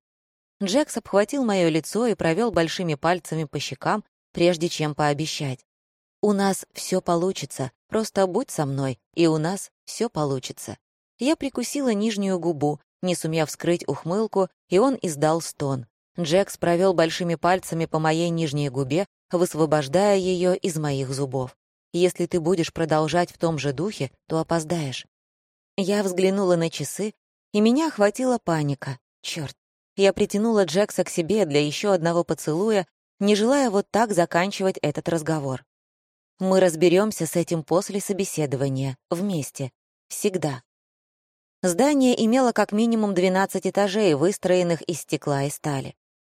Джекс обхватил мое лицо и провел большими пальцами по щекам, прежде чем пообещать. «У нас все получится, просто будь со мной, и у нас все получится». Я прикусила нижнюю губу, не сумев скрыть ухмылку, и он издал стон. Джекс провел большими пальцами по моей нижней губе, высвобождая ее из моих зубов. «Если ты будешь продолжать в том же духе, то опоздаешь». Я взглянула на часы, и меня охватила паника. Черт! Я притянула Джекса к себе для еще одного поцелуя, не желая вот так заканчивать этот разговор. Мы разберемся с этим после собеседования, вместе, всегда. Здание имело как минимум 12 этажей, выстроенных из стекла и стали.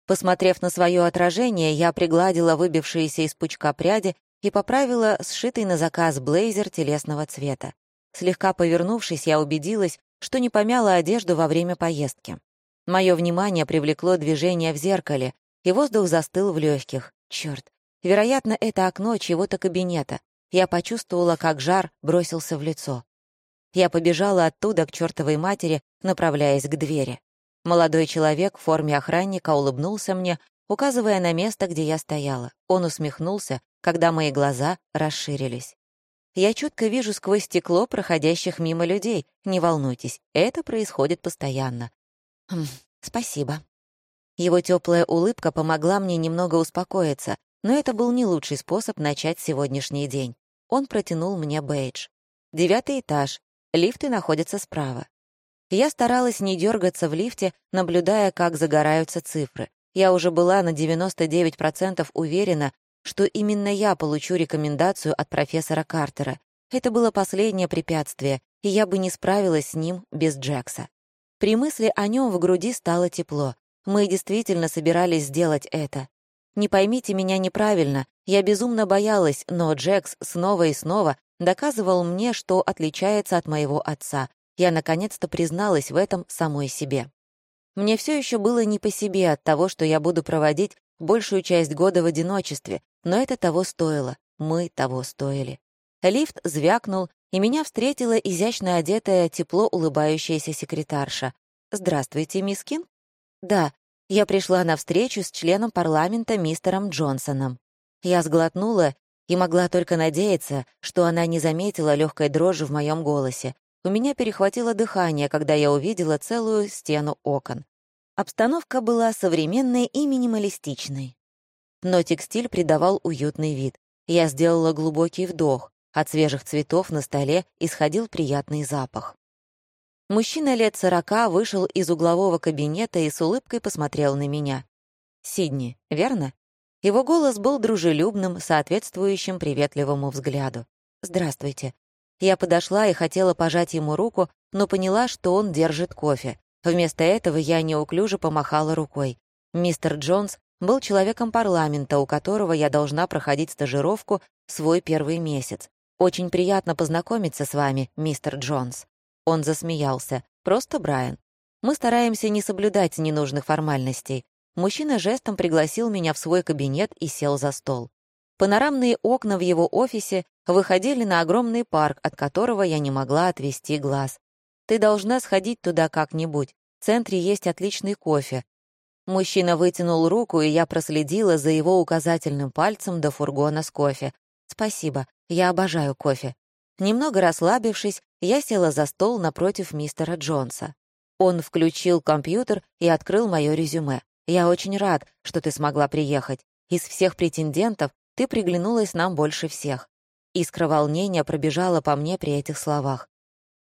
Посмотрев на свое отражение, я пригладила выбившиеся из пучка пряди и поправила сшитый на заказ блейзер телесного цвета. Слегка повернувшись, я убедилась, что не помяла одежду во время поездки. Мое внимание привлекло движение в зеркале, и воздух застыл в легких. Черт, вероятно, это окно чего-то кабинета. Я почувствовала, как жар бросился в лицо. Я побежала оттуда к чертовой матери, направляясь к двери. Молодой человек в форме охранника улыбнулся мне, указывая на место, где я стояла. Он усмехнулся, когда мои глаза расширились. Я чутко вижу сквозь стекло проходящих мимо людей. Не волнуйтесь, это происходит постоянно. Хм, спасибо. Его теплая улыбка помогла мне немного успокоиться, но это был не лучший способ начать сегодняшний день. Он протянул мне бейдж. Девятый этаж, Лифты находятся справа. Я старалась не дергаться в лифте, наблюдая, как загораются цифры. Я уже была на 99% уверена, что именно я получу рекомендацию от профессора Картера. Это было последнее препятствие, и я бы не справилась с ним без Джекса. При мысли о нем в груди стало тепло. Мы действительно собирались сделать это. Не поймите меня неправильно, я безумно боялась, но Джекс снова и снова доказывал мне, что отличается от моего отца. Я наконец-то призналась в этом самой себе. Мне все еще было не по себе от того, что я буду проводить большую часть года в одиночестве, но это того стоило, мы того стоили. Лифт звякнул, и меня встретила изящно одетая, тепло улыбающаяся секретарша. «Здравствуйте, мисс Кин?» «Да, я пришла на встречу с членом парламента мистером Джонсоном». Я сглотнула и могла только надеяться, что она не заметила легкой дрожи в моем голосе. У меня перехватило дыхание, когда я увидела целую стену окон. Обстановка была современной и минималистичной. Но текстиль придавал уютный вид. Я сделала глубокий вдох. От свежих цветов на столе исходил приятный запах. Мужчина лет сорока вышел из углового кабинета и с улыбкой посмотрел на меня. «Сидни, верно?» Его голос был дружелюбным, соответствующим приветливому взгляду. «Здравствуйте». Я подошла и хотела пожать ему руку, но поняла, что он держит кофе. Вместо этого я неуклюже помахала рукой. Мистер Джонс был человеком парламента, у которого я должна проходить стажировку свой первый месяц. «Очень приятно познакомиться с вами, мистер Джонс». Он засмеялся. «Просто Брайан. Мы стараемся не соблюдать ненужных формальностей. Мужчина жестом пригласил меня в свой кабинет и сел за стол. Панорамные окна в его офисе выходили на огромный парк, от которого я не могла отвести глаз. «Ты должна сходить туда как-нибудь. В центре есть отличный кофе». Мужчина вытянул руку, и я проследила за его указательным пальцем до фургона с кофе. «Спасибо, я обожаю кофе». Немного расслабившись, я села за стол напротив мистера Джонса. Он включил компьютер и открыл мое резюме. Я очень рад, что ты смогла приехать. Из всех претендентов ты приглянулась нам больше всех». Искра волнения пробежала по мне при этих словах.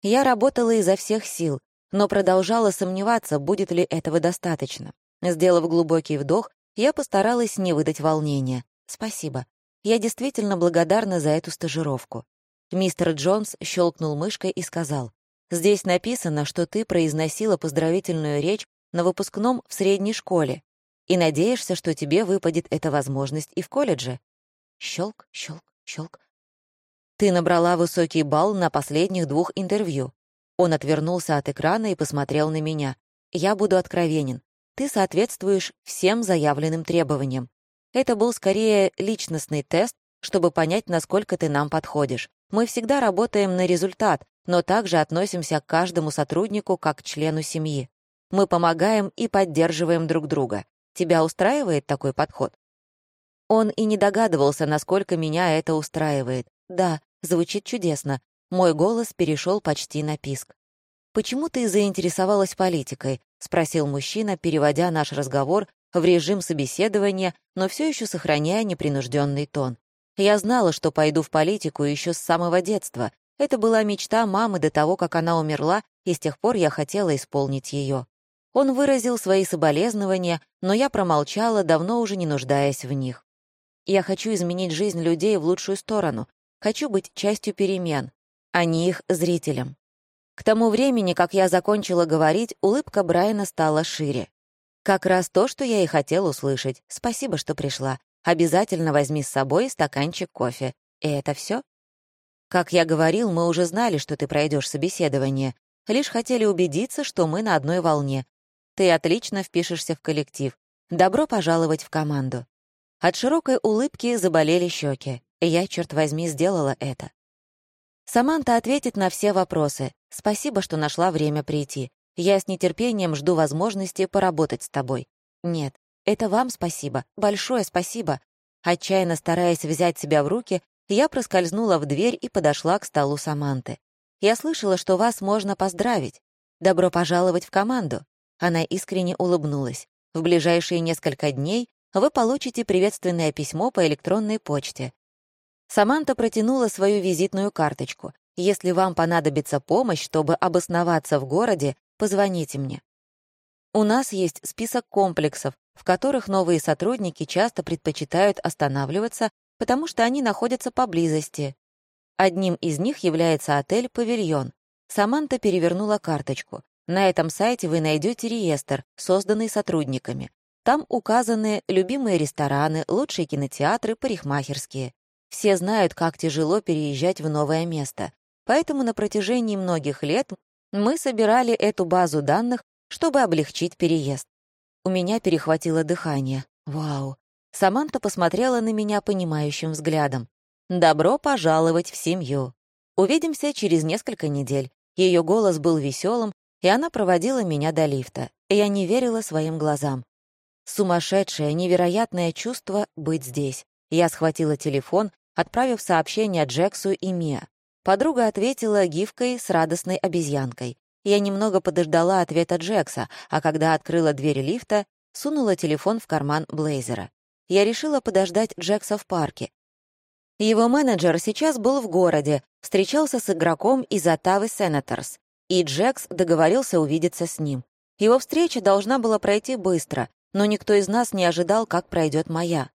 Я работала изо всех сил, но продолжала сомневаться, будет ли этого достаточно. Сделав глубокий вдох, я постаралась не выдать волнения. «Спасибо. Я действительно благодарна за эту стажировку». Мистер Джонс щелкнул мышкой и сказал, «Здесь написано, что ты произносила поздравительную речь на выпускном в средней школе и надеешься, что тебе выпадет эта возможность и в колледже. Щелк, щелк, щелк. Ты набрала высокий балл на последних двух интервью. Он отвернулся от экрана и посмотрел на меня. Я буду откровенен. Ты соответствуешь всем заявленным требованиям. Это был скорее личностный тест, чтобы понять, насколько ты нам подходишь. Мы всегда работаем на результат, но также относимся к каждому сотруднику как к члену семьи. Мы помогаем и поддерживаем друг друга. Тебя устраивает такой подход?» Он и не догадывался, насколько меня это устраивает. Да, звучит чудесно. Мой голос перешел почти на писк. «Почему ты заинтересовалась политикой?» — спросил мужчина, переводя наш разговор в режим собеседования, но все еще сохраняя непринужденный тон. Я знала, что пойду в политику еще с самого детства. Это была мечта мамы до того, как она умерла, и с тех пор я хотела исполнить ее. Он выразил свои соболезнования, но я промолчала, давно уже не нуждаясь в них. Я хочу изменить жизнь людей в лучшую сторону, хочу быть частью перемен, а не их зрителем. К тому времени, как я закончила говорить, улыбка Брайана стала шире. «Как раз то, что я и хотел услышать. Спасибо, что пришла. Обязательно возьми с собой стаканчик кофе. И это все? Как я говорил, мы уже знали, что ты пройдешь собеседование. Лишь хотели убедиться, что мы на одной волне. Ты отлично впишешься в коллектив. Добро пожаловать в команду. От широкой улыбки заболели щеки. Я, черт возьми, сделала это. Саманта ответит на все вопросы. Спасибо, что нашла время прийти. Я с нетерпением жду возможности поработать с тобой. Нет, это вам спасибо, большое спасибо. Отчаянно стараясь взять себя в руки, я проскользнула в дверь и подошла к столу Саманты. «Я слышала, что вас можно поздравить. Добро пожаловать в команду». Она искренне улыбнулась. «В ближайшие несколько дней вы получите приветственное письмо по электронной почте. Саманта протянула свою визитную карточку. «Если вам понадобится помощь, чтобы обосноваться в городе, позвоните мне». У нас есть список комплексов, в которых новые сотрудники часто предпочитают останавливаться, потому что они находятся поблизости. Одним из них является отель «Павильон». Саманта перевернула карточку. На этом сайте вы найдете реестр, созданный сотрудниками. Там указаны любимые рестораны, лучшие кинотеатры, парикмахерские. Все знают, как тяжело переезжать в новое место. Поэтому на протяжении многих лет мы собирали эту базу данных, чтобы облегчить переезд. У меня перехватило дыхание. Вау. Саманта посмотрела на меня понимающим взглядом. «Добро пожаловать в семью. Увидимся через несколько недель». Ее голос был веселым, и она проводила меня до лифта. Я не верила своим глазам. Сумасшедшее, невероятное чувство быть здесь. Я схватила телефон, отправив сообщение Джексу и Мия. Подруга ответила гифкой с радостной обезьянкой. Я немного подождала ответа Джекса, а когда открыла дверь лифта, сунула телефон в карман блейзера. Я решила подождать Джекса в парке. Его менеджер сейчас был в городе, встречался с игроком из Оттавы Сенаторс, и Джекс договорился увидеться с ним. Его встреча должна была пройти быстро, но никто из нас не ожидал, как пройдет моя.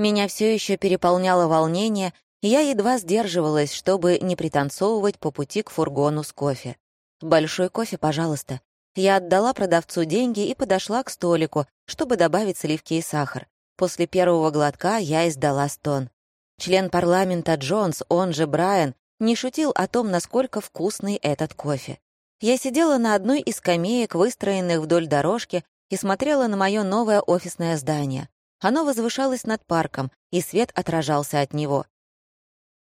Меня все еще переполняло волнение, и я едва сдерживалась, чтобы не пританцовывать по пути к фургону с кофе. «Большой кофе, пожалуйста». Я отдала продавцу деньги и подошла к столику, чтобы добавить сливки и сахар. После первого глотка я издала стон. Член парламента Джонс, он же Брайан, не шутил о том, насколько вкусный этот кофе. Я сидела на одной из скамеек, выстроенных вдоль дорожки, и смотрела на мое новое офисное здание. Оно возвышалось над парком, и свет отражался от него.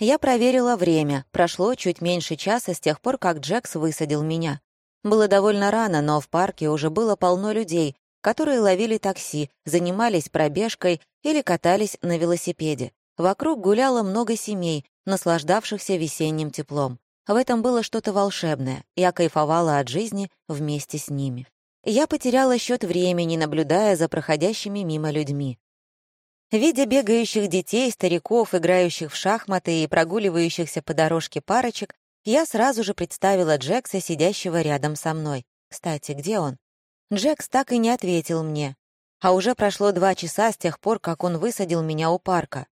Я проверила время. Прошло чуть меньше часа с тех пор, как Джекс высадил меня. Было довольно рано, но в парке уже было полно людей, которые ловили такси, занимались пробежкой или катались на велосипеде. Вокруг гуляло много семей, наслаждавшихся весенним теплом. В этом было что-то волшебное. Я кайфовала от жизни вместе с ними. Я потеряла счет времени, наблюдая за проходящими мимо людьми. Видя бегающих детей, стариков, играющих в шахматы и прогуливающихся по дорожке парочек, я сразу же представила Джекса, сидящего рядом со мной. Кстати, где он? Джекс так и не ответил мне. А уже прошло два часа с тех пор, как он высадил меня у парка.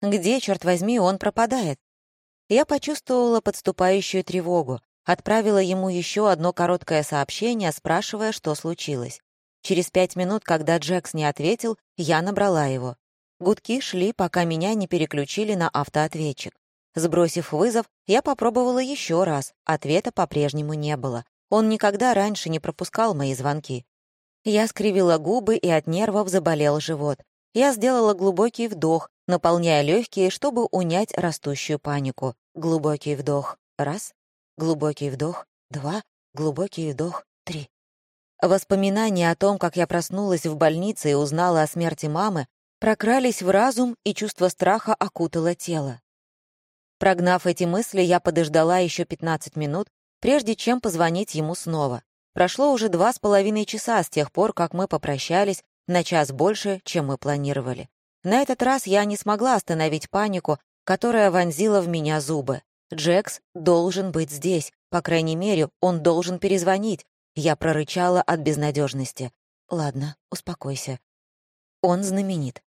Где, черт возьми, он пропадает? Я почувствовала подступающую тревогу. Отправила ему еще одно короткое сообщение, спрашивая, что случилось. Через пять минут, когда Джекс не ответил, я набрала его. Гудки шли, пока меня не переключили на автоответчик. Сбросив вызов, я попробовала еще раз, ответа по-прежнему не было. Он никогда раньше не пропускал мои звонки. Я скривила губы, и от нервов заболел живот. Я сделала глубокий вдох, наполняя легкие, чтобы унять растущую панику. Глубокий вдох. Раз. Глубокий вдох. Два. Глубокий вдох. Три. Воспоминания о том, как я проснулась в больнице и узнала о смерти мамы, прокрались в разум, и чувство страха окутало тело. Прогнав эти мысли, я подождала еще 15 минут, прежде чем позвонить ему снова. Прошло уже два с половиной часа с тех пор, как мы попрощались, на час больше, чем мы планировали. На этот раз я не смогла остановить панику, которая вонзила в меня зубы. Джекс должен быть здесь. По крайней мере, он должен перезвонить. Я прорычала от безнадежности. Ладно, успокойся. Он знаменит.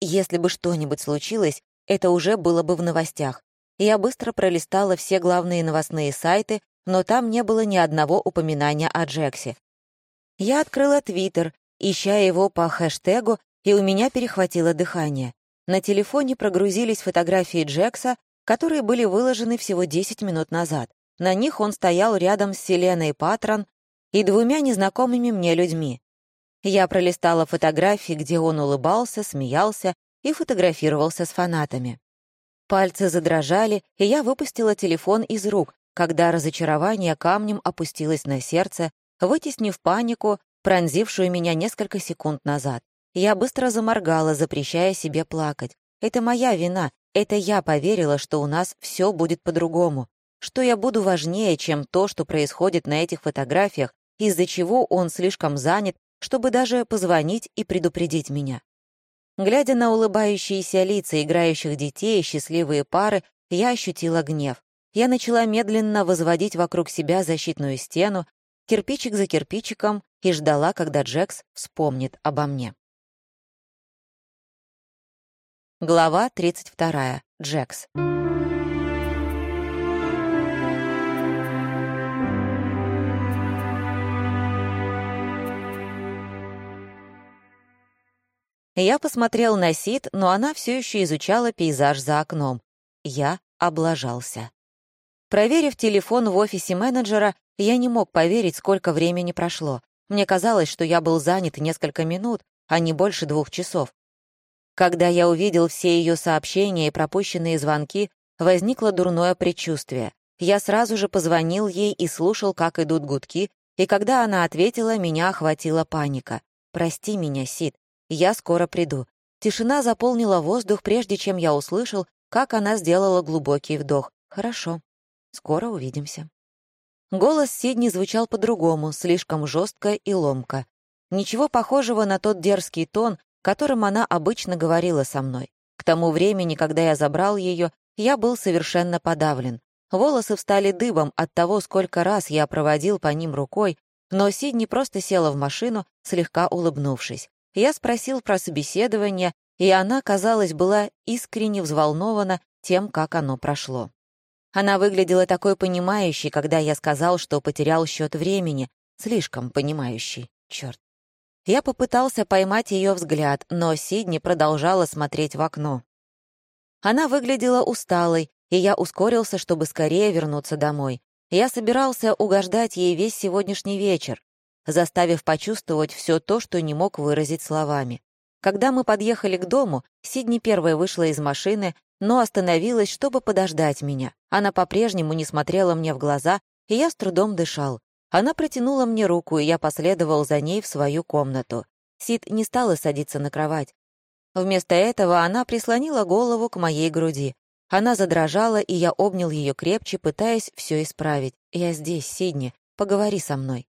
Если бы что-нибудь случилось, это уже было бы в новостях. Я быстро пролистала все главные новостные сайты, но там не было ни одного упоминания о Джексе. Я открыла Твиттер, ища его по хэштегу, и у меня перехватило дыхание. На телефоне прогрузились фотографии Джекса, которые были выложены всего 10 минут назад. На них он стоял рядом с Селеной Патрон и двумя незнакомыми мне людьми. Я пролистала фотографии, где он улыбался, смеялся и фотографировался с фанатами. Пальцы задрожали, и я выпустила телефон из рук, когда разочарование камнем опустилось на сердце, вытеснив панику, пронзившую меня несколько секунд назад. Я быстро заморгала, запрещая себе плакать. Это моя вина, это я поверила, что у нас все будет по-другому, что я буду важнее, чем то, что происходит на этих фотографиях, из-за чего он слишком занят, чтобы даже позвонить и предупредить меня. Глядя на улыбающиеся лица играющих детей и счастливые пары, я ощутила гнев. Я начала медленно возводить вокруг себя защитную стену, кирпичик за кирпичиком, и ждала, когда Джекс вспомнит обо мне. Глава 32. Джекс. Я посмотрел на Сид, но она все еще изучала пейзаж за окном. Я облажался. Проверив телефон в офисе менеджера, я не мог поверить, сколько времени прошло. Мне казалось, что я был занят несколько минут, а не больше двух часов. Когда я увидел все ее сообщения и пропущенные звонки, возникло дурное предчувствие. Я сразу же позвонил ей и слушал, как идут гудки, и когда она ответила, меня охватила паника. «Прости меня, Сид, я скоро приду». Тишина заполнила воздух, прежде чем я услышал, как она сделала глубокий вдох. «Хорошо, скоро увидимся». Голос Сидни звучал по-другому, слишком жестко и ломко. Ничего похожего на тот дерзкий тон, которым она обычно говорила со мной. К тому времени, когда я забрал ее, я был совершенно подавлен. Волосы встали дыбом от того, сколько раз я проводил по ним рукой, но Сидни просто села в машину, слегка улыбнувшись. Я спросил про собеседование, и она, казалось, была искренне взволнована тем, как оно прошло. Она выглядела такой понимающей, когда я сказал, что потерял счет времени, слишком понимающей, черт. Я попытался поймать ее взгляд, но Сидни продолжала смотреть в окно. Она выглядела усталой, и я ускорился, чтобы скорее вернуться домой. Я собирался угождать ей весь сегодняшний вечер, заставив почувствовать все то, что не мог выразить словами. Когда мы подъехали к дому, Сидни первая вышла из машины, но остановилась, чтобы подождать меня. Она по-прежнему не смотрела мне в глаза, и я с трудом дышал. Она протянула мне руку, и я последовал за ней в свою комнату. Сид не стала садиться на кровать. Вместо этого она прислонила голову к моей груди. Она задрожала, и я обнял ее крепче, пытаясь все исправить. «Я здесь, Сидни, поговори со мной».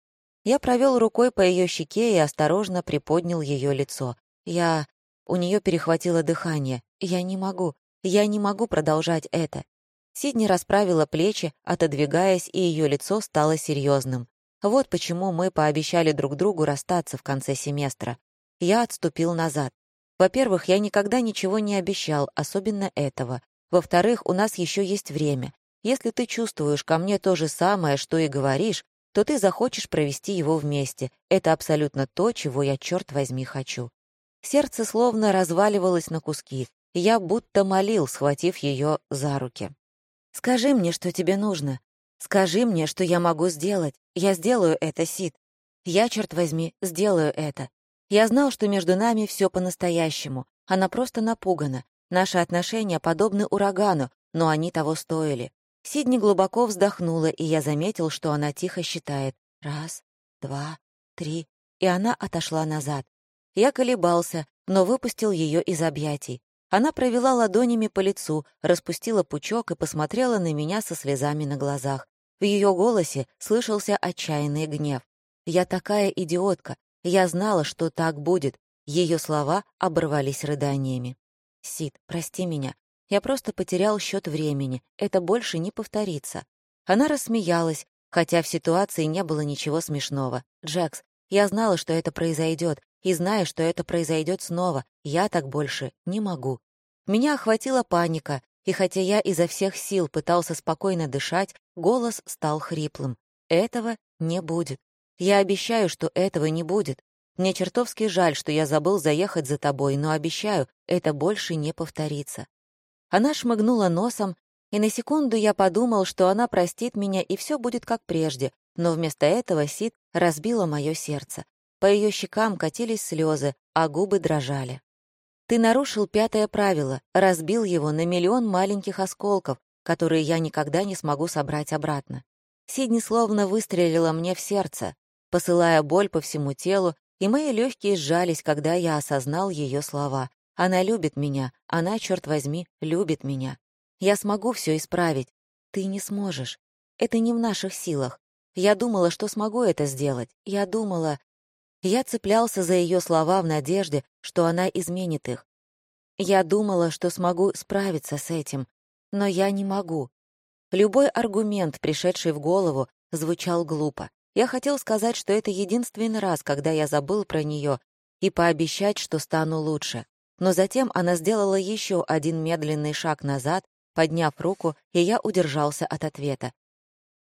Я провел рукой по ее щеке и осторожно приподнял ее лицо. Я... У нее перехватило дыхание. Я не могу. Я не могу продолжать это. Сидни расправила плечи, отодвигаясь, и ее лицо стало серьезным. Вот почему мы пообещали друг другу расстаться в конце семестра. Я отступил назад. Во-первых, я никогда ничего не обещал, особенно этого. Во-вторых, у нас еще есть время. Если ты чувствуешь ко мне то же самое, что и говоришь, то ты захочешь провести его вместе. Это абсолютно то, чего я, черт возьми, хочу. Сердце словно разваливалось на куски. Я будто молил, схватив ее за руки. «Скажи мне, что тебе нужно. Скажи мне, что я могу сделать. Я сделаю это, Сид. Я, черт возьми, сделаю это. Я знал, что между нами все по-настоящему. Она просто напугана. Наши отношения подобны урагану, но они того стоили. Сидни глубоко вздохнула, и я заметил, что она тихо считает. Раз, два, три. И она отошла назад. Я колебался, но выпустил ее из объятий. Она провела ладонями по лицу, распустила пучок и посмотрела на меня со слезами на глазах. В ее голосе слышался отчаянный гнев. «Я такая идиотка. Я знала, что так будет». Ее слова оборвались рыданиями. «Сид, прости меня. Я просто потерял счет времени. Это больше не повторится». Она рассмеялась, хотя в ситуации не было ничего смешного. «Джекс, я знала, что это произойдет, и знаю, что это произойдет снова. Я так больше не могу. Меня охватила паника. И хотя я изо всех сил пытался спокойно дышать, голос стал хриплым. Этого не будет. Я обещаю, что этого не будет. Мне чертовски жаль, что я забыл заехать за тобой, но обещаю, это больше не повторится. Она шмыгнула носом, и на секунду я подумал, что она простит меня, и все будет как прежде, но вместо этого Сид разбила мое сердце. По ее щекам катились слезы, а губы дрожали. Ты нарушил пятое правило, разбил его на миллион маленьких осколков, которые я никогда не смогу собрать обратно. Сидни словно выстрелила мне в сердце, посылая боль по всему телу и мои легкие сжались, когда я осознал ее слова. Она любит меня, она, черт возьми, любит меня. Я смогу все исправить. Ты не сможешь. Это не в наших силах. Я думала, что смогу это сделать. Я думала... Я цеплялся за ее слова в надежде, что она изменит их. Я думала, что смогу справиться с этим, но я не могу. Любой аргумент, пришедший в голову, звучал глупо. Я хотел сказать, что это единственный раз, когда я забыл про нее, и пообещать, что стану лучше. Но затем она сделала еще один медленный шаг назад, подняв руку, и я удержался от ответа.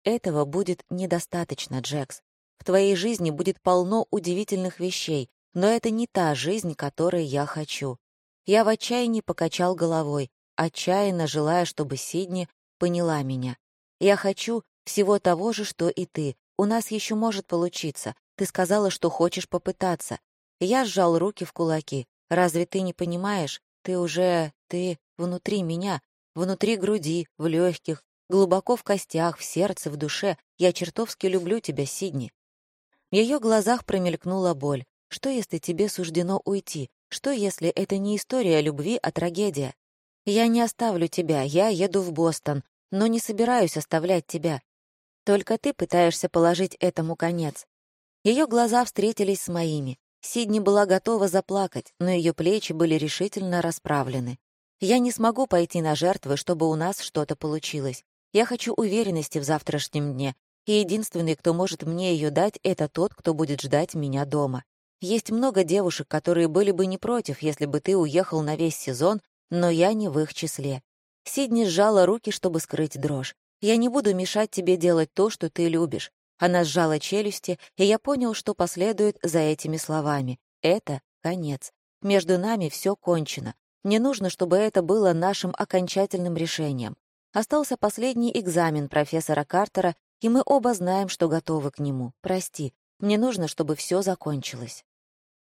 «Этого будет недостаточно, Джекс. В твоей жизни будет полно удивительных вещей, но это не та жизнь, которой я хочу». Я в отчаянии покачал головой, отчаянно желая, чтобы Сидни поняла меня. «Я хочу всего того же, что и ты, у нас еще может получиться. Ты сказала, что хочешь попытаться. Я сжал руки в кулаки. Разве ты не понимаешь? Ты уже... Ты внутри меня, внутри груди, в легких, глубоко в костях, в сердце, в душе. Я чертовски люблю тебя, Сидни. В ее глазах промелькнула боль. Что, если тебе суждено уйти? Что, если это не история любви, а трагедия? Я не оставлю тебя, я еду в Бостон, но не собираюсь оставлять тебя. Только ты пытаешься положить этому конец. Ее глаза встретились с моими. Сидни была готова заплакать, но ее плечи были решительно расправлены. Я не смогу пойти на жертвы, чтобы у нас что-то получилось. Я хочу уверенности в завтрашнем дне, и единственный, кто может мне ее дать, это тот, кто будет ждать меня дома. Есть много девушек, которые были бы не против, если бы ты уехал на весь сезон, но я не в их числе. Сидни сжала руки, чтобы скрыть дрожь. Я не буду мешать тебе делать то, что ты любишь». Она сжала челюсти, и я понял, что последует за этими словами. Это конец. Между нами все кончено. Мне нужно, чтобы это было нашим окончательным решением. Остался последний экзамен профессора Картера, и мы оба знаем, что готовы к нему. Прости, мне нужно, чтобы все закончилось.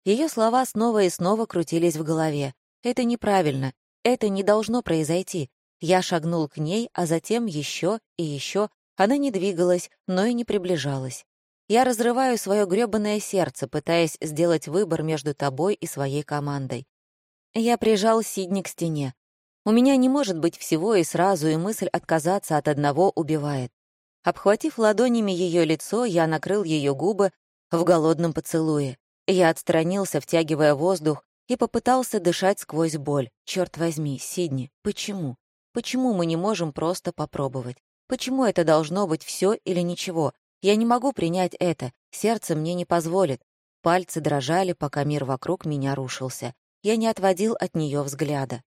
Ее слова снова и снова крутились в голове. Это неправильно. Это не должно произойти. Я шагнул к ней, а затем еще и еще. Она не двигалась, но и не приближалась. Я разрываю свое грёбаное сердце, пытаясь сделать выбор между тобой и своей командой. Я прижал Сидни к стене. У меня не может быть всего и сразу, и мысль отказаться от одного убивает. Обхватив ладонями ее лицо, я накрыл ее губы в голодном поцелуе. Я отстранился, втягивая воздух, и попытался дышать сквозь боль. Черт возьми, Сидни, почему? Почему мы не можем просто попробовать? Почему это должно быть все или ничего? Я не могу принять это, сердце мне не позволит. Пальцы дрожали, пока мир вокруг меня рушился. Я не отводил от нее взгляда.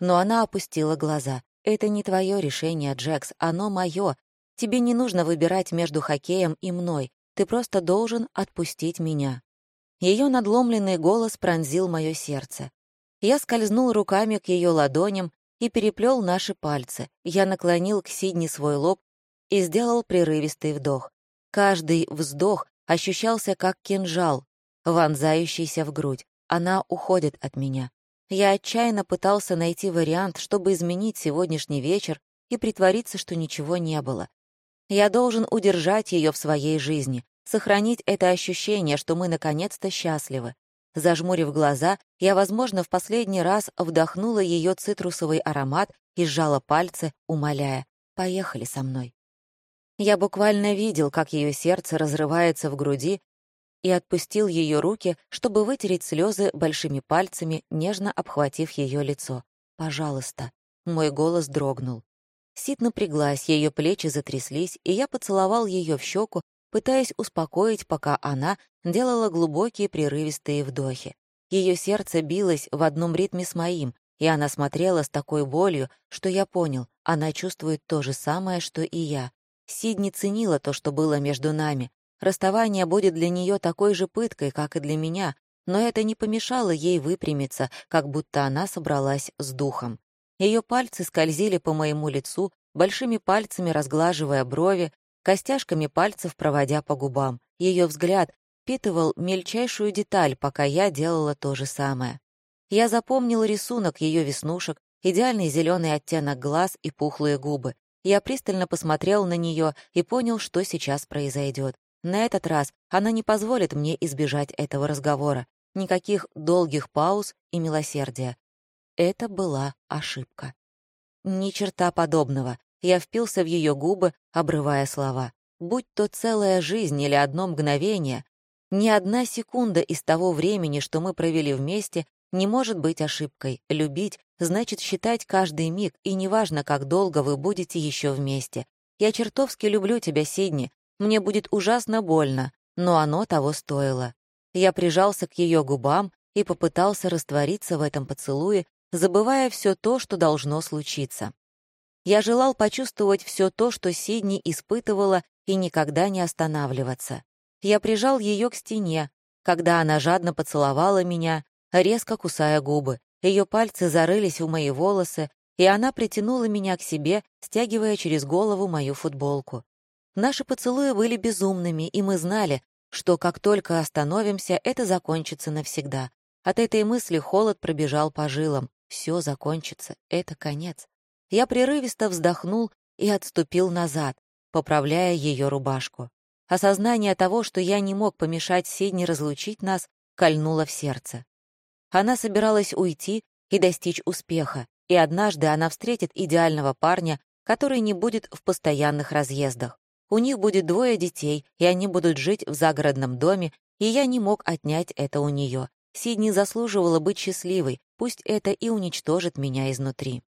Но она опустила глаза. «Это не твое решение, Джекс, оно мое. Тебе не нужно выбирать между хоккеем и мной. Ты просто должен отпустить меня». Ее надломленный голос пронзил мое сердце. Я скользнул руками к ее ладоням, и переплел наши пальцы. Я наклонил к Сидни свой лоб и сделал прерывистый вдох. Каждый вздох ощущался как кинжал, вонзающийся в грудь. Она уходит от меня. Я отчаянно пытался найти вариант, чтобы изменить сегодняшний вечер и притвориться, что ничего не было. Я должен удержать ее в своей жизни, сохранить это ощущение, что мы наконец-то счастливы. Зажмурив глаза, я, возможно, в последний раз вдохнула ее цитрусовый аромат и сжала пальцы, умоляя «Поехали со мной». Я буквально видел, как ее сердце разрывается в груди, и отпустил ее руки, чтобы вытереть слезы большими пальцами, нежно обхватив ее лицо. «Пожалуйста». Мой голос дрогнул. Сид напряглась, ее плечи затряслись, и я поцеловал ее в щеку, пытаясь успокоить, пока она делала глубокие прерывистые вдохи. Ее сердце билось в одном ритме с моим. и она смотрела с такой болью, что я понял, она чувствует то же самое, что и я. Сидни ценила то, что было между нами. Расставание будет для нее такой же пыткой, как и для меня, но это не помешало ей выпрямиться, как будто она собралась с духом. Ее пальцы скользили по моему лицу, большими пальцами разглаживая брови, костяшками пальцев проводя по губам. Ее взгляд впитывал мельчайшую деталь, пока я делала то же самое. Я запомнил рисунок ее веснушек, идеальный зеленый оттенок глаз и пухлые губы. Я пристально посмотрел на нее и понял, что сейчас произойдет. На этот раз она не позволит мне избежать этого разговора. Никаких долгих пауз и милосердия. Это была ошибка. Ни черта подобного. Я впился в ее губы, обрывая слова. Будь то целая жизнь или одно мгновение, ни одна секунда из того времени, что мы провели вместе, не может быть ошибкой. Любить значит считать каждый миг, и неважно, как долго вы будете еще вместе. Я чертовски люблю тебя, Сидни. Мне будет ужасно больно, но оно того стоило. Я прижался к ее губам и попытался раствориться в этом поцелуе, забывая все то, что должно случиться. Я желал почувствовать все то, что Сидни испытывала, и никогда не останавливаться. Я прижал ее к стене, когда она жадно поцеловала меня, резко кусая губы. Ее пальцы зарылись в мои волосы, и она притянула меня к себе, стягивая через голову мою футболку. Наши поцелуи были безумными, и мы знали, что как только остановимся, это закончится навсегда. От этой мысли холод пробежал по жилам. Все закончится, это конец. Я прерывисто вздохнул и отступил назад, поправляя ее рубашку. Осознание того, что я не мог помешать Сидни разлучить нас, кольнуло в сердце. Она собиралась уйти и достичь успеха, и однажды она встретит идеального парня, который не будет в постоянных разъездах. У них будет двое детей, и они будут жить в загородном доме, и я не мог отнять это у нее. Сидни заслуживала быть счастливой, пусть это и уничтожит меня изнутри.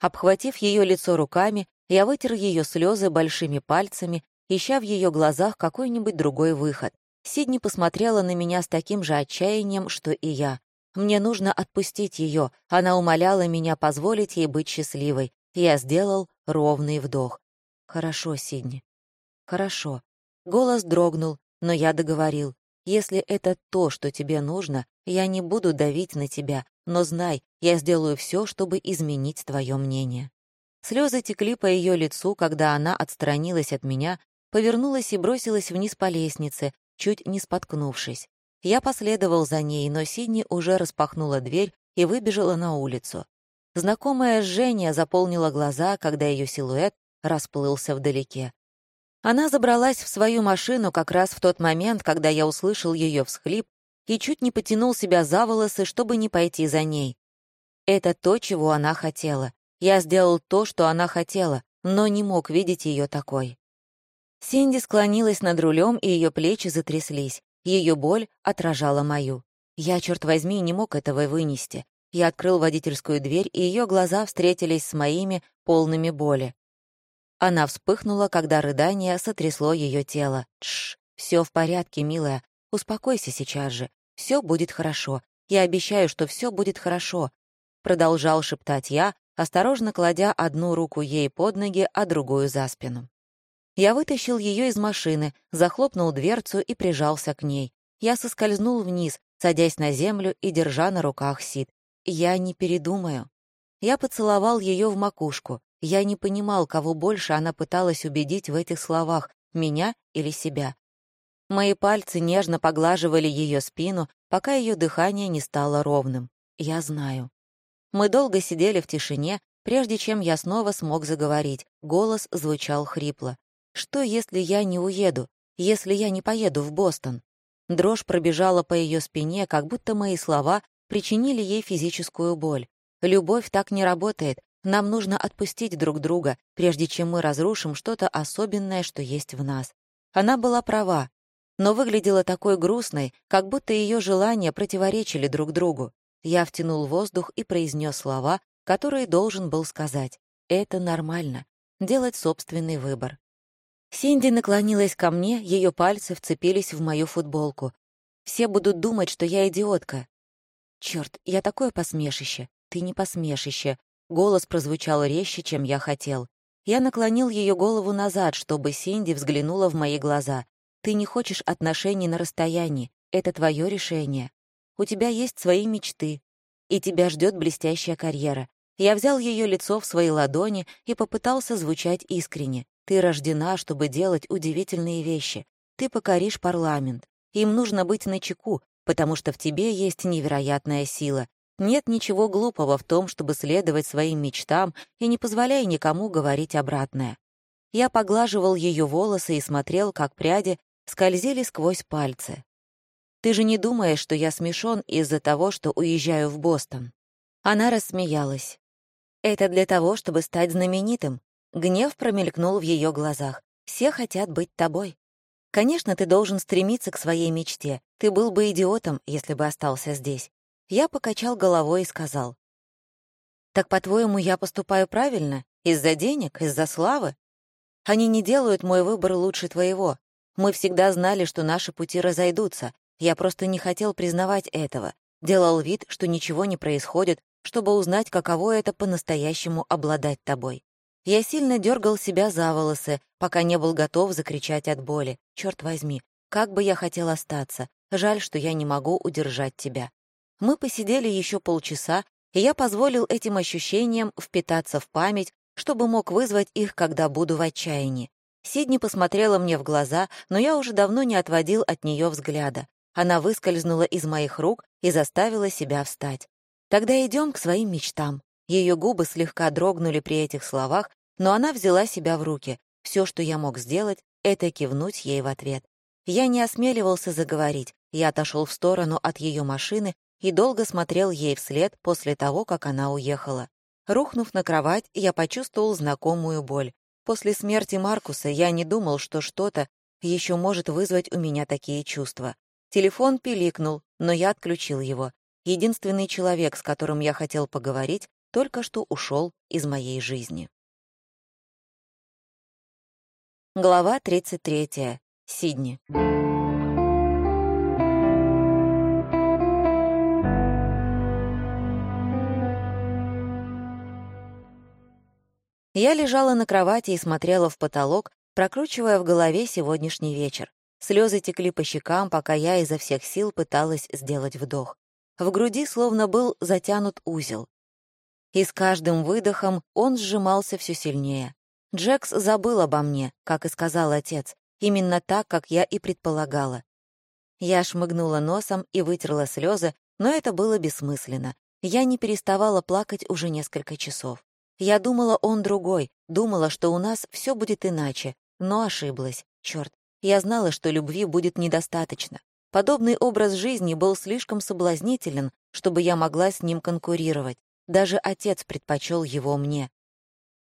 Обхватив ее лицо руками, я вытер ее слезы большими пальцами, ища в ее глазах какой-нибудь другой выход. Сидни посмотрела на меня с таким же отчаянием, что и я. Мне нужно отпустить ее. Она умоляла меня позволить ей быть счастливой. Я сделал ровный вдох. Хорошо, Сидни. Хорошо. Голос дрогнул, но я договорил. Если это то, что тебе нужно, я не буду давить на тебя, но знай, я сделаю все, чтобы изменить твое мнение. Слезы текли по ее лицу, когда она отстранилась от меня, повернулась и бросилась вниз по лестнице, чуть не споткнувшись. Я последовал за ней, но Сидни уже распахнула дверь и выбежала на улицу. Знакомое жжение заполнило глаза, когда ее силуэт расплылся вдалеке. Она забралась в свою машину как раз в тот момент, когда я услышал ее всхлип и чуть не потянул себя за волосы, чтобы не пойти за ней. Это то, чего она хотела. Я сделал то, что она хотела, но не мог видеть ее такой. Синди склонилась над рулем, и ее плечи затряслись. Ее боль отражала мою. Я, черт возьми, не мог этого вынести. Я открыл водительскую дверь, и ее глаза встретились с моими, полными боли. Она вспыхнула, когда рыдание сотрясло ее тело. Тш, все в порядке, милая. Успокойся сейчас же. Все будет хорошо. Я обещаю, что все будет хорошо. Продолжал шептать я, осторожно кладя одну руку ей под ноги, а другую за спину. Я вытащил ее из машины, захлопнул дверцу и прижался к ней. Я соскользнул вниз, садясь на землю и держа на руках Сид. Я не передумаю. Я поцеловал ее в макушку. Я не понимал, кого больше она пыталась убедить в этих словах, меня или себя. Мои пальцы нежно поглаживали ее спину, пока ее дыхание не стало ровным. Я знаю. Мы долго сидели в тишине, прежде чем я снова смог заговорить. Голос звучал хрипло. Что, если я не уеду? Если я не поеду в Бостон? Дрожь пробежала по ее спине, как будто мои слова причинили ей физическую боль. Любовь так не работает. Нам нужно отпустить друг друга, прежде чем мы разрушим что-то особенное, что есть в нас. Она была права, но выглядела такой грустной, как будто ее желания противоречили друг другу. Я втянул воздух и произнес слова, которые должен был сказать. Это нормально. Делать собственный выбор. Синди наклонилась ко мне, ее пальцы вцепились в мою футболку. Все будут думать, что я идиотка. Черт, я такое посмешище. ты не посмешище». Голос прозвучал резче, чем я хотел. Я наклонил ее голову назад, чтобы Синди взглянула в мои глаза. «Ты не хочешь отношений на расстоянии. Это твое решение. У тебя есть свои мечты, и тебя ждет блестящая карьера. Я взял ее лицо в свои ладони и попытался звучать искренне. Ты рождена, чтобы делать удивительные вещи. Ты покоришь парламент. Им нужно быть начеку, потому что в тебе есть невероятная сила. Нет ничего глупого в том, чтобы следовать своим мечтам и не позволяя никому говорить обратное. Я поглаживал ее волосы и смотрел, как пряди скользили сквозь пальцы. «Ты же не думаешь, что я смешон из-за того, что уезжаю в Бостон?» Она рассмеялась. «Это для того, чтобы стать знаменитым». Гнев промелькнул в ее глазах. «Все хотят быть тобой. Конечно, ты должен стремиться к своей мечте. Ты был бы идиотом, если бы остался здесь». Я покачал головой и сказал. «Так, по-твоему, я поступаю правильно? Из-за денег? Из-за славы? Они не делают мой выбор лучше твоего. Мы всегда знали, что наши пути разойдутся, я просто не хотел признавать этого. Делал вид, что ничего не происходит, чтобы узнать, каково это по-настоящему обладать тобой. Я сильно дергал себя за волосы, пока не был готов закричать от боли. Черт возьми, как бы я хотел остаться. Жаль, что я не могу удержать тебя. Мы посидели еще полчаса, и я позволил этим ощущениям впитаться в память, чтобы мог вызвать их, когда буду в отчаянии. Сидни посмотрела мне в глаза, но я уже давно не отводил от нее взгляда. Она выскользнула из моих рук и заставила себя встать. «Тогда идем к своим мечтам». Ее губы слегка дрогнули при этих словах, но она взяла себя в руки. Все, что я мог сделать, это кивнуть ей в ответ. Я не осмеливался заговорить. Я отошел в сторону от ее машины и долго смотрел ей вслед после того, как она уехала. Рухнув на кровать, я почувствовал знакомую боль. После смерти Маркуса я не думал, что что-то еще может вызвать у меня такие чувства. Телефон пиликнул, но я отключил его. Единственный человек, с которым я хотел поговорить, только что ушел из моей жизни. Глава 33. Сидни. Я лежала на кровати и смотрела в потолок, прокручивая в голове сегодняшний вечер. Слезы текли по щекам, пока я изо всех сил пыталась сделать вдох. В груди словно был затянут узел. И с каждым выдохом он сжимался все сильнее. Джекс забыл обо мне, как и сказал отец, именно так, как я и предполагала. Я шмыгнула носом и вытерла слезы, но это было бессмысленно. Я не переставала плакать уже несколько часов. Я думала, он другой, думала, что у нас все будет иначе, но ошиблась. Черт, я знала, что любви будет недостаточно. Подобный образ жизни был слишком соблазнителен, чтобы я могла с ним конкурировать. Даже отец предпочел его мне.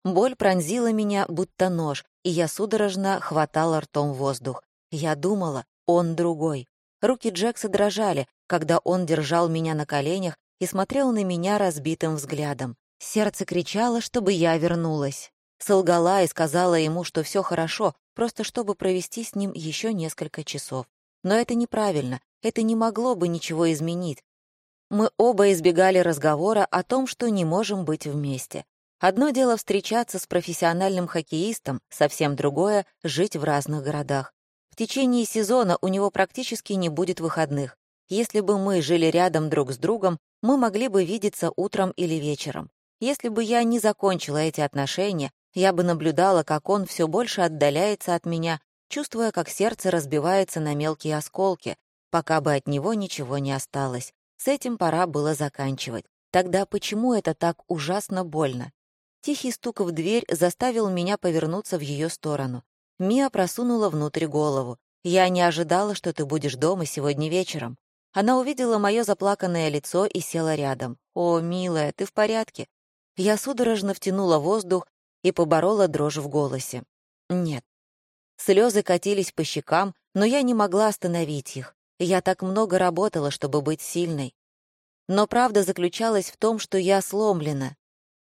Боль пронзила меня, будто нож, и я судорожно хватала ртом воздух. Я думала, он другой. Руки Джекса дрожали, когда он держал меня на коленях и смотрел на меня разбитым взглядом. Сердце кричало, чтобы я вернулась. Солгала и сказала ему, что все хорошо, просто чтобы провести с ним еще несколько часов. Но это неправильно, это не могло бы ничего изменить. Мы оба избегали разговора о том, что не можем быть вместе. Одно дело встречаться с профессиональным хоккеистом, совсем другое — жить в разных городах. В течение сезона у него практически не будет выходных. Если бы мы жили рядом друг с другом, мы могли бы видеться утром или вечером. Если бы я не закончила эти отношения, я бы наблюдала, как он все больше отдаляется от меня, чувствуя, как сердце разбивается на мелкие осколки, пока бы от него ничего не осталось. С этим пора было заканчивать. Тогда почему это так ужасно больно? Тихий стук в дверь заставил меня повернуться в ее сторону. Мия просунула внутрь голову. «Я не ожидала, что ты будешь дома сегодня вечером». Она увидела мое заплаканное лицо и села рядом. «О, милая, ты в порядке?» Я судорожно втянула воздух и поборола дрожь в голосе. Нет. Слезы катились по щекам, но я не могла остановить их. Я так много работала, чтобы быть сильной. Но правда заключалась в том, что я сломлена,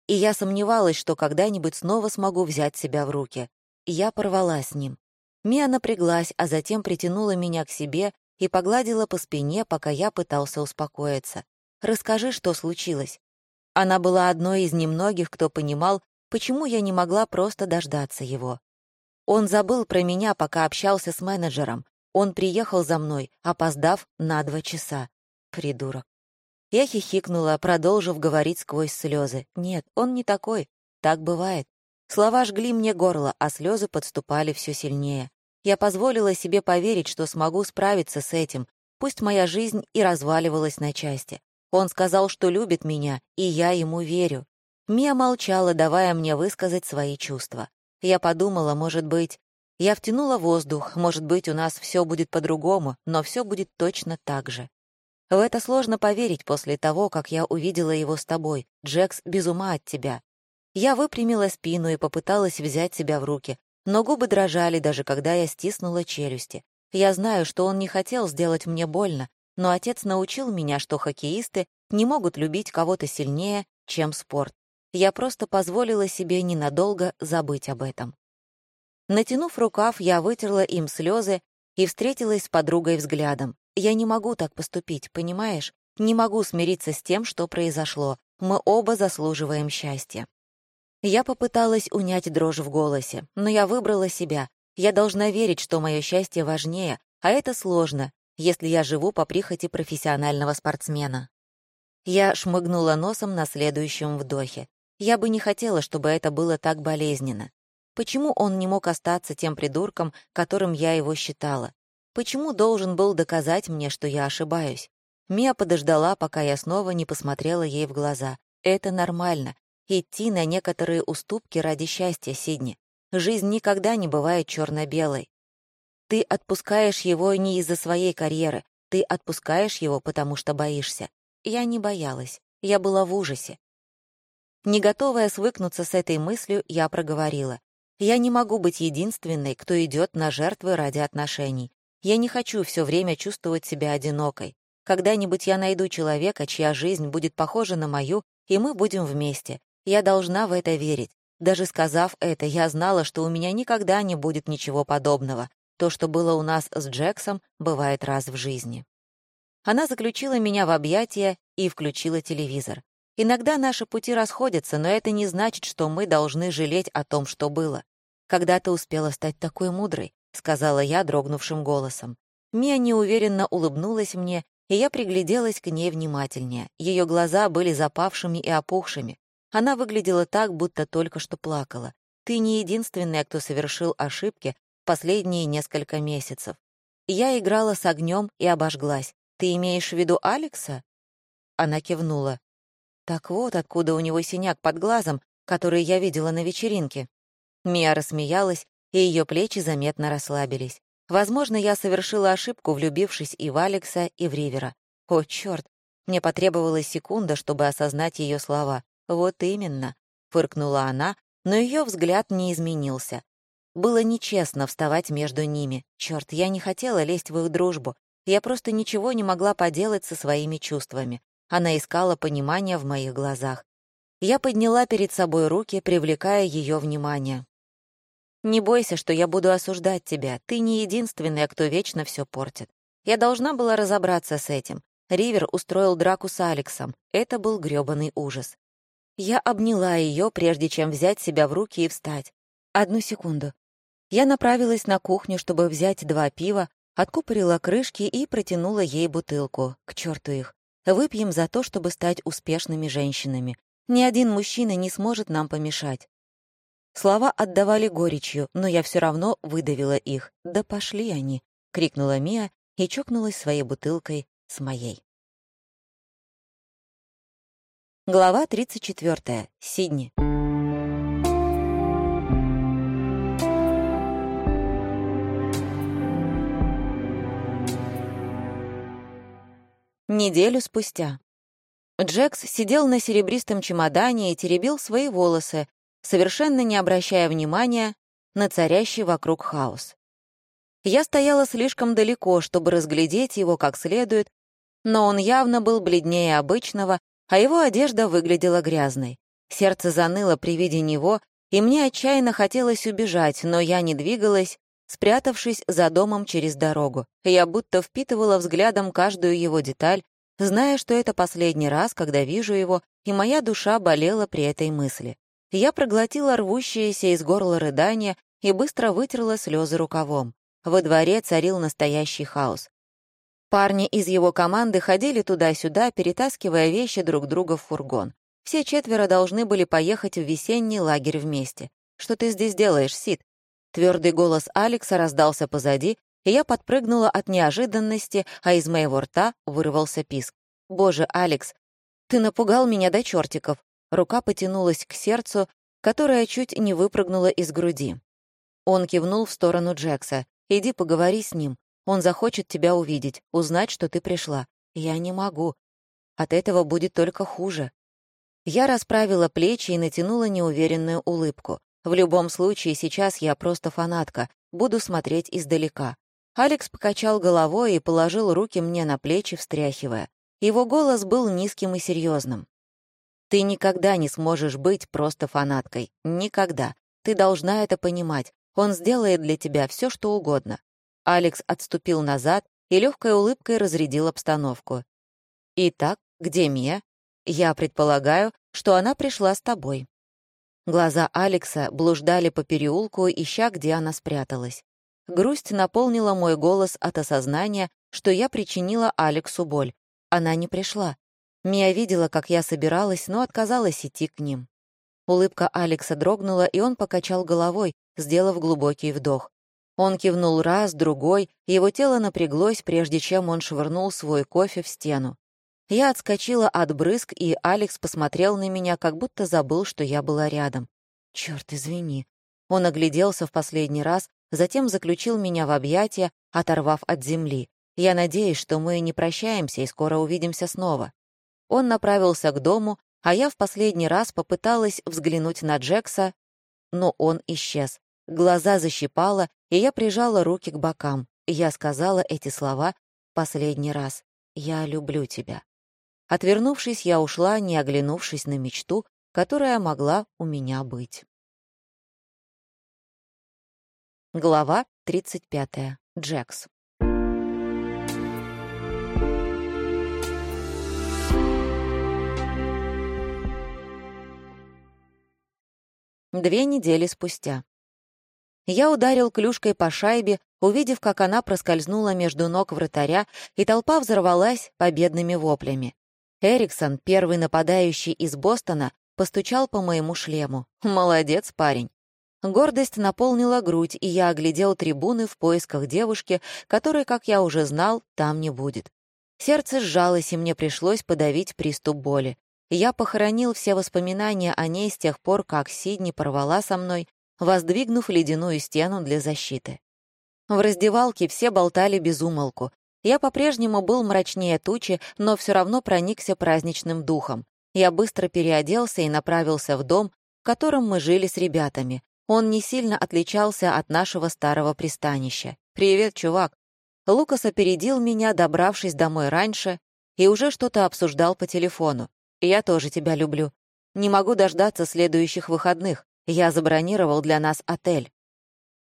и я сомневалась, что когда-нибудь снова смогу взять себя в руки. Я порвала с ним. Мия напряглась, а затем притянула меня к себе и погладила по спине, пока я пытался успокоиться. «Расскажи, что случилось». Она была одной из немногих, кто понимал, почему я не могла просто дождаться его. Он забыл про меня, пока общался с менеджером. Он приехал за мной, опоздав на два часа. Придурок. Я хихикнула, продолжив говорить сквозь слезы. Нет, он не такой. Так бывает. Слова жгли мне горло, а слезы подступали все сильнее. Я позволила себе поверить, что смогу справиться с этим, пусть моя жизнь и разваливалась на части. Он сказал, что любит меня, и я ему верю. Мия молчала, давая мне высказать свои чувства. Я подумала, может быть... Я втянула воздух, может быть, у нас все будет по-другому, но все будет точно так же. В это сложно поверить после того, как я увидела его с тобой. Джекс без ума от тебя. Я выпрямила спину и попыталась взять себя в руки, но губы дрожали, даже когда я стиснула челюсти. Я знаю, что он не хотел сделать мне больно, но отец научил меня, что хоккеисты не могут любить кого-то сильнее, чем спорт. Я просто позволила себе ненадолго забыть об этом. Натянув рукав, я вытерла им слезы и встретилась с подругой взглядом. Я не могу так поступить, понимаешь? Не могу смириться с тем, что произошло. Мы оба заслуживаем счастья. Я попыталась унять дрожь в голосе, но я выбрала себя. Я должна верить, что мое счастье важнее, а это сложно, если я живу по прихоти профессионального спортсмена. Я шмыгнула носом на следующем вдохе. Я бы не хотела, чтобы это было так болезненно. Почему он не мог остаться тем придурком, которым я его считала? Почему должен был доказать мне, что я ошибаюсь? Мия подождала, пока я снова не посмотрела ей в глаза. Это нормально. Идти на некоторые уступки ради счастья, Сидни. Жизнь никогда не бывает черно белой Ты отпускаешь его не из-за своей карьеры. Ты отпускаешь его, потому что боишься. Я не боялась. Я была в ужасе. Не готовая свыкнуться с этой мыслью, я проговорила. Я не могу быть единственной, кто идет на жертвы ради отношений. Я не хочу все время чувствовать себя одинокой. Когда-нибудь я найду человека, чья жизнь будет похожа на мою, и мы будем вместе. Я должна в это верить. Даже сказав это, я знала, что у меня никогда не будет ничего подобного. То, что было у нас с Джексом, бывает раз в жизни. Она заключила меня в объятия и включила телевизор. Иногда наши пути расходятся, но это не значит, что мы должны жалеть о том, что было. «Когда ты успела стать такой мудрой?» — сказала я дрогнувшим голосом. Мия неуверенно улыбнулась мне, и я пригляделась к ней внимательнее. Ее глаза были запавшими и опухшими. Она выглядела так, будто только что плакала. «Ты не единственная, кто совершил ошибки последние несколько месяцев. Я играла с огнем и обожглась. Ты имеешь в виду Алекса?» Она кивнула. Так вот, откуда у него синяк под глазом, который я видела на вечеринке. Мия рассмеялась, и ее плечи заметно расслабились. Возможно, я совершила ошибку, влюбившись и в Алекса, и в Ривера. О, черт! Мне потребовалась секунда, чтобы осознать ее слова. «Вот именно», — фыркнула она, но ее взгляд не изменился. Было нечестно вставать между ними. Черт, я не хотела лезть в их дружбу. Я просто ничего не могла поделать со своими чувствами. Она искала понимания в моих глазах. Я подняла перед собой руки, привлекая ее внимание. «Не бойся, что я буду осуждать тебя. Ты не единственная, кто вечно все портит. Я должна была разобраться с этим. Ривер устроил драку с Алексом. Это был грёбаный ужас. Я обняла ее, прежде чем взять себя в руки и встать. Одну секунду. Я направилась на кухню, чтобы взять два пива, откупорила крышки и протянула ей бутылку. К черту их. Выпьем за то, чтобы стать успешными женщинами. Ни один мужчина не сможет нам помешать. Слова отдавали горечью, но я все равно выдавила их. «Да пошли они!» — крикнула Мия и чокнулась своей бутылкой с моей. Глава 34. Сидни. Неделю спустя. Джекс сидел на серебристом чемодане и теребил свои волосы, совершенно не обращая внимания на царящий вокруг хаос. Я стояла слишком далеко, чтобы разглядеть его как следует, но он явно был бледнее обычного, а его одежда выглядела грязной. Сердце заныло при виде него, и мне отчаянно хотелось убежать, но я не двигалась, спрятавшись за домом через дорогу. Я будто впитывала взглядом каждую его деталь, зная, что это последний раз, когда вижу его, и моя душа болела при этой мысли. Я проглотила рвущееся из горла рыдание и быстро вытерла слезы рукавом. Во дворе царил настоящий хаос. Парни из его команды ходили туда-сюда, перетаскивая вещи друг друга в фургон. Все четверо должны были поехать в весенний лагерь вместе. «Что ты здесь делаешь, Сид?» Твердый голос Алекса раздался позади, и я подпрыгнула от неожиданности, а из моего рта вырвался писк. «Боже, Алекс, ты напугал меня до чертиков!» Рука потянулась к сердцу, которое чуть не выпрыгнуло из груди. Он кивнул в сторону Джекса. «Иди поговори с ним. Он захочет тебя увидеть, узнать, что ты пришла. Я не могу. От этого будет только хуже». Я расправила плечи и натянула неуверенную улыбку. В любом случае, сейчас я просто фанатка, буду смотреть издалека. Алекс покачал головой и положил руки мне на плечи, встряхивая. Его голос был низким и серьезным. «Ты никогда не сможешь быть просто фанаткой. Никогда. Ты должна это понимать. Он сделает для тебя все, что угодно». Алекс отступил назад и легкой улыбкой разрядил обстановку. «Итак, где Мия? Я предполагаю, что она пришла с тобой». Глаза Алекса блуждали по переулку, ища, где она спряталась. Грусть наполнила мой голос от осознания, что я причинила Алексу боль, она не пришла. Мия видела, как я собиралась, но отказалась идти к ним. Улыбка Алекса дрогнула, и он покачал головой, сделав глубокий вдох. Он кивнул раз, другой, его тело напряглось, прежде чем он швырнул свой кофе в стену. Я отскочила от брызг, и Алекс посмотрел на меня, как будто забыл, что я была рядом. Черт, извини». Он огляделся в последний раз, затем заключил меня в объятия, оторвав от земли. Я надеюсь, что мы не прощаемся и скоро увидимся снова». Он направился к дому, а я в последний раз попыталась взглянуть на Джекса, но он исчез. Глаза защипало, и я прижала руки к бокам. Я сказала эти слова последний раз. «Я люблю тебя». Отвернувшись, я ушла, не оглянувшись на мечту, которая могла у меня быть. Глава 35. Джекс. Две недели спустя. Я ударил клюшкой по шайбе, увидев, как она проскользнула между ног вратаря, и толпа взорвалась победными воплями. Эриксон, первый нападающий из Бостона, постучал по моему шлему. «Молодец, парень». Гордость наполнила грудь, и я оглядел трибуны в поисках девушки, которой, как я уже знал, там не будет. Сердце сжалось, и мне пришлось подавить приступ боли. Я похоронил все воспоминания о ней с тех пор, как Сидни порвала со мной, воздвигнув ледяную стену для защиты. В раздевалке все болтали без умолку. Я по-прежнему был мрачнее тучи, но все равно проникся праздничным духом. Я быстро переоделся и направился в дом, в котором мы жили с ребятами. Он не сильно отличался от нашего старого пристанища. «Привет, чувак!» Лукас опередил меня, добравшись домой раньше, и уже что-то обсуждал по телефону. Я тоже тебя люблю. Не могу дождаться следующих выходных. Я забронировал для нас отель».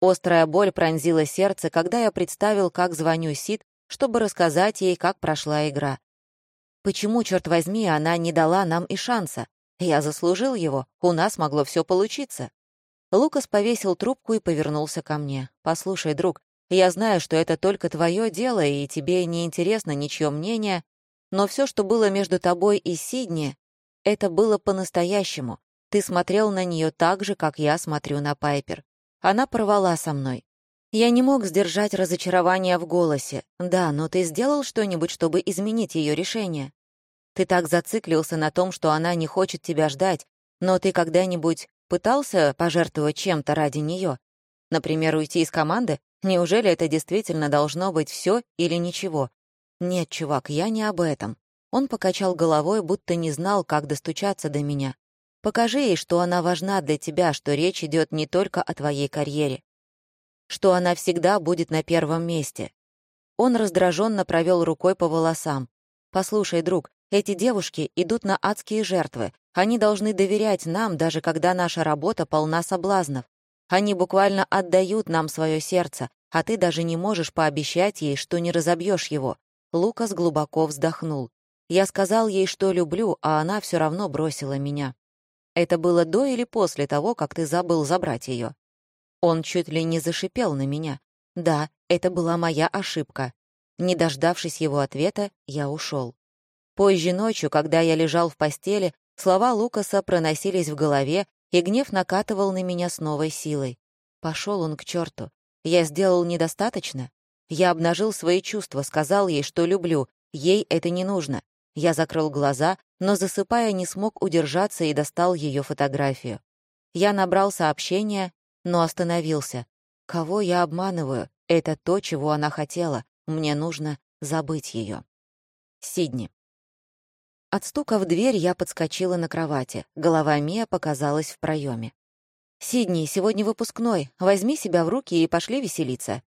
Острая боль пронзила сердце, когда я представил, как звоню Сид, чтобы рассказать ей, как прошла игра. Почему, черт возьми, она не дала нам и шанса? Я заслужил его, у нас могло все получиться. Лукас повесил трубку и повернулся ко мне. «Послушай, друг, я знаю, что это только твое дело, и тебе не интересно ничье мнение, но все, что было между тобой и Сидни, это было по-настоящему. Ты смотрел на нее так же, как я смотрю на Пайпер. Она порвала со мной. Я не мог сдержать разочарование в голосе. Да, но ты сделал что-нибудь, чтобы изменить ее решение? Ты так зациклился на том, что она не хочет тебя ждать, но ты когда-нибудь пытался пожертвовать чем-то ради нее? Например, уйти из команды? Неужели это действительно должно быть все или ничего? «Нет, чувак, я не об этом». Он покачал головой, будто не знал, как достучаться до меня. «Покажи ей, что она важна для тебя, что речь идет не только о твоей карьере, что она всегда будет на первом месте». Он раздраженно провел рукой по волосам. «Послушай, друг, эти девушки идут на адские жертвы. Они должны доверять нам, даже когда наша работа полна соблазнов. Они буквально отдают нам свое сердце, а ты даже не можешь пообещать ей, что не разобьешь его. Лукас глубоко вздохнул. Я сказал ей, что люблю, а она все равно бросила меня. Это было до или после того, как ты забыл забрать ее? Он чуть ли не зашипел на меня. Да, это была моя ошибка. Не дождавшись его ответа, я ушел. Позже ночью, когда я лежал в постели, слова Лукаса проносились в голове, и гнев накатывал на меня с новой силой. Пошел он к черту. Я сделал недостаточно? Я обнажил свои чувства, сказал ей, что люблю. Ей это не нужно. Я закрыл глаза, но, засыпая, не смог удержаться и достал ее фотографию. Я набрал сообщение, но остановился. Кого я обманываю? Это то, чего она хотела. Мне нужно забыть ее. Сидни. От стука в дверь я подскочила на кровати. Голова Мия показалась в проеме. «Сидни, сегодня выпускной. Возьми себя в руки и пошли веселиться»,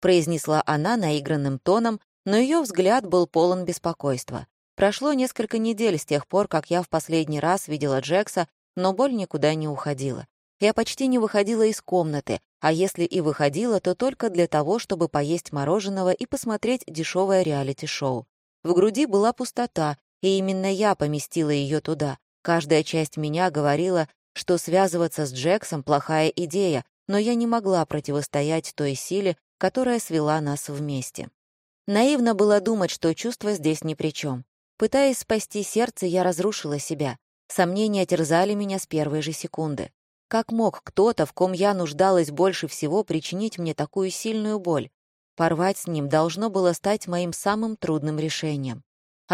произнесла она наигранным тоном, но ее взгляд был полон беспокойства. Прошло несколько недель с тех пор, как я в последний раз видела Джекса, но боль никуда не уходила. Я почти не выходила из комнаты, а если и выходила, то только для того, чтобы поесть мороженого и посмотреть дешевое реалити-шоу. В груди была пустота, и именно я поместила ее туда. Каждая часть меня говорила, что связываться с Джексом — плохая идея, но я не могла противостоять той силе, которая свела нас вместе. Наивно было думать, что чувства здесь ни при чем. Пытаясь спасти сердце, я разрушила себя. Сомнения терзали меня с первой же секунды. Как мог кто-то, в ком я нуждалась больше всего, причинить мне такую сильную боль? Порвать с ним должно было стать моим самым трудным решением.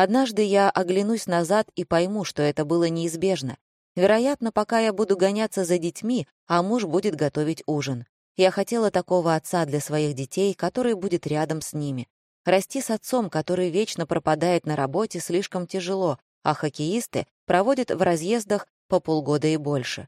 Однажды я оглянусь назад и пойму, что это было неизбежно. Вероятно, пока я буду гоняться за детьми, а муж будет готовить ужин. Я хотела такого отца для своих детей, который будет рядом с ними. Расти с отцом, который вечно пропадает на работе, слишком тяжело, а хоккеисты проводят в разъездах по полгода и больше.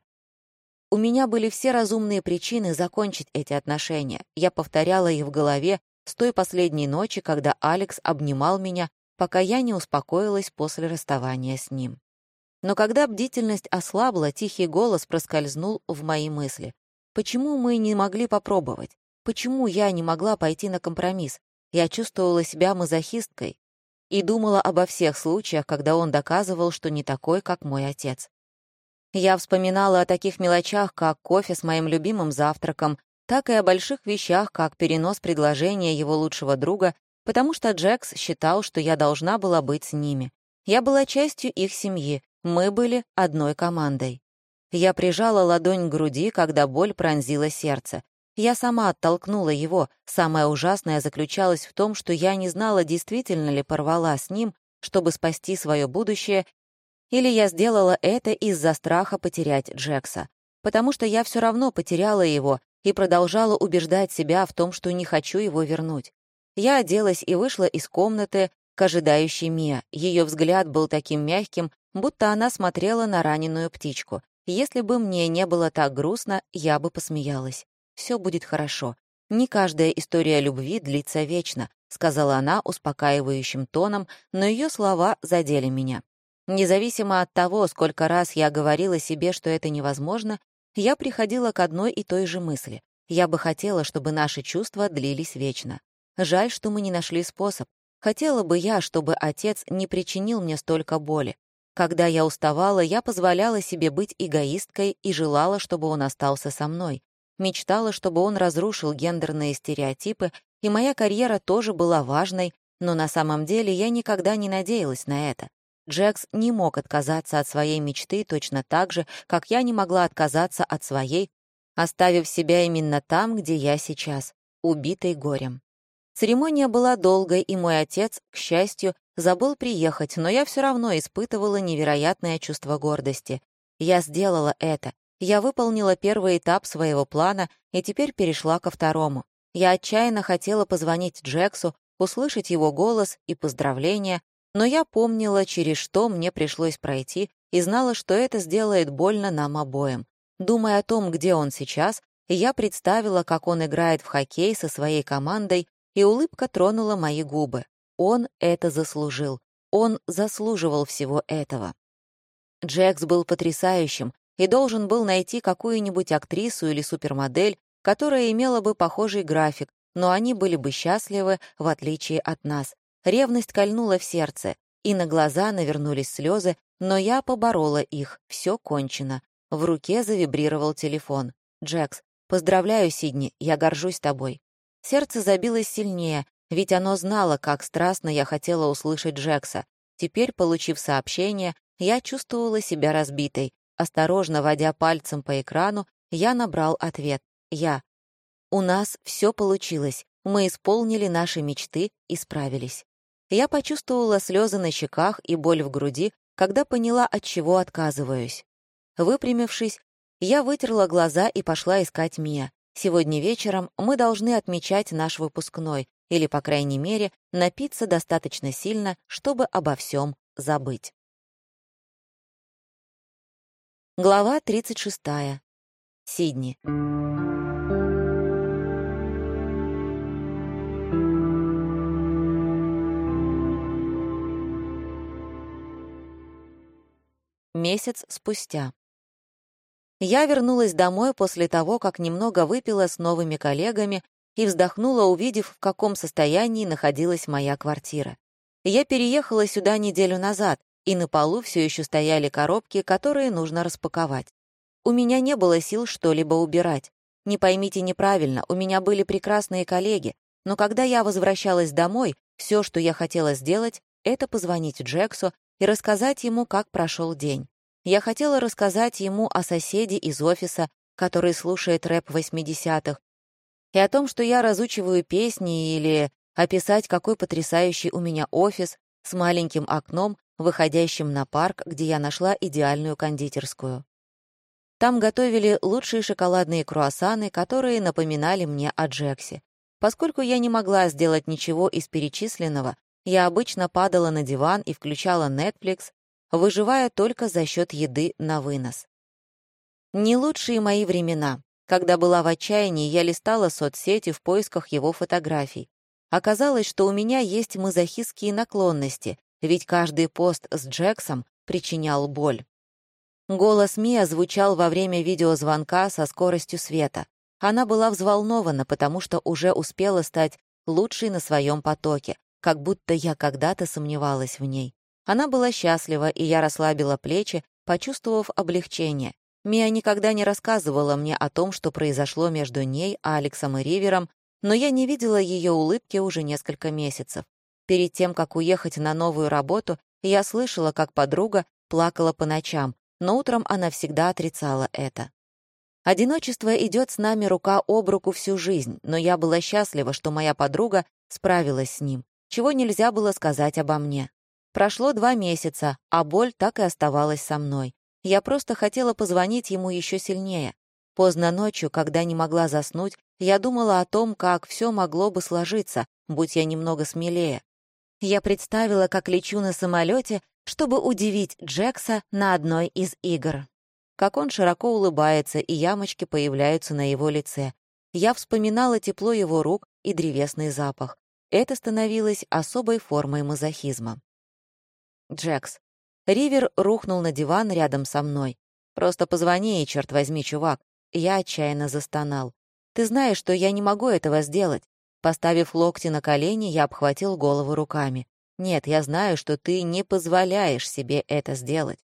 У меня были все разумные причины закончить эти отношения. Я повторяла их в голове с той последней ночи, когда Алекс обнимал меня, пока я не успокоилась после расставания с ним. Но когда бдительность ослабла, тихий голос проскользнул в мои мысли. Почему мы не могли попробовать? Почему я не могла пойти на компромисс? Я чувствовала себя мазохисткой и думала обо всех случаях, когда он доказывал, что не такой, как мой отец. Я вспоминала о таких мелочах, как кофе с моим любимым завтраком, так и о больших вещах, как перенос предложения его лучшего друга, потому что Джекс считал, что я должна была быть с ними. Я была частью их семьи, мы были одной командой. Я прижала ладонь к груди, когда боль пронзила сердце. Я сама оттолкнула его. Самое ужасное заключалось в том, что я не знала, действительно ли порвала с ним, чтобы спасти свое будущее, или я сделала это из-за страха потерять Джекса. Потому что я все равно потеряла его и продолжала убеждать себя в том, что не хочу его вернуть. Я оделась и вышла из комнаты к ожидающей Мия. Ее взгляд был таким мягким, будто она смотрела на раненую птичку. Если бы мне не было так грустно, я бы посмеялась все будет хорошо. Не каждая история любви длится вечно», — сказала она успокаивающим тоном, но ее слова задели меня. Независимо от того, сколько раз я говорила себе, что это невозможно, я приходила к одной и той же мысли. Я бы хотела, чтобы наши чувства длились вечно. Жаль, что мы не нашли способ. Хотела бы я, чтобы отец не причинил мне столько боли. Когда я уставала, я позволяла себе быть эгоисткой и желала, чтобы он остался со мной. Мечтала, чтобы он разрушил гендерные стереотипы, и моя карьера тоже была важной, но на самом деле я никогда не надеялась на это. Джекс не мог отказаться от своей мечты точно так же, как я не могла отказаться от своей, оставив себя именно там, где я сейчас, убитой горем. Церемония была долгой, и мой отец, к счастью, забыл приехать, но я все равно испытывала невероятное чувство гордости. Я сделала это, я выполнила первый этап своего плана и теперь перешла ко второму. Я отчаянно хотела позвонить Джексу, услышать его голос и поздравления, но я помнила, через что мне пришлось пройти, и знала, что это сделает больно нам обоим. Думая о том, где он сейчас, я представила, как он играет в хоккей со своей командой, и улыбка тронула мои губы. Он это заслужил. Он заслуживал всего этого. Джекс был потрясающим, и должен был найти какую-нибудь актрису или супермодель, которая имела бы похожий график, но они были бы счастливы, в отличие от нас. Ревность кольнула в сердце. и на глаза навернулись слезы, но я поборола их, все кончено. В руке завибрировал телефон. «Джекс, поздравляю, Сидни, я горжусь тобой». Сердце забилось сильнее, ведь оно знало, как страстно я хотела услышать Джекса. Теперь, получив сообщение, я чувствовала себя разбитой. Осторожно водя пальцем по экрану, я набрал ответ. Я. У нас все получилось. Мы исполнили наши мечты и справились. Я почувствовала слезы на щеках и боль в груди, когда поняла, от чего отказываюсь. Выпрямившись, я вытерла глаза и пошла искать Мия. Сегодня вечером мы должны отмечать наш выпускной, или, по крайней мере, напиться достаточно сильно, чтобы обо всем забыть. Глава 36. Сидни. Месяц спустя. Я вернулась домой после того, как немного выпила с новыми коллегами и вздохнула, увидев, в каком состоянии находилась моя квартира. Я переехала сюда неделю назад, и на полу все еще стояли коробки, которые нужно распаковать. У меня не было сил что-либо убирать. Не поймите неправильно, у меня были прекрасные коллеги, но когда я возвращалась домой, все, что я хотела сделать, это позвонить Джексу и рассказать ему, как прошел день. Я хотела рассказать ему о соседе из офиса, который слушает рэп 80-х, и о том, что я разучиваю песни или описать, какой потрясающий у меня офис с маленьким окном, выходящим на парк, где я нашла идеальную кондитерскую. Там готовили лучшие шоколадные круассаны, которые напоминали мне о Джексе. Поскольку я не могла сделать ничего из перечисленного, я обычно падала на диван и включала Netflix, выживая только за счет еды на вынос. Не лучшие мои времена. Когда была в отчаянии, я листала соцсети в поисках его фотографий. Оказалось, что у меня есть мазохистские наклонности, ведь каждый пост с Джексом причинял боль. Голос Мия звучал во время видеозвонка со скоростью света. Она была взволнована, потому что уже успела стать лучшей на своем потоке, как будто я когда-то сомневалась в ней. Она была счастлива, и я расслабила плечи, почувствовав облегчение. Мия никогда не рассказывала мне о том, что произошло между ней, Алексом и Ривером, но я не видела ее улыбки уже несколько месяцев. Перед тем, как уехать на новую работу, я слышала, как подруга плакала по ночам, но утром она всегда отрицала это. Одиночество идет с нами рука об руку всю жизнь, но я была счастлива, что моя подруга справилась с ним чего нельзя было сказать обо мне. Прошло два месяца, а боль так и оставалась со мной. Я просто хотела позвонить ему еще сильнее. Поздно ночью, когда не могла заснуть, я думала о том, как все могло бы сложиться, будь я немного смелее. Я представила, как лечу на самолете, чтобы удивить Джекса на одной из игр. Как он широко улыбается, и ямочки появляются на его лице. Я вспоминала тепло его рук и древесный запах. Это становилось особой формой мазохизма. Джекс. Ривер рухнул на диван рядом со мной. «Просто позвони ей, черт возьми, чувак». Я отчаянно застонал. «Ты знаешь, что я не могу этого сделать». Поставив локти на колени, я обхватил голову руками. «Нет, я знаю, что ты не позволяешь себе это сделать».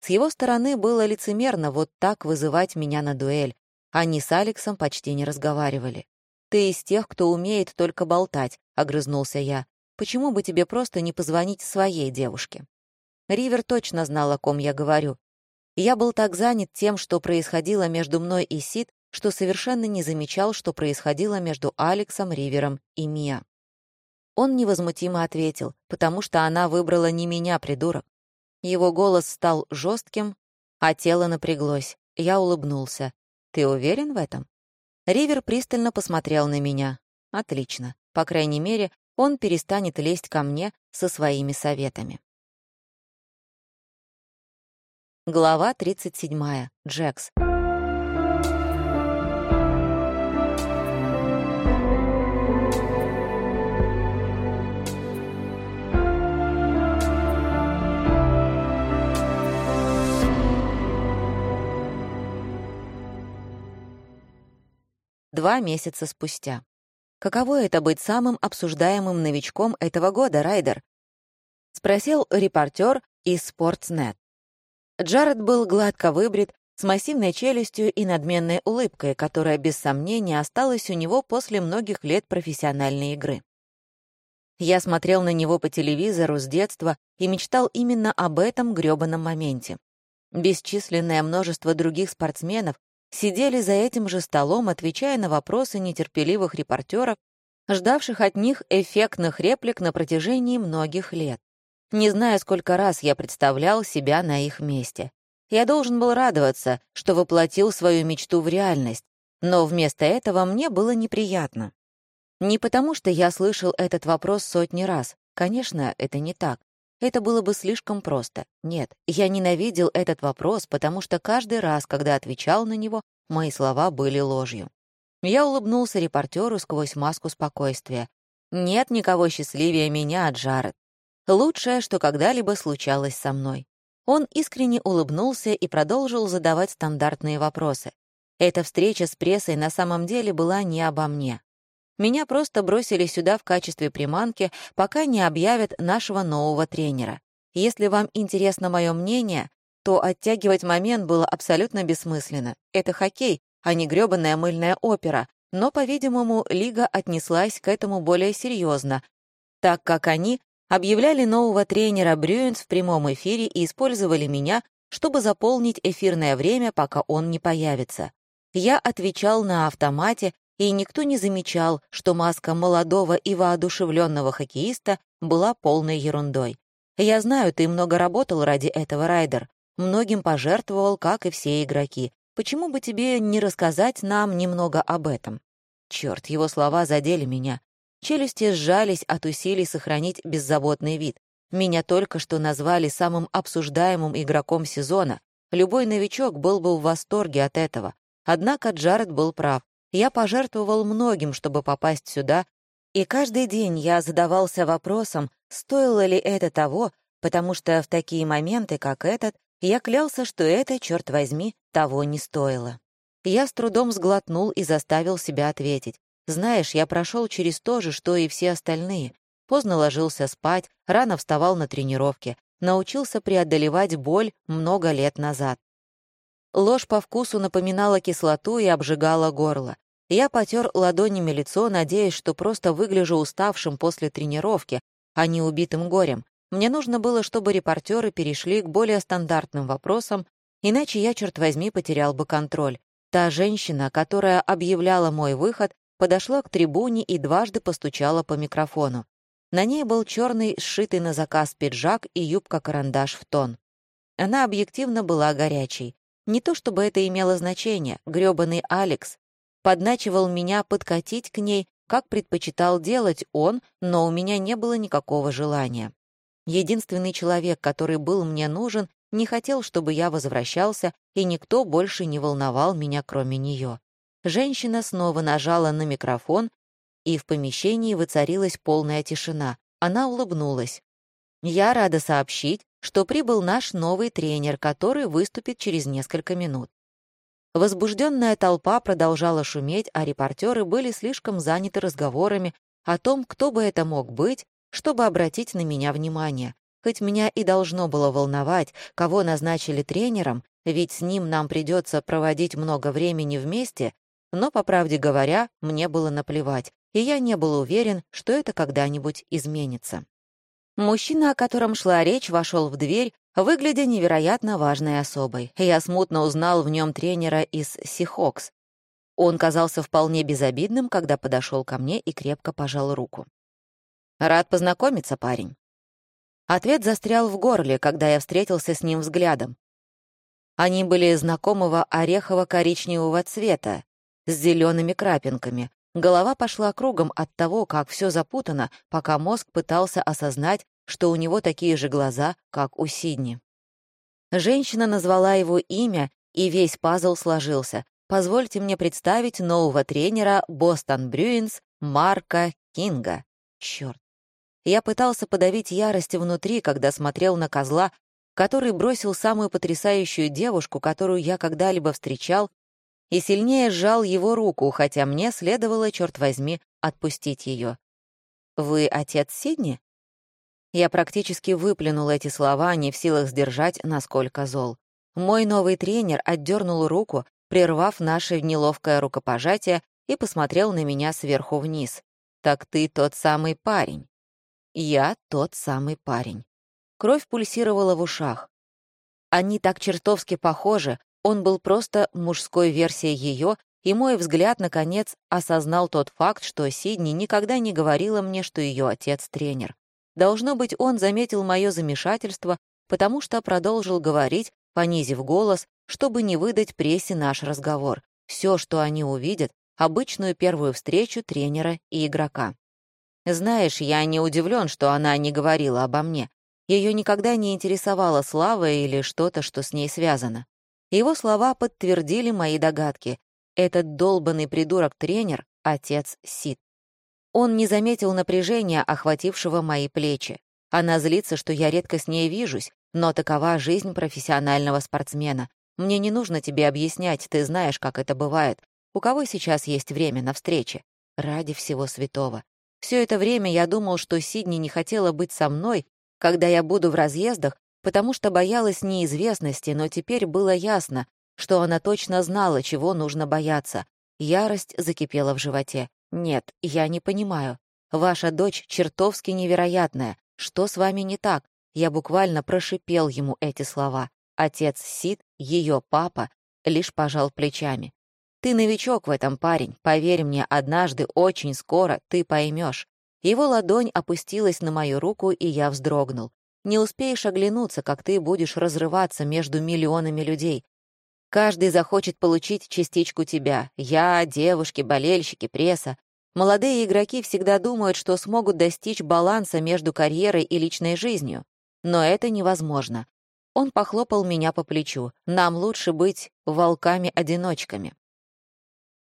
С его стороны было лицемерно вот так вызывать меня на дуэль. Они с Алексом почти не разговаривали. «Ты из тех, кто умеет только болтать», — огрызнулся я. «Почему бы тебе просто не позвонить своей девушке?» Ривер точно знал, о ком я говорю. Я был так занят тем, что происходило между мной и Сид, что совершенно не замечал, что происходило между Алексом, Ривером и Мия. Он невозмутимо ответил, потому что она выбрала не меня, придурок. Его голос стал жестким, а тело напряглось. Я улыбнулся. «Ты уверен в этом?» Ривер пристально посмотрел на меня. Отлично. По крайней мере, он перестанет лезть ко мне со своими советами. Глава 37. Джекс. Два месяца спустя. Каково это быть самым обсуждаемым новичком этого года, Райдер? — спросил репортер из Sportsnet. Джаред был гладко выбрит, с массивной челюстью и надменной улыбкой, которая без сомнения осталась у него после многих лет профессиональной игры. Я смотрел на него по телевизору с детства и мечтал именно об этом грёбаном моменте. Бесчисленное множество других спортсменов сидели за этим же столом, отвечая на вопросы нетерпеливых репортеров, ждавших от них эффектных реплик на протяжении многих лет. Не знаю, сколько раз я представлял себя на их месте. Я должен был радоваться, что воплотил свою мечту в реальность, но вместо этого мне было неприятно. Не потому, что я слышал этот вопрос сотни раз. Конечно, это не так. Это было бы слишком просто. Нет, я ненавидел этот вопрос, потому что каждый раз, когда отвечал на него, мои слова были ложью. Я улыбнулся репортеру сквозь маску спокойствия. «Нет никого счастливее меня, Джаред. Лучшее, что когда-либо случалось со мной». Он искренне улыбнулся и продолжил задавать стандартные вопросы. Эта встреча с прессой на самом деле была не обо мне. Меня просто бросили сюда в качестве приманки, пока не объявят нашего нового тренера. Если вам интересно мое мнение, то оттягивать момент было абсолютно бессмысленно. Это хоккей, а не грёбаная мыльная опера, но, по-видимому, Лига отнеслась к этому более серьезно, так как они объявляли нового тренера Брюинс в прямом эфире и использовали меня, чтобы заполнить эфирное время, пока он не появится. Я отвечал на автомате, и никто не замечал, что маска молодого и воодушевленного хоккеиста была полной ерундой. Я знаю, ты много работал ради этого, Райдер. Многим пожертвовал, как и все игроки. Почему бы тебе не рассказать нам немного об этом? Черт, его слова задели меня. Челюсти сжались от усилий сохранить беззаботный вид. Меня только что назвали самым обсуждаемым игроком сезона. Любой новичок был бы в восторге от этого. Однако Джаред был прав. Я пожертвовал многим, чтобы попасть сюда, и каждый день я задавался вопросом, стоило ли это того, потому что в такие моменты, как этот, я клялся, что это, черт возьми, того не стоило. Я с трудом сглотнул и заставил себя ответить. Знаешь, я прошел через то же, что и все остальные. Поздно ложился спать, рано вставал на тренировке, научился преодолевать боль много лет назад. Ложь по вкусу напоминала кислоту и обжигала горло. Я потер ладонями лицо, надеясь, что просто выгляжу уставшим после тренировки, а не убитым горем. Мне нужно было, чтобы репортеры перешли к более стандартным вопросам, иначе я, черт возьми, потерял бы контроль. Та женщина, которая объявляла мой выход, подошла к трибуне и дважды постучала по микрофону. На ней был черный, сшитый на заказ пиджак и юбка-карандаш в тон. Она объективно была горячей. Не то чтобы это имело значение, грёбаный Алекс подначивал меня подкатить к ней, как предпочитал делать он, но у меня не было никакого желания. Единственный человек, который был мне нужен, не хотел, чтобы я возвращался, и никто больше не волновал меня, кроме нее. Женщина снова нажала на микрофон, и в помещении воцарилась полная тишина. Она улыбнулась. «Я рада сообщить, что прибыл наш новый тренер, который выступит через несколько минут». Возбужденная толпа продолжала шуметь, а репортеры были слишком заняты разговорами о том, кто бы это мог быть, чтобы обратить на меня внимание. Хоть меня и должно было волновать, кого назначили тренером, ведь с ним нам придется проводить много времени вместе, но, по правде говоря, мне было наплевать, и я не был уверен, что это когда-нибудь изменится. Мужчина, о котором шла речь, вошел в дверь, выглядя невероятно важной особой. Я смутно узнал в нем тренера из Сихокс. Он казался вполне безобидным, когда подошел ко мне и крепко пожал руку. «Рад познакомиться, парень». Ответ застрял в горле, когда я встретился с ним взглядом. Они были знакомого орехово-коричневого цвета, с зелеными крапинками. Голова пошла кругом от того, как все запутано, пока мозг пытался осознать, что у него такие же глаза, как у Сидни. Женщина назвала его имя, и весь пазл сложился. Позвольте мне представить нового тренера Бостон Брюинс Марка Кинга. Черт. Я пытался подавить ярость внутри, когда смотрел на козла, который бросил самую потрясающую девушку, которую я когда-либо встречал, и сильнее сжал его руку, хотя мне следовало, черт возьми, отпустить ее. «Вы отец Сидни?» Я практически выплюнул эти слова, не в силах сдержать, насколько зол. Мой новый тренер отдернул руку, прервав наше неловкое рукопожатие, и посмотрел на меня сверху вниз. «Так ты тот самый парень». Я тот самый парень. Кровь пульсировала в ушах. Они так чертовски похожи, он был просто мужской версией ее, и мой взгляд, наконец, осознал тот факт, что Сидни никогда не говорила мне, что ее отец — тренер. Должно быть, он заметил мое замешательство, потому что продолжил говорить, понизив голос, чтобы не выдать прессе наш разговор. Все, что они увидят, обычную первую встречу тренера и игрока. Знаешь, я не удивлен, что она не говорила обо мне. Ее никогда не интересовала слава или что-то, что с ней связано. Его слова подтвердили мои догадки. Этот долбанный придурок-тренер — отец Сид. Он не заметил напряжения, охватившего мои плечи. Она злится, что я редко с ней вижусь, но такова жизнь профессионального спортсмена. Мне не нужно тебе объяснять, ты знаешь, как это бывает. У кого сейчас есть время на встрече? Ради всего святого. Все это время я думал, что Сидни не хотела быть со мной, когда я буду в разъездах, потому что боялась неизвестности, но теперь было ясно, что она точно знала, чего нужно бояться. Ярость закипела в животе. «Нет, я не понимаю. Ваша дочь чертовски невероятная. Что с вами не так?» Я буквально прошипел ему эти слова. Отец Сид, ее папа, лишь пожал плечами. «Ты новичок в этом, парень. Поверь мне, однажды, очень скоро, ты поймешь». Его ладонь опустилась на мою руку, и я вздрогнул. «Не успеешь оглянуться, как ты будешь разрываться между миллионами людей. Каждый захочет получить частичку тебя. Я, девушки, болельщики, пресса. Молодые игроки всегда думают, что смогут достичь баланса между карьерой и личной жизнью. Но это невозможно. Он похлопал меня по плечу. Нам лучше быть волками-одиночками.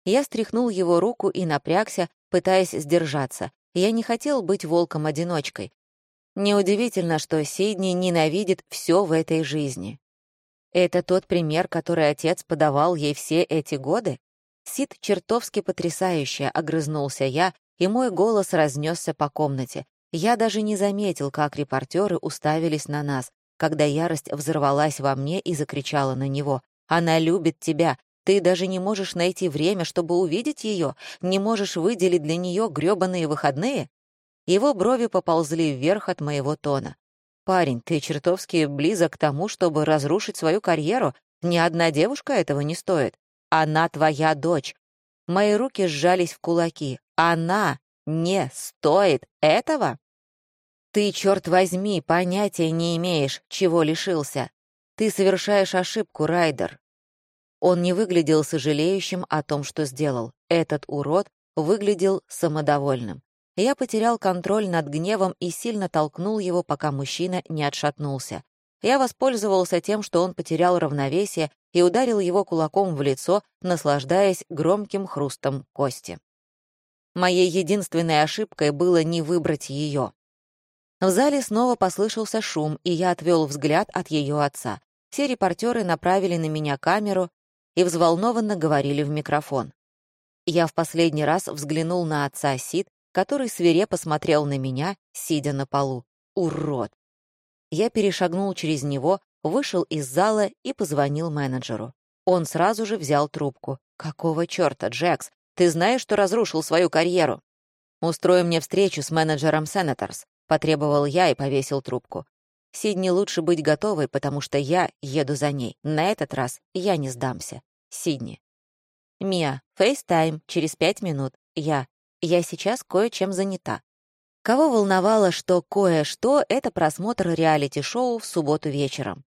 Я стряхнул его руку и напрягся, пытаясь сдержаться. Я не хотел быть волком-одиночкой. Неудивительно, что Сидни ненавидит все в этой жизни. Это тот пример, который отец подавал ей все эти годы? Сид чертовски потрясающе, огрызнулся я, и мой голос разнесся по комнате. Я даже не заметил, как репортеры уставились на нас, когда ярость взорвалась во мне и закричала на него. «Она любит тебя. Ты даже не можешь найти время, чтобы увидеть ее, не можешь выделить для нее грёбаные выходные?» Его брови поползли вверх от моего тона. «Парень, ты чертовски близок к тому, чтобы разрушить свою карьеру. Ни одна девушка этого не стоит. Она твоя дочь». Мои руки сжались в кулаки. «Она не стоит этого?» «Ты, черт возьми, понятия не имеешь, чего лишился. Ты совершаешь ошибку, Райдер». Он не выглядел сожалеющим о том, что сделал. Этот урод выглядел самодовольным. Я потерял контроль над гневом и сильно толкнул его, пока мужчина не отшатнулся. Я воспользовался тем, что он потерял равновесие, и ударил его кулаком в лицо, наслаждаясь громким хрустом кости. Моей единственной ошибкой было не выбрать ее. В зале снова послышался шум, и я отвел взгляд от ее отца. Все репортеры направили на меня камеру и взволнованно говорили в микрофон. Я в последний раз взглянул на отца Сид, который свирепо смотрел на меня, сидя на полу. Урод! Я перешагнул через него, вышел из зала и позвонил менеджеру. Он сразу же взял трубку. «Какого чёрта, Джекс? Ты знаешь, что разрушил свою карьеру?» «Устрой мне встречу с менеджером Сенаторс», — потребовал я и повесил трубку. Сидни лучше быть готовой, потому что я еду за ней. На этот раз я не сдамся. Сидни. Мия, FaceTime, через пять минут. Я. Я сейчас кое-чем занята. Кого волновало, что кое-что — это просмотр реалити-шоу в субботу вечером?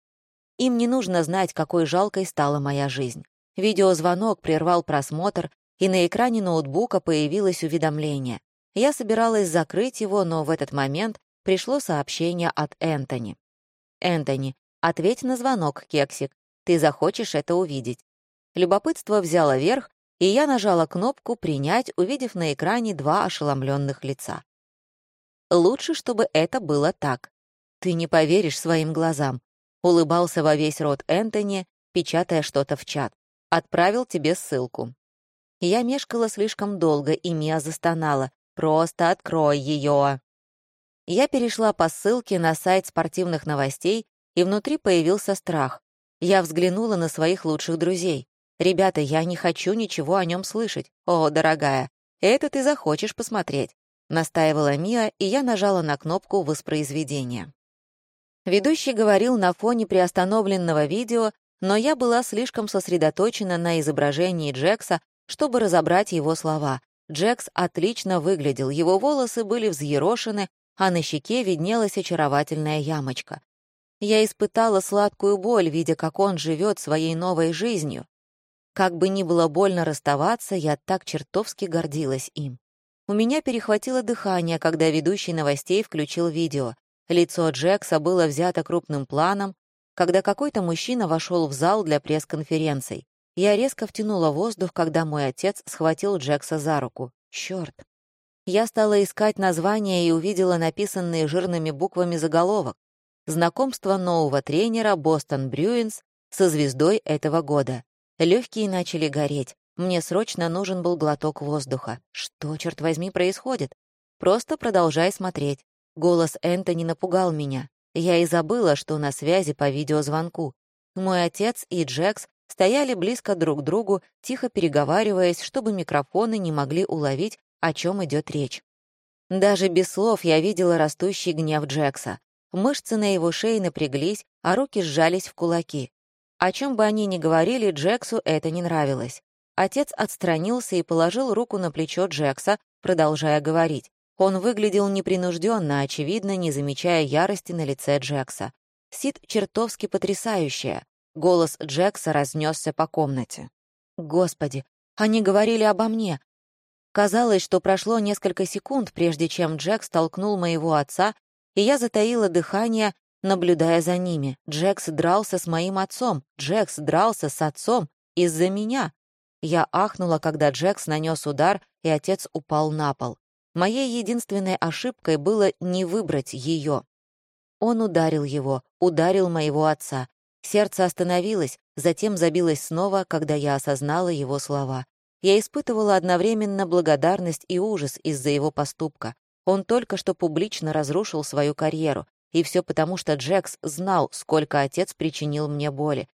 Им не нужно знать, какой жалкой стала моя жизнь. Видеозвонок прервал просмотр, и на экране ноутбука появилось уведомление. Я собиралась закрыть его, но в этот момент пришло сообщение от Энтони. «Энтони, ответь на звонок, Кексик. Ты захочешь это увидеть». Любопытство взяло верх, и я нажала кнопку «Принять», увидев на экране два ошеломленных лица. Лучше, чтобы это было так. Ты не поверишь своим глазам. Улыбался во весь рот Энтони, печатая что-то в чат. Отправил тебе ссылку. Я мешкала слишком долго, и Мия застонала. «Просто открой ее!» Я перешла по ссылке на сайт спортивных новостей, и внутри появился страх. Я взглянула на своих лучших друзей. «Ребята, я не хочу ничего о нем слышать. О, дорогая, это ты захочешь посмотреть», — настаивала Мия, и я нажала на кнопку воспроизведения. Ведущий говорил на фоне приостановленного видео, но я была слишком сосредоточена на изображении Джекса, чтобы разобрать его слова. Джекс отлично выглядел, его волосы были взъерошены, а на щеке виднелась очаровательная ямочка. Я испытала сладкую боль, видя, как он живет своей новой жизнью. Как бы ни было больно расставаться, я так чертовски гордилась им. У меня перехватило дыхание, когда ведущий новостей включил видео. Лицо Джекса было взято крупным планом, когда какой-то мужчина вошел в зал для пресс-конференций. Я резко втянула воздух, когда мой отец схватил Джекса за руку. Чёрт. Я стала искать название и увидела написанные жирными буквами заголовок знакомство нового тренера Бостон Брюинс со звездой этого года. Легкие начали гореть. Мне срочно нужен был глоток воздуха. Что, черт возьми, происходит? Просто продолжай смотреть. Голос Энтони напугал меня. Я и забыла, что на связи по видеозвонку. Мой отец и Джекс стояли близко друг к другу, тихо переговариваясь, чтобы микрофоны не могли уловить, о чем идет речь. Даже без слов я видела растущий гнев Джекса. Мышцы на его шее напряглись, а руки сжались в кулаки. О чем бы они ни говорили, Джексу это не нравилось. Отец отстранился и положил руку на плечо Джекса, продолжая говорить. Он выглядел непринужденно, очевидно, не замечая ярости на лице Джекса. Сид чертовски потрясающая. Голос Джекса разнесся по комнате. «Господи, они говорили обо мне!» Казалось, что прошло несколько секунд, прежде чем Джек столкнул моего отца и я затаила дыхание, наблюдая за ними. Джекс дрался с моим отцом, Джекс дрался с отцом из-за меня. Я ахнула, когда Джекс нанес удар, и отец упал на пол. Моей единственной ошибкой было не выбрать ее. Он ударил его, ударил моего отца. Сердце остановилось, затем забилось снова, когда я осознала его слова. Я испытывала одновременно благодарность и ужас из-за его поступка. Он только что публично разрушил свою карьеру, и все потому, что Джекс знал, сколько отец причинил мне боли.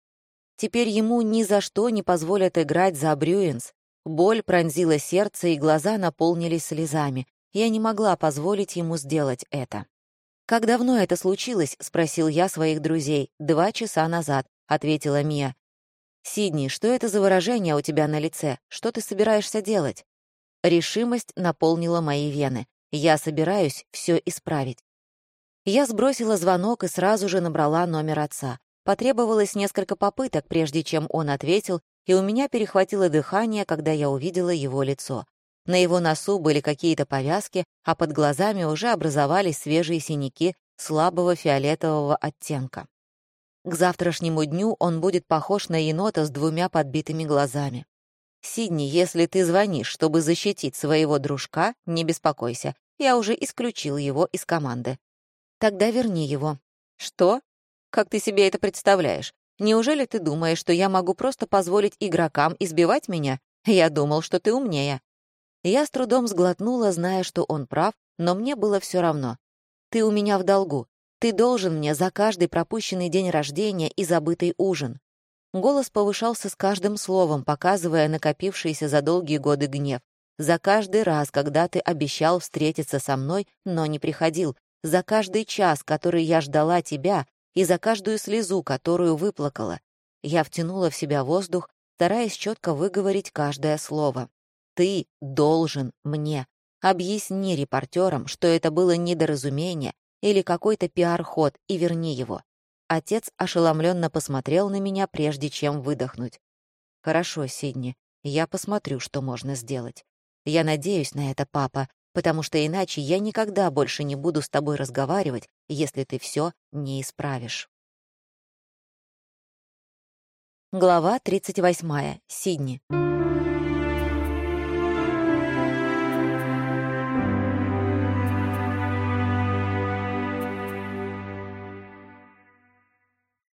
Теперь ему ни за что не позволят играть за Брюинс. Боль пронзила сердце, и глаза наполнились слезами. Я не могла позволить ему сделать это. «Как давно это случилось?» — спросил я своих друзей. «Два часа назад», — ответила Мия. «Сидни, что это за выражение у тебя на лице? Что ты собираешься делать?» Решимость наполнила мои вены. Я собираюсь все исправить. Я сбросила звонок и сразу же набрала номер отца. Потребовалось несколько попыток, прежде чем он ответил, и у меня перехватило дыхание, когда я увидела его лицо. На его носу были какие-то повязки, а под глазами уже образовались свежие синяки слабого фиолетового оттенка. К завтрашнему дню он будет похож на енота с двумя подбитыми глазами. «Сидни, если ты звонишь, чтобы защитить своего дружка, не беспокойся. Я уже исключил его из команды. Тогда верни его. Что? Как ты себе это представляешь? Неужели ты думаешь, что я могу просто позволить игрокам избивать меня? Я думал, что ты умнее. Я с трудом сглотнула, зная, что он прав, но мне было все равно. Ты у меня в долгу. Ты должен мне за каждый пропущенный день рождения и забытый ужин. Голос повышался с каждым словом, показывая накопившийся за долгие годы гнев. За каждый раз, когда ты обещал встретиться со мной, но не приходил, за каждый час, который я ждала тебя, и за каждую слезу, которую выплакала. Я втянула в себя воздух, стараясь четко выговорить каждое слово. Ты должен мне. Объясни репортерам, что это было недоразумение или какой-то пиар-ход, и верни его. Отец ошеломленно посмотрел на меня, прежде чем выдохнуть. «Хорошо, Сидни, я посмотрю, что можно сделать. Я надеюсь на это, папа, потому что иначе я никогда больше не буду с тобой разговаривать, если ты все не исправишь. Глава 38. Сидни.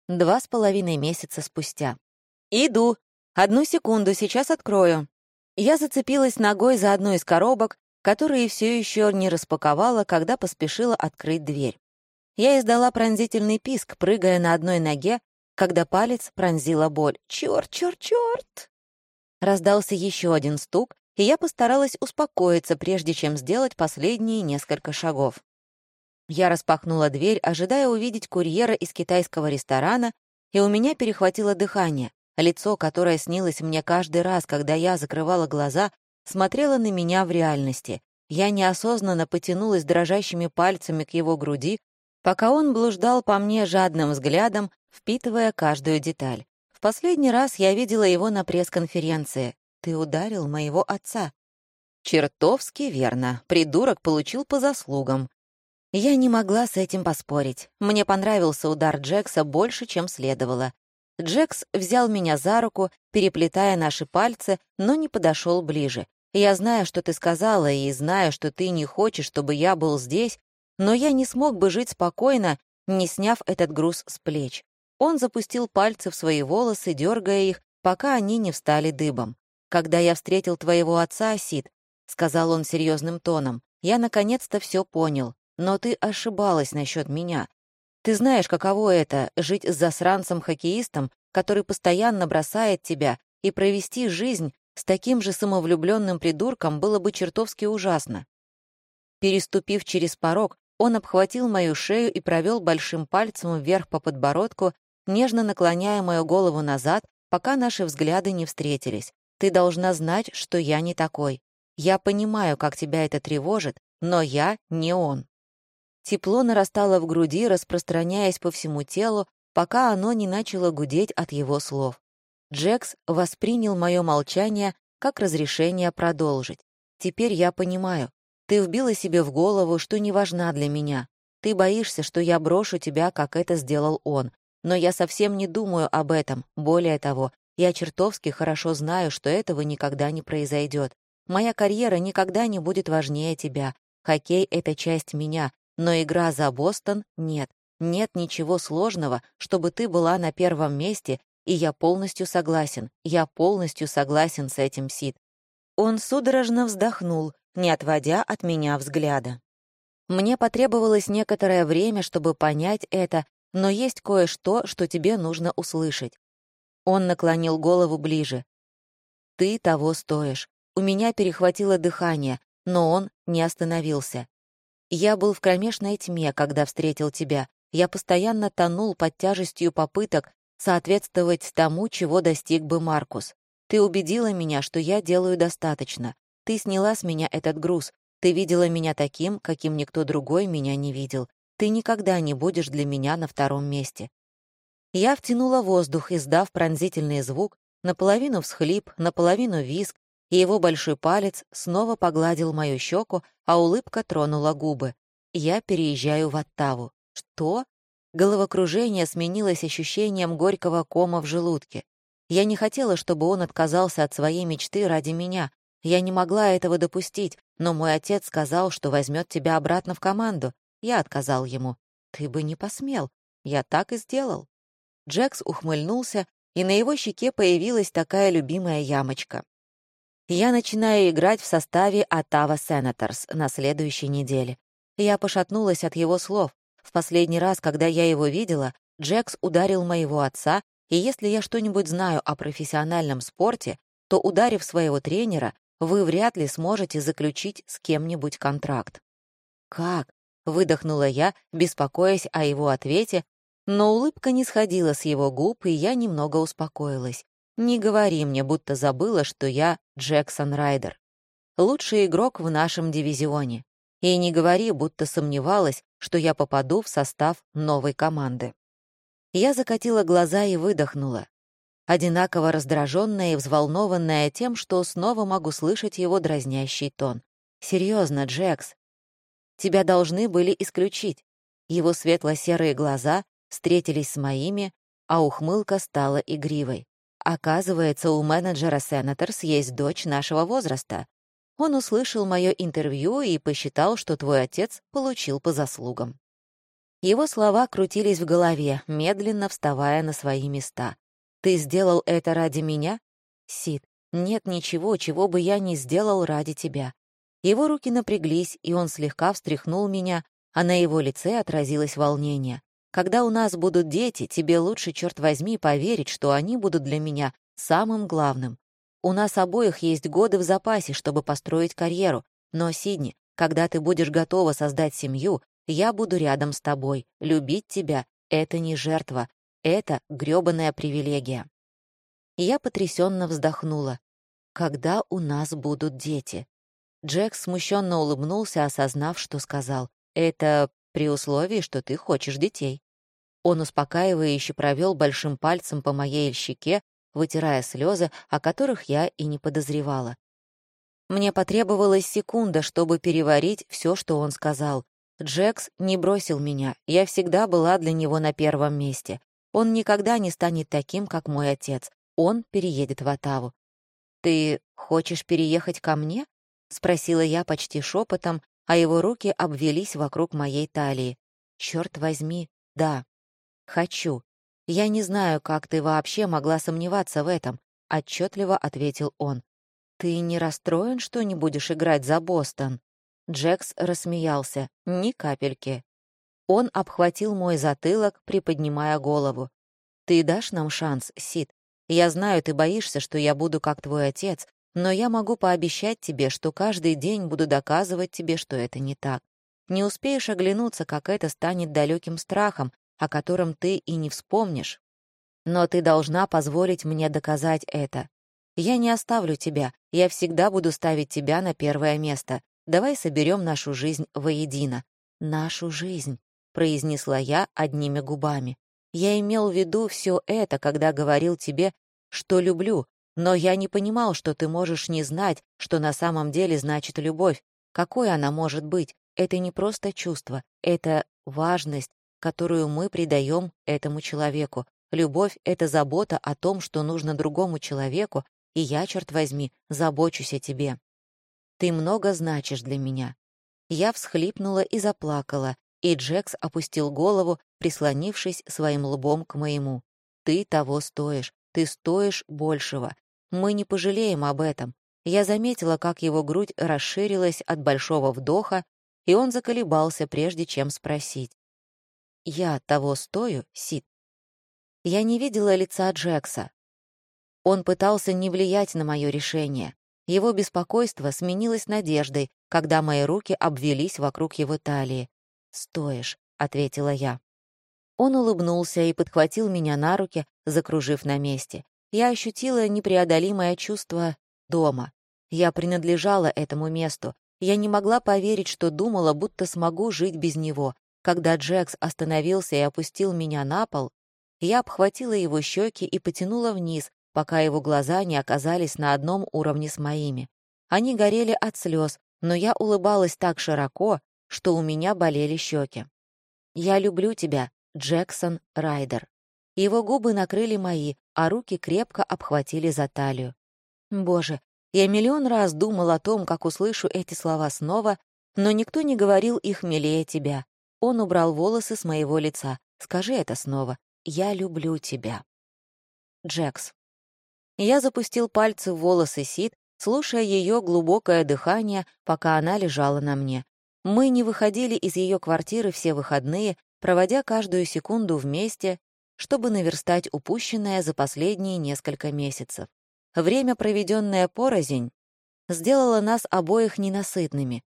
Два с половиной месяца спустя. «Иду. Одну секунду, сейчас открою». Я зацепилась ногой за одну из коробок, которые все еще не распаковала, когда поспешила открыть дверь. Я издала пронзительный писк, прыгая на одной ноге, когда палец пронзила боль. «Чёрт, чёрт, чёрт!» Раздался еще один стук, и я постаралась успокоиться, прежде чем сделать последние несколько шагов. Я распахнула дверь, ожидая увидеть курьера из китайского ресторана, и у меня перехватило дыхание. Лицо, которое снилось мне каждый раз, когда я закрывала глаза, смотрело на меня в реальности. Я неосознанно потянулась дрожащими пальцами к его груди, пока он блуждал по мне жадным взглядом, впитывая каждую деталь. В последний раз я видела его на пресс-конференции. «Ты ударил моего отца». «Чертовски верно. Придурок получил по заслугам». Я не могла с этим поспорить. Мне понравился удар Джекса больше, чем следовало. Джекс взял меня за руку, переплетая наши пальцы, но не подошел ближе. Я знаю, что ты сказала, и знаю, что ты не хочешь, чтобы я был здесь, но я не смог бы жить спокойно, не сняв этот груз с плеч. Он запустил пальцы в свои волосы, дергая их, пока они не встали дыбом. «Когда я встретил твоего отца, Сид», — сказал он серьезным тоном, «я наконец-то все понял, но ты ошибалась насчет меня. Ты знаешь, каково это — жить с засранцем-хоккеистом, который постоянно бросает тебя, и провести жизнь с таким же самовлюбленным придурком было бы чертовски ужасно. Переступив через порог, он обхватил мою шею и провел большим пальцем вверх по подбородку, нежно наклоняя мою голову назад, пока наши взгляды не встретились. «Ты должна знать, что я не такой. Я понимаю, как тебя это тревожит, но я не он». Тепло нарастало в груди, распространяясь по всему телу, пока оно не начало гудеть от его слов. Джекс воспринял мое молчание как разрешение продолжить. «Теперь я понимаю. Ты вбила себе в голову, что не важна для меня. Ты боишься, что я брошу тебя, как это сделал он. Но я совсем не думаю об этом. Более того, я чертовски хорошо знаю, что этого никогда не произойдет. Моя карьера никогда не будет важнее тебя. Хоккей — это часть меня, но игра за Бостон — нет. Нет ничего сложного, чтобы ты была на первом месте, и я полностью согласен. Я полностью согласен с этим, Сид. Он судорожно вздохнул, не отводя от меня взгляда. Мне потребовалось некоторое время, чтобы понять это, но есть кое-что, что тебе нужно услышать. Он наклонил голову ближе. «Ты того стоишь. У меня перехватило дыхание, но он не остановился. Я был в кромешной тьме, когда встретил тебя. Я постоянно тонул под тяжестью попыток соответствовать тому, чего достиг бы Маркус. Ты убедила меня, что я делаю достаточно. Ты сняла с меня этот груз. Ты видела меня таким, каким никто другой меня не видел. Ты никогда не будешь для меня на втором месте. Я втянула воздух, издав пронзительный звук, наполовину всхлип, наполовину визг, и его большой палец снова погладил мою щеку, а улыбка тронула губы. Я переезжаю в Оттаву. Что? Головокружение сменилось ощущением горького кома в желудке. Я не хотела, чтобы он отказался от своей мечты ради меня, я не могла этого допустить, но мой отец сказал, что возьмет тебя обратно в команду. Я отказал ему. Ты бы не посмел. Я так и сделал. Джекс ухмыльнулся, и на его щеке появилась такая любимая ямочка. Я начинаю играть в составе Оттава Сенаторс на следующей неделе. Я пошатнулась от его слов. В последний раз, когда я его видела, Джекс ударил моего отца, и если я что-нибудь знаю о профессиональном спорте, то, ударив своего тренера, вы вряд ли сможете заключить с кем-нибудь контракт. «Как?» — выдохнула я, беспокоясь о его ответе, но улыбка не сходила с его губ, и я немного успокоилась. «Не говори мне, будто забыла, что я Джексон Райдер. Лучший игрок в нашем дивизионе. И не говори, будто сомневалась, что я попаду в состав новой команды». Я закатила глаза и выдохнула одинаково раздраженная и взволнованная тем, что снова могу слышать его дразнящий тон. «Серьезно, Джекс, тебя должны были исключить». Его светло-серые глаза встретились с моими, а ухмылка стала игривой. Оказывается, у менеджера Сенаторс есть дочь нашего возраста. Он услышал мое интервью и посчитал, что твой отец получил по заслугам. Его слова крутились в голове, медленно вставая на свои места. Ты сделал это ради меня? Сид, нет ничего, чего бы я не сделал ради тебя. Его руки напряглись, и он слегка встряхнул меня, а на его лице отразилось волнение. Когда у нас будут дети, тебе лучше, черт возьми, поверить, что они будут для меня самым главным. У нас обоих есть годы в запасе, чтобы построить карьеру, но, Сидни, когда ты будешь готова создать семью, я буду рядом с тобой. Любить тебя — это не жертва, это грёбаная привилегия. я потрясенно вздохнула. Когда у нас будут дети? Джек смущенно улыбнулся, осознав, что сказал. Это при условии, что ты хочешь детей. Он успокаивающе провел большим пальцем по моей щеке, вытирая слезы, о которых я и не подозревала. Мне потребовалась секунда, чтобы переварить все, что он сказал. Джекс не бросил меня, я всегда была для него на первом месте. Он никогда не станет таким, как мой отец. Он переедет в Отаву. «Ты хочешь переехать ко мне?» — спросила я почти шепотом, а его руки обвелись вокруг моей талии. Черт возьми, да. «Хочу. Я не знаю, как ты вообще могла сомневаться в этом», — отчетливо ответил он. «Ты не расстроен, что не будешь играть за Бостон?» Джекс рассмеялся. «Ни капельки». Он обхватил мой затылок, приподнимая голову. «Ты дашь нам шанс, Сид? Я знаю, ты боишься, что я буду как твой отец, но я могу пообещать тебе, что каждый день буду доказывать тебе, что это не так. Не успеешь оглянуться, как это станет далеким страхом, о котором ты и не вспомнишь. Но ты должна позволить мне доказать это. Я не оставлю тебя, я всегда буду ставить тебя на первое место. Давай соберем нашу жизнь воедино. Нашу жизнь, произнесла я одними губами. Я имел в виду все это, когда говорил тебе, что люблю, но я не понимал, что ты можешь не знать, что на самом деле значит любовь. Какой она может быть? Это не просто чувство, это важность, которую мы придаем этому человеку. Любовь — это забота о том, что нужно другому человеку, и я, черт возьми, забочусь о тебе. Ты много значишь для меня». Я всхлипнула и заплакала, и Джекс опустил голову, прислонившись своим лбом к моему. «Ты того стоишь, ты стоишь большего. Мы не пожалеем об этом». Я заметила, как его грудь расширилась от большого вдоха, и он заколебался, прежде чем спросить. Я того стою, Сид. Я не видела лица Джекса. Он пытался не влиять на мое решение. Его беспокойство сменилось надеждой, когда мои руки обвелись вокруг его талии. «Стоишь», — ответила я. Он улыбнулся и подхватил меня на руки, закружив на месте. Я ощутила непреодолимое чувство дома. Я принадлежала этому месту. Я не могла поверить, что думала, будто смогу жить без него, когда Джекс остановился и опустил меня на пол, я обхватила его щеки и потянула вниз, пока его глаза не оказались на одном уровне с моими. Они горели от слез, но я улыбалась так широко, что у меня болели щеки. «Я люблю тебя, Джексон Райдер». Его губы накрыли мои, а руки крепко обхватили за талию. Боже, я миллион раз думал о том, как услышу эти слова снова, но никто не говорил их милее тебя. Он убрал волосы с моего лица. «Скажи это снова. Я люблю тебя». Джекс. Я запустил пальцы в волосы Сид, слушая ее глубокое дыхание, пока она лежала на мне. Мы не выходили из ее квартиры все выходные, проводя каждую секунду вместе, чтобы наверстать упущенное за последние несколько месяцев. Время, проведенное порознь, сделало нас обоих ненасытными.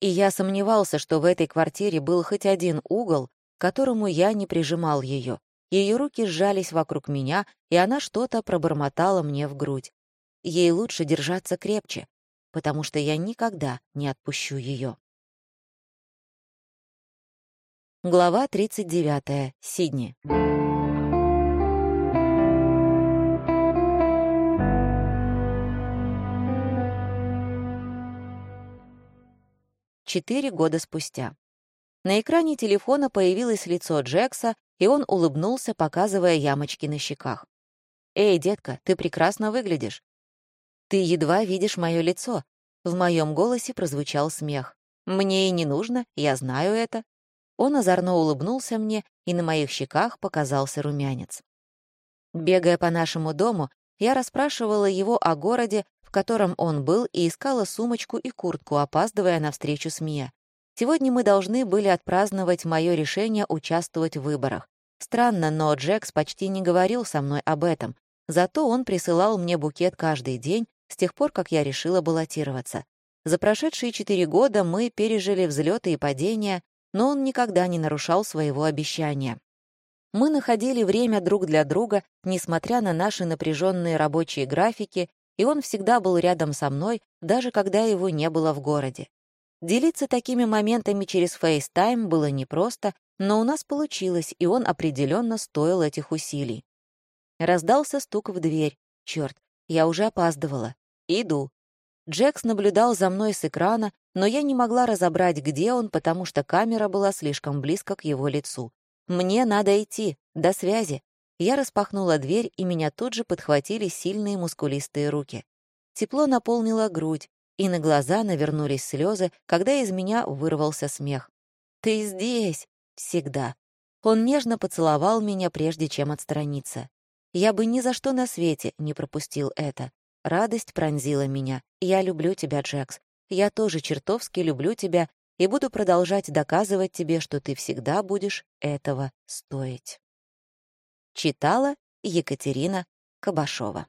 И я сомневался, что в этой квартире был хоть один угол, к которому я не прижимал ее. Ее руки сжались вокруг меня, и она что-то пробормотала мне в грудь. Ей лучше держаться крепче, потому что я никогда не отпущу ее. Глава 39. Сидни. Четыре года спустя. На экране телефона появилось лицо Джекса, и он улыбнулся, показывая ямочки на щеках. «Эй, детка, ты прекрасно выглядишь». «Ты едва видишь мое лицо». В моем голосе прозвучал смех. «Мне и не нужно, я знаю это». Он озорно улыбнулся мне, и на моих щеках показался румянец. Бегая по нашему дому, я расспрашивала его о городе, в котором он был, и искала сумочку и куртку, опаздывая на встречу с Мия. Сегодня мы должны были отпраздновать мое решение участвовать в выборах. Странно, но Джекс почти не говорил со мной об этом. Зато он присылал мне букет каждый день с тех пор, как я решила баллотироваться. За прошедшие четыре года мы пережили взлеты и падения, но он никогда не нарушал своего обещания. Мы находили время друг для друга, несмотря на наши напряженные рабочие графики, и он всегда был рядом со мной, даже когда его не было в городе. Делиться такими моментами через FaceTime было непросто, но у нас получилось, и он определенно стоил этих усилий. Раздался стук в дверь. Черт, я уже опаздывала. Иду. Джекс наблюдал за мной с экрана, но я не могла разобрать, где он, потому что камера была слишком близко к его лицу. «Мне надо идти. До связи». Я распахнула дверь, и меня тут же подхватили сильные мускулистые руки. Тепло наполнило грудь, и на глаза навернулись слезы, когда из меня вырвался смех. «Ты здесь!» «Всегда». Он нежно поцеловал меня, прежде чем отстраниться. Я бы ни за что на свете не пропустил это. Радость пронзила меня. «Я люблю тебя, Джекс. Я тоже чертовски люблю тебя и буду продолжать доказывать тебе, что ты всегда будешь этого стоить. Читала Екатерина Кабашова